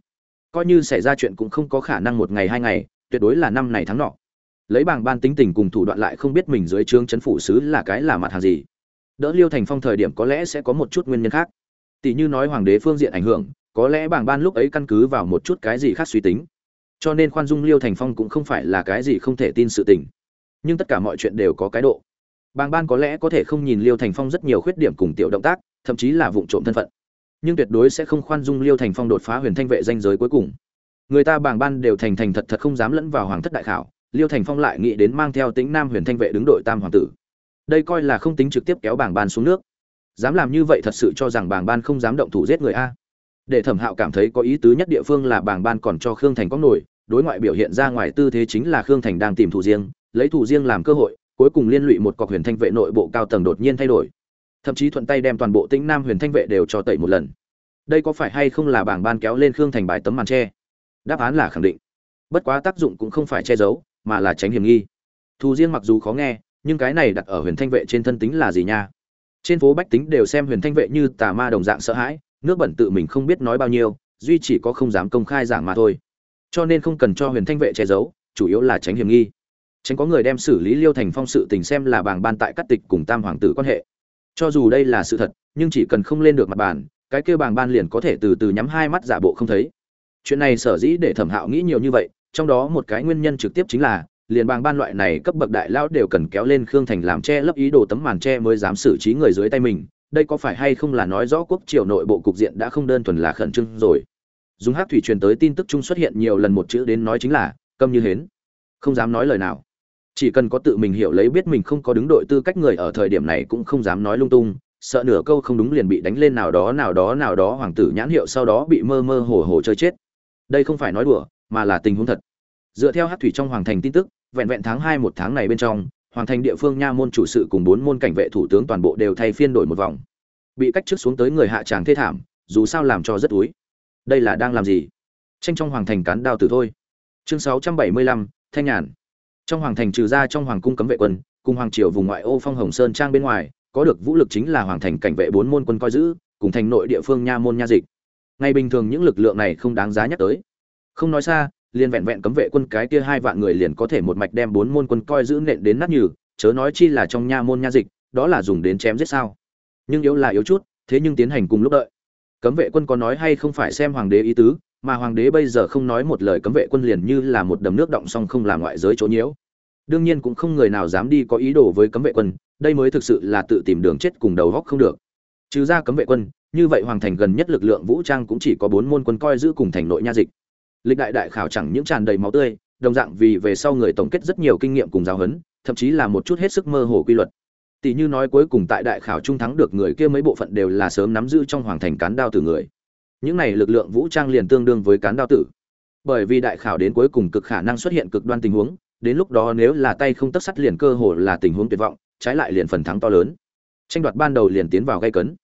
Coi như xảy ra chuyện cũng không có khả năng một ngày hai ngày, tuyệt đối là năm này tháng nọ lấy bảng ban tính tình cùng thủ đoạn lại không biết mình dưới trướng chấn phủ sứ là cái là mặt hàng gì. Đỡ liêu thành phong thời điểm có lẽ sẽ có một chút nguyên nhân khác. Tỷ như nói hoàng đế phương diện ảnh hưởng, có lẽ bảng ban lúc ấy căn cứ vào một chút cái gì khác suy tính. Cho nên khoan dung liêu thành phong cũng không phải là cái gì không thể tin sự tình. Nhưng tất cả mọi chuyện đều có cái độ. Bàng ban có lẽ có thể không nhìn liêu thành phong rất nhiều khuyết điểm cùng tiểu động tác, thậm chí là vụ trộm thân phận. Nhưng tuyệt đối sẽ không khoan dung liêu thành phong đột phá huyền thanh vệ danh giới cuối cùng. Người ta bàng ban đều thành thành thật thật không dám lẫn vào hoàng thất đại khảo liêu thành phong lại nghĩ đến mang theo tính nam huyền thanh vệ đứng đội tam hoàng tử. Đây coi là không tính trực tiếp kéo bảng ban xuống nước. Dám làm như vậy thật sự cho rằng bảng ban không dám động thủ giết người a. Để thẩm hạo cảm thấy có ý tứ nhất địa phương là bảng ban còn cho khương thành có nổi, đối ngoại biểu hiện ra ngoài tư thế chính là khương thành đang tìm thủ riêng, lấy thủ riêng làm cơ hội, cuối cùng liên lụy một cọc huyền thanh vệ nội bộ cao tầng đột nhiên thay đổi. Thậm chí thuận tay đem toàn bộ tĩnh nam huyền thanh vệ đều cho tẩy một lần. Đây có phải hay không là bảng ban kéo lên khương thành bài tấm màn tre đáp án là khẳng định. Bất quá tác dụng cũng không phải che giấu mà là tránh hiểm nghi. Thù riêng mặc dù khó nghe, nhưng cái này đặt ở huyền thanh vệ trên thân tính là gì nha? Trên phố bách tính đều xem huyền thanh vệ như tà ma đồng dạng sợ hãi, nước bẩn tự mình không biết nói bao nhiêu, duy chỉ có không dám công khai giảng mà thôi. Cho nên không cần cho huyền thanh vệ che giấu, chủ yếu là tránh hiểm nghi. Tránh có người đem xử lý liêu thành phong sự tình xem là bảng ban tại cắt tịch cùng tam hoàng tử quan hệ. Cho dù đây là sự thật, nhưng chỉ cần không lên được mặt bàn, cái kêu bảng ban liền có thể từ từ nhắm hai mắt giả bộ không thấy. Chuyện này sở dĩ để thẩm hạo nghĩ nhiều như vậy trong đó một cái nguyên nhân trực tiếp chính là, liền bang ban loại này cấp bậc đại lão đều cần kéo lên khương thành làm che lấp ý đồ tấm màn che mới dám xử trí người dưới tay mình. Đây có phải hay không là nói rõ quốc triều nội bộ cục diện đã không đơn thuần là khẩn trương rồi? Dùng hát thủy truyền tới tin tức chung xuất hiện nhiều lần một chữ đến nói chính là, câm như hến. Không dám nói lời nào. Chỉ cần có tự mình hiểu lấy biết mình không có đứng đội tư cách người ở thời điểm này cũng không dám nói lung tung, sợ nửa câu không đúng liền bị đánh lên nào đó nào đó nào đó hoàng tử nhãn hiệu sau đó bị mơ mơ hồ hồ chơi chết. Đây không phải nói đùa mà là tình huống thật. Dựa theo hát thủy trong hoàng thành tin tức, vẹn vẹn tháng hai một tháng này bên trong, hoàng thành địa phương nha môn chủ sự cùng bốn môn cảnh vệ thủ tướng toàn bộ đều thay phiên đổi một vòng. Bị cách trước xuống tới người hạ tràng thê thảm, dù sao làm cho rất túi. Đây là đang làm gì? Tranh trong hoàng thành cán đao tử thôi. Chương sáu trăm bảy mươi lăm, thanh nhàn. Trong hoàng thành trừ ra trong hoàng cung cấm vệ quân, cùng hoàng triều vùng ngoại ô phong hồng sơn trang bên ngoài, có được vũ lực chính là hoàng thành cảnh vệ bốn môn quân coi giữ, cùng thành nội địa phương nha môn nha dịch. Ngày bình thường những lực lượng này không đáng giá nhắc tới không nói xa, liền vẹn vẹn cấm vệ quân cái kia hai vạn người liền có thể một mạch đem bốn môn quân coi giữ nện đến nát nhừ, chớ nói chi là trong nha môn nha dịch, đó là dùng đến chém giết sao. Nhưng yếu là yếu chút, thế nhưng tiến hành cùng lúc đợi. Cấm vệ quân có nói hay không phải xem hoàng đế ý tứ, mà hoàng đế bây giờ không nói một lời cấm vệ quân liền như là một đầm nước động song không làm ngoại giới chỗ nhiễu. Đương nhiên cũng không người nào dám đi có ý đồ với cấm vệ quân, đây mới thực sự là tự tìm đường chết cùng đầu góc không được. Trừ ra cấm vệ quân, như vậy hoàng thành gần nhất lực lượng vũ trang cũng chỉ có bốn môn quân coi giữ cùng thành nội nha dịch lịch đại đại khảo chẳng những tràn đầy máu tươi, đồng dạng vì về sau người tổng kết rất nhiều kinh nghiệm cùng giáo huấn, thậm chí là một chút hết sức mơ hồ quy luật. Tỷ như nói cuối cùng tại đại khảo trung thắng được người kia mấy bộ phận đều là sớm nắm giữ trong hoàng thành cán đao tử người. Những này lực lượng vũ trang liền tương đương với cán đao tử. Bởi vì đại khảo đến cuối cùng cực khả năng xuất hiện cực đoan tình huống, đến lúc đó nếu là tay không tất sắt liền cơ hồ là tình huống tuyệt vọng, trái lại liền phần thắng to lớn. Tranh đoạt ban đầu liền tiến vào gây cấn.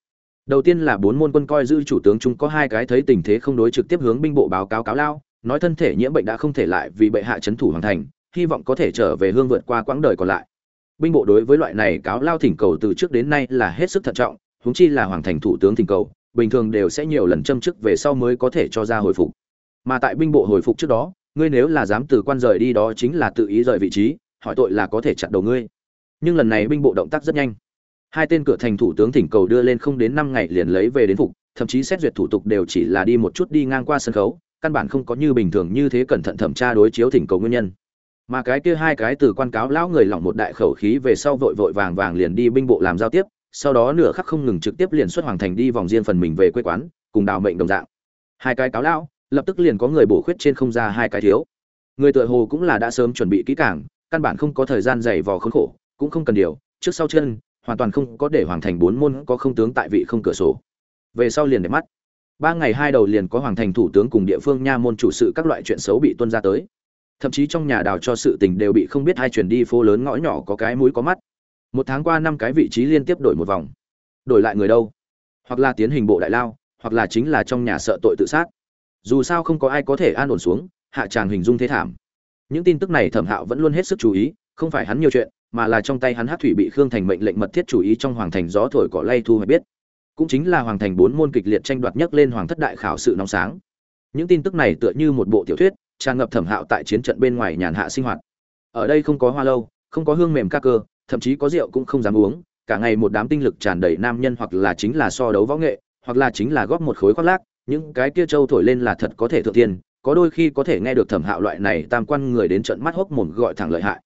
Đầu tiên là bốn môn quân coi giữ chủ tướng chúng có hai cái thấy tình thế không đối trực tiếp hướng binh bộ báo cáo cáo lao nói thân thể nhiễm bệnh đã không thể lại vì bệ hạ chấn thủ hoàn thành, hy vọng có thể trở về hương vượt qua quãng đời còn lại. Binh bộ đối với loại này cáo lao thỉnh cầu từ trước đến nay là hết sức thận trọng húng chi là hoàng thành thủ tướng thỉnh cầu, bình thường đều sẽ nhiều lần châm chức về sau mới có thể cho ra hồi phục. Mà tại binh bộ hồi phục trước đó, ngươi nếu là dám từ quan rời đi đó chính là tự ý rời vị trí, hỏi tội là có thể chặn đầu ngươi. Nhưng lần này binh bộ động tác rất nhanh. Hai tên cửa thành thủ tướng thỉnh cầu đưa lên không đến năm ngày liền lấy về đến phục, thậm chí xét duyệt thủ tục đều chỉ là đi một chút đi ngang qua sân khấu căn bản không có như bình thường như thế cẩn thận thẩm tra đối chiếu thỉnh cầu nguyên nhân. Mà cái kia hai cái từ quan cáo lão người lỏng một đại khẩu khí về sau vội vội vàng vàng liền đi binh bộ làm giao tiếp, sau đó nửa khắc không ngừng trực tiếp liền xuất hoàng thành đi vòng riêng phần mình về quê quán, cùng đào mệnh đồng dạng. Hai cái cáo lão, lập tức liền có người bổ khuyết trên không ra hai cái thiếu. Người tựa hồ cũng là đã sớm chuẩn bị kỹ càng, căn bản không có thời gian dày vò khốn khổ, cũng không cần điều, trước sau chân, hoàn toàn không có để hoàng thành bốn môn có không tướng tại vị không cửa sổ. Về sau liền để mắt ba ngày hai đầu liền có hoàng thành thủ tướng cùng địa phương nha môn chủ sự các loại chuyện xấu bị tuân ra tới. Thậm chí trong nhà đào cho sự tình đều bị không biết hai chuyển đi phố lớn ngõ nhỏ có cái mũi có mắt. Một tháng qua năm cái vị trí liên tiếp đổi một vòng. Đổi lại người đâu? Hoặc là tiến hình bộ đại lao, hoặc là chính là trong nhà sợ tội tự sát. Dù sao không có ai có thể an ổn xuống, hạ tràng hình dung thế thảm. Những tin tức này thẩm hạo vẫn luôn hết sức chú ý, không phải hắn nhiều chuyện, mà là trong tay hắn hát thủy bị khương thành mệnh lệnh mật thiết chú ý trong hoàng thành gió thổi cỏ lay thu hoạch biết cũng chính là hoàng thành bốn môn kịch liệt tranh đoạt nhất lên hoàng thất đại khảo sự nóng sáng. Những tin tức này tựa như một bộ tiểu thuyết, tràn ngập thẩm hạo tại chiến trận bên ngoài nhàn hạ sinh hoạt. Ở đây không có hoa lâu, không có hương mềm ca cơ, thậm chí có rượu cũng không dám uống, cả ngày một đám tinh lực tràn đầy nam nhân hoặc là chính là so đấu võ nghệ, hoặc là chính là góp một khối khoác lác, những cái kia trâu thổi lên là thật có thể thượng tiên, có đôi khi có thể nghe được thẩm hạo loại này tam quan người đến trận mắt hốc mồm gọi thẳng lợi hại.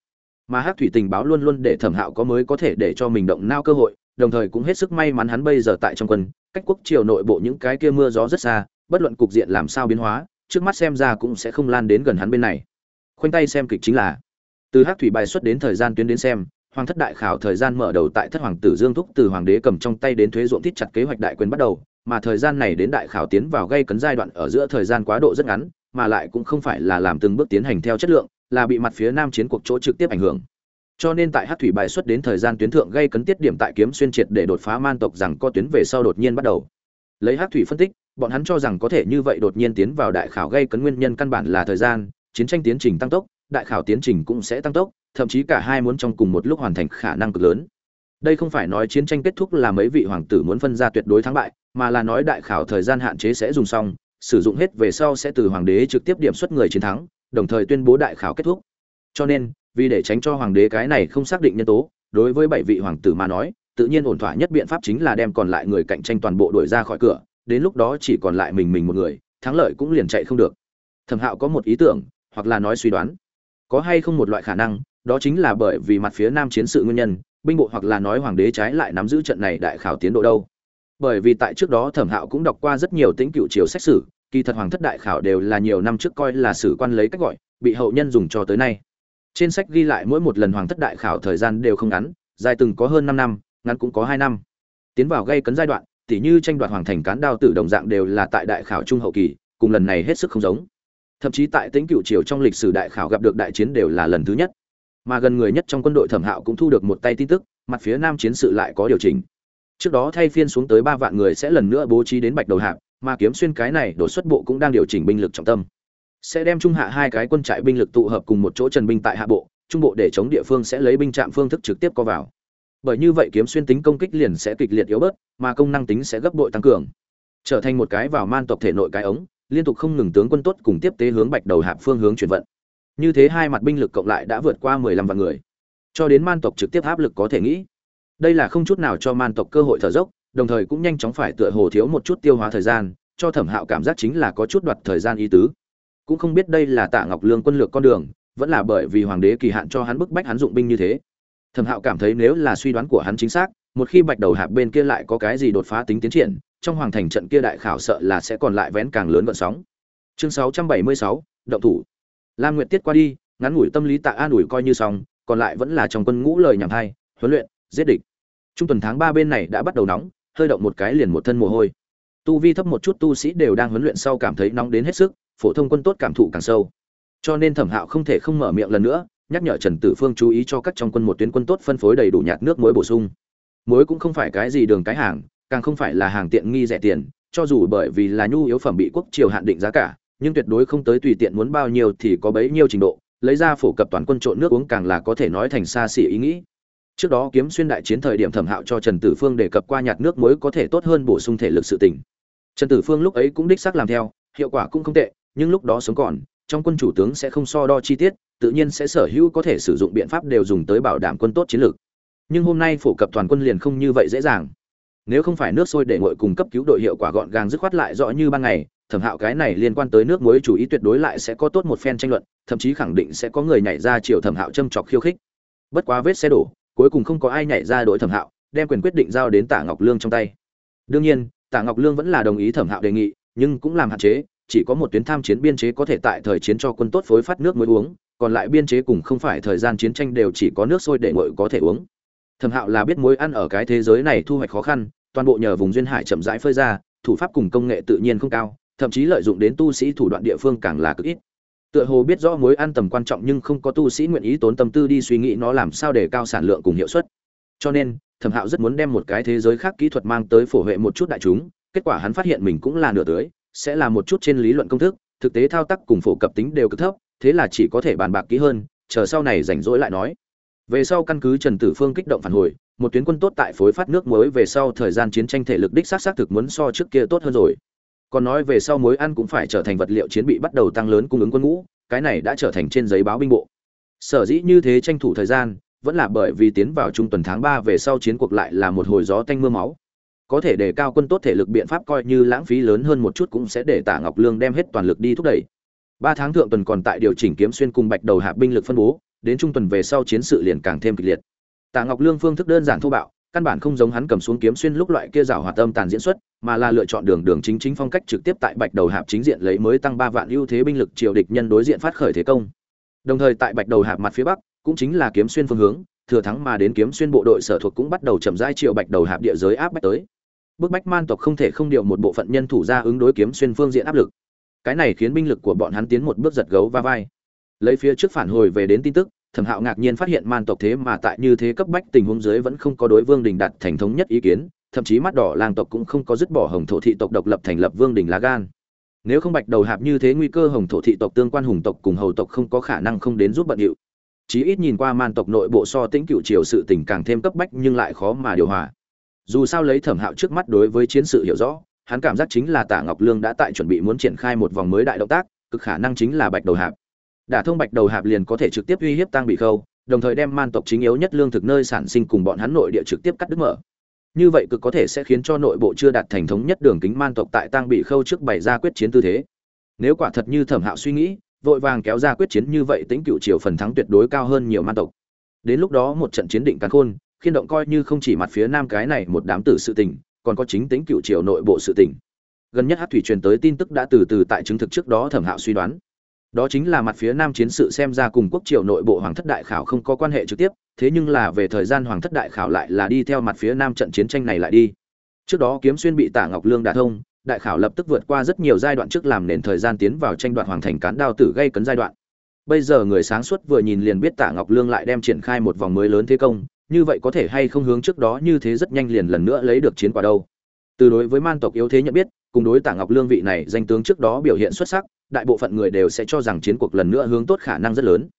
Mà hát thủy tình báo luôn luôn để thẩm hạo có mới có thể để cho mình động nao cơ hội đồng thời cũng hết sức may mắn hắn bây giờ tại trong quân, cách quốc triều nội bộ những cái kia mưa gió rất xa, bất luận cục diện làm sao biến hóa, trước mắt xem ra cũng sẽ không lan đến gần hắn bên này. Khoanh tay xem kịch chính là, từ hắc thủy bài xuất đến thời gian tuyến đến xem, hoàng thất đại khảo thời gian mở đầu tại thất hoàng tử dương thúc từ hoàng đế cầm trong tay đến thuế ruộng thiết chặt kế hoạch đại quyền bắt đầu, mà thời gian này đến đại khảo tiến vào gây cấn giai đoạn ở giữa thời gian quá độ rất ngắn, mà lại cũng không phải là làm từng bước tiến hành theo chất lượng, là bị mặt phía nam chiến cuộc chỗ trực tiếp ảnh hưởng cho nên tại hát thủy bài xuất đến thời gian tuyến thượng gây cấn tiết điểm tại kiếm xuyên triệt để đột phá man tộc rằng có tuyến về sau đột nhiên bắt đầu. Lấy hát thủy phân tích, bọn hắn cho rằng có thể như vậy đột nhiên tiến vào đại khảo gây cấn nguyên nhân căn bản là thời gian, chiến tranh tiến trình tăng tốc, đại khảo tiến trình cũng sẽ tăng tốc, thậm chí cả hai muốn trong cùng một lúc hoàn thành khả năng cực lớn. Đây không phải nói chiến tranh kết thúc là mấy vị hoàng tử muốn phân ra tuyệt đối thắng bại, mà là nói đại khảo thời gian hạn chế sẽ dùng xong, sử dụng hết về sau sẽ từ hoàng đế trực tiếp điểm xuất người chiến thắng, đồng thời tuyên bố đại khảo kết thúc. Cho nên vì để tránh cho hoàng đế cái này không xác định nhân tố, đối với bảy vị hoàng tử mà nói, tự nhiên ổn thỏa nhất biện pháp chính là đem còn lại người cạnh tranh toàn bộ đuổi ra khỏi cửa, đến lúc đó chỉ còn lại mình mình một người, thắng lợi cũng liền chạy không được. Thẩm hạo có một ý tưởng, hoặc là nói suy đoán. Có hay không một loại khả năng, đó chính là bởi vì mặt phía nam chiến sự nguyên nhân, binh bộ hoặc là nói hoàng đế trái lại nắm giữ trận này đại khảo tiến độ đâu. Bởi vì tại trước đó thẩm hạo cũng đọc qua rất nhiều tính cựu triều xét xử kỳ thật hoàng thất đại khảo đều là nhiều năm trước coi là sử quan lấy cách gọi, bị hậu nhân dùng cho tới nay trên sách ghi lại mỗi một lần hoàng thất đại khảo thời gian đều không ngắn, dài từng có hơn năm năm, ngắn cũng có hai năm. Tiến vào gây cấn giai đoạn, tỉ như tranh đoạt hoàng thành cán đao tử đồng dạng đều là tại đại khảo trung hậu kỳ, cùng lần này hết sức không giống. Thậm chí tại tính cựu triều trong lịch sử đại khảo gặp được đại chiến đều là lần thứ nhất. Mà gần người nhất trong quân đội thẩm hạo cũng thu được một tay tin tức, mặt phía nam chiến sự lại có điều chỉnh. Trước đó thay phiên xuống tới ba vạn người sẽ lần nữa bố trí đến bạch đầu hạp, mà kiếm xuyên cái này đột xuất bộ cũng đang điều chỉnh binh lực trọng tâm sẽ đem trung hạ hai cái quân trại binh lực tụ hợp cùng một chỗ trần binh tại hạ bộ, trung bộ để chống địa phương sẽ lấy binh trạm phương thức trực tiếp co vào. Bởi như vậy kiếm xuyên tính công kích liền sẽ kịch liệt yếu bớt, mà công năng tính sẽ gấp bội tăng cường. Trở thành một cái vào man tộc thể nội cái ống, liên tục không ngừng tướng quân tốt cùng tiếp tế hướng bạch đầu hạp phương hướng chuyển vận. Như thế hai mặt binh lực cộng lại đã vượt qua mười lăm vạn người. Cho đến man tộc trực tiếp áp lực có thể nghĩ, đây là không chút nào cho man tộc cơ hội thở dốc, đồng thời cũng nhanh chóng phải tựa hồ thiếu một chút tiêu hóa thời gian, cho thẩm hạo cảm giác chính là có chút đoạt thời gian ý tứ cũng không biết đây là tạ ngọc lương quân lược con đường vẫn là bởi vì hoàng đế kỳ hạn cho hắn bức bách hắn dụng binh như thế. Thẩm hạo cảm thấy nếu là suy đoán của hắn chính xác một khi bạch đầu hạp bên kia lại có cái gì đột phá tính tiến triển trong hoàng thành trận kia đại khảo sợ là sẽ còn lại vén càng lớn vận sóng. Chương 676, động thủ. Lam nguyệt tiết qua đi ngắn ngủi tâm lý tạ an ủi coi như xong còn lại vẫn là trong quân ngũ lời nhảm hay huấn luyện giết địch. Trung tuần tháng ba bên này đã bắt đầu nóng hơi động một cái liền một thân mồ hôi. Tu vi thấp một chút tu sĩ đều đang huấn luyện sau cảm thấy nóng đến hết sức phổ thông quân tốt cảm thụ càng sâu. Cho nên thẩm hạo không thể không mở miệng lần nữa, nhắc nhở trần tử phương chú ý cho các trong quân một tuyến quân tốt phân phối đầy đủ nhạt nước muối bổ sung. Muối cũng không phải cái gì đường cái hàng, càng không phải là hàng tiện nghi rẻ tiền, cho dù bởi vì là nhu yếu phẩm bị quốc triều hạn định giá cả, nhưng tuyệt đối không tới tùy tiện muốn bao nhiêu thì có bấy nhiêu trình độ, lấy ra phổ cập toàn quân trộn nước uống càng là có thể nói thành xa xỉ ý nghĩ. Trước đó kiếm xuyên đại chiến thời điểm thẩm hạo cho trần tử phương đề cập qua nhạt nước muối có thể tốt hơn bổ sung thể lực sự tỉnh trần tử phương lúc ấy cũng đích xác làm theo, hiệu quả cũng không tệ nhưng lúc đó sống còn, trong quân chủ tướng sẽ không so đo chi tiết, tự nhiên sẽ sở hữu có thể sử dụng biện pháp đều dùng tới bảo đảm quân tốt chiến lược. Nhưng hôm nay phổ cập toàn quân liền không như vậy dễ dàng. Nếu không phải nước sôi để nguội cùng cấp cứu đội hiệu quả gọn gàng dứt khoát lại rõ như ban ngày, thẩm hạo cái này liên quan tới nước muối chủ ý tuyệt đối lại sẽ có tốt một phen tranh luận, thậm chí khẳng định sẽ có người nhảy ra chiều thẩm hạo châm chọc khiêu khích. Bất quá vết xe đổ, cuối cùng không có ai nhảy ra đội thẩm hạo, đem quyền quyết định giao đến tả ngọc lương trong tay. Đương nhiên tả ngọc lương vẫn là đồng ý thẩm hạo đề nghị, nhưng cũng làm hạn chế chỉ có một tuyến tham chiến biên chế có thể tại thời chiến cho quân tốt phối phát nước mới uống, còn lại biên chế cùng không phải thời gian chiến tranh đều chỉ có nước sôi để nguội có thể uống. Thẩm hạo là biết mối ăn ở cái thế giới này thu hoạch khó khăn, toàn bộ nhờ vùng duyên hải chậm rãi phơi ra, thủ pháp cùng công nghệ tự nhiên không cao, thậm chí lợi dụng đến tu sĩ thủ đoạn địa phương càng là cực ít. Tựa hồ biết rõ mối ăn tầm quan trọng nhưng không có tu sĩ nguyện ý tốn tâm tư đi suy nghĩ nó làm sao để cao sản lượng cùng hiệu suất. Cho nên, thẩm hạo rất muốn đem một cái thế giới khác kỹ thuật mang tới phổ huệ một chút đại chúng, kết quả hắn phát hiện mình cũng là nửa tưới sẽ là một chút trên lý luận công thức, thực tế thao tác cùng phổ cập tính đều cực thấp, thế là chỉ có thể bàn bạc kỹ hơn, chờ sau này rảnh rỗi lại nói. Về sau căn cứ trần tử phương kích động phản hồi, một tuyến quân tốt tại phối phát nước mới về sau thời gian chiến tranh thể lực đích xác xác thực muốn so trước kia tốt hơn rồi. Còn nói về sau mối ăn cũng phải trở thành vật liệu chiến bị bắt đầu tăng lớn cung ứng quân ngũ, cái này đã trở thành trên giấy báo binh bộ. Sở dĩ như thế tranh thủ thời gian, vẫn là bởi vì tiến vào trung tuần tháng ba về sau chiến cuộc lại là một hồi gió tanh mưa máu có thể đề cao quân tốt thể lực biện pháp coi như lãng phí lớn hơn một chút cũng sẽ để tả ngọc lương đem hết toàn lực đi thúc đẩy. Ba tháng thượng tuần còn tại điều chỉnh kiếm xuyên cùng bạch đầu hạ binh lực phân bố, đến trung tuần về sau chiến sự liền càng thêm kịch liệt. Tả ngọc lương phương thức đơn giản thô bạo, căn bản không giống hắn cầm xuống kiếm xuyên lúc loại kia rào hoạt âm tàn diễn xuất, mà là lựa chọn đường đường chính chính phong cách trực tiếp tại bạch đầu hạp chính diện lấy mới tăng ba vạn ưu thế binh lực triều địch nhân đối diện phát khởi thế công. Đồng thời tại bạch đầu hạp mặt phía bắc, cũng chính là kiếm xuyên phương hướng, thừa thắng mà đến kiếm xuyên bộ đội sở thuộc cũng bắt đầu chậm rãi triệu bạch đầu hạp địa giới áp bách tới bức bách man tộc không thể không điều một bộ phận nhân thủ ra ứng đối kiếm xuyên phương diện áp lực. Cái này khiến binh lực của bọn hắn tiến một bước giật gấu va vai. Lấy phía trước phản hồi về đến tin tức, thẩm hạo ngạc nhiên phát hiện man tộc thế mà tại như thế cấp bách tình huống dưới vẫn không có đối vương đình đặt thành thống nhất ý kiến, thậm chí mắt đỏ lang tộc cũng không có dứt bỏ hồng thổ thị tộc độc lập thành lập vương đình lá gan. Nếu không bạch đầu hạp như thế nguy cơ hồng thổ thị tộc tương quan hùng tộc cùng hầu tộc không có khả năng không đến giúp bận điệu. Chí ít nhìn qua man tộc nội bộ so tĩnh cựu triều sự tình càng thêm cấp bách nhưng lại khó mà điều hòa dù sao lấy thẩm hạo trước mắt đối với chiến sự hiểu rõ, hắn cảm giác chính là tả ngọc lương đã tại chuẩn bị muốn triển khai một vòng mới đại động tác, cực khả năng chính là bạch đầu hạp. Đả thông bạch đầu hạp liền có thể trực tiếp uy hiếp tăng bị khâu, đồng thời đem man tộc chính yếu nhất lương thực nơi sản sinh cùng bọn hắn nội địa trực tiếp cắt đứt mở. Như vậy cực có thể sẽ khiến cho nội bộ chưa đạt thành thống nhất đường kính man tộc tại tăng bị khâu trước bày ra quyết chiến tư thế. Nếu quả thật như thẩm hạo suy nghĩ, vội vàng kéo ra quyết chiến như vậy tính cựu triều phần thắng tuyệt đối cao hơn nhiều man tộc. Đến lúc đó một trận chiến định càn khôn khiên động coi như không chỉ mặt phía nam cái này một đám tử sự tình, còn có chính tính cựu triều nội bộ sự tình. Gần nhất hát thủy truyền tới tin tức đã từ từ tại chứng thực trước đó thẩm hạo suy đoán. Đó chính là mặt phía nam chiến sự xem ra cùng quốc triều nội bộ hoàng thất đại khảo không có quan hệ trực tiếp, thế nhưng là về thời gian hoàng thất đại khảo lại là đi theo mặt phía nam trận chiến tranh này lại đi. Trước đó kiếm xuyên bị tả ngọc lương đả thông, đại khảo lập tức vượt qua rất nhiều giai đoạn trước làm nền thời gian tiến vào tranh đoạt hoàng thành cán đao tử gây cấn giai đoạn. Bây giờ người sáng suốt vừa nhìn liền biết tả ngọc lương lại đem triển khai một vòng mới lớn thế công như vậy có thể hay không hướng trước đó như thế rất nhanh liền lần nữa lấy được chiến quả đâu. Từ đối với man tộc yếu thế nhận biết cùng đối tả ngọc lương vị này danh tướng trước đó biểu hiện xuất sắc đại bộ phận người đều sẽ cho rằng chiến cuộc lần nữa hướng tốt khả năng rất lớn.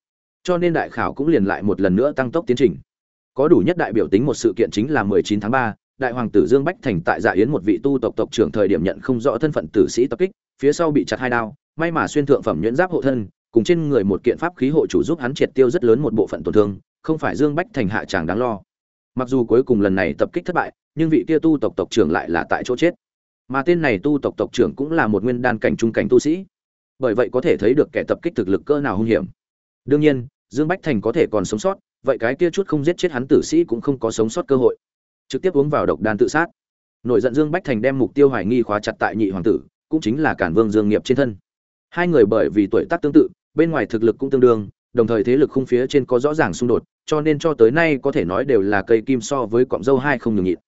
Cho nên đại khảo cũng liền lại một lần nữa tăng tốc tiến trình. Có đủ nhất đại biểu tính một sự kiện chính là 19 tháng 3, đại hoàng tử Dương Bách Thành tại Dạ Yến một vị tu tộc tộc trưởng thời điểm nhận không rõ thân phận tử sĩ tập kích, phía sau bị chặt hai đao, may mà xuyên thượng phẩm nhuyễn giáp hộ thân, cùng trên người một kiện pháp khí hộ chủ giúp hắn triệt tiêu rất lớn một bộ phận tổn thương, không phải Dương Bách Thành hạ chẳng đáng lo. Mặc dù cuối cùng lần này tập kích thất bại, nhưng vị kia tu tộc tộc trưởng lại là tại chỗ chết. Mà tên này tu tộc tộc trưởng cũng là một nguyên đan cảnh trung cảnh tu sĩ. Bởi vậy có thể thấy được kẻ tập kích thực lực cỡ nào hung hiểm. Đương nhiên, Dương Bách Thành có thể còn sống sót, vậy cái kia chút không giết chết hắn tử sĩ cũng không có sống sót cơ hội. Trực tiếp uống vào độc đan tự sát. Nội giận Dương Bách Thành đem mục tiêu hoài nghi khóa chặt tại nhị hoàng tử, cũng chính là Cản Vương Dương Nghiệp trên thân. Hai người bởi vì tuổi tác tương tự, bên ngoài thực lực cũng tương đương, đồng thời thế lực khung phía trên có rõ ràng xung đột, cho nên cho tới nay có thể nói đều là cây kim so với cọng dâu hai không nhường nhịn.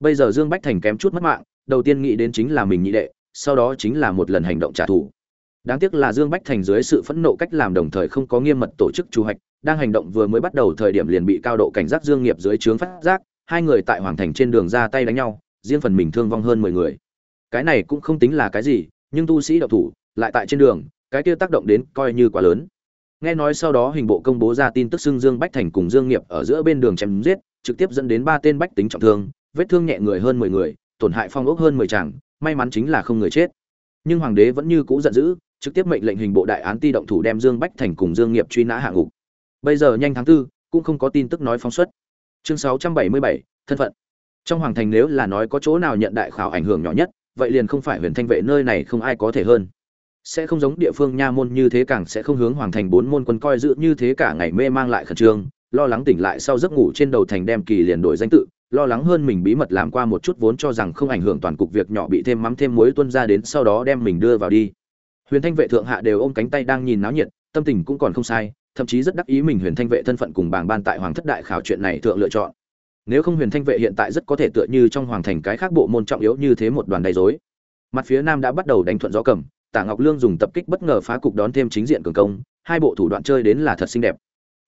Bây giờ Dương Bách Thành kém chút mất mạng, đầu tiên nghĩ đến chính là mình nhị đệ, sau đó chính là một lần hành động trả thù. Đáng tiếc là Dương Bách Thành dưới sự phẫn nộ cách làm đồng thời không có nghiêm mật tổ chức chủ hoạch, đang hành động vừa mới bắt đầu thời điểm liền bị cao độ cảnh giác Dương Nghiệp dưới trướng phát giác, hai người tại hoàng thành trên đường ra tay đánh nhau, riêng phần mình thương vong hơn mười người. Cái này cũng không tính là cái gì, nhưng tu sĩ đạo thủ lại tại trên đường, cái kia tác động đến coi như quá lớn. Nghe nói sau đó hình bộ công bố ra tin tức xưng Dương Bách Thành cùng Dương Nghiệp ở giữa bên đường chém giết, trực tiếp dẫn đến ba tên bách tính trọng thương, vết thương nhẹ người hơn mười người, tổn hại phong ốc hơn mười chàng, may mắn chính là không người chết. Nhưng hoàng đế vẫn như cũ giận dữ, trực tiếp mệnh lệnh hình bộ đại án ti động thủ đem Dương Bách Thành cùng Dương Nghiệp truy nã hạ ngục. Bây giờ nhanh tháng tư, cũng không có tin tức nói phóng xuất. Chương 677, thân phận. Trong hoàng thành nếu là nói có chỗ nào nhận đại khảo ảnh hưởng nhỏ nhất, vậy liền không phải Huyền Thanh vệ nơi này không ai có thể hơn. Sẽ không giống địa phương nha môn như thế càng sẽ không hướng hoàng thành bốn môn quân coi giữ như thế cả ngày mê mang lại khẩn trương, lo lắng tỉnh lại sau giấc ngủ trên đầu thành đem kỳ liền đổi danh tự, lo lắng hơn mình bí mật làm qua một chút vốn cho rằng không ảnh hưởng toàn cục việc nhỏ bị thêm mắm thêm muối tuân ra đến sau đó đem mình đưa vào đi. Huyền thanh vệ thượng hạ đều ôm cánh tay đang nhìn náo nhiệt tâm tình cũng còn không sai thậm chí rất đắc ý mình huyền thanh vệ thân phận cùng bảng ban tại hoàng thất đại khảo chuyện này thượng lựa chọn. Nếu không huyền thanh vệ hiện tại rất có thể tựa như trong hoàng thành cái khác bộ môn trọng yếu như thế một đoàn đầy dối mặt phía nam đã bắt đầu đánh thuận gió cầm tả ngọc lương dùng tập kích bất ngờ phá cục đón thêm chính diện cường công, hai bộ thủ đoạn chơi đến là thật xinh đẹp.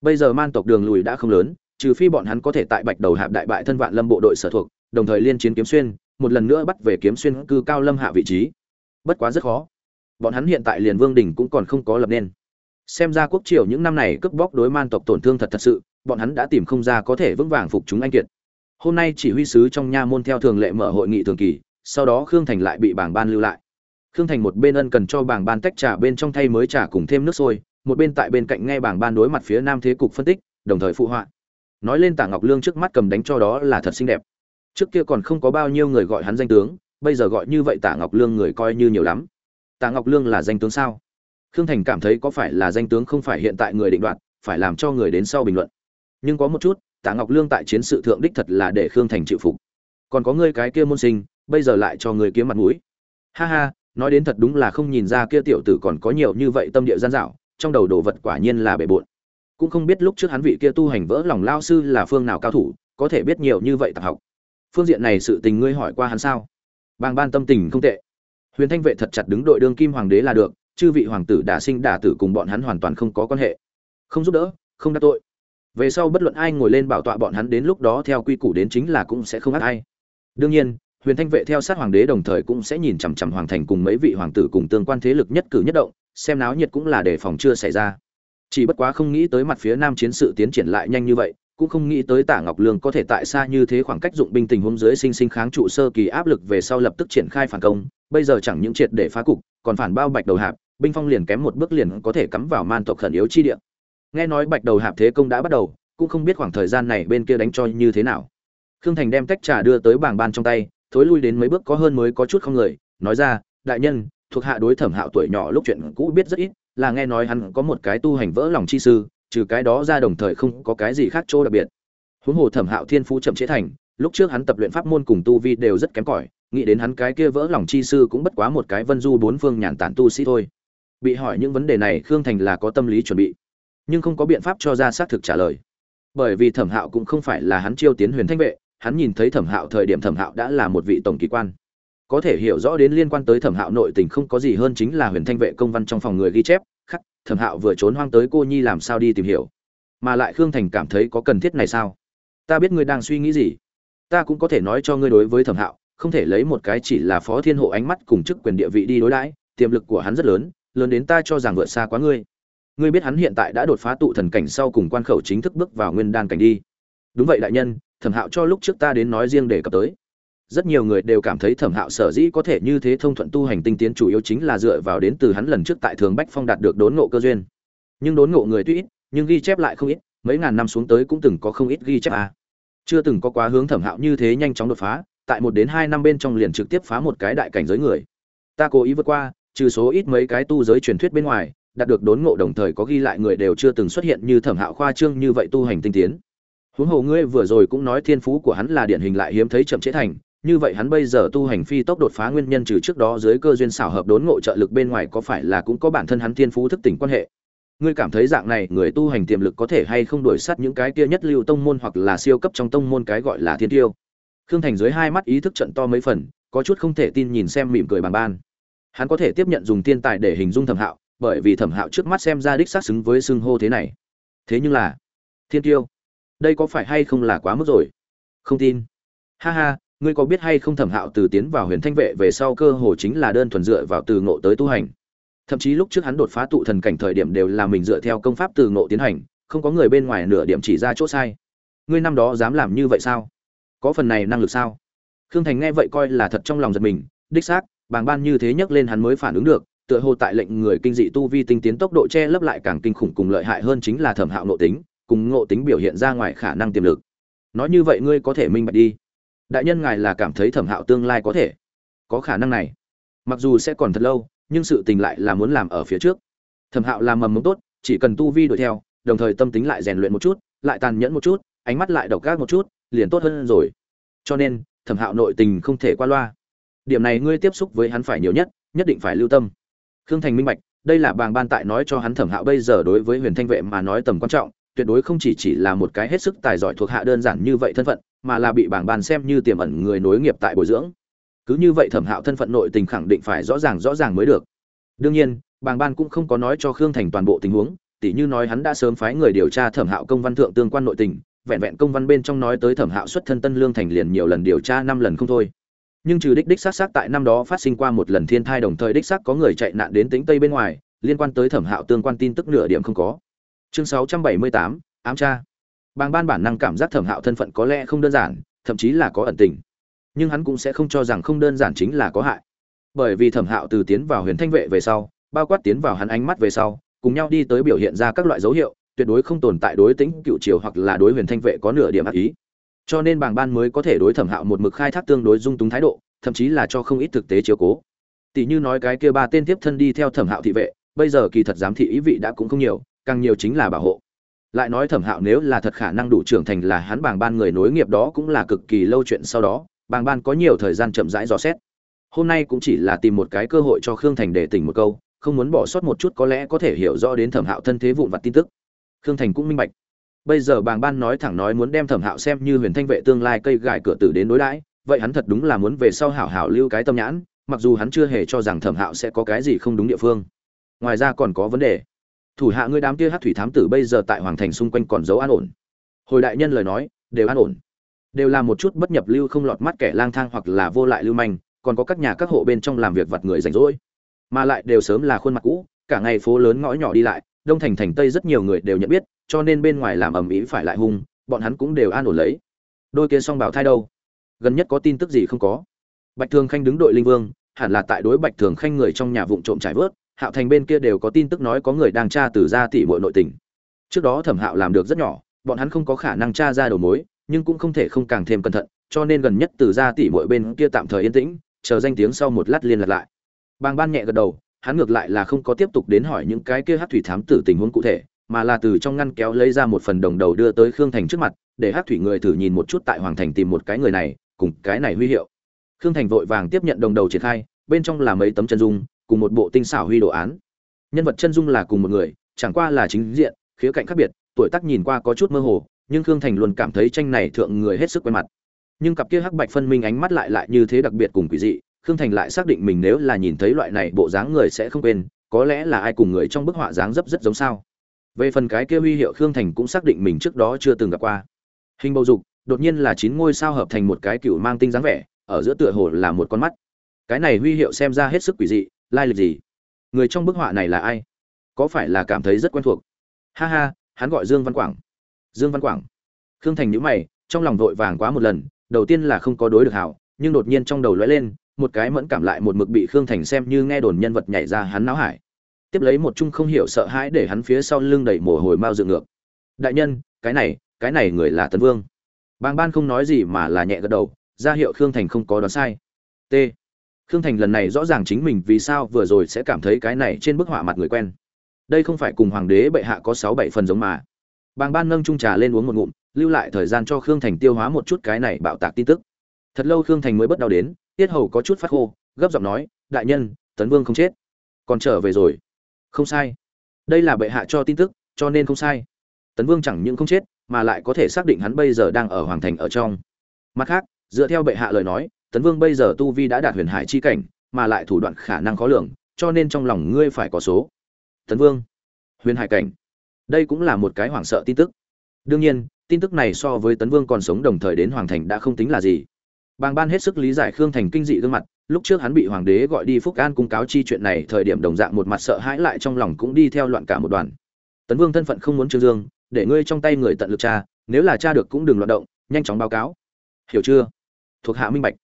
Bây giờ man tộc đường lùi đã không lớn, trừ phi bọn hắn có thể tại bạch đầu hạp đại bại thân vạn lâm bộ đội sở thuộc, đồng thời liên chiến kiếm xuyên, một lần nữa bắt về kiếm xuyên cư cao lâm hạ vị trí. Bất quá rất khó. Bọn hắn hiện tại liền vương đỉnh cũng còn không có lập nên. Xem ra quốc triều những năm này cướp bóc đối man tộc tổn thương thật thật sự, bọn hắn đã tìm không ra có thể vững vàng phục chúng anh kiệt. Hôm nay chỉ huy sứ trong nha môn theo thường lệ mở hội nghị thường kỳ, sau đó khương thành lại bị bảng ban lưu lại khương thành một bên ân cần cho bảng ban tách trà bên trong thay mới trà cùng thêm nước sôi, một bên tại bên cạnh nghe bảng ban đối mặt phía nam thế cục phân tích, đồng thời phụ họa. Nói lên tả ngọc lương trước mắt cầm đánh cho đó là thật xinh đẹp. Trước kia còn không có bao nhiêu người gọi hắn danh tướng, bây giờ gọi như vậy tả ngọc lương người coi như nhiều lắm. Tả ngọc lương là danh tướng sao? Khương thành cảm thấy có phải là danh tướng không phải hiện tại người định đoạt, phải làm cho người đến sau bình luận. Nhưng có một chút, tả ngọc lương tại chiến sự thượng đích thật là để khương thành chịu phục. Còn có ngươi cái kia môn sinh, bây giờ lại cho người kiếm mặt mũi. Ha ha nói đến thật đúng là không nhìn ra kia tiểu tử còn có nhiều như vậy tâm địa gian dạo trong đầu đồ vật quả nhiên là bể bộn. Cũng không biết lúc trước hắn vị kia tu hành vỡ lòng lao sư là phương nào cao thủ, có thể biết nhiều như vậy tạp học. Phương diện này sự tình ngươi hỏi qua hắn sao? Bàng ban tâm tình không tệ. Huyền thanh vệ thật chặt đứng đội đương kim hoàng đế là được, chư vị hoàng tử đả sinh đả tử cùng bọn hắn hoàn toàn không có quan hệ. Không giúp đỡ, không đắc tội. Về sau bất luận ai ngồi lên bảo tọa bọn hắn đến lúc đó theo quy củ đến chính là cũng sẽ không ác ai. Đương nhiên huyền thanh vệ theo sát hoàng đế đồng thời cũng sẽ nhìn chằm chằm hoàng thành cùng mấy vị hoàng tử cùng tương quan thế lực nhất cử nhất động xem náo nhiệt cũng là đề phòng chưa xảy ra chỉ bất quá không nghĩ tới mặt phía nam chiến sự tiến triển lại nhanh như vậy cũng không nghĩ tới Tả Ngọc Lương có thể tại xa như thế khoảng cách dụng binh tình huống dưới sinh sinh kháng trụ sơ kỳ áp lực về sau lập tức triển khai phản công, bây giờ chẳng những triệt để phá cục, còn phản bao Bạch Đầu Hạp, binh phong liền kém một bước liền có thể cắm vào man tộc khẩn yếu chi địa. Nghe nói Bạch Đầu Hạp thế công đã bắt đầu, cũng không biết khoảng thời gian này bên kia đánh cho như thế nào. Khương Thành đem tách trà đưa tới bảng ban trong tay, thối lui đến mấy bước có hơn mới có chút không người, nói ra, đại nhân, thuộc hạ đối Thẩm Hạo tuổi nhỏ lúc chuyện cũ biết rất ít, là nghe nói hắn có một cái tu hành vỡ lòng chi sư, trừ cái đó ra đồng thời không có cái gì khác chỗ đặc biệt. Huống hồ thẩm hạo thiên phú chậm chế thành lúc trước hắn tập luyện pháp môn cùng tu vi đều rất kém cỏi nghĩ đến hắn cái kia vỡ lòng chi sư cũng bất quá một cái vân du bốn phương nhàn tản tu sĩ thôi. Bị hỏi những vấn đề này khương thành là có tâm lý chuẩn bị nhưng không có biện pháp cho ra xác thực trả lời. Bởi vì thẩm hạo cũng không phải là hắn chiêu tiến huyền thanh vệ hắn nhìn thấy thẩm hạo thời điểm thẩm hạo đã là một vị tổng kỳ quan. Có thể hiểu rõ đến liên quan tới thẩm hạo nội tình không có gì hơn chính là huyền thanh vệ công văn trong phòng người ghi chép, khắc, thẩm hạo vừa trốn hoang tới cô nhi làm sao đi tìm hiểu. Mà lại khương thành cảm thấy có cần thiết này sao? Ta biết ngươi đang suy nghĩ gì. Ta cũng có thể nói cho ngươi đối với thẩm hạo, không thể lấy một cái chỉ là phó thiên hộ ánh mắt cùng chức quyền địa vị đi đối đãi, tiềm lực của hắn rất lớn lớn đến ta cho rằng vượt xa quá ngươi. Ngươi biết hắn hiện tại đã đột phá tụ thần cảnh sau cùng quan khẩu chính thức bước vào nguyên đan cảnh đi. Đúng vậy đại nhân thẩm hạo cho lúc trước ta đến nói riêng để cập tới. Rất nhiều người đều cảm thấy thẩm hạo sở dĩ có thể như thế thông thuận tu hành tinh tiến chủ yếu chính là dựa vào đến từ hắn lần trước tại thường bách phong đạt được đốn ngộ cơ duyên. Nhưng đốn ngộ người tuy ít, nhưng ghi chép lại không ít, mấy ngàn năm xuống tới cũng từng có không ít ghi chép à. chưa từng có quá hướng thẩm hạo như thế nhanh chóng đột phá, tại một đến hai năm bên trong liền trực tiếp phá một cái đại cảnh giới người. Ta cố ý vượt qua, trừ số ít mấy cái tu giới truyền thuyết bên ngoài, đạt được đốn ngộ đồng thời có ghi lại người đều chưa từng xuất hiện như thẩm hạo khoa trương như vậy tu hành tinh tiến huống hồ ngươi vừa rồi cũng nói thiên phú của hắn là điển hình lại hiếm thấy chậm chế thành, như vậy hắn bây giờ tu hành phi tốc đột phá nguyên nhân trừ trước đó dưới cơ duyên xảo hợp đốn ngộ trợ lực bên ngoài có phải là cũng có bản thân hắn thiên phú thức tỉnh quan hệ? Ngươi cảm thấy dạng này người tu hành tiềm lực có thể hay không đổi sát những cái kia nhất lưu tông môn hoặc là siêu cấp trong tông môn cái gọi là thiên tiêu? Khương thành dưới hai mắt ý thức trận to mấy phần, có chút không thể tin nhìn xem mỉm cười bàn ban. Hắn có thể tiếp nhận dùng tiên tài để hình dung thẩm hạo, bởi vì thẩm hạo trước mắt xem ra đích xác xứng với xưng hô thế này. Thế nhưng là, thiên tiêu đây có phải hay không là quá mức rồi? Không tin. Ha ha, ngươi có biết hay không thẩm hạo từ tiến vào huyền thanh vệ về sau cơ hồ chính là đơn thuần dựa vào từ ngộ tới tu hành. Thậm chí lúc trước hắn đột phá tụ thần cảnh thời điểm đều là mình dựa theo công pháp từ ngộ tiến hành, không có người bên ngoài nửa điểm chỉ ra chỗ sai. Ngươi năm đó dám làm như vậy sao? Có phần này năng lực sao? Khương thành nghe vậy coi là thật trong lòng giật mình, đích xác, bàng ban như thế nhắc lên hắn mới phản ứng được, tựa hồ tại lệnh người kinh dị tu vi tinh tiến tốc độ che lấp lại càng kinh khủng cùng lợi hại hơn chính là thẩm hạo nội tính cùng ngộ tính biểu hiện ra ngoài khả năng tiềm lực. Nói như vậy ngươi có thể minh bạch đi. Đại nhân ngài là cảm thấy thẩm hạo tương lai có thể có khả năng này. Mặc dù sẽ còn thật lâu, nhưng sự tình lại là muốn làm ở phía trước. Thẩm hạo làm mầm mống tốt, chỉ cần tu vi đuổi theo, đồng thời tâm tính lại rèn luyện một chút, lại tàn nhẫn một chút, ánh mắt lại độc gác một chút, liền tốt hơn rồi. Cho nên, thẩm hạo nội tình không thể qua loa. Điểm này ngươi tiếp xúc với hắn phải nhiều nhất nhất định phải lưu tâm. Khương thành minh bạch, đây là bàng ban tại nói cho hắn thẩm hạo bây giờ đối với huyền thanh vệ mà nói tầm quan trọng tuyệt đối không chỉ chỉ là một cái hết sức tài giỏi thuộc hạ đơn giản như vậy thân phận, mà là bị bảng ban xem như tiềm ẩn người nối nghiệp tại bồi dưỡng. Cứ như vậy thẩm hạo thân phận nội tình khẳng định phải rõ ràng rõ ràng mới được. Đương nhiên, bảng ban cũng không có nói cho khương thành toàn bộ tình huống, tỉ như nói hắn đã sớm phái người điều tra thẩm hạo công văn thượng tương quan nội tình, vẹn vẹn công văn bên trong nói tới thẩm hạo xuất thân tân lương thành liền nhiều lần điều tra năm lần không thôi. Nhưng trừ đích đích xác xác tại năm đó phát sinh qua một lần thiên tai đồng thời đích xác có người chạy nạn đến tính tây bên ngoài, liên quan tới thẩm hạo tương quan tin tức nửa điểm không có chương sáu trăm bảy mươi tám, ám tra. Bàng ban bản năng cảm giác thẩm hạo thân phận có lẽ không đơn giản, thậm chí là có ẩn tình. Nhưng hắn cũng sẽ không cho rằng không đơn giản chính là có hại. Bởi vì thẩm hạo từ tiến vào huyền thanh vệ về sau, bao quát tiến vào hắn ánh mắt về sau, cùng nhau đi tới biểu hiện ra các loại dấu hiệu, tuyệt đối không tồn tại đối tính cựu triều hoặc là đối huyền thanh vệ có nửa điểm ác ý. Cho nên bàng ban mới có thể đối thẩm hạo một mực khai thác tương đối dung túng thái độ, thậm chí là cho không ít thực tế chiếu cố. Tỷ như nói cái kia ba tên tiếp thân đi theo thẩm hạo thị vệ, bây giờ kỳ thật giám thị ý vị đã cũng không nhiều càng nhiều chính là bảo hộ. Lại nói thẩm hạo nếu là thật khả năng đủ trưởng thành là hắn bàng ban người nối nghiệp đó cũng là cực kỳ lâu chuyện sau đó, bàng ban có nhiều thời gian chậm rãi dò xét. Hôm nay cũng chỉ là tìm một cái cơ hội cho khương thành để tỉnh một câu, không muốn bỏ sót một chút có lẽ có thể hiểu rõ đến thẩm hạo thân thế vụn vặt tin tức. Khương thành cũng minh bạch. Bây giờ bàng ban nói thẳng nói muốn đem thẩm hạo xem như huyền thanh vệ tương lai cây gài cửa tử đến đối đãi, vậy hắn thật đúng là muốn về sau hảo hảo lưu cái tâm nhãn, mặc dù hắn chưa hề cho rằng thẩm hạo sẽ có cái gì không đúng địa phương. Ngoài ra còn có vấn đề thủ hạ ngươi đám kia hát thủy thám tử bây giờ tại hoàng thành xung quanh còn giấu an ổn. Hồi đại nhân lời nói, đều an ổn. Đều là một chút bất nhập lưu không lọt mắt kẻ lang thang hoặc là vô lại lưu manh, còn có các nhà các hộ bên trong làm việc vặt người rảnh rỗi. Mà lại đều sớm là khuôn mặt cũ, cả ngày phố lớn ngõ nhỏ đi lại, đông thành thành tây rất nhiều người đều nhận biết, cho nên bên ngoài làm ầm ĩ phải lại hung, bọn hắn cũng đều an ổn lấy. Đôi kia song bảo thai đâu? Gần nhất có tin tức gì không có? Bạch thường khanh đứng đội linh vương, hẳn là tại đối bạch thường khanh người trong nhà vụng trộm trải vớt hạo thành bên kia đều có tin tức nói có người đang tra từ ra tỷ muội nội tình. Trước đó thẩm hạo làm được rất nhỏ, bọn hắn không có khả năng tra ra đầu mối, nhưng cũng không thể không càng thêm cẩn thận, cho nên gần nhất từ ra tỷ muội bên kia tạm thời yên tĩnh, chờ danh tiếng sau một lát liên lạc lại. Bàng ban nhẹ gật đầu, hắn ngược lại là không có tiếp tục đến hỏi những cái kia hát thủy thám tử tình huống cụ thể, mà là từ trong ngăn kéo lấy ra một phần đồng đầu đưa tới khương thành trước mặt, để hát thủy người thử nhìn một chút tại hoàng thành tìm một cái người này, cùng cái này huy hiệu. Khương thành vội vàng tiếp nhận đồng đầu triển khai, bên trong là mấy tấm chân dung cùng một bộ tinh xảo huy đồ án. Nhân vật chân dung là cùng một người, chẳng qua là chính diện, khía cạnh khác biệt, tuổi tác nhìn qua có chút mơ hồ, nhưng khương thành luôn cảm thấy tranh này thượng người hết sức quen mặt. Nhưng cặp kia hắc bạch phân minh ánh mắt lại lại như thế đặc biệt cùng quỷ dị, khương thành lại xác định mình nếu là nhìn thấy loại này bộ dáng người sẽ không quên, có lẽ là ai cùng người trong bức họa dáng dấp rất giống sao. Về phần cái kia huy hiệu khương thành cũng xác định mình trước đó chưa từng gặp qua. Hình bầu dục, đột nhiên là chín ngôi sao hợp thành một cái cựu mang tinh dáng vẻ, ở giữa tựa hồ là một con mắt. Cái này huy hiệu xem ra hết sức quỷ dị lai lịch gì? Người trong bức họa này là ai? Có phải là cảm thấy rất quen thuộc? Ha ha, hắn gọi dương văn quảng. Dương văn quảng. Khương thành nhữ mày, trong lòng vội vàng quá một lần, đầu tiên là không có đối được hảo, nhưng đột nhiên trong đầu lóe lên, một cái mẫn cảm lại một mực bị khương thành xem như nghe đồn nhân vật nhảy ra hắn náo hải. Tiếp lấy một chung không hiểu sợ hãi để hắn phía sau lưng đẩy mồ hồi mao dựng ngược. Đại nhân, cái này cái này người là tấn vương. Bàng ban không nói gì mà là nhẹ gật đầu, ra hiệu khương thành không có đoán sai. T khương thành lần này rõ ràng chính mình vì sao vừa rồi sẽ cảm thấy cái này trên bức họa mặt người quen. Đây không phải cùng hoàng đế bệ hạ có sáu bảy phần giống mà. Bàng ban nâng trung trà lên uống một ngụm, lưu lại thời gian cho khương thành tiêu hóa một chút cái này bạo tạc tin tức. Thật lâu khương thành mới bất đau đến, tiết hầu có chút phát khô, gấp giọng nói, đại nhân, tấn vương không chết. Còn trở về rồi. Không sai. Đây là bệ hạ cho tin tức, cho nên không sai. Tấn vương chẳng những không chết, mà lại có thể xác định hắn bây giờ đang ở hoàng thành ở trong. Mặt khác, dựa theo bệ hạ lời nói tấn vương bây giờ tu vi đã đạt huyền hải chi cảnh, mà lại thủ đoạn khả năng khó lường, cho nên trong lòng ngươi phải có số. Tấn vương, huyền hải cảnh. Đây cũng là một cái hoảng sợ tin tức. Đương nhiên, tin tức này so với tấn vương còn sống đồng thời đến hoàng thành đã không tính là gì. Bàng ban hết sức lý giải khương thành kinh dị gương mặt, lúc trước hắn bị hoàng đế gọi đi phúc an cung cáo chi chuyện này, thời điểm đồng dạng một mặt sợ hãi lại trong lòng cũng đi theo loạn cả một đoàn. Tấn vương thân phận không muốn trương dương, để ngươi trong tay người tận lực cha nếu là cha được cũng đừng loạn động, nhanh chóng báo cáo. Hiểu chưa? Thuộc hạ minh bạch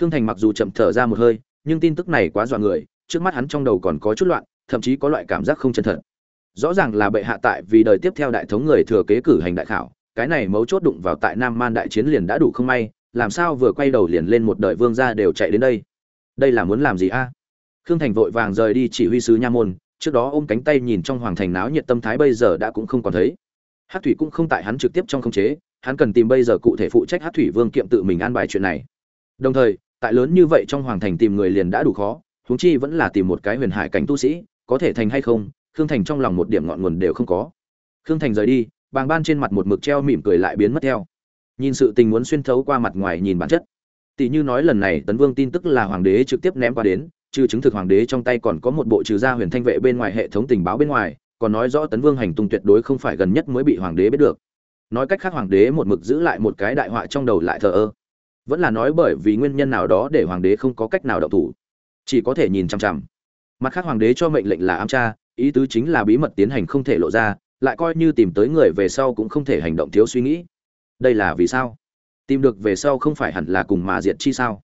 khương thành mặc dù chậm thở ra một hơi, nhưng tin tức này quá dọa người, trước mắt hắn trong đầu còn có chút loạn, thậm chí có loại cảm giác không chân thật. Rõ ràng là bệ hạ tại vì đời tiếp theo đại thống người thừa kế cử hành đại khảo, cái này mấu chốt đụng vào tại nam man đại chiến liền đã đủ không may, làm sao vừa quay đầu liền lên một đời vương gia đều chạy đến đây? Đây là muốn làm gì a? Khương thành vội vàng rời đi chỉ huy sứ nha môn, trước đó ôm cánh tay nhìn trong hoàng thành náo nhiệt tâm thái bây giờ đã cũng không còn thấy. Hát thủy cũng không tại hắn trực tiếp trong khống chế, hắn cần tìm bây giờ cụ thể phụ trách hát thủy vương kiệm tự mình an bài chuyện này đồng thời, tại lớn như vậy trong hoàng thành tìm người liền đã đủ khó, huống chi vẫn là tìm một cái huyền hải cảnh tu sĩ, có thể thành hay không, khương thành trong lòng một điểm ngọn nguồn đều không có. Khương thành rời đi, bàng ban trên mặt một mực treo mỉm cười lại biến mất theo. Nhìn sự tình muốn xuyên thấu qua mặt ngoài nhìn bản chất. Tỷ như nói lần này tấn vương tin tức là hoàng đế trực tiếp ném qua đến, trừ chứng thực hoàng đế trong tay còn có một bộ trừ gia huyền thanh vệ bên ngoài hệ thống tình báo bên ngoài, còn nói rõ tấn vương hành tung tuyệt đối không phải gần nhất mới bị hoàng đế biết được. Nói cách khác hoàng đế một mực giữ lại một cái đại họa trong đầu lại thờ ơ vẫn là nói bởi vì nguyên nhân nào đó để hoàng đế không có cách nào động thủ. Chỉ có thể nhìn chằm chằm. Mặt khác hoàng đế cho mệnh lệnh là ám tra, ý tứ chính là bí mật tiến hành không thể lộ ra, lại coi như tìm tới người về sau cũng không thể hành động thiếu suy nghĩ. Đây là vì sao? Tìm được về sau không phải hẳn là cùng mà diệt chi sao?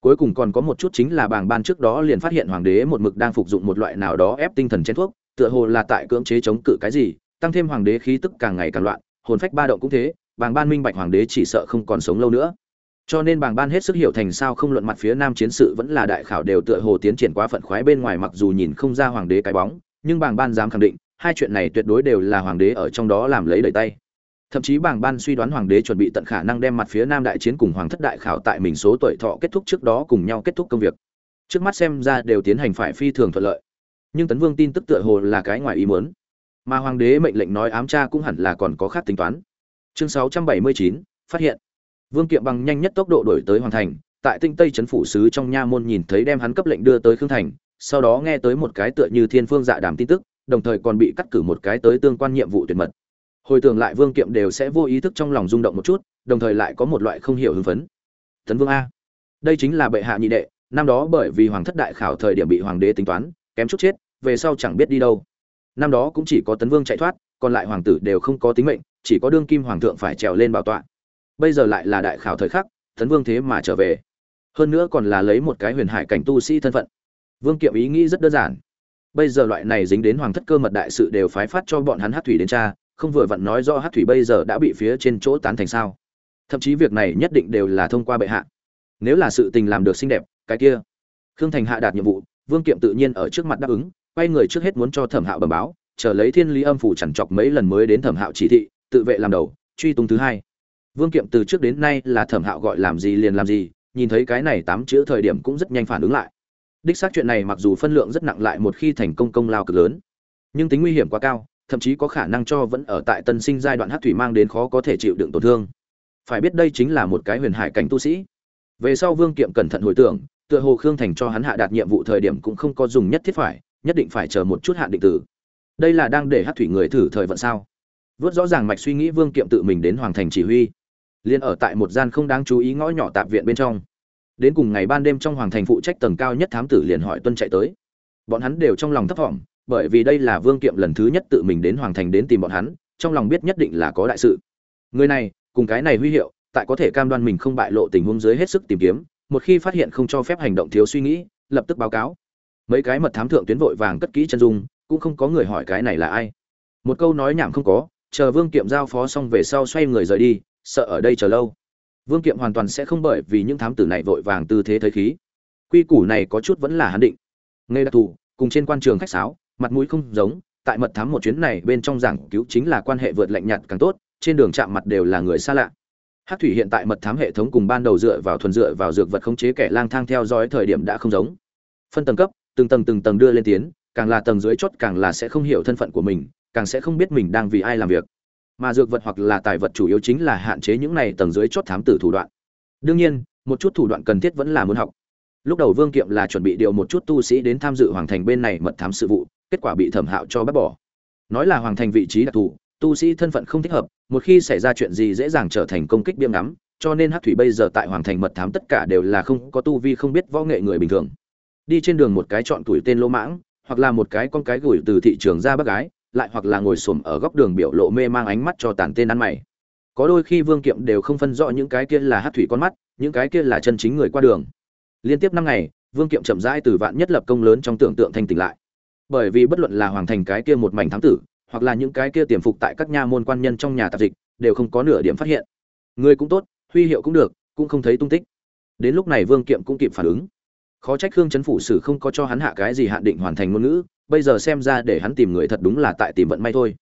Cuối cùng còn có một chút chính là bàng ban trước đó liền phát hiện hoàng đế một mực đang phục dụng một loại nào đó ép tinh thần chén thuốc, tựa hồ là tại cưỡng chế chống cự cái gì, tăng thêm hoàng đế khí tức càng ngày càng loạn, hồn phách ba động cũng thế, bàng ban minh bạch hoàng đế chỉ sợ không còn sống lâu nữa cho nên bàng ban hết sức hiểu thành sao không luận mặt phía nam chiến sự vẫn là đại khảo đều tựa hồ tiến triển quá phận khoái bên ngoài mặc dù nhìn không ra hoàng đế cái bóng nhưng bàng ban dám khẳng định hai chuyện này tuyệt đối đều là hoàng đế ở trong đó làm lấy đầy tay. Thậm chí bàng ban suy đoán hoàng đế chuẩn bị tận khả năng đem mặt phía nam đại chiến cùng hoàng thất đại khảo tại mình số tuổi thọ kết thúc trước đó cùng nhau kết thúc công việc. Trước mắt xem ra đều tiến hành phải phi thường thuận lợi. Nhưng tấn vương tin tức tựa hồ là cái ngoài ý muốn. Mà hoàng đế mệnh lệnh nói ám tra cũng hẳn là còn có khác tính toán. Chương 679, phát hiện vương kiệm bằng nhanh nhất tốc độ đổi tới hoàn thành, tại tinh tây trấn phủ sứ trong nha môn nhìn thấy đem hắn cấp lệnh đưa tới khương thành, sau đó nghe tới một cái tựa như thiên phương dạ đàm tin tức, đồng thời còn bị cắt cử một cái tới tương quan nhiệm vụ tuyệt mật. Hồi tưởng lại vương kiệm đều sẽ vô ý thức trong lòng rung động một chút, đồng thời lại có một loại không hiểu hưng phấn. Tấn vương a. Đây chính là bệ hạ nhị đệ, năm đó bởi vì hoàng thất đại khảo thời điểm bị hoàng đế tính toán, kém chút chết, về sau chẳng biết đi đâu. Năm đó cũng chỉ có tấn vương chạy thoát, còn lại hoàng tử đều không có tính mệnh, chỉ có đương kim hoàng thượng phải trèo lên bảo tọa bây giờ lại là đại khảo thời khắc, tấn vương thế mà trở về. Hơn nữa còn là lấy một cái huyền hải cảnh tu sĩ thân phận. Vương kiệm ý nghĩ rất đơn giản. Bây giờ loại này dính đến hoàng thất cơ mật đại sự đều phái phát cho bọn hắn hát thủy đến cha không vừa vặn nói do hát thủy bây giờ đã bị phía trên chỗ tán thành sao. Thậm chí việc này nhất định đều là thông qua bệ hạ. Nếu là sự tình làm được xinh đẹp, cái kia. Khương thành hạ đạt nhiệm vụ, vương kiệm tự nhiên ở trước mặt đáp ứng, quay người trước hết muốn cho thẩm hạo bẩm báo, chờ lấy thiên lý âm phủ chẳng chọc mấy lần mới đến thẩm hạo chỉ thị, tự vệ làm đầu, truy tung thứ hai vương kiệm từ trước đến nay là thẩm hạo gọi làm gì liền làm gì, nhìn thấy cái này tám chữ thời điểm cũng rất nhanh phản ứng lại. Đích xác chuyện này mặc dù phân lượng rất nặng lại một khi thành công công lao cực lớn, nhưng tính nguy hiểm quá cao, thậm chí có khả năng cho vẫn ở tại tân sinh giai đoạn hắc thủy mang đến khó có thể chịu đựng tổn thương. Phải biết đây chính là một cái huyền hải cảnh tu sĩ. Về sau vương kiệm cẩn thận hồi tưởng, tựa hồ khương thành cho hắn hạ đạt nhiệm vụ thời điểm cũng không có dùng nhất thiết phải, nhất định phải chờ một chút hạn định tử đây là đang để hắc thủy người thử thời vận sao? Vớt rõ ràng mạch suy nghĩ vương kiệm tự mình đến hoàng thành chỉ huy liền ở tại một gian không đáng chú ý ngõ nhỏ tạp viện bên trong. Đến cùng ngày ban đêm trong hoàng thành phụ trách tầng cao nhất thám tử liền hỏi tuân chạy tới. Bọn hắn đều trong lòng thấp thỏm, bởi vì đây là vương kiệm lần thứ nhất tự mình đến hoàng thành đến tìm bọn hắn, trong lòng biết nhất định là có đại sự. Người này, cùng cái này huy hiệu, tại có thể cam đoan mình không bại lộ tình huống dưới hết sức tìm kiếm, một khi phát hiện không cho phép hành động thiếu suy nghĩ, lập tức báo cáo. Mấy cái mật thám thượng tuyến vội vàng cất kỹ chân dung, cũng không có người hỏi cái này là ai. Một câu nói nhảm không có, chờ vương kiệm giao phó xong về sau xoay người rời đi sợ ở đây chờ lâu. Vương kiệm hoàn toàn sẽ không bởi vì những thám tử này vội vàng tư thế thấy khí. Quy củ này có chút vẫn là hắn định. Ngay đặc thù, cùng trên quan trường khách sáo, mặt mũi không giống, tại mật thám một chuyến này bên trong giảng cứu chính là quan hệ vượt lạnh nhạt càng tốt, trên đường chạm mặt đều là người xa lạ. Hát thủy hiện tại mật thám hệ thống cùng ban đầu dựa vào thuần dựa vào dược vật khống chế kẻ lang thang theo dõi thời điểm đã không giống. Phân tầng cấp, từng tầng từng tầng đưa lên tiến, càng là tầng dưới chốt càng là sẽ không hiểu thân phận của mình, càng sẽ không biết mình đang vì ai làm việc mà dược vật hoặc là tài vật chủ yếu chính là hạn chế những này tầng dưới chốt thám tử thủ đoạn. Đương nhiên, một chút thủ đoạn cần thiết vẫn là muốn học. Lúc đầu vương kiệm là chuẩn bị điều một chút tu sĩ đến tham dự hoàng thành bên này mật thám sự vụ, kết quả bị thẩm hạo cho bác bỏ. Nói là hoàng thành vị trí đặc thù, tu sĩ thân phận không thích hợp, một khi xảy ra chuyện gì dễ dàng trở thành công kích biêm ngắm, cho nên hát thủy bây giờ tại hoàng thành mật thám tất cả đều là không có tu vi không biết võ nghệ người bình thường. Đi trên đường một cái chọn tuổi tên lỗ mãng, hoặc là một cái con cái gửi từ thị trường ra bác gái lại hoặc là ngồi xổm ở góc đường biểu lộ mê mang ánh mắt cho tàn tên ăn mày. Có đôi khi vương kiệm đều không phân rõ những cái kia là hát thủy con mắt, những cái kia là chân chính người qua đường. Liên tiếp năm ngày, vương kiệm chậm rãi từ vạn nhất lập công lớn trong tưởng tượng thanh tỉnh lại. Bởi vì bất luận là hoàng thành cái kia một mảnh thám tử, hoặc là những cái kia tiềm phục tại các nha môn quan nhân trong nhà tạp dịch, đều không có nửa điểm phát hiện. Người cũng tốt, huy hiệu cũng được, cũng không thấy tung tích. Đến lúc này vương kiệm cũng kịp phản ứng. Khó trách khương chấn phủ sử không có cho hắn hạ cái gì hạn định hoàn thành ngôn ngữ bây giờ xem ra để hắn tìm người thật đúng là tại tìm vận may thôi.